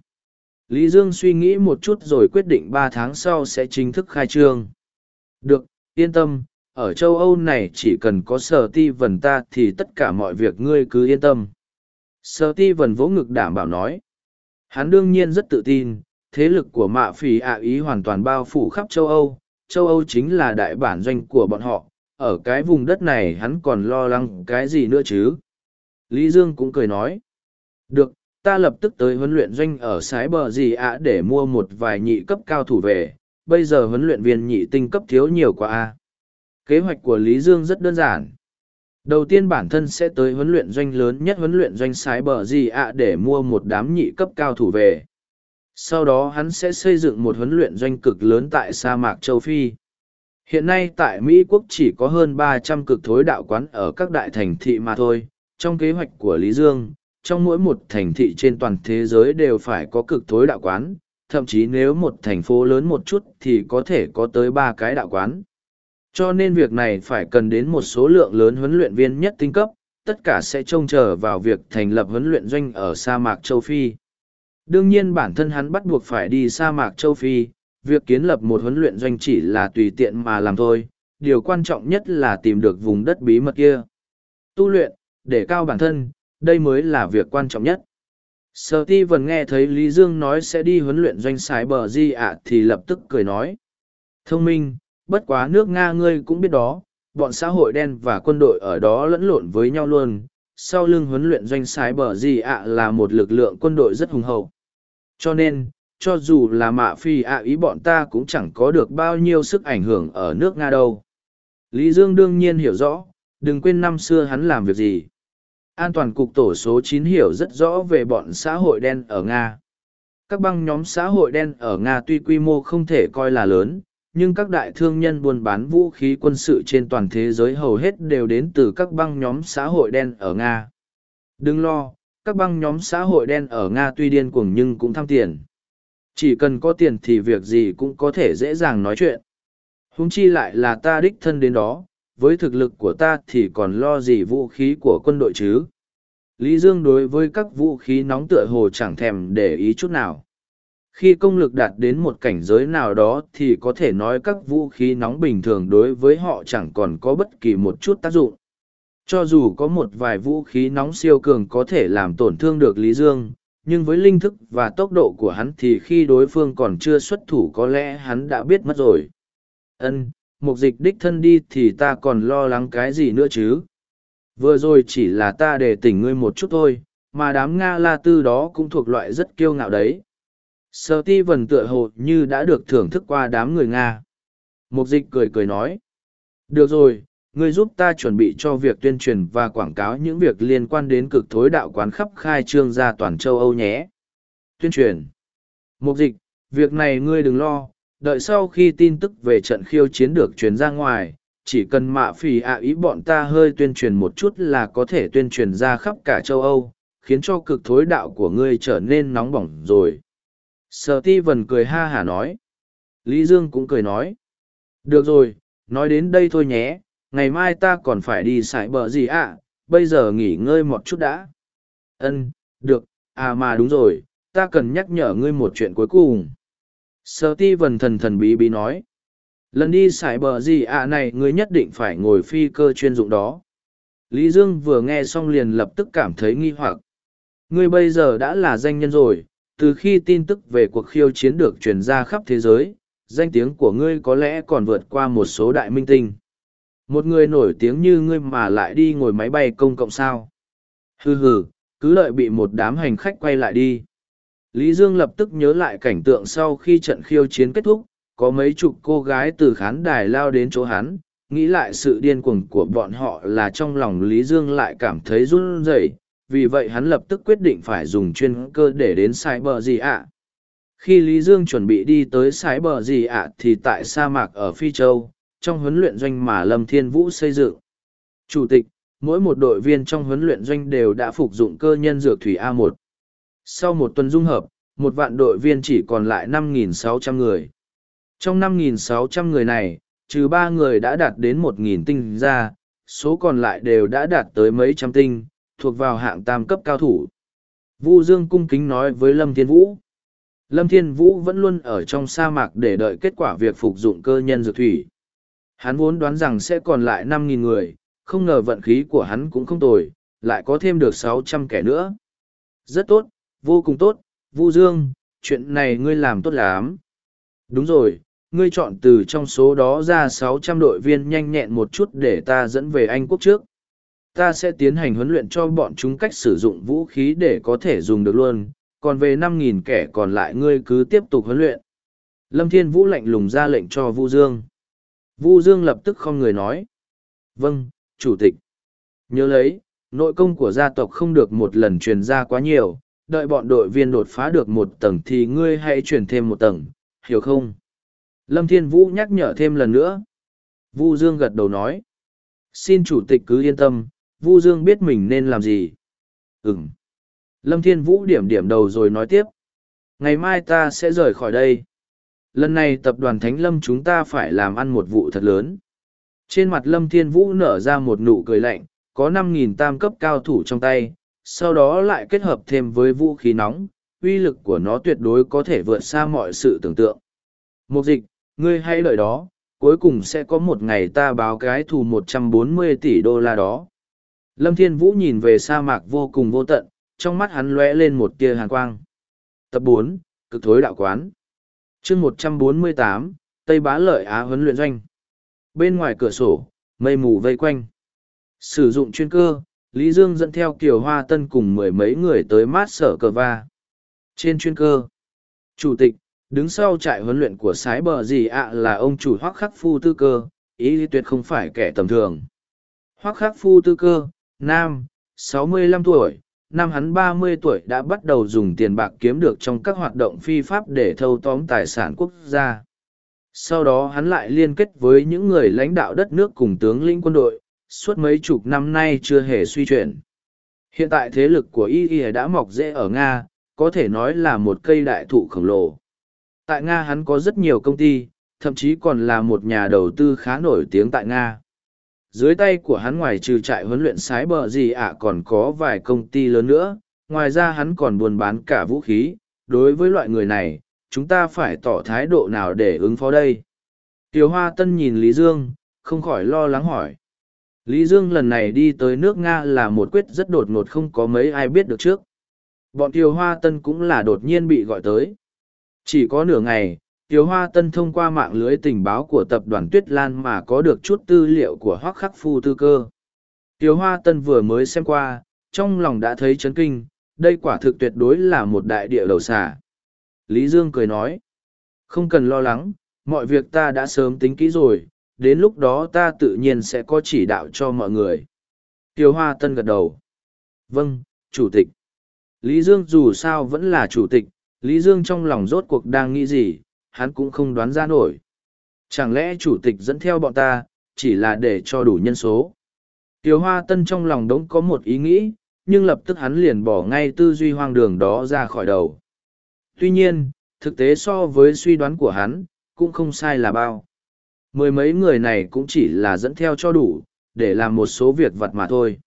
Lý Dương suy nghĩ một chút rồi quyết định ba tháng sau sẽ chính thức khai trương. Được, yên tâm, ở châu Âu này chỉ cần có sở ti vần ta thì tất cả mọi việc ngươi cứ yên tâm. Sở ti vần vỗ ngực đảm bảo nói. Hắn đương nhiên rất tự tin, thế lực của mạ phỉ ạ ý hoàn toàn bao phủ khắp châu Âu. Châu Âu chính là đại bản doanh của bọn họ, ở cái vùng đất này hắn còn lo lắng cái gì nữa chứ? Lý Dương cũng cười nói. Được, ta lập tức tới huấn luyện doanh ở sái bờ gì ạ để mua một vài nhị cấp cao thủ về bây giờ huấn luyện viên nhị tinh cấp thiếu nhiều quá a kế hoạch của lý dương rất đơn giản đầu tiên bản thân sẽ tới huấn luyện doanh lớn nhất huấn luyện doanh sái bờ gì ạ để mua một đám nhị cấp cao thủ về sau đó hắn sẽ xây dựng một huấn luyện doanh cực lớn tại sa mạc châu Phi. Hiện nay tại Mỹ quốc chỉ có hơn ba trăm cực thối đạo quán ở các đại thành thị mà thôi. Trong kế hoạch của Lý Dương, trong mỗi một thành thị trên toàn thế giới đều phải có cực thối đạo quán, thậm chí nếu một thành phố lớn một chút thì có thể có tới ba cái đạo quán. Cho nên việc này phải cần đến một số lượng lớn huấn luyện viên nhất tinh cấp, tất cả sẽ trông chờ vào việc thành lập huấn luyện doanh ở sa mạc châu Phi. Đương nhiên bản thân hắn bắt buộc phải đi sa mạc châu Phi, việc kiến lập một huấn luyện doanh chỉ là tùy tiện mà làm thôi, điều quan trọng nhất là tìm được vùng đất bí mật kia. Tu luyện, để cao bản thân, đây mới là việc quan trọng nhất. Sở ti vẫn nghe thấy Lý Dương nói sẽ đi huấn luyện doanh sái bờ di ạ thì lập tức cười nói. Thông minh, bất quá nước Nga ngươi cũng biết đó, bọn xã hội đen và quân đội ở đó lẫn lộn với nhau luôn. Sau lưng huấn luyện doanh sái bờ di ạ là một lực lượng quân đội rất hùng hậu. Cho nên, cho dù là mạ phi ạ ý bọn ta cũng chẳng có được bao nhiêu sức ảnh hưởng ở nước Nga đâu. Lý Dương đương nhiên hiểu rõ, đừng quên năm xưa hắn làm việc gì. An toàn cục tổ số chín hiểu rất rõ về bọn xã hội đen ở Nga. Các băng nhóm xã hội đen ở Nga tuy quy mô không thể coi là lớn, nhưng các đại thương nhân buôn bán vũ khí quân sự trên toàn thế giới hầu hết đều đến từ các băng nhóm xã hội đen ở Nga. Đừng lo, các băng nhóm xã hội đen ở Nga tuy điên cuồng nhưng cũng tham tiền. Chỉ cần có tiền thì việc gì cũng có thể dễ dàng nói chuyện. Húng chi lại là ta đích thân đến đó, với thực lực của ta thì còn lo gì vũ khí của quân đội chứ. Lý Dương đối với các vũ khí nóng tựa hồ chẳng thèm để ý chút nào. Khi công lực đạt đến một cảnh giới nào đó thì có thể nói các vũ khí nóng bình thường đối với họ chẳng còn có bất kỳ một chút tác dụng. Cho dù có một vài vũ khí nóng siêu cường có thể làm tổn thương được Lý Dương, nhưng với linh thức và tốc độ của hắn thì khi đối phương còn chưa xuất thủ có lẽ hắn đã biết mất rồi. Ân, mục dịch đích thân đi thì ta còn lo lắng cái gì nữa chứ? Vừa rồi chỉ là ta để tỉnh ngươi một chút thôi, mà đám Nga La Tư đó cũng thuộc loại rất kiêu ngạo đấy. Sở ti vần tựa hồ như đã được thưởng thức qua đám người Nga. Mục dịch cười cười nói. Được rồi, ngươi giúp ta chuẩn bị cho việc tuyên truyền và quảng cáo những việc liên quan đến cực thối đạo quán khắp khai trương ra toàn châu Âu nhé. Tuyên truyền. Mục dịch, việc này ngươi đừng lo, đợi sau khi tin tức về trận khiêu chiến được truyền ra ngoài, chỉ cần mạ phì ạ ý bọn ta hơi tuyên truyền một chút là có thể tuyên truyền ra khắp cả châu Âu, khiến cho cực thối đạo của ngươi trở nên nóng bỏng rồi. Sở ti vần cười ha hả nói. Lý Dương cũng cười nói. Được rồi, nói đến đây thôi nhé, ngày mai ta còn phải đi sải bờ gì ạ, bây giờ nghỉ ngơi một chút đã. Ân, được, à mà đúng rồi, ta cần nhắc nhở ngươi một chuyện cuối cùng. Sở ti vần thần thần bí bí nói. Lần đi sải bờ gì ạ này ngươi nhất định phải ngồi phi cơ chuyên dụng đó. Lý Dương vừa nghe xong liền lập tức cảm thấy nghi hoặc. Ngươi bây giờ đã là danh nhân rồi, từ khi tin tức về cuộc khiêu chiến được truyền ra khắp thế giới, danh tiếng của ngươi có lẽ còn vượt qua một số đại minh tinh. Một người nổi tiếng như ngươi mà lại đi ngồi máy bay công cộng sao? Hừ hừ, cứ lợi bị một đám hành khách quay lại đi. Lý Dương lập tức nhớ lại cảnh tượng sau khi trận khiêu chiến kết thúc, có mấy chục cô gái từ khán đài lao đến chỗ hắn, nghĩ lại sự điên cuồng của bọn họ là trong lòng Lý Dương lại cảm thấy run rẩy, vì vậy hắn lập tức quyết định phải dùng chuyên cơ để đến sai bờ gì ạ. Khi Lý Dương chuẩn bị đi tới sái bờ gì ạ thì tại sa mạc ở Phi Châu, trong huấn luyện doanh mà Lâm Thiên Vũ xây dựng. Chủ tịch, mỗi một đội viên trong huấn luyện doanh đều đã phục dụng cơ nhân dược thủy A1. Sau một tuần dung hợp, một vạn đội viên chỉ còn lại 5.600 người. Trong 5.600 người này, trừ ba người đã đạt đến 1.000 tinh ra, số còn lại đều đã đạt tới mấy trăm tinh, thuộc vào hạng tam cấp cao thủ. Vu Dương cung kính nói với Lâm Thiên Vũ. Lâm Thiên Vũ vẫn luôn ở trong sa mạc để đợi kết quả việc phục dụng cơ nhân dược thủy. Hắn vốn đoán rằng sẽ còn lại 5.000 người, không ngờ vận khí của hắn cũng không tồi, lại có thêm được 600 kẻ nữa. Rất tốt, vô cùng tốt, Vu Dương, chuyện này ngươi làm tốt lắm. Đúng rồi, ngươi chọn từ trong số đó ra 600 đội viên nhanh nhẹn một chút để ta dẫn về Anh quốc trước. Ta sẽ tiến hành huấn luyện cho bọn chúng cách sử dụng vũ khí để có thể dùng được luôn, còn về 5.000 kẻ còn lại ngươi cứ tiếp tục huấn luyện. Lâm Thiên Vũ lạnh lùng ra lệnh cho Vu Dương. Vu Dương lập tức không người nói. Vâng, Chủ tịch. Nhớ lấy, nội công của gia tộc không được một lần truyền ra quá nhiều, đợi bọn đội viên đột phá được một tầng thì ngươi hãy truyền thêm một tầng, hiểu không? Lâm Thiên Vũ nhắc nhở thêm lần nữa. Vu Dương gật đầu nói. Xin chủ tịch cứ yên tâm, Vu Dương biết mình nên làm gì. Ừm. Lâm Thiên Vũ điểm điểm đầu rồi nói tiếp. Ngày mai ta sẽ rời khỏi đây. Lần này tập đoàn Thánh Lâm chúng ta phải làm ăn một vụ thật lớn. Trên mặt Lâm Thiên Vũ nở ra một nụ cười lạnh, có năm nghìn tam cấp cao thủ trong tay, sau đó lại kết hợp thêm với vũ khí nóng, uy lực của nó tuyệt đối có thể vượt xa mọi sự tưởng tượng. Mục dịch, ngươi hãy đợi đó, cuối cùng sẽ có một ngày ta báo cái thù 140 tỷ đô la đó. Lâm Thiên Vũ nhìn về sa mạc vô cùng vô tận, trong mắt hắn lóe lên một tia hàn quang. Tập bốn Cực thối đạo quán chương 148, Tây Bá Lợi Á huấn luyện doanh. Bên ngoài cửa sổ, mây mù vây quanh. Sử dụng chuyên cơ, Lý Dương dẫn theo Kiều Hoa Tân cùng mười mấy người tới mát sở cờ va. Trên chuyên cơ, Chủ tịch, đứng sau trại huấn luyện của sái bờ gì ạ là ông chủ hoác khắc phu tư cơ, ý lý tuyệt không phải kẻ tầm thường. Hoác khắc phu tư cơ, nam, 65 tuổi, năm hắn 30 tuổi đã bắt đầu dùng tiền bạc kiếm được trong các hoạt động phi pháp để thâu tóm tài sản quốc gia. Sau đó hắn lại liên kết với những người lãnh đạo đất nước cùng tướng lĩnh quân đội, suốt mấy chục năm nay chưa hề suy chuyển. Hiện tại thế lực của Y đã mọc rễ ở Nga, có thể nói là một cây đại thụ khổng lồ. Tại Nga hắn có rất nhiều công ty, thậm chí còn là một nhà đầu tư khá nổi tiếng tại Nga. Dưới tay của hắn ngoài trừ trại huấn luyện sái bờ gì ạ còn có vài công ty lớn nữa, ngoài ra hắn còn buôn bán cả vũ khí. Đối với loại người này, chúng ta phải tỏ thái độ nào để ứng phó đây? Tiểu Hoa Tân nhìn Lý Dương, không khỏi lo lắng hỏi. Lý Dương lần này đi tới nước Nga là một quyết rất đột ngột không có mấy ai biết được trước. Bọn Tiểu Hoa Tân cũng là đột nhiên bị gọi tới. Chỉ có nửa ngày, Tiểu Hoa Tân thông qua mạng lưới tình báo của tập đoàn Tuyết Lan mà có được chút tư liệu của Hoác Khắc Phu Tư Cơ. Tiểu Hoa Tân vừa mới xem qua, trong lòng đã thấy chấn kinh, đây quả thực tuyệt đối là một đại địa đầu xả. Lý Dương cười nói, không cần lo lắng, mọi việc ta đã sớm tính kỹ rồi, đến lúc đó ta tự nhiên sẽ có chỉ đạo cho mọi người. Tiểu Hoa Tân gật đầu. Vâng, Chủ tịch. Lý Dương dù sao vẫn là Chủ tịch, Lý Dương trong lòng rốt cuộc đang nghĩ gì, hắn cũng không đoán ra nổi. Chẳng lẽ chủ tịch dẫn theo bọn ta, chỉ là để cho đủ nhân số. Tiểu Hoa Tân trong lòng đống có một ý nghĩ, nhưng lập tức hắn liền bỏ ngay tư duy hoang đường đó ra khỏi đầu. Tuy nhiên, thực tế so với suy đoán của hắn, cũng không sai là bao. Mười mấy người này cũng chỉ là dẫn theo cho đủ, để làm một số việc vặt mà thôi.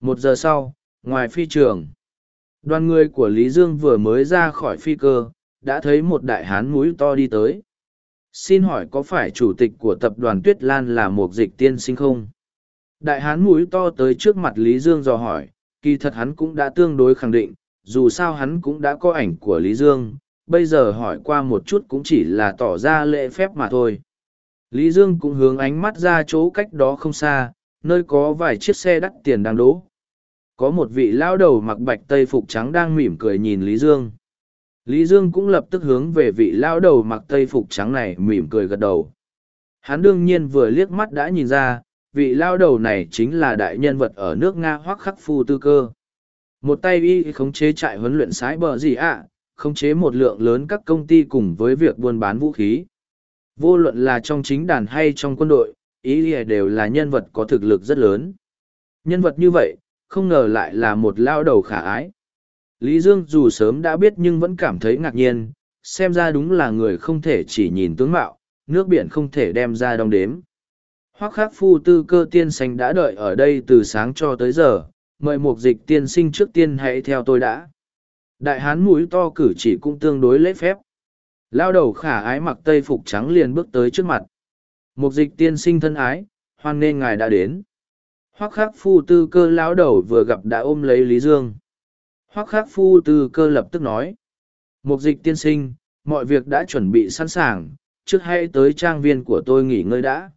Một giờ sau, ngoài phi trường, đoàn người của Lý Dương vừa mới ra khỏi phi cơ, đã thấy một đại hán mũi to đi tới. Xin hỏi có phải chủ tịch của tập đoàn Tuyết Lan là một dịch tiên sinh không? Đại hán mũi to tới trước mặt Lý Dương dò hỏi, kỳ thật hắn cũng đã tương đối khẳng định, dù sao hắn cũng đã có ảnh của Lý Dương, bây giờ hỏi qua một chút cũng chỉ là tỏ ra lễ phép mà thôi. Lý Dương cũng hướng ánh mắt ra chỗ cách đó không xa, nơi có vài chiếc xe đắt tiền đang đỗ. Có một vị lao đầu mặc bạch tây phục trắng đang mỉm cười nhìn Lý Dương. Lý Dương cũng lập tức hướng về vị lao đầu mặc tây phục trắng này mỉm cười gật đầu. Hắn đương nhiên vừa liếc mắt đã nhìn ra, vị lao đầu này chính là đại nhân vật ở nước Nga hoắc khắc phu tư cơ. Một tay y khống chế trại huấn luyện sái bờ gì ạ, khống chế một lượng lớn các công ty cùng với việc buôn bán vũ khí. Vô luận là trong chính đàn hay trong quân đội, ý đều là nhân vật có thực lực rất lớn. Nhân vật như vậy, không ngờ lại là một lao đầu khả ái. Lý Dương dù sớm đã biết nhưng vẫn cảm thấy ngạc nhiên, xem ra đúng là người không thể chỉ nhìn tướng mạo, nước biển không thể đem ra đong đếm. Hoác khắc phu tư cơ tiên sinh đã đợi ở đây từ sáng cho tới giờ, mời Mục dịch tiên sinh trước tiên hãy theo tôi đã. Đại hán mũi to cử chỉ cũng tương đối lễ phép. Lao đầu khả ái mặc tây phục trắng liền bước tới trước mặt. Mục dịch tiên sinh thân ái, hoan nên ngài đã đến. Hoác khắc phu tư cơ lão đầu vừa gặp đã ôm lấy Lý Dương. Hoác khắc phu tư cơ lập tức nói. Mục dịch tiên sinh, mọi việc đã chuẩn bị sẵn sàng, trước hãy tới trang viên của tôi nghỉ ngơi đã.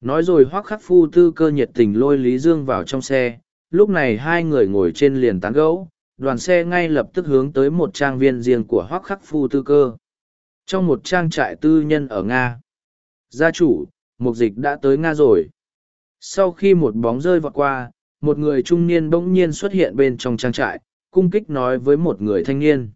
Nói rồi hoác khắc phu tư cơ nhiệt tình lôi Lý Dương vào trong xe, lúc này hai người ngồi trên liền tán gẫu, đoàn xe ngay lập tức hướng tới một trang viên riêng của hoác khắc phu tư cơ. Trong một trang trại tư nhân ở Nga, gia chủ, mục dịch đã tới Nga rồi. Sau khi một bóng rơi vọt qua, một người trung niên bỗng nhiên xuất hiện bên trong trang trại, cung kích nói với một người thanh niên.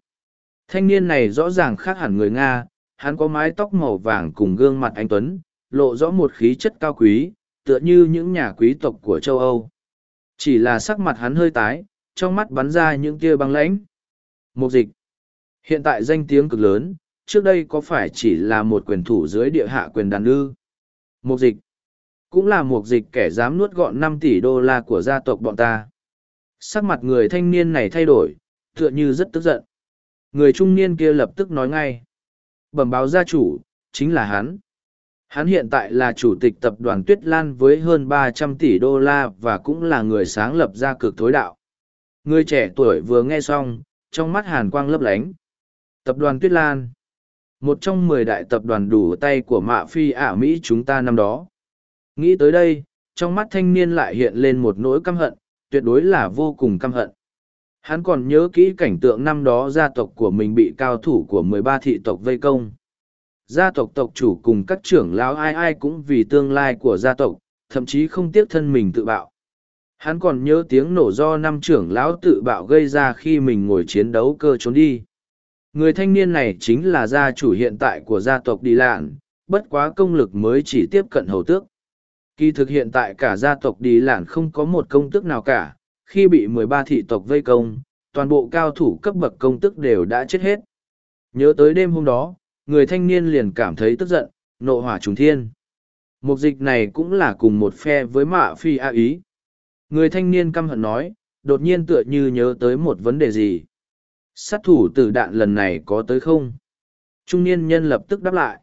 Thanh niên này rõ ràng khác hẳn người Nga, hắn có mái tóc màu vàng cùng gương mặt anh Tuấn, lộ rõ một khí chất cao quý, tựa như những nhà quý tộc của châu Âu. Chỉ là sắc mặt hắn hơi tái, trong mắt bắn ra những tia băng lãnh. Mục dịch. Hiện tại danh tiếng cực lớn, trước đây có phải chỉ là một quyền thủ dưới địa hạ quyền đàn ư? Mục dịch. Cũng là mục dịch kẻ dám nuốt gọn năm tỷ đô la của gia tộc bọn ta. Sắc mặt người thanh niên này thay đổi, tựa như rất tức giận. Người trung niên kia lập tức nói ngay. Bẩm báo gia chủ, chính là hắn. Hắn hiện tại là chủ tịch tập đoàn Tuyết Lan với hơn ba trăm tỷ đô la và cũng là người sáng lập ra cực thối đạo. Người trẻ tuổi vừa nghe xong, trong mắt hàn quang lấp lánh. Tập đoàn Tuyết Lan Một trong mười đại tập đoàn đủ tay của mạ phi ả Mỹ chúng ta năm đó. Nghĩ tới đây, trong mắt thanh niên lại hiện lên một nỗi căm hận, tuyệt đối là vô cùng căm hận. Hắn còn nhớ kỹ cảnh tượng năm đó gia tộc của mình bị cao thủ của mười ba thị tộc vây công. Gia tộc tộc chủ cùng các trưởng lão ai ai cũng vì tương lai của gia tộc, thậm chí không tiếc thân mình tự bạo. Hắn còn nhớ tiếng nổ do năm trưởng lão tự bạo gây ra khi mình ngồi chiến đấu cơ trốn đi. Người thanh niên này chính là gia chủ hiện tại của gia tộc Đi Lạn, bất quá công lực mới chỉ tiếp cận hầu tước. Kỳ thực hiện tại cả gia tộc Đi lản không có một công tức nào cả, khi bị mười ba thị tộc vây công, toàn bộ cao thủ cấp bậc công tức đều đã chết hết. Nhớ tới đêm hôm đó, người thanh niên liền cảm thấy tức giận, nộ hỏa trùng thiên. Mục dịch này cũng là cùng một phe với mạ phi a ý. Người thanh niên căm hận nói, đột nhiên tựa như nhớ tới một vấn đề gì. Sát thủ tử đạn lần này có tới không? Trung niên nhân lập tức đáp lại.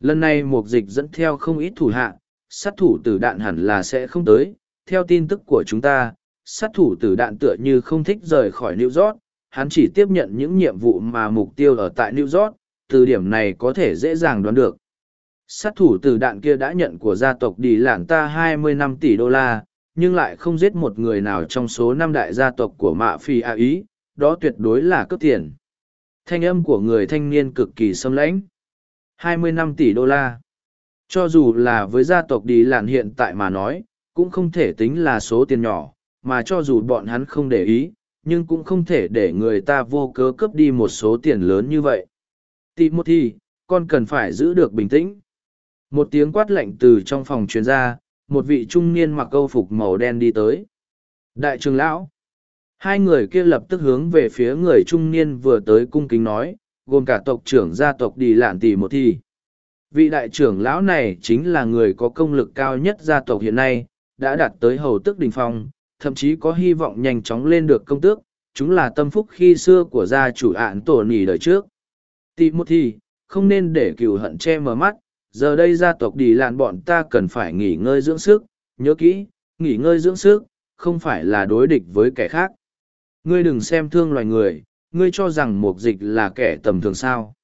Lần này mục dịch dẫn theo không ít thủ hạ, sát thủ tử đạn hẳn là sẽ không tới. Theo tin tức của chúng ta, sát thủ tử đạn tựa như không thích rời khỏi New York, hắn chỉ tiếp nhận những nhiệm vụ mà mục tiêu ở tại New York, từ điểm này có thể dễ dàng đoán được. Sát thủ tử đạn kia đã nhận của gia tộc đi lản ta 25 tỷ đô la, nhưng lại không giết một người nào trong số năm đại gia tộc của mạ phi a ý, đó tuyệt đối là cướp tiền. Thanh âm của người thanh niên cực kỳ xâm lãnh. 25 tỷ đô la. Cho dù là với gia tộc đi lạn hiện tại mà nói, cũng không thể tính là số tiền nhỏ, mà cho dù bọn hắn không để ý, nhưng cũng không thể để người ta vô cớ cướp đi một số tiền lớn như vậy. Timothy, con cần phải giữ được bình tĩnh. Một tiếng quát lạnh từ trong phòng truyền ra, một vị trung niên mặc câu phục màu đen đi tới. Đại trưởng lão. Hai người kia lập tức hướng về phía người trung niên vừa tới cung kính nói, gồm cả tộc trưởng gia tộc đi lạn tỷ một thi. Vị đại trưởng lão này chính là người có công lực cao nhất gia tộc hiện nay, đã đạt tới hầu tức đỉnh phong, thậm chí có hy vọng nhanh chóng lên được công tước, chúng là tâm phúc khi xưa của gia chủ ạn tổ nỉ đời trước. Timothy, không nên để cựu hận che mờ mắt, giờ đây gia tộc đi làn bọn ta cần phải nghỉ ngơi dưỡng sức, nhớ kỹ, nghỉ ngơi dưỡng sức, không phải là đối địch với kẻ khác. Ngươi đừng xem thương loài người, ngươi cho rằng mục dịch là kẻ tầm thường sao.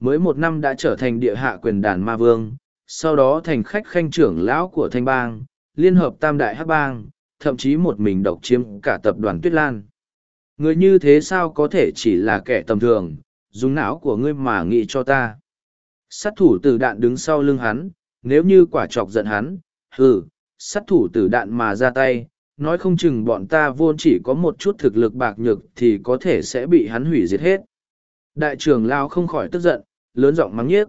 Mới một năm đã trở thành địa hạ quyền đàn ma vương, sau đó thành khách khanh trưởng lão của thanh bang, liên hợp tam đại hắc bang, thậm chí một mình độc chiếm cả tập đoàn Tuyết Lan. Người như thế sao có thể chỉ là kẻ tầm thường, dùng não của ngươi mà nghĩ cho ta. Sát thủ tử đạn đứng sau lưng hắn, nếu như quả chọc giận hắn, hừ, sát thủ tử đạn mà ra tay, nói không chừng bọn ta vốn chỉ có một chút thực lực bạc nhược thì có thể sẽ bị hắn hủy diệt hết. Đại trưởng Lao không khỏi tức giận, lớn giọng mắng nhiếc.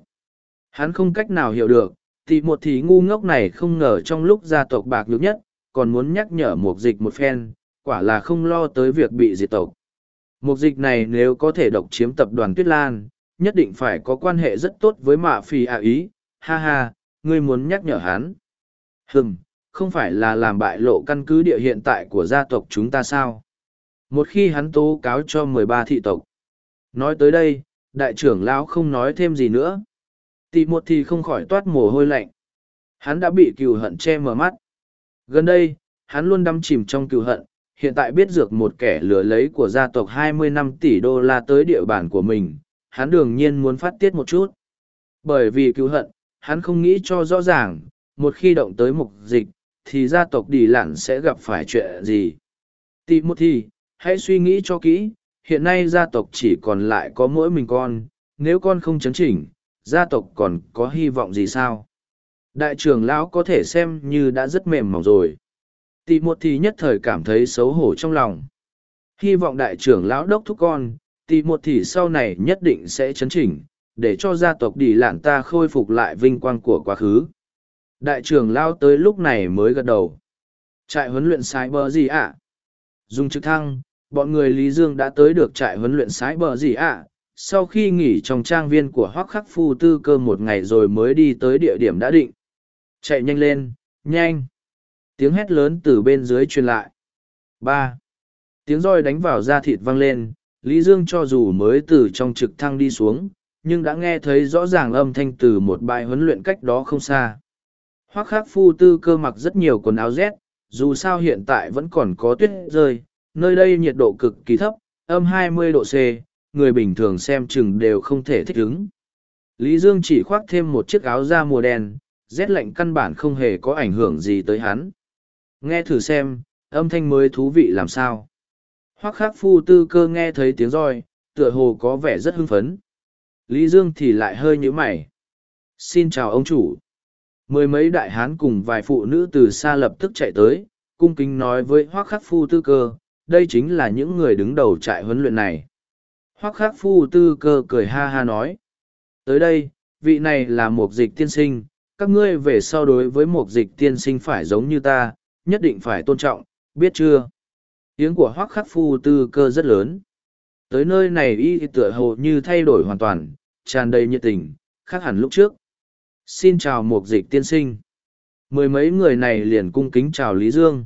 Hắn không cách nào hiểu được, thì một thì ngu ngốc này không ngờ trong lúc gia tộc bạc nhược nhất, còn muốn nhắc nhở mục dịch một phen, quả là không lo tới việc bị diệt tộc. Mục dịch này nếu có thể độc chiếm tập đoàn Tuyết Lan, nhất định phải có quan hệ rất tốt với mạ phì ạ ý, ha ha, ngươi muốn nhắc nhở hắn. Hừm, không phải là làm bại lộ căn cứ địa hiện tại của gia tộc chúng ta sao? Một khi hắn tố cáo cho mười ba thị tộc. Nói tới đây, đại trưởng lão không nói thêm gì nữa. Tị một thì không khỏi toát mồ hôi lạnh. Hắn đã bị cừu hận che mở mắt. Gần đây, hắn luôn đắm chìm trong cừu hận, hiện tại biết dược một kẻ lừa lấy của gia tộc 25 tỷ đô la tới địa bàn của mình, hắn đương nhiên muốn phát tiết một chút. Bởi vì cứu hận, hắn không nghĩ cho rõ ràng, một khi động tới mục dịch, thì gia tộc đi lặn sẽ gặp phải chuyện gì. Tị một thì, hãy suy nghĩ cho kỹ, hiện nay gia tộc chỉ còn lại có mỗi mình con, nếu con không chấn chỉnh, gia tộc còn có hy vọng gì sao? Đại trưởng lão có thể xem như đã rất mềm mỏng rồi. Tị một thì nhất thời cảm thấy xấu hổ trong lòng. Hy vọng đại trưởng lão đốc thúc con, tỷ một thì sau này nhất định sẽ chấn chỉnh, để cho gia tộc đi lạn ta khôi phục lại vinh quang của quá khứ. Đại trưởng lão tới lúc này mới gật đầu. Trại huấn luyện sai bờ gì ạ? Dùng trực thăng, bọn người Lý Dương đã tới được trại huấn luyện sái bờ gì ạ? Sau khi nghỉ trong trang viên của Hoác Khắc Phu Tư cơ một ngày rồi mới đi tới địa điểm đã định. Chạy nhanh lên, nhanh! Tiếng hét lớn từ bên dưới truyền lại. ba Tiếng roi đánh vào da thịt vang lên, Lý Dương cho dù mới từ trong trực thăng đi xuống, nhưng đã nghe thấy rõ ràng âm thanh từ một bài huấn luyện cách đó không xa. Hoác khắc phu tư cơ mặc rất nhiều quần áo rét, dù sao hiện tại vẫn còn có tuyết rơi, nơi đây nhiệt độ cực kỳ thấp, âm 20 độ C, người bình thường xem chừng đều không thể thích ứng. Lý Dương chỉ khoác thêm một chiếc áo da mùa đen, rét lạnh căn bản không hề có ảnh hưởng gì tới hắn. Nghe thử xem, âm thanh mới thú vị làm sao. Hoắc khắc phu tư cơ nghe thấy tiếng roi, tựa hồ có vẻ rất hưng phấn. Lý Dương thì lại hơi nhíu mày. Xin chào ông chủ. Mười mấy đại hán cùng vài phụ nữ từ xa lập tức chạy tới, cung kính nói với Hoắc khắc phu tư cơ, đây chính là những người đứng đầu trại huấn luyện này. Hoắc khắc phu tư cơ cười ha ha nói. Tới đây, vị này là một dịch tiên sinh, các ngươi về sau đối với một dịch tiên sinh phải giống như ta, nhất định phải tôn trọng, biết chưa? tiếng của hoác khắc phu tư cơ rất lớn tới nơi này y tựa hồ như thay đổi hoàn toàn tràn đầy nhiệt tình khác hẳn lúc trước xin chào mục dịch tiên sinh mười mấy người này liền cung kính chào lý dương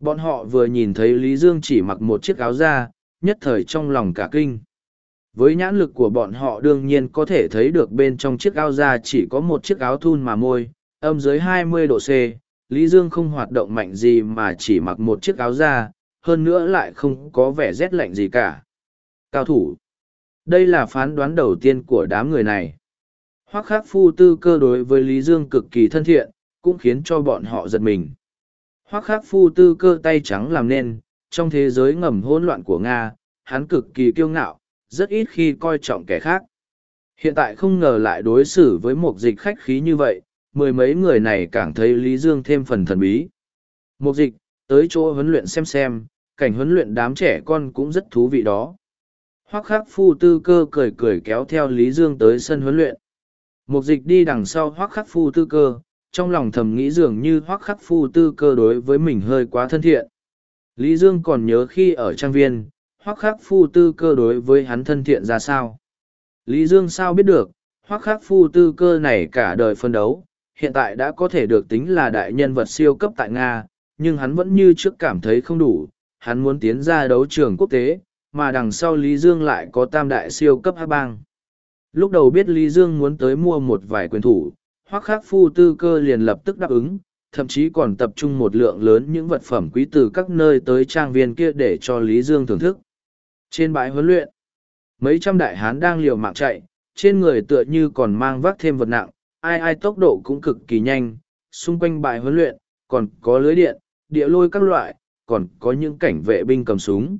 bọn họ vừa nhìn thấy lý dương chỉ mặc một chiếc áo da nhất thời trong lòng cả kinh với nhãn lực của bọn họ đương nhiên có thể thấy được bên trong chiếc áo da chỉ có một chiếc áo thun mà môi âm dưới 20 độ c lý dương không hoạt động mạnh gì mà chỉ mặc một chiếc áo da hơn nữa lại không có vẻ rét lạnh gì cả. Cao thủ. Đây là phán đoán đầu tiên của đám người này. Hoác khắc phu tư cơ đối với Lý Dương cực kỳ thân thiện, cũng khiến cho bọn họ giật mình. Hoác khắc phu tư cơ tay trắng làm nên, trong thế giới ngầm hỗn loạn của Nga, hắn cực kỳ kiêu ngạo, rất ít khi coi trọng kẻ khác. Hiện tại không ngờ lại đối xử với một dịch khách khí như vậy, mười mấy người này càng thấy Lý Dương thêm phần thần bí. Một dịch, tới chỗ huấn luyện xem xem, cảnh huấn luyện đám trẻ con cũng rất thú vị đó. Hoắc khắc phu tư cơ cười cười kéo theo Lý Dương tới sân huấn luyện. Mục dịch đi đằng sau Hoắc khắc phu tư cơ, trong lòng thầm nghĩ dường như Hoắc khắc phu tư cơ đối với mình hơi quá thân thiện. Lý Dương còn nhớ khi ở trang viên, Hoắc khắc phu tư cơ đối với hắn thân thiện ra sao. Lý Dương sao biết được, Hoắc khắc phu tư cơ này cả đời phân đấu, hiện tại đã có thể được tính là đại nhân vật siêu cấp tại Nga, nhưng hắn vẫn như trước cảm thấy không đủ, hắn muốn tiến ra đấu trường quốc tế, mà đằng sau Lý Dương lại có tam đại siêu cấp hát bang. Lúc đầu biết Lý Dương muốn tới mua một vài quyền thủ, hoắc khắc phu tư cơ liền lập tức đáp ứng, thậm chí còn tập trung một lượng lớn những vật phẩm quý từ các nơi tới trang viên kia để cho Lý Dương thưởng thức. Trên bãi huấn luyện, mấy trăm đại hán đang liều mạng chạy, trên người tựa như còn mang vác thêm vật nặng, ai ai tốc độ cũng cực kỳ nhanh, xung quanh bãi huấn luyện, còn có lưới điện, địa lôi các loại, còn có những cảnh vệ binh cầm súng.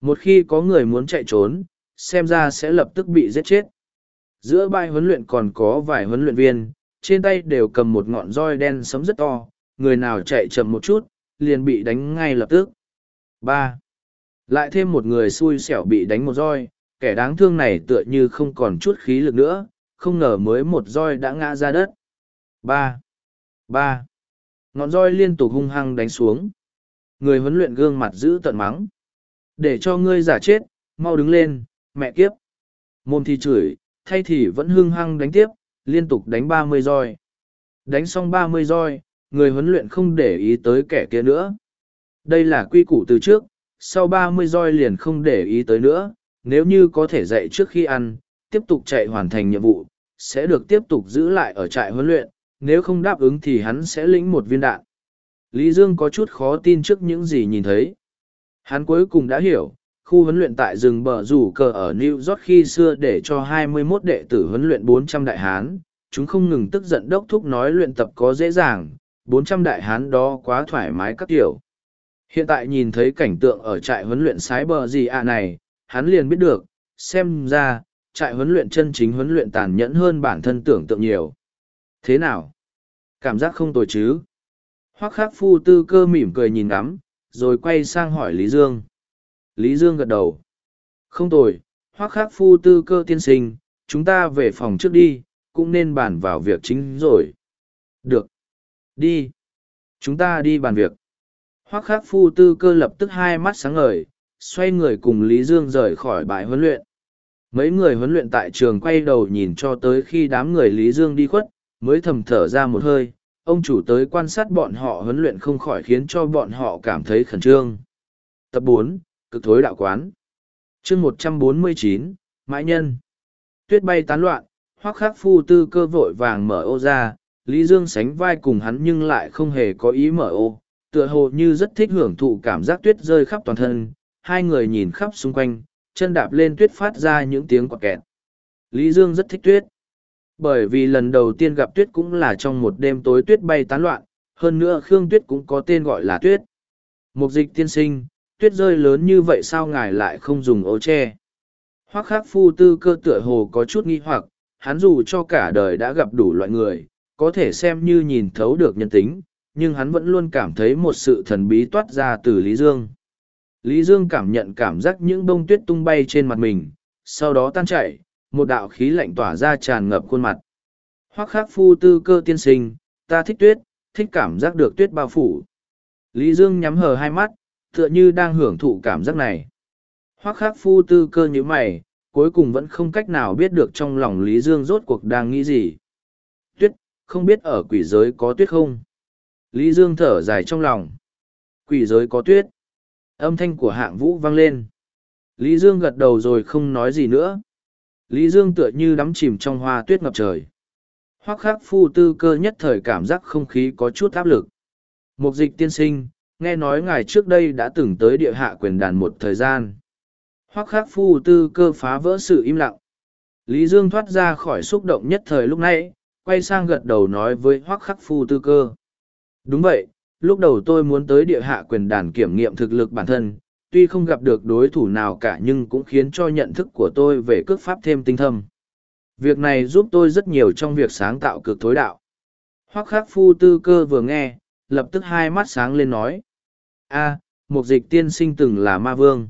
Một khi có người muốn chạy trốn, xem ra sẽ lập tức bị giết chết. Giữa bãi huấn luyện còn có vài huấn luyện viên, trên tay đều cầm một ngọn roi đen sấm rất to, người nào chạy chậm một chút, liền bị đánh ngay lập tức. ba Lại thêm một người xui xẻo bị đánh một roi, kẻ đáng thương này tựa như không còn chút khí lực nữa, không ngờ mới một roi đã ngã ra đất. ba ba Ngọn roi liên tục hung hăng đánh xuống. Người huấn luyện gương mặt giữ tận mắng. Để cho ngươi giả chết, mau đứng lên, mẹ kiếp. Môn thì chửi, thay thì vẫn hung hăng đánh tiếp, liên tục đánh ba mươi roi. Đánh xong ba mươi roi, người huấn luyện không để ý tới kẻ kia nữa. Đây là quy củ từ trước, sau ba mươi roi liền không để ý tới nữa, nếu như có thể dậy trước khi ăn, tiếp tục chạy hoàn thành nhiệm vụ, sẽ được tiếp tục giữ lại ở trại huấn luyện, nếu không đáp ứng thì hắn sẽ lĩnh một viên đạn. Lý Dương có chút khó tin trước những gì nhìn thấy. Hắn cuối cùng đã hiểu, khu huấn luyện tại rừng bờ rủ cờ ở New York khi xưa để cho 21 đệ tử huấn luyện 400 đại hán, chúng không ngừng tức giận đốc thúc nói luyện tập có dễ dàng, 400 đại hán đó quá thoải mái các kiểu. Hiện tại nhìn thấy cảnh tượng ở trại huấn luyện sái bờ gì à này, hắn liền biết được, xem ra, trại huấn luyện chân chính huấn luyện tàn nhẫn hơn bản thân tưởng tượng nhiều. Thế nào? Cảm giác không tồi chứ? Hoắc khắc phu tư cơ mỉm cười nhìn ngắm, rồi quay sang hỏi Lý Dương. Lý Dương gật đầu. Không tồi, hoác khắc phu tư cơ tiên sinh, chúng ta về phòng trước đi, cũng nên bàn vào việc chính rồi. Được. Đi. Chúng ta đi bàn việc. Hoác khắc phu tư cơ lập tức hai mắt sáng ngời, xoay người cùng Lý Dương rời khỏi bãi huấn luyện. Mấy người huấn luyện tại trường quay đầu nhìn cho tới khi đám người Lý Dương đi khuất, mới thầm thở ra một hơi, ông chủ tới quan sát bọn họ huấn luyện không khỏi khiến cho bọn họ cảm thấy khẩn trương. Tập bốn Cực thối đạo quán chương một trăm bốn mươi chín Mãi nhân Tuyết bay tán loạn, hoắc khắc phu tư cơ vội vàng mở ô ra, Lý Dương sánh vai cùng hắn nhưng lại không hề có ý mở ô, tựa hồ như rất thích hưởng thụ cảm giác tuyết rơi khắp toàn thân, hai người nhìn khắp xung quanh, chân đạp lên tuyết phát ra những tiếng quạt kẹt. Lý Dương rất thích tuyết. Bởi vì lần đầu tiên gặp tuyết cũng là trong một đêm tối tuyết bay tán loạn, hơn nữa Khương Tuyết cũng có tên gọi là tuyết. Mục dịch tiên sinh, tuyết rơi lớn như vậy sao ngài lại không dùng ô tre? Hoắc khắc phu tư cơ tựa hồ có chút nghi hoặc, hắn dù cho cả đời đã gặp đủ loại người, có thể xem như nhìn thấu được nhân tính, nhưng hắn vẫn luôn cảm thấy một sự thần bí toát ra từ Lý Dương. Lý Dương cảm nhận cảm giác những bông tuyết tung bay trên mặt mình, sau đó tan chảy, một đạo khí lạnh tỏa ra tràn ngập khuôn mặt. Hoắc khắc phu tư cơ tiên sinh, ta thích tuyết, thích cảm giác được tuyết bao phủ. Lý Dương nhắm hờ hai mắt, tựa như đang hưởng thụ cảm giác này. hoác khắc phu tư cơ như mày, cuối cùng vẫn không cách nào biết được trong lòng Lý Dương rốt cuộc đang nghĩ gì. Tuyết, không biết ở quỷ giới có tuyết không? Lý Dương thở dài trong lòng. Quỷ giới có tuyết. Âm thanh của hạng vũ vang lên. Lý Dương gật đầu rồi không nói gì nữa. Lý Dương tựa như đắm chìm trong hoa tuyết ngập trời. hoác khắc phu tư cơ nhất thời cảm giác không khí có chút áp lực. Mục dịch tiên sinh, nghe nói ngài trước đây đã từng tới địa hạ quyền đàn một thời gian. Hoắc khắc phu tư cơ phá vỡ sự im lặng. Lý Dương thoát ra khỏi xúc động nhất thời lúc nãy, quay sang gật đầu nói với Hoắc khắc phu tư cơ. Đúng vậy, lúc đầu tôi muốn tới địa hạ quyền đàn kiểm nghiệm thực lực bản thân, tuy không gặp được đối thủ nào cả nhưng cũng khiến cho nhận thức của tôi về cước pháp thêm tinh thâm. Việc này giúp tôi rất nhiều trong việc sáng tạo cực thối đạo. Hoắc khắc phu tư cơ vừa nghe, lập tức hai mắt sáng lên nói a à, một dịch tiên sinh từng là ma vương.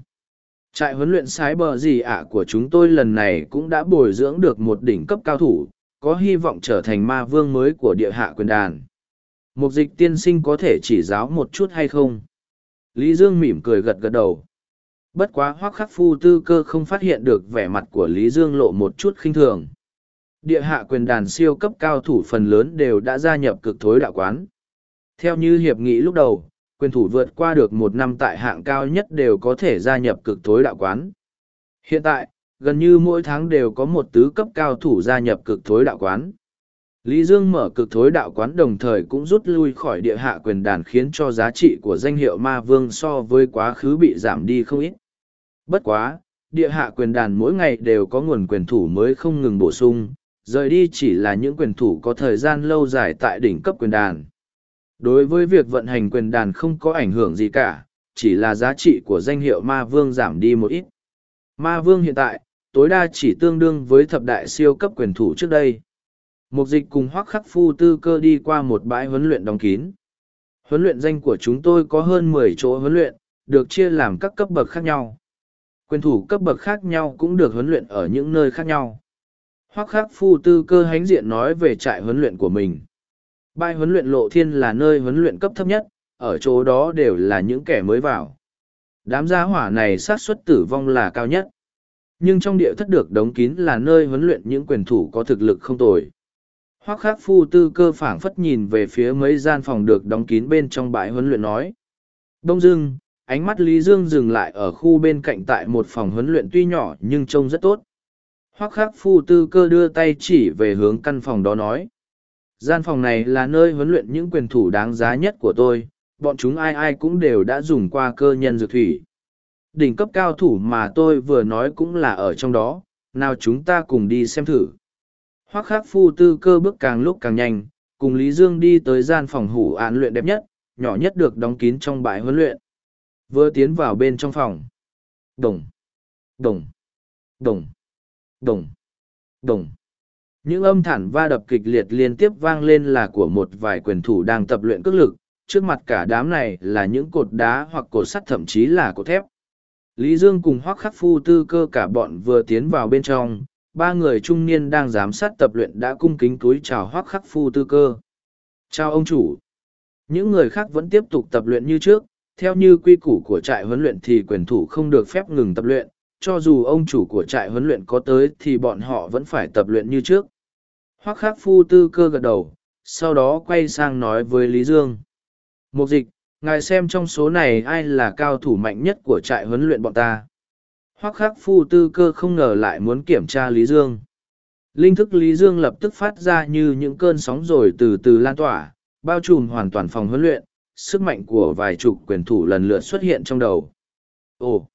Trại huấn luyện sái bờ gì ạ của chúng tôi lần này cũng đã bồi dưỡng được một đỉnh cấp cao thủ, có hy vọng trở thành ma vương mới của địa hạ quyền đàn. Mục dịch tiên sinh có thể chỉ giáo một chút hay không? Lý Dương mỉm cười gật gật đầu. Bất quá hoác khắc phu tư cơ không phát hiện được vẻ mặt của Lý Dương lộ một chút khinh thường. Địa hạ quyền đàn siêu cấp cao thủ phần lớn đều đã gia nhập cực thối đạo quán. Theo như hiệp nghị lúc đầu, quyền thủ vượt qua được một năm tại hạng cao nhất đều có thể gia nhập cực thối đạo quán. Hiện tại, gần như mỗi tháng đều có một tứ cấp cao thủ gia nhập cực thối đạo quán. Lý Dương mở cực thối đạo quán đồng thời cũng rút lui khỏi địa hạ quyền đàn khiến cho giá trị của danh hiệu ma vương so với quá khứ bị giảm đi không ít. Bất quá, địa hạ quyền đàn mỗi ngày đều có nguồn quyền thủ mới không ngừng bổ sung, rời đi chỉ là những quyền thủ có thời gian lâu dài tại đỉnh cấp quyền đàn. Đối với việc vận hành quyền đàn không có ảnh hưởng gì cả, chỉ là giá trị của danh hiệu ma vương giảm đi một ít. Ma vương hiện tại, tối đa chỉ tương đương với thập đại siêu cấp quyền thủ trước đây. Mục dịch cùng hoác khắc phu tư cơ đi qua một bãi huấn luyện đóng kín. Huấn luyện danh của chúng tôi có hơn mười chỗ huấn luyện, được chia làm các cấp bậc khác nhau. Quyền thủ cấp bậc khác nhau cũng được huấn luyện ở những nơi khác nhau. Hoác khắc phu tư cơ hánh diện nói về trại huấn luyện của mình. Bãi huấn luyện lộ thiên là nơi huấn luyện cấp thấp nhất, ở chỗ đó đều là những kẻ mới vào. Đám gia hỏa này xác suất tử vong là cao nhất. Nhưng trong địa thất được đóng kín là nơi huấn luyện những quyền thủ có thực lực không tồi hoác khắc phu tư cơ phảng phất nhìn về phía mấy gian phòng được đóng kín bên trong bãi huấn luyện nói đông dưng ánh mắt lý dương dừng lại ở khu bên cạnh tại một phòng huấn luyện tuy nhỏ nhưng trông rất tốt hoác khắc phu tư cơ đưa tay chỉ về hướng căn phòng đó nói gian phòng này là nơi huấn luyện những quyền thủ đáng giá nhất của tôi bọn chúng ai ai cũng đều đã dùng qua cơ nhân dược thủy đỉnh cấp cao thủ mà tôi vừa nói cũng là ở trong đó nào chúng ta cùng đi xem thử Hoắc khắc phu tư cơ bước càng lúc càng nhanh, cùng Lý Dương đi tới gian phòng hủ án luyện đẹp nhất, nhỏ nhất được đóng kín trong bãi huấn luyện. Vừa tiến vào bên trong phòng. Đồng, đồng, đồng, đồng, đồng. Những âm thản va đập kịch liệt liên tiếp vang lên là của một vài quyền thủ đang tập luyện cước lực, trước mặt cả đám này là những cột đá hoặc cột sắt thậm chí là cột thép. Lý Dương cùng hoác khắc phu tư cơ cả bọn vừa tiến vào bên trong, ba người trung niên đang giám sát tập luyện đã cung kính túi chào hoác khắc phu tư cơ. Chào ông chủ. Những người khác vẫn tiếp tục tập luyện như trước, theo như quy củ của trại huấn luyện thì quyền thủ không được phép ngừng tập luyện, cho dù ông chủ của trại huấn luyện có tới thì bọn họ vẫn phải tập luyện như trước. Hoác khắc phu tư cơ gật đầu, sau đó quay sang nói với Lý Dương. Mục dịch, ngài xem trong số này ai là cao thủ mạnh nhất của trại huấn luyện bọn ta. Hoác khắc phu tư cơ không ngờ lại muốn kiểm tra Lý Dương. Linh thức Lý Dương lập tức phát ra như những cơn sóng rồi từ từ lan tỏa, bao trùm hoàn toàn phòng huấn luyện, sức mạnh của vài chục quyền thủ lần lượt xuất hiện trong đầu. Ồ!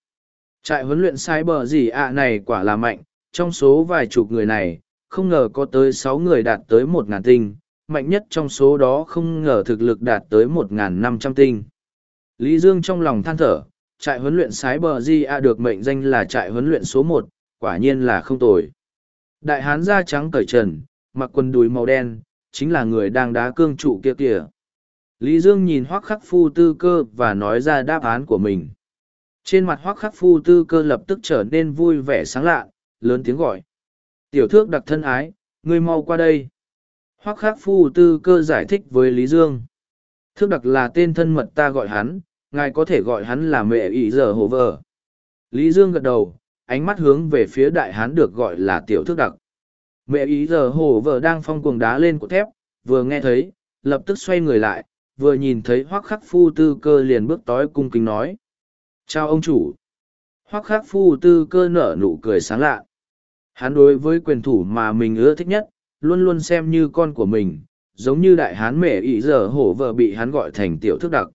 Trại huấn luyện sai bờ gì ạ này quả là mạnh, trong số vài chục người này, không ngờ có tới sáu người đạt tới một ngàn tinh, mạnh nhất trong số đó không ngờ thực lực đạt tới một ngàn năm trăm tinh. Lý Dương trong lòng than thở, trại huấn luyện sái bờ di a được mệnh danh là trại huấn luyện số một, quả nhiên là không tồi. Đại hán da trắng cởi trần, mặc quần đùi màu đen, chính là người đang đá cương trụ kia kìa. Lý Dương nhìn hoác khắc phu tư cơ và nói ra đáp án của mình. Trên mặt hoác khắc phu tư cơ lập tức trở nên vui vẻ sáng lạ, lớn tiếng gọi. Tiểu thước đặc thân ái, ngươi mau qua đây. Hoác khắc phu tư cơ giải thích với Lý Dương. Thước đặc là tên thân mật ta gọi hắn, ngài có thể gọi hắn là mẹ ý giờ hồ vợ. Lý Dương gật đầu, ánh mắt hướng về phía đại hán được gọi là tiểu thước đặc. Mẹ ý giờ hồ vợ đang phong cuồng đá lên cột thép, vừa nghe thấy, lập tức xoay người lại, vừa nhìn thấy hoác khắc phu tư cơ liền bước tói cung kính nói. Chào ông chủ. Hoác khắc phu tư cơ nở nụ cười sáng lạ. Hắn đối với quyền thủ mà mình ưa thích nhất, luôn luôn xem như con của mình, giống như đại hán mẹ ý giờ hổ vợ bị hắn gọi thành tiểu thức đặc.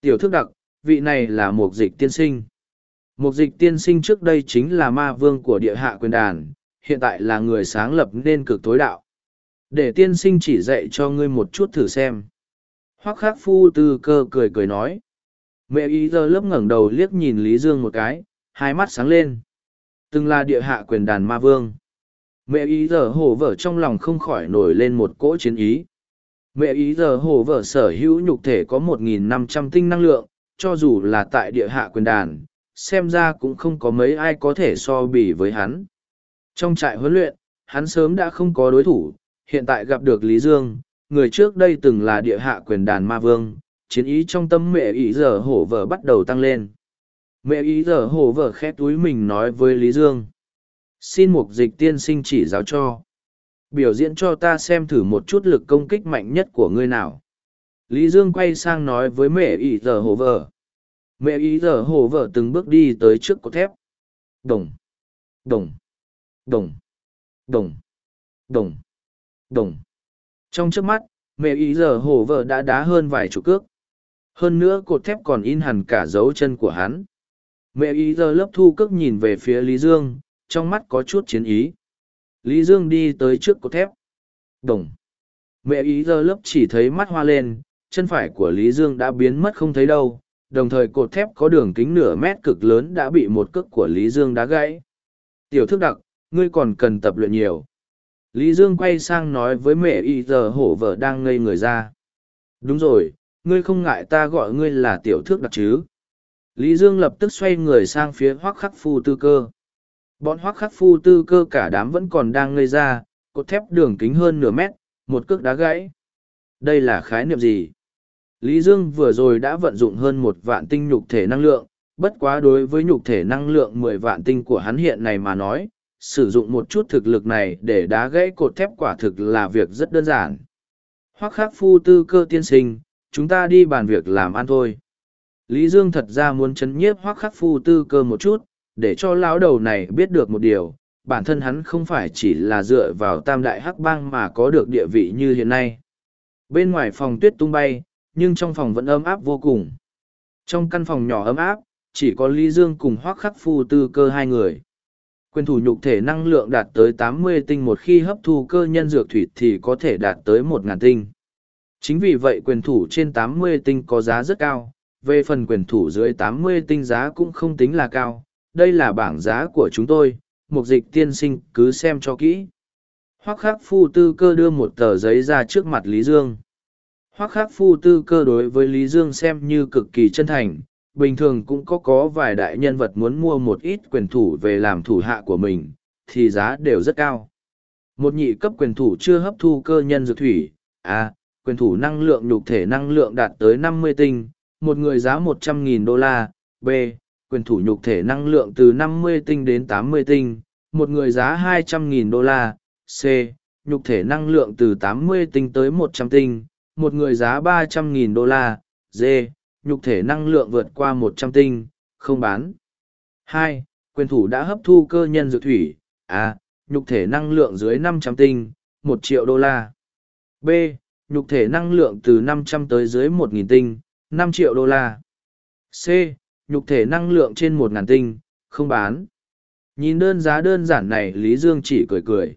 Tiểu thức đặc, vị này là một dịch tiên sinh. Một dịch tiên sinh trước đây chính là ma vương của địa hạ quyền đàn, hiện tại là người sáng lập nên cực tối đạo. Để tiên sinh chỉ dạy cho ngươi một chút thử xem. Hoác khắc phu tư cơ cười cười nói. Mẹ ý giờ lớp ngẩng đầu liếc nhìn Lý Dương một cái, hai mắt sáng lên. Từng là địa hạ quyền đàn ma vương. Mẹ ý giờ hổ vở trong lòng không khỏi nổi lên một cỗ chiến ý. Mẹ ý giờ hổ vở sở hữu nhục thể có 1.500 tinh năng lượng, cho dù là tại địa hạ quyền đàn, xem ra cũng không có mấy ai có thể so bì với hắn. Trong trại huấn luyện, hắn sớm đã không có đối thủ, hiện tại gặp được Lý Dương, người trước đây từng là địa hạ quyền đàn ma vương, chiến ý trong tâm mẹ ý giờ hổ vợ bắt đầu tăng lên. Mẹ ý giờ hổ vợ khét túi mình nói với Lý Dương. Xin mục dịch tiên sinh chỉ giáo cho. Biểu diễn cho ta xem thử một chút lực công kích mạnh nhất của ngươi nào. Lý Dương quay sang nói với mẹ ý giờ hổ vợ. Mẹ ý giờ hổ vợ từng bước đi tới trước cột thép. Đồng, đồng, đồng, đồng, đồng, đồng. Trong trước mắt, mẹ ý giờ hổ vợ đã đá hơn vài chục cước. Hơn nữa cột thép còn in hẳn cả dấu chân của hắn. Mẹ ý giờ lớp thu cước nhìn về phía Lý Dương, trong mắt có chút chiến ý. Lý Dương đi tới trước cột thép. Đồng. Mẹ ý giờ lớp chỉ thấy mắt hoa lên, chân phải của Lý Dương đã biến mất không thấy đâu, đồng thời cột thép có đường kính nửa mét cực lớn đã bị một cước của Lý Dương đá gãy. Tiểu thức đặc, ngươi còn cần tập luyện nhiều. Lý Dương quay sang nói với mẹ y giờ hổ vợ đang ngây người ra. Đúng rồi, ngươi không ngại ta gọi ngươi là tiểu thước đặc chứ. Lý Dương lập tức xoay người sang phía hoác khắc phu tư cơ. Bọn hoác khắc phu tư cơ cả đám vẫn còn đang ngây ra, cột thép đường kính hơn nửa mét, một cước đá gãy. Đây là khái niệm gì? Lý Dương vừa rồi đã vận dụng hơn một vạn tinh nhục thể năng lượng, bất quá đối với nhục thể năng lượng mười vạn tinh của hắn hiện này mà nói, sử dụng một chút thực lực này để đá gãy cột thép quả thực là việc rất đơn giản. Hoác khắc phu tư cơ tiên sinh, chúng ta đi bàn việc làm ăn thôi. Lý Dương thật ra muốn chấn nhiếp hoác khắc phu tư cơ một chút, để cho lão đầu này biết được một điều, bản thân hắn không phải chỉ là dựa vào tam đại hắc bang mà có được địa vị như hiện nay. Bên ngoài phòng tuyết tung bay, nhưng trong phòng vẫn ấm áp vô cùng. Trong căn phòng nhỏ ấm áp, chỉ có Lý Dương cùng hoác khắc phu tư cơ hai người. Quyền thủ nhục thể năng lượng đạt tới 80 tinh một khi hấp thu cơ nhân dược thủy thì có thể đạt tới 1.000 tinh. Chính vì vậy quyền thủ trên 80 tinh có giá rất cao, về phần quyền thủ dưới 80 tinh giá cũng không tính là cao. Đây là bảng giá của chúng tôi, mục dịch tiên sinh cứ xem cho kỹ. Hoác khắc phu tư cơ đưa một tờ giấy ra trước mặt Lý Dương. Hoác khắc phu tư cơ đối với Lý Dương xem như cực kỳ chân thành, bình thường cũng có có vài đại nhân vật muốn mua một ít quyền thủ về làm thủ hạ của mình, thì giá đều rất cao. Một nhị cấp quyền thủ chưa hấp thu cơ nhân dược thủy, A, quyền thủ năng lượng nhục thể năng lượng đạt tới 50 tinh, một người giá 100.000 đô la, B, quyền thủ nhục thể năng lượng từ 50 tinh đến 80 tinh, một người giá 200.000 đô la, C, nhục thể năng lượng từ 80 tinh tới 100 tinh, một người giá 300.000 đô la, D, nhục thể năng lượng vượt qua 100 tinh, không bán. 2. Quyền thủ đã hấp thu cơ nhân dược thủy, A, nhục thể năng lượng dưới 500 tinh, 1 triệu đô la. B. Nhục thể năng lượng từ 500 tới dưới 1.000 tinh, 5 triệu đô la. C. Nhục thể năng lượng trên 1.000 tinh, không bán. Nhìn đơn giá đơn giản này Lý Dương chỉ cười cười.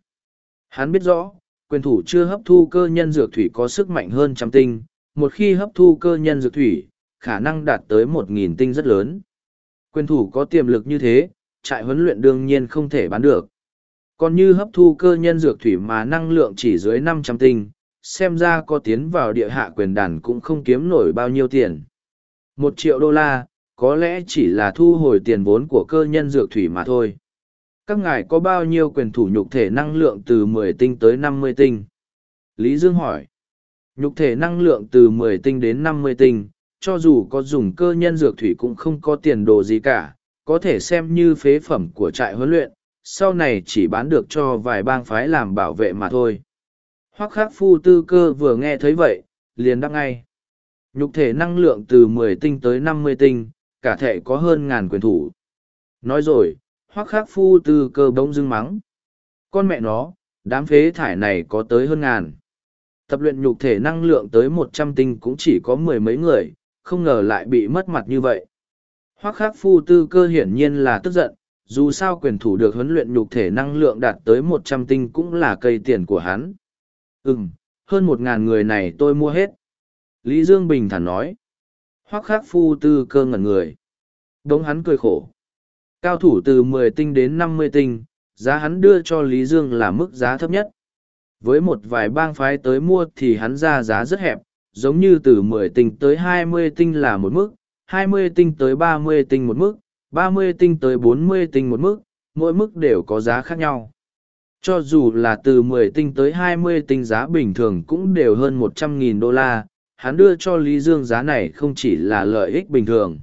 Hắn biết rõ, quyền thủ chưa hấp thu cơ nhân dược thủy có sức mạnh hơn trăm tinh, một khi hấp thu cơ nhân dược thủy, khả năng đạt tới 1.000 tinh rất lớn. Quyền thủ có tiềm lực như thế, trại huấn luyện đương nhiên không thể bán được. Còn như hấp thu cơ nhân dược thủy mà năng lượng chỉ dưới 500 tinh, xem ra có tiến vào địa hạ quyền đàn cũng không kiếm nổi bao nhiêu tiền. Một triệu đô la, có lẽ chỉ là thu hồi tiền vốn của cơ nhân dược thủy mà thôi. Các ngài có bao nhiêu quyền thủ nhục thể năng lượng từ 10 tinh tới 50 tinh? Lý Dương hỏi. Nhục thể năng lượng từ 10 tinh đến 50 tinh, cho dù có dùng cơ nhân dược thủy cũng không có tiền đồ gì cả, có thể xem như phế phẩm của trại huấn luyện, sau này chỉ bán được cho vài bang phái làm bảo vệ mà thôi. Hoắc khắc phu tư cơ vừa nghe thấy vậy, liền đáp ngay. Nhục thể năng lượng từ mười tinh tới năm mươi tinh, cả thể có hơn ngàn quyền thủ. Nói rồi, Hoắc khắc phu tư cơ bỗng dưng mắng. Con mẹ nó, đám phế thải này có tới hơn ngàn. Tập luyện nhục thể năng lượng tới một trăm tinh cũng chỉ có mười mấy người, không ngờ lại bị mất mặt như vậy. Hoắc khắc phu tư cơ hiển nhiên là tức giận, dù sao quyền thủ được huấn luyện nhục thể năng lượng đạt tới một trăm tinh cũng là cây tiền của hắn. Ừm, hơn một ngàn người này tôi mua hết. Lý Dương Bình thản nói. Hoắc khắc phu tư cơ ngẩn người. Đống hắn cười khổ. Cao thủ từ mười tinh đến năm mươi tinh, giá hắn đưa cho Lý Dương là mức giá thấp nhất. Với một vài bang phái tới mua thì hắn ra giá rất hẹp, giống như từ mười tinh tới hai mươi tinh là một mức, hai mươi tinh tới ba mươi tinh một mức, ba mươi tinh tới bốn mươi tinh một mức, mỗi mức đều có giá khác nhau. Cho dù là từ mười tinh tới hai mươi tinh giá bình thường cũng đều hơn một trăm nghìn đô la, hắn đưa cho Lý Dương giá này không chỉ là lợi ích bình thường.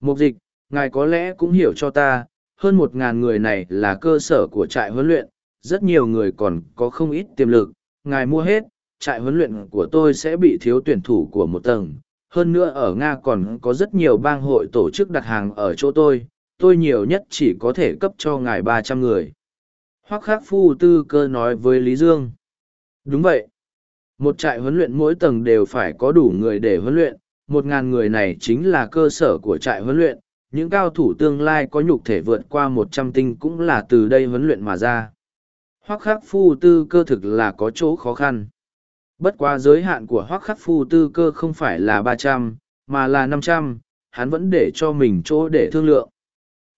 Mục dịch, ngài có lẽ cũng hiểu cho ta, hơn 1.000 người này là cơ sở của trại huấn luyện, rất nhiều người còn có không ít tiềm lực, ngài mua hết, trại huấn luyện của tôi sẽ bị thiếu tuyển thủ của một tầng, hơn nữa ở Nga còn có rất nhiều bang hội tổ chức đặt hàng ở chỗ tôi, tôi nhiều nhất chỉ có thể cấp cho ngài ba trăm người. Hoắc khắc phu tư cơ nói với Lý Dương. Đúng vậy. Một trại huấn luyện mỗi tầng đều phải có đủ người để huấn luyện, một ngàn người này chính là cơ sở của trại huấn luyện, những cao thủ tương lai có nhục thể vượt qua một trăm tinh cũng là từ đây huấn luyện mà ra. Hoắc khắc phu tư cơ thực là có chỗ khó khăn. Bất quá giới hạn của hoắc khắc phu tư cơ không phải là ba trăm, mà là năm trăm, hắn vẫn để cho mình chỗ để thương lượng.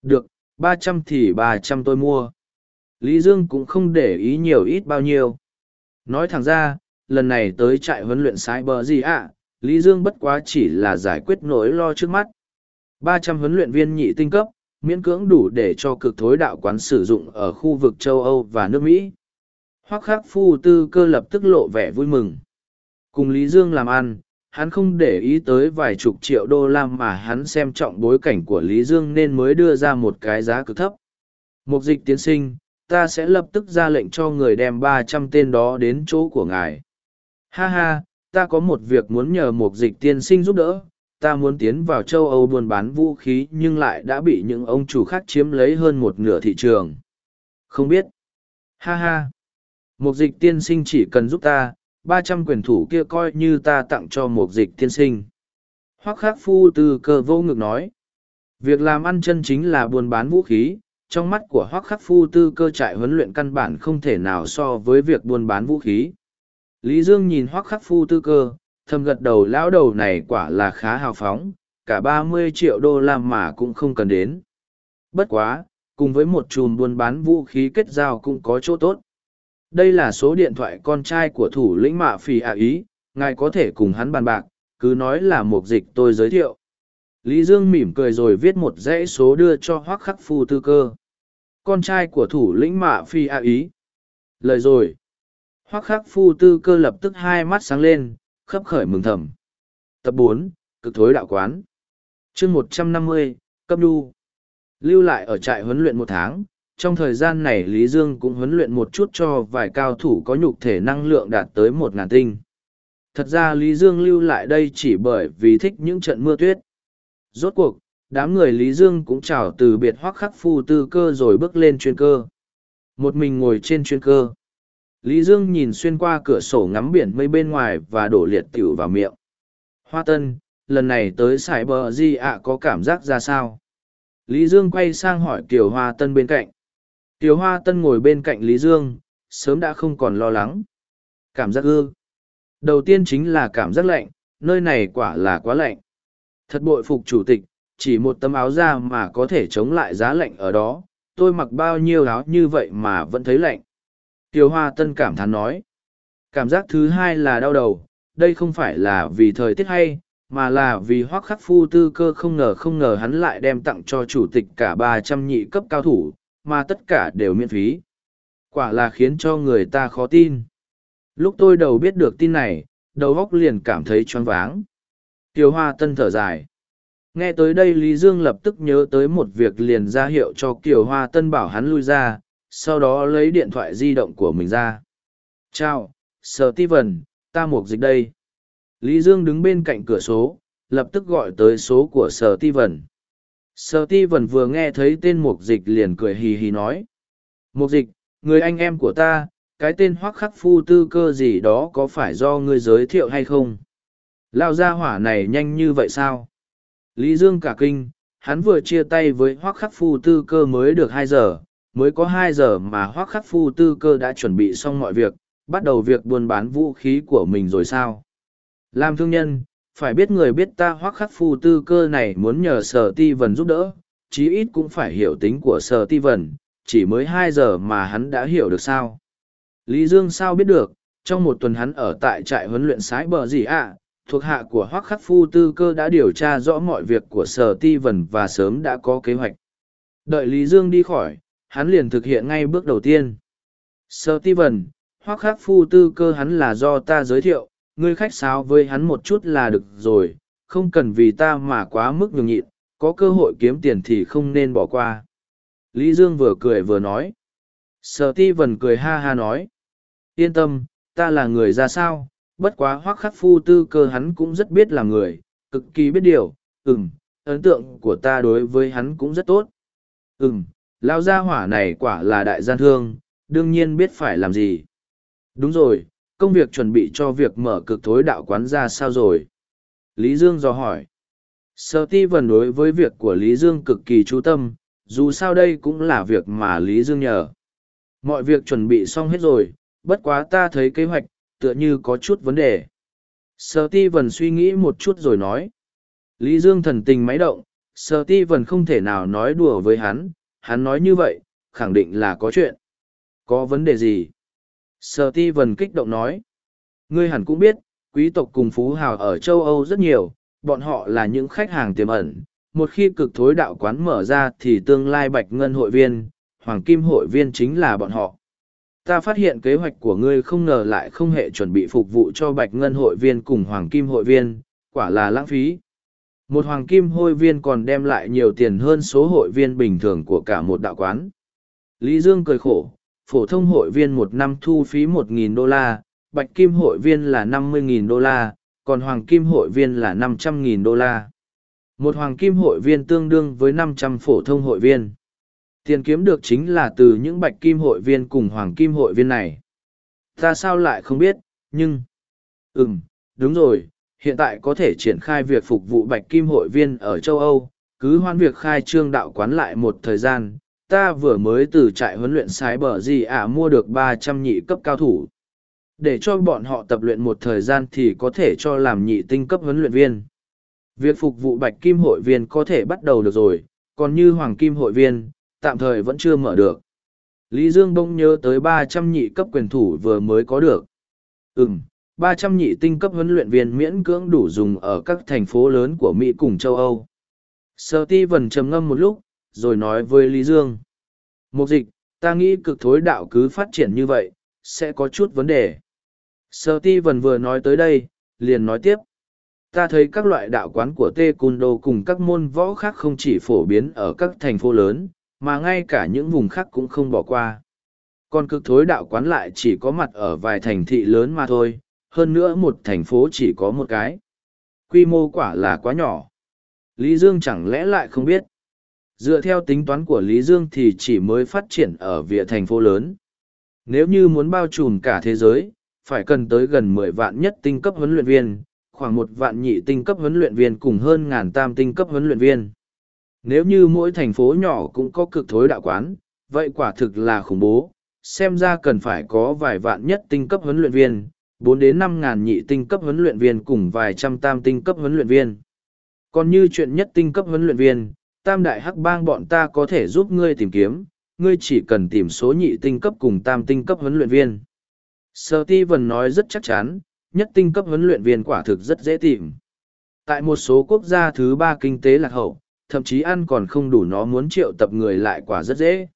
Được, ba trăm thì ba trăm tôi mua. Lý Dương cũng không để ý nhiều ít bao nhiêu. Nói thẳng ra, lần này tới trại huấn luyện cyber bờ gì ạ, Lý Dương bất quá chỉ là giải quyết nỗi lo trước mắt. ba trăm huấn luyện viên nhị tinh cấp, miễn cưỡng đủ để cho cực thối đạo quán sử dụng ở khu vực châu Âu và nước Mỹ. Hoắc khắc phu tư cơ lập tức lộ vẻ vui mừng. Cùng Lý Dương làm ăn, hắn không để ý tới vài chục triệu đô la mà hắn xem trọng bối cảnh của Lý Dương nên mới đưa ra một cái giá cực thấp. Mục dịch tiến sinh, ta sẽ lập tức ra lệnh cho người đem ba trăm tên đó đến chỗ của ngài. Ha ha, ta có một việc muốn nhờ mục dịch tiên sinh giúp đỡ, ta muốn tiến vào châu Âu buôn bán vũ khí nhưng lại đã bị những ông chủ khác chiếm lấy hơn một nửa thị trường. Không biết. Ha ha. Mục dịch tiên sinh chỉ cần giúp ta, ba trăm quyền thủ kia coi như ta tặng cho mục dịch tiên sinh. Hoắc khắc phu từ cơ vô ngực nói. Việc làm ăn chân chính là buôn bán vũ khí, trong mắt của hoắc khắc phu tư cơ trại huấn luyện căn bản không thể nào so với việc buôn bán vũ khí. Lý Dương nhìn hoắc khắc phu tư cơ, thầm gật đầu lão đầu này quả là khá hào phóng, cả ba mươi triệu đô la mà cũng không cần đến. Bất quá, cùng với một chùm buôn bán vũ khí kết giao cũng có chỗ tốt. Đây là số điện thoại con trai của thủ lĩnh mạ phì ạ ý, ngài có thể cùng hắn bàn bạc, cứ nói là một dịch tôi giới thiệu. Lý Dương mỉm cười rồi viết một dãy số đưa cho Hoắc Khắc Phu Tư Cơ. Con trai của thủ lĩnh mạ phi a ý. Lời rồi. Hoắc Khắc Phu Tư Cơ lập tức hai mắt sáng lên, khấp khởi mừng thầm. Tập bốn cực thối đạo quán. chương một trăm năm mươi cấp đu. Lưu lại ở trại huấn luyện một tháng, trong thời gian này Lý Dương cũng huấn luyện một chút cho vài cao thủ có nhục thể năng lượng đạt tới một ngàn tinh. Thật ra Lý Dương lưu lại đây chỉ bởi vì thích những trận mưa tuyết. Rốt cuộc, đám người Lý Dương cũng chào từ biệt hoắc khắc phu tư cơ rồi bước lên chuyên cơ. Một mình ngồi trên chuyên cơ. Lý Dương nhìn xuyên qua cửa sổ ngắm biển mây bên ngoài và đổ liệt tiểu vào miệng. Hoa Tân, lần này tới sải bờ di ạ có cảm giác ra sao? Lý Dương quay sang hỏi Kiều Hoa Tân bên cạnh. Kiều Hoa Tân ngồi bên cạnh Lý Dương, sớm đã không còn lo lắng. Cảm giác ư. Đầu tiên chính là cảm giác lạnh, nơi này quả là quá lạnh. Thật bội phục chủ tịch, chỉ một tấm áo da mà có thể chống lại giá lạnh ở đó, tôi mặc bao nhiêu áo như vậy mà vẫn thấy lạnh. Kiều Hoa Tân cảm thán nói. Cảm giác thứ hai là đau đầu, đây không phải là vì thời tiết hay, mà là vì hoắc khắc phu tư cơ không ngờ không ngờ hắn lại đem tặng cho chủ tịch cả ba trăm nhị cấp cao thủ, mà tất cả đều miễn phí. Quả là khiến cho người ta khó tin. Lúc tôi đầu biết được tin này, đầu óc liền cảm thấy choáng váng. Kiều Hoa Tân thở dài. Nghe tới đây Lý Dương lập tức nhớ tới một việc liền ra hiệu cho Kiều Hoa Tân bảo hắn lui ra, sau đó lấy điện thoại di động của mình ra. Chào, Sở ta mục dịch đây. Lý Dương đứng bên cạnh cửa số, lập tức gọi tới số của Sở Steven Sở vừa nghe thấy tên mục dịch liền cười hì hì nói. Mục dịch, người anh em của ta, cái tên hoắc khắc phu tư cơ gì đó có phải do ngươi giới thiệu hay không? Lao ra hỏa này nhanh như vậy sao? Lý Dương cả kinh, hắn vừa chia tay với hoắc khắc phu tư cơ mới được hai giờ, mới có hai giờ mà hoắc khắc phu tư cơ đã chuẩn bị xong mọi việc, bắt đầu việc buôn bán vũ khí của mình rồi sao? Làm thương nhân, phải biết người biết ta hoắc khắc phu tư cơ này muốn nhờ sở ti vần giúp đỡ, chí ít cũng phải hiểu tính của sở ti vần, chỉ mới hai giờ mà hắn đã hiểu được sao. Lý Dương sao biết được, trong một tuần hắn ở tại trại huấn luyện sái bờ gì ạ, thuộc hạ của hoắc khắc phu tư cơ đã điều tra rõ mọi việc của sở ti vần và sớm đã có kế hoạch. Đợi Lý Dương đi khỏi, hắn liền thực hiện ngay bước đầu tiên. Sở ti vần, hoắc khắc phu tư cơ hắn là do ta giới thiệu, ngươi khách sáo với hắn một chút là được rồi, không cần vì ta mà quá mức nhường nhịn, có cơ hội kiếm tiền thì không nên bỏ qua. Lý Dương vừa cười vừa nói. Sở ti vần cười ha ha nói. Yên tâm, ta là người ra sao, bất quá hoác khắc phu tư cơ hắn cũng rất biết là người, cực kỳ biết điều, ừm, ấn tượng của ta đối với hắn cũng rất tốt. Ừm, lao gia hỏa này quả là đại gian thương, đương nhiên biết phải làm gì. Đúng rồi, công việc chuẩn bị cho việc mở cực thối đạo quán ra sao rồi? Lý Dương dò hỏi. Sở ti vần đối với việc của Lý Dương cực kỳ chú tâm, dù sao đây cũng là việc mà Lý Dương nhờ. Mọi việc chuẩn bị xong hết rồi, bất quá ta thấy kế hoạch, tựa như có chút vấn đề. Sở ti vần suy nghĩ một chút rồi nói. Lý Dương thần tình máy động, sở ti vần không thể nào nói đùa với hắn, hắn nói như vậy, khẳng định là có chuyện. Có vấn đề gì? Sở ti vần kích động nói. Ngươi hẳn cũng biết, quý tộc cùng phú hào ở châu Âu rất nhiều, bọn họ là những khách hàng tiềm ẩn. Một khi cực thối đạo quán mở ra thì tương lai bạch ngân hội viên, hoàng kim hội viên chính là bọn họ. Ta phát hiện kế hoạch của ngươi không ngờ lại không hề chuẩn bị phục vụ cho bạch ngân hội viên cùng hoàng kim hội viên, quả là lãng phí. Một hoàng kim hội viên còn đem lại nhiều tiền hơn số hội viên bình thường của cả một đạo quán. Lý Dương cười khổ, phổ thông hội viên một năm thu phí 1.000 đô la, bạch kim hội viên là 50.000 đô la, còn hoàng kim hội viên là 500.000 đô la. Một hoàng kim hội viên tương đương với 500 phổ thông hội viên. Tiền kiếm được chính là từ những bạch kim hội viên cùng hoàng kim hội viên này. Ta sao lại không biết, nhưng... Ừm, đúng rồi, hiện tại có thể triển khai việc phục vụ bạch kim hội viên ở châu Âu, cứ hoan việc khai trương đạo quán lại một thời gian. Ta vừa mới từ trại huấn luyện sái bờ gì ả mua được ba trăm nhị cấp cao thủ. Để cho bọn họ tập luyện một thời gian thì có thể cho làm nhị tinh cấp huấn luyện viên. Việc phục vụ bạch kim hội viên có thể bắt đầu được rồi, còn như hoàng kim hội viên, tạm thời vẫn chưa mở được. Lý Dương bỗng nhớ tới ba trăm nhị cấp quyền thủ vừa mới có được. Ừm, ba trăm nhị tinh cấp huấn luyện viên miễn cưỡng đủ dùng ở các thành phố lớn của Mỹ cùng châu Âu. Sở ti vần trầm ngâm một lúc, rồi nói với Lý Dương. Mục dịch, ta nghĩ cực thối đạo cứ phát triển như vậy, sẽ có chút vấn đề. Sở ti vần vừa nói tới đây, liền nói tiếp. Ta thấy các loại đạo quán của Tê Cun Đô cùng các môn võ khác không chỉ phổ biến ở các thành phố lớn, mà ngay cả những vùng khác cũng không bỏ qua. Còn cực thối đạo quán lại chỉ có mặt ở vài thành thị lớn mà thôi, hơn nữa một thành phố chỉ có một cái. Quy mô quả là quá nhỏ. Lý Dương chẳng lẽ lại không biết. Dựa theo tính toán của Lý Dương thì chỉ mới phát triển ở vỉa thành phố lớn. Nếu như muốn bao trùm cả thế giới, phải cần tới gần mười vạn nhất tinh cấp huấn luyện viên, khoảng một vạn nhị tinh cấp huấn luyện viên cùng hơn ngàn tam tinh cấp huấn luyện viên. Nếu như mỗi thành phố nhỏ cũng có cực thối đạo quán, vậy quả thực là khủng bố, xem ra cần phải có vài vạn nhất tinh cấp huấn luyện viên, bốn đến năm ngàn nhị tinh cấp huấn luyện viên cùng vài trăm tam tinh cấp huấn luyện viên. Còn như chuyện nhất tinh cấp huấn luyện viên, tam đại hắc bang bọn ta có thể giúp ngươi tìm kiếm, ngươi chỉ cần tìm số nhị tinh cấp cùng tam tinh cấp huấn luyện viên. Sở ti vần nói rất chắc chắn, nhất tinh cấp huấn luyện viên quả thực rất dễ tìm. Tại một số quốc gia thứ ba kinh tế lạc hậu, thậm chí ăn còn không đủ nó muốn triệu tập người lại quả rất dễ.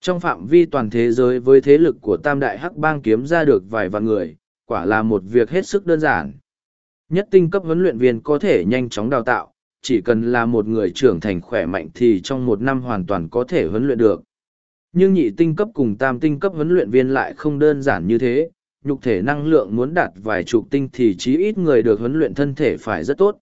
Trong phạm vi toàn thế giới với thế lực của tam đại hắc bang kiếm ra được vài vạn người, quả là một việc hết sức đơn giản. Nhất tinh cấp huấn luyện viên có thể nhanh chóng đào tạo, chỉ cần là một người trưởng thành khỏe mạnh thì trong một năm hoàn toàn có thể huấn luyện được. Nhưng nhị tinh cấp cùng tam tinh cấp huấn luyện viên lại không đơn giản như thế, nhục thể năng lượng muốn đạt vài chục tinh thì chí ít người được huấn luyện thân thể phải rất tốt.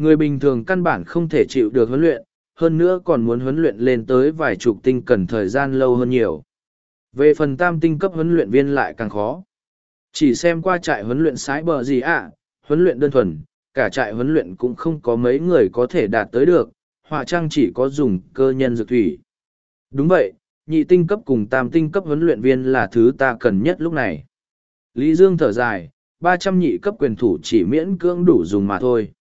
Người bình thường căn bản không thể chịu được huấn luyện, hơn nữa còn muốn huấn luyện lên tới vài chục tinh cần thời gian lâu hơn nhiều. Về phần tam tinh cấp huấn luyện viên lại càng khó. Chỉ xem qua trại huấn luyện sái bờ gì ạ, huấn luyện đơn thuần, cả trại huấn luyện cũng không có mấy người có thể đạt tới được, họa trang chỉ có dùng cơ nhân dược thủy. Đúng vậy, nhị tinh cấp cùng tam tinh cấp huấn luyện viên là thứ ta cần nhất lúc này. Lý Dương thở dài, ba trăm nhị cấp quyền thủ chỉ miễn cưỡng đủ dùng mà thôi.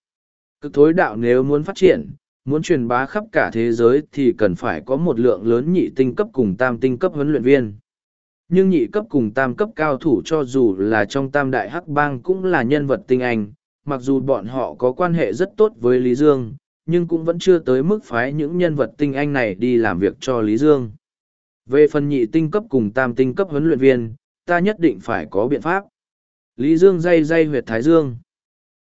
Cực thối đạo nếu muốn phát triển, muốn truyền bá khắp cả thế giới thì cần phải có một lượng lớn nhị tinh cấp cùng tam tinh cấp huấn luyện viên. Nhưng nhị cấp cùng tam cấp cao thủ cho dù là trong tam đại hắc bang cũng là nhân vật tinh anh, mặc dù bọn họ có quan hệ rất tốt với Lý Dương, nhưng cũng vẫn chưa tới mức phái những nhân vật tinh anh này đi làm việc cho Lý Dương. Về phần nhị tinh cấp cùng tam tinh cấp huấn luyện viên, ta nhất định phải có biện pháp. Lý Dương dây dây huyệt Thái Dương.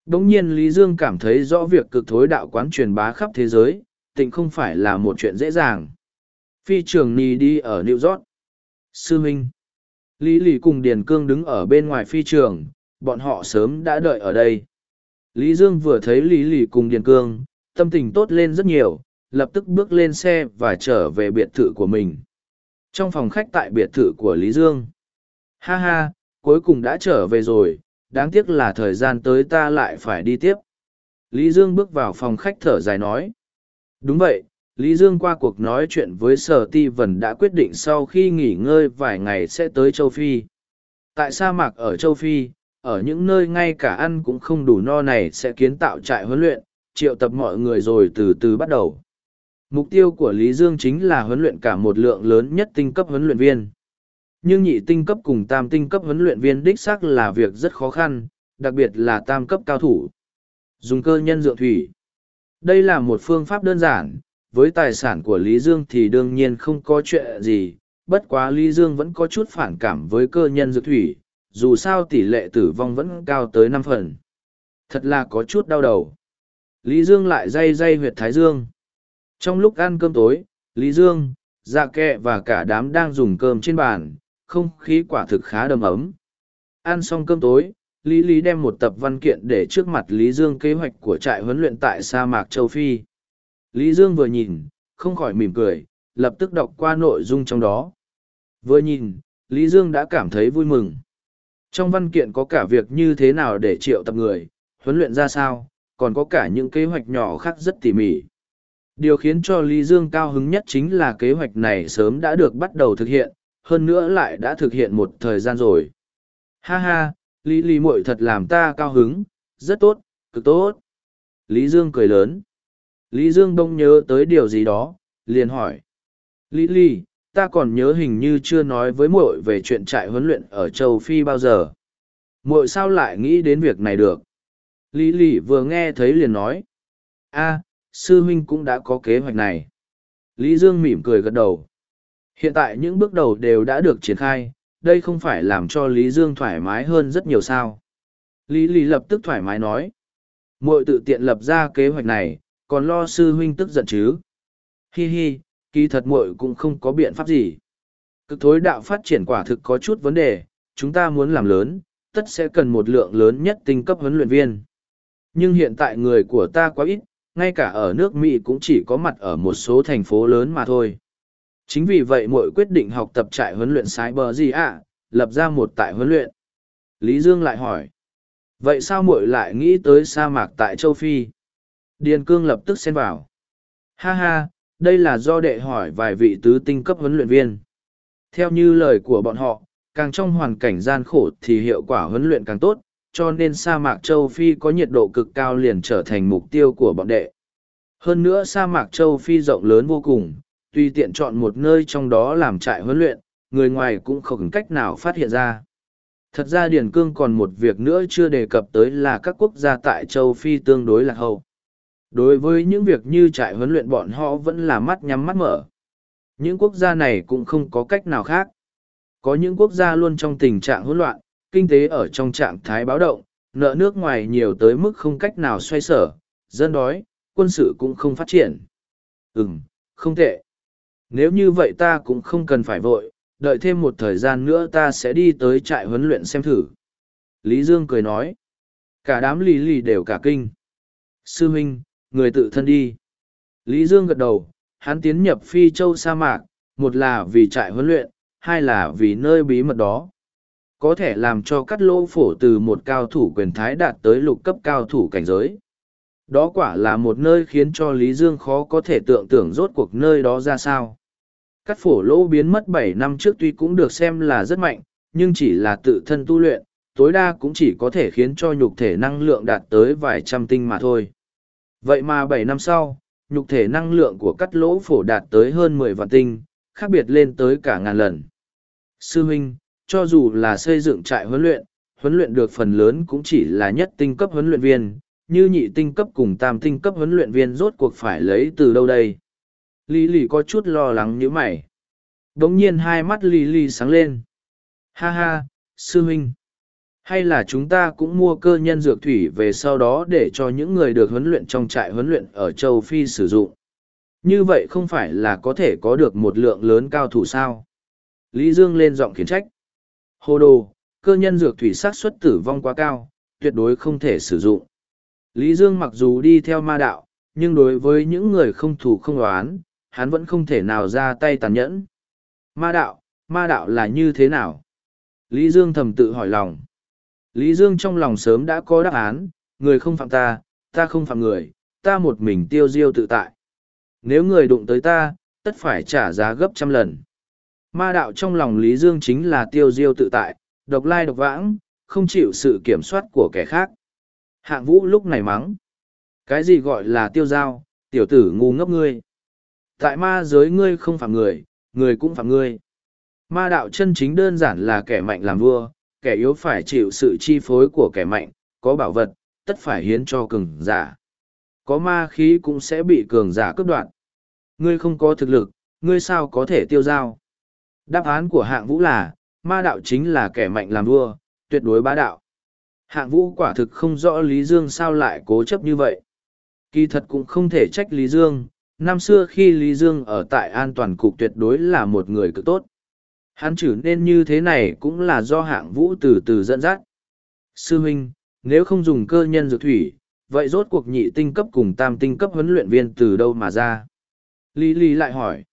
Đống nhiên Lý Dương cảm thấy rõ việc cực thối đạo quán truyền bá khắp thế giới, tịnh không phải là một chuyện dễ dàng. Phi trường Nì đi ở New York. Sư Minh. Lý Lì cùng Điền Cương đứng ở bên ngoài phi trường, bọn họ sớm đã đợi ở đây. Lý Dương vừa thấy Lý Lì cùng Điền Cương, tâm tình tốt lên rất nhiều, lập tức bước lên xe và trở về biệt thự của mình. Trong phòng khách tại biệt thự của Lý Dương. Ha ha, cuối cùng đã trở về rồi, đáng tiếc là thời gian tới ta lại phải đi tiếp. Lý Dương bước vào phòng khách thở dài nói. Đúng vậy, Lý Dương qua cuộc nói chuyện với Sở Ti Vân đã quyết định sau khi nghỉ ngơi vài ngày sẽ tới châu Phi. Tại sa mạc ở châu Phi, ở những nơi ngay cả ăn cũng không đủ no này sẽ kiến tạo trại huấn luyện, triệu tập mọi người rồi từ từ bắt đầu. Mục tiêu của Lý Dương chính là huấn luyện cả một lượng lớn nhất tinh cấp huấn luyện viên nhưng nhị tinh cấp cùng tam tinh cấp huấn luyện viên đích xác là việc rất khó khăn, đặc biệt là tam cấp cao thủ. Dùng cơ nhân dựa thủy. Đây là một phương pháp đơn giản, với tài sản của Lý Dương thì đương nhiên không có chuyện gì, bất quá Lý Dương vẫn có chút phản cảm với cơ nhân dược thủy, dù sao tỷ lệ tử vong vẫn cao tới năm phần. Thật là có chút đau đầu. Lý Dương lại dây dây huyệt Thái Dương. Trong lúc ăn cơm tối, Lý Dương, Dạ Kẹ và cả đám đang dùng cơm trên bàn, không khí quả thực khá đầm ấm. Ăn xong cơm tối, Lý Lý đem một tập văn kiện để trước mặt Lý Dương kế hoạch của trại huấn luyện tại sa mạc châu Phi. Lý Dương vừa nhìn, không khỏi mỉm cười, lập tức đọc qua nội dung trong đó. Vừa nhìn, Lý Dương đã cảm thấy vui mừng. Trong văn kiện có cả việc như thế nào để triệu tập người, huấn luyện ra sao, còn có cả những kế hoạch nhỏ khác rất tỉ mỉ. Điều khiến cho Lý Dương cao hứng nhất chính là kế hoạch này sớm đã được bắt đầu thực hiện, hơn nữa lại đã thực hiện một thời gian rồi. Ha ha, Lý Lý muội thật làm ta cao hứng, rất tốt, cực tốt. Lý Dương cười lớn. Lý Dương đông nhớ tới điều gì đó, liền hỏi. Lý Lý, ta còn nhớ hình như chưa nói với muội về chuyện trại huấn luyện ở châu Phi bao giờ. Muội sao lại nghĩ đến việc này được? Lý Lý vừa nghe thấy liền nói. a sư huynh cũng đã có kế hoạch này. Lý Dương mỉm cười gật đầu. Hiện tại những bước đầu đều đã được triển khai, đây không phải làm cho Lý Dương thoải mái hơn rất nhiều sao. Lý Lý lập tức thoải mái nói. Mội tự tiện lập ra kế hoạch này, còn lo sư huynh tức giận chứ. Hi hi, kỳ thật muội cũng không có biện pháp gì. Cực thối đạo phát triển quả thực có chút vấn đề, chúng ta muốn làm lớn, tất sẽ cần một lượng lớn nhất tinh cấp huấn luyện viên. Nhưng hiện tại người của ta quá ít, ngay cả ở nước Mỹ cũng chỉ có mặt ở một số thành phố lớn mà thôi. Chính vì vậy muội quyết định học tập trại huấn luyện Cyber gì ạ, lập ra một tại huấn luyện. Lý Dương lại hỏi. Vậy sao muội lại nghĩ tới sa mạc tại châu Phi? Điền Cương lập tức xen vào. Ha ha, đây là do đệ hỏi vài vị tứ tinh cấp huấn luyện viên. Theo như lời của bọn họ, càng trong hoàn cảnh gian khổ thì hiệu quả huấn luyện càng tốt, cho nên sa mạc châu Phi có nhiệt độ cực cao liền trở thành mục tiêu của bọn đệ. Hơn nữa sa mạc châu Phi rộng lớn vô cùng, tùy tiện chọn một nơi trong đó làm trại huấn luyện, người ngoài cũng không cách nào phát hiện ra. Thật ra Điền Cương còn một việc nữa chưa đề cập tới là các quốc gia tại châu Phi tương đối lạc hậu. Đối với những việc như trại huấn luyện bọn họ vẫn là mắt nhắm mắt mở. Những quốc gia này cũng không có cách nào khác. Có những quốc gia luôn trong tình trạng hỗn loạn, kinh tế ở trong trạng thái báo động, nợ nước ngoài nhiều tới mức không cách nào xoay sở, dân đói, quân sự cũng không phát triển. Ừm, không tệ. Nếu như vậy ta cũng không cần phải vội, đợi thêm một thời gian nữa ta sẽ đi tới trại huấn luyện xem thử. Lý Dương cười nói. Cả đám lì lì đều cả kinh. Sư huynh, người tự thân đi. Lý Dương gật đầu, hắn tiến nhập phi châu sa mạc, một là vì trại huấn luyện, hai là vì nơi bí mật đó. Có thể làm cho cắt lỗ phổ từ một cao thủ quyền thái đạt tới lục cấp cao thủ cảnh giới. Đó quả là một nơi khiến cho Lý Dương khó có thể tưởng tượng rốt cuộc nơi đó ra sao. Cắt phổ lỗ biến mất bảy năm trước tuy cũng được xem là rất mạnh, nhưng chỉ là tự thân tu luyện, tối đa cũng chỉ có thể khiến cho nhục thể năng lượng đạt tới vài trăm tinh mà thôi. Vậy mà bảy năm sau, nhục thể năng lượng của cắt lỗ phổ đạt tới hơn mười vạn tinh, khác biệt lên tới cả ngàn lần. Sư huynh, cho dù là xây dựng trại huấn luyện, huấn luyện được phần lớn cũng chỉ là nhất tinh cấp huấn luyện viên, như nhị tinh cấp cùng tam tinh cấp huấn luyện viên rốt cuộc phải lấy từ đâu đây. Lý lì có chút lo lắng như mày. Đống nhiên hai mắt Lý lì sáng lên. Ha ha, sư huynh. Hay là chúng ta cũng mua cơ nhân dược thủy về sau đó để cho những người được huấn luyện trong trại huấn luyện ở châu Phi sử dụng. Như vậy không phải là có thể có được một lượng lớn cao thủ sao? Lý Dương lên giọng khiển trách. Hồ đồ, cơ nhân dược thủy xác suất tử vong quá cao, tuyệt đối không thể sử dụng. Lý Dương mặc dù đi theo ma đạo, nhưng đối với những người không thủ không đoán, hắn vẫn không thể nào ra tay tàn nhẫn. Ma đạo, ma đạo là như thế nào? Lý Dương thầm tự hỏi lòng. Lý Dương trong lòng sớm đã có đáp án, người không phạm ta, ta không phạm người, ta một mình tiêu diêu tự tại. Nếu người đụng tới ta, tất phải trả giá gấp trăm lần. Ma đạo trong lòng Lý Dương chính là tiêu diêu tự tại, độc lai độc vãng, không chịu sự kiểm soát của kẻ khác. Hạng vũ lúc này mắng. Cái gì gọi là tiêu giao, tiểu tử ngu ngốc ngươi. Tại ma giới ngươi không phạm người, người cũng phạm ngươi. Ma đạo chân chính đơn giản là kẻ mạnh làm vua, kẻ yếu phải chịu sự chi phối của kẻ mạnh, có bảo vật, tất phải hiến cho cường giả. Có ma khí cũng sẽ bị cường giả cướp đoạt. Ngươi không có thực lực, ngươi sao có thể tiêu giao? Đáp án của hạng vũ là, ma đạo chính là kẻ mạnh làm vua, tuyệt đối bá đạo. Hạng vũ quả thực không rõ Lý Dương sao lại cố chấp như vậy. Kỳ thật cũng không thể trách Lý Dương, năm xưa khi Lý Dương ở tại an toàn cục tuyệt đối là một người cực tốt. Hắn chử nên như thế này cũng là do hạng vũ từ từ dẫn dắt. Sư huynh, nếu không dùng cơ nhân dược thủy, vậy rốt cuộc nhị tinh cấp cùng tam tinh cấp huấn luyện viên từ đâu mà ra? Lý Lý lại hỏi.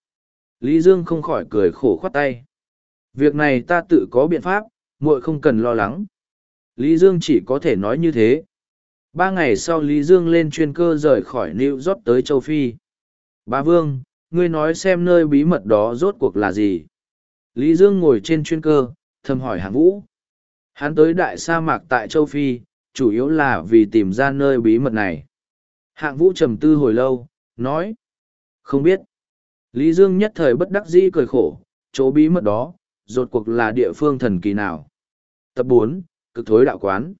Lý Dương không khỏi cười khổ khoát tay. Việc này ta tự có biện pháp, muội không cần lo lắng. Lý Dương chỉ có thể nói như thế. Ba ngày sau Lý Dương lên chuyên cơ rời khỏi New York tới châu Phi. Ba Vương, ngươi nói xem nơi bí mật đó rốt cuộc là gì? Lý Dương ngồi trên chuyên cơ, thầm hỏi hạng vũ. Hắn tới đại sa mạc tại châu Phi, chủ yếu là vì tìm ra nơi bí mật này. Hạng vũ trầm tư hồi lâu, nói. Không biết. Lý Dương nhất thời bất đắc dĩ cười khổ, chỗ bí mật đó, rốt cuộc là địa phương thần kỳ nào. Tập bốn cực thối đạo quán.